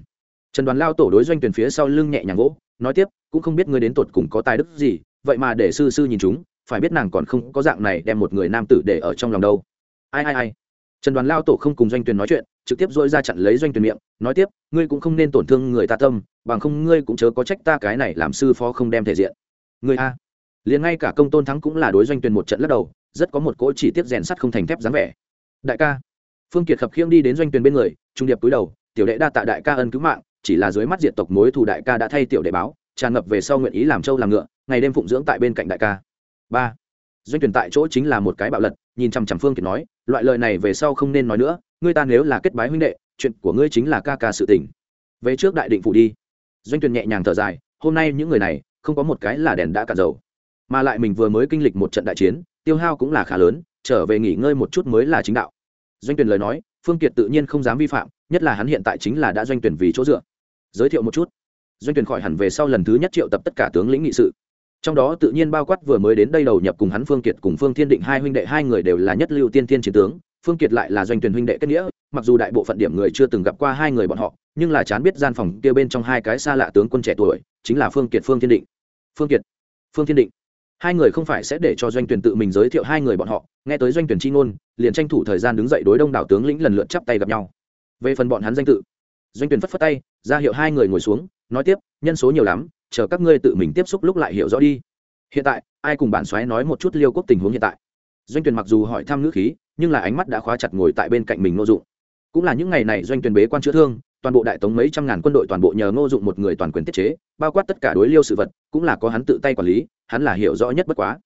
Trần đoàn lao tổ đối doanh tuyển phía sau lưng nhẹ nhàng gỗ nói tiếp, cũng không biết ngươi đến tột cùng có tài đức gì vậy mà để sư sư nhìn chúng, phải biết nàng còn không có dạng này đem một người nam tử để ở trong lòng đâu. Ai ai ai? Trần đoàn lao tổ không cùng doanh tuyền nói chuyện, trực tiếp dỗi ra chặn lấy doanh tuyền miệng, nói tiếp, ngươi cũng không nên tổn thương người ta tâm, bằng không ngươi cũng chớ có trách ta cái này làm sư phó không đem thể diện. Ngươi a. Liền ngay cả công tôn thắng cũng là đối doanh tuyền một trận lắc đầu, rất có một cỗ chỉ tiết rèn sắt không thành thép dáng vẻ. Đại ca. Phương kiệt khập khiêng đi đến doanh tuyền bên người, trung điệp cúi đầu, tiểu đệ đa tạ đại ca ân cứu mạng, chỉ là dưới mắt diệt tộc mối thù đại ca đã thay tiểu đệ báo, tràn ngập về sau nguyện ý làm trâu làm ngựa ngày đêm phụng dưỡng tại bên cạnh đại ca. Ba. Doanh tuyển tại chỗ chính là một cái bạo lật, nhìn chằm chằm phương kiệt nói, loại lời này về sau không nên nói nữa, ngươi ta nếu là kết bái huynh đệ, chuyện của ngươi chính là ca ca sự tình. Về trước đại định phủ đi. Doanh tuyển nhẹ nhàng thở dài, hôm nay những người này, không có một cái là đèn đã cạn dầu. Mà lại mình vừa mới kinh lịch một trận đại chiến, tiêu hao cũng là khá lớn, trở về nghỉ ngơi một chút mới là chính đạo. Doanh tuyển lời nói, phương kiệt tự nhiên không dám vi phạm, nhất là hắn hiện tại chính là đã doanh tuyển vì chỗ dựa. Giới thiệu một chút. Doanh tuyển khỏi hẳn về sau lần thứ nhất triệu tập tất cả tướng lĩnh nghị sự trong đó tự nhiên bao quát vừa mới đến đây đầu nhập cùng hắn phương kiệt cùng phương thiên định hai huynh đệ, hai người đều là nhất lưu tiên thiên chiến tướng. Phương kiệt lại là doanh tuyển huynh đệ kết nghĩa, mặc dù đại bộ phận điểm người chưa từng gặp qua hai người bọn họ, nhưng là chán biết gian phòng kia bên trong hai cái xa lạ tướng quân trẻ tuổi, chính là phương kiệt, phương thiên định. Phương kiệt, phương thiên định. Hai người không phải sẽ để cho doanh tuyển tự mình giới thiệu hai người bọn họ, nghe tới doanh tuyển chi ngôn, liền tranh thủ thời gian đứng dậy đối đông đảo tướng lĩnh lần lượt chắp tay gặp nhau. Về phần bọn hắn danh tự, doanh tuyển phất phất tay, ra hiệu hai người ngồi xuống, nói tiếp, nhân số nhiều lắm chờ các ngươi tự mình tiếp xúc lúc lại hiểu rõ đi. Hiện tại, ai cùng bản xoáy nói một chút liêu quốc tình huống hiện tại? Doanh tuyền mặc dù hỏi thăm ngữ khí, nhưng là ánh mắt đã khóa chặt ngồi tại bên cạnh mình ngô dụng. Cũng là những ngày này doanh tuyền bế quan chữa thương, toàn bộ đại tống mấy trăm ngàn quân đội toàn bộ nhờ ngô dụng một người toàn quyền tiết chế, bao quát tất cả đối liêu sự vật, cũng là có hắn tự tay quản lý, hắn là hiểu rõ nhất bất quá.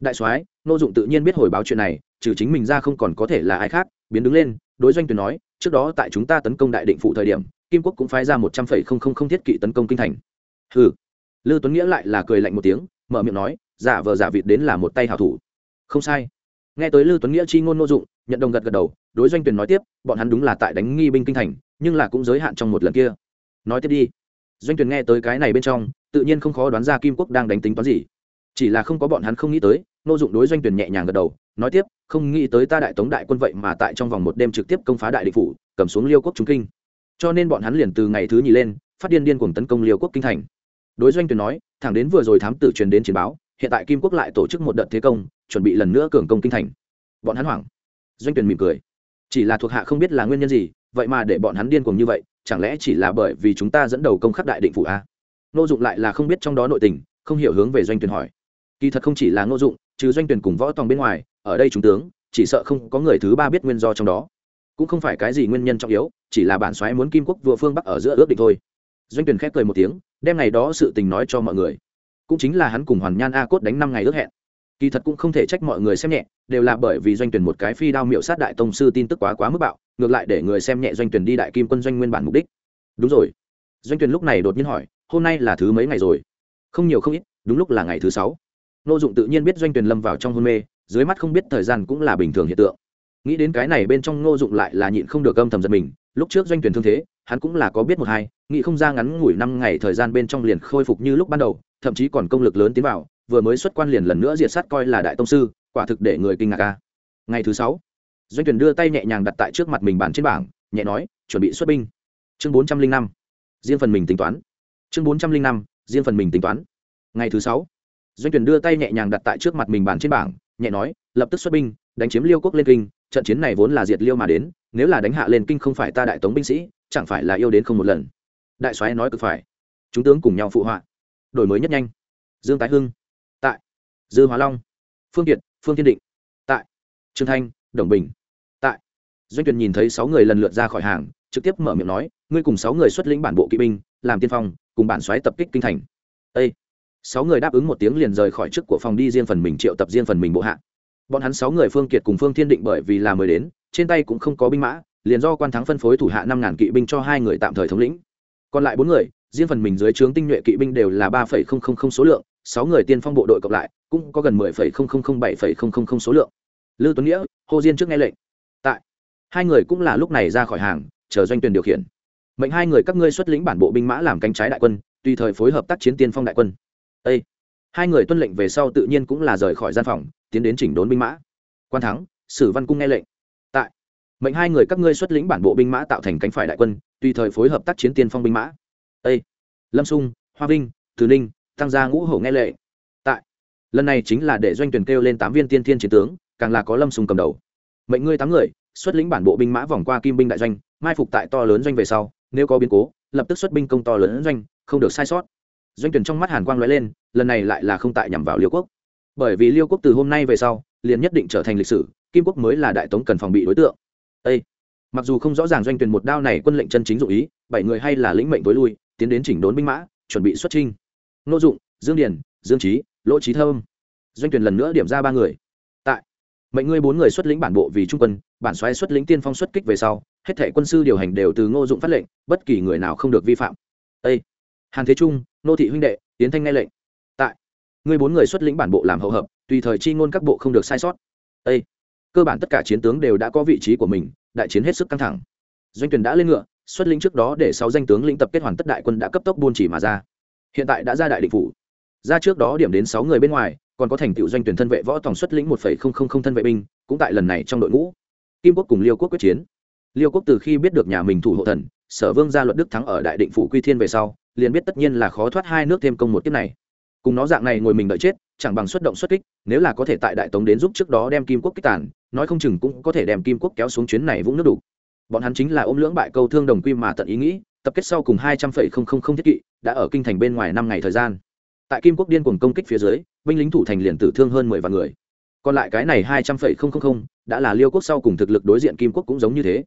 Đại soái, ngô dụng tự nhiên biết hồi báo chuyện này, trừ chính mình ra không còn có thể là ai khác, biến đứng lên, đối doanh tuyền nói, trước đó tại chúng ta tấn công đại định phụ thời điểm, kim quốc cũng phái ra một trăm phẩy không không không thiết kỵ tấn công kinh thành. Hừ lư tuấn nghĩa lại là cười lạnh một tiếng, mở miệng nói, giả vờ giả vịt đến là một tay hảo thủ. Không sai. Nghe tới lư tuấn nghĩa chi ngôn nô dụng, nhận đồng gật gật đầu, đối doanh tuyển nói tiếp, bọn hắn đúng là tại đánh nghi binh kinh thành, nhưng là cũng giới hạn trong một lần kia. Nói tiếp đi. Doanh tuyển nghe tới cái này bên trong, tự nhiên không khó đoán ra kim quốc đang đánh tính toán gì. Chỉ là không có bọn hắn không nghĩ tới, nô dụng đối doanh tuyển nhẹ nhàng gật đầu, nói tiếp, không nghĩ tới ta đại tống đại quân vậy mà tại trong vòng một đêm trực tiếp công phá đại địch phủ, cầm xuống liêu quốc trung kinh. Cho nên bọn hắn liền từ ngày thứ nhì lên, phát điên điên cuồng tấn công liêu quốc kinh thành đối doanh tuyển nói, thẳng đến vừa rồi thám tử truyền đến chiến báo, hiện tại kim quốc lại tổ chức một đợt thế công, chuẩn bị lần nữa cường công kinh thành. Bọn hắn hoảng. Doanh tuyển mỉm cười. Chỉ là thuộc hạ không biết là nguyên nhân gì, vậy mà để bọn hắn điên cuồng như vậy, chẳng lẽ chỉ là bởi vì chúng ta dẫn đầu công khắc đại định phủ a? Nô dụng lại là không biết trong đó nội tình, không hiểu hướng về doanh tuyển hỏi. Kỳ thật không chỉ là nô dụng, trừ doanh tuyển cùng võ tòng bên ngoài, ở đây chúng tướng, chỉ sợ không có người thứ ba biết nguyên do trong đó. Cũng không phải cái gì nguyên nhân trọng yếu, chỉ là bản xoáy muốn kim quốc vừa phương bắc ở giữa ước định thôi doanh tuyển khép cười một tiếng, đem ngày đó sự tình nói cho mọi người. Cũng chính là hắn cùng hoàn nhan a cốt đánh năm ngày ước hẹn. Kỳ thật cũng không thể trách mọi người xem nhẹ, đều là bởi vì doanh tuyển một cái phi đao miệu sát đại tông sư tin tức quá quá mức bạo, ngược lại để người xem nhẹ doanh tuyển đi đại kim quân doanh nguyên bản mục đích. Đúng rồi. Doanh tuyển lúc này đột nhiên hỏi, hôm nay là thứ mấy ngày rồi? Không nhiều không ít, đúng lúc là ngày thứ sáu. Nô dụng tự nhiên biết doanh tuyển lâm vào trong hôn mê, dưới mắt không biết thời gian cũng là bình thường hiện tượng. Nghĩ đến cái này bên trong ngô dụng lại là nhịn không được âm thầm giật mình, lúc trước doanh tuyển thương thế hắn cũng là có biết một hai, nghĩ không ra ngắn ngủi năm ngày thời gian bên trong liền khôi phục như lúc ban đầu, thậm chí còn công lực lớn tiến vào, vừa mới xuất quan liền lần nữa diệt sát coi là đại tông sư, quả thực để người kinh ngạc ca ngày thứ sáu, doanh tuyển đưa tay nhẹ nhàng đặt tại trước mặt mình bàn trên bảng, nhẹ nói, chuẩn bị xuất binh. Chương bốn trăm linh năm, riêng phần mình tính toán. Chương bốn trăm linh năm, riêng phần mình tính toán. Ngày thứ sáu, doanh tuyển đưa tay nhẹ nhàng đặt tại trước mặt mình bàn trên bảng, nhẹ nói, lập tức xuất binh, đánh chiếm liêu quốc lên kinh, trận chiến này vốn là diệt liêu mà đến nếu là đánh hạ lên kinh không phải ta đại tống binh sĩ, chẳng phải là yêu đến không một lần. Đại soái nói cực phải. Chúng tướng cùng nhau phụ họa. Đổi mới nhất nhanh. Dương tái hưng. Tại. Dư hóa long. Phương kiệt, phương thiên định. Tại. Trương thanh, đồng bình. Tại. Doanh tuyển nhìn thấy sáu người lần lượt ra khỏi hàng, trực tiếp mở miệng nói, ngươi cùng sáu người xuất lĩnh bản bộ kỵ binh, làm tiên phong, cùng bản xoáy tập kích kinh thành. Ê! sáu người đáp ứng một tiếng liền rời khỏi trước của phòng đi riêng phần mình, triệu tập riêng phần mình bộ hạ bọn hắn sáu người phương kiệt cùng phương thiên định bởi vì là mới đến, trên tay cũng không có binh mã, liền do quan thắng phân phối thủ hạ năm ngàn kỵ binh cho hai người tạm thời thống lĩnh. Còn lại bốn người, riêng phần mình dưới trướng tinh nhuệ kỵ binh đều là ba phẩy không không không số lượng, sáu người tiên phong bộ đội cộng lại, cũng có gần mười phẩy không không không bảy phẩy không không không số lượng. Lưu tuấn nghĩa, hồ diên trước nghe lệnh. Tại. Hai người cũng là lúc này ra khỏi hàng, chờ doanh tuyển điều khiển. Mệnh hai người các ngươi xuất lĩnh bản bộ binh mã làm cánh trái đại quân, tùy thời phối hợp tác chiến tiên phong đại quân. Ê! Hai người tuân lệnh về sau tự nhiên cũng là rời khỏi gian phòng, tiến đến chỉnh đốn binh mã. Quan thắng, sử văn cung nghe lệnh. Tại, mệnh hai người các ngươi xuất lĩnh bản bộ binh mã tạo thành cánh phải đại quân, tùy thời phối hợp tác chiến tiên phong binh mã. A lâm sung, hoa vinh, từ ninh, tăng gia ngũ hổ nghe lệ tại, lần này chính là để doanh tuyển kêu lên tám viên tiên thiên chiến tướng, càng là có lâm sung cầm đầu. Mệnh ngươi tám người, xuất lĩnh bản bộ binh mã vòng qua kim binh đại doanh, mai phục tại to lớn doanh về sau, nếu có biến cố, lập tức xuất binh công to lớn doanh, không được sai sót doanh tuyển trong mắt hàn quang lóe lên lần này lại là không tại nhằm vào liêu quốc. Bởi vì liêu quốc từ hôm nay về sau liền nhất định trở thành lịch sử kim quốc mới là đại tống cần phòng bị đối tượng. Ê! mặc dù không rõ ràng doanh tuyển một đao này quân lệnh chân chính dụng ý bảy người hay là lĩnh mệnh tối lui tiến đến chỉnh đốn binh mã chuẩn bị xuất trinh nô dụng dương Điền, dương trí lỗ trí thơm. Doanh tuyển lần nữa điểm ra ba người. Tại mệnh ngươi bốn người xuất lĩnh bản bộ vì trung quân bản xoáy xuất lĩnh tiên phong xuất kích về sau hết thảy quân sư điều hành đều từ ngô dụng phát lệnh bất kỳ người nào không được vi phạm. Ê! hàn thế trung nô thị huynh đệ, tiến thanh nghe lệnh. Tại, ngươi bốn người xuất lĩnh bản bộ làm hậu hợp, tùy thời chi ngôn các bộ không được sai sót. Ê! cơ bản tất cả chiến tướng đều đã có vị trí của mình, đại chiến hết sức căng thẳng. Doanh tuyển đã lên ngựa, xuất lĩnh trước đó để sáu danh tướng lĩnh tập kết hoàn tất đại quân đã cấp tốc buôn chỉ mà ra. Hiện tại đã ra đại định phủ. Ra trước đó điểm đến sáu người bên ngoài, còn có thành tựu doanh tuyển thân vệ võ tổng xuất lĩnh một thân vệ binh, cũng tại lần này trong đội ngũ. Kim quốc cùng liêu quốc quyết chiến. Liêu quốc từ khi biết được nhà mình thủ hộ thần sở vương gia luật đức thắng ở đại định phủ quy thiên về sau, liền biết tất nhiên là khó thoát hai nước thêm công một kiếp này. Cùng nó dạng này ngồi mình đợi chết, chẳng bằng xuất động xuất kích, nếu là có thể tại đại tống đến giúp trước đó đem kim quốc kích tàn, nói không chừng cũng có thể đem kim quốc kéo xuống chuyến này vũng nước đủ bọn hắn chính là ôm lưỡng bại câu thương đồng quy mà tận ý nghĩ, tập kết sau cùng hai trăm phẩy không không không thiết kỵ, đã ở kinh thành bên ngoài năm ngày thời gian. Tại kim quốc điên cuồng công kích phía dưới, binh lính thủ thành liền tử thương hơn mười vạn người. Còn lại cái này hai trăm phẩy không không không, đã là liêu quốc sau cùng thực lực đối diện kim quốc cũng giống như thế.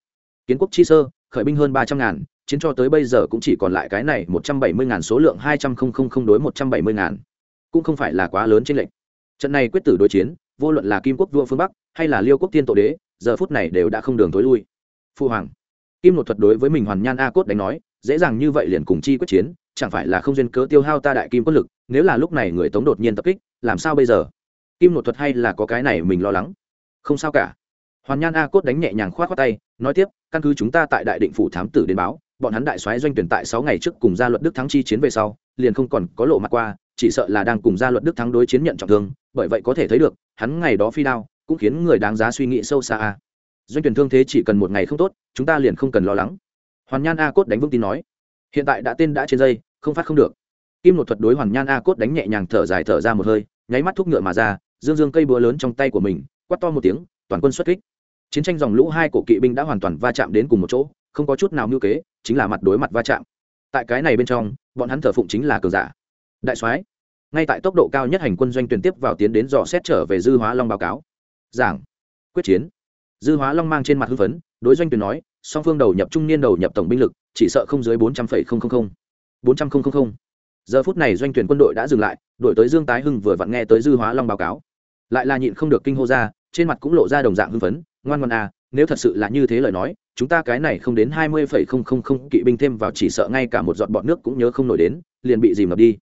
Kiến quốc chi sơ khởi binh hơn ba trăm ngàn, chiến cho tới bây giờ cũng chỉ còn lại cái này một trăm bảy mươi ngàn, số lượng hai trăm không không không đối một trăm bảy mươi ngàn. Cũng không phải là quá lớn trên lệnh trận này quyết tử đối chiến, vô luận là kim quốc vua phương bắc, hay là liêu quốc tiên tổ đế, giờ phút này đều đã không đường tối lui. Phu hoàng, kim nội thuật đối với mình hoàn nhan a cốt đánh nói, dễ dàng như vậy liền cùng chi quyết chiến, chẳng phải là không duyên cớ tiêu hao ta đại kim quân lực, nếu là lúc này người tống đột nhiên tập kích, làm sao bây giờ? Kim nội thuật hay là có cái này mình lo lắng? Không sao cả hoàn nhan a cốt đánh nhẹ nhàng k h o á t tay, nói tiếp, căn cứ chúng ta tại đại định phủ thám tử đến báo, bọn hắn đại soái doanh tuyển tại sáu ngày trước cùng gia luật đức thắng chi chiến về sau, liền không còn có lộ mặt qua, chỉ sợ là đang cùng gia luật đức thắng đối chiến nhận trọng thương, bởi vậy có thể thấy được, hắn ngày đó phi đao, cũng khiến người đáng giá suy nghĩ sâu xa a. Doanh tuyển thương thế chỉ cần một ngày không tốt, chúng ta liền không cần lo lắng. Hoàn nhan a cốt đánh vững tin nói. Hiện tại đã tên đã trên dây, không phát không được. Kim một thuật đối hoàn nhan a cốt đánh nhẹ nhàng thở dài thở ra một hơi, nháy mắt thúc ngựa mà ra, dương dương cây búa lớn trong tay của mình, quát to một tiếng, toàn quân xuất kích chiến tranh dòng lũ hai cổ kỵ binh đã hoàn toàn va chạm đến cùng một chỗ, không có chút nào ngưu kế, chính là mặt đối mặt va chạm. Tại cái này bên trong, bọn hắn thờ phụng chính là cường giả. Đại soái, ngay tại tốc độ cao nhất hành quân doanh tuyển tiếp vào tiến đến dò xét trở về dư hóa long báo cáo. Giảng, quyết chiến. Dư hóa long mang trên mặt hưng phấn, đối doanh tuyển nói, song phương đầu nhập trung niên đầu nhập tổng binh lực, chỉ sợ không dưới bốn trăm linh bốn trăm linh giờ phút này doanh tuyển quân đội đã dừng lại đổi tới dương tái hưng vừa vặn nghe tới dư hóa long báo cáo. Lại là nhịn không được kinh hô ra, trên mặt cũng lộ ra đồng dạng hưng phấn ngoan ngoan à nếu thật sự là như thế lời nói, chúng ta cái này không đến hai mươi phẩy không không không kỵ binh thêm vào chỉ sợ ngay cả một giọt bọt nước cũng nhớ không nổi đến, liền bị dìm ngập đi.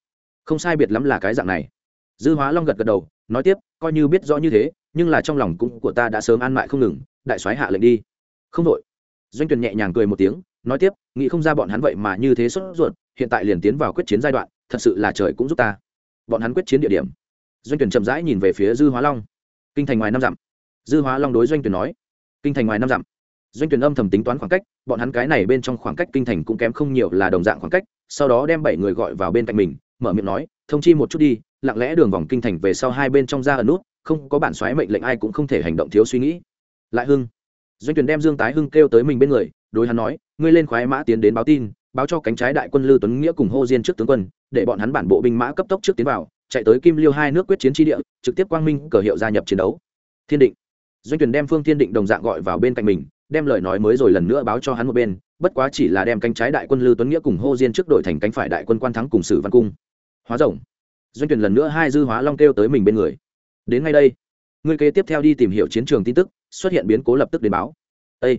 Không sai biệt lắm là cái dạng này. Dư hóa long gật gật đầu, nói tiếp, coi như biết rõ như thế, nhưng là trong lòng cũng của ta đã sớm an mại không ngừng, đại soái hạ lệnh đi. Không đội doanh tuyển nhẹ nhàng cười một tiếng, nói tiếp, nghĩ không ra bọn hắn vậy mà như thế sốt ruột, hiện tại liền tiến vào quyết chiến giai đoạn, thật sự là trời cũng giúp ta. Bọn hắn quyết chiến địa điểm. Doanh tuyển chậm rãi nhìn về phía dư hóa long. Kinh thành ngoài năm dặm dư hóa long đối doanh tuyển nói. Kinh thành ngoài năm dặm. Doanh tuyển âm thầm tính toán khoảng cách, bọn hắn cái này bên trong khoảng cách kinh thành cũng kém không nhiều là đồng dạng khoảng cách, sau đó đem bảy người gọi vào bên cạnh mình, mở miệng nói, thông chi một chút đi, lặng lẽ đường vòng kinh thành về sau hai bên trong ra ở nút, không có bản xoáy mệnh lệnh ai cũng không thể hành động thiếu suy nghĩ. Lại hưng. Doanh tuyển đem dương tái hưng kêu tới mình bên người, đối hắn nói, ngươi lên khoái mã tiến đến báo tin, báo cho cánh trái đại quân lư tuấn nghĩa cùng hô diên trước tướng quân, để bọn hắn bản bộ binh mã cấp tốc trước tiến vào, chạy tới kim liêu hai nước quyết chiến tri địa, trực tiếp quang minh cờ hiệu gia nhập chiến đấu. Thiên định doanh tuyển đem phương thiên định đồng dạng gọi vào bên cạnh mình, đem lời nói mới rồi lần nữa báo cho hắn một bên, bất quá chỉ là đem cánh trái đại quân lư tuấn nghĩa cùng hô diên trước đội thành cánh phải đại quân quan thắng cùng sử văn cung. Hóa rồng. Doanh tuyển lần nữa hai dư hóa long kêu tới mình bên người. Đến ngay đây. Ngươi kế tiếp theo đi tìm hiểu chiến trường tin tức, xuất hiện biến cố lập tức đến báo. Ê!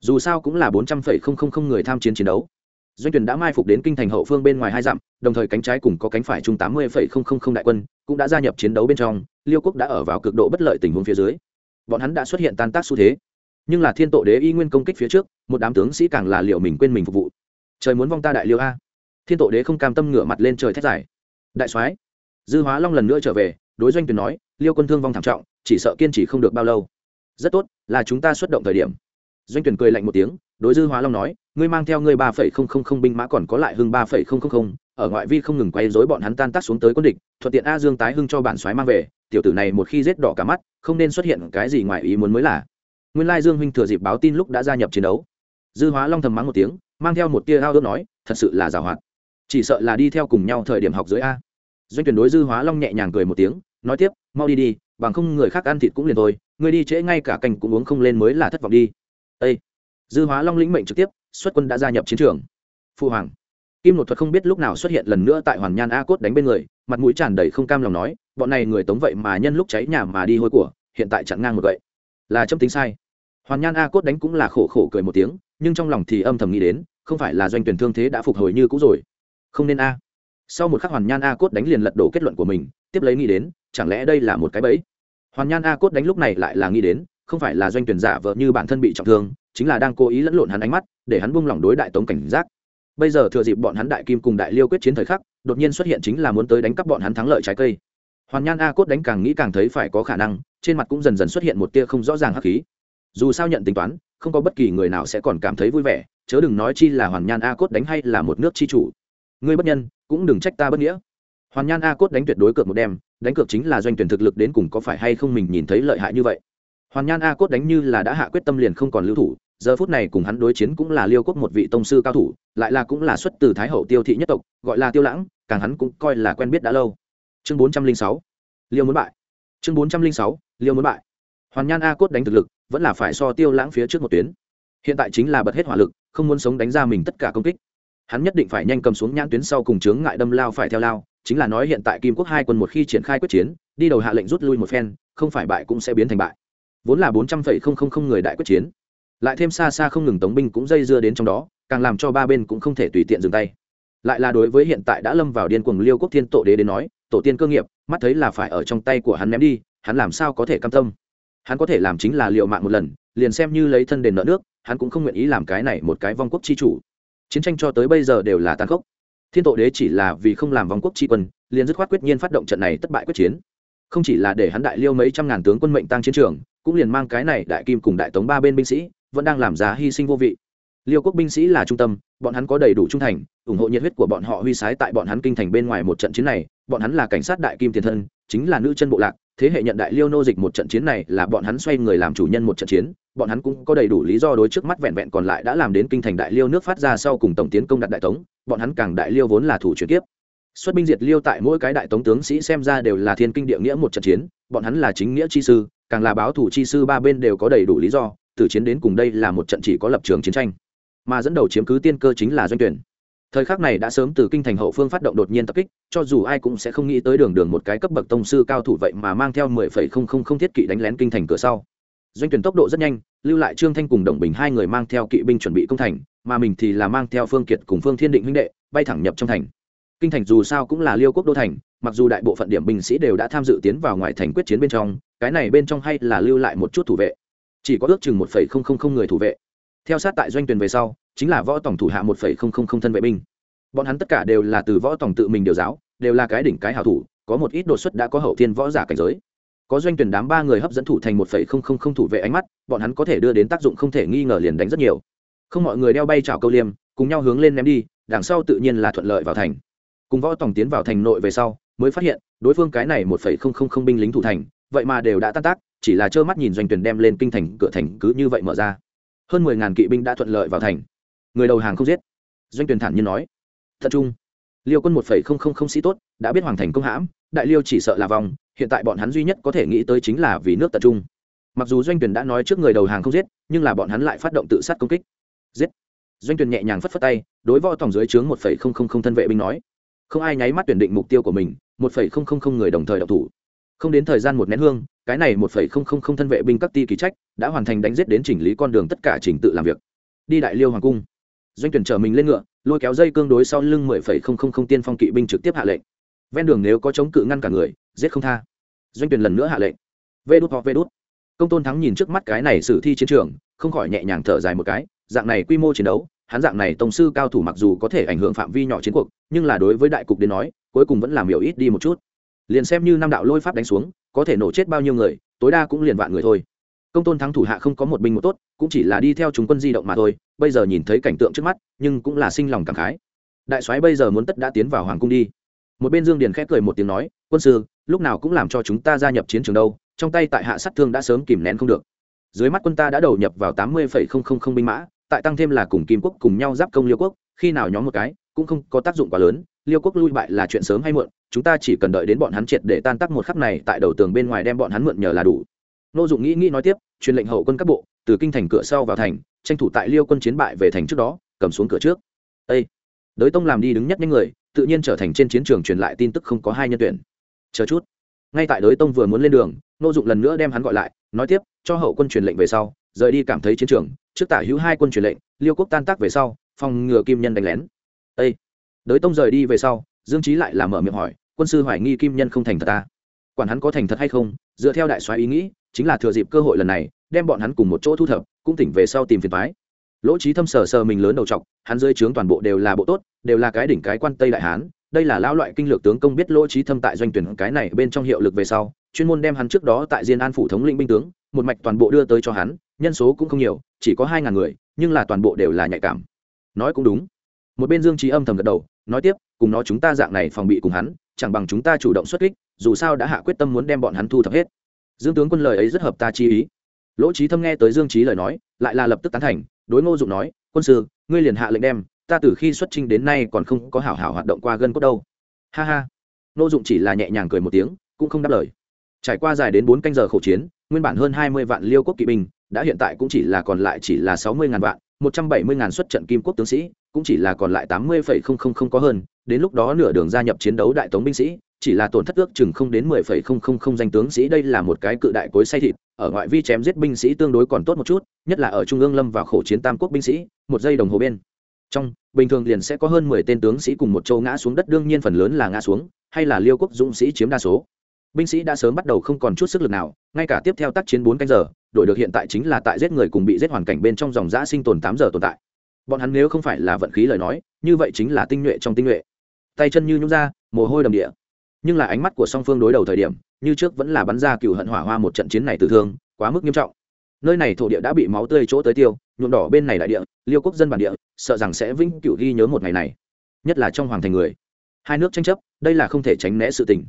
dù sao cũng là bốn trăm không không không người tham chiến chiến đấu. Doanh tuyển đã mai phục đến kinh thành hậu phương bên ngoài hai dặm, đồng thời cánh trái cùng có cánh phải chung tám mươi không không không đại quân, cũng đã gia nhập chiến đấu bên trong, liêu quốc đã ở vào cực độ bất lợi tình huống phía dưới bọn hắn đã xuất hiện tan tác xu thế. Nhưng là thiên tổ đế y nguyên công kích phía trước, một đám tướng sĩ càng là liệu mình quên mình phục vụ. Trời muốn vong ta đại liêu a. Thiên tổ đế không cam tâm ngửa mặt lên trời thét dài. Đại soái, dư hóa long lần nữa trở về, đối doanh tuyển nói, liêu quân thương vong thảm trọng, chỉ sợ kiên trì không được bao lâu. Rất tốt, là chúng ta xuất động thời điểm. Doanh tuyển cười lạnh một tiếng, đối dư hóa long nói, ngươi mang theo ngươi ba phẩy không không không binh mã còn có lại hưng ba phẩy không không không, ở ngoại vi không ngừng quay dối bọn hắn tan tác xuống tới quân địch, thuận tiện a dương tái hưng cho bản soái mang về tiểu tử này một khi rết đỏ cả mắt, không nên xuất hiện cái gì ngoài ý muốn mới là. Nguyên lai dương huynh thừa dịp báo tin lúc đã gia nhập chiến đấu. Dư hóa long thầm mắng một tiếng, mang theo một tia ao ước nói, thật sự là giảo hoạt. Chỉ sợ là đi theo cùng nhau thời điểm học dưới a. Doanh tuyển đối dư hóa long nhẹ nhàng cười một tiếng, nói tiếp, mau đi đi, bằng không người khác ăn thịt cũng liền thôi, người đi trễ ngay cả cành cũng uống không lên mới là thất vọng đi. Ê! dư hóa long lĩnh mệnh trực tiếp, xuất quân đã gia nhập chiến trường. Phu hoàng. Kim nội thuật không biết lúc nào xuất hiện lần nữa tại hoàn nhan a cốt đánh bên người mặt mũi tràn đầy không cam lòng nói, bọn này người tống vậy mà nhân lúc cháy nhà mà đi hôi của, hiện tại chặn ngang một vậy là châm tính sai. Hoàn nhan a cốt đánh cũng là khổ khổ cười một tiếng, nhưng trong lòng thì âm thầm nghĩ đến, không phải là doanh tuyển thương thế đã phục hồi như cũ rồi. Không nên a. Sau một khắc hoàn nhan a cốt đánh liền lật đổ kết luận của mình, tiếp lấy nghĩ đến, chẳng lẽ đây là một cái bẫy? Hoàn nhan a cốt đánh lúc này lại là nghĩ đến, không phải là doanh tuyển giả vợ như bản thân bị trọng thương, chính là đang cố ý lẫn lộn hắn ánh mắt, để hắn buông lỏng đối đại tống cảnh giác bây giờ thừa dịp bọn hắn đại kim cùng đại liêu quyết chiến thời khắc, đột nhiên xuất hiện chính là muốn tới đánh cắp bọn hắn thắng lợi trái cây. Hoàn nhan a cốt đánh càng nghĩ càng thấy phải có khả năng, trên mặt cũng dần dần xuất hiện một tia không rõ ràng hắc khí. Dù sao nhận tính toán, không có bất kỳ người nào sẽ còn cảm thấy vui vẻ, chớ đừng nói chi là hoàn nhan a cốt đánh hay là một nước chi chủ. Ngươi bất nhân, cũng đừng trách ta bất nghĩa. Hoàn nhan a cốt đánh tuyệt đối cược một đêm, đánh cược chính là doanh tuyển thực lực đến cùng có phải hay không mình nhìn thấy lợi hại như vậy hoàn nhan a cốt đánh như là đã hạ quyết tâm liền không còn lưu thủ, giờ phút này cùng hắn đối chiến cũng là liêu quốc một vị tông sư cao thủ, lại là cũng là xuất từ thái hậu tiêu thị nhất tộc, gọi là tiêu lãng, càng hắn cũng coi là quen biết đã lâu. Chương bốn trăm linh sáu, liêu muốn bại. Chương bốn trăm linh sáu, liêu muốn bại. Hoàn nhan a cốt đánh thực lực, vẫn là phải so tiêu lãng phía trước một tuyến. Hiện tại chính là bật hết hỏa lực, không muốn sống đánh ra mình tất cả công kích. Hắn nhất định phải nhanh cầm xuống nhãn tuyến sau cùng chướng ngại đâm lao phải theo lao, chính là nói hiện tại kim quốc hai quân một khi triển khai quyết chiến, đi đầu hạ lệnh rút lui một phen, không phải bại cũng sẽ biến thành bại vốn là bốn trăm linh không không không người đại quyết chiến. Lại thêm xa xa không ngừng tống binh cũng dây dưa đến trong đó, càng làm cho ba bên cũng không thể tùy tiện dừng tay. Lại là đối với hiện tại đã lâm vào điên cuồng liêu quốc thiên tổ đế đến nói, tổ tiên cơ nghiệp, mắt thấy là phải ở trong tay của hắn ném đi, hắn làm sao có thể cam tâm? Hắn có thể làm chính là liệu mạng một lần, liền xem như lấy thân đền nợ nước, hắn cũng không nguyện ý làm cái này một cái vong quốc chi chủ. Chiến tranh cho tới bây giờ đều là tàn khốc. Thiên tổ đế chỉ là vì không làm vong quốc chi quân, liền dứt khoát quyết nhiên phát động trận này thất bại quyết chiến. Không chỉ là để hắn đại liêu mấy trăm ngàn tướng quân mệnh tăng chiến trường cũng liền mang cái này đại kim cùng đại tống ba bên binh sĩ, vẫn đang làm giá hy sinh vô vị. Liêu quốc binh sĩ là trung tâm, bọn hắn có đầy đủ trung thành, ủng hộ nhiệt huyết của bọn họ huy sái tại bọn hắn kinh thành bên ngoài một trận chiến này, bọn hắn là cảnh sát đại kim tiền thân, chính là nữ chân bộ lạc, thế hệ nhận đại liêu nô dịch một trận chiến này là bọn hắn xoay người làm chủ nhân một trận chiến, bọn hắn cũng có đầy đủ lý do đối trước mắt vẹn vẹn còn lại đã làm đến kinh thành đại liêu nước phát ra sau cùng tổng tiến công đặt đại tống, bọn hắn càng đại liêu vốn là thủ chuyển tiếp xuất binh diệt liêu tại mỗi cái đại tống tướng sĩ xem ra đều là thiên kinh địa nghĩa một trận chiến, bọn hắn là chính nghĩa chi sư càng là báo thủ chi sư ba bên đều có đầy đủ lý do, từ chiến đến cùng đây là một trận chỉ có lập trường chiến tranh. Mà dẫn đầu chiếm cứ tiên cơ chính là doanh tuyển. Thời khắc này đã sớm từ kinh thành hậu phương phát động đột nhiên tập kích, cho dù ai cũng sẽ không nghĩ tới đường đường một cái cấp bậc tông sư cao thủ vậy mà mang theo mười phẩy không không không thiết kỵ đánh lén kinh thành cửa sau. Doanh tuyển tốc độ rất nhanh, lưu lại trương thanh cùng đồng bình hai người mang theo kỵ binh chuẩn bị công thành, mà mình thì là mang theo phương kiệt cùng phương thiên định huynh đệ, bay thẳng nhập trong thành. Kinh thành dù sao cũng là liêu quốc đô thành, mặc dù đại bộ phận điểm binh sĩ đều đã tham dự tiến vào ngoài thành quyết chiến bên trong cái này bên trong hay là lưu lại một chút thủ vệ. Chỉ có ước chừng một phẩy không không không người thủ vệ. Theo sát tại doanh tuyển về sau, chính là võ tổng thủ hạ một phẩy không không không thân vệ binh. Bọn hắn tất cả đều là từ võ tổng tự mình điều giáo, đều là cái đỉnh cái hảo thủ, có một ít đột xuất đã có hậu thiên võ giả cảnh giới. Có doanh tuyển đám ba người hấp dẫn thủ thành một phẩy không không không thủ vệ ánh mắt, bọn hắn có thể đưa đến tác dụng không thể nghi ngờ liền đánh rất nhiều. Không mọi người đeo bay chảo câu liêm, cùng nhau hướng lên ném đi, đằng sau tự nhiên là thuận lợi vào thành. Cùng võ tổng tiến vào thành nội về sau, mới phát hiện, đối phương cái này một phẩy không không không binh lính thủ thành vậy mà đều đã tan tác, chỉ là trơ mắt nhìn doanh tuyển đem lên kinh thành, cửa thành cứ như vậy mở ra. Hơn mười ngàn kỵ binh đã thuận lợi vào thành. Người đầu hàng không giết. Doanh tuyển thản nhiên nói. Thật trung liêu quân một phẩy không không không sĩ tốt, đã biết hoàng thành công hãm, đại liêu chỉ sợ là vòng hiện tại bọn hắn duy nhất có thể nghĩ tới chính là vì nước tập trung. Mặc dù doanh tuyển đã nói trước người đầu hàng không giết, nhưng là bọn hắn lại phát động tự sát công kích. Giết. Doanh tuyển nhẹ nhàng phất phất tay, đối võ tổng dưới trướng một phẩy không không không thân vệ binh nói. Không ai nháy mắt tuyển định mục tiêu của mình, một phẩy không không không người đồng thời đọc thủ không đến thời gian một nén hương, cái này một phẩy không không không thân vệ binh các ti kỳ trách đã hoàn thành đánh giết đến chỉnh lý con đường tất cả trình tự làm việc. Đi đại liêu hoàng cung. Doanh tuyển chở mình lên ngựa, lôi kéo dây cương đối sau lưng mười phẩy không không không tiên phong kỵ binh trực tiếp hạ lệnh. Ven đường nếu có chống cự ngăn cả người, giết không tha. Doanh tuyển lần nữa hạ lệnh. Vê đút hoặc vê đút. Công tôn thắng nhìn trước mắt cái này sử thi chiến trường, không khỏi nhẹ nhàng thở dài một cái, dạng này quy mô chiến đấu, hắn dạng này tổng sư cao thủ mặc dù có thể ảnh hưởng phạm vi nhỏ chiến cuộc, nhưng là đối với đại cục đến nói, cuối cùng vẫn làm hiểu ít đi một chút liền xem như năm đạo lôi pháp đánh xuống, có thể nổ chết bao nhiêu người, tối đa cũng liền vạn người thôi. Công tôn thắng thủ hạ không có một binh một tốt, cũng chỉ là đi theo chúng quân di động mà thôi, bây giờ nhìn thấy cảnh tượng trước mắt, nhưng cũng là sinh lòng cảm khái. Đại soái bây giờ muốn tất đã tiến vào hoàng cung đi. Một bên dương điền khép cười một tiếng nói, quân sư, lúc nào cũng làm cho chúng ta gia nhập chiến trường đâu, trong tay tại hạ sát thương đã sớm kìm nén không được. Dưới mắt quân ta đã đầu nhập vào tám mươi binh mã, tại tăng thêm là cùng kim quốc cùng nhau giáp công liêu quốc, khi nào nhóm một cái, cũng không có tác dụng quá lớn liêu quốc lui bại là chuyện sớm hay muộn, chúng ta chỉ cần đợi đến bọn hắn triệt để tan tác một khắc này tại đầu tường bên ngoài đem bọn hắn mượn nhờ là đủ. Nô dụng nghĩ nghĩ nói tiếp, truyền lệnh hậu quân các bộ, từ kinh thành cửa sau vào thành, tranh thủ tại liêu quân chiến bại về thành trước đó, cầm xuống cửa trước. Ê! đới tông làm đi đứng nhất những người, tự nhiên trở thành trên chiến trường truyền lại tin tức không có hai nhân tuyển. Chờ chút. Ngay tại đới tông vừa muốn lên đường, nô dụng lần nữa đem hắn gọi lại, nói tiếp, cho hậu quân truyền lệnh về sau, rời đi cảm thấy chiến trường, trước tả hữu hai quân truyền lệnh, liêu quốc tan tác về sau, phòng ngừa kim nhân đánh lén. Ê! Đới tông rời đi về sau, dương trí lại làm mở miệng hỏi, quân sư hoài nghi kim nhân không thành thật ta? Quản hắn có thành thật hay không, dựa theo đại soái ý nghĩ, chính là thừa dịp cơ hội lần này, đem bọn hắn cùng một chỗ thu thập, cũng tỉnh về sau tìm phiền phái lỗ trí thâm sờ sờ mình lớn đầu trọc, hắn dưới trướng toàn bộ đều là bộ tốt, đều là cái đỉnh cái quan tây đại hán, đây là lão loại kinh lược tướng công biết lỗ trí thâm tại doanh tuyển cái này bên trong hiệu lực về sau, chuyên môn đem hắn trước đó tại diên an phủ thống lĩnh binh tướng, một mạch toàn bộ đưa tới cho hắn, nhân số cũng không nhiều, chỉ có hai ngàn người, nhưng là toàn bộ đều là nhạy cảm. Nói cũng đúng. Một bên dương trí âm thầm gật đầu nói tiếp, cùng nó chúng ta dạng này phòng bị cùng hắn, chẳng bằng chúng ta chủ động xuất kích, dù sao đã hạ quyết tâm muốn đem bọn hắn thu thập hết. Dương tướng quân lời ấy rất hợp ta chi ý. Lỗ trí thâm nghe tới dương trí lời nói, lại là lập tức tán thành, đối ngô dụng nói, quân sư, ngươi liền hạ lệnh đem, ta từ khi xuất trinh đến nay còn không có hảo hảo hoạt động qua gân cốt đâu. Ha ha. Ngô dụng chỉ là nhẹ nhàng cười một tiếng, cũng không đáp lời. Trải qua dài đến bốn canh giờ khẩu chiến, nguyên bản hơn hai mươi vạn liêu quốc kỵ binh đã hiện tại cũng chỉ là còn lại chỉ là sáu mươi ngàn vạn, một trăm bảy mươi ngàn xuất trận kim quốc tướng sĩ, cũng chỉ là còn lại tám mươi phẩy không không không có hơn, đến lúc đó nửa đường gia nhập chiến đấu đại tống binh sĩ, chỉ là tổn thất ước chừng không đến mười phẩy không không không danh tướng sĩ, đây là một cái cự đại cối say thịt, ở ngoại vi chém giết binh sĩ tương đối còn tốt một chút, nhất là ở trung ương lâm vào khổ chiến tam quốc binh sĩ, một giây đồng hồ bên. Trong, bình thường liền sẽ có hơn mười tên tướng sĩ cùng một châu ngã xuống đất, đương nhiên phần lớn là ngã xuống, hay là liêu quốc dũng sĩ chiếm đa số. Binh sĩ đã sớm bắt đầu không còn chút sức lực nào, ngay cả tiếp theo tác chiến bốn canh giờ đổi được hiện tại chính là tại giết người cùng bị giết hoàn cảnh bên trong dòng giã sinh tồn tám giờ tồn tại. Bọn hắn nếu không phải là vận khí lời nói, như vậy chính là tinh nhuệ trong tinh nhuệ. Tay chân như nhúng ra, mồ hôi đầm địa. Nhưng là ánh mắt của song phương đối đầu thời điểm, như trước vẫn là bắn ra cựu hận hỏa hoa một trận chiến này tử thương, quá mức nghiêm trọng. Nơi này thổ địa đã bị máu tươi chỗ tới tiêu, nhuộm đỏ bên này đại địa, liêu quốc dân bản địa, sợ rằng sẽ vĩnh cửu ghi nhớ một ngày này. Nhất là trong hoàng thành người. Hai nước tranh chấp, đây là không thể tránh né sự tình.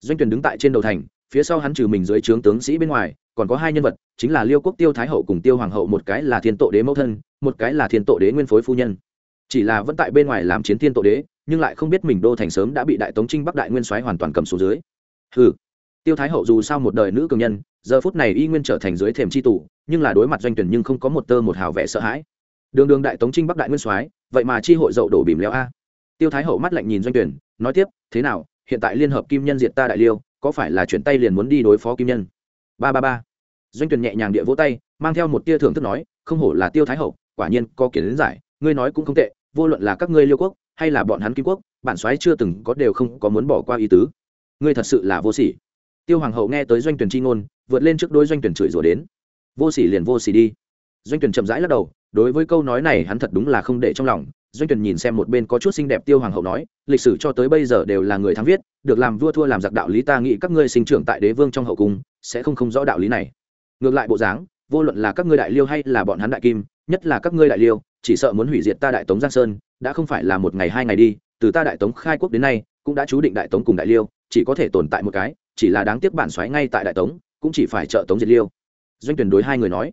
Doanh tuyển đứng tại trên đầu thành, phía sau hắn trừ mình dưới trướng tướng sĩ bên ngoài còn có hai nhân vật, chính là liêu quốc tiêu thái hậu cùng tiêu hoàng hậu, một cái là thiên tổ đế mẫu thân, một cái là thiên tổ đế nguyên phối phu nhân. Chỉ là vẫn tại bên ngoài làm chiến thiên tổ đế, nhưng lại không biết mình đô thành sớm đã bị đại tống trinh bắc đại nguyên soái hoàn toàn cầm xuống dưới. Ừ. tiêu thái hậu dù sao một đời nữ cường nhân, giờ phút này y nguyên trở thành dưới thềm c h i tủ nhưng là đối mặt doanh tuyển nhưng không có một tơ một hào vẻ sợ hãi. Đường đường đại tống trinh bắc đại nguyên soái, vậy mà chi hội dậu đổ bìm leo a. Tiêu thái hậu mắt lạnh nhìn doanh tuyển, nói tiếp, thế nào, hiện tại liên hợp kim nhân diệt ta đại liêu, có phải là chuyển tay liền muốn đi đối phó kim nhân? Ba ba ba. Doanh tuyển nhẹ nhàng địa vỗ tay, mang theo một tia thưởng thức nói, không hổ là tiêu thái hậu, quả nhiên có kiến giải, ngươi nói cũng không tệ, vô luận là các ngươi liêu quốc, hay là bọn hắn kim quốc, bản soái chưa từng có đều không có muốn bỏ qua ý tứ. Ngươi thật sự là vô sỉ. Tiêu hoàng hậu nghe tới doanh tuyển chi ngôn, vượt lên trước đôi doanh tuyển chửi rủa đến, vô sỉ liền vô sỉ đi. Doanh tuyển chậm rãi lắc đầu, đối với câu nói này hắn thật đúng là không để trong lòng doanh tuyển nhìn xem một bên có chút xinh đẹp tiêu hoàng hậu nói, lịch sử cho tới bây giờ đều là người thắng viết, được làm vua thua làm giặc đạo lý ta nghĩ các ngươi sinh trưởng tại đế vương trong hậu cung, sẽ không không rõ đạo lý này. Ngược lại bộ dáng, vô luận là các ngươi đại liêu hay là bọn hắn đại kim, nhất là các ngươi đại liêu, chỉ sợ muốn hủy diệt ta đại tống giang sơn, đã không phải là một ngày hai ngày đi, từ ta đại tống khai quốc đến nay, cũng đã chú định đại tống cùng đại liêu, chỉ có thể tồn tại một cái, chỉ là đáng tiếc bản xoáy ngay tại đại tống, cũng chỉ phải trợ tống diệt liêu. Doanh tuyển đối hai người nói,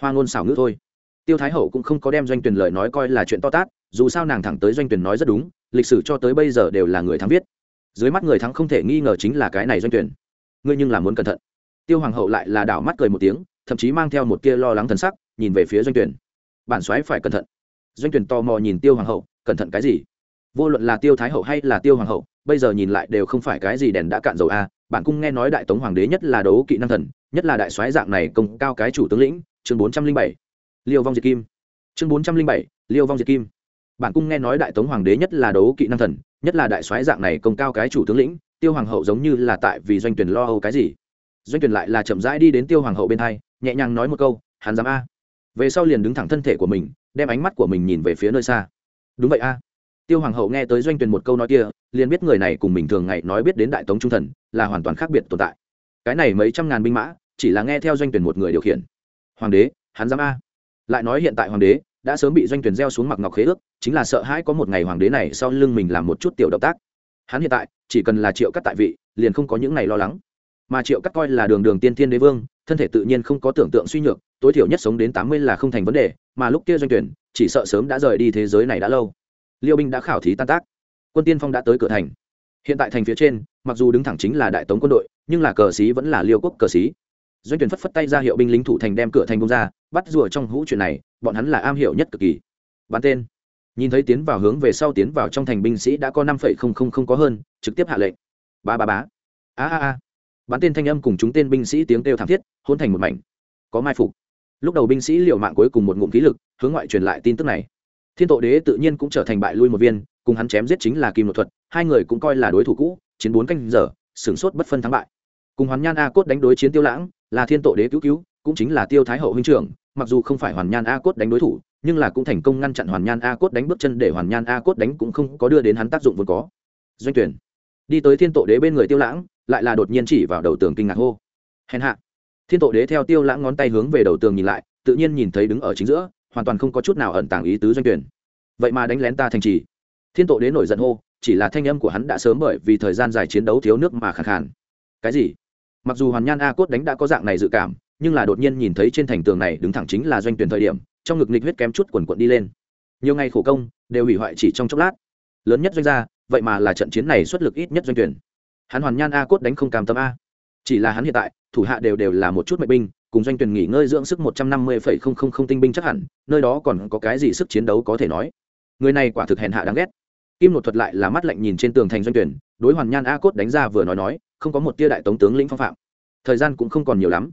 hoa ngôn xảo ngữ thôi tiêu thái hậu cũng không có đem doanh tuyển lời nói coi là chuyện to tát, dù sao nàng thẳng tới doanh tuyển nói rất đúng, lịch sử cho tới bây giờ đều là người thắng viết. Dưới mắt người thắng không thể nghi ngờ chính là cái này doanh tuyển. Ngươi nhưng là muốn cẩn thận. Tiêu hoàng hậu lại là đảo mắt cười một tiếng, thậm chí mang theo một tia lo lắng thần sắc, nhìn về phía doanh tuyển. Bản soái phải cẩn thận. Doanh tuyển tò mò nhìn tiêu hoàng hậu, cẩn thận cái gì? Vô luận là tiêu thái hậu hay là tiêu hoàng hậu, bây giờ nhìn lại đều không phải cái gì đèn đã cạn dầu a, bản cung nghe nói đại tống hoàng đế nhất là đấu kỵ năng thần, nhất là đại soái dạng này công cao cái chủ tướng lĩnh, chương bốn trăm linh bảy liêu vong diệt kim. Chương bốn trăm linh bảy, liêu vong diệt kim. Bản cung nghe nói đại tống hoàng đế nhất là đấu kỵ năng thần, nhất là đại soái dạng này công cao cái chủ tướng lĩnh, tiêu hoàng hậu giống như là tại vì doanh tuyển lo âu cái gì. Doanh tuyển lại là chậm rãi đi đến tiêu hoàng hậu bên hai, nhẹ nhàng nói một câu, hắn dám a? Về sau liền đứng thẳng thân thể của mình, đem ánh mắt của mình nhìn về phía nơi xa. Đúng vậy a. Tiêu hoàng hậu nghe tới doanh tuyển một câu nói kia, liền biết người này cùng mình thường ngày nói biết đến đại tống trung thần, là hoàn toàn khác biệt tồn tại. Cái này mấy trăm ngàn binh mã, chỉ là nghe theo doanh tuyển một người điều khiển. Hoàng đế, hắn dám a? Lại nói hiện tại hoàng đế đã sớm bị doanh tuyển gieo xuống mặc ngọc khế ước, chính là sợ hãi có một ngày hoàng đế này sau lưng mình làm một chút tiểu động tác. Hắn hiện tại chỉ cần là triệu cắt tại vị, liền không có những ngày lo lắng. Mà triệu cắt coi là đường đường tiên thiên đế vương, thân thể tự nhiên không có tưởng tượng suy nhược, tối thiểu nhất sống đến tám mươi là không thành vấn đề, mà lúc kia doanh tuyển, chỉ sợ sớm đã rời đi thế giới này đã lâu. Liêu binh đã khảo thí tan tác. Quân tiên phong đã tới cửa thành. Hiện tại thành phía trên, mặc dù đứng thẳng chính là đại tống quân đội, nhưng là cờ xí vẫn là liêu quốc cờ xí doanh tuyển phất phất tay ra hiệu binh lính thủ thành đem cửa thành bông ra, bắt rùa trong hũ chuyện này, bọn hắn là am hiểu nhất cực kỳ. Bán tên. Nhìn thấy tiến vào hướng về sau tiến vào trong thành binh sĩ đã có năm không không không có hơn, trực tiếp hạ lệnh. Ba ba bá a a a. Bắn tên thanh âm cùng chúng tên binh sĩ tiếng kêu thảm thiết hôn thành một mảnh. Có mai phục. Lúc đầu binh sĩ liều mạng cuối cùng một ngụm khí lực, hướng ngoại truyền lại tin tức này. Thiên tội đế tự nhiên cũng trở thành bại lui một viên, cùng hắn chém giết chính là kim một thuật, hai người cũng coi là đối thủ cũ, chiến bốn canh giờ, sửng sốt bất phân thắng bại cùng hoàn nhan a cốt đánh đối chiến tiêu lãng, là thiên tổ đế cứu cứu, cũng chính là tiêu thái hậu huynh trưởng, mặc dù không phải hoàn nhan a cốt đánh đối thủ, nhưng là cũng thành công ngăn chặn hoàn nhan a cốt đánh bước chân để hoàn nhan a cốt đánh cũng không có đưa đến hắn tác dụng vốn có. Doanh tuyển, đi tới thiên tổ đế bên người tiêu lãng, lại là đột nhiên chỉ vào đầu tường kinh ngạc hô. Hèn hạ. Thiên tổ đế theo tiêu lãng ngón tay hướng về đầu tường nhìn lại, tự nhiên nhìn thấy đứng ở chính giữa, hoàn toàn không có chút nào ẩn tàng ý tứ doanh tuyển. Vậy mà đánh lén ta thành trì. Thiên tổ đế nổi giận hô, chỉ là thanh âm của hắn đã sớm bởi vì thời gian dài chiến đấu thiếu nước mà khẳng khàn. Cái gì? Mặc dù hoàn nhan a cốt đánh đã có dạng này dự cảm, nhưng là đột nhiên nhìn thấy trên thành tường này đứng thẳng chính là doanh tuyển thời điểm, trong ngực nịch huyết kém chút quần quận đi lên. Nhiều ngày khổ công, đều hủy hoại chỉ trong chốc lát. Lớn nhất doanh gia, vậy mà là trận chiến này xuất lực ít nhất doanh tuyển. Hắn hoàn nhan a cốt đánh không cam tâm a. Chỉ là hắn hiện tại, thủ hạ đều đều là một chút mệnh binh, cùng doanh tuyển nghỉ ngơi dưỡng sức một trăm năm mươi phẩy không không không tinh binh chắc hẳn, nơi đó còn có cái gì sức chiến đấu có thể nói. Người này quả thực hèn hạ đáng ghét. Kim một thuật lại là mắt lạnh nhìn trên tường thành doanh tuyển đối hoàn nhan a cốt đánh ra vừa nói nói, không có một tia đại tống tướng lĩnh phong phạm. Thời gian cũng không còn nhiều lắm.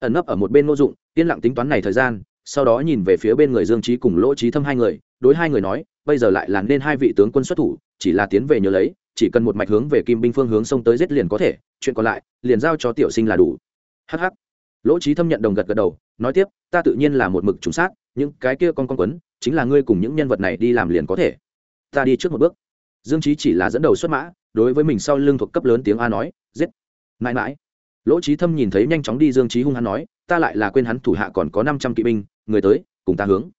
Ẩn nấp ở một bên ngô dụng, yên lặng tính toán này thời gian, sau đó nhìn về phía bên người dương trí cùng lỗ trí thâm hai người, đối hai người nói, bây giờ lại là nên hai vị tướng quân xuất thủ, chỉ là tiến về nhớ lấy, chỉ cần một mạch hướng về kim binh phương hướng sông tới giết liền có thể, chuyện còn lại, liền giao cho tiểu sinh là đủ. Hh lỗ trí thâm nhận đồng gật gật đầu, nói tiếp, ta tự nhiên là một mực trùng sát, những cái kia con con quấn, chính là ngươi cùng những nhân vật này đi làm liền có thể. Ta đi trước một bước dương trí chỉ là dẫn đầu xuất mã, đối với mình sau lưng thuộc cấp lớn tiếng a nói, giết. Mãi mãi, lỗ trí thâm nhìn thấy nhanh chóng đi dương trí hung hắn nói, ta lại là quên hắn thủ hạ còn có năm trăm kỵ binh, người tới, cùng ta hướng.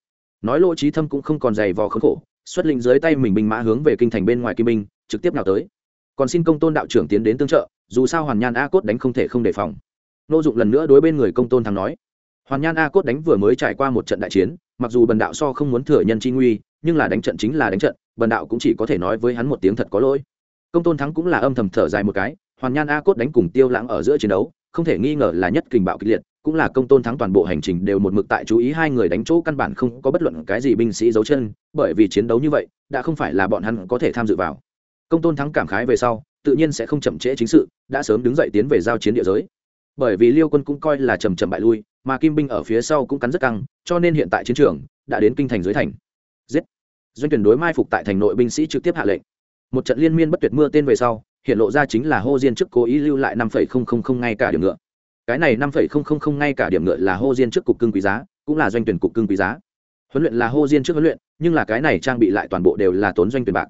Nói lỗ trí thâm cũng không còn dày vò khốn khổ, xuất lĩnh dưới tay mình binh mã hướng về kinh thành bên ngoài kim binh, trực tiếp nào tới. Còn xin công tôn đạo trưởng tiến đến tương trợ, dù sao hoàn nhan a cốt đánh không thể không đề phòng. Nô dụng lần nữa đối bên người công tôn thắng nói, hoàn nhan a cốt đánh vừa mới trải qua một trận đại chiến, mặc dù bần đạo so không muốn thừa nhân chi nguy, nhưng là đánh trận chính là đánh trận bần đạo cũng chỉ có thể nói với hắn một tiếng thật có lỗi. Công tôn thắng cũng là âm thầm thở dài một cái, hoàn nhan a cốt đánh cùng tiêu lãng ở giữa chiến đấu, không thể nghi ngờ là nhất kình bạo kịch liệt, cũng là công tôn thắng toàn bộ hành trình đều một mực tại chú ý hai người đánh chỗ căn bản không có bất luận cái gì binh sĩ giấu chân, bởi vì chiến đấu như vậy, đã không phải là bọn hắn có thể tham dự vào. Công tôn thắng cảm khái về sau, tự nhiên sẽ không chậm trễ chính sự, đã sớm đứng dậy tiến về giao chiến địa giới. Bởi vì liêu quân cũng coi là chầm chậm bại lui, mà kim binh ở phía sau cũng cắn rất căng, cho nên hiện tại chiến trường đã đến kinh thành dưới thành. Giết! Doanh tuyển đối mai phục tại thành nội binh sĩ trực tiếp hạ lệnh. Một trận liên miên bất tuyệt mưa tên về sau, hiện lộ ra chính là hô diên trước cố ý lưu lại năm phẩy không không không ngay cả điểm ngựa. Cái này năm phẩy không không không ngay cả điểm ngựa là hô diên trước cục cưng quý giá, cũng là doanh tuyển cục cưng quý giá. Huấn luyện là hô diên trước huấn luyện, nhưng là cái này trang bị lại toàn bộ đều là tốn doanh tuyển bạc.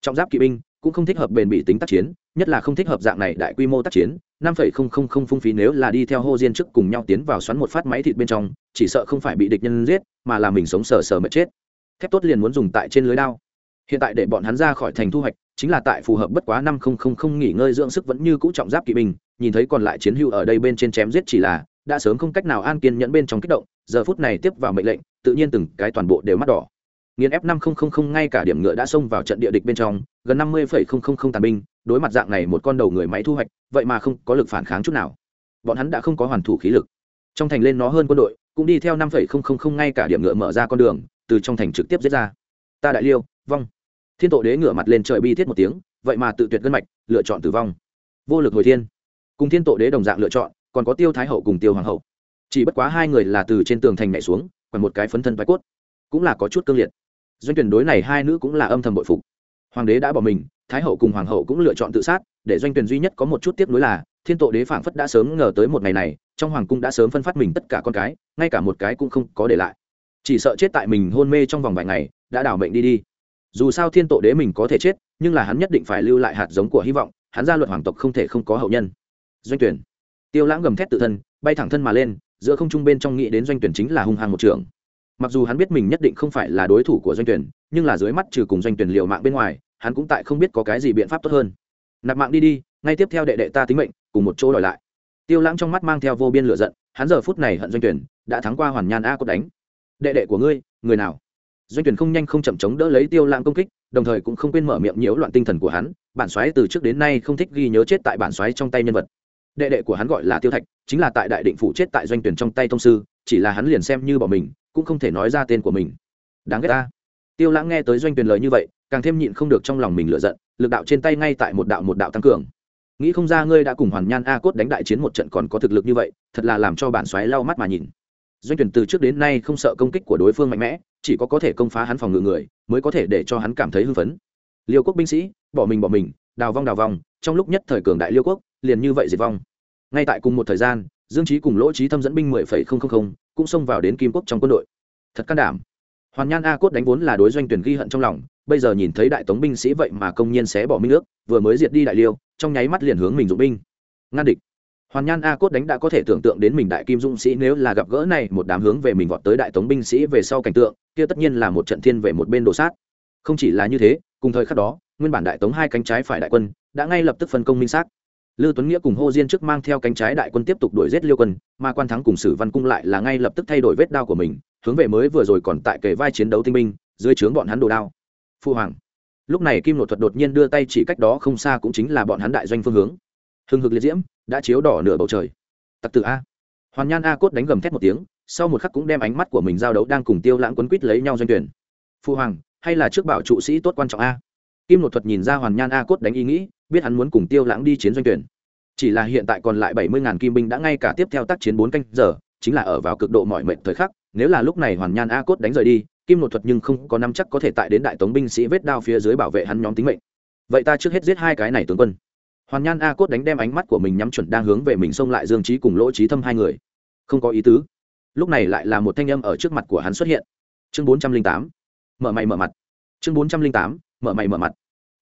Trọng giáp kỵ binh cũng không thích hợp bền bỉ tính tác chiến, nhất là không thích hợp dạng này đại quy mô tác chiến, năm phẩy không không không phung phí nếu là đi theo hô diên trước cùng nhau tiến vào xoắn một phát máy thịt bên trong, chỉ sợ không phải bị địch nhân giết, mà là mình sống sờ sờ mà chết thép tốt liền muốn dùng tại trên lưới đao. Hiện tại để bọn hắn ra khỏi thành thu hoạch, chính là tại phù hợp bất quá năm không không không nghỉ ngơi dưỡng sức vẫn như cũ trọng giáp kỵ binh, nhìn thấy còn lại chiến hữu ở đây bên trên chém giết chỉ là, đã sớm không cách nào an kiên nhẫn bên trong kích động, giờ phút này tiếp vào mệnh lệnh, tự nhiên từng cái toàn bộ đều mắt đỏ. Nghiền f năm không không không ngay cả điểm ngựa đã xông vào trận địa địch bên trong, gần năm mươi phẩy không không không tàn binh, đối mặt dạng này một con đầu người máy thu hoạch, vậy mà không có lực phản kháng chút nào. Bọn hắn đã không có hoàn thủ khí lực. Trong thành lên nó hơn quân đội, cũng đi theo năm phẩy không không không ngay cả điểm ngựa mở ra con đường từ trong thành trực tiếp giết ra. Ta đại liêu, vong. Thiên tổ đế ngửa mặt lên trời bi thiết một tiếng, vậy mà tự tuyệt gân mạch, lựa chọn tử vong. Vô lực hồi thiên. Cùng thiên tổ đế đồng dạng lựa chọn, còn có tiêu thái hậu cùng tiêu hoàng hậu. Chỉ bất quá hai người là từ trên tường thành nhảy xuống còn một cái phấn thân vai cốt. Cũng là có chút cương liệt. Doanh tuyển đối này hai nữ cũng là âm thầm bội phục. Hoàng đế đã bỏ mình, thái hậu cùng hoàng hậu cũng lựa chọn tự sát, để doanh tuyển duy nhất có một chút tiếp nối là, thiên tổ đế phảng phất đã sớm ngờ tới một ngày này, trong hoàng cung đã sớm phân phát mình tất cả con cái, ngay cả một cái cũng không có để lại chỉ sợ chết tại mình hôn mê trong vòng vài ngày, đã đảo mệnh đi đi. Dù sao thiên tổ đế mình có thể chết, nhưng là hắn nhất định phải lưu lại hạt giống của hy vọng, hắn ra luật hoàng tộc không thể không có hậu nhân. Doanh tuyển. Tiêu lãng gầm thét tự thân, bay thẳng thân mà lên, giữa không trung bên trong nghĩ đến doanh tuyển chính là hung hăng một trường. Mặc dù hắn biết mình nhất định không phải là đối thủ của doanh tuyển, nhưng là dưới mắt trừ cùng doanh tuyển liều mạng bên ngoài, hắn cũng tại không biết có cái gì biện pháp tốt hơn. Nạp mạng đi đi, ngay tiếp theo đệ đệ ta tính mệnh, cùng một chỗ đòi lại. Tiêu lãng trong mắt mang theo vô biên lửa giận, hắn giờ phút này hận doanh tuyển, đã thắng qua hoàn nhan a cốt đánh đệ đệ của ngươi, người nào? Doanh tuyển không nhanh không chậm chống đỡ lấy tiêu lãng công kích, đồng thời cũng không quên mở miệng nhiễu loạn tinh thần của hắn, bản xoáy từ trước đến nay không thích ghi nhớ chết tại bản xoáy trong tay nhân vật. Đệ đệ của hắn gọi là tiêu thạch, chính là tại đại định phủ chết tại doanh tuyển trong tay thông sư, chỉ là hắn liền xem như bỏ mình, cũng không thể nói ra tên của mình. Đáng ghét ta. Tiêu lãng nghe tới doanh tuyển lời như vậy, càng thêm nhịn không được trong lòng mình lựa giận, lực đạo trên tay ngay tại một đạo một đạo tăng cường. Nghĩ không ra ngươi đã cùng hoàn nhan a cốt đánh đại chiến một trận còn có thực lực như vậy, thật là làm cho bản xoáy lau mắt mà nhìn doanh tuyển từ trước đến nay không sợ công kích của đối phương mạnh mẽ, chỉ có có thể công phá hắn phòng ngự người, mới có thể để cho hắn cảm thấy hưng phấn. Liêu quốc binh sĩ, bỏ mình bỏ mình, đào vong đào vong, trong lúc nhất thời cường đại liêu quốc, liền như vậy diệt vong. Ngay tại cùng một thời gian, dương trí cùng lỗ trí thâm dẫn binh mười phẩy không không không, cũng xông vào đến kim quốc trong quân đội. Thật can đảm. Hoàn nhan a cốt đánh vốn là đối doanh tuyển ghi hận trong lòng, bây giờ nhìn thấy đại tống binh sĩ vậy mà công nhiên xé bỏ minh ước, vừa mới diệt đi đại liêu, trong nháy mắt liền hướng mình dụng binh. Ngăn địch hoàn nhan a cốt đánh đã có thể tưởng tượng đến mình đại kim dũng sĩ nếu là gặp gỡ này một đám hướng về mình vọt tới đại tống binh sĩ về sau cảnh tượng kia tất nhiên là một trận thiên về một bên đồ sát không chỉ là như thế cùng thời khắc đó nguyên bản đại tống hai cánh trái phải đại quân đã ngay lập tức phân công minh xác Lưu Tuấn Nghĩa cùng Hô Diên trước mang theo cánh trái đại quân tiếp tục đuổi giết Liêu quân, mà quan thắng cùng Sử Văn cung lại là ngay lập tức thay đổi vết đao của mình, hướng về mới vừa rồi còn tại kề vai chiến đấu tinh binh, dưới trướng bọn hắn đồ đao. Phu hoàng. Lúc này Kim Nội thuật đột nhiên đưa tay chỉ cách đó không xa cũng chính là bọn hắn đại doanh phương hướng. Hưng hực liệt diễm, đã chiếu đỏ nửa bầu trời. Tặc tử a. Hoàn Nhan A cốt đánh gầm thét một tiếng, sau một khắc cũng đem ánh mắt của mình giao đấu đang cùng Tiêu Lãng quấn quýt lấy nhau doanh tuyển. Phu hoàng, hay là trước bảo trụ sĩ tốt quan trọng a? Kim Nội thuật nhìn ra Hoàn Nhan A cốt đánh ý nghĩ, biết hắn muốn cùng tiêu lãng đi chiến doanh tuyển chỉ là hiện tại còn lại bảy mươi ngàn kim binh đã ngay cả tiếp theo tác chiến bốn canh giờ chính là ở vào cực độ mọi mệnh thời khắc nếu là lúc này hoàn nhan a cốt đánh rời đi kim nội thuật nhưng không có năm chắc có thể tại đến đại tống binh sĩ vết đao phía dưới bảo vệ hắn nhóm tính mệnh vậy ta trước hết giết hai cái này tướng quân hoàn nhan a cốt đánh đem ánh mắt của mình nhắm chuẩn đang hướng về mình xông lại dương trí cùng lỗ trí thâm hai người. Không có ý tứ. Lúc này lại là một thanh âm ở trước mặt của hắn xuất hiện. Chương bốn trăm linh tám. Mở mày mở mặt. Chương bốn trăm linh tám. Mở mày mở mặt.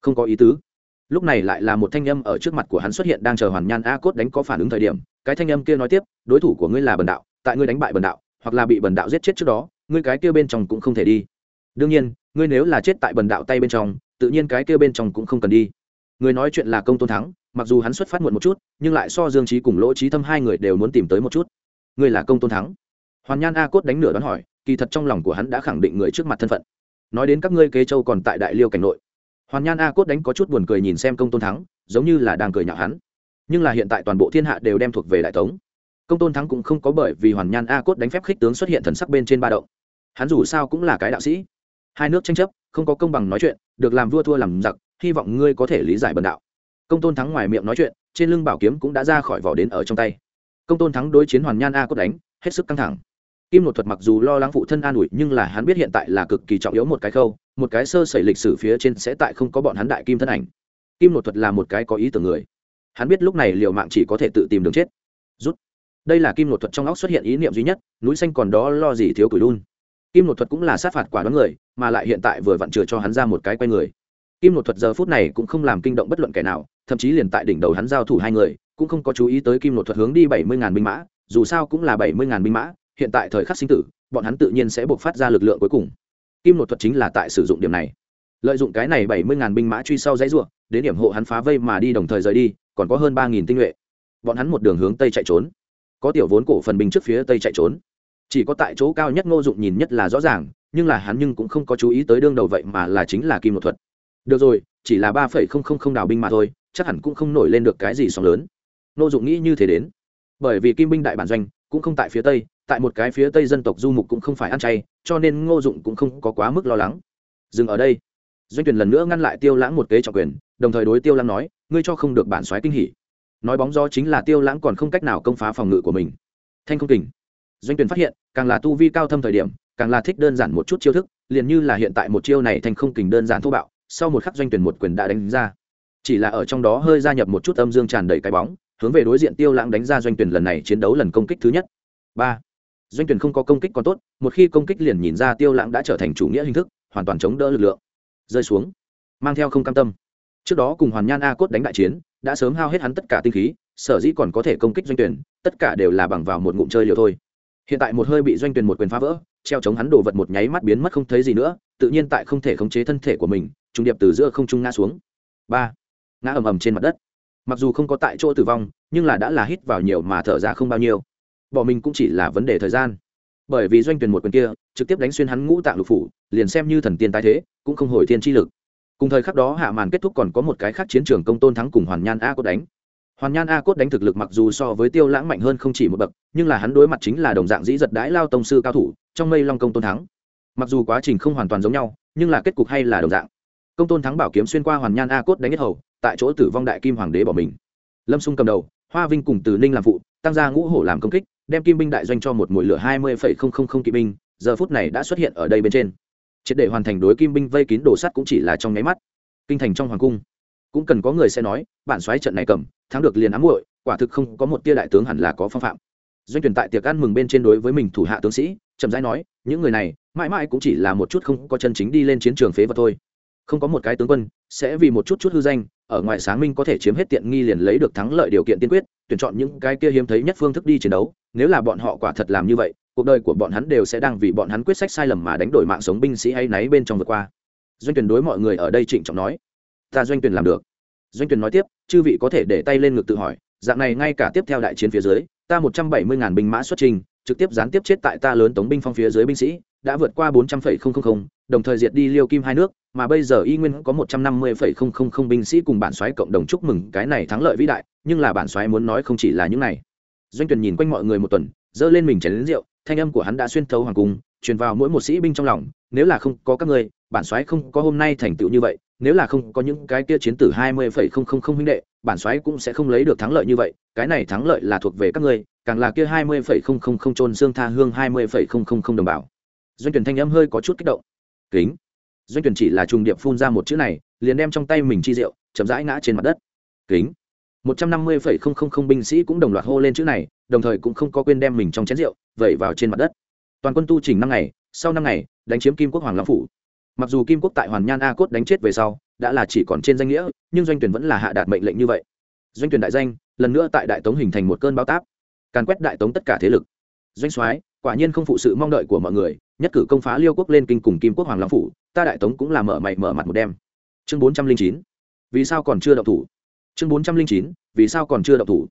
Không có ý tứ. Lúc này lại là một thanh âm ở trước mặt của hắn xuất hiện đang chờ hoàn nhan a cốt đánh có phản ứng thời điểm. Cái thanh âm kia nói tiếp, đối thủ của ngươi là bần đạo, tại ngươi đánh bại bần đạo, hoặc là bị bần đạo giết chết trước đó, ngươi cái kia bên trong cũng không thể đi. Đương nhiên, ngươi nếu là chết tại bần đạo tay bên trong, tự nhiên cái kia bên trong cũng không cần đi người nói chuyện là công tôn thắng, mặc dù hắn xuất phát muộn một chút, nhưng lại so dương trí cùng lỗ trí thâm hai người đều muốn tìm tới một chút. Người là công tôn thắng. Hoàn nhan a cốt đánh nửa đoán hỏi, kỳ thật trong lòng của hắn đã khẳng định người trước mặt thân phận. Nói đến các ngươi kế châu còn tại đại liêu cảnh nội. Hoàn nhan a cốt đánh có chút buồn cười nhìn xem công tôn thắng, giống như là đang cười nhạo hắn. Nhưng là hiện tại toàn bộ thiên hạ đều đem thuộc về đại tống. Công tôn thắng cũng không có bởi vì hoàn nhan a cốt đánh phép khích tướng xuất hiện thần sắc bên trên ba động. Hắn dù sao cũng là cái đạo sĩ. Hai nước tranh chấp, không có công bằng nói chuyện, được làm vua thua làm giặc hy vọng ngươi có thể lý giải bần đạo. Công tôn thắng ngoài miệng nói chuyện, trên lưng bảo kiếm cũng đã ra khỏi vỏ đến ở trong tay. Công tôn thắng đối chiến hoàn nhan a cốt đánh, hết sức căng thẳng. Kim nội thuật mặc dù lo lắng phụ thân an ủi, nhưng là hắn biết hiện tại là cực kỳ trọng yếu một cái khâu, một cái sơ sẩy lịch sử phía trên sẽ tại không có bọn hắn đại kim thân ảnh. Kim nội thuật là một cái có ý tưởng người. Hắn biết lúc này liều mạng chỉ có thể tự tìm đường chết. Rút. Đây là kim nội thuật trong óc xuất hiện ý niệm duy nhất, núi xanh còn đó lo gì thiếu cửi đun. Kim nội thuật cũng là sát phạt quả đoán người, mà lại hiện tại vừa vặn chừa cho hắn ra một cái quay người kim nội thuật giờ phút này cũng không làm kinh động bất luận kẻ nào, thậm chí liền tại đỉnh đầu hắn giao thủ hai người, cũng không có chú ý tới kim nội thuật hướng đi bảy mươi ngàn binh mã, dù sao cũng là bảy mươi ngàn binh mã, hiện tại thời khắc sinh tử, bọn hắn tự nhiên sẽ buộc phát ra lực lượng cuối cùng. Kim nội thuật chính là tại sử dụng điểm này. Lợi dụng cái này bảy mươi ngàn binh mã truy sau dãy ruộng đến điểm hộ hắn phá vây mà đi đồng thời rời đi, còn có hơn ba nghìn tinh nhuệ. Bọn hắn một đường hướng tây chạy trốn. Có tiểu vốn cổ phần binh trước phía tây chạy trốn. Chỉ có tại chỗ cao nhất ngô dụng nhìn nhất là rõ ràng, nhưng là hắn nhưng cũng không có chú ý tới đương đầu vậy mà là chính là kim một thuật được rồi, chỉ là ba phẩy không không không đào binh mà thôi, chắc hẳn cũng không nổi lên được cái gì sóng lớn. Ngô dụng nghĩ như thế đến. Bởi vì kim binh đại bản doanh cũng không tại phía tây, tại một cái phía tây dân tộc du mục cũng không phải ăn chay, cho nên ngô dụng cũng không có quá mức lo lắng. Dừng ở đây. Doanh tuyển lần nữa ngăn lại tiêu lãng một kế trọng quyền, đồng thời đối tiêu lãng nói, ngươi cho không được bản soái kinh hỉ. Nói bóng gió chính là tiêu lãng còn không cách nào công phá phòng ngự của mình. Thanh không kình. Doanh tuyển phát hiện, càng là tu vi cao thâm thời điểm, càng là thích đơn giản một chút chiêu thức, liền như là hiện tại một chiêu này thanh không kình đơn giản thô bạo sau một khắc doanh tuyển một quyền đã đánh ra. Chỉ là ở trong đó hơi gia nhập một chút âm dương tràn đầy cái bóng, hướng về đối diện tiêu lãng đánh ra doanh tuyển lần này chiến đấu lần công kích thứ nhất. Ba. Doanh tuyển không có công kích còn tốt, một khi công kích liền nhìn ra tiêu lãng đã trở thành chủ nghĩa hình thức, hoàn toàn chống đỡ lực lượng. Rơi xuống. Mang theo không cam tâm. Trước đó cùng hoàn nhan a cốt đánh đại chiến, đã sớm hao hết hắn tất cả tinh khí, sở dĩ còn có thể công kích doanh tuyển, tất cả đều là bằng vào một ngụm chơi liều thôi. Hiện tại một hơi bị doanh tuyển một quyền phá vỡ, treo chống hắn đổ vật một nháy mắt biến mất không thấy gì nữa, tự nhiên tại không thể khống chế thân thể của mình trung điệp từ giữa không trung ngã xuống. Ba. Ngã ầm ầm trên mặt đất. Mặc dù không có tại chỗ tử vong, nhưng là đã là hít vào nhiều mà thở ra không bao nhiêu. Bỏ mình cũng chỉ là vấn đề thời gian. Bởi vì doanh tuyển một quyền kia, trực tiếp đánh xuyên hắn ngũ tạng lục phủ, liền xem như thần tiên tái thế, cũng không hồi thiên chi lực. Cùng thời khắc đó hạ màn kết thúc còn có một cái khác chiến trường công tôn thắng cùng hoàn nhan a cốt đánh. Hoàn nhan a cốt đánh thực lực mặc dù so với tiêu lãng mạnh hơn không chỉ một bậc, nhưng là hắn đối mặt chính là đồng dạng dĩ giật đãi lao tông sư cao thủ, trong mây long công tôn thắng. Mặc dù quá trình không hoàn toàn giống nhau, nhưng là kết cục hay là đồng dạng công tôn thắng bảo kiếm xuyên qua hoàn nhan a cốt đánh hết hầu, tại chỗ tử vong đại kim hoàng đế bỏ mình. Lâm xung cầm đầu, hoa vinh cùng từ ninh làm phụ, tăng ra ngũ hổ làm công kích, đem kim binh đại doanh cho một mùi lửa hai mươi kỵ binh, giờ phút này đã xuất hiện ở đây bên trên. Triệt để hoàn thành đối kim binh vây kín đồ sắt cũng chỉ là trong nháy mắt. Kinh thành trong hoàng cung, cũng cần có người sẽ nói, bản xoáy trận này cầm, thắng được liền ám muội, quả thực không có một tia đại tướng hẳn là có phong phạm. Doanh tuyển tại tiệc ăn mừng bên trên đối với mình thủ hạ tướng sĩ, chậm rãi nói, những người này, mãi mãi cũng chỉ là một chút không có chân chính đi lên chiến trường phế vật thôi không có một cái tướng quân, sẽ vì một chút chút hư danh, ở ngoài sáng minh có thể chiếm hết tiện nghi liền lấy được thắng lợi điều kiện tiên quyết, tuyển chọn những cái kia hiếm thấy nhất phương thức đi chiến đấu, nếu là bọn họ quả thật làm như vậy, cuộc đời của bọn hắn đều sẽ đang vì bọn hắn quyết sách sai lầm mà đánh đổi mạng sống binh sĩ hay náy bên trong vượt qua. Doanh tuyển đối mọi người ở đây trịnh trọng nói, ta doanh tuyển làm được. Doanh tuyển nói tiếp, chư vị có thể để tay lên ngực tự hỏi, dạng này ngay cả tiếp theo đại chiến phía dưới, ta một trăm bảy mươi ngàn binh mã xuất trình trực tiếp gián tiếp chết tại ta lớn tống binh phong phía dưới binh sĩ, đã vượt qua bốn trăm phẩy không không không, đồng thời diệt đi liêu kim hai nước, mà bây giờ y nguyên có một trăm năm mươi phẩy không không không binh sĩ cùng bản xoáy cộng đồng chúc mừng cái này thắng lợi vĩ đại, nhưng là bản xoáy muốn nói không chỉ là những này. Doanh tuyển nhìn quanh mọi người một tuần dơ lên mình chén đến rượu, thanh âm của hắn đã xuyên thấu hoàng cung, truyền vào mỗi một sĩ binh trong lòng, nếu là không có các ngươi, bản soái không có hôm nay thành tựu như vậy nếu là không có những cái kia chiến tử hai mươi phẩy không không không huynh đệ, bản soái cũng sẽ không lấy được thắng lợi như vậy, cái này thắng lợi là thuộc về các ngươi, càng là kia hai mươi phẩy không không không trôn xương tha hương hai mươi phẩy không không không đồng bào. Doanh tuyển thanh âm hơi có chút kích động. Kính. Doanh tuyển chỉ là trùng điệp phun ra một chữ này, liền đem trong tay mình chi rượu, chậm rãi ngã trên mặt đất. Kính. một trăm năm mươi phẩy không không không binh sĩ cũng đồng loạt hô lên chữ này, đồng thời cũng không có quên đem mình trong chén rượu, vẩy vào trên mặt đất. Toàn quân tu chỉnh năm ngày, sau năm ngày, đánh chiếm kim quốc hoàng long phủ mặc dù kim quốc tại hoàn nhan a cốt đánh chết về sau, đã là chỉ còn trên danh nghĩa, nhưng doanh tuyển vẫn là hạ đạt mệnh lệnh như vậy. Doanh tuyển đại danh, lần nữa tại đại tống hình thành một cơn bao táp, càn quét đại tống tất cả thế lực. Doanh soái, quả nhiên không phụ sự mong đợi của mọi người, nhất cử công phá liêu quốc lên kinh cùng kim quốc hoàng long phủ, ta đại tống cũng là mở mày mở mặt một đêm. Chương bốn trăm linh chín. Vì sao còn chưa đậu thủ? Chương bốn trăm linh chín. Vì sao còn chưa đậu thủ?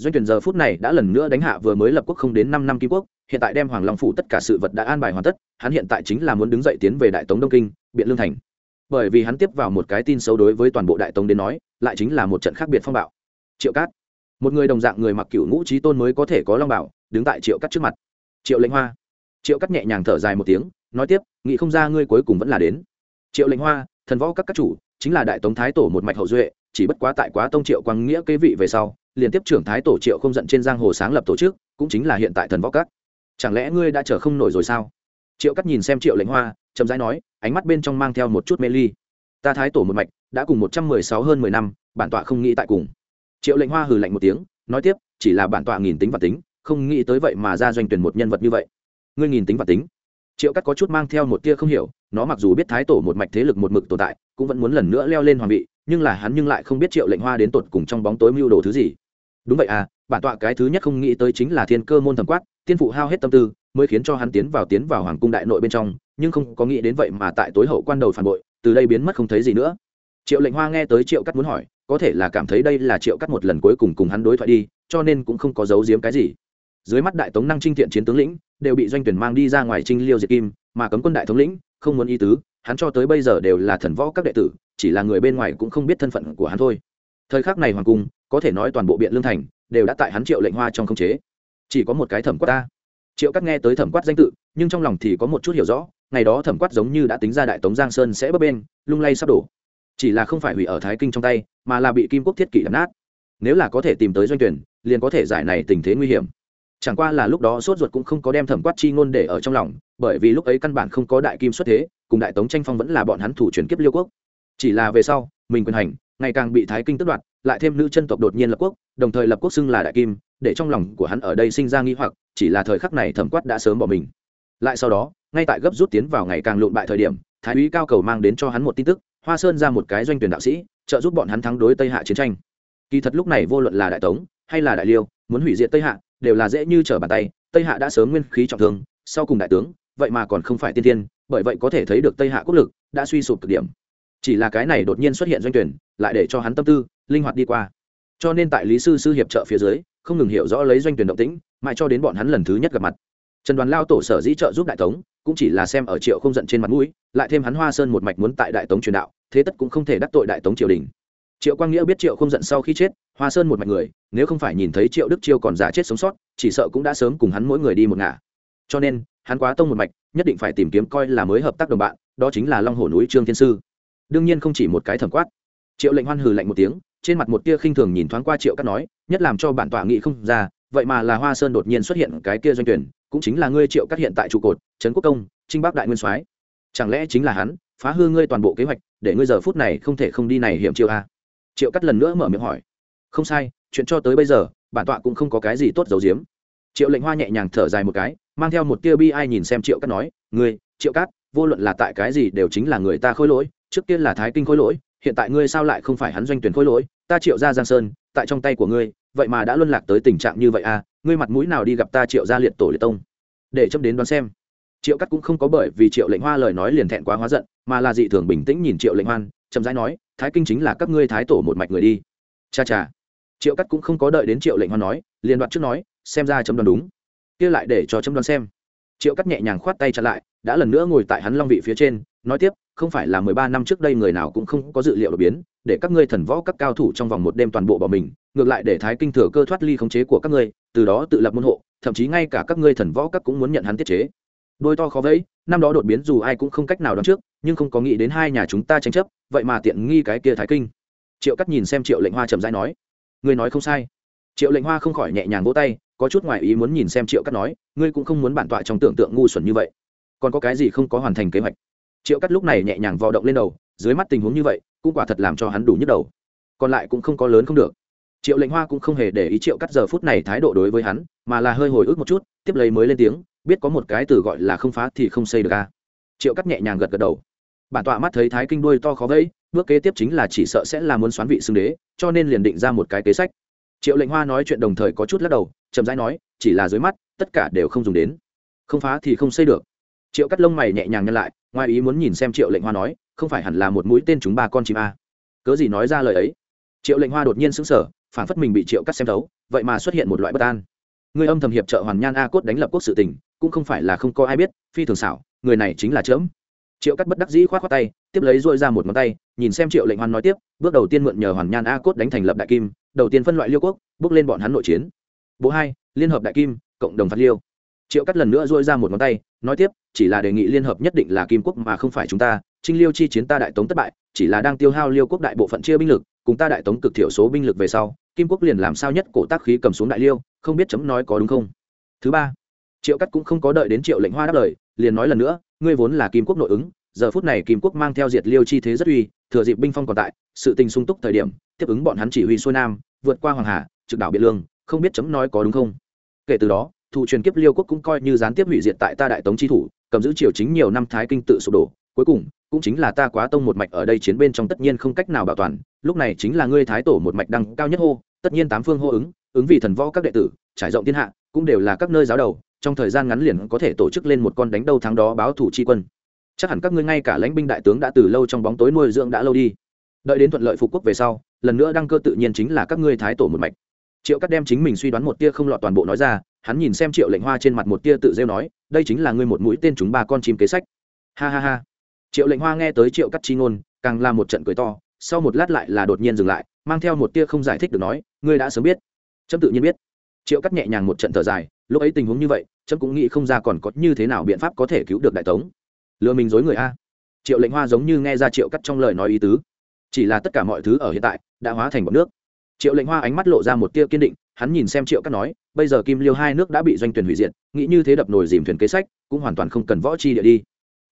Doanh tuyển giờ phút này đã lần nữa đánh hạ vừa mới lập quốc không đến năm năm kim quốc, hiện tại đem hoàng long phủ tất cả sự vật đã an bài hoàn tất, hắn hiện tại chính là muốn đứng dậy tiến về đại tống đông kinh, biện lương thành. Bởi vì hắn tiếp vào một cái tin xấu đối với toàn bộ đại tống đến nói, lại chính là một trận khác biệt phong bạo. Triệu cát. Một người đồng dạng người mặc cựu ngũ trí tôn mới có thể có long bảo, đứng tại triệu cát trước mặt. Triệu lệnh hoa. Triệu cát nhẹ nhàng thở dài một tiếng, nói tiếp nghĩ không ra ngươi cuối cùng vẫn là đến. Triệu lệnh hoa, thần võ các các chủ, chính là đại tống thái tổ một mạch hậu duệ chỉ bất quá tại quá tông triệu quang nghĩa kế vị về sau liên tiếp trưởng thái tổ triệu không giận trên giang hồ sáng lập tổ chức, cũng chính là hiện tại thần võ các. Chẳng lẽ ngươi đã chờ không nổi rồi sao? Triệu cắt nhìn xem triệu lệnh hoa, chậm rãi nói, ánh mắt bên trong mang theo một chút mê ly. Ta thái tổ một mạch, đã cùng một trăm mười sáu hơn mười năm, bản tọa không nghĩ tại cùng. Triệu lệnh hoa hừ lạnh một tiếng, nói tiếp, chỉ là bản tọa nghìn tính và tính, không nghĩ tới vậy mà ra doanh tuyển một nhân vật như vậy. Ngươi nghìn tính và tính. Triệu cắt có chút mang theo một tia không hiểu, nó mặc dù biết thái tổ một mạch thế lực một mực tồn tại, cũng vẫn muốn lần nữa leo lên hoàng vị nhưng là hắn nhưng lại không biết triệu lệnh hoa đến tột cùng trong bóng tối mưu đồ thứ gì. Đúng vậy à bản tọa cái thứ nhất không nghĩ tới chính là thiên cơ môn thẩm quát, tiên phụ hao hết tâm tư, mới khiến cho hắn tiến vào tiến vào hoàng cung đại nội bên trong, nhưng không có nghĩ đến vậy mà tại tối hậu quan đầu phản bội, từ đây biến mất không thấy gì nữa. Triệu lệnh hoa nghe tới triệu cắt muốn hỏi, có thể là cảm thấy đây là triệu cắt một lần cuối cùng cùng hắn đối thoại đi, cho nên cũng không có giấu giếm cái gì. Dưới mắt đại tống năng trinh thiện chiến tướng lĩnh, đều bị doanh tuyển mang đi ra ngoài trinh liêu diệt kim, mà cấm quân đại thống lĩnh, không muốn y tứ, hắn cho tới bây giờ đều là thần võ các đệ tử chỉ là người bên ngoài cũng không biết thân phận của hắn thôi. Thời khắc này hoàng cung, có thể nói toàn bộ biện lương thành, đều đã tại hắn triệu lệnh hoa trong không chế. Chỉ có một cái thẩm quát ta. Triệu cắt nghe tới thẩm quát danh tự, nhưng trong lòng thì có một chút hiểu rõ, ngày đó thẩm quát giống như đã tính ra đại tống giang sơn sẽ bấp bên lung lay sắp đổ. Chỉ là không phải hủy ở thái kinh trong tay, mà là bị kim quốc thiết kỷ đập nát. Nếu là có thể tìm tới doanh tuyển, liền có thể giải này tình thế nguy hiểm. Chẳng qua là lúc đó sốt ruột cũng không có đem thẩm quát chi ngôn để ở trong lòng, bởi vì lúc ấy căn bản không có đại kim xuất thế, cùng đại tống tranh phong vẫn là bọn hắn thủ truyền kiếp liêu quốc chỉ là về sau, mình quyền hành, ngày càng bị thái kinh tước đoạt, lại thêm nữ chân tộc đột nhiên lập quốc, đồng thời lập quốc xưng là đại kim, để trong lòng của hắn ở đây sinh ra nghi hoặc, chỉ là thời khắc này thẩm quát đã sớm bỏ mình. Lại sau đó, ngay tại gấp rút tiến vào ngày càng lộn bại thời điểm, thái úy cao cầu mang đến cho hắn một tin tức, hoa sơn ra một cái doanh tuyển đạo sĩ, trợ giúp bọn hắn thắng đối tây hạ chiến tranh. Kỳ thật lúc này vô luận là đại tống, hay là đại liêu, muốn hủy diệt tây hạ, đều là dễ như trở bàn tay, tây hạ đã sớm nguyên khí trọng thương, sau cùng đại tướng, vậy mà còn không phải tiên tiên, bởi vậy có thể thấy được tây hạ quốc lực, đã suy sụp cực điểm chỉ là cái này đột nhiên xuất hiện doanh tuyển, lại để cho hắn tâm tư, linh hoạt đi qua. Cho nên tại lý sư sư hiệp trợ phía dưới, không ngừng hiểu rõ lấy doanh tuyển động tĩnh, mãi cho đến bọn hắn lần thứ nhất gặp mặt. Trần đoàn lao tổ sở dĩ trợ giúp đại tống, cũng chỉ là xem ở triệu không giận trên mặt mũi, lại thêm hắn hoa sơn một mạch muốn tại đại tống truyền đạo, thế tất cũng không thể đắc tội đại tống triều đình. Triệu quang nghĩa biết triệu không giận sau khi chết, hoa sơn một mạch người, nếu không phải nhìn thấy triệu đức chiêu còn giả chết sống sót, chỉ sợ cũng đã sớm cùng hắn mỗi người đi một ngả. Cho nên, hắn quá tông một mạch, nhất định phải tìm kiếm coi là mới hợp tác đồng bạn, đó chính là long hồ núi trương thiên sư đương nhiên không chỉ một cái thẩm quát. Triệu lệnh hoan hừ lạnh một tiếng, trên mặt một tia khinh thường nhìn thoáng qua triệu cắt nói, nhất làm cho bản tọa nghị không ra, vậy mà là hoa sơn đột nhiên xuất hiện cái kia doanh tuyển, cũng chính là ngươi triệu cắt hiện tại trụ cột, trấn quốc công, trinh bắc đại nguyên soái. Chẳng lẽ chính là hắn, phá hư ngươi toàn bộ kế hoạch, để ngươi giờ phút này không thể không đi này hiểm chiêu a triệu cắt lần nữa mở miệng hỏi. Không sai, chuyện cho tới bây giờ, bản tọa cũng không có cái gì tốt giấu giếm. Triệu lệnh hoa nhẹ nhàng thở dài một cái, mang theo một tia bi ai nhìn xem triệu cắt nói, ngươi, triệu cát vô luận là tại cái gì đều chính là người ta khôi lỗi, trước tiên là thái kinh khôi lỗi, hiện tại ngươi sao lại không phải hắn doanh tuyển khôi lỗi, ta triệu ra giang sơn, tại trong tay của ngươi, vậy mà đã luân lạc tới tình trạng như vậy à ngươi mặt mũi nào đi gặp ta triệu ra liệt tổ liệt tông? Để chấm đến đoán xem. Triệu cắt cũng không có bởi vì triệu lệnh hoa lời nói liền thẹn quá hóa giận, mà là dị thường bình tĩnh nhìn triệu lệnh hoan, chậm rãi nói, thái kinh chính là các ngươi thái tổ một mạch người đi. Cha cha. Triệu cắt cũng không có đợi đến triệu lệnh hoan nói, liền đoạt trước nói, xem ra chấm đoán đúng. Kia lại để cho chấm đoán xem triệu cắt nhẹ nhàng khoát tay chặn lại, đã lần nữa ngồi tại hắn long vị phía trên, nói tiếp, không phải là mười ba năm trước đây người nào cũng không có dự liệu đột biến, để các ngươi thần võ các cao thủ trong vòng một đêm toàn bộ bỏ mình, ngược lại để thái kinh thừa cơ thoát ly khống chế của các ngươi, từ đó tự lập môn hộ, thậm chí ngay cả các ngươi thần võ các cũng muốn nhận hắn tiết chế. Đôi to khó vẫy, năm đó đột biến dù ai cũng không cách nào đoán trước, nhưng không có nghĩ đến hai nhà chúng ta tranh chấp, vậy mà tiện nghi cái kia thái kinh. Triệu cắt nhìn xem triệu lệnh hoa chậm rãi nói Người nói không sai. Triệu lệnh hoa không khỏi nhẹ nhàng vỗ tay có chút ngoài ý muốn nhìn xem triệu cắt nói, ngươi cũng không muốn bản tọa trong tưởng tượng ngu xuẩn như vậy. Còn có cái gì không có hoàn thành kế hoạch? Triệu cắt lúc này nhẹ nhàng vò động lên đầu, dưới mắt tình huống như vậy, cũng quả thật làm cho hắn đủ nhức đầu. Còn lại cũng không có lớn không được. Triệu lệnh hoa cũng không hề để ý triệu cắt giờ phút này thái độ đối với hắn, mà là hơi hồi ức một chút, tiếp lấy mới lên tiếng, biết có một cái từ gọi là không phá thì không xây được a triệu cắt nhẹ nhàng gật gật đầu. Bản tọa mắt thấy thái kinh đuôi to khó vẫy, bước kế tiếp chính là chỉ sợ sẽ là muốn xoán vị xưng đế, cho nên liền định ra một cái kế sách triệu lệnh hoa nói chuyện đồng thời có chút lắc đầu, chậm rãi nói, chỉ là dưới mắt, tất cả đều không dùng đến. Không phá thì không xây được. Triệu cắt lông mày nhẹ nhàng nhân lại, ngoài ý muốn nhìn xem triệu lệnh hoa nói, không phải hẳn là một mũi tên chúng ba con chim a? Cớ gì nói ra lời ấy? Triệu lệnh hoa đột nhiên sững sờ, phản phất mình bị triệu cắt xem thấu, vậy mà xuất hiện một loại bất an. Người âm thầm hiệp trợ hoàn nhan a cốt đánh lập quốc sự tình, cũng không phải là không có ai biết, phi thường xảo, người này chính là chớm triệu cắt bất đắc dĩ k h o á t khoác tay, tiếp lấy dội ra một ngón tay, nhìn xem triệu lệnh hoan nói tiếp, bước đầu tiên mượn nhờ hoàn nhan a cốt đánh thành lập đại kim, đầu tiên phân loại liêu quốc, bước lên bọn hắn nội chiến. Bộ hai, liên hợp đại kim, cộng đồng phạt liêu. Triệu cắt lần nữa dội ra một ngón tay, nói tiếp, chỉ là đề nghị liên hợp nhất định là kim quốc mà không phải chúng ta, trinh liêu chi chiến ta đại tống thất bại, chỉ là đang tiêu hao liêu quốc đại bộ phận chia binh lực, cùng ta đại tống cực thiểu số binh lực về sau, kim quốc liền làm sao nhất cổ tác khí cầm xuống đại liêu, không biết chấm nói có đúng không? Thứ ba, triệu cắt cũng không có đợi đến triệu lệnh hoa đáp lời, liền nói lần nữa ngươi vốn là kim quốc nội ứng, giờ phút này kim quốc mang theo diệt liêu chi thế rất uy, thừa dịp binh phong còn tại, sự tình sung túc thời điểm, tiếp ứng bọn hắn chỉ huy xuôi nam, vượt qua hoàng hà, trực đảo biện lương, không biết chấm nói có đúng không? Kể từ đó, thủ truyền kiếp liêu quốc cũng coi như gián tiếp hủy diệt tại ta đại tống chi thủ, cầm giữ triều chính nhiều năm thái kinh tự sụp đổ, cuối cùng, cũng chính là ta quá tông một mạch ở đây chiến bên trong tất nhiên không cách nào bảo toàn, lúc này chính là ngươi thái tổ một mạch đăng cao nhất hô, tất nhiên tám phương hô ứng ứng vì thần võ các đệ tử, trải rộng thiên hạ, cũng đều là các nơi giáo đầu trong thời gian ngắn liền có thể tổ chức lên một con đánh đâu thắng đó báo thủ chi quân. Chắc hẳn các ngươi ngay cả lãnh binh đại tướng đã từ lâu trong bóng tối nuôi dưỡng đã lâu đi. Đợi đến thuận lợi phục quốc về sau, lần nữa đăng cơ tự nhiên chính là các ngươi thái tổ một mạch. Triệu cắt đem chính mình suy đoán một tia không lọt toàn bộ nói ra, hắn nhìn xem triệu lệnh hoa trên mặt một tia tự rêu nói, đây chính là ngươi một mũi tên chúng ba con chim kế sách. Ha ha ha. Triệu lệnh hoa nghe tới triệu cắt chi ngôn, càng là một trận cười to, sau một lát lại là đột nhiên dừng lại, mang theo một tia không giải thích được nói, ngươi đã sớm biết. Trâm tự nhiên biết. Triệu cắt nhẹ nhàng một trận thở dài lúc ấy tình huống như vậy trâm cũng nghĩ không ra còn có như thế nào biện pháp có thể cứu được đại tống. Lừa mình dối người a. Triệu lệnh hoa giống như nghe ra triệu cắt trong lời nói ý tứ. Chỉ là tất cả mọi thứ ở hiện tại đã hóa thành bọn nước. Triệu lệnh hoa ánh mắt lộ ra một tia kiên định, hắn nhìn xem triệu cắt nói, bây giờ kim liêu hai nước đã bị doanh tuyển hủy diệt, nghĩ như thế đập nồi dìm thuyền kế sách, cũng hoàn toàn không cần võ chi địa đi.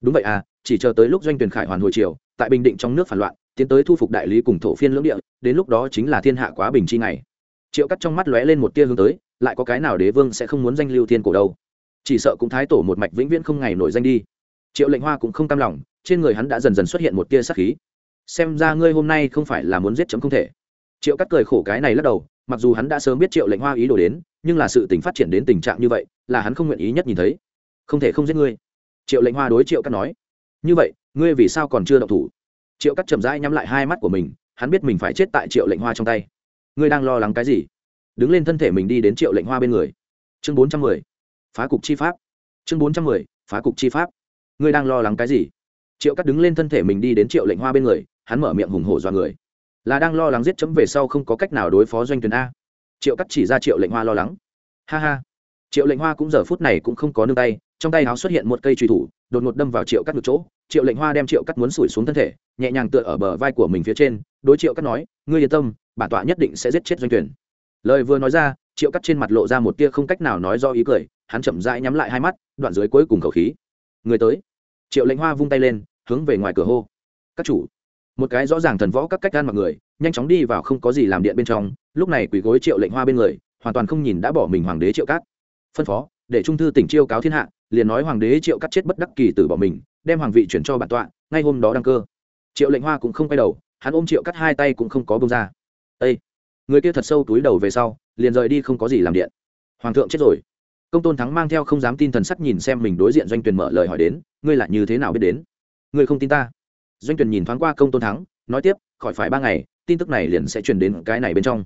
Đúng vậy à chỉ chờ tới lúc doanh tuyển khải hoàn hồi triều tại bình định trong nước phản loạn, tiến tới thu phục đại lý cùng thổ phiên lưỡng địa, đến lúc đó chính là thiên hạ quá bình chi ngày triệu cắt trong mắt lóe lên một tia hướng tới, lại có cái nào đế vương sẽ không muốn danh lưu thiên cổ đâu? Chỉ sợ cũng thái tổ một mạch vĩnh viễn không ngày nổi danh đi. Triệu lệnh hoa cũng không cam lòng, trên người hắn đã dần dần xuất hiện một tia sắc khí. Xem ra ngươi hôm nay không phải là muốn giết chấm không thể. Triệu cắt cười khổ cái này lắc đầu, mặc dù hắn đã sớm biết triệu lệnh hoa ý đồ đến, nhưng là sự tình phát triển đến tình trạng như vậy, là hắn không nguyện ý nhất nhìn thấy. Không thể không giết ngươi. Triệu lệnh hoa đối triệu cắt nói. Như vậy, ngươi vì sao còn chưa động thủ? Triệu cắt chậm rãi nhắm lại hai mắt của mình, hắn biết mình phải chết tại triệu lệnh hoa trong tay ngươi đang lo lắng cái gì? Đứng lên thân thể mình đi đến triệu lệnh hoa bên người. Chương bốn trăm mười, phá cục chi pháp. Chương bốn trăm mười, phá cục chi pháp. Ngươi đang lo lắng cái gì? Triệu cắt đứng lên thân thể mình đi đến triệu lệnh hoa bên người, hắn mở miệng hùng hổ dọa người. Là đang lo lắng giết chấm về sau không có cách nào đối phó doanh tuyển a. Triệu cắt chỉ ra triệu lệnh hoa lo lắng. Ha ha. Triệu lệnh hoa cũng giờ phút này cũng không có nương tay, trong tay áo xuất hiện một cây truy thủ, đột ngột đâm vào triệu cắt ngực chỗ. Triệu lệnh hoa đem triệu cắt muốn sủi xuống thân thể, nhẹ nhàng tựa ở bờ vai của mình phía trên. Đối triệu cắt nói, ngươi yên tâm bản tọa nhất định sẽ giết chết doanh tuyển lời vừa nói ra, triệu cắt trên mặt lộ ra một tia không cách nào nói do ý cười, hắn chậm rãi nhắm lại hai mắt, đoạn dưới cuối cùng khẩu khí. Người tới. Triệu lệnh hoa vung tay lên, hướng về ngoài cửa hô. Các chủ. Một cái rõ ràng thần võ các cách gan mặc người, nhanh chóng đi vào không có gì làm điện bên trong, lúc này quỳ gối triệu lệnh hoa bên người, hoàn toàn không nhìn đã bỏ mình hoàng đế triệu cát phân phó, để trung thư tỉnh chiêu cáo thiên hạ, liền nói hoàng đế triệu cắt chết bất đắc kỳ tử bỏ mình, đem hoàng vị chuyển cho bản tọa, ngay hôm đó đăng cơ. Triệu lệnh hoa cũng không quay đầu, hắn ôm triệu cắt hai tay cũng không có bông ra ây người kia thật sâu túi đầu về sau, liền rời đi không có gì làm điện. Hoàng thượng chết rồi. Công tôn thắng mang theo không dám tin thần sắc nhìn xem mình đối diện doanh Tuyền mở lời hỏi đến, ngươi là như thế nào biết đến? Ngươi không tin ta. Doanh Tuyền nhìn thoáng qua công tôn thắng, nói tiếp, khỏi phải ba ngày, tin tức này liền sẽ truyền đến cái này bên trong.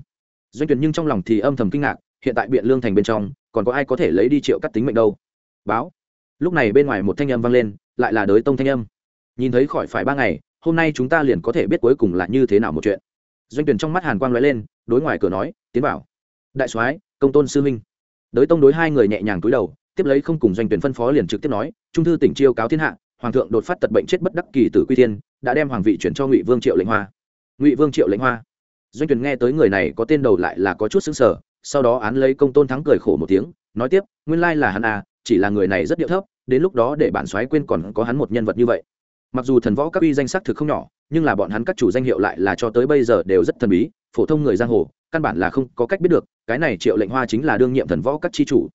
Doanh Tuyền nhưng trong lòng thì âm thầm kinh ngạc, hiện tại biện lương thành bên trong, còn có ai có thể lấy đi triệu cắt tính mệnh đâu? Báo. Lúc này bên ngoài một thanh âm vang lên, lại là đới tông thanh âm. Nhìn thấy khỏi phải ba ngày, hôm nay chúng ta liền có thể biết cuối cùng là như thế nào một chuyện doanh tuyển trong mắt hàn quang lóe lên, đối ngoài cửa nói, tiến bảo đại soái, công tôn sư minh đới tông đối hai người nhẹ nhàng cúi đầu, tiếp lấy không cùng doanh tuyển phân phó liền trực tiếp nói, trung thư tỉnh chiêu cáo thiên hạ, hoàng thượng đột phát tật bệnh chết bất đắc kỳ tử quy thiên, đã đem hoàng vị chuyển cho ngụy vương triệu lệnh hoa. Ngụy vương triệu lệnh hoa. Doanh tuyển nghe tới người này có tên đầu lại là có chút xứng sở sau đó án lấy công tôn thắng cười khổ một tiếng, nói tiếp, nguyên lai là hắn à chỉ là người này rất điệu thấp, đến lúc đó để bản soái quên còn có hắn một nhân vật như vậy. Mặc dù thần võ các uy danh sắc thực không nhỏ nhưng là bọn hắn các chủ danh hiệu lại là cho tới bây giờ đều rất thần bí, phổ thông người giang hồ, căn bản là không có cách biết được, cái này triệu lệnh hoa chính là đương nhiệm thần võ các chi chủ.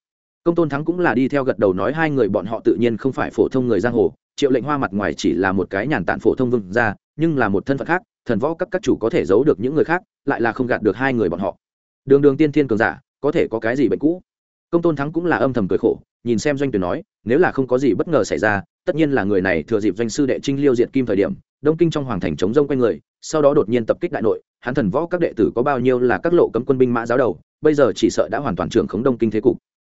Công tôn thắng cũng là đi theo gật đầu nói hai người bọn họ tự nhiên không phải phổ thông người giang hồ, triệu lệnh hoa mặt ngoài chỉ là một cái nhàn tản phổ thông vương ra nhưng là một thân phận khác, thần võ các các chủ có thể giấu được những người khác, lại là không gạt được hai người bọn họ. Đường đường tiên thiên cường giả, có thể có cái gì bệnh cũ? Công tôn thắng cũng là âm thầm cười khổ, nhìn xem doanh tuyển nói, nếu là không có gì bất ngờ xảy ra, tất nhiên là người này thừa dịp doanh sư đệ trinh liêu diện kim thời điểm đông kinh trong hoàng thành chống rông quanh người, sau đó đột nhiên tập kích đại nội, hắn thần võ các đệ tử có bao nhiêu là các lộ cấm quân binh mã giáo đầu, bây giờ chỉ sợ đã hoàn toàn trưởng khống đông kinh thế cục.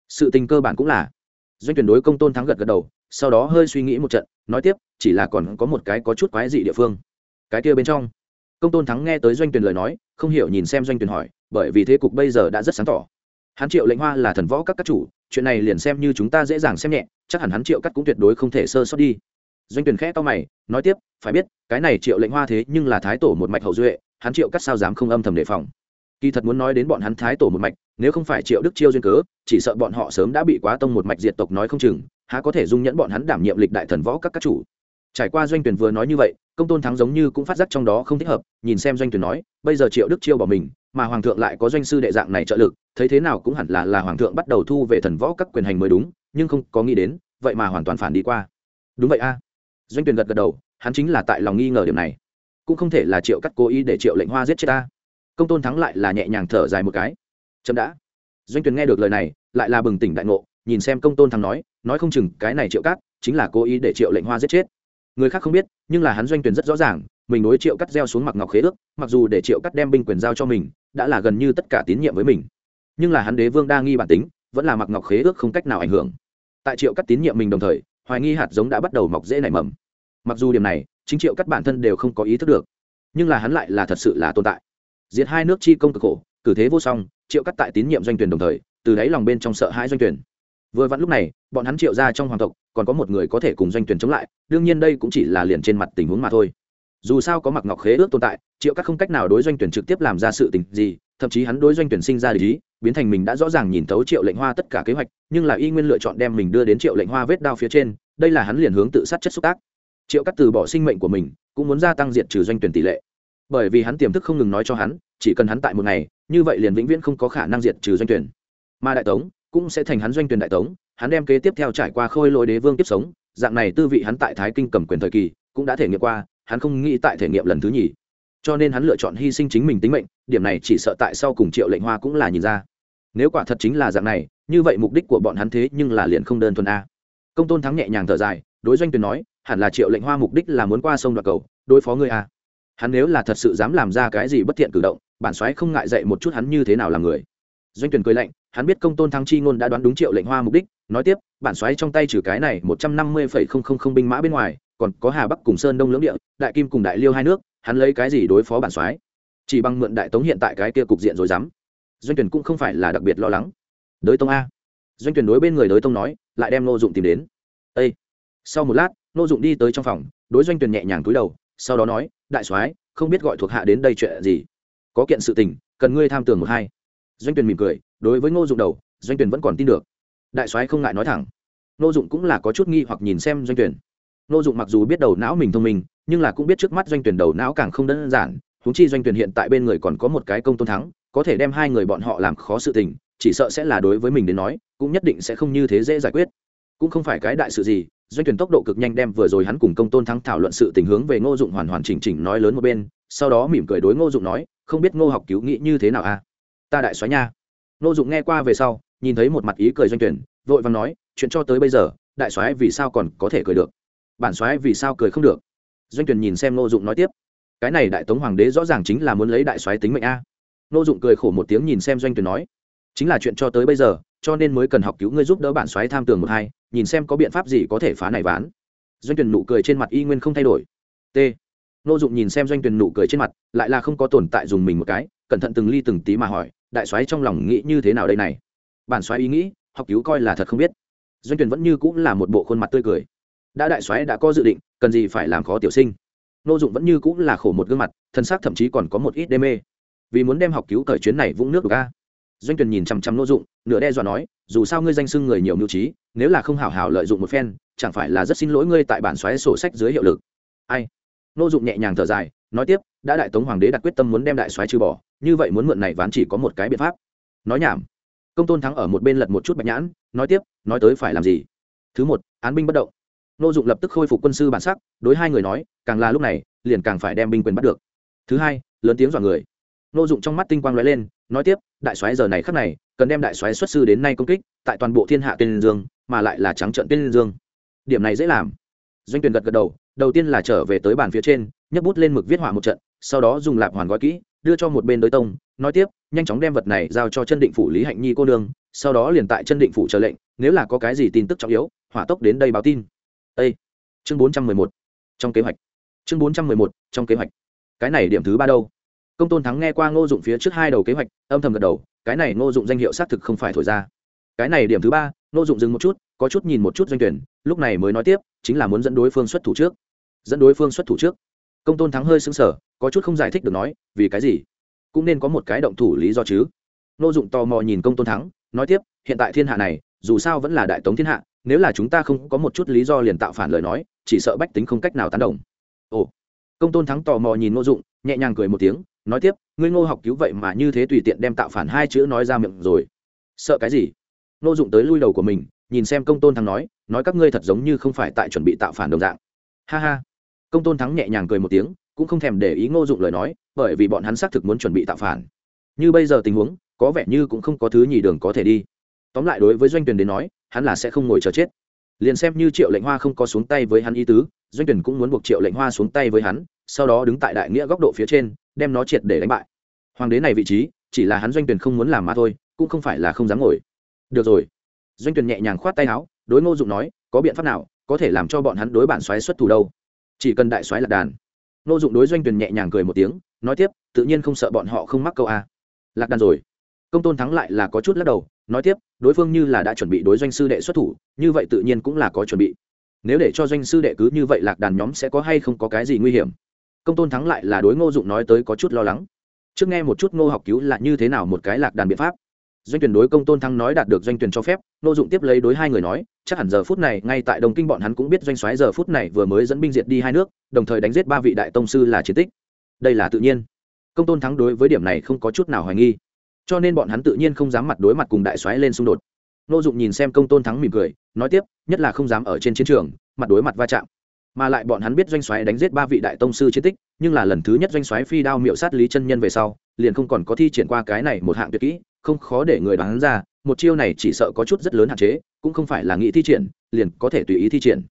Sự tình cơ bản cũng là, doanh tuyển đối công tôn thắng gật gật đầu, sau đó hơi suy nghĩ một trận, nói tiếp, chỉ là còn có một cái có chút quái dị địa phương. Cái kia bên trong, công tôn thắng nghe tới doanh tuyển lời nói, không hiểu nhìn xem doanh tuyển hỏi, bởi vì thế cục bây giờ đã rất sáng tỏ. Hắn triệu lệnh hoa là thần võ các các chủ, chuyện này liền xem như chúng ta dễ dàng xem nhẹ, chắc hẳn hắn triệu cắt cũng tuyệt đối không thể sơ sót đi doanh tuyển khẽ to mày, nói tiếp, phải biết, cái này triệu lệnh hoa thế nhưng là thái tổ một mạch hậu duệ, hắn triệu cắt sao dám không âm thầm đề phòng? Kỳ thật muốn nói đến bọn hắn thái tổ một mạch, nếu không phải triệu đức chiêu duyên cớ, chỉ sợ bọn họ sớm đã bị quá tông một mạch diệt tộc nói không chừng, há có thể dung nhẫn bọn hắn đảm nhiệm lịch đại thần võ các các chủ. Trải qua doanh tuyển vừa nói như vậy, công tôn thắng giống như cũng phát giác trong đó không thích hợp, nhìn xem doanh tuyển nói, bây giờ triệu đức chiêu bỏ mình, mà hoàng thượng lại có doanh sư đệ dạng này trợ lực, thấy thế nào cũng hẳn là là hoàng thượng bắt đầu thu về thần võ các quyền hành mới đúng, nhưng không có nghĩ đến, vậy mà hoàn toàn phản đi qua. Đúng vậy a doanh Tuyền gật gật đầu, hắn chính là tại lòng nghi ngờ điểm này. Cũng không thể là triệu cắt cố ý để triệu lệnh hoa giết chết ta. Công tôn thắng lại là nhẹ nhàng thở dài một cái. Chậm đã. Doanh Tuyền nghe được lời này, lại là bừng tỉnh đại ngộ, nhìn xem công tôn thắng nói nói không chừng cái này triệu Cắt chính là cố ý để triệu lệnh hoa giết chết. Người khác không biết, nhưng là hắn doanh Tuyền rất rõ ràng, mình đối triệu cắt gieo xuống mặc ngọc khế ước, mặc dù để triệu cắt đem binh quyền giao cho mình, đã là gần như tất cả tín nhiệm với mình. Nhưng là hắn đế vương đa nghi bản tính, vẫn là mặc ngọc khế ước không cách nào ảnh hưởng. Tại triệu cắt tín nhiệm mình đồng thời hoài nghi hạt giống đã bắt đầu mọc dễ nảy mầm. Mặc dù điểm này, chính triệu cắt bản thân đều không có ý thức được, nhưng là hắn lại là thật sự là tồn tại. Diệt hai nước chi công cực khổ, cử thế vô song, triệu cắt tại tín nhiệm doanh tuyển đồng thời, từ đáy lòng bên trong sợ hãi doanh tuyển. Vừa vặn lúc này, bọn hắn triệu ra trong hoàng tộc, còn có một người có thể cùng doanh tuyển chống lại, đương nhiên đây cũng chỉ là liền trên mặt tình huống mà thôi. Dù sao có mặc ngọc khế ước tồn tại, triệu các không cách nào đối doanh tuyển trực tiếp làm ra sự tình gì thậm chí hắn đối doanh tuyển sinh ra lý, biến thành mình đã rõ ràng nhìn thấu triệu lệnh hoa tất cả kế hoạch, nhưng là y nguyên lựa chọn đem mình đưa đến triệu lệnh hoa vết đao phía trên, đây là hắn liền hướng tự sát chất xúc tác. Triệu cắt từ bỏ sinh mệnh của mình, cũng muốn gia tăng diện trừ doanh tuyển tỷ lệ. Bởi vì hắn tiềm thức không ngừng nói cho hắn, chỉ cần hắn tại một ngày, như vậy liền vĩnh viễn không có khả năng diệt trừ doanh tuyển. Mà đại tống cũng sẽ thành hắn doanh tuyển đại tống, hắn đem kế tiếp theo trải qua khôi lỗi đế vương tiếp sống, dạng này tư vị hắn tại thái kinh cầm quyền thời kỳ, cũng đã thể nghiệm qua, hắn không nghĩ tại thể nghiệm lần thứ nhì cho nên hắn lựa chọn hy sinh chính mình tính mệnh, điểm này chỉ sợ tại sau cùng triệu lệnh hoa cũng là nhìn ra. Nếu quả thật chính là dạng này, như vậy mục đích của bọn hắn thế nhưng là liền không đơn thuần a. Công tôn thắng nhẹ nhàng thở dài, đối doanh Tuyền nói, hẳn là triệu lệnh hoa mục đích là muốn qua sông đoạt cầu, đối phó ngươi a. Hắn nếu là thật sự dám làm ra cái gì bất thiện cử động, bản soái không ngại dạy một chút hắn như thế nào làm người. Doanh Tuyền cười lạnh, hắn biết công tôn thắng chi ngôn đã đoán đúng triệu lệnh hoa mục đích, nói tiếp, bản soái trong tay trừ cái này một trăm năm mươi phẩy không không không binh mã bên ngoài, còn có hà bắc cùng sơn đông lưỡng địa, đại kim cùng đại liêu hai nước hắn lấy cái gì đối phó bản xoáy chỉ bằng mượn đại tống hiện tại cái kia cục diện rồi dám. Doanh tuyển cũng không phải là đặc biệt lo lắng. Đới tông a. Doanh tuyển đối bên người đới tông nói, lại đem nô dụng tìm đến. Ê! sau một lát nô dụng đi tới trong phòng, đối doanh tuyển nhẹ nhàng cúi đầu, sau đó nói, đại soái, không biết gọi thuộc hạ đến đây chuyện gì? Có kiện sự tình, cần ngươi tham tưởng một hai. Doanh tuyển mỉm cười, đối với ngô dụng đầu, doanh tuyển vẫn còn tin được. Đại soái không ngại nói thẳng. Ngô dụng cũng là có chút nghi hoặc nhìn xem doanh tuyển ngô dụng mặc dù biết đầu não mình thông minh, nhưng là cũng biết trước mắt doanh tuyển đầu não càng không đơn giản húng chi doanh tuyển hiện tại bên người còn có một cái công tôn thắng, có thể đem hai người bọn họ làm khó sự tình, chỉ sợ sẽ là đối với mình đến nói, cũng nhất định sẽ không như thế dễ giải quyết. Cũng không phải cái đại sự gì, doanh tuyển tốc độ cực nhanh đem vừa rồi hắn cùng công tôn thắng thảo luận sự tình hướng về ngô dụng hoàn hoàn chỉnh chỉnh nói lớn một bên, sau đó mỉm cười đối ngô dụng nói, không biết ngô học cứu nghĩ như thế nào a à? ta đại soái nha. Nô dụng nghe qua về sau, nhìn thấy một mặt ý cười doanh tuyển, vội vàng nói, chuyện cho tới bây giờ, đại soái vì sao còn có thể cười được? Bản soái vì sao cười không được? Doanh tuyển nhìn xem nô dụng nói tiếp, cái này đại tống hoàng đế rõ ràng chính là muốn lấy đại soái tính mệnh a. Nô dụng cười khổ một tiếng nhìn xem doanh tuyển nói, chính là chuyện cho tới bây giờ, cho nên mới cần học cứu ngươi giúp đỡ bản soái tham tường một hai, nhìn xem có biện pháp gì có thể phá này ván. Doanh tuyển nụ cười trên mặt y nguyên không thay đổi. T. Nô dụng nhìn xem doanh tuyển nụ cười trên mặt, lại là không có tồn tại dùng mình một cái, cẩn thận từng ly từng tí mà hỏi, đại soái trong lòng nghĩ như thế nào đây này? Bản soái ý nghĩ, học cứu coi là thật không biết. Doanh tuyển vẫn như cũng là một bộ khuôn mặt tươi cười đã đại soái đã có dự định, cần gì phải làm khó tiểu sinh. Nô dụng vẫn như cũng là khổ một gương mặt, thân xác thậm chí còn có một ít đê mê. Vì muốn đem học cứu cởi chuyến này vũng nước được ga doanh tuyển nhìn chăm chăm nô dụng, nửa đe dọa nói, dù sao ngươi danh xưng người nhiều mưu trí, nếu là không hảo hảo lợi dụng một phen, chẳng phải là rất xin lỗi ngươi tại bản xoáy sổ sách dưới hiệu lực. Ai? Nô dụng nhẹ nhàng thở dài, nói tiếp, đã đại tống hoàng đế đặt quyết tâm muốn đem đại xoáy trừ bỏ, như vậy muốn mượn này ván chỉ có một cái biện pháp. Nói nhảm. Công tôn thắng ở một bên lật một chút bạch nhãn, nói tiếp, nói tới phải làm gì? Thứ một, án binh bất động nô dụng lập tức khôi phục quân sư bản sắc, đối hai người nói, càng là lúc này, liền càng phải đem binh quyền bắt được. Thứ hai, lớn tiếng dọa người. Nô dụng trong mắt tinh quang lóe lên, nói tiếp, đại soái giờ này khắc này, cần đem đại soái xuất sư đến nay công kích, tại toàn bộ thiên hạ tên dương, mà lại là trắng trận tên dương. Điểm này dễ làm. Doanh tuyển gật gật đầu đầu tiên là trở về tới bàn phía trên, nhấc bút lên mực viết họa một trận, sau đó dùng lạp hoàn gói kỹ, đưa cho một bên đối tông, nói tiếp, nhanh chóng đem vật này giao cho chân định phủ lý hạnh nhi cô nương, sau đó liền tại chân định phủ chờ lệnh, nếu là có cái gì tin tức trọng yếu, hỏa tốc đến đây báo tin. Ê! chương bốn trăm mười một, trong kế hoạch. Chương bốn trăm mười một, trong kế hoạch. Cái này điểm thứ ba đâu? Công tôn thắng nghe qua ngô dụng phía trước hai đầu kế hoạch, âm thầm gật đầu, cái này ngô dụng danh hiệu xác thực không phải thổi ra. Cái này điểm thứ ba, ngô dụng dừng một chút, có chút nhìn một chút doanh tuyển, lúc này mới nói tiếp, chính là muốn dẫn đối phương xuất thủ trước. Dẫn đối phương xuất thủ trước. Công tôn thắng hơi sững sờ, có chút không giải thích được nói, vì cái gì? Cũng nên có một cái động thủ lý do chứ. Ngô dụng tò mò nhìn công tôn thắng, nói tiếp, hiện tại thiên hạ này, dù sao vẫn là đại tống thiên hạ nếu là chúng ta không có một chút lý do liền tạo phản lời nói, chỉ sợ bách tính không cách nào tán đồng. Ồ, công tôn thắng tò mò nhìn Ngô dụng, nhẹ nhàng cười một tiếng, nói tiếp, ngươi ngô học cứu vậy mà như thế tùy tiện đem tạo phản hai chữ nói ra miệng rồi. Sợ cái gì? Ngô dụng tới lui đầu của mình, nhìn xem công tôn thắng nói nói các ngươi thật giống như không phải tại chuẩn bị tạo phản đồng dạng. Ha ha. Công tôn thắng nhẹ nhàng cười một tiếng, cũng không thèm để ý ngô dụng lời nói, bởi vì bọn hắn xác thực muốn chuẩn bị tạo phản. Như bây giờ tình huống, có vẻ như cũng không có thứ nhì đường có thể đi. Tóm lại đối với doanh tuyển đến nói hắn là sẽ không ngồi chờ chết. Liền xem như triệu lệnh hoa không có xuống tay với hắn ý tứ, doanh tuyển cũng muốn buộc triệu lệnh hoa xuống tay với hắn, sau đó đứng tại đại nghĩa góc độ phía trên, đem nó triệt để đánh bại. Hoàng đế này vị trí, chỉ là hắn doanh tuyển không muốn làm mà thôi, cũng không phải là không dám ngồi. Được rồi. Doanh tuyển nhẹ nhàng khoát tay áo, đối ngô dụng nói, có biện pháp nào, có thể làm cho bọn hắn đối bản xoáy xuất thủ đâu? Chỉ cần đại xoáy lạc đàn. Ngô dụng đối doanh tuyển nhẹ nhàng cười một tiếng, nói tiếp, tự nhiên không sợ bọn họ không mắc câu a. Lạc đàn rồi. Công tôn thắng lại là có chút lắc đầu nói tiếp, đối phương như là đã chuẩn bị đối doanh sư đệ xuất thủ, như vậy tự nhiên cũng là có chuẩn bị. Nếu để cho doanh sư đệ cứ như vậy lạc đàn nhóm sẽ có hay không có cái gì nguy hiểm? Công tôn thắng lại là đối ngô dụng nói tới có chút lo lắng. Trước nghe một chút ngô học cứu là như thế nào một cái lạc đàn biện pháp. Doanh tuyển đối công tôn thắng nói đạt được doanh tuyển cho phép, ngô dụng tiếp lấy đối hai người nói, chắc hẳn giờ phút này ngay tại đồng kinh bọn hắn cũng biết doanh xoáy giờ phút này vừa mới dẫn binh diệt đi hai nước, đồng thời đánh giết ba vị đại tông sư là chiến tích. Đây là tự nhiên. Công tôn thắng đối với điểm này không có chút nào hoài nghi cho nên bọn hắn tự nhiên không dám mặt đối mặt cùng đại soái lên xung đột. Nô dụng nhìn xem công tôn thắng mỉm cười, nói tiếp, nhất là không dám ở trên chiến trường, mặt đối mặt va chạm. Mà lại bọn hắn biết doanh soái đánh giết ba vị đại tông sư chiến tích, nhưng là lần thứ nhất doanh soái phi đao miệu sát lý chân nhân về sau, liền không còn có thi triển qua cái này một hạng tuyệt kỹ, không khó để người đoán ra, một chiêu này chỉ sợ có chút rất lớn hạn chế, cũng không phải là nghĩ thi triển, liền có thể tùy ý thi triển.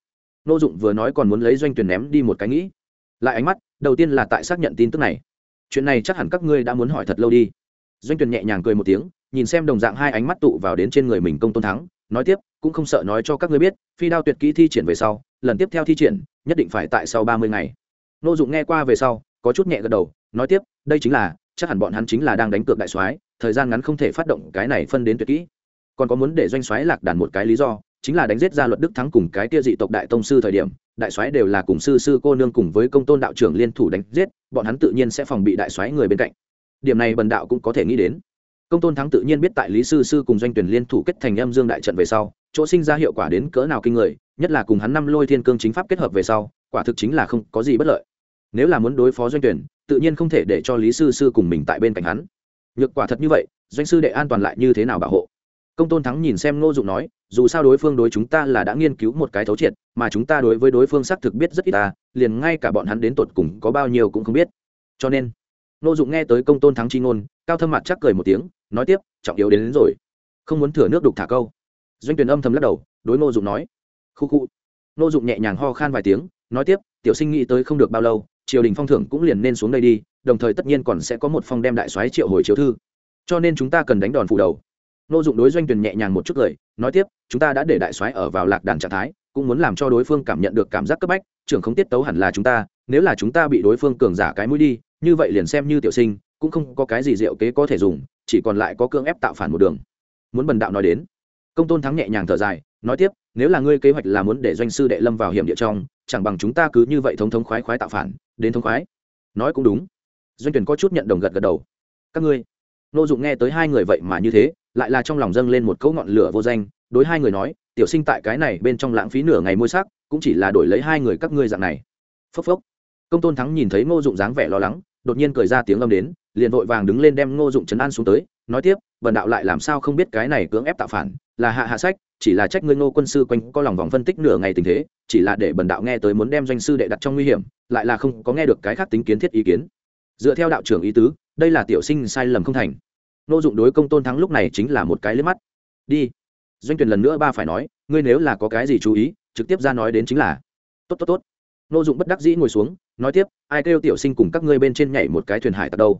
Nô dụng vừa nói còn muốn lấy doanh tuyển ném đi một cái nghĩ. Lại ánh mắt, đầu tiên là tại xác nhận tin tức này. Chuyện này chắc hẳn các ngươi đã muốn hỏi thật lâu đi doanh Tuyền nhẹ nhàng cười một tiếng, nhìn xem đồng dạng hai ánh mắt tụ vào đến trên người mình công tôn thắng, nói tiếp, cũng không sợ nói cho các ngươi biết, phi đao tuyệt kỹ thi triển về sau, lần tiếp theo thi triển, nhất định phải tại sau ba mươi ngày. Nô dụng nghe qua về sau, có chút nhẹ gật đầu, nói tiếp, đây chính là, chắc hẳn bọn hắn chính là đang đánh cược đại soái, thời gian ngắn không thể phát động cái này phân đến tuyệt kỹ. Còn có muốn để doanh soái lạc đàn một cái lý do, chính là đánh giết ra luật đức thắng cùng cái tia dị tộc đại tông sư thời điểm, đại soái đều là cùng sư sư cô nương cùng với công tôn đạo trưởng liên thủ đánh giết, bọn hắn tự nhiên sẽ phòng bị đại soái người bên cạnh điểm này bần đạo cũng có thể nghĩ đến. Công tôn thắng tự nhiên biết tại lý sư sư cùng doanh tuyển liên thủ kết thành âm dương đại trận về sau, chỗ sinh ra hiệu quả đến cỡ nào kinh người, nhất là cùng hắn năm lôi thiên cương chính pháp kết hợp về sau, quả thực chính là không có gì bất lợi. Nếu là muốn đối phó doanh tuyển, tự nhiên không thể để cho lý sư sư cùng mình tại bên cạnh hắn. Nhược quả thật như vậy, doanh sư đệ an toàn lại như thế nào bảo hộ? Công tôn thắng nhìn xem ngô dụng nói, dù sao đối phương đối chúng ta là đã nghiên cứu một cái thấu triệt, mà chúng ta đối với đối phương xác thực biết rất ít ta liền ngay cả bọn hắn đến tột cùng có bao nhiêu cũng không biết. Cho nên Nô dụng nghe tới công tôn thắng chi ngôn cao thâm mặt chắc cười một tiếng nói tiếp trọng yếu đến, đến rồi. Không muốn thừa nước đục thả câu. Doanh tuyển âm thầm lắc đầu đối Nô dụng nói khu khu. Nô dụng nhẹ nhàng ho khan vài tiếng nói tiếp tiểu sinh nghĩ tới không được bao lâu triều đình phong thưởng cũng liền nên xuống đây đi đồng thời tất nhiên còn sẽ có một phong đem đại soái triệu hồi chiếu thư. Cho nên chúng ta cần đánh đòn phủ đầu. Nô dụng đối doanh tuyển nhẹ nhàng một chút lời, nói tiếp chúng ta đã để đại soái ở vào lạc đàn trạng thái cũng muốn làm cho đối phương cảm nhận được cảm giác cấp bách trưởng không tiết tấu hẳn là chúng ta nếu là chúng ta bị đối phương cường giả cái mũi đi, như vậy liền xem như tiểu sinh, cũng không có cái gì diệu kế có thể dùng, chỉ còn lại có cương ép tạo phản một đường. Muốn bần đạo nói đến, công tôn thắng nhẹ nhàng thở dài, nói tiếp, nếu là ngươi kế hoạch là muốn để doanh sư đệ lâm vào hiểm địa trong, chẳng bằng chúng ta cứ như vậy thống thống khoái khoái tạo phản, đến thống khoái. Nói cũng đúng. Doanh tuyển có chút nhận đồng gật gật đầu. Các ngươi, nô dụng nghe tới hai người vậy mà như thế, lại là trong lòng dâng lên một cấu ngọn lửa vô danh, đối hai người nói, tiểu sinh tại cái này bên trong lãng phí nửa ngày môi sắc, cũng chỉ là đổi lấy hai người các ngươi dạng này. Phốc phốc công tôn thắng nhìn thấy ngô dụng dáng vẻ lo lắng, đột nhiên cười ra tiếng âm đến, liền vội vàng đứng lên đem ngô dụng chấn an xuống tới, nói tiếp, bần đạo lại làm sao không biết cái này cưỡng ép tạo phản, là hạ hạ sách, chỉ là trách ngươi ngô quân sư quanh có lòng vòng phân tích nửa ngày tình thế, chỉ là để bần đạo nghe tới muốn đem doanh sư đệ đặt trong nguy hiểm, lại là không có nghe được cái khác tính kiến thiết ý kiến. Dựa theo đạo trưởng ý tứ, đây là tiểu sinh sai lầm không thành. Ngô dụng đối công tôn thắng lúc này chính là một cái liếc mắt. Đi. Doanh tuyển lần nữa ba phải nói, ngươi nếu là có cái gì chú ý, trực tiếp ra nói đến chính là. Tốt tốt tốt. Ngô dụng bất đắc dĩ ngồi xuống nói tiếp, ai kêu tiểu sinh cùng các ngươi bên trên nhảy một cái thuyền hải tặc đâu?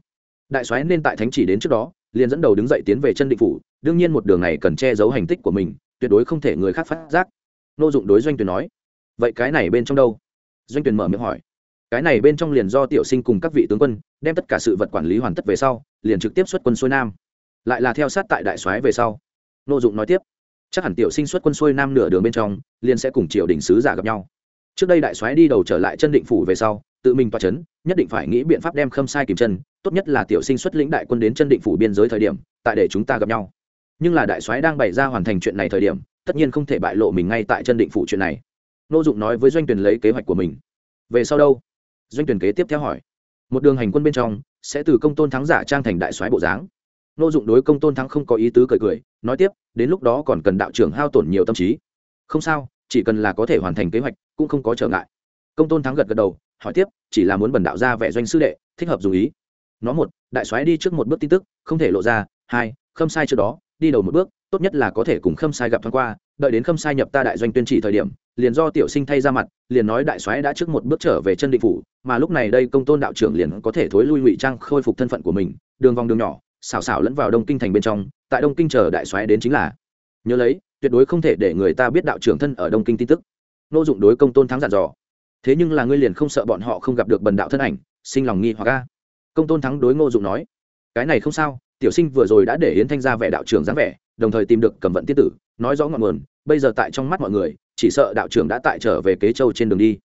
Đại soái nên tại thánh chỉ đến trước đó, liền dẫn đầu đứng dậy tiến về chân định phủ, đương nhiên một đường này cần che giấu hành tích của mình, tuyệt đối không thể người khác phát giác. Nô dụng đối doanh tuyển nói, vậy cái này bên trong đâu? Doanh tuyển mở miệng hỏi, cái này bên trong liền do tiểu sinh cùng các vị tướng quân, đem tất cả sự vật quản lý hoàn tất về sau, liền trực tiếp xuất quân xuôi nam. Lại là theo sát tại đại soái về sau. Nô dụng nói tiếp, chắc hẳn tiểu sinh xuất quân xuôi nam nửa đường bên trong, liền sẽ cùng triều đình sứ giả gặp nhau. Trước đây đại soái đi đầu trở lại chân định phủ về sau tự mình toa chấn, nhất định phải nghĩ biện pháp đem khâm sai kìm chân, tốt nhất là tiểu sinh xuất lĩnh đại quân đến chân định phủ biên giới thời điểm, tại để chúng ta gặp nhau. Nhưng là đại soái đang bày ra hoàn thành chuyện này thời điểm, tất nhiên không thể bại lộ mình ngay tại chân định phủ chuyện này. Nô dụng nói với doanh tuyển lấy kế hoạch của mình. Về sau đâu? Doanh tuyển kế tiếp theo hỏi. Một đường hành quân bên trong, sẽ từ công tôn thắng giả trang thành đại soái bộ dáng. Nô dụng đối công tôn thắng không có ý tứ cười cười, nói tiếp, đến lúc đó còn cần đạo trưởng hao tổn nhiều tâm trí. Không sao, chỉ cần là có thể hoàn thành kế hoạch, cũng không có trở ngại. Công tôn thắng gật gật đầu hỏi tiếp, chỉ là muốn bần đạo ra vẻ doanh sư đệ, thích hợp dùng ý. Nó một, đại soái đi trước một bước tin tức, không thể lộ ra. Hai, khâm sai trước đó, đi đầu một bước, tốt nhất là có thể cùng khâm sai gặp thoáng qua, đợi đến khâm sai nhập ta đại doanh tuyên chỉ thời điểm, liền do tiểu sinh thay ra mặt, liền nói đại soái đã trước một bước trở về chân định phủ, mà lúc này đây công tôn đạo trưởng liền có thể thối lui ngụy trang khôi phục thân phận của mình, đường vòng đường nhỏ xào xào lẫn vào đông kinh thành bên trong, tại đông kinh chờ đại soái đến chính là. Nhớ lấy, tuyệt đối không thể để người ta biết đạo trưởng thân ở đông kinh tin tức. Nô dụng đối công tôn thắng dặn dò thế nhưng là ngươi liền không sợ bọn họ không gặp được bần đạo thân ảnh, sinh lòng nghi hoặc a? Công tôn thắng đối ngô dụng nói, cái này không sao, tiểu sinh vừa rồi đã để yến thanh ra vẻ đạo trưởng dáng vẻ, đồng thời tìm được cầm vận tiết tử, nói rõ ngọn nguồn, bây giờ tại trong mắt mọi người, chỉ sợ đạo trưởng đã tại trở về kế châu trên đường đi.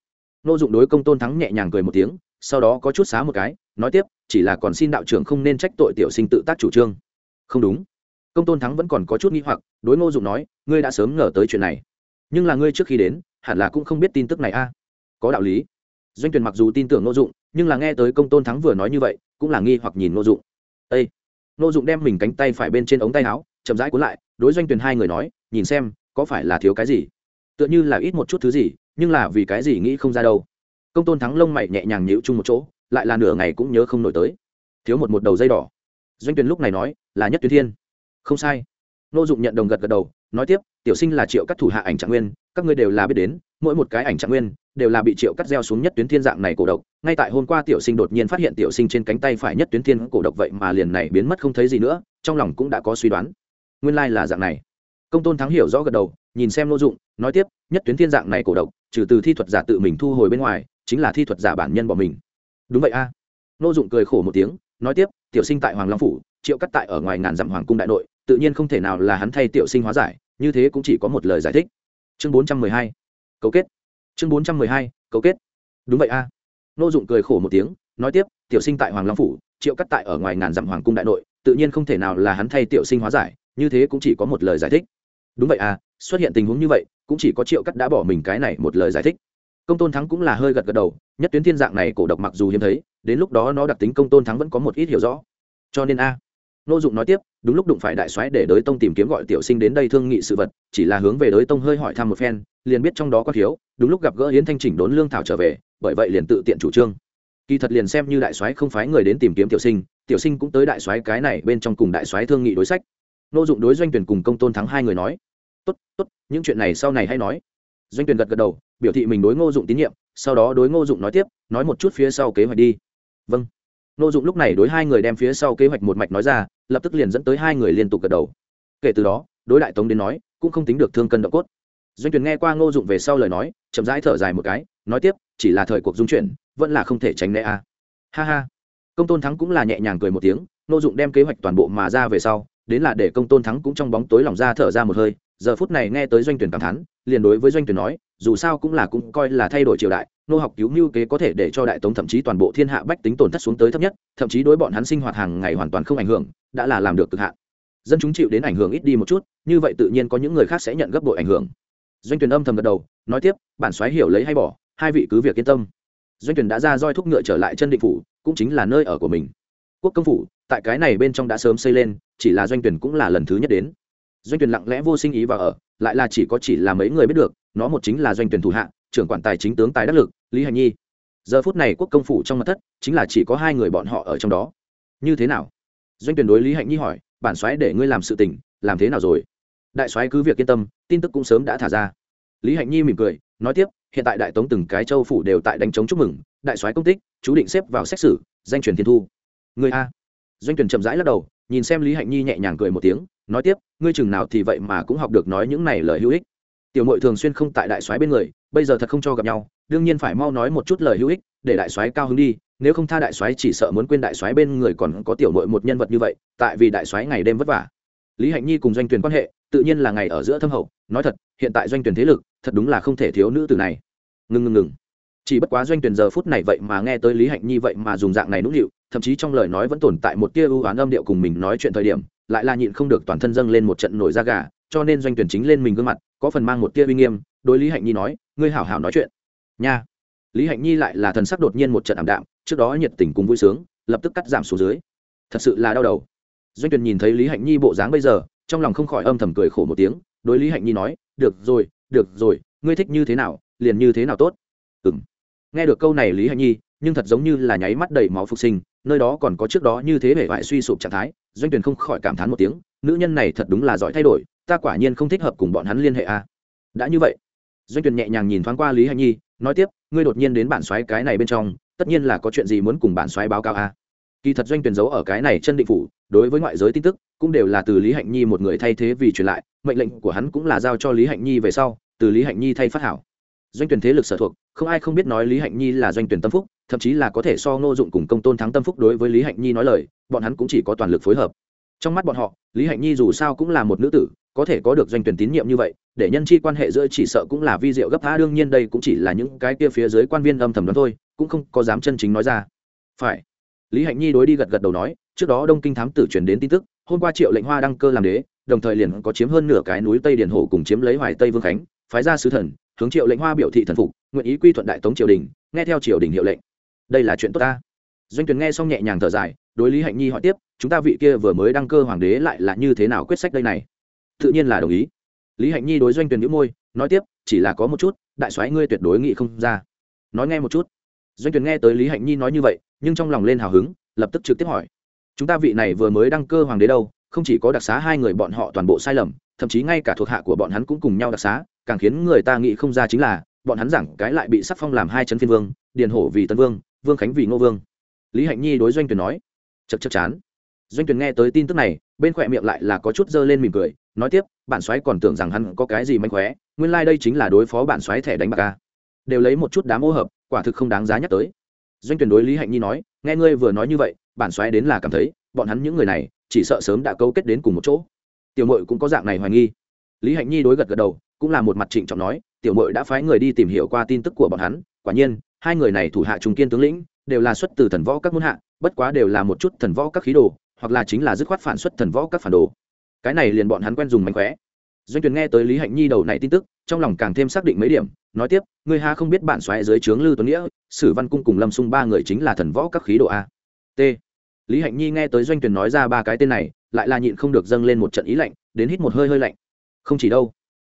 Ngô dụng đối công tôn thắng nhẹ nhàng cười một tiếng, sau đó có chút xá một cái, nói tiếp, chỉ là còn xin đạo trưởng không nên trách tội tiểu sinh tự tác chủ trương. Không đúng. Công tôn thắng vẫn còn có chút nghi hoặc, đối ngô dụng nói, ngươi đã sớm ngờ tới chuyện này. Nhưng là ngươi trước khi đến, hẳn là cũng không biết tin tức này a có đạo lý. Doanh tuyển mặc dù tin tưởng ngô dụng, nhưng là nghe tới công tôn thắng vừa nói như vậy, cũng là nghi hoặc nhìn ngô dụng. Ê! ngô dụng đem mình cánh tay phải bên trên ống tay áo, chậm rãi cuốn lại, đối doanh tuyển hai người nói, nhìn xem, có phải là thiếu cái gì? Tựa như là ít một chút thứ gì, nhưng là vì cái gì nghĩ không ra đâu. Công tôn thắng lông mày nhẹ nhàng nhíu chung một chỗ, lại là nửa ngày cũng nhớ không nổi tới. Thiếu một một đầu dây đỏ. Doanh tuyển lúc này nói, là nhất tuyến thiên. Không sai nô dụng nhận đồng gật gật đầu, nói tiếp, tiểu sinh là triệu các thủ hạ ảnh trạng nguyên, các ngươi đều là biết đến, mỗi một cái ảnh trạng nguyên đều là bị triệu cắt gieo xuống nhất tuyến thiên dạng này cổ độc. Ngay tại hôm qua tiểu sinh đột nhiên phát hiện tiểu sinh trên cánh tay phải nhất tuyến thiên cổ độc vậy mà liền này biến mất không thấy gì nữa, trong lòng cũng đã có suy đoán. Nguyên lai là dạng này. Công tôn thắng hiểu rõ gật đầu, nhìn xem nô dụng nói tiếp, nhất tuyến thiên dạng này cổ độc, trừ từ thi thuật giả tự mình thu hồi bên ngoài, chính là thi thuật giả bản nhân bỏ mình. Đúng vậy a. À. nô dụng cười khổ một tiếng, nói tiếp, tiểu sinh tại hoàng long phủ, triệu cắt tại ở ngoài ngàn dặm hoàng cung đại nội tự nhiên không thể nào là hắn thay tiểu sinh hóa giải, như thế cũng chỉ có một lời giải thích. Chương bốn trăm mười hai, cấu kết. Chương bốn trăm mười hai, cấu kết. Đúng vậy a. À. nô dụng cười khổ một tiếng, nói tiếp, tiểu sinh tại hoàng long phủ, triệu cắt tại ở ngoài ngàn dặm hoàng cung đại nội, tự nhiên không thể nào là hắn thay tiểu sinh hóa giải, như thế cũng chỉ có một lời giải thích. Đúng vậy à xuất hiện tình huống như vậy, cũng chỉ có triệu cắt đã bỏ mình cái này một lời giải thích. Công tôn thắng cũng là hơi gật gật đầu, nhất tuyến thiên dạng này cổ độc mặc dù hiếm thấy, đến lúc đó nó đặc tính công tôn thắng vẫn có một ít hiểu rõ. Cho nên a nô dụng nói tiếp, đúng lúc đụng phải đại soái để Đối tông tìm kiếm gọi tiểu sinh đến đây thương nghị sự vật, chỉ là hướng về Đối tông hơi hỏi thăm một phen, liền biết trong đó có thiếu, đúng lúc gặp gỡ Yến thanh chỉnh đốn lương thảo trở về, bởi vậy liền tự tiện chủ trương. Kỳ thật liền xem như đại soái không phái người đến tìm kiếm tiểu sinh tiểu sinh cũng tới đại soái cái này bên trong cùng đại soái thương nghị đối sách. Nô dụng đối doanh tuyển cùng công tôn thắng hai người nói, tốt tốt, những chuyện này sau này hãy nói. Doanh tuyển gật gật đầu, biểu thị mình đối ngô dụng tín nhiệm, sau đó đối ngô dụng nói tiếp, nói một chút phía sau kế hoạch đi. Vâng. Nô dụng lúc này đối hai người đem phía sau kế hoạch một mạch nói ra, lập tức liền dẫn tới hai người liên tục gật đầu. Kể từ đó, đối đại tống đến nói, cũng không tính được thương cân độ cốt. Doanh Tuyền nghe qua ngô dụng về sau lời nói, chậm rãi thở dài một cái, nói tiếp, chỉ là thời cuộc dung chuyển, vẫn là không thể tránh né a. À. ha ha. Công tôn thắng cũng là nhẹ nhàng cười một tiếng, ngô dụng đem kế hoạch toàn bộ mà ra về sau, đến là để công tôn thắng cũng trong bóng tối lòng ra thở ra một hơi, giờ phút này nghe tới doanh Tuyền cảm thán, liền đối với doanh Tuyền nói, dù sao cũng là cũng coi là thay đổi triều đại nô học cứu mưu kế có thể để cho đại tống thậm chí toàn bộ thiên hạ bách tính tổn thất xuống tới thấp nhất, thậm chí đối bọn hắn sinh hoạt hàng ngày hoàn toàn không ảnh hưởng, đã là làm được cực hạn. Dân chúng chịu đến ảnh hưởng ít đi một chút, như vậy tự nhiên có những người khác sẽ nhận gấp bội ảnh hưởng. Doanh tuyển âm thầm gật đầu, nói tiếp, bản xoáy hiểu lấy hay bỏ, hai vị cứ việc yên tâm. Doanh tuyển đã ra roi thúc ngựa trở lại chân định phủ, cũng chính là nơi ở của mình. Quốc công phủ, tại cái này bên trong đã sớm xây lên, chỉ là doanh tuyển cũng là lần thứ nhất đến. Doanh tuyển lặng lẽ vô sinh ý vào ở, lại là chỉ có chỉ là mấy người biết được, nó một chính là doanh tuyển thủ hạ trưởng quản tài chính tướng tài đắc lực, lý hành nhi. Giờ phút này quốc công phủ trong mặt thất, chính là chỉ có hai người bọn họ ở trong đó. Như thế nào? Doanh tuyển đối lý hạnh nhi hỏi, bản soái để ngươi làm sự tình, làm thế nào rồi? Đại soái cứ việc yên tâm, tin tức cũng sớm đã thả ra. Lý hạnh nhi mỉm cười, nói tiếp, hiện tại đại tống từng cái châu phủ đều tại đánh chống chúc mừng, đại soái công tích, chú định xếp vào xét xử, danh truyền thiên thu. Người a. Doanh tuyển chậm rãi lắc đầu, nhìn xem lý hạnh nhi nhẹ nhàng cười một tiếng, nói tiếp, ngươi chừng nào thì vậy mà cũng học được nói những này lời hữu ích. Tiểu mội thường xuyên không tại đại soái bên người bây giờ thật không cho gặp nhau, đương nhiên phải mau nói một chút lời hữu ích, để đại soái cao hứng đi, nếu không tha đại soái chỉ sợ muốn quên đại soái bên người còn có tiểu nội một nhân vật như vậy, tại vì đại soái ngày đêm vất vả. Lý hạnh nhi cùng doanh tuyển quan hệ, tự nhiên là ngày ở giữa thâm hậu, nói thật, hiện tại doanh tuyển thế lực, thật đúng là không thể thiếu nữ từ này. Ngừng ngừng ngừng chỉ bất quá doanh tuyển giờ phút này vậy mà nghe tới lý hạnh nhi vậy mà dùng dạng này nũng nịu, thậm chí trong lời nói vẫn tồn tại một tia ưu oán âm điệu cùng mình nói chuyện thời điểm, lại là nhịn không được toàn thân dâng lên một trận nổi da gà, cho nên doanh tuyển chính lên mình gương mặt, có phần mang một tia uy nghiêm, đối lý hạnh nhi nói ngươi hảo hảo nói chuyện. Nha. Lý hạnh nhi lại là thần sắc đột nhiên một trận ảm đạm, trước đó nhiệt tình cùng vui sướng, lập tức cắt giảm xuống dưới. Thật sự là đau đầu. Doanh Tuyền nhìn thấy lý hạnh nhi bộ dáng bây giờ, trong lòng không khỏi âm thầm cười khổ một tiếng, đối lý hạnh nhi nói, được rồi được rồi, ngươi thích như thế nào, liền như thế nào tốt. Ừm. Nghe được câu này lý hạnh nhi, nhưng thật giống như là nháy mắt đầy máu phục sinh, nơi đó còn có trước đó như thế vẻ vải suy sụp trạng thái, doanh Tuyền không khỏi cảm thán một tiếng, nữ nhân này thật đúng là giỏi thay đổi, ta quả nhiên không thích hợp cùng bọn hắn liên hệ a. À. đã như vậy doanh Tuyền nhẹ nhàng nhìn thoáng qua lý hạnh nhi, nói tiếp, ngươi đột nhiên đến bản xoáy cái này bên trong, tất nhiên là có chuyện gì muốn cùng bản xoáy báo cáo a à? kỳ thật doanh tuyển giấu ở cái này chân định phủ, đối với ngoại giới tin tức, cũng đều là từ lý hạnh nhi một người thay thế vì truyền lại, mệnh lệnh của hắn cũng là giao cho lý hạnh nhi về sau, từ lý hạnh nhi thay phát hảo doanh tuyển thế lực sở thuộc, không ai không biết nói lý hạnh nhi là doanh tuyển tâm phúc, thậm chí là có thể so ngô dụng cùng công tôn thắng tâm phúc đối với lý hạnh nhi nói lời, bọn hắn cũng chỉ có toàn lực phối hợp trong mắt bọn họ, lý hạnh nhi dù sao cũng là một nữ tử có thể có được doanh tuyển tín nhiệm như vậy, để nhân chi quan hệ giữa chỉ sợ cũng là vi diệu gấp tha đương nhiên đây cũng chỉ là những cái kia phía dưới quan viên âm thầm đó thôi, cũng không có dám chân chính nói ra. Phải. Lý hạnh nhi đối đi gật gật đầu nói, trước đó đông kinh thám tử truyền đến tin tức, hôm qua triệu lệnh hoa đăng cơ làm đế, đồng thời liền có chiếm hơn nửa cái núi tây điền hồ cùng chiếm lấy hoài tây vương khánh, phái ra sứ thần, hướng triệu lệnh hoa biểu thị thần phục, nguyện ý quy thuận đại tống triều đình, nghe theo triều đình hiệu lệnh. Đây là chuyện tốt ta. Doanh tuyển nghe xong nhẹ nhàng thở dài, đối lý hạnh nhi hỏi tiếp, chúng ta vị kia vừa mới đăng cơ hoàng đế lại là như thế nào quyết sách đây này? Tự nhiên là đồng ý. Lý hạnh nhi đối doanh tuyển nhíu môi, nói tiếp, chỉ là có một chút, đại soái ngươi tuyệt đối nghĩ không ra. Nói nghe một chút. Doanh tuyển nghe tới lý hạnh nhi nói như vậy, nhưng trong lòng lên hào hứng, lập tức trực tiếp hỏi. Chúng ta vị này vừa mới đăng cơ hoàng đế đâu, không chỉ có đặc xá hai người bọn họ toàn bộ sai lầm, thậm chí ngay cả thuộc hạ của bọn hắn cũng cùng nhau đặc xá, càng khiến người ta nghĩ không ra chính là, bọn hắn giảng cái lại bị sắc phong làm hai chân phiên vương, điền hổ vì tân vương vương khánh vì ngô vương. Lý hạnh nhi đối doanh tuyển nói. Chật chật chán. Doanh tuyển nghe tới tin tức này, bên khỏe miệng lại là có chút dơ lên mỉm cười nói tiếp, bản xoáy còn tưởng rằng hắn có cái gì manh khóe, nguyên lai、like、đây chính là đối phó bản xoáy thẻ đánh bạc ca đều lấy một chút đám ô hợp, quả thực không đáng giá nhắc tới. Doanh tuyển đối lý hạnh nhi nói, nghe ngươi vừa nói như vậy, bản xoáy đến là cảm thấy, bọn hắn những người này, chỉ sợ sớm đã câu kết đến cùng một chỗ. Tiểu mội cũng có dạng này hoài nghi. Lý hạnh nhi đối gật gật đầu, cũng là một mặt trịnh trọng nói, tiểu mội đã phái người đi tìm hiểu qua tin tức của bọn hắn, quả nhiên, hai người này thủ hạ trung kiên tướng lĩnh, đều là xuất từ thần võ các môn hạ, bất quá đều là một chút thần võ các khí đồ, hoặc là chính là dứt khoát phản xuất thần võ các phản đồ cái này liền bọn hắn quen dùng mánh khóe. Doanh tuyển nghe tới lý hạnh nhi đầu này tin tức, trong lòng càng thêm xác định mấy điểm, nói tiếp người ha không biết bạn xoáy dưới trướng lư tuấn nghĩa, sử văn cung cùng lâm sung ba người chính là thần võ các khí độ a. T. Lý hạnh nhi nghe tới doanh tuyển nói ra ba cái tên này, lại là nhịn không được dâng lên một trận ý lạnh, đến hít một hơi hơi lạnh. Không chỉ đâu.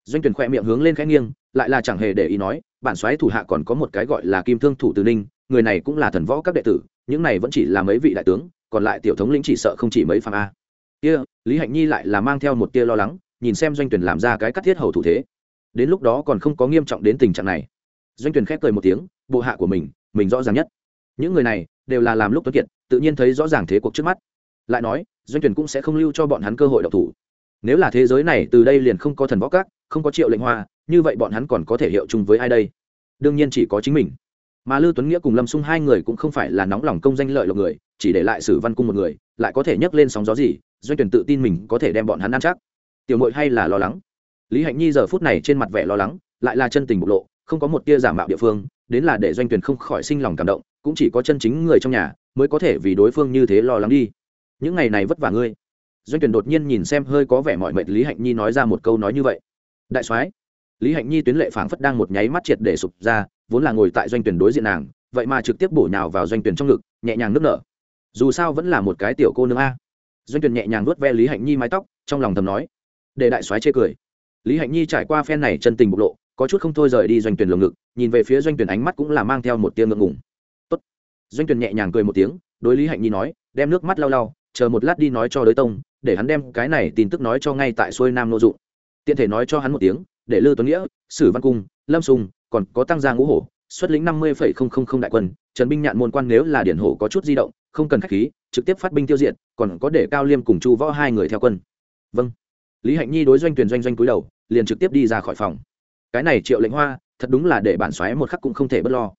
Doanh tuyển khoe miệng hướng lên khẽ nghiêng, lại là chẳng hề để ý nói bản xoáy thủ hạ còn có một cái gọi là kim thương thủ từ ninh, người này cũng là thần võ các đệ tử, những này vẫn chỉ là mấy vị đại tướng, còn lại tiểu thống lĩnh chỉ sợ không chỉ mấy phàm a kia, lý hạnh nhi lại là mang theo một tia lo lắng, nhìn xem doanh tuyển làm ra cái cắt thiết hầu thủ thế. Đến lúc đó còn không có nghiêm trọng đến tình trạng này. Doanh tuyển khép cười một tiếng, bộ hạ của mình mình rõ ràng nhất. Những người này đều là làm lúc tuấn kiệt, tự nhiên thấy rõ ràng thế cuộc trước mắt. Lại nói, doanh tuyển cũng sẽ không lưu cho bọn hắn cơ hội độc thủ. Nếu là thế giới này từ đây liền không có thần võ các, không có triệu lệnh hoa, như vậy bọn hắn còn có thể hiệu chung với ai đây? Đương nhiên chỉ có chính mình. Mà lưu tuấn nghĩa cùng lâm Xung hai người cũng không phải là nóng lòng công danh lợi lộc người, chỉ để lại sử văn cung một người, lại có thể nhấc lên sóng gió gì doanh tuyển tự tin mình có thể đem bọn hắn ăn chắc. Tiểu mội hay là lo lắng. Lý hạnh nhi giờ phút này trên mặt vẻ lo lắng, lại là chân tình bộc lộ, không có một tia giả mạo địa phương, đến là để doanh tuyển không khỏi sinh lòng cảm động, cũng chỉ có chân chính người trong nhà mới có thể vì đối phương như thế lo lắng đi. Những ngày này vất vả ngươi. Doanh tuyển đột nhiên nhìn xem hơi có vẻ mọi mệt lý hạnh nhi nói ra một câu nói như vậy. Đại soái, lý hạnh nhi tuyến lệ phảng phất đang một nháy mắt triệt để sụp ra, vốn là ngồi tại doanh tuyển đối diện nàng, vậy mà trực tiếp bổ nhào vào doanh tuyển trong ngực, nhẹ nhàng nức nở. Dù sao vẫn là một cái tiểu cô nương a doanh tuyển nhẹ nhàng vuốt ve lý hạnh nhi mái tóc, trong lòng thầm nói, để đại soái chê cười. Lý hạnh nhi trải qua phen này chân tình bộc lộ, có chút không thôi rời đi doanh tuyển lồng ngực, nhìn về phía doanh tuyển ánh mắt cũng là mang theo một tia ngượng ngùng. Tốt. Doanh tuyển nhẹ nhàng cười một tiếng, đối lý hạnh nhi nói, đem nước mắt lau lau, chờ một lát đi nói cho đối tông, để hắn đem cái này tin tức nói cho ngay tại xuôi nam nô dụng. Tiện thể nói cho hắn một tiếng, để lư tuấn nghĩa, sử văn cung, lâm sùng, còn có tăng gia ngũ hổ, xuất lĩnh năm mươi đại quân, trần binh nhạn môn quan nếu là điển hổ có chút di động không cần khách khí, trực tiếp phát binh tiêu diệt, còn có để cao liêm cùng chu võ hai người theo quân. Vâng. Lý hạnh nhi đối doanh tuyển doanh doanh cúi đầu, liền trực tiếp đi ra khỏi phòng. Cái này triệu lệnh hoa, thật đúng là để bản xoáy một khắc cũng không thể bất lo.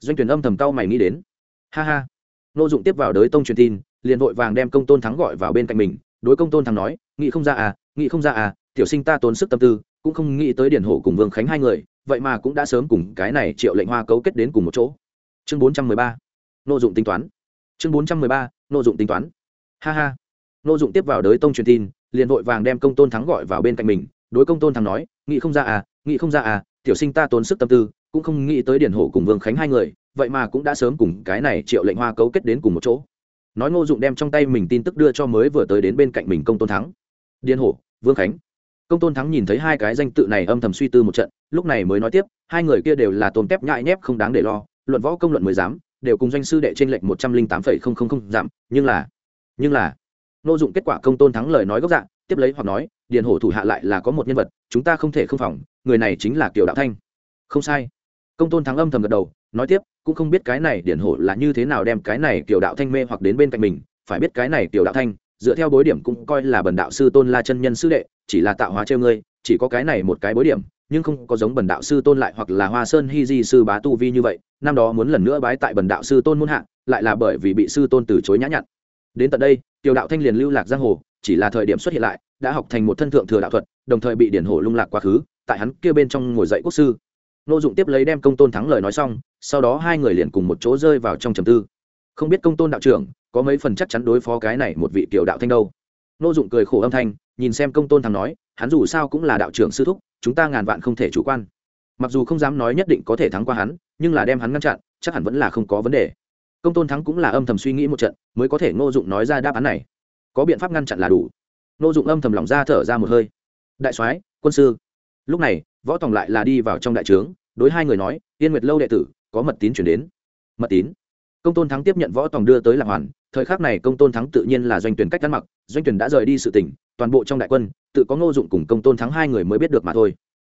Doanh tuyển âm thầm cau mày nghĩ đến. Ha ha. Nô dụng tiếp vào đới tông truyền tin, liền vội vàng đem công tôn thắng gọi vào bên cạnh mình, đối công tôn thắng nói nghĩ không ra à nghĩ không ra à tiểu sinh ta tốn sức tâm tư, cũng không nghĩ tới điển hổ cùng vương khánh hai người, vậy mà cũng đã sớm cùng cái này triệu lệnh hoa cấu kết đến cùng một chỗ. Chương bốn trăm mười ba. Nô dụng tính toán chương bốn trăm mười ba nô dụng tính toán. Ha ha. Nô dụng tiếp vào đới tông truyền tin, liền vội vàng đem công tôn thắng gọi vào bên cạnh mình, đối công tôn thắng nói nghĩ không ra à nghĩ không ra à tiểu sinh ta tốn sức tâm tư, cũng không nghĩ tới điển hổ cùng vương khánh hai người, vậy mà cũng đã sớm cùng cái này triệu lệnh hoa cấu kết đến cùng một chỗ. Nói ngô dụng đem trong tay mình tin tức đưa cho mới vừa tới đến bên cạnh mình công tôn thắng. Điền hổ, vương khánh. Công tôn thắng nhìn thấy hai cái danh tự này âm thầm suy tư một trận, lúc này mới nói tiếp, hai người kia đều là tôn tép nhại nhép không đáng để lo, luận võ công luận mới dám đều cùng doanh sư đệ trên lệnh một trăm linh tám phẩy không không không giảm, nhưng là nhưng là nô dụng kết quả công tôn thắng lời nói gốc dạng tiếp lấy hoặc nói, điền hổ thủ hạ lại là có một nhân vật, chúng ta không thể không phòng, người này chính là kiều đạo thanh. Không sai. Công tôn thắng âm thầm gật đầu, nói tiếp, cũng không biết cái này điển hổ là như thế nào đem cái này kiểu đạo thanh mê hoặc đến bên cạnh mình, phải biết cái này kiểu đạo thanh, dựa theo bối điểm cũng coi là bần đạo sư tôn la chân nhân sư đệ, chỉ là tạo hóa treo ngươi, chỉ có cái này một cái bối điểm, nhưng không có giống bần đạo sư tôn lại hoặc là hoa sơn hy di sư bá tu vi như vậy năm đó muốn lần nữa bái tại bần đạo sư tôn muôn hạ, lại là bởi vì bị sư tôn từ chối nhã nhặn. Đến tận đây, tiểu đạo thanh liền lưu lạc giang hồ, chỉ là thời điểm xuất hiện lại, đã học thành một thân thượng thừa đạo thuật, đồng thời bị điển hồ lung lạc quá khứ, tại hắn kia bên trong ngồi dậy quốc sư. Nô dụng tiếp lấy đem công tôn thắng lời nói xong, sau đó hai người liền cùng một chỗ rơi vào trong trầm tư. Không biết công tôn đạo trưởng có mấy phần chắc chắn đối phó cái này một vị tiểu đạo thanh đâu. Nô dụng cười khổ âm thanh, nhìn xem công tôn thắng nói, hắn dù sao cũng là đạo trưởng sư thúc, chúng ta ngàn vạn không thể chủ quan. Mặc dù không dám nói nhất định có thể thắng qua hắn nhưng là đem hắn ngăn chặn, chắc hẳn vẫn là không có vấn đề. Công tôn thắng cũng là âm thầm suy nghĩ một trận, mới có thể ngô dụng nói ra đáp án này. Có biện pháp ngăn chặn là đủ. Ngô dụng âm thầm lỏng ra thở ra một hơi. Đại soái, quân sư. Lúc này, võ tòng lại là đi vào trong đại trướng, đối hai người nói, yên nguyệt lâu đệ tử, có mật tín chuyển đến. Mật tín. Công tôn thắng tiếp nhận võ tòng đưa tới lạc hoàn, thời khắc này công tôn thắng tự nhiên là doanh tuyển cách ăn mặc, doanh tuyển đã rời đi sự tỉnh, toàn bộ trong đại quân, tự có ngô dụng cùng công tôn thắng hai người mới biết được mà thôi.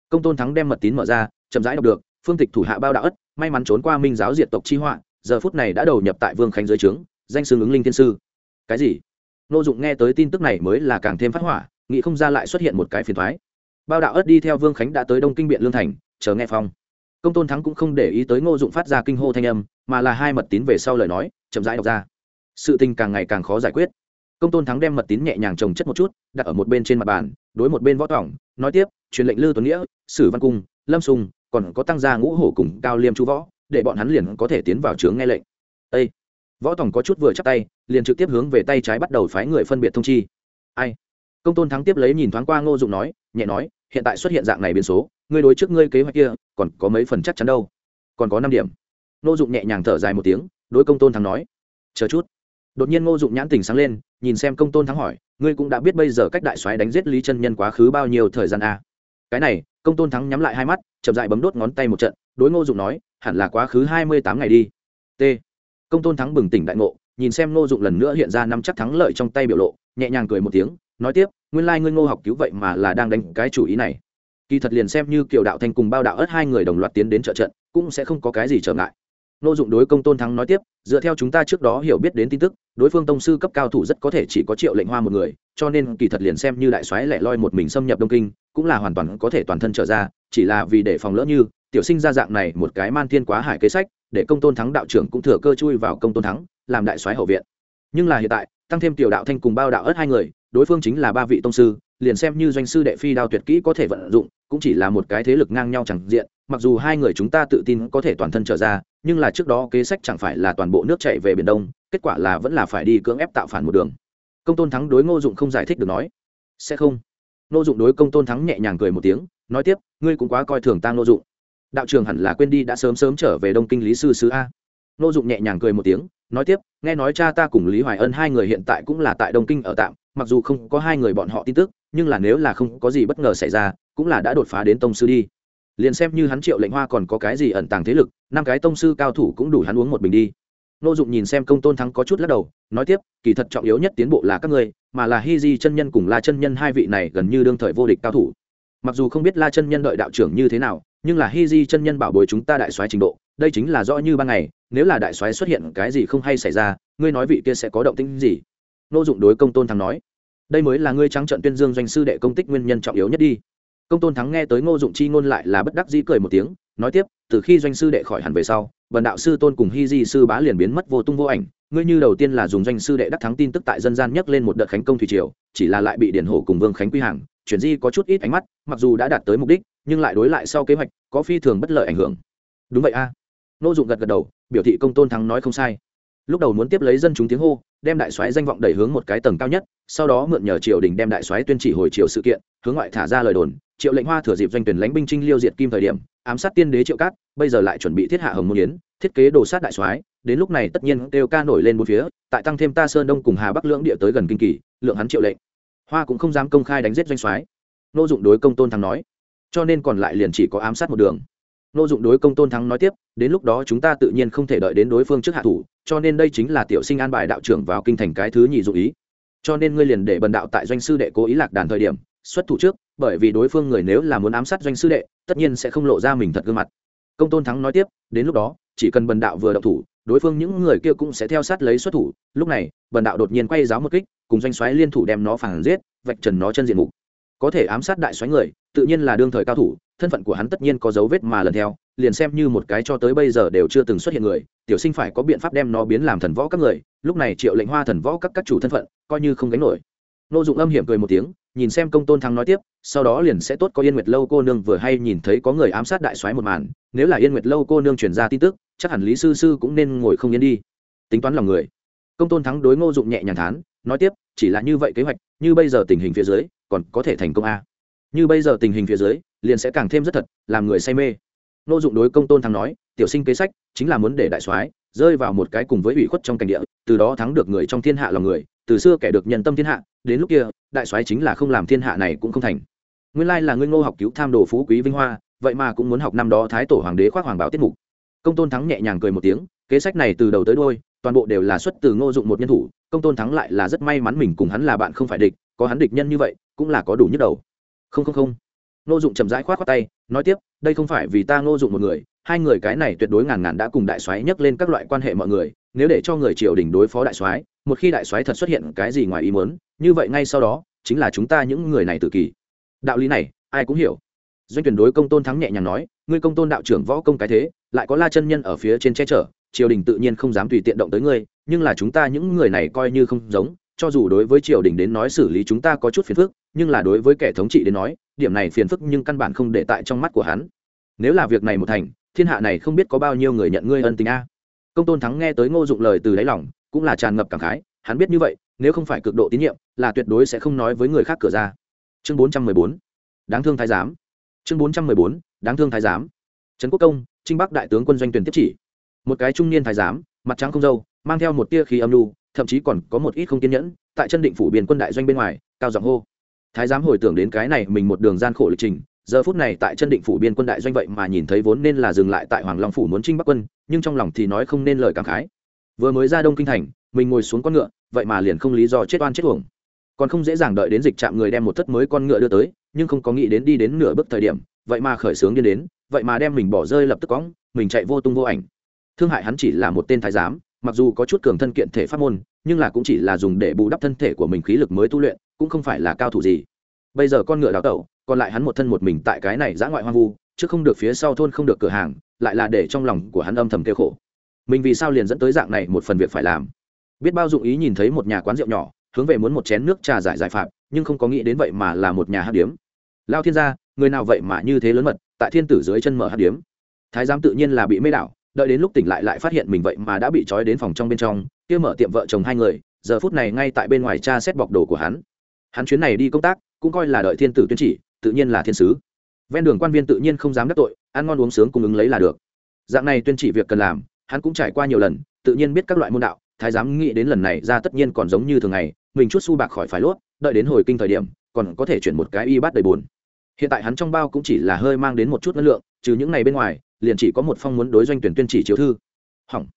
Công tôn thắng đem mật tín mở ra, chậm rãi đọc được phương tịch thủ hạ bao đạo ất, may mắn trốn qua minh giáo diệt tộc chi họa, giờ phút này đã đầu nhập tại vương khánh dưới trướng, danh xương ứng linh thiên sư. Cái gì? Ngô dụng nghe tới tin tức này mới là càng thêm phát hỏa, nghĩ không ra lại xuất hiện một cái phiền thoái. Bao đạo ất đi theo vương khánh đã tới đông kinh biện lương thành, chờ nghe phong. Công tôn thắng cũng không để ý tới ngô dụng phát ra kinh hô thanh âm, mà là hai mật tín về sau lời nói, chậm rãi đọc ra. Sự tình càng ngày càng khó giải quyết. Công tôn thắng đem mật tín nhẹ nhàng trồng chất một chút, đặt ở một bên trên mặt bàn, đối một bên võ tỏng, nói tiếp, truyền lệnh lư tuấn nghĩa, sử văn cung, lâm sùng còn có tăng gia ngũ hổ cùng cao liêm chú võ, để bọn hắn liền có thể tiến vào trướng nghe lệnh. Ê! võ tổng có chút vừa chắc tay, liền trực tiếp hướng về tay trái bắt đầu phái người phân biệt thông chi. Ai? Công tôn thắng tiếp lấy nhìn thoáng qua ngô dụng nói, nhẹ nói, hiện tại xuất hiện dạng này biến số, ngươi đối trước ngươi kế hoạch kia, còn có mấy phần chắc chắn đâu? Còn có năm điểm. Ngô dụng nhẹ nhàng thở dài một tiếng, đối công tôn thắng nói, chờ chút. Đột nhiên ngô dụng nhãn tình sáng lên, nhìn xem công tôn thắng hỏi, ngươi cũng đã biết bây giờ cách đại soái đánh giết lý chân nhân quá khứ bao nhiêu thời gian à? Cái này, công tôn thắng nhắm lại hai mắt, chậm dại bấm đốt ngón tay một trận, đối ngô dụng nói, hẳn là quá khứ hai mươi tám ngày đi. T. Công tôn thắng bừng tỉnh đại ngộ, nhìn xem ngô dụng lần nữa hiện ra năm chắc thắng lợi trong tay biểu lộ, nhẹ nhàng cười một tiếng, nói tiếp, nguyên lai ngươi ngô học cứu vậy mà là đang đánh cái chủ ý này. Kỳ thật liền xem như kiều đạo thanh cùng bao đạo ớt hai người đồng loạt tiến đến trợ trận, cũng sẽ không có cái gì trở ngại. Nô dụng đối công tôn thắng nói tiếp, dựa theo chúng ta trước đó hiểu biết đến tin tức, đối phương tông sư cấp cao thủ rất có thể chỉ có triệu lệnh hoa một người, cho nên kỳ thật liền xem như đại soái lẻ loi một mình xâm nhập đông kinh, cũng là hoàn toàn có thể toàn thân trở ra, chỉ là vì để phòng lỡ như, tiểu sinh ra dạng này một cái man thiên quá hải kế sách, để công tôn thắng đạo trưởng cũng thừa cơ chui vào công tôn thắng, làm đại soái hậu viện. Nhưng là hiện tại, tăng thêm tiểu đạo thanh cùng bao đạo ớt hai người, đối phương chính là ba vị tông sư, liền xem như doanh sư đệ phi đao tuyệt kỹ có thể vận dụng, cũng chỉ là một cái thế lực ngang nhau chẳng diện mặc dù hai người chúng ta tự tin có thể toàn thân trở ra, nhưng là trước đó kế sách chẳng phải là toàn bộ nước chạy về biển đông, kết quả là vẫn là phải đi cưỡng ép tạo phản một đường. Công tôn thắng đối ngô dụng không giải thích được nói, sẽ không. Ngô dụng đối công tôn thắng nhẹ nhàng cười một tiếng, nói tiếp, ngươi cũng quá coi thường ta ngô dụng. Đạo trường hẳn là quên đi đã sớm sớm trở về đông kinh lý sư sứ a. Ngô dụng nhẹ nhàng cười một tiếng, nói tiếp, nghe nói cha ta cùng lý hoài ân hai người hiện tại cũng là tại đông kinh ở tạm, mặc dù không có hai người bọn họ tin tức, nhưng là nếu là không có gì bất ngờ xảy ra, cũng là đã đột phá đến tông sư đi liền xem như hắn triệu lệnh hoa còn có cái gì ẩn tàng thế lực, năm cái tông sư cao thủ cũng đủ hắn uống một bình đi. Nô dụng nhìn xem công tôn thắng có chút lắc đầu, nói tiếp, kỳ thật trọng yếu nhất tiến bộ là các ngươi, mà là hi di chân nhân cùng la chân nhân hai vị này gần như đương thời vô địch cao thủ. Mặc dù không biết la chân nhân đợi đạo trưởng như thế nào, nhưng là hi di chân nhân bảo bồi chúng ta đại soái trình độ, đây chính là rõ như ban ngày, nếu là đại soái xuất hiện cái gì không hay xảy ra, ngươi nói vị kia sẽ có động tĩnh gì? Nô dụng đối công tôn thắng nói, đây mới là ngươi trắng trận tuyên dương doanh sư đệ công tích nguyên nhân trọng yếu nhất đi công tôn thắng nghe tới ngô dụng chi ngôn lại là bất đắc dĩ cười một tiếng, nói tiếp, từ khi doanh sư đệ khỏi hẳn về sau vần đạo sư tôn cùng hy di sư bá liền biến mất vô tung vô ảnh. Ngươi như đầu tiên là dùng doanh sư đệ đắc thắng tin tức tại dân gian nhấc lên một đợt khánh công thủy triều, chỉ là lại bị điển hổ cùng vương khánh quy hàng, chuyển di có chút ít ánh mắt, mặc dù đã đạt tới mục đích, nhưng lại đối lại sau kế hoạch, có phi thường bất lợi ảnh hưởng. Đúng vậy a. À. nô dụng gật gật đầu, biểu thị công tôn thắng nói không sai. Lúc đầu muốn tiếp lấy dân chúng tiếng hô, đem đại soái danh vọng đẩy hướng một cái tầng cao nhất, sau đó mượn nhờ triều đình đem đại soái tuyên chỉ hồi triều sự kiện, hướng ngoại thả ra lời đồn triệu lệnh hoa thừa dịp doanh tuyển lãnh binh trinh liêu diệt kim thời điểm, ám sát tiên đế triệu cát, bây giờ lại chuẩn bị thiết hạ hồng môn yến, thiết kế đồ sát đại soái, đến lúc này tất nhiên đều ca nổi lên một phía, tại tăng thêm ta sơn đông cùng hà bắc lưỡng địa tới gần kinh kỳ, lượng hắn triệu lệnh. Hoa cũng không dám công khai đánh giết doanh soái. Nô dụng đối công tôn thắng nói, cho nên còn lại liền chỉ có ám sát một đường. Nô dụng đối công tôn thắng nói tiếp, đến lúc đó chúng ta tự nhiên không thể đợi đến đối phương trước hạ thủ, cho nên đây chính là tiểu sinh an bài đạo trưởng vào kinh thành cái thứ nhị dụ ý. Cho nên ngươi liền để bần đạo tại doanh sư đệ cố ý lạc đàn thời điểm, xuất thủ trước bởi vì đối phương người nếu là muốn ám sát doanh sư đệ, tất nhiên sẽ không lộ ra mình thật gương mặt. Công tôn thắng nói tiếp, đến lúc đó, chỉ cần bần đạo vừa động thủ, đối phương những người kia cũng sẽ theo sát lấy xuất thủ. Lúc này, bần đạo đột nhiên quay giáo một kích, cùng doanh xoáy liên thủ đem nó phản giết, vạch trần nó chân diện mục. Có thể ám sát đại xoáy người, tự nhiên là đương thời cao thủ, thân phận của hắn tất nhiên có dấu vết mà lần theo, liền xem như một cái cho tới bây giờ đều chưa từng xuất hiện người, tiểu sinh phải có biện pháp đem nó biến làm thần võ các người, lúc này triệu lệnh hoa thần võ các các chủ thân phận, coi như không gánh nổi. Nô dụng âm hiểm cười một tiếng nhìn xem công tôn thắng nói tiếp, sau đó liền sẽ tốt có yên nguyệt lâu cô nương vừa hay nhìn thấy có người ám sát đại soái một màn, nếu là yên nguyệt lâu cô nương truyền ra tin tức, chắc hẳn lý sư sư cũng nên ngồi không yên đi. Tính toán lòng người. Công tôn thắng đối ngô dụng nhẹ nhàng thán, nói tiếp, chỉ là như vậy kế hoạch, như bây giờ tình hình phía dưới, còn có thể thành công a như bây giờ tình hình phía dưới, liền sẽ càng thêm rất thật, làm người say mê. Ngô dụng đối công tôn thắng nói, tiểu sinh kế sách, chính là muốn để đại soái rơi vào một cái cùng với ủy khuất trong cảnh địa, từ đó thắng được người trong thiên hạ lòng người từ xưa kẻ được nhân tâm thiên hạ, đến lúc kia, đại soái chính là không làm thiên hạ này cũng không thành. Nguyên lai là ngươi ngô học cứu tham đồ phú quý vinh hoa, vậy mà cũng muốn học năm đó thái tổ hoàng đế khoác hoàng báo tiết mục. Công tôn thắng nhẹ nhàng cười một tiếng, kế sách này từ đầu tới đôi toàn bộ đều là xuất từ ngô dụng một nhân thủ, công tôn thắng lại là rất may mắn mình cùng hắn là bạn không phải địch, có hắn địch nhân như vậy, cũng là có đủ nhức đầu. Không không không. Ngô dụng chậm rãi khoát khoát tay nói tiếp, đây không phải vì ta ngô dụng một người, hai người cái này tuyệt đối ngàn ngàn đã cùng đại soái nhắc lên các loại quan hệ mọi người, nếu để cho người triều đình đối phó đại soái, một khi đại soái thật xuất hiện cái gì ngoài ý muốn, như vậy ngay sau đó, chính là chúng ta những người này tự kỳ. Đạo lý này, ai cũng hiểu. Doanh tuyển đối công tôn thắng nhẹ nhàng nói, ngươi công tôn đạo trưởng võ công cái thế, lại có la chân nhân ở phía trên che chở, triều đình tự nhiên không dám tùy tiện động tới ngươi, nhưng là chúng ta những người này coi như không giống cho dù đối với triều đình đến nói xử lý chúng ta có chút phiền phức, nhưng là đối với kẻ thống trị đến nói, điểm này phiền phức nhưng căn bản không để tại trong mắt của hắn. Nếu là việc này một thành, thiên hạ này không biết có bao nhiêu người nhận ngươi ân tình a. Công tôn thắng nghe tới ngô dụng lời từ đáy lòng, cũng là tràn ngập cảm khái, hắn biết như vậy, nếu không phải cực độ tín nhiệm, là tuyệt đối sẽ không nói với người khác cửa ra. Chương bốn trăm mười bốn. Đáng thương thái giám. Chương bốn trăm mười bốn. Đáng thương thái giám. Trấn quốc công, trinh bắc đại tướng quân doanh tuyển tiếp chỉ. Một cái trung niên thái giám, mặt trắng không dâu mang theo một tia khí âm lưu thậm chí còn có một ít không kiên nhẫn, tại chân định phủ biên quân đại doanh bên ngoài, cao giọng hô. Thái giám hồi tưởng đến cái này, mình một đường gian khổ lịch trình, giờ phút này tại chân định phủ biên quân đại doanh vậy mà nhìn thấy vốn nên là dừng lại tại hoàng long phủ muốn trinh bắc quân, nhưng trong lòng thì nói không nên lời cảm khái. Vừa mới ra đông kinh thành, mình ngồi xuống con ngựa, vậy mà liền không lý do chết oan chết uổng. Còn không dễ dàng đợi đến dịch trạm người đem một thất mới con ngựa đưa tới, nhưng không có nghĩ đến đi đến nửa bước thời điểm, vậy mà khởi sướng đi đến, vậy mà đem mình bỏ rơi lập tức cóng mình chạy vô tung vô ảnh. Thương hại hắn chỉ là một tên thái giám mặc dù có chút cường thân kiện thể pháp môn, nhưng là cũng chỉ là dùng để bù đắp thân thể của mình khí lực mới tu luyện, cũng không phải là cao thủ gì. Bây giờ con ngựa đào tẩu, còn lại hắn một thân một mình tại cái này giã ngoại hoang vu, chứ không được phía sau thôn không được cửa hàng, lại là để trong lòng của hắn âm thầm kêu khổ. Mình vì sao liền dẫn tới dạng này một phần việc phải làm? Biết bao dụng ý nhìn thấy một nhà quán rượu nhỏ, hướng về muốn một chén nước trà giải giải phạm, nhưng không có nghĩ đến vậy mà là một nhà hát điếm. Lao thiên gia, người nào vậy mà như thế lớn mật, tại thiên tử dưới chân mở hát điếm. Thái giám tự nhiên là bị mê đảo đợi đến lúc tỉnh lại lại phát hiện mình vậy mà đã bị trói đến phòng trong bên trong, kia mở tiệm vợ chồng hai người, giờ phút này ngay tại bên ngoài cha xét bọc đồ của hắn. Hắn chuyến này đi công tác, cũng coi là đợi thiên tử tuyên chỉ, tự nhiên là thiên sứ. Ven đường quan viên tự nhiên không dám đắc tội, ăn ngon uống sướng cung ứng lấy là được. Dạng này tuyên chỉ việc cần làm, hắn cũng trải qua nhiều lần, tự nhiên biết các loại môn đạo, thái giám nghĩ đến lần này ra tất nhiên còn giống như thường ngày, mình chút su bạc khỏi phải lốt, đợi đến hồi kinh thời điểm, còn có thể chuyển một cái y bát đầy bùn hiện tại hắn trong bao cũng chỉ là hơi mang đến một chút năng lượng, trừ những ngày bên ngoài liền chỉ có một phong muốn đối doanh tuyển tuyên chỉ chiếu thư. Hỏng.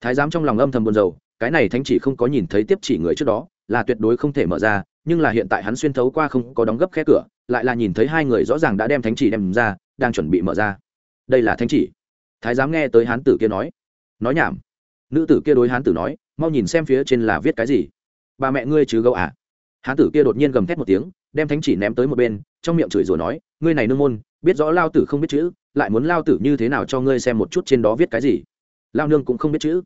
Thái giám trong lòng âm thầm buồn rầu, cái này thánh chỉ không có nhìn thấy tiếp chỉ người trước đó, là tuyệt đối không thể mở ra, nhưng là hiện tại hắn xuyên thấu qua không có đóng gấp khe cửa, lại là nhìn thấy hai người rõ ràng đã đem thánh chỉ đem ra, đang chuẩn bị mở ra. Đây là thánh chỉ. Thái giám nghe tới hán tử kia nói. Nói nhảm. Nữ tử kia đối hán tử nói, mau nhìn xem phía trên là viết cái gì. Bà mẹ ngươi chứ gấu à? Hán tử kia đột nhiên gầm thét một tiếng, đem thánh chỉ ném tới một bên, trong miệng chửi rủa nói, ngươi này nương môn biết rõ lao tử không biết chữ, lại muốn lao tử như thế nào cho ngươi xem một chút trên đó viết cái gì. Lao nương cũng không biết chữ.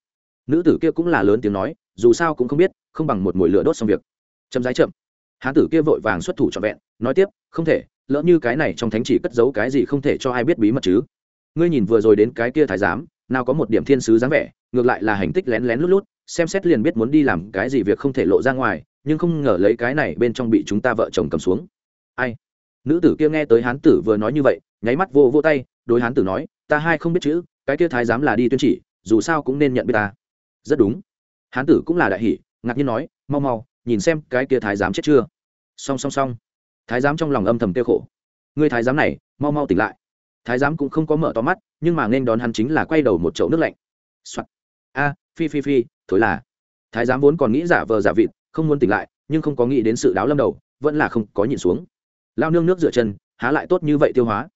Nữ tử kia cũng là lớn tiếng nói, dù sao cũng không biết, không bằng một mồi lửa đốt xong việc. Chậm rãi chậm. Hán tử kia vội vàng xuất thủ trọn vẹn, nói tiếp, không thể, lỡ như cái này trong thánh chỉ cất giấu cái gì không thể cho ai biết bí mật chứ. Ngươi nhìn vừa rồi đến cái kia thái giám, nào có một điểm thiên sứ dáng vẻ, ngược lại là hành tích lén lén lút lút, xem xét liền biết muốn đi làm cái gì việc không thể lộ ra ngoài, nhưng không ngờ lấy cái này bên trong bị chúng ta vợ chồng cầm xuống. Ai? Nữ tử kia nghe tới hán tử vừa nói như vậy, nháy mắt vô vô tay, đối hán tử nói, ta hai không biết chữ, cái kia thái giám là đi tuyên chỉ, dù sao cũng nên nhận biết ta. Rất đúng. Hán tử cũng là đại hỷ ngạc nhiên nói, mau mau, nhìn xem cái kia thái giám chết chưa. Song song song. Thái giám trong lòng âm thầm tiêu khổ. Người thái giám này, mau mau tỉnh lại. Thái giám cũng không có mở to mắt, nhưng mà nên đón hắn chính là quay đầu một chậu nước lạnh、Soạn. a, phi phi phi, thối là. Thái giám vốn còn nghĩ giả vờ giả vịt, không muốn tỉnh lại, nhưng không có nghĩ đến sự đáo lâm đầu, vẫn là không có nhịn xuống lao nương nước rửa chân, há lại tốt như vậy tiêu hóa.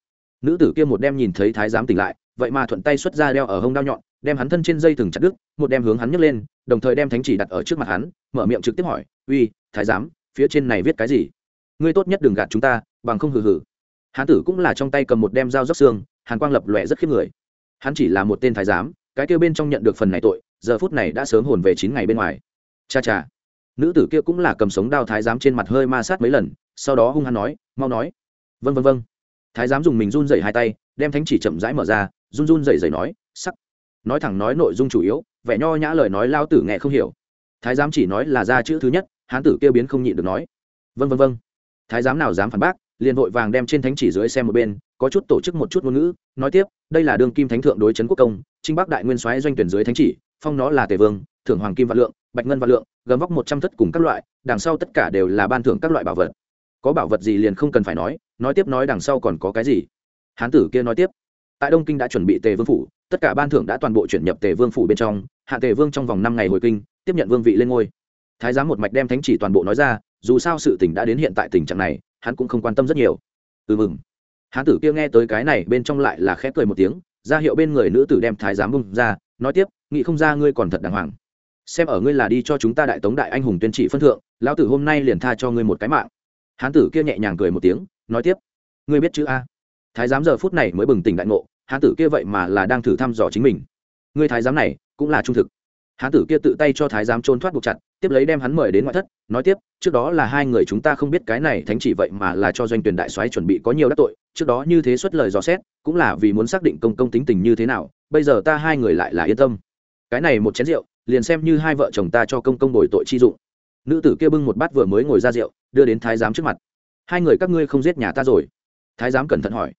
Nữ tử kia một đem nhìn thấy thái giám tỉnh lại, vậy mà thuận tay xuất ra đeo ở hông đao nhọn, đem hắn thân trên dây thừng chặt đứt, một đem hướng hắn nhấc lên, đồng thời đem thánh chỉ đặt ở trước mặt hắn, mở miệng trực tiếp hỏi, uy, thái giám, phía trên này viết cái gì? Ngươi tốt nhất đừng gạt chúng ta, bằng không hừ hừ. Hán tử cũng là trong tay cầm một đem dao rắc xương, hàn quang lập lòe rất khiếp người. Hắn chỉ là một tên thái giám, cái kêu bên trong nhận được phần này tội, giờ phút này đã sớm hồn về chín ngày bên ngoài. Cha cha nữ tử kia cũng là cầm sống đao thái giám trên mặt hơi ma sát mấy lần, sau đó hung hăng nói, mau nói. Vân vân vân thái giám dùng mình run dậy hai tay, đem thánh chỉ chậm rãi mở ra, run run dậy dậy nói, sắc. Nói thẳng nói nội dung chủ yếu, vẻ nho nhã lời nói lao tử nghe không hiểu. Thái giám chỉ nói là ra chữ thứ nhất, hán tử kia biến không nhịn được nói vân vân vân thái giám nào dám phản bác, liền vội vàng đem trên thánh chỉ dưới xem một bên, có chút tổ chức một chút ngôn ngữ, nói tiếp, đây là đương kim thánh thượng đối trấn quốc công, trinh bắc đại nguyên soái doanh tuyển dưới thánh chỉ, phong nó là tề vương, thưởng hoàng kim vạn lượng bạch ngân và lượng, gấm vóc một trăm thất cùng các loại, đằng sau tất cả đều là ban thưởng các loại bảo vật. Có bảo vật gì liền không cần phải nói nói tiếp nói đằng sau còn có cái gì? Hán tử kia nói tiếp. Tại đông kinh đã chuẩn bị tề vương phủ, tất cả ban thưởng đã toàn bộ chuyển nhập tề vương phủ bên trong, hạ tề vương trong vòng năm ngày hồi kinh, tiếp nhận vương vị lên ngôi. Thái giám một mạch đem thánh chỉ toàn bộ nói ra, dù sao sự tình đã đến hiện tại tình trạng này, hắn cũng không quan tâm rất nhiều. Ừ mừng. Hán tử kia nghe tới cái này, bên trong lại là khép cười một tiếng, ra hiệu bên người nữ tử đem thái giám bung ra, nói tiếp nghĩ không ra ngươi còn thật đàng hoàng xem ở ngươi là đi cho chúng ta đại tống đại anh hùng tuyên trị phân thượng, lão tử hôm nay liền tha cho ngươi một cái mạng. Hán tử kia nhẹ nhàng cười một tiếng, nói tiếp, ngươi biết chữ a? Thái giám giờ phút này mới bừng tỉnh đại ngộ, hán tử kia vậy mà là đang thử thăm dò chính mình. Ngươi thái giám này, cũng là trung thực. Hán tử kia tự tay cho thái giám trôn thoát buộc chặt, tiếp lấy đem hắn mời đến ngoại thất, nói tiếp, trước đó là hai người chúng ta không biết cái này thánh chỉ vậy mà là cho doanh tuyển đại soái chuẩn bị có nhiều đắc tội, trước đó như thế xuất lời dò xét, cũng là vì muốn xác định công công tính tình như thế nào, bây giờ ta hai người lại là yên tâm. Cái này một chén rượu liền xem như hai vợ chồng ta cho công công bồi tội chi dụng. Nữ tử kia bưng một bát vừa mới ngồi ra rượu, đưa đến thái giám trước mặt. Hai người các ngươi không giết nhà ta rồi? Thái giám cẩn thận hỏi.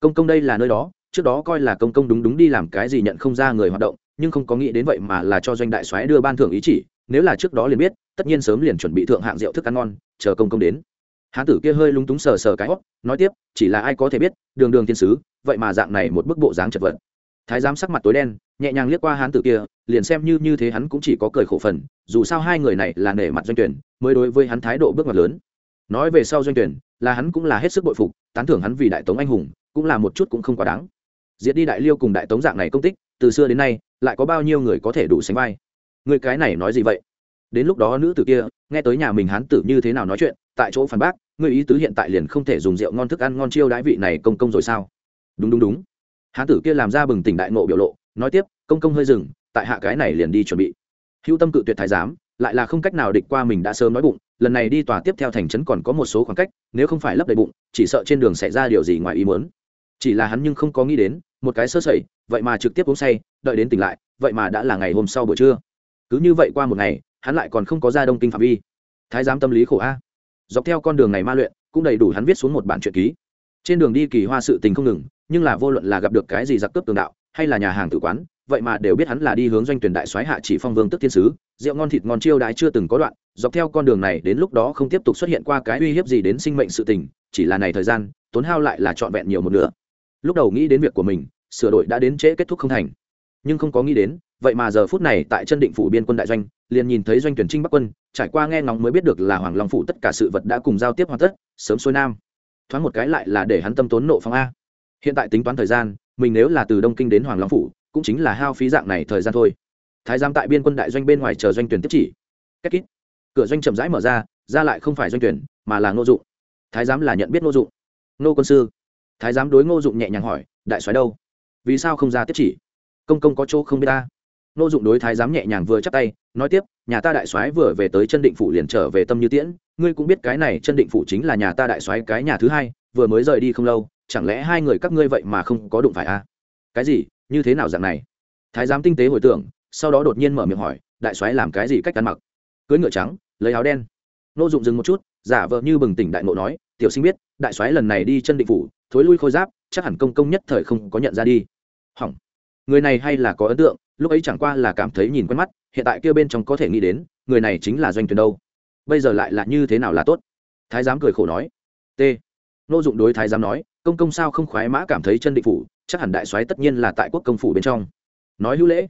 Công công đây là nơi đó, trước đó coi là công công đúng đúng đi làm cái gì nhận không ra người hoạt động, nhưng không có nghĩ đến vậy mà là cho doanh đại soái đưa ban thưởng ý chỉ, nếu là trước đó liền biết, tất nhiên sớm liền chuẩn bị thượng hạng rượu thức ăn ngon, chờ công công đến. Hán tử kia hơi lúng túng sờ sờ cái hót nói tiếp, chỉ là ai có thể biết, đường đường thiên sứ, vậy mà dạng này một bức bộ dáng chật vật thái giám sắc mặt tối đen, nhẹ nhàng liếc qua hán tử kia, liền xem như như thế hắn cũng chỉ có cười khổ phần, dù sao hai người này là nể mặt doanh tuyển, mới đối với hắn thái độ bước ngoặt lớn. Nói về sau doanh tuyển, là hắn cũng là hết sức bội phục, tán thưởng hắn vì đại tống anh hùng, cũng là một chút cũng không quá đáng. Diệt đi đại liêu cùng đại tống dạng này công tích, từ xưa đến nay, lại có bao nhiêu người có thể đủ sánh vai? Người cái này nói gì vậy? Đến lúc đó nữ tử kia, nghe tới nhà mình hán tử như thế nào nói chuyện, tại chỗ phản bác, người ý tứ hiện tại liền không thể dùng rượu ngon thức ăn ngon chiêu đãi vị này công công rồi sao? Đúng đúng đúng hán tử kia làm ra bừng tỉnh đại nộ biểu lộ, nói tiếp, công công hơi dừng, tại hạ cái này liền đi chuẩn bị. Hữu tâm cự tuyệt thái giám, lại là không cách nào địch qua mình đã sớm nói bụng, lần này đi tòa tiếp theo thành trấn còn có một số khoảng cách, nếu không phải lấp đầy bụng, chỉ sợ trên đường xảy ra điều gì ngoài ý muốn. Chỉ là hắn nhưng không có nghĩ đến, một cái sơ sẩy, vậy mà trực tiếp uống say, đợi đến tỉnh lại, vậy mà đã là ngày hôm sau buổi trưa. Cứ như vậy qua một ngày, hắn lại còn không có ra đông kinh phạm vi. Thái giám tâm lý khổ a. Dọc theo con đường này ma luyện, cũng đầy đủ hắn viết xuống một bản truyện ký. Trên đường đi kỳ hoa sự tình không ngừng nhưng là vô luận là gặp được cái gì giặc cướp tường đạo, hay là nhà hàng tự quán, vậy mà đều biết hắn là đi hướng doanh tuyển đại soái hạ chỉ phong vương tức thiên sứ, rượu ngon thịt ngon chiêu đãi chưa từng có đoạn, dọc theo con đường này đến lúc đó không tiếp tục xuất hiện qua cái uy hiếp gì đến sinh mệnh sự tình, chỉ là này thời gian, tốn hao lại là trọn vẹn nhiều một nửa. Lúc đầu nghĩ đến việc của mình, sửa đổi đã đến trễ kết thúc không thành. Nhưng không có nghĩ đến, vậy mà giờ phút này tại chân định phủ biên quân đại doanh, liền nhìn thấy doanh tuyển trinh bắc quân, trải qua nghe ngóng mới biết được là hoàng long phủ tất cả sự vật đã cùng giao tiếp hoàn tất, sớm xuôi nam. Thoáng một cái lại là để hắn tâm tốn nộ phong a hiện tại tính toán thời gian, mình nếu là từ đông kinh đến hoàng long phủ, cũng chính là hao phí dạng này thời gian thôi. Thái giám tại biên quân đại doanh bên ngoài chờ doanh tuyển tiếp chỉ. Cách kít cửa doanh chậm rãi mở ra ra lại không phải doanh tuyển, mà là ngô dụng. Thái giám là nhận biết ngô dụng. Ngô quân sư. Thái giám đối ngô dụng nhẹ nhàng hỏi, đại soái đâu? Vì sao không ra tiếp chỉ? Công công có chỗ không biết ta? Ngô dụng đối thái giám nhẹ nhàng vừa chắp tay, nói tiếp, nhà ta đại soái vừa về tới chân định phủ liền trở về tâm như tiễn. Ngươi cũng biết cái này chân định phủ chính là nhà ta đại soái cái nhà thứ hai, vừa mới rời đi không lâu chẳng lẽ hai người các ngươi vậy mà không có đụng phải a à? cái gì? Như thế nào dạng này? Thái giám tinh tế hồi tưởng, sau đó đột nhiên mở miệng hỏi, đại soái làm cái gì cách ăn mặc? Cưới ngựa trắng, lấy áo đen. Nô dụng dừng một chút, giả vờ như bừng tỉnh đại ngộ nói, tiểu sinh biết, đại soái lần này đi chân định phủ, thối lui khôi giáp, chắc hẳn công công nhất thời không có nhận ra đi. Hỏng. Người này hay là có ấn tượng, lúc ấy chẳng qua là cảm thấy nhìn quen mắt, hiện tại kia bên trong có thể nghĩ đến, người này chính là doanh tuyển đâu. Bây giờ lại là như thế nào là tốt? Thái giám cười khổ nói. T. Nô dụng đối thái giám nói công công sao không khoái mã cảm thấy chân định phủ, chắc hẳn đại soái tất nhiên là tại quốc công phủ bên trong. Nói hữu lễ.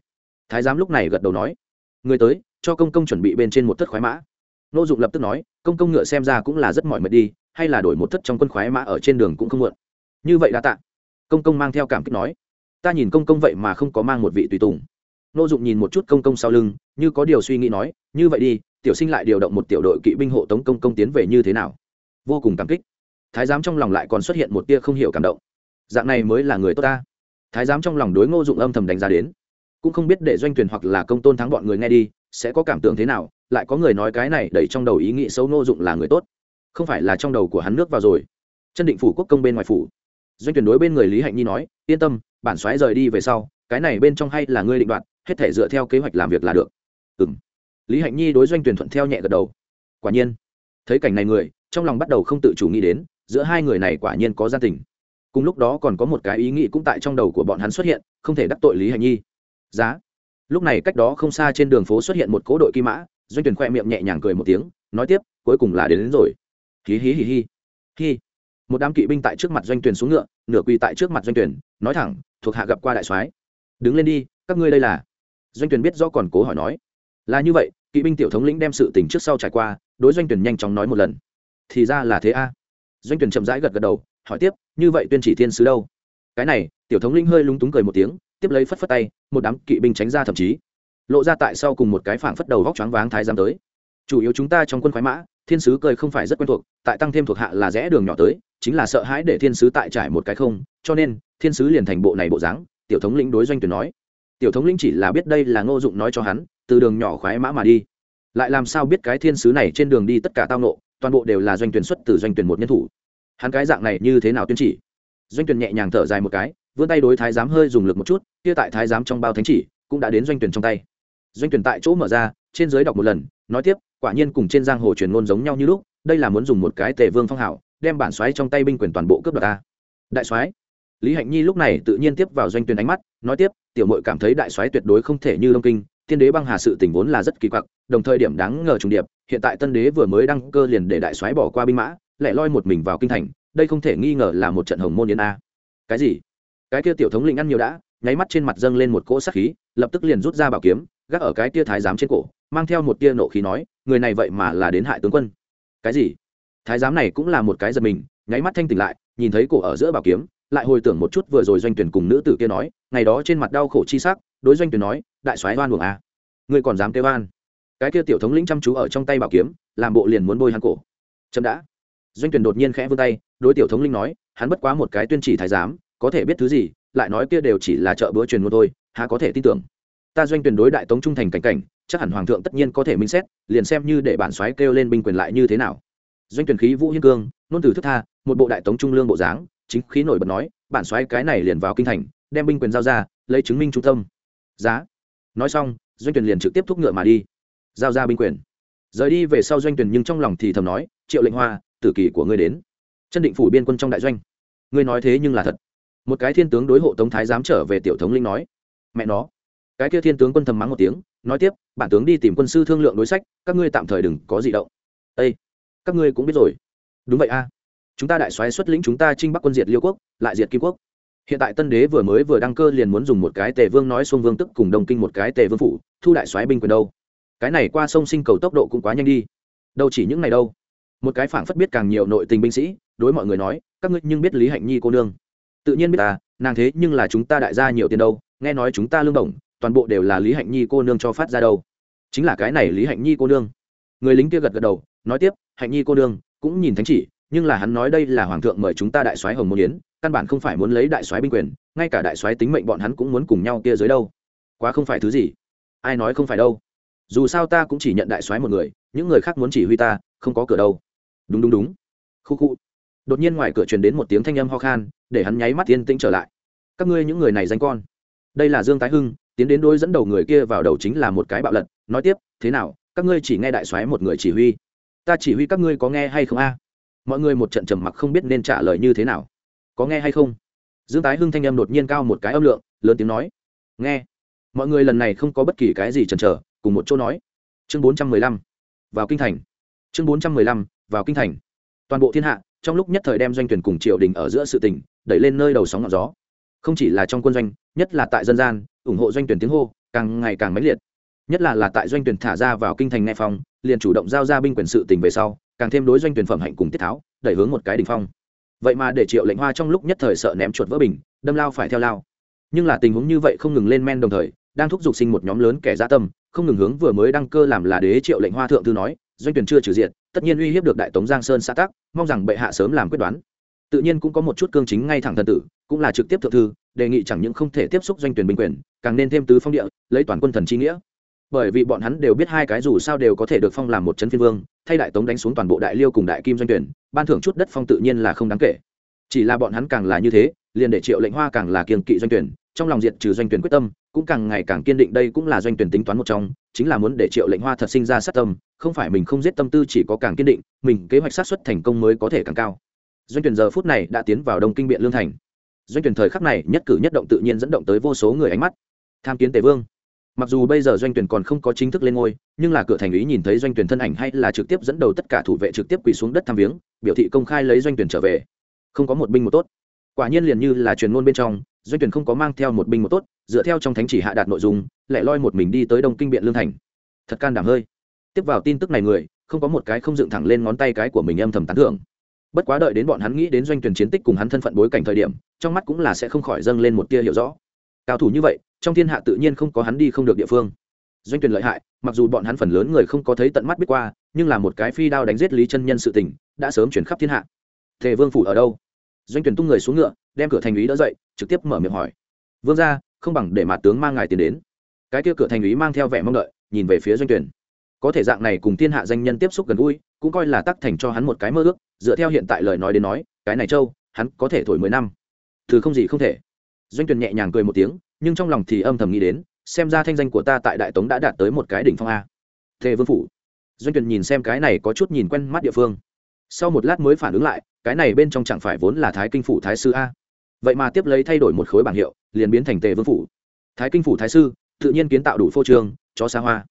Thái giám lúc này gật đầu nói. Người tới, cho công công chuẩn bị bên trên một thất khoái mã. Nô dụng lập tức nói, công công ngựa xem ra cũng là rất mỏi mệt đi, hay là đổi một thất trong quân khoái mã ở trên đường cũng không muộn. Như vậy đã tạ. Công công mang theo cảm kích nói. Ta nhìn công công vậy mà không có mang một vị tùy tùng. Nô dụng nhìn một chút công công sau lưng, như có điều suy nghĩ nói, như vậy đi, tiểu sinh lại điều động một tiểu đội kỵ binh hộ tống công công tiến về như thế nào. Vô cùng cảm kích thái giám trong lòng lại còn xuất hiện một tia không hiểu cảm động. Dạng này mới là người tốt ta. Thái giám trong lòng đối ngô dụng âm thầm đánh giá đến. Cũng không biết để doanh tuyển hoặc là công tôn thắng bọn người nghe đi, sẽ có cảm tưởng thế nào, lại có người nói cái này đẩy trong đầu ý nghĩ xấu ngô dụng là người tốt. Không phải là trong đầu của hắn nước vào rồi. Chân định phủ quốc công bên ngoài phủ. Doanh tuyển đối bên người lý hạnh nhi nói, yên tâm, bản xoáy rời đi về sau, cái này bên trong hay là ngươi định đoạt, hết thể dựa theo kế hoạch làm việc là được. Ừ lý hạnh nhi đối doanh tuyển thuận theo nhẹ gật đầu. Quả nhiên, thấy cảnh này người, trong lòng bắt đầu không tự chủ nghĩ đến giữa hai người này quả nhiên có gia tình. Cùng lúc đó còn có một cái ý nghĩ cũng tại trong đầu của bọn hắn xuất hiện không thể đắc tội lý hành nhi. Giá. Lúc này cách đó không xa trên đường phố xuất hiện một cố đội kim mã doanh tuyển khoe miệng nhẹ nhàng cười một tiếng nói tiếp cuối cùng là đến, đến rồi. Hí hí hí hí. Hí một đám kỵ binh tại trước mặt doanh tuyển xuống ngựa nửa quỳ tại trước mặt doanh tuyển nói thẳng thuộc hạ gặp qua đại soái. Đứng lên đi các ngươi đây là. Doanh tuyển biết do còn cố hỏi nói. Là như vậy kỵ binh tiểu thống lĩnh đem sự tình trước sau trải qua đối doanh tuyển nhanh chóng nói một lần. Thì ra là thế a doanh tuyển chậm rãi gật gật đầu, hỏi tiếp, như vậy tuyên chỉ thiên sứ đâu? Cái này, tiểu thống lĩnh hơi lúng túng cười một tiếng, tiếp lấy phất phất tay, một đám kỵ binh tránh ra thậm chí. Lộ ra tại sau cùng một cái phảng phất đầu vóc choáng váng thái giám tới. Chủ yếu chúng ta trong quân khoái mã, thiên sứ cười không phải rất quen thuộc, tại tăng thêm thuộc hạ là rẽ đường nhỏ tới, chính là sợ hãi để thiên sứ tại trải một cái không, cho nên, thiên sứ liền thành bộ này bộ dáng, tiểu thống lĩnh đối doanh tuyển nói. Tiểu thống lĩnh chỉ là biết đây là ngô dụng nói cho hắn, từ đường nhỏ khoái mã mà đi. Lại làm sao biết cái thiên sứ này trên đường đi tất cả tao nộ toàn bộ đều là doanh tuyển xuất từ doanh tuyển một nhân thủ. Hắn cái dạng này như thế nào tuyên chỉ? Doanh tuyển nhẹ nhàng thở dài một cái, vươn tay đối thái giám hơi dùng lực một chút, kia tại thái giám trong bao thánh chỉ, cũng đã đến doanh tuyển trong tay. Doanh tuyển tại chỗ mở ra, trên dưới đọc một lần, nói tiếp, quả nhiên cùng trên giang hồ truyền ngôn giống nhau như lúc, đây là muốn dùng một cái tề vương phong hảo, đem bản xoáy trong tay binh quyền toàn bộ cướp đoạt ta. Đại soái, lý hạnh nhi lúc này tự nhiên tiếp vào doanh tuyển ánh mắt, nói tiếp, tiểu mội cảm thấy đại soái tuyệt đối không thể như đông kinh tiên đế băng hà sự tình vốn là rất kỳ quặc, đồng thời điểm đáng ngờ trùng điệp, hiện tại tân đế vừa mới đăng cơ liền để đại soái bỏ qua binh mã, lại loi một mình vào kinh thành, đây không thể nghi ngờ là một trận hồng môn yến a. Cái gì? Cái kia tiểu thống lĩnh ăn nhiều đã, nháy mắt trên mặt dâng lên một cỗ sắc khí, lập tức liền rút ra bảo kiếm, gác ở cái tia thái giám trên cổ, mang theo một tia nộ khí nói, người này vậy mà là đến hại tướng quân. Cái gì? Thái giám này cũng là một cái giật mình, nháy mắt thanh tỉnh lại, nhìn thấy cổ ở giữa bảo kiếm, lại hồi tưởng một chút vừa rồi doanh tuyển cùng nữ tử kia nói, ngày đó trên mặt đau khổ chi sắc đối doanh tuyển nói, đại soái oan buồng a à? ngươi còn dám kêu oan? Cái kia tiểu thống lĩnh chăm chú ở trong tay bảo kiếm, làm bộ liền muốn bôi hắn cổ. Chậm đã. Doanh tuyển đột nhiên khẽ vươn tay, đối tiểu thống linh nói, hắn bất quá một cái tuyên chỉ thái giám, có thể biết thứ gì, lại nói kia đều chỉ là chợ bữa truyền ngôn thôi, há có thể tin tưởng. Ta doanh tuyển đối đại tống trung thành cảnh cảnh, chắc hẳn hoàng thượng tất nhiên có thể minh xét, liền xem như để bản soái kêu lên binh quyền lại như thế nào. Doanh tuyển khí vũ hiên cương, nôn từ thức tha, một bộ đại tống trung lương bộ dáng, chính khí nổi bật nói, bản soái cái này liền vào kinh thành, đem binh quyền giao ra, lấy chứng minh trung tâm giá. Nói xong, doanh tuyển liền trực tiếp thúc ngựa mà đi. Giao ra binh quyền. Rời đi về sau doanh tuyển nhưng trong lòng thì thầm nói, triệu lệnh hoa, tử kỳ của ngươi đến. Chân định phủ biên quân trong đại doanh. Ngươi nói thế nhưng là thật. Một cái thiên tướng đối hộ tống thái dám trở về tiểu thống linh nói, mẹ nó. Cái kia thiên tướng quân thầm mắng một tiếng, nói tiếp, bản tướng đi tìm quân sư thương lượng đối sách, các ngươi tạm thời đừng có gì động. Ê! các ngươi cũng biết rồi. Đúng vậy a. Chúng ta đại soái xuất lĩnh chúng ta trinh bắc quân diệt liêu quốc, lại diệt kim quốc hiện tại tân đế vừa mới vừa đăng cơ liền muốn dùng một cái tề vương nói xuông vương tức cùng đồng kinh một cái tề vương phủ, thu đại soái binh quyền đâu. Cái này qua sông sinh cầu tốc độ cũng quá nhanh đi. Đâu chỉ những này đâu. Một cái phảng phất biết càng nhiều nội tình binh sĩ, đối mọi người nói, các ngươi nhưng biết lý hạnh nhi cô nương. Tự nhiên biết ta, nàng thế nhưng là chúng ta đại gia nhiều tiền đâu, nghe nói chúng ta lương đồng toàn bộ đều là lý hạnh nhi cô nương cho phát ra đâu. Chính là cái này lý hạnh nhi cô nương. Người lính kia gật gật đầu, nói tiếp, hạnh nhi cô nương, cũng nhìn thánh chỉ, nhưng là hắn nói đây là hoàng thượng mời chúng ta đại soái hồng môn yến căn bản không phải muốn lấy đại soái binh quyền, ngay cả đại soái tính mệnh bọn hắn cũng muốn cùng nhau kia dưới đâu. Quá không phải thứ gì. Ai nói không phải đâu. Dù sao ta cũng chỉ nhận đại soái một người, những người khác muốn chỉ huy ta, không có cửa đâu. Đúng đúng đúng. Khu khu. Đột nhiên ngoài cửa truyền đến một tiếng thanh âm ho khan, để hắn nháy mắt yên tĩnh trở lại. Các ngươi những người này danh con. Đây là dương tái hưng, tiến đến đôi dẫn đầu người kia vào đầu chính là một cái bạo lật, nói tiếp, thế nào, các ngươi chỉ nghe đại soái một người chỉ huy? Ta chỉ huy các ngươi có nghe hay không a? Mọi người một trận trầm mặc không biết nên trả lời như thế nào có nghe hay không? Dương tái hưng thanh âm đột nhiên cao một cái âm lượng, lớn tiếng nói. Nghe. Mọi người lần này không có bất kỳ cái gì chần chờ, cùng một chỗ nói. Chương bốn trăm mười lăm. Vào kinh thành. Chương bốn trăm mười lăm, vào kinh thành. Toàn bộ thiên hạ, trong lúc nhất thời đem doanh tuyển cùng triều đình ở giữa sự tỉnh đẩy lên nơi đầu sóng ngọn gió. Không chỉ là trong quân doanh, nhất là tại dân gian, ủng hộ doanh tuyển tiếng hô, càng ngày càng mãnh liệt. Nhất là là tại doanh tuyển thả ra vào kinh thành nghe phòng liền chủ động giao ra binh quyền sự tình về sau, càng thêm đối doanh tuyển phẩm hạnh cùng tiết tháo, đẩy hướng một cái đỉnh phong vậy mà để triệu lệnh hoa trong lúc nhất thời sợ ném chuột vỡ bình, đâm lao phải theo lao. Nhưng là tình huống như vậy không ngừng lên men đồng thời, đang thúc giục sinh một nhóm lớn kẻ gia tâm, không ngừng hướng vừa mới đăng cơ làm là đế triệu lệnh hoa thượng thư nói, doanh tuyển chưa trừ diện tất nhiên uy hiếp được đại tống giang sơn xã tắc, mong rằng bệ hạ sớm làm quyết đoán. Tự nhiên cũng có một chút cương chính ngay thẳng thần tử, cũng là trực tiếp thượng thư, đề nghị chẳng những không thể tiếp xúc doanh tuyển bình quyền, càng nên thêm tứ phong địa, lấy toàn quân thần chi nghĩa. Bởi vì bọn hắn đều biết hai cái dù sao đều có thể được phong làm một chấn phiên vương, thay đại tống đánh xuống toàn bộ đại liêu cùng đại kim doanh tuyển ban thưởng chút đất phong tự nhiên là không đáng kể. Chỉ là bọn hắn càng là như thế, liền để triệu lệnh hoa càng là kiên kỵ doanh tuyển, trong lòng diện trừ doanh tuyển quyết tâm, cũng càng ngày càng kiên định đây cũng là doanh tuyển tính toán một trong, chính là muốn để triệu lệnh hoa thật sinh ra sát tâm, không phải mình không giết tâm tư chỉ có càng kiên định, mình kế hoạch sát xuất thành công mới có thể càng cao. Doanh tuyển giờ phút này đã tiến vào đông kinh biện lương thành. Doanh tuyển thời khắc này nhất cử nhất động tự nhiên dẫn động tới vô số người ánh mắt. Tham kiến tề vương mặc dù bây giờ doanh tuyển còn không có chính thức lên ngôi, nhưng là cửa thành ý nhìn thấy doanh tuyển thân ảnh hay là trực tiếp dẫn đầu tất cả thủ vệ trực tiếp quỳ xuống đất tham viếng, biểu thị công khai lấy doanh tuyển trở về. Không có một binh một tốt. Quả nhiên liền như là truyền ngôn bên trong, doanh tuyển không có mang theo một binh một tốt, dựa theo trong thánh chỉ hạ đạt nội dung, lại loi một mình đi tới đông kinh biện lương thành. Thật can đảm hơi. Tiếp vào tin tức này người, không có một cái không dựng thẳng lên ngón tay cái của mình âm thầm tán thưởng. Bất quá đợi đến bọn hắn nghĩ đến doanh tuyển chiến tích cùng hắn thân phận bối cảnh thời điểm, trong mắt cũng là sẽ không khỏi dâng lên một tia hiểu rõ. Cao thủ như vậy trong thiên hạ tự nhiên không có hắn đi không được địa phương. Doanh tuyển lợi hại, mặc dù bọn hắn phần lớn người không có thấy tận mắt biết qua, nhưng là một cái phi đao đánh giết lý chân nhân sự tình, đã sớm chuyển khắp thiên hạ. Thề vương phủ ở đâu? Doanh tuyển tung người xuống ngựa, đem cửa thành úy đỡ dậy, trực tiếp mở miệng hỏi. Vương ra không bằng để mặt tướng mang ngài tiền đến. Cái kia cửa thành úy mang theo vẻ mong đợi, nhìn về phía doanh tuyển có thể dạng này cùng thiên hạ danh nhân tiếp xúc gần gũi, cũng coi là tắc thành cho hắn một cái mơ ước, dựa theo hiện tại lời nói đến nói, cái này châu, hắn có thể thổi mười năm. Thứ không gì không thể doanh tuyền nhẹ nhàng cười một tiếng, nhưng trong lòng thì âm thầm nghĩ đến, xem ra thanh danh của ta tại đại tống đã đạt tới một cái đỉnh phong a. Thề vương phủ. Doanh tuyền nhìn xem cái này có chút nhìn quen mắt địa phương. Sau một lát mới phản ứng lại, cái này bên trong chẳng phải vốn là thái kinh phủ thái sư a? Vậy mà tiếp lấy thay đổi một khối bảng hiệu, liền biến thành tề vương phủ. Thái kinh phủ thái sư, tự nhiên kiến tạo đủ phô trương cho xa hoa.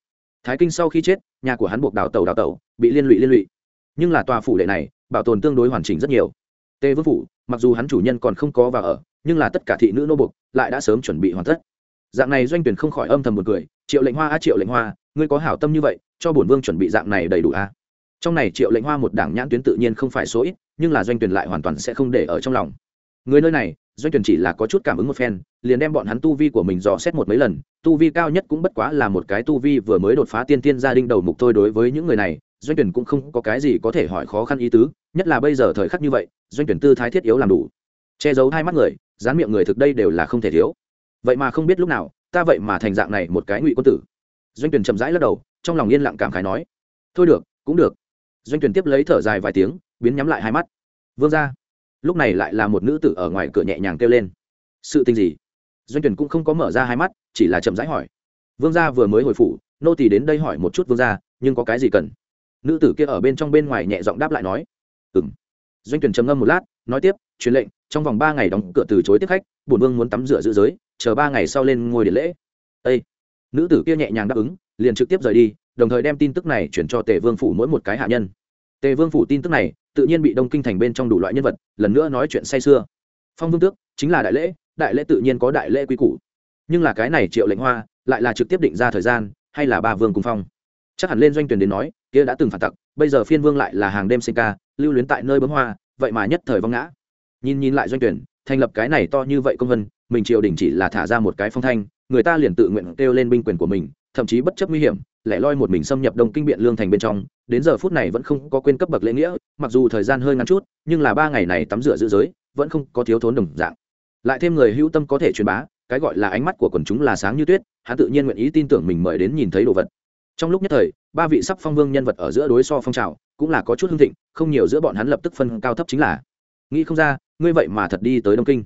Thái kinh sau khi chết, nhà của hắn buộc đào tàu đào tàu bị liên lụy liên lụy. Nhưng là tòa phủ đệ này, bảo tồn tương đối hoàn chỉnh rất nhiều. Tề vương phủ, mặc dù hắn chủ nhân còn không có vào ở nhưng là tất cả thị nữ nô buộc lại đã sớm chuẩn bị hoàn tất. Dạng này doanh tuyển không khỏi âm thầm một cười, triệu lệnh hoa a, triệu lệnh hoa, ngươi có hảo tâm như vậy, cho bổn vương chuẩn bị dạng này đầy đủ a. Trong này triệu lệnh hoa một đảng nhãn tuyến tự nhiên không phải số ít, nhưng là doanh tuyển lại hoàn toàn sẽ không để ở trong lòng. Người nơi này, doanh tuyển chỉ là có chút cảm ứng một phen, liền đem bọn hắn tu vi của mình dò xét một mấy lần, tu vi cao nhất cũng bất quá là một cái tu vi vừa mới đột phá tiên tiên gia đình đầu mục thôi đối với những người này, doanh tuyển cũng không có cái gì có thể hỏi khó khăn ý tứ, nhất là bây giờ thời khắc như vậy, doanh tuyển tư thái thiết yếu làm đủ. Che giấu hai mắt người dán miệng người thực đây đều là không thể thiếu. Vậy mà không biết lúc nào, ta vậy mà thành dạng này một cái ngụy quân tử. Doanh tuyển chậm rãi lắc đầu, trong lòng yên lặng cảm khái nói, thôi được, cũng được. Doanh tuyển tiếp lấy thở dài vài tiếng, biến nhắm lại hai mắt. Vương ra lúc này lại là một nữ tử ở ngoài cửa nhẹ nhàng kêu lên. Sự tình gì? Doanh tuyển cũng không có mở ra hai mắt, chỉ là chậm rãi hỏi. Vương gia vừa mới hồi phủ, nô tỳ đến đây hỏi một chút vương gia, nhưng có cái gì cần? Nữ tử kia ở bên trong bên ngoài nhẹ giọng đáp lại nói. Ừm. doanh tuyển trầm ngâm một lát, nói tiếp, truyền lệnh trong vòng ba ngày đóng cửa từ chối tiếp khách, bổn vương muốn tắm rửa giữ giới, chờ ba ngày sau lên ngôi điện lễ. Ê! nữ tử kia nhẹ nhàng đáp ứng, liền trực tiếp rời đi, đồng thời đem tin tức này chuyển cho tề vương phủ mỗi một cái hạ nhân. Tề vương phủ tin tức này, tự nhiên bị đông kinh thành bên trong đủ loại nhân vật, lần nữa nói chuyện say sưa. Phong vương tước, chính là đại lễ đại lễ tự nhiên có đại lễ quy củ. Nhưng là cái này triệu lệnh hoa, lại là trực tiếp định ra thời gian, hay là ba vương cùng phong? Chắc hẳn lên doanh tuyển đến nói, kia đã từng phản tặc, bây giờ phiên vương lại là hàng đêm sinh ca, lưu luyến tại nơi bấm hoa, vậy mà nhất thời vong ngã nhìn nhìn lại doanh tuyển, thành lập cái này to như vậy công vân, mình triều đình chỉ là thả ra một cái phong thanh, người ta liền tự nguyện kêu lên binh quyền của mình, thậm chí bất chấp nguy hiểm, lẻ loi một mình xâm nhập đông kinh biện lương thành bên trong, đến giờ phút này vẫn không có quên cấp bậc lễ nghĩa, mặc dù thời gian hơi ngắn chút, nhưng là ba ngày này tắm rửa giữ giới, vẫn không có thiếu thốn đồng dạng. Lại thêm người hữu tâm có thể truyền bá, cái gọi là ánh mắt của quần chúng là sáng như tuyết, hắn tự nhiên nguyện ý tin tưởng mình mời đến nhìn thấy đồ vật. Trong lúc nhất thời, ba vị sắp phong vương nhân vật ở giữa đối so phong trào, cũng là có chút hưng thịnh, không nhiều giữa bọn hắn lập tức phân cao thấp chính là. Nghĩ không ra ngươi vậy mà thật đi tới đông kinh.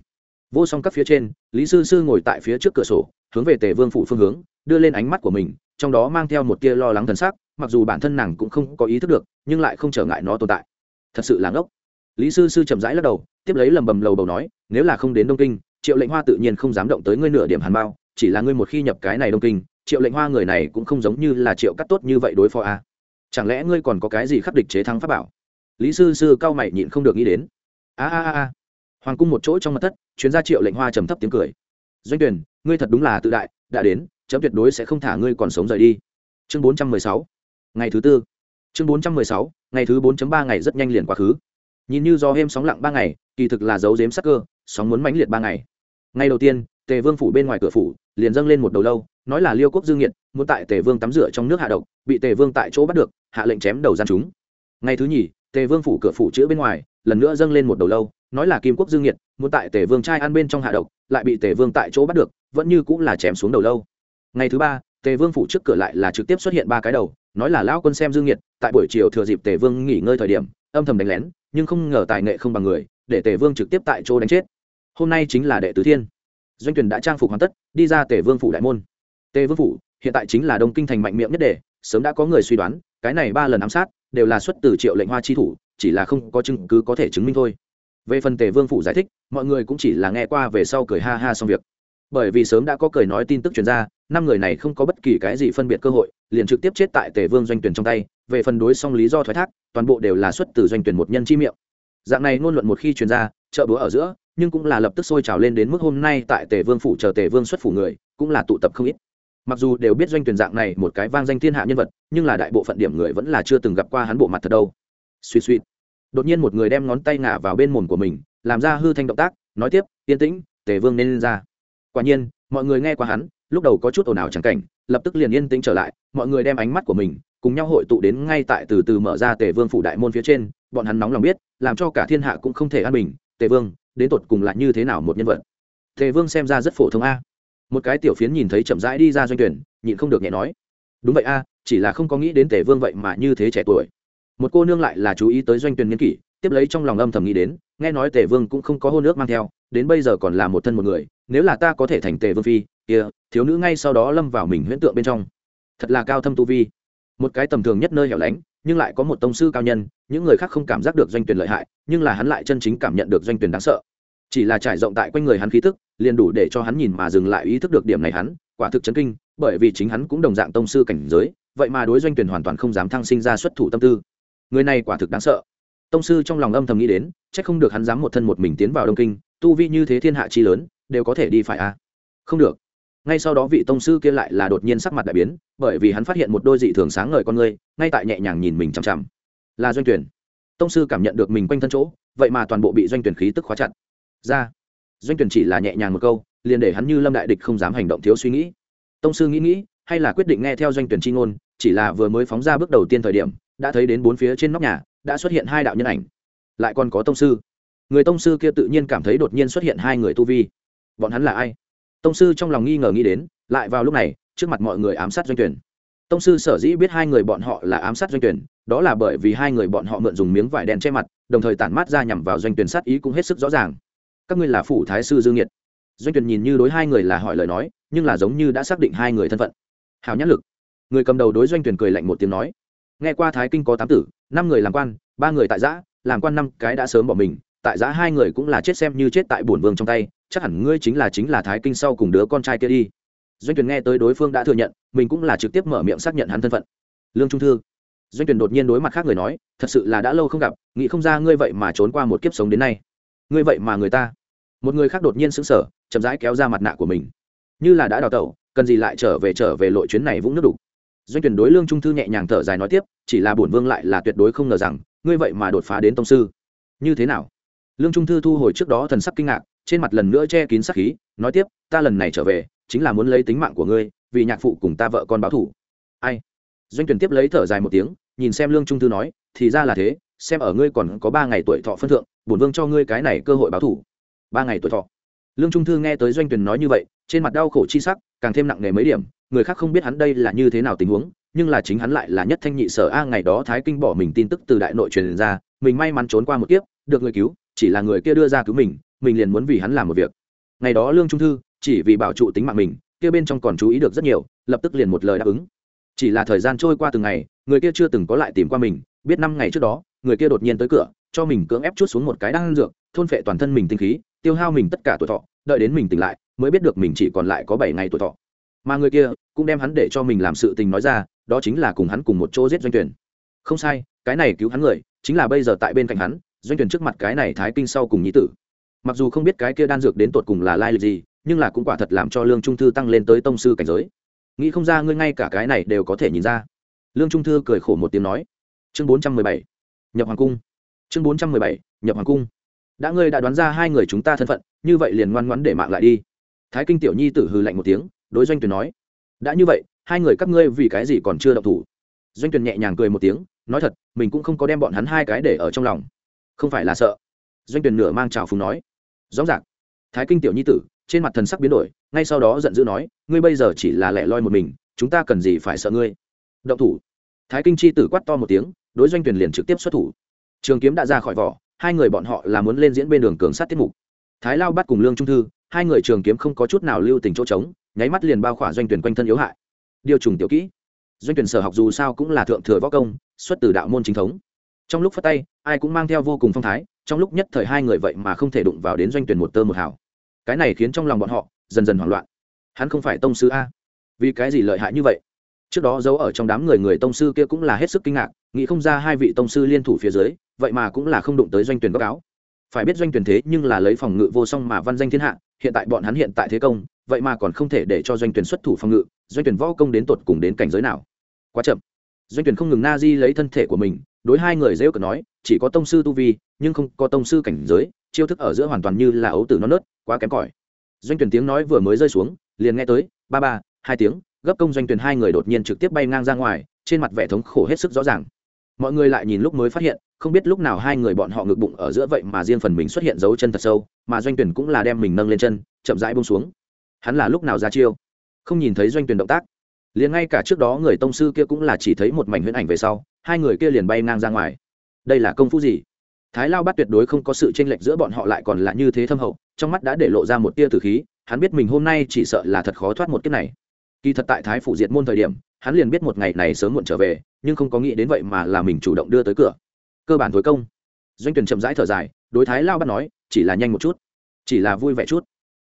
Vô song các phía trên, lý sư sư ngồi tại phía trước cửa sổ, hướng về tề vương phủ phương hướng, đưa lên ánh mắt của mình, trong đó mang theo một tia lo lắng thần sắc, mặc dù bản thân nàng cũng không có ý thức được, nhưng lại không trở ngại nó tồn tại. Thật sự là ngốc. Lý sư sư chậm rãi lắc đầu, tiếp lấy lầm bầm lầu bầu nói, nếu là không đến đông kinh, triệu lệnh hoa tự nhiên không dám động tới ngươi nửa điểm hàn bao, chỉ là ngươi một khi nhập cái này đông kinh, triệu lệnh hoa người này cũng không giống như là triệu cắt tốt như vậy đối phó a à. chẳng lẽ ngươi còn có cái gì khắc địch chế thắng pháp bảo? Lý sư sư cao mày nhịn không được nghĩ đến. A a a hoàng cung một chỗ trong mặt thất chuyến gia triệu lệnh hoa trầm thấp tiếng cười. Doanh tuyển ngươi thật đúng là tự đại, đã đến, chấm tuyệt đối sẽ không thả ngươi còn sống rời đi. Chương bốn trăm mười sáu, ngày thứ tư. Chương bốn trăm mười sáu, ngày thứ bốn ba ngày rất nhanh liền quá khứ. Nhìn như do êm sóng lặng ba ngày, kỳ thực là dấu dếm sắc cơ, sóng muốn mãnh liệt ba ngày. Ngày đầu tiên, tề vương phủ bên ngoài cửa phủ liền dâng lên một đầu lâu, nói là liêu quốc dương nghiệt, muốn tại tề vương tắm rửa trong nước hạ độc, bị tề vương tại chỗ bắt được, hạ lệnh chém đầu gian chúng. Ngày thứ nhì, tề vương phủ cửa phủ chữa bên ngoài, lần nữa dâng lên một đầu lâu nói là kim quốc dương nghiệt muốn tại tể vương trai ăn bên trong hạ độc, lại bị tể vương tại chỗ bắt được, vẫn như cũng là chém xuống đầu lâu. Ngày thứ ba, tề vương phủ trước cửa lại là trực tiếp xuất hiện ba cái đầu, nói là lão quân xem dương nghiệt tại buổi chiều thừa dịp tề vương nghỉ ngơi thời điểm, âm thầm đánh lén, nhưng không ngờ tài nghệ không bằng người, để tề vương trực tiếp tại chỗ đánh chết. Hôm nay chính là đệ tứ thiên. Doanh tuyển đã trang phục hoàn tất, đi ra tề vương phủ đại môn. Tề vương phủ, hiện tại chính là đông kinh thành mạnh miệng nhất đề, sớm đã có người suy đoán, cái này ba lần ám sát, đều là xuất từ triệu lệnh hoa chi thủ, chỉ là không có chứng cứ có thể chứng minh thôi về phần tề vương phủ giải thích, mọi người cũng chỉ là nghe qua về sau cười ha ha xong việc. Bởi vì sớm đã có cười nói tin tức truyền ra, năm người này không có bất kỳ cái gì phân biệt cơ hội, liền trực tiếp chết tại tề vương doanh tuyển trong tay. Về phần đối xong lý do thoái thác, toàn bộ đều là xuất từ doanh tuyển một nhân chi miệng. Dạng này ngôn luận một khi truyền ra, chợ búa ở giữa, nhưng cũng là lập tức sôi trào lên đến mức hôm nay tại tề vương phủ chờ tề vương xuất phủ người, cũng là tụ tập không ít. Mặc dù đều biết doanh tuyển dạng này một cái vang danh thiên hạ nhân vật, nhưng là đại bộ phận điểm người vẫn là chưa từng gặp qua hắn bộ mặt thật đâu. Suy suy đột nhiên một người đem ngón tay ngả vào bên mồm của mình, làm ra hư thanh động tác, nói tiếp, yên tĩnh, tề vương nên lên ra. Quả nhiên, mọi người nghe qua hắn, lúc đầu có chút ồn ào chẳng cảnh, lập tức liền yên tĩnh trở lại, mọi người đem ánh mắt của mình cùng nhau hội tụ đến ngay tại từ từ mở ra tề vương phủ đại môn phía trên, bọn hắn nóng lòng biết, làm cho cả thiên hạ cũng không thể an bình, tề vương, đến tột cùng lại như thế nào một nhân vật? Tề vương xem ra rất phổ thông a. Một cái tiểu phiến nhìn thấy chậm rãi đi ra doanh tuyển, nhịn không được nhẹ nói, đúng vậy a, chỉ là không có nghĩ đến tề vương vậy mà như thế trẻ tuổi một cô nương lại là chú ý tới doanh tuyển nghiên kỷ, tiếp lấy trong lòng âm thầm nghĩ đến, nghe nói tề vương cũng không có hôn nước mang theo, đến bây giờ còn là một thân một người, nếu là ta có thể thành tề vương phi, kia, thiếu nữ ngay sau đó lâm vào mình huyễn tượng bên trong. Thật là cao thâm tu vi. Một cái tầm thường nhất nơi hẻo lánh, nhưng lại có một tông sư cao nhân, những người khác không cảm giác được doanh tuyển lợi hại, nhưng là hắn lại chân chính cảm nhận được doanh tuyển đáng sợ. Chỉ là trải rộng tại quanh người hắn khí tức, liền đủ để cho hắn nhìn mà dừng lại ý thức được điểm này hắn, quả thực chấn kinh, bởi vì chính hắn cũng đồng dạng tông sư cảnh giới, vậy mà đối doanh tuyển hoàn toàn không dám thăng sinh ra xuất thủ tâm tư người này quả thực đáng sợ. Tông sư trong lòng âm thầm nghĩ đến, chắc không được hắn dám một thân một mình tiến vào đông kinh, tu vi như thế thiên hạ chi lớn, đều có thể đi phải a à? không được. Ngay sau đó vị tông sư kia lại là đột nhiên sắc mặt đại biến, bởi vì hắn phát hiện một đôi dị thường sáng ngời con người, ngay tại nhẹ nhàng nhìn mình chằm chằm. Là doanh tuyển. Tông sư cảm nhận được mình quanh thân chỗ, vậy mà toàn bộ bị doanh tuyển khí tức khóa chặt. Ra. Doanh tuyển chỉ là nhẹ nhàng một câu, liền để hắn như lâm đại địch không dám hành động thiếu suy nghĩ. Tông sư nghĩ nghĩ, hay là quyết định nghe theo doanh tuyển chi ngôn chỉ là vừa mới phóng ra bước đầu tiên thời điểm, đã thấy đến bốn phía trên nóc nhà, đã xuất hiện hai đạo nhân ảnh. Lại còn có tông sư. Người tông sư kia tự nhiên cảm thấy đột nhiên xuất hiện hai người tu vi. Bọn hắn là ai? Tông sư trong lòng nghi ngờ nghĩ đến, lại vào lúc này, trước mặt mọi người ám sát doanh tuyển. Tông sư sở dĩ biết hai người bọn họ là ám sát doanh tuyển, đó là bởi vì hai người bọn họ mượn dùng miếng vải đen che mặt, đồng thời tản mát ra nhằm vào doanh tuyển sát ý cũng hết sức rõ ràng. Các ngươi là phủ thái sư dương nhiệt. Doanh tuyển nhìn như đối hai người là hỏi lời nói, nhưng là giống như đã xác định hai người thân phận. Hào nhãn lực người cầm đầu đối doanh tuyển cười lạnh một tiếng nói, nghe qua thái kinh có tám tử, năm người làm quan, ba người tại giã, làm quan năm cái đã sớm bỏ mình, tại giã hai người cũng là chết xem như chết tại bổn vương trong tay, chắc hẳn ngươi chính là chính là thái kinh sau cùng đứa con trai kia đi. Doanh tuyển nghe tới đối phương đã thừa nhận, mình cũng là trực tiếp mở miệng xác nhận hắn thân phận. Lương trung thư, doanh tuyển đột nhiên đối mặt khác người nói, thật sự là đã lâu không gặp, nghĩ không ra ngươi vậy mà trốn qua một kiếp sống đến nay. Ngươi vậy mà người ta. Một người khác đột nhiên sững sờ, chậm rãi kéo ra mặt nạ của mình. Như là đã đào tẩu, cần gì lại trở về trở về lội chuyến này vũng nước đục doanh tuyển đối lương trung thư nhẹ nhàng thở dài nói tiếp, chỉ là bổn vương lại là tuyệt đối không ngờ rằng, ngươi vậy mà đột phá đến tông sư. Như thế nào? Lương trung thư thu hồi trước đó thần sắc kinh ngạc, trên mặt lần nữa che kín sắc khí, nói tiếp, ta lần này trở về, chính là muốn lấy tính mạng của ngươi, vì nhạc phụ cùng ta vợ con báo thủ. Ai? Doanh tuyển tiếp lấy thở dài một tiếng, nhìn xem lương trung thư nói, thì ra là thế, xem ở ngươi còn có ba ngày tuổi thọ phân thượng, bổn vương cho ngươi cái này cơ hội báo thủ. Ba ngày tuổi thọ. Lương trung thư nghe tới doanh tuyển nói như vậy, trên mặt đau khổ chi sắc, càng thêm nặng nề mấy điểm người khác không biết hắn đây là như thế nào tình huống, nhưng là chính hắn lại là nhất thanh nhị sở a ngày đó thái kinh bỏ mình tin tức từ đại nội truyền ra, mình may mắn trốn qua một kiếp, được người cứu, chỉ là người kia đưa ra cứu mình mình liền muốn vì hắn làm một việc. Ngày đó lương trung thư, chỉ vì bảo trụ tính mạng mình, kia bên trong còn chú ý được rất nhiều, lập tức liền một lời đáp ứng. Chỉ là thời gian trôi qua từng ngày, người kia chưa từng có lại tìm qua mình, biết năm ngày trước đó, người kia đột nhiên tới cửa, cho mình cưỡng ép chút xuống một cái đan dược, thôn phệ toàn thân mình tinh khí, tiêu hao mình tất cả tuổi thọ, đợi đến mình tỉnh lại, mới biết được mình chỉ còn lại có bảy ngày tuổi thọ mà người kia cũng đem hắn để cho mình làm sự tình nói ra, đó chính là cùng hắn cùng một chỗ giết doanh tuyển. Không sai, cái này cứu hắn người, chính là bây giờ tại bên cạnh hắn, doanh tuyển trước mặt cái này thái kinh sau cùng nhí tử. Mặc dù không biết cái kia đan dược đến tột cùng là lai lịch gì, nhưng là cũng quả thật làm cho lương trung thư tăng lên tới tông sư cảnh giới. Nghĩ không ra ngươi ngay cả cái này đều có thể nhìn ra. Lương trung thư cười khổ một tiếng nói. Chương bốn trăm mười bảy, nhập hoàng cung. Chương bốn trăm mười bảy, nhập hoàng cung. Đã ngươi đã đoán ra hai người chúng ta thân phận, như vậy liền ngoan ngoãn để mạng lại đi. Thái kinh tiểu nhi tử hừ lạnh một tiếng đối doanh tuyển nói, đã như vậy, hai người các ngươi vì cái gì còn chưa động thủ? Doanh tuyển nhẹ nhàng cười một tiếng, nói thật, mình cũng không có đem bọn hắn hai cái để ở trong lòng. Không phải là sợ. Doanh tuyển nửa mang trào phùng nói, rõ ràng, thái kinh tiểu nhi tử, trên mặt thần sắc biến đổi, ngay sau đó giận dữ nói, ngươi bây giờ chỉ là lẻ loi một mình, chúng ta cần gì phải sợ ngươi? Động thủ. Thái kinh chi tử quát to một tiếng, đối doanh tuyển liền trực tiếp xuất thủ. Trường kiếm đã ra khỏi vỏ, hai người bọn họ là muốn lên diễn bên đường cường sát tiết mục. Thái lao bắt cùng lương trung thư, hai người trường kiếm không có chút nào lưu tình chỗ trống nháy mắt liền bao khỏa doanh tuyển quanh thân yếu hại. Điều trùng tiểu kỹ. Doanh tuyển sở học dù sao cũng là thượng thừa võ công, xuất từ đạo môn chính thống. Trong lúc phát tay, ai cũng mang theo vô cùng phong thái, trong lúc nhất thời hai người vậy mà không thể đụng vào đến doanh tuyển một tơ một hào. Cái này khiến trong lòng bọn họ dần dần hoảng loạn. Hắn không phải tông sư a. Vì cái gì lợi hại như vậy? Trước đó giấu ở trong đám người người tông sư kia cũng là hết sức kinh ngạc, nghĩ không ra hai vị tông sư liên thủ phía dưới, vậy mà cũng là không đụng tới doanh tuyển góc áo phải biết doanh tuyển thế nhưng là lấy phòng ngự vô song mà văn danh thiên hạ, hiện tại bọn hắn hiện tại thế công, vậy mà còn không thể để cho doanh tuyển xuất thủ phòng ngự, doanh tuyển võ công đến tột cùng đến cảnh giới nào? Quá chậm. Doanh tuyển không ngừng na di lấy thân thể của mình, đối hai người dễ cờ nói, chỉ có tông sư tu vi, nhưng không có tông sư cảnh giới, chiêu thức ở giữa hoàn toàn như là ấu tử non nớt, quá kém cỏi. Doanh tuyển tiếng nói vừa mới rơi xuống, liền nghe tới, ba ba, hai tiếng, gấp công doanh tuyển hai người đột nhiên trực tiếp bay ngang ra ngoài, trên mặt vẻ thống khổ hết sức rõ ràng. Mọi người lại nhìn lúc mới phát hiện không biết lúc nào hai người bọn họ ngực bụng ở giữa vậy mà riêng phần mình xuất hiện dấu chân thật sâu, mà doanh tuyển cũng là đem mình nâng lên chân, chậm rãi bông xuống. Hắn là lúc nào ra chiêu? Không nhìn thấy doanh tuyển động tác. Liền ngay cả trước đó người tông sư kia cũng là chỉ thấy một mảnh huyễn ảnh về sau, hai người kia liền bay ngang ra ngoài. Đây là công phu gì? Thái lao bắt tuyệt đối không có sự tranh lệch giữa bọn họ lại còn là như thế thâm hậu, trong mắt đã để lộ ra một tia tử khí, hắn biết mình hôm nay chỉ sợ là thật khó thoát một kiếp này. Kỳ thật tại thái phủ diệt môn thời điểm, hắn liền biết một ngày này sớm muộn trở về, nhưng không có nghĩ đến vậy mà là mình chủ động đưa tới cửa cơ bản thối công. Doanh tuyển chậm rãi thở dài, đối thái lao bắt nói, chỉ là nhanh một chút, chỉ là vui vẻ chút.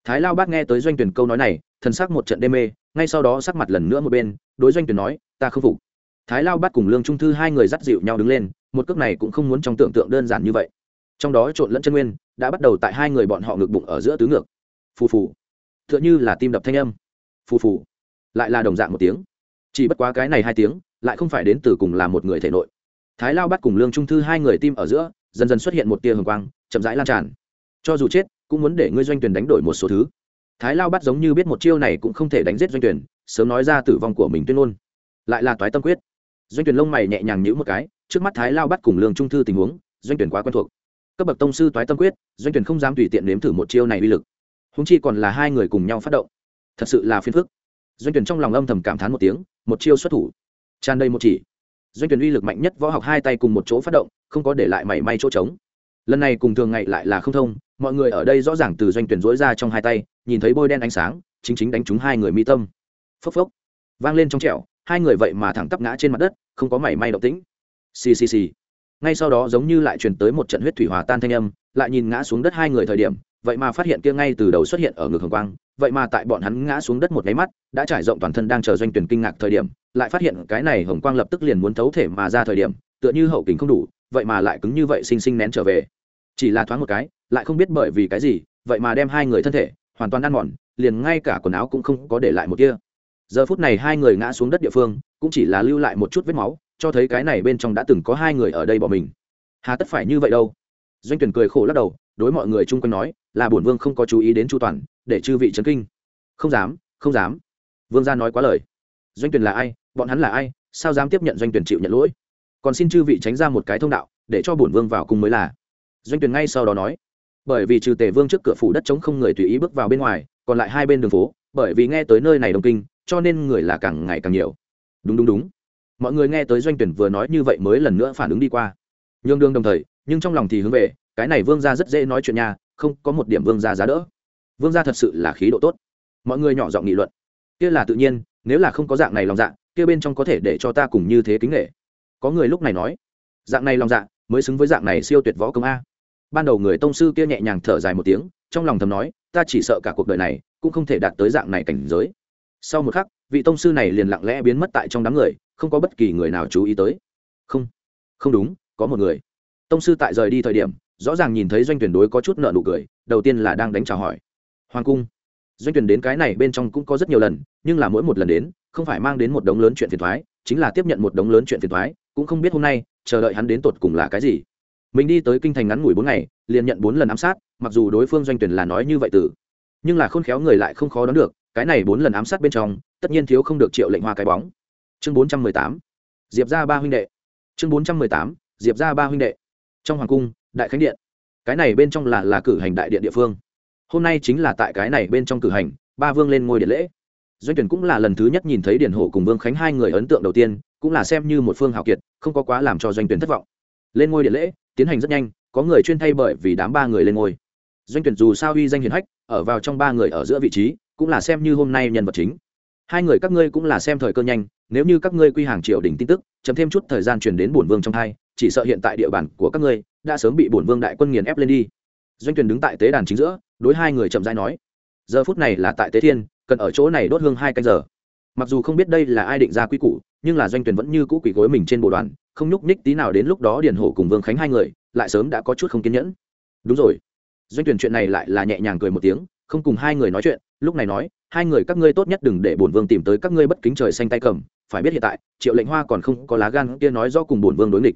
Thái lao bác nghe tới doanh tuyển câu nói này, thần sắc một trận đê mê, ngay sau đó sắc mặt lần nữa một bên, đối doanh tuyển nói, ta không phục. Thái lao bác cùng lương trung thư hai người dắt dịu nhau đứng lên, một cước này cũng không muốn trong tưởng tượng đơn giản như vậy. Trong đó trộn lẫn chân nguyên, đã bắt đầu tại hai người bọn họ ngực bụng ở giữa tứ ngược. Phù phù. Tựa như là tim đập thanh âm. Phù phù. Lại là đồng dạng một tiếng. Chỉ bất quá cái này hai tiếng, lại không phải đến từ cùng là một người thể nội thái lao bắt cùng lương trung thư hai người tim ở giữa, dần dần xuất hiện một tia hồng quang, chậm rãi lan tràn. Cho dù chết, cũng muốn để ngươi doanh tuyển đánh đổi một số thứ. Thái lao bắt giống như biết một chiêu này cũng không thể đánh giết doanh tuyển, sớm nói ra tử vong của mình tuyên ngôn. Lại là toái tâm quyết. Doanh tuyển lông mày nhẹ nhàng nhữ một cái, trước mắt thái lao bắt cùng lương trung thư tình huống, doanh tuyển quá quen thuộc. Cấp bậc tông sư toái tâm quyết, doanh tuyển không dám tùy tiện nếm thử một chiêu này uy lực. Húng chi còn là hai người cùng nhau phát động. Thật sự là phiền phức. Doanh tuyển trong lòng âm thầm cảm thán một tiếng, một chiêu xuất thủ. Tràn đầy một chỉ doanh tuyển uy lực mạnh nhất võ học hai tay cùng một chỗ phát động, không có để lại mảy may chỗ trống. Lần này cùng thường ngày lại là không thông, mọi người ở đây rõ ràng từ doanh tuyển dối ra trong hai tay, nhìn thấy bôi đen ánh sáng, chính chính đánh trúng hai người mi tâm. Phốc phốc, vang lên trong trẻo, hai người vậy mà thẳng tắp ngã trên mặt đất, không có mảy may động tĩnh. Xì xì xì. Ngay sau đó giống như lại truyền tới một trận huyết thủy hòa tan thanh âm, lại nhìn ngã xuống đất hai người thời điểm, vậy mà phát hiện kia ngay từ đầu xuất hiện ở ngực hồng quang vậy mà tại bọn hắn ngã xuống đất một máy mắt, đã trải rộng toàn thân đang chờ doanh tuyển kinh ngạc thời điểm, lại phát hiện cái này hồng quang lập tức liền muốn thấu thể mà ra thời điểm, tựa như hậu kình không đủ, vậy mà lại cứng như vậy sinh sinh nén trở về. Chỉ là thoáng một cái, lại không biết bởi vì cái gì, vậy mà đem hai người thân thể hoàn toàn ăn mòn, liền ngay cả quần áo cũng không có để lại một kia giờ phút này hai người ngã xuống đất địa phương, cũng chỉ là lưu lại một chút vết máu, cho thấy cái này bên trong đã từng có hai người ở đây bỏ mình. Hà tất phải như vậy đâu? Doanh tuyển cười khổ lắc đầu đối mọi người chung quanh nói, là bổn vương không có chú ý đến chu toàn, để chư vị chấn kinh. Không dám không dám. Vương gia nói quá lời. Doanh tuyển là ai, bọn hắn là ai, sao dám tiếp nhận doanh tuyển chịu nhận lỗi? Còn xin chư vị tránh ra một cái thông đạo, để cho bổn vương vào cùng mới là. Doanh tuyển ngay sau đó nói, bởi vì trừ tề vương trước cửa phủ đất chống không người tùy ý bước vào bên ngoài, còn lại hai bên đường phố, bởi vì nghe tới nơi này đông kinh, cho nên người là càng ngày càng nhiều. Đúng đúng đúng. Mọi người nghe tới doanh tuyển vừa nói như vậy mới lần nữa phản ứng đi qua. Nhương đương đồng thời, nhưng trong lòng thì hướng về cái này vương gia rất dễ nói chuyện nhà không có một điểm vương gia giá đỡ. Vương gia thật sự là khí độ tốt. Mọi người nhỏ giọng nghị luận. Kia là tự nhiên, nếu là không có dạng này lòng dạ kia bên trong có thể để cho ta cùng như thế kính nghệ có người lúc này nói, dạng này lòng dạ mới xứng với dạng này siêu tuyệt võ công a. Ban đầu người tông sư kia nhẹ nhàng thở dài một tiếng, trong lòng thầm nói, ta chỉ sợ cả cuộc đời này, cũng không thể đạt tới dạng này cảnh giới. Sau một khắc, vị tông sư này liền lặng lẽ biến mất tại trong đám người, không có bất kỳ người nào chú ý tới. Không không đúng, có một người. Tông sư tại rời đi thời điểm rõ ràng nhìn thấy doanh tuyển đối có chút nợ nụ cười đầu tiên là đang đánh chào hỏi. Hoàng cung doanh tuyển đến cái này bên trong cũng có rất nhiều lần nhưng là mỗi một lần đến không phải mang đến một đống lớn chuyện phiền thoái chính là tiếp nhận một đống lớn chuyện phiền thoái cũng không biết hôm nay chờ đợi hắn đến tột cùng là cái gì. Mình đi tới kinh thành ngắn ngủi bốn ngày liền nhận bốn lần ám sát mặc dù đối phương doanh tuyển là nói như vậy tử, nhưng là khôn khéo người lại không khó đoán được cái này bốn lần ám sát bên trong tất nhiên thiếu không được triệu lệnh hoa cái bóng. Chương bốn trăm mười tám diệp ra ba huynh đệ. Chương bốn trăm mười tám diệp ra ba huynh đệ. Trong hoàng cung đại khánh điện. Cái này bên trong là là cử hành đại điện địa phương. Hôm nay chính là tại cái này bên trong cử hành, ba vương lên ngôi điện lễ. Doanh tuyển cũng là lần thứ nhất nhìn thấy điển hổ cùng vương khánh hai người ấn tượng đầu tiên, cũng là xem như một phương hào kiệt, không có quá làm cho doanh tuyển thất vọng. Lên ngôi điện lễ, tiến hành rất nhanh, có người chuyên thay bởi vì đám ba người lên ngôi. Doanh tuyển dù sao uy danh hiền hách, ở vào trong ba người ở giữa vị trí, cũng là xem như hôm nay nhân vật chính. Hai người các ngươi cũng là xem thời cơ nhanh, nếu như các ngươi quy hàng triều đình tin tức, chấm thêm chút thời gian truyền đến bổn vương trong hai, chỉ sợ hiện tại địa bàn của các ngươi đã sớm bị bổn vương đại quân nghiền ép lên đi. Doanh tuyển đứng tại tế đàn chính giữa, đối hai người chậm rãi nói, giờ phút này là tại tế thiên, cần ở chỗ này đốt hương hai canh giờ. Mặc dù không biết đây là ai định ra quy củ, nhưng là doanh tuyển vẫn như cũ quỷ gối mình trên bộ đoàn, không nhúc nhích tí nào đến lúc đó điền hổ cùng vương khánh hai người lại sớm đã có chút không kiên nhẫn. Đúng rồi. Doanh tuyển chuyện này lại là nhẹ nhàng cười một tiếng, không cùng hai người nói chuyện, lúc này nói, hai người các ngươi tốt nhất đừng để bổn vương tìm tới các ngươi bất kính trời xanh tay cầm, phải biết hiện tại, triệu lệnh hoa còn không có lá gan kia nói do cùng bổn vương đối nghịch.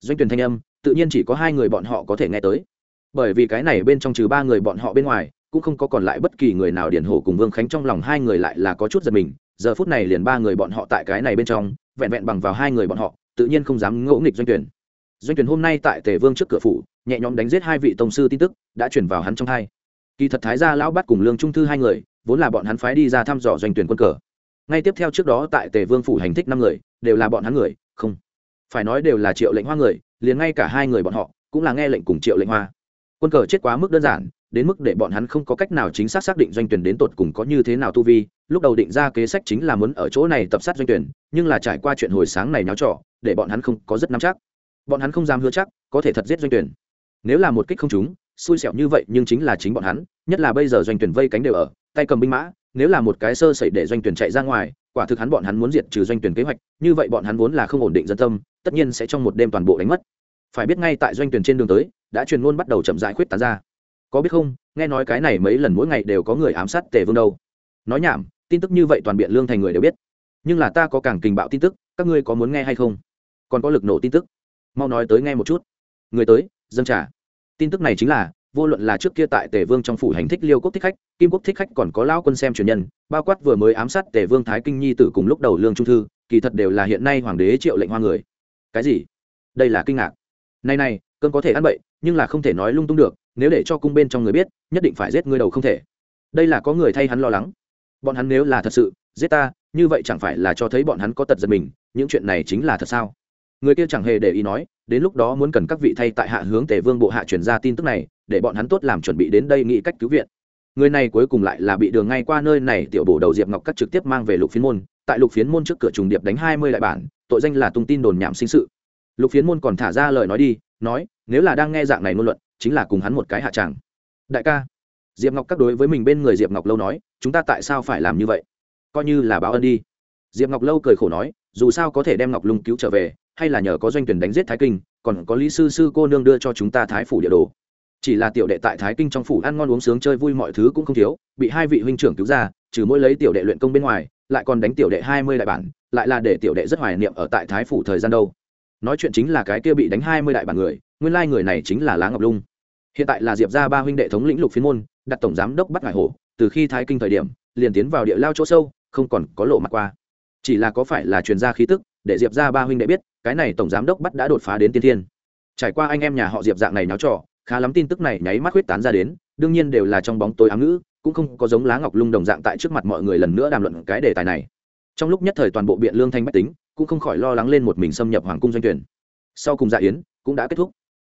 Doanh tuyển thanh âm tự nhiên chỉ có hai người bọn họ có thể nghe tới. Bởi vì cái này bên trong trừ ba người bọn họ bên ngoài, cũng không có còn lại bất kỳ người nào điển hổ cùng vương khánh trong lòng hai người lại là có chút giật mình. Giờ phút này liền ba người bọn họ tại cái này bên trong, vẹn vẹn bằng vào hai người bọn họ, tự nhiên không dám ngỗ nghịch doanh tuyển. Doanh tuyển hôm nay tại tề vương trước cửa phủ, nhẹ nhõm đánh giết hai vị tông sư tin tức, đã chuyển vào hắn trong hai. Kỳ thật thái gia lão bắt cùng lương trung thư hai người, vốn là bọn hắn phái đi ra thăm dò doanh tuyển quân cờ. Ngay tiếp theo trước đó tại tề vương phủ hành thích năm người, đều là bọn hắn người, không phải nói đều là triệu lệnh hoa người, liền ngay cả hai người bọn họ cũng là nghe lệnh cùng triệu lệnh hoa. Quân cờ chết quá mức đơn giản, đến mức để bọn hắn không có cách nào chính xác xác định doanh tuyển đến tột cùng có như thế nào tu vi, lúc đầu định ra kế sách chính là muốn ở chỗ này tập sát doanh tuyển, nhưng là trải qua chuyện hồi sáng này náo trọ, để bọn hắn không có rất nắm chắc. Bọn hắn không dám hứa chắc, có thể thật giết doanh tuyển. Nếu là một kích không chúng xui xẻo như vậy nhưng chính là chính bọn hắn, nhất là bây giờ doanh tuyển vây cánh đều ở, tay cầm binh mã, nếu là một cái sơ sẩy để doanh tuyển chạy ra ngoài, quả thực hắn bọn hắn muốn diệt trừ doanh tuyển kế hoạch, như vậy bọn hắn vốn là không ổn định dân tâm tất nhiên sẽ trong một đêm toàn bộ đánh mất. Phải biết ngay tại doanh tuyển trên đường tới, đã truyền ngôn bắt đầu chậm rãi khuyết tán ra. Có biết không, nghe nói cái này mấy lần mỗi ngày đều có người ám sát tề vương đâu. Nói nhảm, tin tức như vậy toàn biện lương thành người đều biết. Nhưng là ta có càng kình bạo tin tức, các ngươi có muốn nghe hay không? Còn có lực nổ tin tức. Mau nói tới nghe một chút. Người tới dân trả tin tức này chính là, vô luận là trước kia tại tề vương trong phủ hành thích liêu quốc thích khách, kim quốc thích khách còn có lão quân xem truyền nhân, bao quát vừa mới ám sát tề vương thái kinh nhi tử cùng lúc đầu lương trung thư, kỳ thật đều là hiện nay hoàng đế triệu lệnh hoa người cái gì? Đây là kinh ngạc. Này này, cơn có thể ăn bậy, nhưng là không thể nói lung tung được, nếu để cho cung bên trong người biết, nhất định phải giết ngươi đầu không thể. Đây là có người thay hắn lo lắng. Bọn hắn nếu là thật sự giết ta, như vậy chẳng phải là cho thấy bọn hắn có tật giật mình, những chuyện này chính là thật sao? Người kia chẳng hề để ý nói, đến lúc đó muốn cần các vị thay tại hạ hướng tề vương bộ hạ chuyển ra tin tức này, để bọn hắn tốt làm chuẩn bị đến đây nghĩ cách cứu viện. Người này cuối cùng lại là bị đường ngay qua nơi này, tiểu bổ đầu diệp ngọc cắt trực tiếp mang về lục phiến môn. Tại lục phiến môn trước cửa trùng điệp đánh hai mươi đại bản tội danh là tung tin đồn nhảm sinh sự. Lục phiến môn còn thả ra lời nói đi, nói, nếu là đang nghe dạng này ngôn luận, chính là cùng hắn một cái hạ tràng. Đại ca, diệp ngọc các đối với mình bên người diệp ngọc lâu nói, chúng ta tại sao phải làm như vậy? Coi như là báo ân đi. Diệp ngọc lâu cười khổ nói, dù sao có thể đem ngọc lung cứu trở về, hay là nhờ có doanh tuyển đánh giết thái kinh, còn có lý sư sư cô nương đưa cho chúng ta thái phủ địa đồ chỉ là tiểu đệ tại thái kinh trong phủ ăn ngon uống sướng chơi vui mọi thứ cũng không thiếu, bị hai vị huynh trưởng cứu ra, trừ mỗi lấy tiểu đệ luyện công bên ngoài, lại còn đánh tiểu đệ hai mươi đại bản, lại là để tiểu đệ rất hoài niệm ở tại thái phủ thời gian đâu. Nói chuyện chính là cái kia bị đánh hai mươi đại bản người, nguyên lai người này chính là lá ngọc lung. Hiện tại là diệp gia ba huynh đệ thống lĩnh lục phiên môn, đặt tổng giám đốc bắt ngải hổ, từ khi thái kinh thời điểm, liền tiến vào địa lao chỗ sâu, không còn có lộ mặt qua. Chỉ là có phải là truyền gia khí tức, để diệp gia ba huynh đệ biết, cái này tổng giám đốc bắt đã đột phá đến tiên thiên. Trải qua anh em nhà họ diệp dạng này náo trò khá lắm tin tức này nháy mắt huyết tán ra đến, đương nhiên đều là trong bóng tối ám ngữ, cũng không có giống lá ngọc lung đồng dạng tại trước mặt mọi người lần nữa đàm luận cái đề tài này. Trong lúc nhất thời toàn bộ biện lương thanh bách tính, cũng không khỏi lo lắng lên một mình xâm nhập hoàng cung doanh tuyển. Sau cùng dạ yến, cũng đã kết thúc.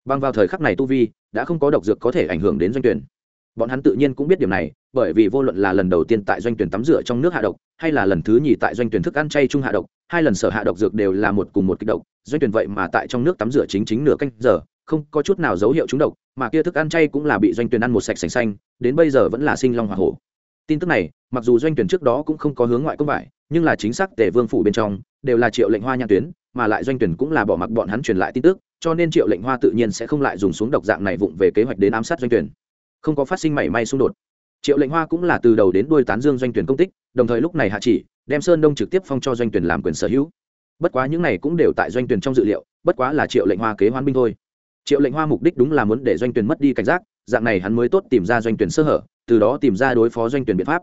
Bằng vào thời khắc này tu vi, đã không có độc dược có thể ảnh hưởng đến doanh tuyển. Bọn hắn tự nhiên cũng biết điều này, bởi vì vô luận là lần đầu tiên tại doanh tuyển tắm rửa trong nước hạ độc, hay là lần thứ nhì tại doanh tuyển thức ăn chay trung hạ độc, hai lần sở hạ độc dược đều là một cùng một kích độc. Doanh tuyển vậy mà tại trong nước tắm rửa chính chính nửa canh giờ không có chút nào dấu hiệu trúng độc, mà kia thức ăn chay cũng là bị doanh tuyển ăn một sạch sành xanh, đến bây giờ vẫn là sinh long hỏa hổ. Tin tức này, mặc dù doanh tuyển trước đó cũng không có hướng ngoại công vải nhưng là chính xác tề vương phủ bên trong, đều là triệu lệnh hoa nhãn tuyến, mà lại doanh tuyển cũng là bỏ mặc bọn hắn truyền lại tin tức, cho nên triệu lệnh hoa tự nhiên sẽ không lại dùng xuống độc dạng này vụng về kế hoạch đến ám sát doanh tuyển. Không có phát sinh mảy may xung đột. Triệu lệnh hoa cũng là từ đầu đến đuôi tán dương doanh tuyển công tích, đồng thời lúc này hạ chỉ, đem sơn đông trực tiếp phong cho doanh tuyển làm quyền sở hữu. Bất quá những này cũng đều tại doanh tuyển trong dự liệu, bất quá là triệu lệnh hoa kế hoán binh thôi triệu lệnh hoa mục đích đúng là muốn để doanh tuyển mất đi cảnh giác, dạng này hắn mới tốt tìm ra doanh tuyển sơ hở, từ đó tìm ra đối phó doanh tuyển biện pháp.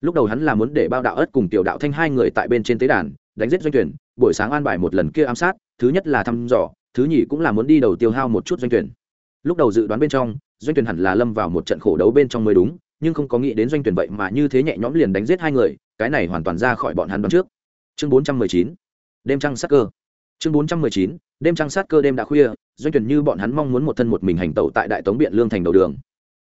Lúc đầu hắn là muốn để bao đạo ớt cùng tiểu đạo thanh hai người tại bên trên tế đàn, đánh giết doanh tuyển, buổi sáng an bài một lần kia ám sát, thứ nhất là thăm dò, thứ nhì cũng là muốn đi đầu tiêu hao một chút doanh tuyển. Lúc đầu dự đoán bên trong, doanh tuyển hẳn là lâm vào một trận khổ đấu bên trong mới đúng, nhưng không có nghĩ đến doanh tuyển vậy mà như thế nhẹ nhõm liền đánh giết hai người, cái này hoàn toàn ra khỏi bọn hắn đoán trước. Chương bốn trăm mười chín. Đêm trăng sắc cơ chương bốn trăm mười chín, đêm trăng sát cơ đêm đã khuya, doanh tuyển như bọn hắn mong muốn một thân một mình hành tẩu tại đại tống biện lương thành đầu đường.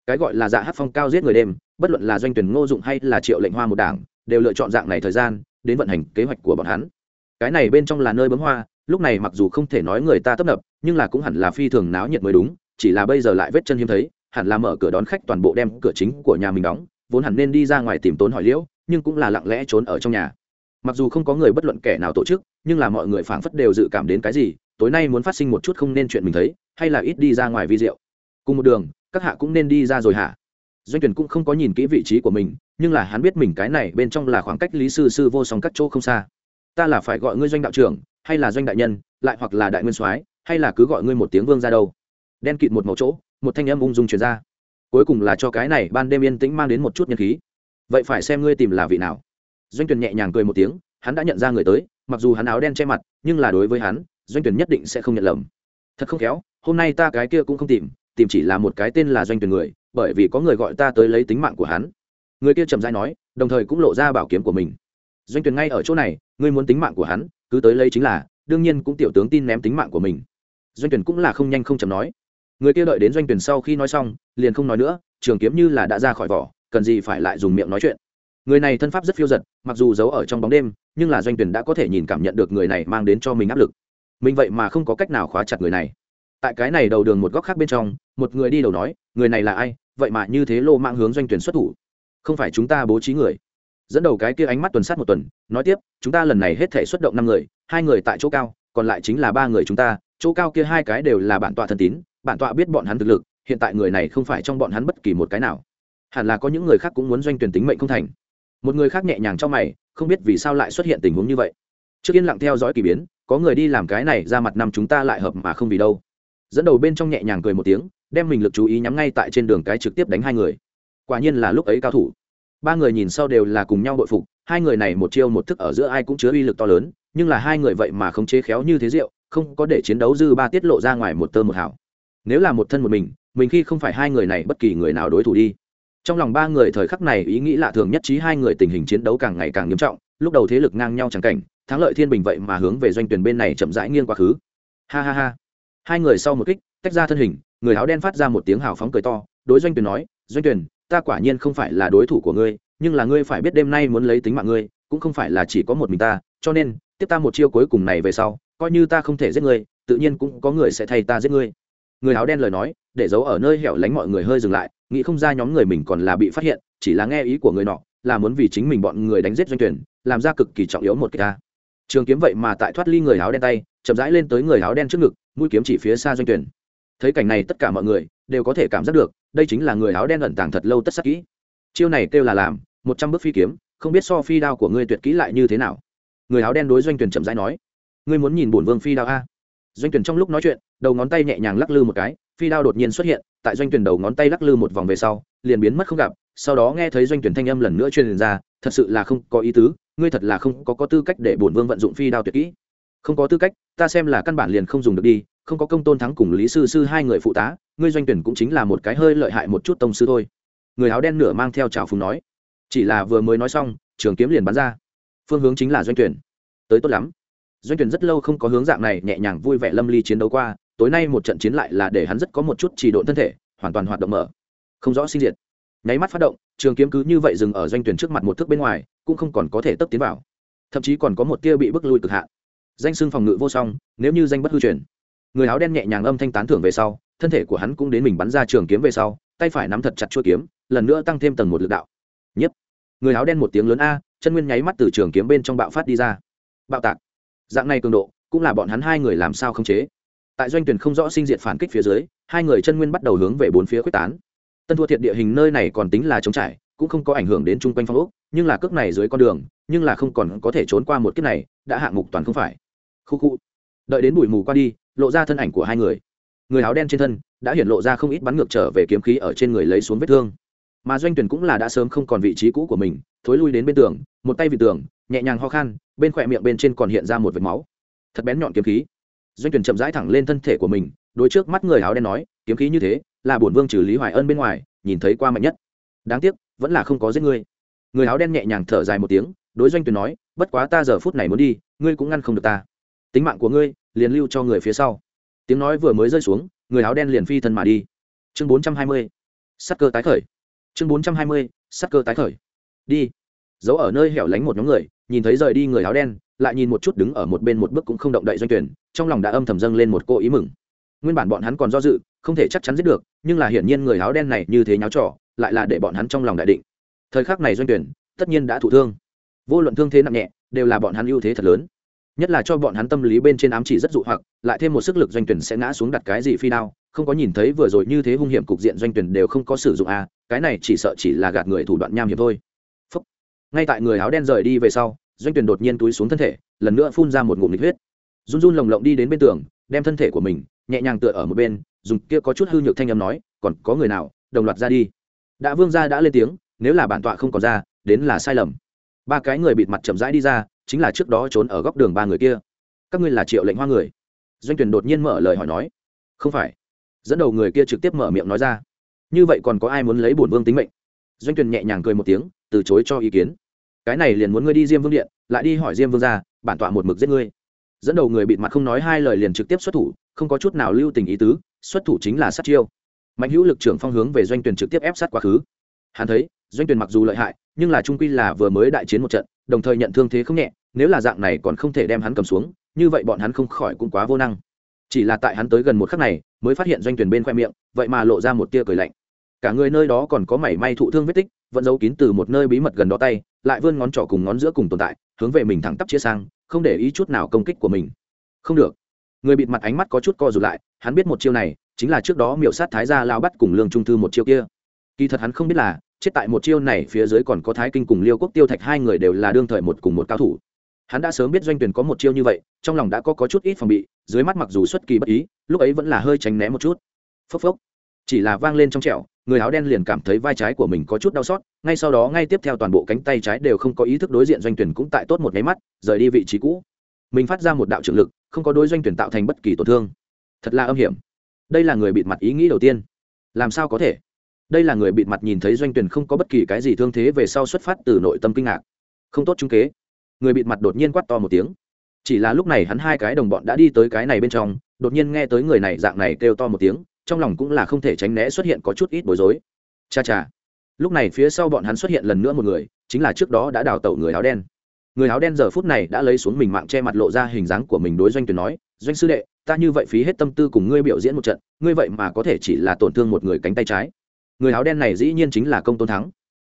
Cái gọi là dạ hát phong cao giết người đêm, bất luận là doanh tuyển ngô dụng hay là triệu lệnh hoa một đảng, đều lựa chọn dạng này thời gian, đến vận hành kế hoạch của bọn hắn. Cái này bên trong là nơi bấm hoa, lúc này mặc dù không thể nói người ta tấp nập, nhưng là cũng hẳn là phi thường náo nhiệt mới đúng, chỉ là bây giờ lại vết chân hiếm thấy, hẳn là mở cửa đón khách toàn bộ đem cửa chính của nhà mình đóng, vốn hẳn nên đi ra ngoài tìm tốn hỏi liễu, nhưng cũng là lặng lẽ trốn ở trong nhà mặc dù không có người bất luận kẻ nào tổ chức, nhưng là mọi người phảng phất đều dự cảm đến cái gì, tối nay muốn phát sinh một chút không nên chuyện mình thấy, hay là ít đi ra ngoài vi rượu cùng một đường, các hạ cũng nên đi ra rồi hả? Doanh tuyển cũng không có nhìn kỹ vị trí của mình, nhưng là hắn biết mình cái này bên trong là khoảng cách lý sư sư vô song các chỗ không xa. Ta là phải gọi ngươi doanh đạo trưởng, hay là doanh đại nhân, lại hoặc là đại nguyên soái, hay là cứ gọi ngươi một tiếng vương ra đâu. Đen kịt một màu chỗ, một thanh âm ung dung truyền ra. Cuối cùng là cho cái này ban đêm yên tĩnh mang đến một chút nhân khí. Vậy phải xem ngươi tìm là vị nào doanh tuyển nhẹ nhàng cười một tiếng, hắn đã nhận ra người tới, mặc dù hắn áo đen che mặt, nhưng là đối với hắn, doanh tuyển nhất định sẽ không nhận lầm. Thật không khéo, hôm nay ta cái kia cũng không tìm tìm chỉ là một cái tên là doanh tuyển người, bởi vì có người gọi ta tới lấy tính mạng của hắn. Người kia chậm rãi nói, đồng thời cũng lộ ra bảo kiếm của mình. Doanh tuyển ngay ở chỗ này, ngươi muốn tính mạng của hắn, cứ tới lấy chính là, đương nhiên cũng tiểu tướng tin ném tính mạng của mình. Doanh tuyển cũng là không nhanh không chậm nói. Người kia đợi đến doanh tuyển sau khi nói xong, liền không nói nữa, trường kiếm như là đã ra khỏi vỏ, cần gì phải lại dùng miệng nói chuyện người này thân pháp rất phiêu giật, mặc dù giấu ở trong bóng đêm, nhưng là doanh tuyển đã có thể nhìn cảm nhận được người này mang đến cho mình áp lực. Mình vậy mà không có cách nào khóa chặt người này. Tại cái này đầu đường một góc khác bên trong, một người đi đầu nói, người này là ai? Vậy mà như thế lô mạng hướng doanh tuyển xuất thủ. Không phải chúng ta bố trí người. Dẫn đầu cái kia ánh mắt tuần sát một tuần, nói tiếp, chúng ta lần này hết thể xuất động năm người, hai người tại chỗ cao, còn lại chính là ba người chúng ta, chỗ cao kia hai cái đều là bản tọa thân tín, bản tọa biết bọn hắn thực lực, hiện tại người này không phải trong bọn hắn bất kỳ một cái nào. Hẳn là có những người khác cũng muốn doanh tuyển tính mệnh không thành một người khác nhẹ nhàng trong mày, không biết vì sao lại xuất hiện tình huống như vậy. Trước yên lặng theo dõi k ỳ biến, có người đi làm cái này ra mặt năm chúng ta lại hợp mà không vì đâu. Dẫn đầu bên trong nhẹ nhàng cười một tiếng, đem mình lực chú ý nhắm ngay tại trên đường cái trực tiếp đánh hai người. Quả nhiên là lúc ấy cao thủ. Ba người nhìn sau đều là cùng nhau bội phục, hai người này một chiêu một thức ở giữa ai cũng chứa uy lực to lớn, nhưng là hai người vậy mà không chế khéo như thế rượu, không có để chiến đấu dư ba tiết lộ ra ngoài một tơ một hảo nếu là một thân một mình mình khi không phải hai người này, bất kỳ người nào đối thủ đi trong lòng ba người thời khắc này ý nghĩ lạ thường nhất trí hai người tình hình chiến đấu càng ngày càng nghiêm trọng, lúc đầu thế lực ngang nhau chẳng cảnh, thắng lợi thiên bình vậy mà hướng về doanh tuyển bên này chậm rãi nghiêng quá khứ. Ha ha ha. Hai người sau một kích, tách ra thân hình, người áo đen phát ra một tiếng hào phóng cười to, đối doanh tuyển nói, doanh tuyển, ta quả nhiên không phải là đối thủ của ngươi, nhưng là ngươi phải biết đêm nay muốn lấy tính mạng ngươi, cũng không phải là chỉ có một mình ta, cho nên, tiếp ta một chiêu cuối cùng này về sau, coi như ta không thể giết ngươi, tự nhiên cũng có người sẽ thay ta giết ngươi. Người áo đen lời nói, để giấu ở nơi hẻo lánh mọi người hơi dừng lại nghĩ không ra nhóm người mình còn là bị phát hiện, chỉ là nghe ý của người nọ, là muốn vì chính mình bọn người đánh giết doanh tuyển, làm ra cực kỳ trọng yếu một cái ca trường kiếm vậy mà tại thoát ly người áo đen tay, chậm rãi lên tới người áo đen trước ngực, mũi kiếm chỉ phía xa doanh tuyển. Thấy cảnh này tất cả mọi người đều có thể cảm giác được, đây chính là người áo đen ẩn tàng thật lâu tất sắc kỹ. Chiêu này kêu là làm, một trăm bước phi kiếm, không biết so phi đao của ngươi tuyệt kỹ lại như thế nào. Người áo đen đối doanh tuyển chậm rãi nói, ngươi muốn nhìn bổn vương phi đao a? Doanh tuyển trong lúc nói chuyện, đầu ngón tay nhẹ nhàng lắc lư một cái phi đao đột nhiên xuất hiện, tại doanh tuyển đầu ngón tay lắc lư một vòng về sau, liền biến mất không gặp, sau đó nghe thấy doanh tuyển thanh âm lần nữa truyền ra, thật sự là không có ý tứ, ngươi thật là không có có tư cách để bổn vương vận dụng phi đao tuyệt kỹ. Không có tư cách, ta xem là căn bản liền không dùng được đi, không có công tôn thắng cùng lý sư sư hai người phụ tá, ngươi doanh tuyển cũng chính là một cái hơi lợi hại một chút tông sư thôi. Người áo đen nửa mang theo trào phúng nói. Chỉ là vừa mới nói xong, trường kiếm liền bắn ra. Phương hướng chính là doanh tuyển. Tới tốt lắm. Doanh tuyển rất lâu không có hướng dạng này nhẹ nhàng vui vẻ lâm ly chiến đấu qua tối nay một trận chiến lại là để hắn rất có một chút trì độn thân thể, hoàn toàn hoạt động mở. Không rõ sinh diệt. Nháy mắt phát động, trường kiếm cứ như vậy dừng ở doanh tuyển trước mặt một thước bên ngoài, cũng không còn có thể tấp tiến vào. Thậm chí còn có một tia bị bức lui cực hạn. Danh xưng phòng ngự vô song, nếu như danh bất hư truyền. Người áo đen nhẹ nhàng âm thanh tán thưởng về sau, thân thể của hắn cũng đến mình bắn ra trường kiếm về sau, tay phải nắm thật chặt chuôi kiếm, lần nữa tăng thêm tầng một lực đạo. Nhất. Người áo đen một tiếng lớn a, chân nguyên nháy mắt từ trường kiếm bên trong bạo phát đi ra. Bạo tạc. Dạng này cường độ, cũng là bọn hắn hai người làm sao không chế tại doanh tuyển không rõ sinh diệt phản kích phía dưới, hai người chân nguyên bắt đầu hướng về bốn phía quyết tán. Tân thua thiệt địa hình nơi này còn tính là chống trải, cũng không có ảnh hưởng đến chung quanh phong ốc, nhưng là cước này dưới con đường, nhưng là không còn có thể trốn qua một kiếp này, đã hạng mục toàn không phải. Khu khu. Đợi đến bụi mù qua đi, lộ ra thân ảnh của hai người. Người áo đen trên thân đã hiện lộ ra không ít bắn ngược trở về kiếm khí ở trên người lấy xuống vết thương. Mà doanh tuyển cũng là đã sớm không còn vị trí cũ của mình, thối lui đến bên tường, một tay vị tường, nhẹ nhàng ho khan, bên khỏe miệng bên trên còn hiện ra một vệt máu. Thật bén nhọn kiếm khí doanh tuyển chậm rãi thẳng lên thân thể của mình, đối trước mắt người áo đen nói, kiếm khí như thế, là bổn vương trừ lý hoài ân bên ngoài, nhìn thấy qua mạnh nhất. Đáng tiếc, vẫn là không có giết ngươi. Người áo đen nhẹ nhàng thở dài một tiếng, đối doanh tuyển nói, bất quá ta giờ phút này muốn đi, ngươi cũng ngăn không được ta. Tính mạng của ngươi, liền lưu cho người phía sau. Tiếng nói vừa mới rơi xuống, người áo đen liền phi thân mà đi. Chương bốn trăm hai mươi, sắc cơ tái khởi. Chương bốn trăm hai mươi, sắc cơ tái khởi. Đi. Giấu ở nơi hẻo lánh một nhóm người, nhìn thấy rời đi người áo đen lại nhìn một chút đứng ở một bên một bước cũng không động đậy doanh tuyển, trong lòng đã âm thầm dâng lên một cô ý mừng. Nguyên bản bọn hắn còn do dự, không thể chắc chắn giết được, nhưng là hiển nhiên người áo đen này như thế nháo trò, lại là để bọn hắn trong lòng đại định. Thời khắc này doanh tuyển, tất nhiên đã thụ thương. Vô luận thương thế nặng nhẹ, đều là bọn hắn ưu thế thật lớn. Nhất là cho bọn hắn tâm lý bên trên ám chỉ rất dụ hoặc, lại thêm một sức lực doanh tuyển sẽ ngã xuống đặt cái gì phi đao, không có nhìn thấy vừa rồi như thế hung hiểm cục diện doanh tuyển đều không có sử dụng a cái này chỉ sợ chỉ là gạt người thủ đoạn nham hiểm thôi. Phúc. ngay tại người áo đen rời đi về sau doanh tuyển đột nhiên túi xuống thân thể, lần nữa phun ra một ngụm lịch huyết. Run run lồng lộng đi đến bên tường, đem thân thể của mình nhẹ nhàng tựa ở một bên, dùng kia có chút hư nhược thanh âm nói, còn có người nào, đồng loạt ra đi. Đã vương gia đã lên tiếng, nếu là bản tọa không còn ra, đến là sai lầm. Ba cái người bịt mặt chậm rãi đi ra, chính là trước đó trốn ở góc đường ba người kia. Các ngươi là triệu lệnh hoa người? Doanh tuyển đột nhiên mở lời hỏi nói. Không phải. Dẫn đầu người kia trực tiếp mở miệng nói ra. Như vậy còn có ai muốn lấy bổn vương tính mệnh? Doanh tuyển nhẹ nhàng cười một tiếng, từ chối cho ý kiến cái này liền muốn ngươi đi diêm vương điện, lại đi hỏi diêm vương ra bản tọa một mực giết ngươi. Dẫn đầu người bịt mặt không nói hai lời liền trực tiếp xuất thủ, không có chút nào lưu tình ý tứ, xuất thủ chính là sát chiêu. Mạnh hữu lực trưởng phong hướng về doanh tuyển trực tiếp ép sát quá khứ. Hắn thấy, doanh tuyển mặc dù lợi hại, nhưng là trung quy là vừa mới đại chiến một trận, đồng thời nhận thương thế không nhẹ, nếu là dạng này còn không thể đem hắn cầm xuống, như vậy bọn hắn không khỏi cũng quá vô năng. Chỉ là tại hắn tới gần một khắc này, mới phát hiện doanh tuyển bên khoe miệng, vậy mà lộ ra một tia cười lạnh. Cả người nơi đó còn có mảy may thụ thương vết tích, vẫn giấu kín từ một nơi bí mật gần đó tay lại vươn ngón trỏ cùng ngón giữa cùng tồn tại hướng về mình thẳng tắp chia sang không để ý chút nào công kích của mình. Không được. Người bịt mặt ánh mắt có chút co rụt lại hắn biết một chiêu này chính là trước đó miểu sát thái gia lao bắt cùng lương trung thư một chiêu kia. Kỳ thật hắn không biết là chết tại một chiêu này phía dưới còn có thái kinh cùng liêu quốc tiêu thạch hai người đều là đương thời một cùng một cao thủ. Hắn đã sớm biết doanh tuyển có một chiêu như vậy trong lòng đã có, có chút ít phòng bị dưới mắt mặc dù xuất kỳ bất ý lúc ấy vẫn là hơi tránh né một chút. Phốc phốc. Chỉ là vang lên trong trẻo người áo đen liền cảm thấy vai trái của mình có chút đau xót, ngay sau đó ngay tiếp theo toàn bộ cánh tay trái đều không có ý thức đối diện doanh tuyển cũng tại tốt một nháy mắt, rời đi vị trí cũ. Mình phát ra một đạo trưởng lực, không có đối doanh tuyển tạo thành bất kỳ tổn thương. Thật là âm hiểm. Đây là người bịt mặt ý nghĩ đầu tiên. Làm sao có thể? Đây là người bịt mặt nhìn thấy doanh tuyển không có bất kỳ cái gì thương thế về sau xuất phát từ nội tâm kinh ngạc. Không tốt trung kế. Người bịt mặt đột nhiên quát to một tiếng. Chỉ là lúc này hắn hai cái đồng bọn đã đi tới cái này bên trong, đột nhiên nghe tới người này dạng này kêu to một tiếng trong lòng cũng là không thể tránh né xuất hiện có chút ít bối rối. Cha cha. Lúc này phía sau bọn hắn xuất hiện lần nữa một người, chính là trước đó đã đào tẩu người áo đen. Người áo đen giờ phút này đã lấy xuống mình mạng che mặt lộ ra hình dáng của mình đối doanh tuyển nói, doanh sư đệ, ta như vậy phí hết tâm tư cùng ngươi biểu diễn một trận, ngươi vậy mà có thể chỉ là tổn thương một người cánh tay trái. Người áo đen này dĩ nhiên chính là công tôn thắng.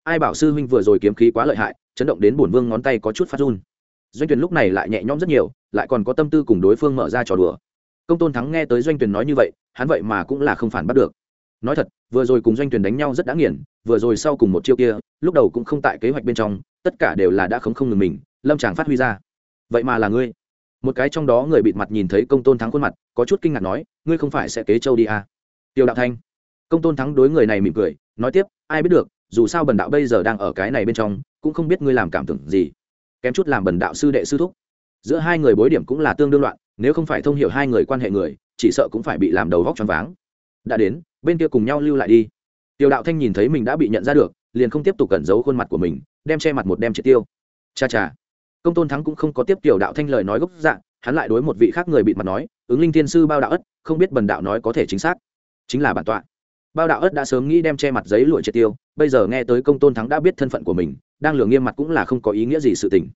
Ai bảo sư huynh vừa rồi kiếm khí quá lợi hại, chấn động đến bổn vương ngón tay có chút phát run. Doanh tuyển lúc này lại nhẹ nhõm rất nhiều, lại còn có tâm tư cùng đối phương mở ra trò đùa công tôn thắng nghe tới doanh tuyển nói như vậy, hắn vậy mà cũng là không phản bắt được. Nói thật, vừa rồi cùng doanh tuyển đánh nhau rất đã nghiền, vừa rồi sau cùng một chiêu kia, lúc đầu cũng không tại kế hoạch bên trong, tất cả đều là đã không không ngừng mình, lâm chàng phát huy ra. Vậy mà là ngươi. Một cái trong đó người bịt mặt nhìn thấy công tôn thắng khuôn mặt, có chút kinh ngạc nói, ngươi không phải sẽ kế châu đi à. tiêu đạo thanh. Công tôn thắng đối người này mỉm cười, nói tiếp, ai biết được, dù sao bần đạo bây giờ đang ở cái này bên trong, cũng không biết ngươi làm cảm tưởng gì. Kém chút làm bần đạo sư đệ sư thúc giữa hai người bối điểm cũng là tương đương loạn, nếu không phải thông hiểu hai người quan hệ người, chỉ sợ cũng phải bị làm đầu vóc choáng váng. Đã đến, bên kia cùng nhau lưu lại đi. Tiểu đạo thanh nhìn thấy mình đã bị nhận ra được, liền không tiếp tục cẩn giấu khuôn mặt của mình, đem che mặt một đem triệt tiêu. Cha cha. Công tôn thắng cũng không có tiếp tiểu đạo thanh lời nói gốc dạng hắn lại đối một vị khác người bị mặt nói, ứng linh thiên sư bao đạo ất, không biết bần đạo nói có thể chính xác. Chính là bản tọa. Bao đạo ất đã sớm nghĩ đem che mặt giấy lụa triệt tiêu, bây giờ nghe tới công tôn thắng đã biết thân phận của mình, đang lường nghiêm mặt cũng là không có ý nghĩa gì sự tình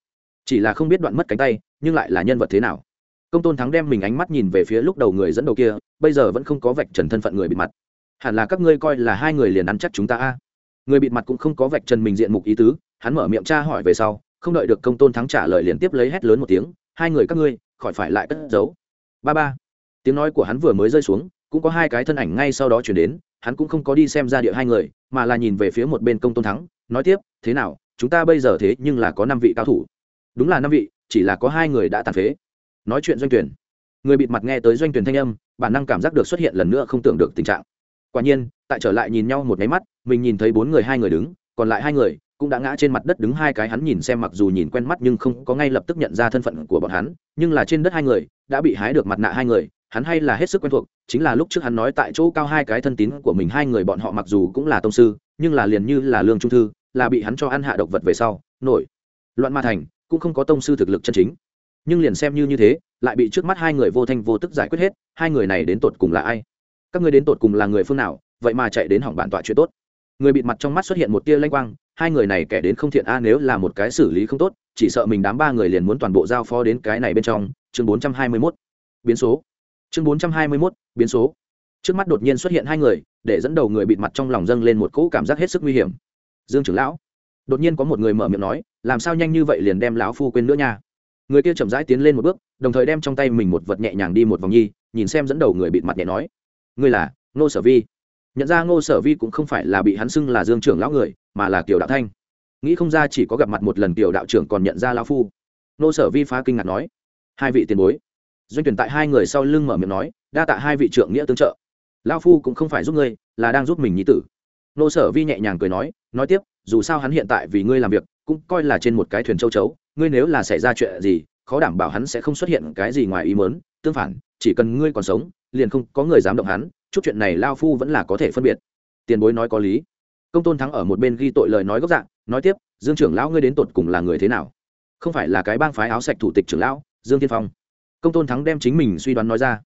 chỉ là không biết đoạn mất cánh tay, nhưng lại là nhân vật thế nào. Công tôn thắng đem mình ánh mắt nhìn về phía lúc đầu người dẫn đầu kia, bây giờ vẫn không có vạch trần thân phận người bịt mặt. Hẳn là các ngươi coi là hai người liền ăn chắc chúng ta a. Người bịt mặt cũng không có vạch trần mình diện mục ý tứ, hắn mở miệng tra hỏi về sau, không đợi được công tôn thắng trả lời liền tiếp lấy hét lớn một tiếng, hai người các ngươi, khỏi phải lại cất giấu. Ba ba. Tiếng nói của hắn vừa mới rơi xuống, cũng có hai cái thân ảnh ngay sau đó chuyển đến, hắn cũng không có đi xem ra địa hai người, mà là nhìn về phía một bên công tôn thắng, nói tiếp, thế nào, chúng ta bây giờ thế nhưng là có năm vị cao thủ đúng là năm vị, chỉ là có hai người đã tàn phế. Nói chuyện doanh tuyển. Người bịt mặt nghe tới doanh tuyển thanh âm, bản năng cảm giác được xuất hiện lần nữa không tưởng được tình trạng. Quả nhiên, tại trở lại nhìn nhau một cái mắt, mình nhìn thấy bốn người hai người đứng, còn lại hai người cũng đã ngã trên mặt đất đứng hai cái hắn nhìn xem mặc dù nhìn quen mắt nhưng không có ngay lập tức nhận ra thân phận của bọn hắn, nhưng là trên đất hai người đã bị hái được mặt nạ hai người, hắn hay là hết sức quen thuộc, chính là lúc trước hắn nói tại chỗ cao hai cái thân tín của mình hai người bọn họ mặc dù cũng là tông sư, nhưng là liền như là lương trung thư, là bị hắn cho ăn hạ độc vật về sau, nổi. Loạn ma thành cũng không có tông sư thực lực chân chính. Nhưng liền xem như như thế lại bị trước mắt hai người vô thanh vô tức giải quyết hết hai người này đến tột cùng là ai? Các người đến tột cùng là người phương nào vậy mà chạy đến hỏng bản tọa chuyện tốt. Người bịt mặt trong mắt xuất hiện một tia lanh quang hai người này kẻ đến không thiện a nếu là một cái xử lý không tốt chỉ sợ mình đám ba người liền muốn toàn bộ giao phó đến cái này bên trong. Chương bốn trăm hai mươi 421. biến số. Chương bốn trăm hai mươi 421, biến số. Trước mắt đột nhiên xuất hiện hai người để dẫn đầu người bịt mặt trong lòng dâng lên một cỗ cảm giác hết sức nguy hiểm. Dương trưởng lão. Đột nhiên có một người mở miệng nói làm sao nhanh như vậy liền đem lão phu quên nữa nha? Người kia chậm rãi tiến lên một bước, đồng thời đem trong tay mình một vật nhẹ nhàng đi một vòng nhi, nhìn xem dẫn đầu người bịt mặt nhẹ nói, ngươi là ngô sở vi. Nhận ra ngô sở vi cũng không phải là bị hắn xưng là dương trưởng lão người, mà là kiều đạo thanh. Nghĩ không ra chỉ có gặp mặt một lần kiều đạo trưởng còn nhận ra lão phu. Ngô sở vi phá kinh ngạc nói, hai vị tiền bối. Doanh tuyển tại hai người sau lưng mở miệng nói, đa tạ hai vị trưởng nghĩa tương trợ. Lão phu cũng không phải giúp ngươi, là đang giúp mình nhi tử. Ngô sở vi nhẹ nhàng cười nói nói tiếp, dù sao hắn hiện tại vì ngươi làm việc cũng coi là trên một cái thuyền châu chấu, ngươi nếu là xảy ra chuyện gì, khó đảm bảo hắn sẽ không xuất hiện cái gì ngoài ý mớn tương phản, chỉ cần ngươi còn sống, liền không có người dám động hắn, chút chuyện này lao phu vẫn là có thể phân biệt. Tiền bối nói có lý. Công tôn thắng ở một bên ghi tội lời nói gốc dạng, nói tiếp, dương trưởng lão ngươi đến tột cùng là người thế nào? Không phải là cái bang phái áo sạch thủ tịch trưởng lão, dương tiên phong. Công tôn thắng đem chính mình suy đoán nói ra.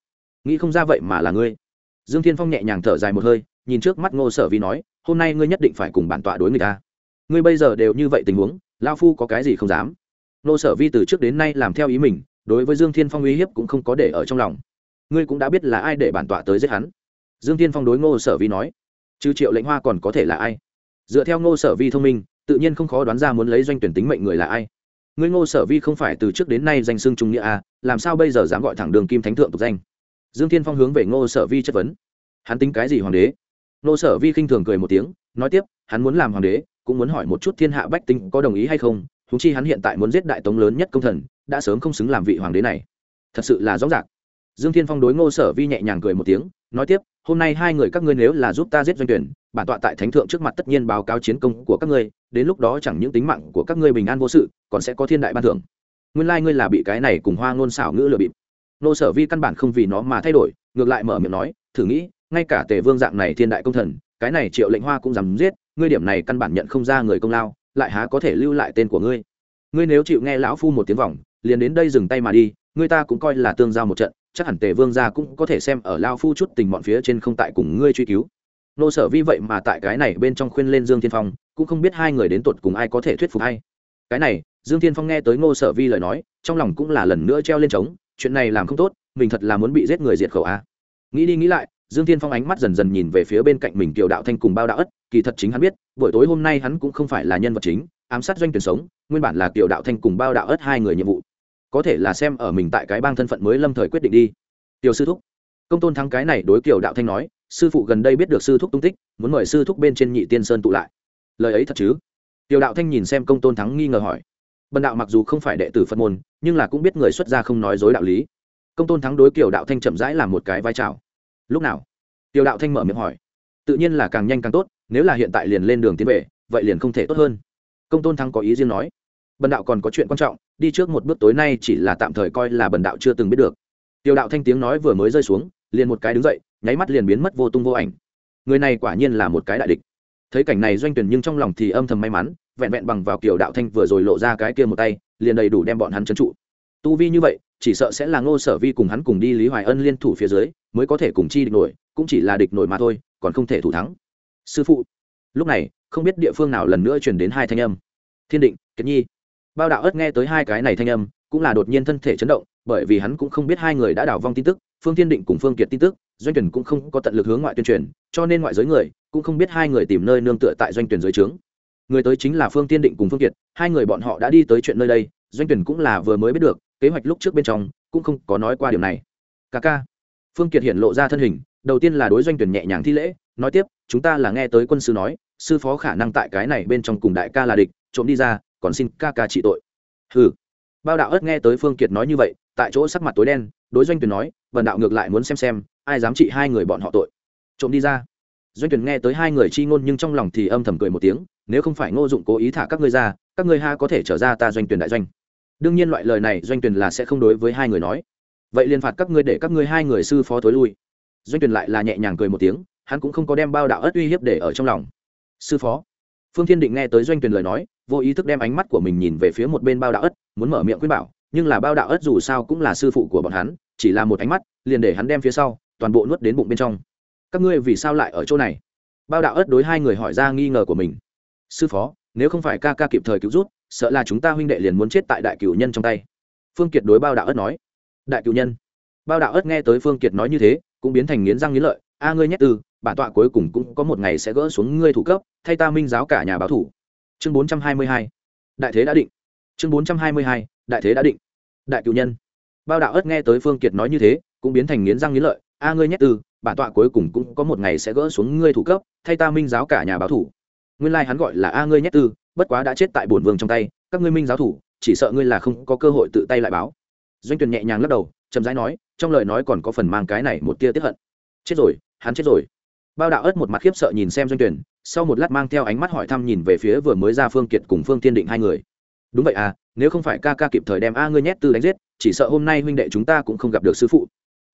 Nghĩ không ra vậy mà là ngươi. Dương tiên phong nhẹ nhàng thở dài một hơi, nhìn trước mắt ngô sở vi nói, hôm nay ngươi nhất định phải cùng bản tọa đối người ta ngươi bây giờ đều như vậy tình huống lao phu có cái gì không dám? Ngô sở vi từ trước đến nay làm theo ý mình đối với dương thiên phong uy hiếp cũng không có để ở trong lòng. Ngươi cũng đã biết là ai để bản tọa tới giết hắn. Dương Thiên phong đối ngô sở vi nói chứ triệu lệnh hoa còn có thể là ai? Dựa theo ngô sở vi thông minh tự nhiên không khó đoán ra muốn lấy doanh tuyển tính mệnh người là ai. Ngươi ngô sở vi không phải từ trước đến nay danh xưng trung nghĩa à, làm sao bây giờ dám gọi thẳng đường kim thánh thượng tục danh? Dương Thiên phong hướng về ngô sở vi chất vấn hắn tính cái gì hoàng đế? Ngô sở vi khinh thường cười một tiếng nói tiếp hắn muốn làm hoàng đế cũng muốn hỏi một chút thiên hạ bách tính có đồng ý hay không húng chi hắn hiện tại muốn giết đại tống lớn nhất công thần, đã sớm không xứng làm vị hoàng đế này. Thật sự là rõ ràng. Dương thiên phong đối ngô sở vi nhẹ nhàng cười một tiếng, nói tiếp, hôm nay hai người các ngươi nếu là giúp ta giết doanh tuyển, bản tọa tại thánh thượng trước mặt tất nhiên báo cáo chiến công của các ngươi, đến lúc đó chẳng những tính mạng của các ngươi bình an vô sự, còn sẽ có thiên đại ban thưởng. Nguyên lai ngươi là bị cái này cùng hoa ngôn xảo ngữ lừa bịp. Nô sở vi căn bản không vì nó mà thay đổi, ngược lại mở miệng nói, thử nghĩ, ngay cả tề vương dạng này thiên đại công thần, cái này triệu lệnh hoa cũng dám giết ngươi điểm này căn bản nhận không ra người công lao, lại há có thể lưu lại tên của ngươi. Ngươi nếu chịu nghe lão phu một tiếng vòng liền đến đây dừng tay mà đi, ngươi ta cũng coi là tương giao một trận, chắc hẳn tề vương gia cũng có thể xem ở lao phu chút tình bọn phía trên không tại cùng ngươi truy cứu. Nô sở vi vậy mà tại cái này bên trong khuyên lên dương thiên phong, cũng không biết hai người đến tột cùng ai có thể thuyết phục hay cái này, dương thiên phong nghe tới ngô sở vi lời nói, trong lòng cũng là lần nữa treo lên trống, chuyện này làm không tốt, mình thật là muốn bị giết người diệt khẩu a. Nghĩ đi nghĩ lại dương thiên phong ánh mắt dần dần nhìn về phía bên cạnh mình kiều đạo thanh cùng bao đạo ất, kỳ thật chính hắn biết, buổi tối hôm nay hắn cũng không phải là nhân vật chính, ám sát doanh tuyển sống, nguyên bản là kiều đạo thanh cùng bao đạo ất hai người nhiệm vụ. Có thể là xem ở mình tại cái bang thân phận mới lâm thời quyết định đi. Tiểu sư thúc. Công tôn thắng cái này đối kiều đạo thanh nói, sư phụ gần đây biết được sư thúc tung tích, muốn mời sư thúc bên trên nhị tiên sơn tụ lại. Lời ấy thật chứ? Tiểu đạo thanh nhìn xem công tôn thắng nghi ngờ hỏi. Bần đạo mặc dù không phải đệ tử phật môn, nhưng là cũng biết người xuất gia không nói dối đạo lý. Công tôn thắng đối kiều đạo thanh chậm rãi làm một cái vai trào lúc nào? Tiểu đạo thanh mở miệng hỏi. Tự nhiên là càng nhanh càng tốt, nếu là hiện tại liền lên đường tiến về, vậy liền không thể tốt hơn. Công tôn thắng có ý riêng nói. Bần đạo còn có chuyện quan trọng, đi trước một bước tối nay chỉ là tạm thời coi là bần đạo chưa từng biết được. Tiểu đạo thanh tiếng nói vừa mới rơi xuống, liền một cái đứng dậy, nháy mắt liền biến mất vô tung vô ảnh. Người này quả nhiên là một cái đại địch. Thấy cảnh này doanh tuyển nhưng trong lòng thì âm thầm may mắn, vẹn vẹn bằng vào kiểu đạo thanh vừa rồi lộ ra cái kia một tay, liền đầy đủ đem bọn hắn trấn trụ. Tu vi như vậy chỉ sợ sẽ là ngô sở vi cùng hắn cùng đi lý hoài ân liên thủ phía dưới, mới có thể cùng chi địch nổi, cũng chỉ là địch nổi mà thôi, còn không thể thủ thắng. Sư phụ. Lúc này, không biết địa phương nào lần nữa truyền đến hai thanh âm. Thiên định, kiệt nhi. Bao đạo ớt nghe tới hai cái này thanh âm, cũng là đột nhiên thân thể chấn động, bởi vì hắn cũng không biết hai người đã đảo vong tin tức, phương thiên định cùng phương kiệt tin tức, doanh tuyển cũng không có tận lực hướng ngoại tuyên truyền, cho nên ngoại giới người cũng không biết hai người tìm nơi nương tựa tại doanh tuyển dưới trướng. Người tới chính là phương tiên định cùng phương kiệt, hai người bọn họ đã đi tới chuyện nơi đây, doanh tuyển cũng là vừa mới biết được kế hoạch lúc trước bên trong cũng không có nói qua điều này. Ca ca. Phương kiệt hiện lộ ra thân hình đầu tiên là đối doanh tuyển nhẹ nhàng thi lễ nói tiếp chúng ta là nghe tới quân sư nói sư phó khả năng tại cái này bên trong cùng đại ca là địch trộm đi ra còn xin ca ca trị tội. Hừ, bao đạo ớt nghe tới phương kiệt nói như vậy tại chỗ sắc mặt tối đen đối doanh tuyển nói vần đạo ngược lại muốn xem xem ai dám trị hai người bọn họ tội. Trộm đi ra. Doanh tuyển nghe tới hai người chi ngôn nhưng trong lòng thì âm thầm cười một tiếng nếu không phải ngô dụng cố ý thả các ngươi ra các ngươi ha có thể trở ra ta doanh tuyển đại doanh đương nhiên loại lời này doanh tuyển là sẽ không đối với hai người nói. Vậy liền phạt các ngươi để các ngươi hai người sư phó thối lui. Doanh tuyển lại là nhẹ nhàng cười một tiếng, hắn cũng không có đem bao đạo ất uy hiếp để ở trong lòng. Sư phó. Phương thiên định nghe tới doanh tuyển lời nói, vô ý thức đem ánh mắt của mình nhìn về phía một bên bao đạo ất, muốn mở miệng khuyên bảo, nhưng là bao đạo ất dù sao cũng là sư phụ của bọn hắn, chỉ là một ánh mắt, liền để hắn đem phía sau, toàn bộ nuốt đến bụng bên trong. Các ngươi vì sao lại ở chỗ này? Bao đạo ất đối hai người hỏi ra nghi ngờ của mình. Sư phó nếu không phải ca ca kịp thời cứu rút sợ là chúng ta huynh đệ liền muốn chết tại đại cửu nhân trong tay. Phương kiệt đối bao đạo ớt nói. Đại cửu nhân. Bao đạo ớt nghe tới phương kiệt nói như thế, cũng biến thành nghiến răng nghiến lợi. A, ngươi nhét từ, bản tọa cuối cùng cũng có một ngày sẽ gỡ xuống ngươi thủ cấp, thay ta minh giáo cả nhà báo thủ. Chương bốn trăm hai mươi hai. Đại thế đã định. Chương bốn trăm hai mươi hai. Đại thế đã định. Đại cựu nhân. Bao đạo ớt nghe tới phương kiệt nói như thế, cũng biến thành nghiến răng nghiến lợi. A, ngươi nhét từ, bản tọa cuối cùng cũng có một ngày sẽ gỡ xuống ngươi thủ cấp, thay ta minh giáo cả nhà báo thủ nguyên lai hắn gọi là a ngươi nhét tư, bất quá đã chết tại bổn vương trong tay, các ngươi minh giáo thủ, chỉ sợ ngươi là không có cơ hội tự tay lại báo. Doanh tuyền nhẹ nhàng lắc đầu, chậm rãi nói, trong lời nói còn có phần mang cái này một tia tiếp hận. Chết rồi, hắn chết rồi. Bao đạo ớt một mặt khiếp sợ nhìn xem doanh tuyển sau một lát mang theo ánh mắt hỏi thăm nhìn về phía vừa mới ra phương kiệt cùng phương tiên định hai người. Đúng vậy à nếu không phải ca ca kịp thời đem a ngươi nhét tư đánh giết, chỉ sợ hôm nay huynh đệ chúng ta cũng không gặp được sư phụ.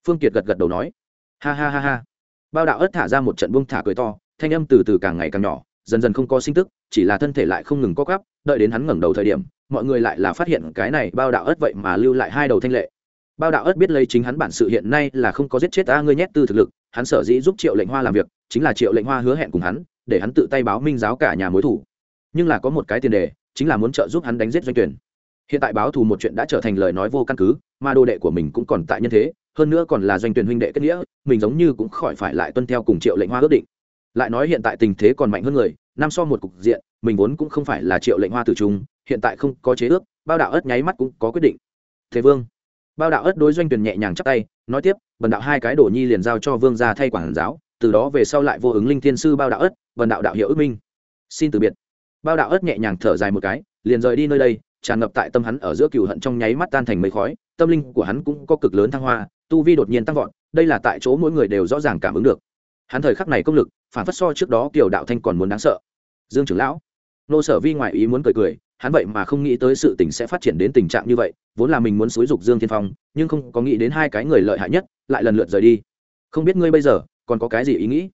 Phương kiệt gật gật đầu nói. Ha ha ha ha. Bao đạo ớt thả ra một trận buông thả cười to, thanh âm từ từ càng ngày càng nhỏ dần dần không có sinh tức, chỉ là thân thể lại không ngừng co cắp đợi đến hắn ngẩng đầu thời điểm, mọi người lại là phát hiện cái này bao đạo ớt vậy mà lưu lại hai đầu thanh lệ. Bao đạo ớt biết lấy chính hắn bản sự hiện nay là không có giết chết a ngươi nhét tư thực lực, hắn sở dĩ giúp triệu lệnh hoa làm việc, chính là triệu lệnh hoa hứa hẹn cùng hắn, để hắn tự tay báo minh giáo cả nhà mối thủ. Nhưng là có một cái tiền đề, chính là muốn trợ giúp hắn đánh giết doanh tuyển. Hiện tại báo thù một chuyện đã trở thành lời nói vô căn cứ, mà đồ đệ của mình cũng còn tại nhân thế, hơn nữa còn là doanh tuyển huynh đệ kết nghĩa, mình giống như cũng khỏi phải lại tuân theo cùng triệu lệnh hoa ước định lại nói hiện tại tình thế còn mạnh hơn người, năm so một cục diện, mình vốn cũng không phải là triệu lệnh hoa tử trung, hiện tại không có chế ước, bao đạo ớt nháy mắt cũng có quyết định. Thế vương. Bao đạo ớt đối doanh tuyển nhẹ nhàng chắp tay, nói tiếp, bần đạo hai cái đổ nhi liền giao cho vương gia thay quản giáo, từ đó về sau lại vô ứng linh thiên sư bao đạo ớt bần đạo đạo hiệu ước minh. Xin từ biệt. Bao đạo ớt nhẹ nhàng thở dài một cái, liền rời đi nơi đây, tràn ngập tại tâm hắn ở giữa cừu hận trong nháy mắt tan thành mây khói, tâm linh của hắn cũng có cực lớn thăng hoa, tu vi đột nhiên tăng vọt, đây là tại chỗ mỗi người đều rõ ràng cảm ứng được hắn thời khắc này công lực, phản phát so trước đó kiểu đạo thanh còn muốn đáng sợ. Dương trưởng lão, nô sở vi ngoại ý muốn cười cười, hắn vậy mà không nghĩ tới sự tình sẽ phát triển đến tình trạng như vậy, vốn là mình muốn xúi dục dương thiên phong, nhưng không có nghĩ đến hai cái người lợi hại nhất lại lần lượt rời đi. Không biết ngươi bây giờ còn có cái gì ý nghĩ?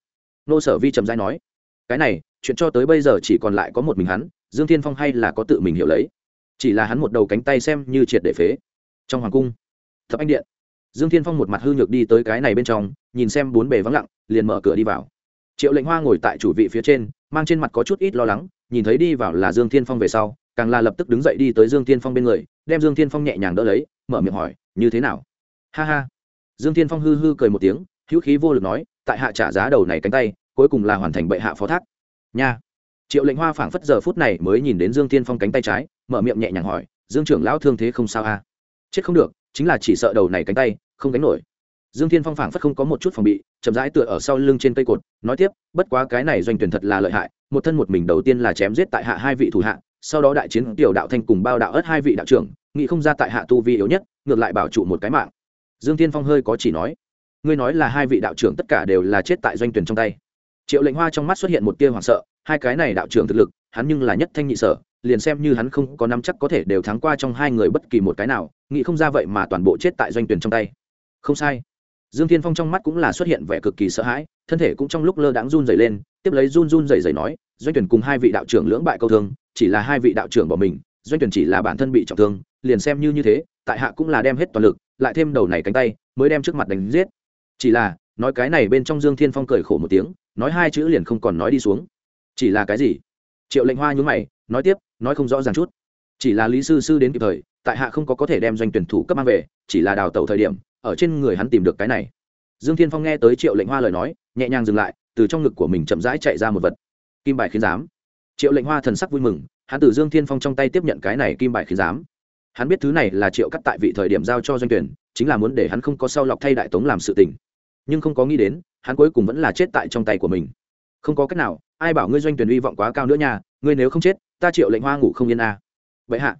Nô sở vi trầm dai nói, cái này, chuyện cho tới bây giờ chỉ còn lại có một mình hắn, dương thiên phong hay là có tự mình hiểu lấy? Chỉ là hắn một đầu cánh tay xem như triệt để phế. Trong hoàng cung, thập anh điện dương thiên phong một mặt hư nhược đi tới cái này bên trong, nhìn xem bốn bề vắng lặng, liền mở cửa đi vào. Triệu lệnh hoa ngồi tại chủ vị phía trên, mang trên mặt có chút ít lo lắng, nhìn thấy đi vào là dương thiên phong về sau, càng là lập tức đứng dậy đi tới dương thiên phong bên người, đem dương thiên phong nhẹ nhàng đỡ lấy, mở miệng hỏi, như thế nào? Ha ha. Dương thiên phong hư hư cười một tiếng, hữu khí vô lực nói, tại hạ trả giá đầu này cánh tay, cuối cùng là hoàn thành bệ hạ phó thác. Nha. Triệu lệnh hoa phảng phất giờ phút này mới nhìn đến dương thiên phong cánh tay trái, mở miệng nhẹ nhàng hỏi, dương trưởng lão thương thế không sao a à? chết không được chính là chỉ sợ đầu này cánh tay, không gánh nổi. Dương thiên phong phảng phất không có một chút phòng bị, chậm rãi tựa ở sau lưng trên cây cột, nói tiếp, bất quá cái này doanh tuyển thật là lợi hại, một thân một mình đầu tiên là chém giết tại hạ hai vị thủ hạ, sau đó đại chiến tiểu đạo thanh cùng bao đạo ớt hai vị đạo trưởng nghị không ra tại hạ tu vi yếu nhất, ngược lại bảo trụ một cái mạng. Dương thiên phong hơi có chỉ nói, ngươi nói là hai vị đạo trưởng tất cả đều là chết tại doanh tuyển trong tay. Triệu lệnh hoa trong mắt xuất hiện một tia hoảng sợ, hai cái này đạo trưởng thực lực, hắn nhưng là nhất thanh nhị sở liền xem như hắn không có nắm chắc có thể đều thắng qua trong hai người bất kỳ một cái nào, nghĩ không ra vậy mà toàn bộ chết tại doanh tuyển trong tay. Không sai. Dương thiên phong trong mắt cũng là xuất hiện vẻ cực kỳ sợ hãi, thân thể cũng trong lúc lơ đãng run rẩy lên, tiếp lấy run run rẩy rẩy nói, doanh tuyển cùng hai vị đạo trưởng lưỡng bại câu thương, chỉ là hai vị đạo trưởng bỏ mình, doanh tuyển chỉ là bản thân bị trọng thương, liền xem như như thế, tại hạ cũng là đem hết toàn lực, lại thêm đầu này cánh tay, mới đem trước mặt đánh giết. Chỉ là, nói cái này bên trong dương thiên phong cười khổ một tiếng, nói hai chữ liền không còn nói đi xuống. Chỉ là cái gì? Triệu lệnh hoa nhún mày, nói tiếp nói không rõ ràng chút. Chỉ là lý sư sư đến kịp thời, tại hạ không có có thể đem doanh tuyển thủ cấp mang về, chỉ là đào tẩu thời điểm, ở trên người hắn tìm được cái này. Dương thiên phong nghe tới triệu lệnh hoa lời nói, nhẹ nhàng dừng lại, từ trong ngực của mình chậm rãi chạy ra một vật. Kim bài khiến giám. Triệu lệnh hoa thần sắc vui mừng, hắn từ dương thiên phong trong tay tiếp nhận cái này kim bài khiến giám. Hắn biết thứ này là triệu cắt tại vị thời điểm giao cho doanh tuyển, chính là muốn để hắn không có sau lọc thay đại tống làm sự tình. Nhưng không có nghĩ đến, hắn cuối cùng vẫn là chết tại trong tay của mình. Không có cách nào, ai bảo ngươi doanh tuyển hy vọng quá cao nữa nha ngươi nếu không chết, ta triệu lệnh hoa ngủ không yên à. vậy hạ.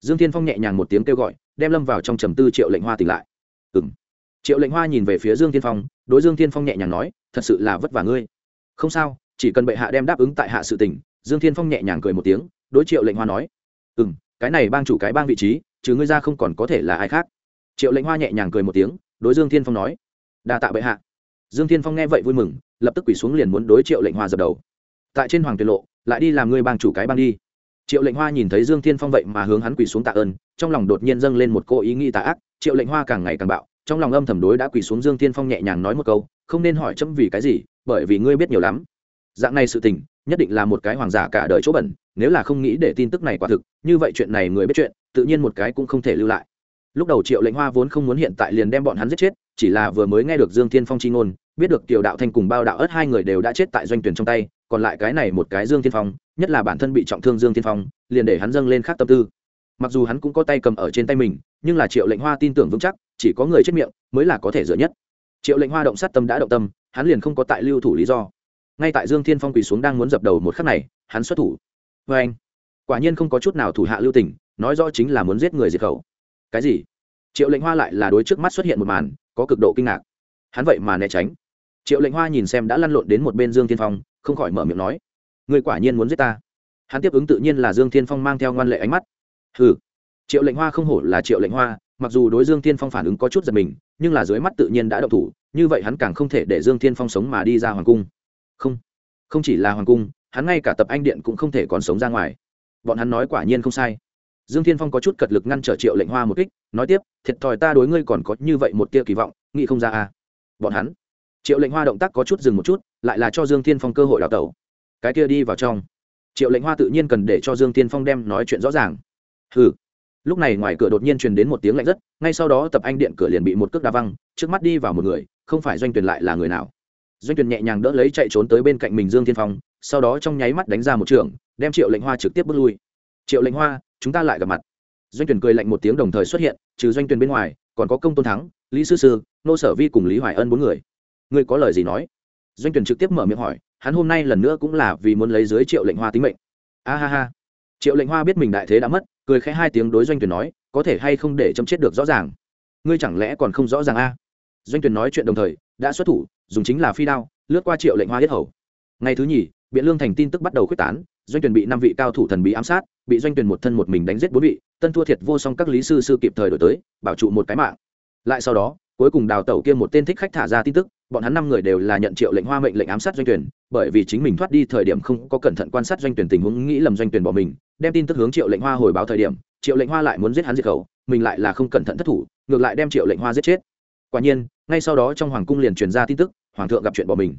Dương thiên phong nhẹ nhàng một tiếng kêu gọi, đem lâm vào trong trầm tư triệu lệnh hoa tỉnh lại. Ừng triệu lệnh hoa nhìn về phía dương thiên phong, đối dương thiên phong nhẹ nhàng nói, thật sự là vất vả ngươi. Không sao, chỉ cần bệ hạ đem đáp ứng tại hạ sự tình. dương thiên phong nhẹ nhàng cười một tiếng, đối triệu lệnh hoa nói ừ m cái này bang chủ cái bang vị trí chứ ngươi ra không còn có thể là ai khác. Triệu lệnh hoa nhẹ nhàng cười một tiếng, đối dương thiên phong nói, đa tạ bệ hạ. Dương thiên phong nghe vậy vui mừng, lập tức quỳ xuống liền muốn đối triệu lệnh hoa dập đầu. Tại trên hoàng tuyệt lộ lại đi làm ngươi bang chủ cái bang đi. Triệu lệnh hoa nhìn thấy dương thiên phong vậy mà hướng hắn quỳ xuống tạ ơn, trong lòng đột nhiên dâng lên một cô ý nghĩ tạ ác. Triệu lệnh hoa càng ngày càng bạo, trong lòng âm thầm đối đã quỳ xuống dương thiên phong nhẹ nhàng nói một câu, không nên hỏi chấm vì cái gì, bởi vì ngươi biết nhiều lắm. Dạng này sự tình, nhất định là một cái hoàng giả cả đời chỗ bẩn, nếu là không nghĩ để tin tức này quả thực, như vậy chuyện này người biết chuyện, tự nhiên một cái cũng không thể lưu lại. Lúc đầu triệu lệnh hoa vốn không muốn hiện tại liền đem bọn hắn giết chết, chỉ là vừa mới nghe được dương thiên phong chi ngôn biết được tiểu đạo thanh cùng bao đạo ớt hai người đều đã chết tại doanh tuyển trong tay, còn lại cái này một cái dương thiên phong, nhất là bản thân bị trọng thương dương thiên phong, liền để hắn dâng lên khác tâm tư. Mặc dù hắn cũng có tay cầm ở trên tay mình, nhưng là triệu lệnh hoa tin tưởng vững chắc, chỉ có người chết miệng mới là có thể dựa nhất. Triệu lệnh hoa động sát tâm đã động tâm, hắn liền không có tại lưu thủ lý do. Ngay tại dương thiên phong quỳ xuống đang muốn dập đầu một khắc này, hắn xuất thủ. Vê anh, quả nhiên không có chút nào thủ hạ lưu tình, nói rõ chính là muốn giết người diệt khẩu. Cái gì? Triệu lệnh hoa lại là đối trước mắt xuất hiện một màn, có cực độ kinh ngạc. Hắn vậy mà né tránh triệu lệnh hoa nhìn xem đã lăn lộn đến một bên dương thiên phong, không khỏi mở miệng nói người quả nhiên muốn giết ta? Hắn tiếp ứng tự nhiên là dương thiên phong mang theo ngoan lệ ánh mắt. Hừ. Triệu lệnh hoa không hổ là triệu lệnh hoa, mặc dù đối dương thiên phong phản ứng có chút giật mình, nhưng là dưới mắt tự nhiên đã động thủ, như vậy hắn càng không thể để dương thiên phong sống mà đi ra hoàng cung. Không không chỉ là hoàng cung, hắn ngay cả tập anh điện cũng không thể còn sống ra ngoài. Bọn hắn nói quả nhiên không sai. Dương thiên phong có chút cật lực ngăn trở triệu lệnh hoa một kích, nói tiếp, thiệt thòi ta đối ngươi còn có như vậy một tia kỳ vọng, nghĩ không ra à? Bọn hắn triệu lệnh hoa động tác có chút dừng một chút, lại là cho dương thiên phong cơ hội đào tẩu. Cái kia đi vào trong. Triệu lệnh hoa tự nhiên cần để cho dương thiên phong đem nói chuyện rõ ràng. Hừ. Lúc này ngoài cửa đột nhiên truyền đến một tiếng lạnh rất, ngay sau đó tập anh điện cửa liền bị một cước đá văng, trước mắt đi vào một người, không phải doanh tuyển lại là người nào. Doanh tuyển nhẹ nhàng đỡ lấy chạy trốn tới bên cạnh mình dương thiên phong, sau đó trong nháy mắt đánh ra một trường, đem triệu lệnh hoa trực tiếp bước lui. Triệu lệnh hoa, chúng ta lại gặp mặt. Doanh tuyển cười lạnh một tiếng đồng thời xuất hiện, trừ doanh tuyển bên ngoài, còn có công tôn thắng, lý sư sư, nô sở vi cùng lý hoài ân bốn người ngươi có lời gì nói? Doanh tuyển trực tiếp mở miệng hỏi, hắn hôm nay lần nữa cũng là vì muốn lấy dưới triệu lệnh hoa tính mệnh. A ha ha. Triệu lệnh hoa biết mình đại thế đã mất, cười khẽ hai tiếng đối doanh tuyển nói, có thể hay không để chấm chết được rõ ràng? Ngươi chẳng lẽ còn không rõ ràng a? Doanh tuyển nói chuyện đồng thời, đã xuất thủ, dùng chính là phi đao, lướt qua triệu lệnh hoa hết hầu. Ngày thứ nhì, biện lương thành tin tức bắt đầu quyết tán, doanh tuyển bị năm vị cao thủ thần bí ám sát, bị doanh tuyển một thân một mình đánh giết bốn vị, tân thua thiệt vô song các lý sư sư kịp thời đổi tới, bảo trụ một cái mạng. Lại sau đó, cuối cùng đào tẩu kia một tên thích khách thả ra tin tức bọn hắn năm người đều là nhận triệu lệnh hoa mệnh lệnh ám sát doanh tuyển, bởi vì chính mình thoát đi thời điểm không có cẩn thận quan sát doanh tuyển tình huống, nghĩ lầm doanh tuyển bỏ mình, đem tin tức hướng triệu lệnh hoa hồi báo thời điểm, triệu lệnh hoa lại muốn giết hắn diệt khẩu, mình lại là không cẩn thận thất thủ, ngược lại đem triệu lệnh hoa giết chết. Quả nhiên, ngay sau đó trong hoàng cung liền truyền ra tin tức, hoàng thượng gặp chuyện bỏ mình.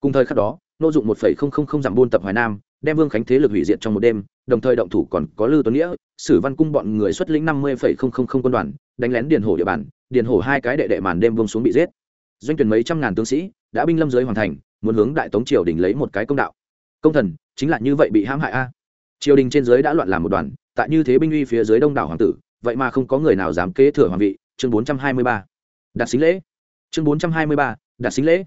Cùng thời khắc đó, nô dụng một phẩy không không không dặm buôn tập hoài nam, đem vương khánh thế lực hủy diệt trong một đêm, đồng thời động thủ còn có lư tuấn nghĩa, sử văn cung bọn người xuất lĩnh năm mươi phẩy không không không quân đoàn, đánh lén điền hổ địa bàn, điền hổ hai cái đệ đệ màn đêm vương xuống bị giết doanh tuyển mấy trăm ngàn tướng sĩ đã binh lâm giới hoàn thành, muốn hướng đại tống triều đình lấy một cái công đạo. Công thần, chính là như vậy bị hãm hại a. Triều đình trên giới đã loạn làm một đoàn, tại như thế binh uy phía dưới đông đảo hoàng tử, vậy mà không có người nào dám kế thừa hoàng vị. Chương bốn trăm hai mươi ba. Đặt xính lễ. Chương bốn trăm hai mươi ba. Đặt xính lễ.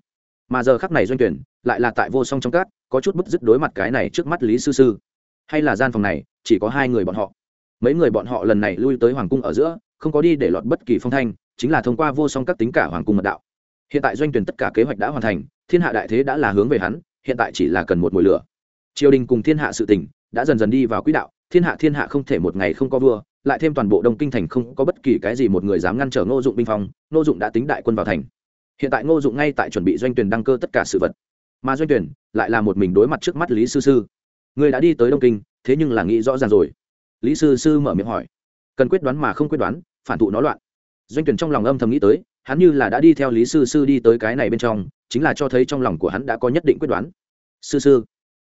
Mà giờ khắc này doanh tuyển lại là tại vô song trong cát có chút bức dứt đối mặt cái này trước mắt lý sư sư. Hay là gian phòng này, chỉ có hai người bọn họ. Mấy người bọn họ lần này lui tới hoàng cung ở giữa, không có đi để lọt bất kỳ phong thanh, chính là thông qua vô song các tính cả hoàng cung mật đạo hiện tại doanh tuyển tất cả kế hoạch đã hoàn thành, thiên hạ đại thế đã là hướng về hắn, hiện tại chỉ là cần một mùi lửa. Triều đình cùng thiên hạ sự tình đã dần dần đi vào quỹ đạo, thiên hạ thiên hạ không thể một ngày không có vua, lại thêm toàn bộ đông kinh thành không có bất kỳ cái gì một người dám ngăn trở ngô dụng binh phong, ngô dụng đã tính đại quân vào thành. Hiện tại ngô dụng ngay tại chuẩn bị doanh tuyển đăng cơ tất cả sự vật. Mà doanh tuyển lại là một mình đối mặt trước mắt lý sư sư. Người đã đi tới đông kinh, thế nhưng là nghĩ rõ ràng rồi. Lý sư sư mở miệng hỏi, cần quyết đoán mà không quyết đoán, phản thụ nó loạn. Doanh tuyển trong lòng âm thầm nghĩ tới hắn như là đã đi theo lý sư sư đi tới cái này bên trong, chính là cho thấy trong lòng của hắn đã có nhất định quyết đoán. Sư sư,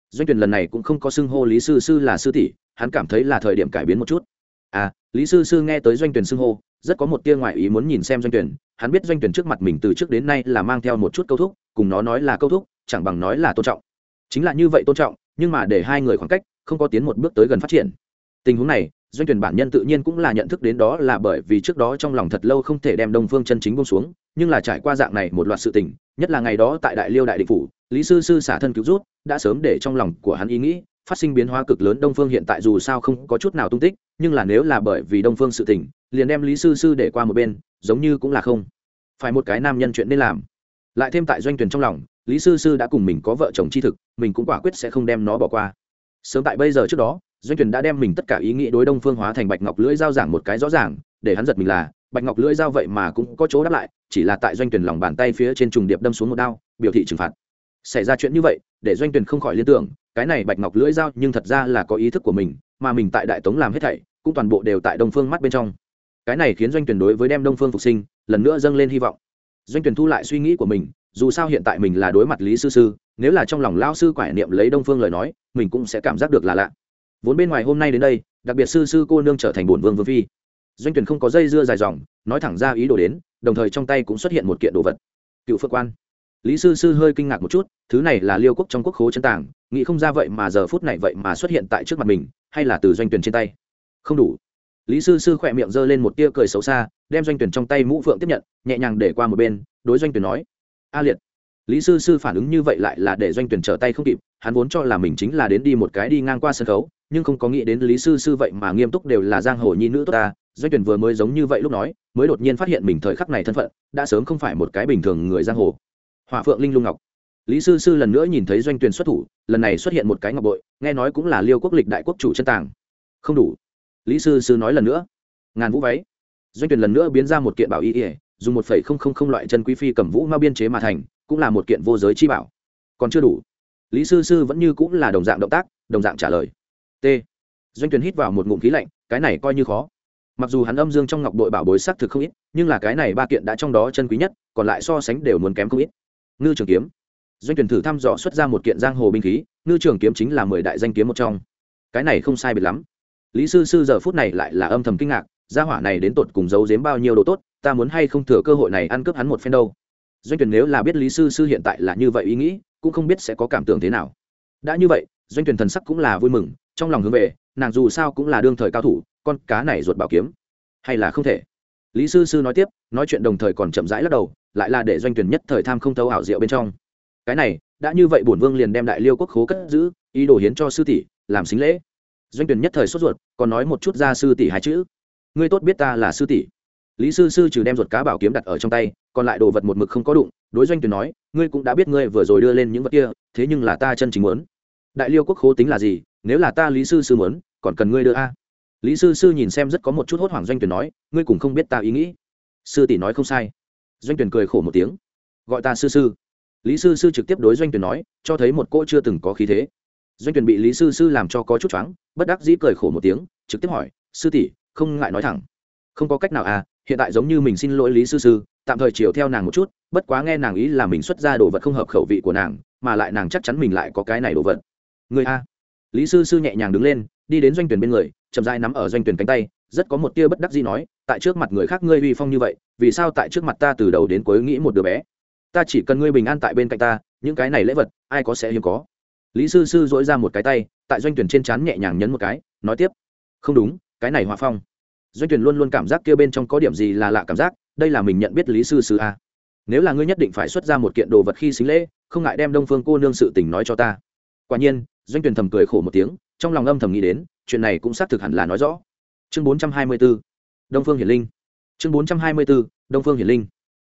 doanh tuyển lần này cũng không có xưng hô lý sư sư là sư tỷ, hắn cảm thấy là thời điểm cải biến một chút. À lý sư sư nghe tới doanh tuyển xưng hô, rất có một tia ngoại ý muốn nhìn xem doanh tuyển, hắn biết doanh tuyển trước mặt mình từ trước đến nay là mang theo một chút câu thúc, cùng nó nói là câu thúc, chẳng bằng nói là tôn trọng. Chính là như vậy tôn trọng, nhưng mà để hai người khoảng cách, không có tiến một bước tới gần phát triển. Tình huống này doanh tuyển bản nhân tự nhiên cũng là nhận thức đến đó là bởi vì trước đó trong lòng thật lâu không thể đem đông phương chân chính bông xuống, nhưng là trải qua dạng này một loạt sự tình, nhất là ngày đó tại đại liêu đại định phủ, lý sư sư xả thân cứu rút, đã sớm để trong lòng của hắn ý nghĩ phát sinh biến hóa cực lớn đông phương hiện tại dù sao không có chút nào tung tích, nhưng là nếu là bởi vì đông phương sự tình, liền đem lý sư sư để qua một bên, giống như cũng là không phải một cái nam nhân chuyện nên làm. Lại thêm tại doanh tuyển trong lòng, lý sư sư đã cùng mình có vợ chồng chi thực, mình cũng quả quyết sẽ không đem nó bỏ qua. Sớm tại bây giờ trước đó doanh tuyển đã đem mình tất cả ý nghĩ đối đông phương hóa thành bạch ngọc lưỡi dao giảng một cái rõ ràng, để hắn giật mình là, bạch ngọc lưỡi dao vậy mà cũng có chỗ đáp lại, chỉ là tại doanh tuyển lòng bàn tay phía trên trùng điệp đâm xuống một đao, biểu thị trừng phạt. Xảy ra chuyện như vậy, để doanh tuyển không khỏi liên tưởng, cái này bạch ngọc lưỡi dao nhưng thật ra là có ý thức của mình, mà mình tại đại tống làm hết thảy, cũng toàn bộ đều tại đông phương mắt bên trong. Cái này khiến doanh tuyển đối với đem đông phương phục sinh, lần nữa dâng lên hy vọng. Doanh tuyển thu lại suy nghĩ của mình, dù sao hiện tại mình là đối mặt lý sư sư, nếu là trong lòng lao sư quải niệm lấy đông phương lời nói, mình cũng sẽ cảm giác được là lạ vốn bên ngoài hôm nay đến đây, đặc biệt sư sư cô nương trở thành bổn vương vương phi. Doanh tuyển không có dây dưa dài dòng, nói thẳng ra ý đồ đến, đồng thời trong tay cũng xuất hiện một kiện đồ vật. Cựu phượng quan. Lý sư sư hơi kinh ngạc một chút, thứ này là liêu quốc trong quốc khố chân tàng, nghĩ không ra vậy mà giờ phút này vậy mà xuất hiện tại trước mặt mình, hay là từ doanh tuyển trên tay? Không đủ. Lý sư sư khỏe miệng giơ lên một tia cười xấu xa, đem doanh tuyển trong tay mũ phượng tiếp nhận, nhẹ nhàng để qua một bên, đối doanh tuyển nói, a liệt. Lý sư sư phản ứng như vậy lại là để doanh tuyển trở tay không kịp, hắn vốn cho là mình chính là đến đi một cái đi ngang qua sân khấu nhưng không có nghĩ đến lý sư sư vậy mà nghiêm túc đều là giang hồ nhi nữ tốt ta. Doanh tuyển vừa mới giống như vậy lúc nói, mới đột nhiên phát hiện mình thời khắc này thân phận, đã sớm không phải một cái bình thường người giang hồ. Hỏa phượng linh lung ngọc. Lý sư sư lần nữa nhìn thấy doanh tuyển xuất thủ, lần này xuất hiện một cái ngọc bội, nghe nói cũng là liêu quốc lịch đại quốc chủ chân tàng. Không đủ. Lý sư sư nói lần nữa. Ngàn vũ váy. Doanh tuyển lần nữa biến ra một kiện bảo y ỉa dùng một phẩy không không không loại chân quý phi cầm vũ ma biên chế mà thành, cũng là một kiện vô giới chi bảo. Còn chưa đủ. Lý sư sư vẫn như cũng là đồng dạng động tác, đồng dạng trả lời t. Doanh tuyển hít vào một ngụm khí lạnh, cái này coi như khó. Mặc dù hắn âm dương trong ngọc đội bảo bối xác thực không ít, nhưng là cái này ba kiện đã trong đó chân quý nhất, còn lại so sánh đều muốn kém không ít. Ngư trường kiếm. Doanh tuyển thử thăm dò xuất ra một kiện giang hồ binh khí, ngư trường kiếm chính là mười đại danh kiếm một trong. Cái này không sai biệt lắm. Lý sư sư giờ phút này lại là âm thầm kinh ngạc, gia hỏa này đến tột cùng giấu giếm bao nhiêu đồ tốt, ta muốn hay không thừa cơ hội này ăn cướp hắn một phen đâu. Doanh tuyển nếu là biết lý sư sư hiện tại là như vậy ý nghĩ, cũng không biết sẽ có cảm tưởng thế nào. Đã như vậy, doanh tuyển thần sắc cũng là vui mừng trong lòng hướng về, nàng dù sao cũng là đương thời cao thủ, con cá này ruột bảo kiếm. Hay là không thể? Lý sư sư nói tiếp, nói chuyện đồng thời còn chậm rãi lắc đầu, lại là để doanh tuyển nhất thời tham không thấu ảo diệu bên trong. Cái này, đã như vậy bổn vương liền đem đại liêu quốc khố cất giữ, ý đồ hiến cho sư tỷ, làm xính lễ. Doanh tuyển nhất thời sốt ruột, còn nói một chút ra sư tỷ hai chữ. Ngươi tốt biết ta là sư tỷ. Lý sư sư trừ đem ruột cá bảo kiếm đặt ở trong tay, còn lại đồ vật một mực không có đụng, đối doanh tuyển nói, ngươi cũng đã biết ngươi vừa rồi đưa lên những vật kia, thế nhưng là ta chân chính muốn. Đại liêu quốc khố tính là gì nếu là ta lý sư sư muốn, còn cần ngươi đưa a. Lý sư sư nhìn xem rất có một chút hốt hoảng doanh tuyển nói, ngươi cũng không biết ta ý nghĩ. Sư tỷ nói không sai. Doanh tuyển cười khổ một tiếng. Gọi ta sư sư. Lý sư sư trực tiếp đối doanh tuyển nói, cho thấy một cô chưa từng có khí thế. Doanh tuyển bị lý sư sư làm cho có chút choáng, bất đắc dĩ cười khổ một tiếng, trực tiếp hỏi, sư tỷ, không ngại nói thẳng. Không có cách nào à hiện tại giống như mình xin lỗi lý sư sư, tạm thời chiều theo nàng một chút, bất quá nghe nàng ý là mình xuất ra đồ vật không hợp khẩu vị của nàng, mà lại nàng chắc chắn mình lại có cái này đồ vật. Người a lý sư sư nhẹ nhàng đứng lên, đi đến doanh tuyển bên người, chậm dai nắm ở doanh tuyển cánh tay, rất có một tia bất đắc gì nói, tại trước mặt người khác ngươi uy phong như vậy, vì sao tại trước mặt ta từ đầu đến cuối nghĩ một đứa bé? Ta chỉ cần ngươi bình an tại bên cạnh ta, những cái này lễ vật, ai có sẽ hiếm có. Lý sư sư dỗi ra một cái tay, tại doanh tuyển trên trán nhẹ nhàng nhấn một cái, nói tiếp, không đúng, cái này hòa phong. Doanh tuyển luôn luôn cảm giác kia bên trong có điểm gì là lạ cảm giác, đây là mình nhận biết lý sư sư a. Nếu là ngươi nhất định phải xuất ra một kiện đồ vật khi xính lễ, không ngại đem đông phương cô nương sự tình nói cho ta. Quả nhiên doanh tuyển thầm cười khổ một tiếng, trong lòng âm thầm nghĩ đến, chuyện này cũng xác thực hẳn là nói rõ. Chương 424 đông phương hiển linh. Chương 424 đông phương hiển linh.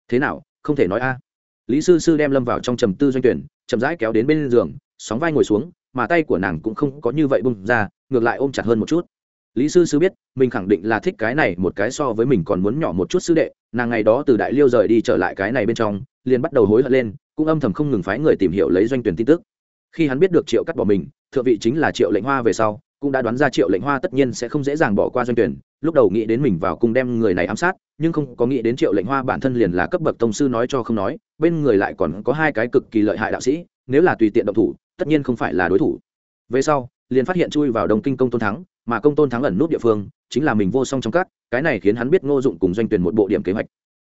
Thế nào, không thể nói a. Lý sư sư đem lâm vào trong trầm tư doanh tuyển chậm rãi kéo đến bên giường, sóng vai ngồi xuống, mà tay của nàng cũng không có như vậy bung ra, ngược lại ôm chặt hơn một chút. Lý sư sư biết, mình khẳng định là thích cái này một cái so với mình còn muốn nhỏ một chút sư đệ, nàng ngày đó từ đại liêu rời đi trở lại cái này bên trong, liền bắt đầu hối hận lên, cũng âm thầm không ngừng phái người tìm hiểu lấy doanh tuyển tin tức khi hắn biết được triệu cắt bỏ mình, thượng vị chính là triệu lệnh hoa về sau, cũng đã đoán ra triệu lệnh hoa tất nhiên sẽ không dễ dàng bỏ qua doanh tuyển, lúc đầu nghĩ đến mình vào cùng đem người này ám sát, nhưng không có nghĩ đến triệu lệnh hoa bản thân liền là cấp bậc tông sư nói cho không nói, bên người lại còn có hai cái cực kỳ lợi hại đạo sĩ, nếu là tùy tiện động thủ, tất nhiên không phải là đối thủ. Về sau, liền phát hiện chui vào đông kinh công tôn thắng, mà công tôn thắng ẩn nút địa phương, chính là mình vô song trong các, cái này khiến hắn biết ngô dụng cùng doanh tuyển một bộ điểm kế hoạch.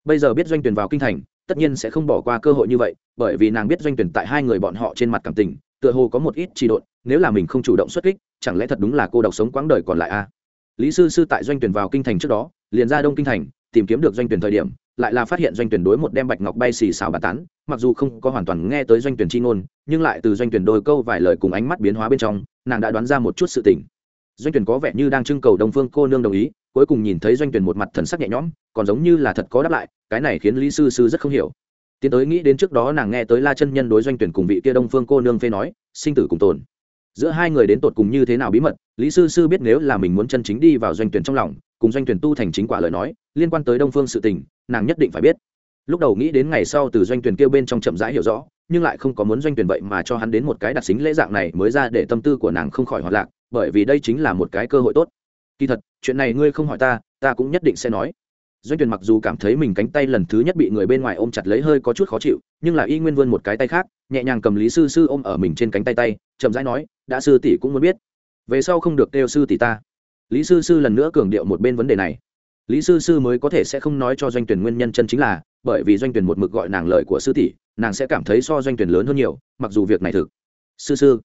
Bây giờ biết doanh tuyển vào kinh thành, tất nhiên sẽ không bỏ qua cơ hội như vậy, bởi vì nàng biết doanh tuyển tại hai người bọn họ trên mặt cảm tình tựa hồ có một ít trì độn, nếu là mình không chủ động xuất kích, chẳng lẽ thật đúng là cô độc sống quãng đời còn lại a lý sư sư tại doanh tuyển vào kinh thành trước đó, liền ra đông kinh thành, tìm kiếm được doanh tuyển thời điểm, lại là phát hiện doanh tuyển đối một đem bạch ngọc bay xì xào bà tán, mặc dù không có hoàn toàn nghe tới doanh tuyển chi ngôn, nhưng lại từ doanh tuyển đôi câu vài lời cùng ánh mắt biến hóa bên trong, nàng đã đoán ra một chút sự tình. Doanh tuyển có vẻ như đang trưng cầu đông phương cô nương đồng ý, cuối cùng nhìn thấy doanh tuyển một mặt thần sắc nhẹ nhõm, còn giống như là thật có đáp lại, cái này khiến lý sư sư rất không hiểu tiến tới nghĩ đến trước đó nàng nghe tới la chân nhân đối doanh tuyển cùng vị kia đông phương cô nương phê nói, sinh tử cùng tồn. Giữa hai người đến tột cùng như thế nào bí mật, lý sư sư biết nếu là mình muốn chân chính đi vào doanh tuyển trong lòng, cùng doanh tuyển tu thành chính quả lời nói, liên quan tới đông phương sự tình, nàng nhất định phải biết. Lúc đầu nghĩ đến ngày sau từ doanh tuyển kêu bên trong chậm rãi hiểu rõ, nhưng lại không có muốn doanh tuyển vậy mà cho hắn đến một cái đặc xính lễ dạng này mới ra để tâm tư của nàng không khỏi hoạt lạc, bởi vì đây chính là một cái cơ hội tốt. Kỳ thật, chuyện này ngươi không hỏi ta ta cũng nhất định sẽ nói doanh tuyển mặc dù cảm thấy mình cánh tay lần thứ nhất bị người bên ngoài ôm chặt lấy hơi có chút khó chịu, nhưng là y nguyên vươn một cái tay khác, nhẹ nhàng cầm lý sư sư ôm ở mình trên cánh tay tay, chậm rãi nói, đã sư tỷ cũng muốn biết, về sau không được kêu sư tỷ ta. Lý sư sư lần nữa cường điệu một bên vấn đề này. Lý sư sư mới có thể sẽ không nói cho doanh tuyển nguyên nhân chân chính là, bởi vì doanh tuyển một mực gọi nàng lời của sư tỷ, nàng sẽ cảm thấy so doanh tuyển lớn hơn nhiều, mặc dù việc này thực. Sư sư,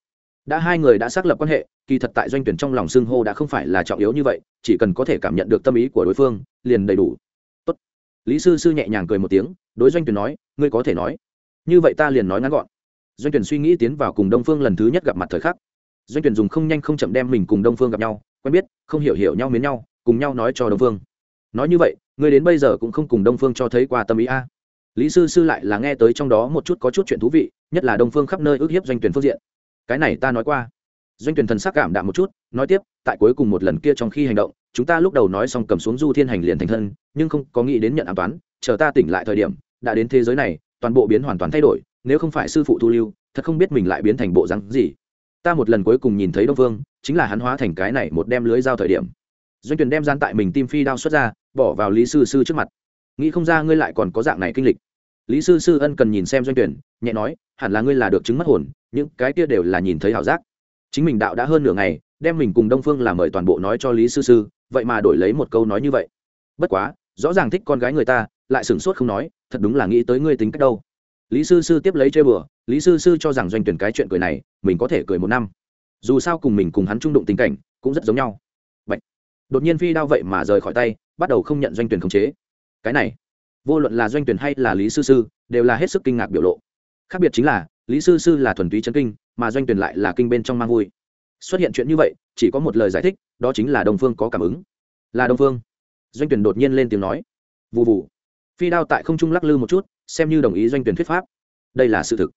đã hai người đã xác lập quan hệ, kỳ thật tại doanh tuyển trong lòng xưng hô đã không phải là trọng yếu như vậy, chỉ cần có thể cảm nhận được tâm ý của đối phương, liền đầy đủ lý sư sư nhẹ nhàng cười một tiếng, đối doanh tuyển nói, ngươi có thể nói. Như vậy ta liền nói ngắn gọn. Doanh tuyển suy nghĩ tiến vào cùng đông phương lần thứ nhất gặp mặt thời khắc. Doanh tuyển dùng không nhanh không chậm đem mình cùng đông phương gặp nhau, quen biết, không hiểu hiểu nhau miến nhau, cùng nhau nói cho đông phương. Nói như vậy, ngươi đến bây giờ cũng không cùng đông phương cho thấy qua tâm ý a? Lý sư sư lại là nghe tới trong đó một chút có chút chuyện thú vị, nhất là đông phương khắp nơi ước hiếp doanh tuyển phương diện. Cái này ta nói qua doanh tuyển thần sắc cảm đạm một chút nói tiếp tại cuối cùng một lần kia trong khi hành động chúng ta lúc đầu nói xong cầm xuống du thiên hành liền thành thân nhưng không có nghĩ đến nhận an toán chờ ta tỉnh lại thời điểm đã đến thế giới này toàn bộ biến hoàn toàn thay đổi nếu không phải sư phụ thu lưu thật không biết mình lại biến thành bộ rắn gì. Ta một lần cuối cùng nhìn thấy đông Vương, chính là hắn hóa thành cái này một đem lưới dao thời điểm. Doanh tuyển đem gian tại mình tim phi đao xuất ra bỏ vào lý sư sư trước mặt. Nghĩ không ra ngươi lại còn có dạng này kinh lịch. Lý sư sư ân cần nhìn xem doanh tuyển nhẹ nói hẳn là ngươi là được chứng mất hồn những cái kia đều là nhìn thấy ảo giác chính mình đạo đã hơn nửa ngày, đem mình cùng đông phương làm mời toàn bộ nói cho lý sư sư, vậy mà đổi lấy một câu nói như vậy. Bất quá, rõ ràng thích con gái người ta, lại sửng sốt không nói, thật đúng là nghĩ tới ngươi tính cách đâu. Lý sư sư tiếp lấy chơi bừa, lý sư sư cho rằng doanh tuyển cái chuyện cười này, mình có thể cười một năm. Dù sao cùng mình cùng hắn trung đụng tình cảnh, cũng rất giống nhau. Bạch. đột nhiên phi đao vậy mà rời khỏi tay, bắt đầu không nhận doanh tuyển khống chế. Cái này, vô luận là doanh tuyển hay là lý sư sư, đều là hết sức kinh ngạc biểu lộ. Khác biệt chính là lý sư sư là thuần túy chân kinh, mà doanh tuyển lại là kinh bên trong mang vui. Xuất hiện chuyện như vậy, chỉ có một lời giải thích, đó chính là đồng phương có cảm ứng. Là đồng phương. Doanh tuyển đột nhiên lên tiếng nói. Vụ vụ phi đao tại không trung lắc lư một chút, xem như đồng ý doanh tuyển thuyết pháp. Đây là sự thực.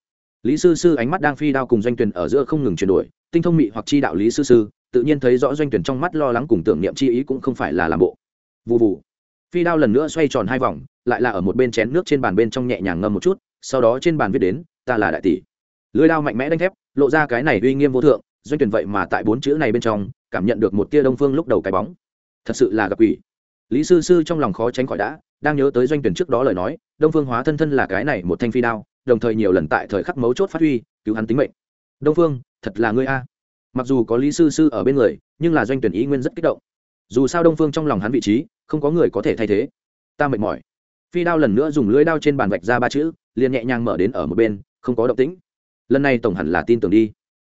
Lý sư sư ánh mắt đang phi đao cùng doanh tuyển ở giữa không ngừng chuyển đổi, tinh thông mị hoặc chi đạo lý sư sư, tự nhiên thấy rõ doanh tuyển trong mắt lo lắng cùng tưởng niệm chi ý cũng không phải là làm bộ. Vụ vụ phi đao lần nữa xoay tròn hai vòng, lại là ở một bên chén nước trên bàn bên trong nhẹ nhàng ngâm một chút, sau đó trên bàn viết đến ta là đại tỷ. Lưới đao mạnh mẽ đánh thép, lộ ra cái này uy nghiêm vô thượng, doanh tuyển vậy mà tại bốn chữ này bên trong, cảm nhận được một tia đông phương lúc đầu cái bóng. Thật sự là gặp quỷ. Lý sư sư trong lòng khó tránh khỏi đã, đang nhớ tới doanh tuyển trước đó lời nói, đông phương hóa thân thân là cái này một thanh phi đao, đồng thời nhiều lần tại thời khắc mấu chốt phát huy, cứu hắn tính mệnh. Đông phương, thật là ngươi a. Mặc dù có lý sư sư ở bên người, nhưng là doanh tuyển ý nguyên rất kích động. Dù sao đông phương trong lòng hắn vị trí, không có người có thể thay thế. Ta mệt mỏi. Phi đao lần nữa dùng lưỡi đao trên bàn vạch ra ba chữ, liền nhẹ nhàng mở đến ở một bên không có động tĩnh. Lần này tổng hẳn là tin tưởng đi.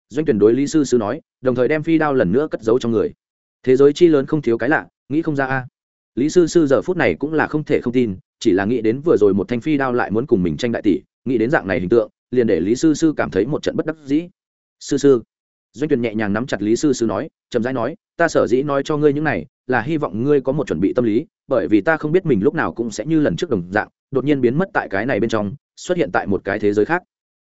Doanh tuyển đối lý sư sư nói, đồng thời đem phi đao lần nữa cất giấu trong người. Thế giới chi lớn không thiếu cái lạ, nghĩ không ra a. Lý sư sư giờ phút này cũng là không thể không tin, chỉ là nghĩ đến vừa rồi một thanh phi đao lại muốn cùng mình tranh đại tỷ, nghĩ đến dạng này hình tượng, liền để lý sư sư cảm thấy một trận bất đắc dĩ. Sư sư doanh tuyển nhẹ nhàng nắm chặt lý sư sư nói, chậm rãi nói, ta sở dĩ nói cho ngươi những này, là hy vọng ngươi có một chuẩn bị tâm lý, bởi vì ta không biết mình lúc nào cũng sẽ như lần trước đồng dạng, đột nhiên biến mất tại cái này bên trong, xuất hiện tại một cái thế giới khác.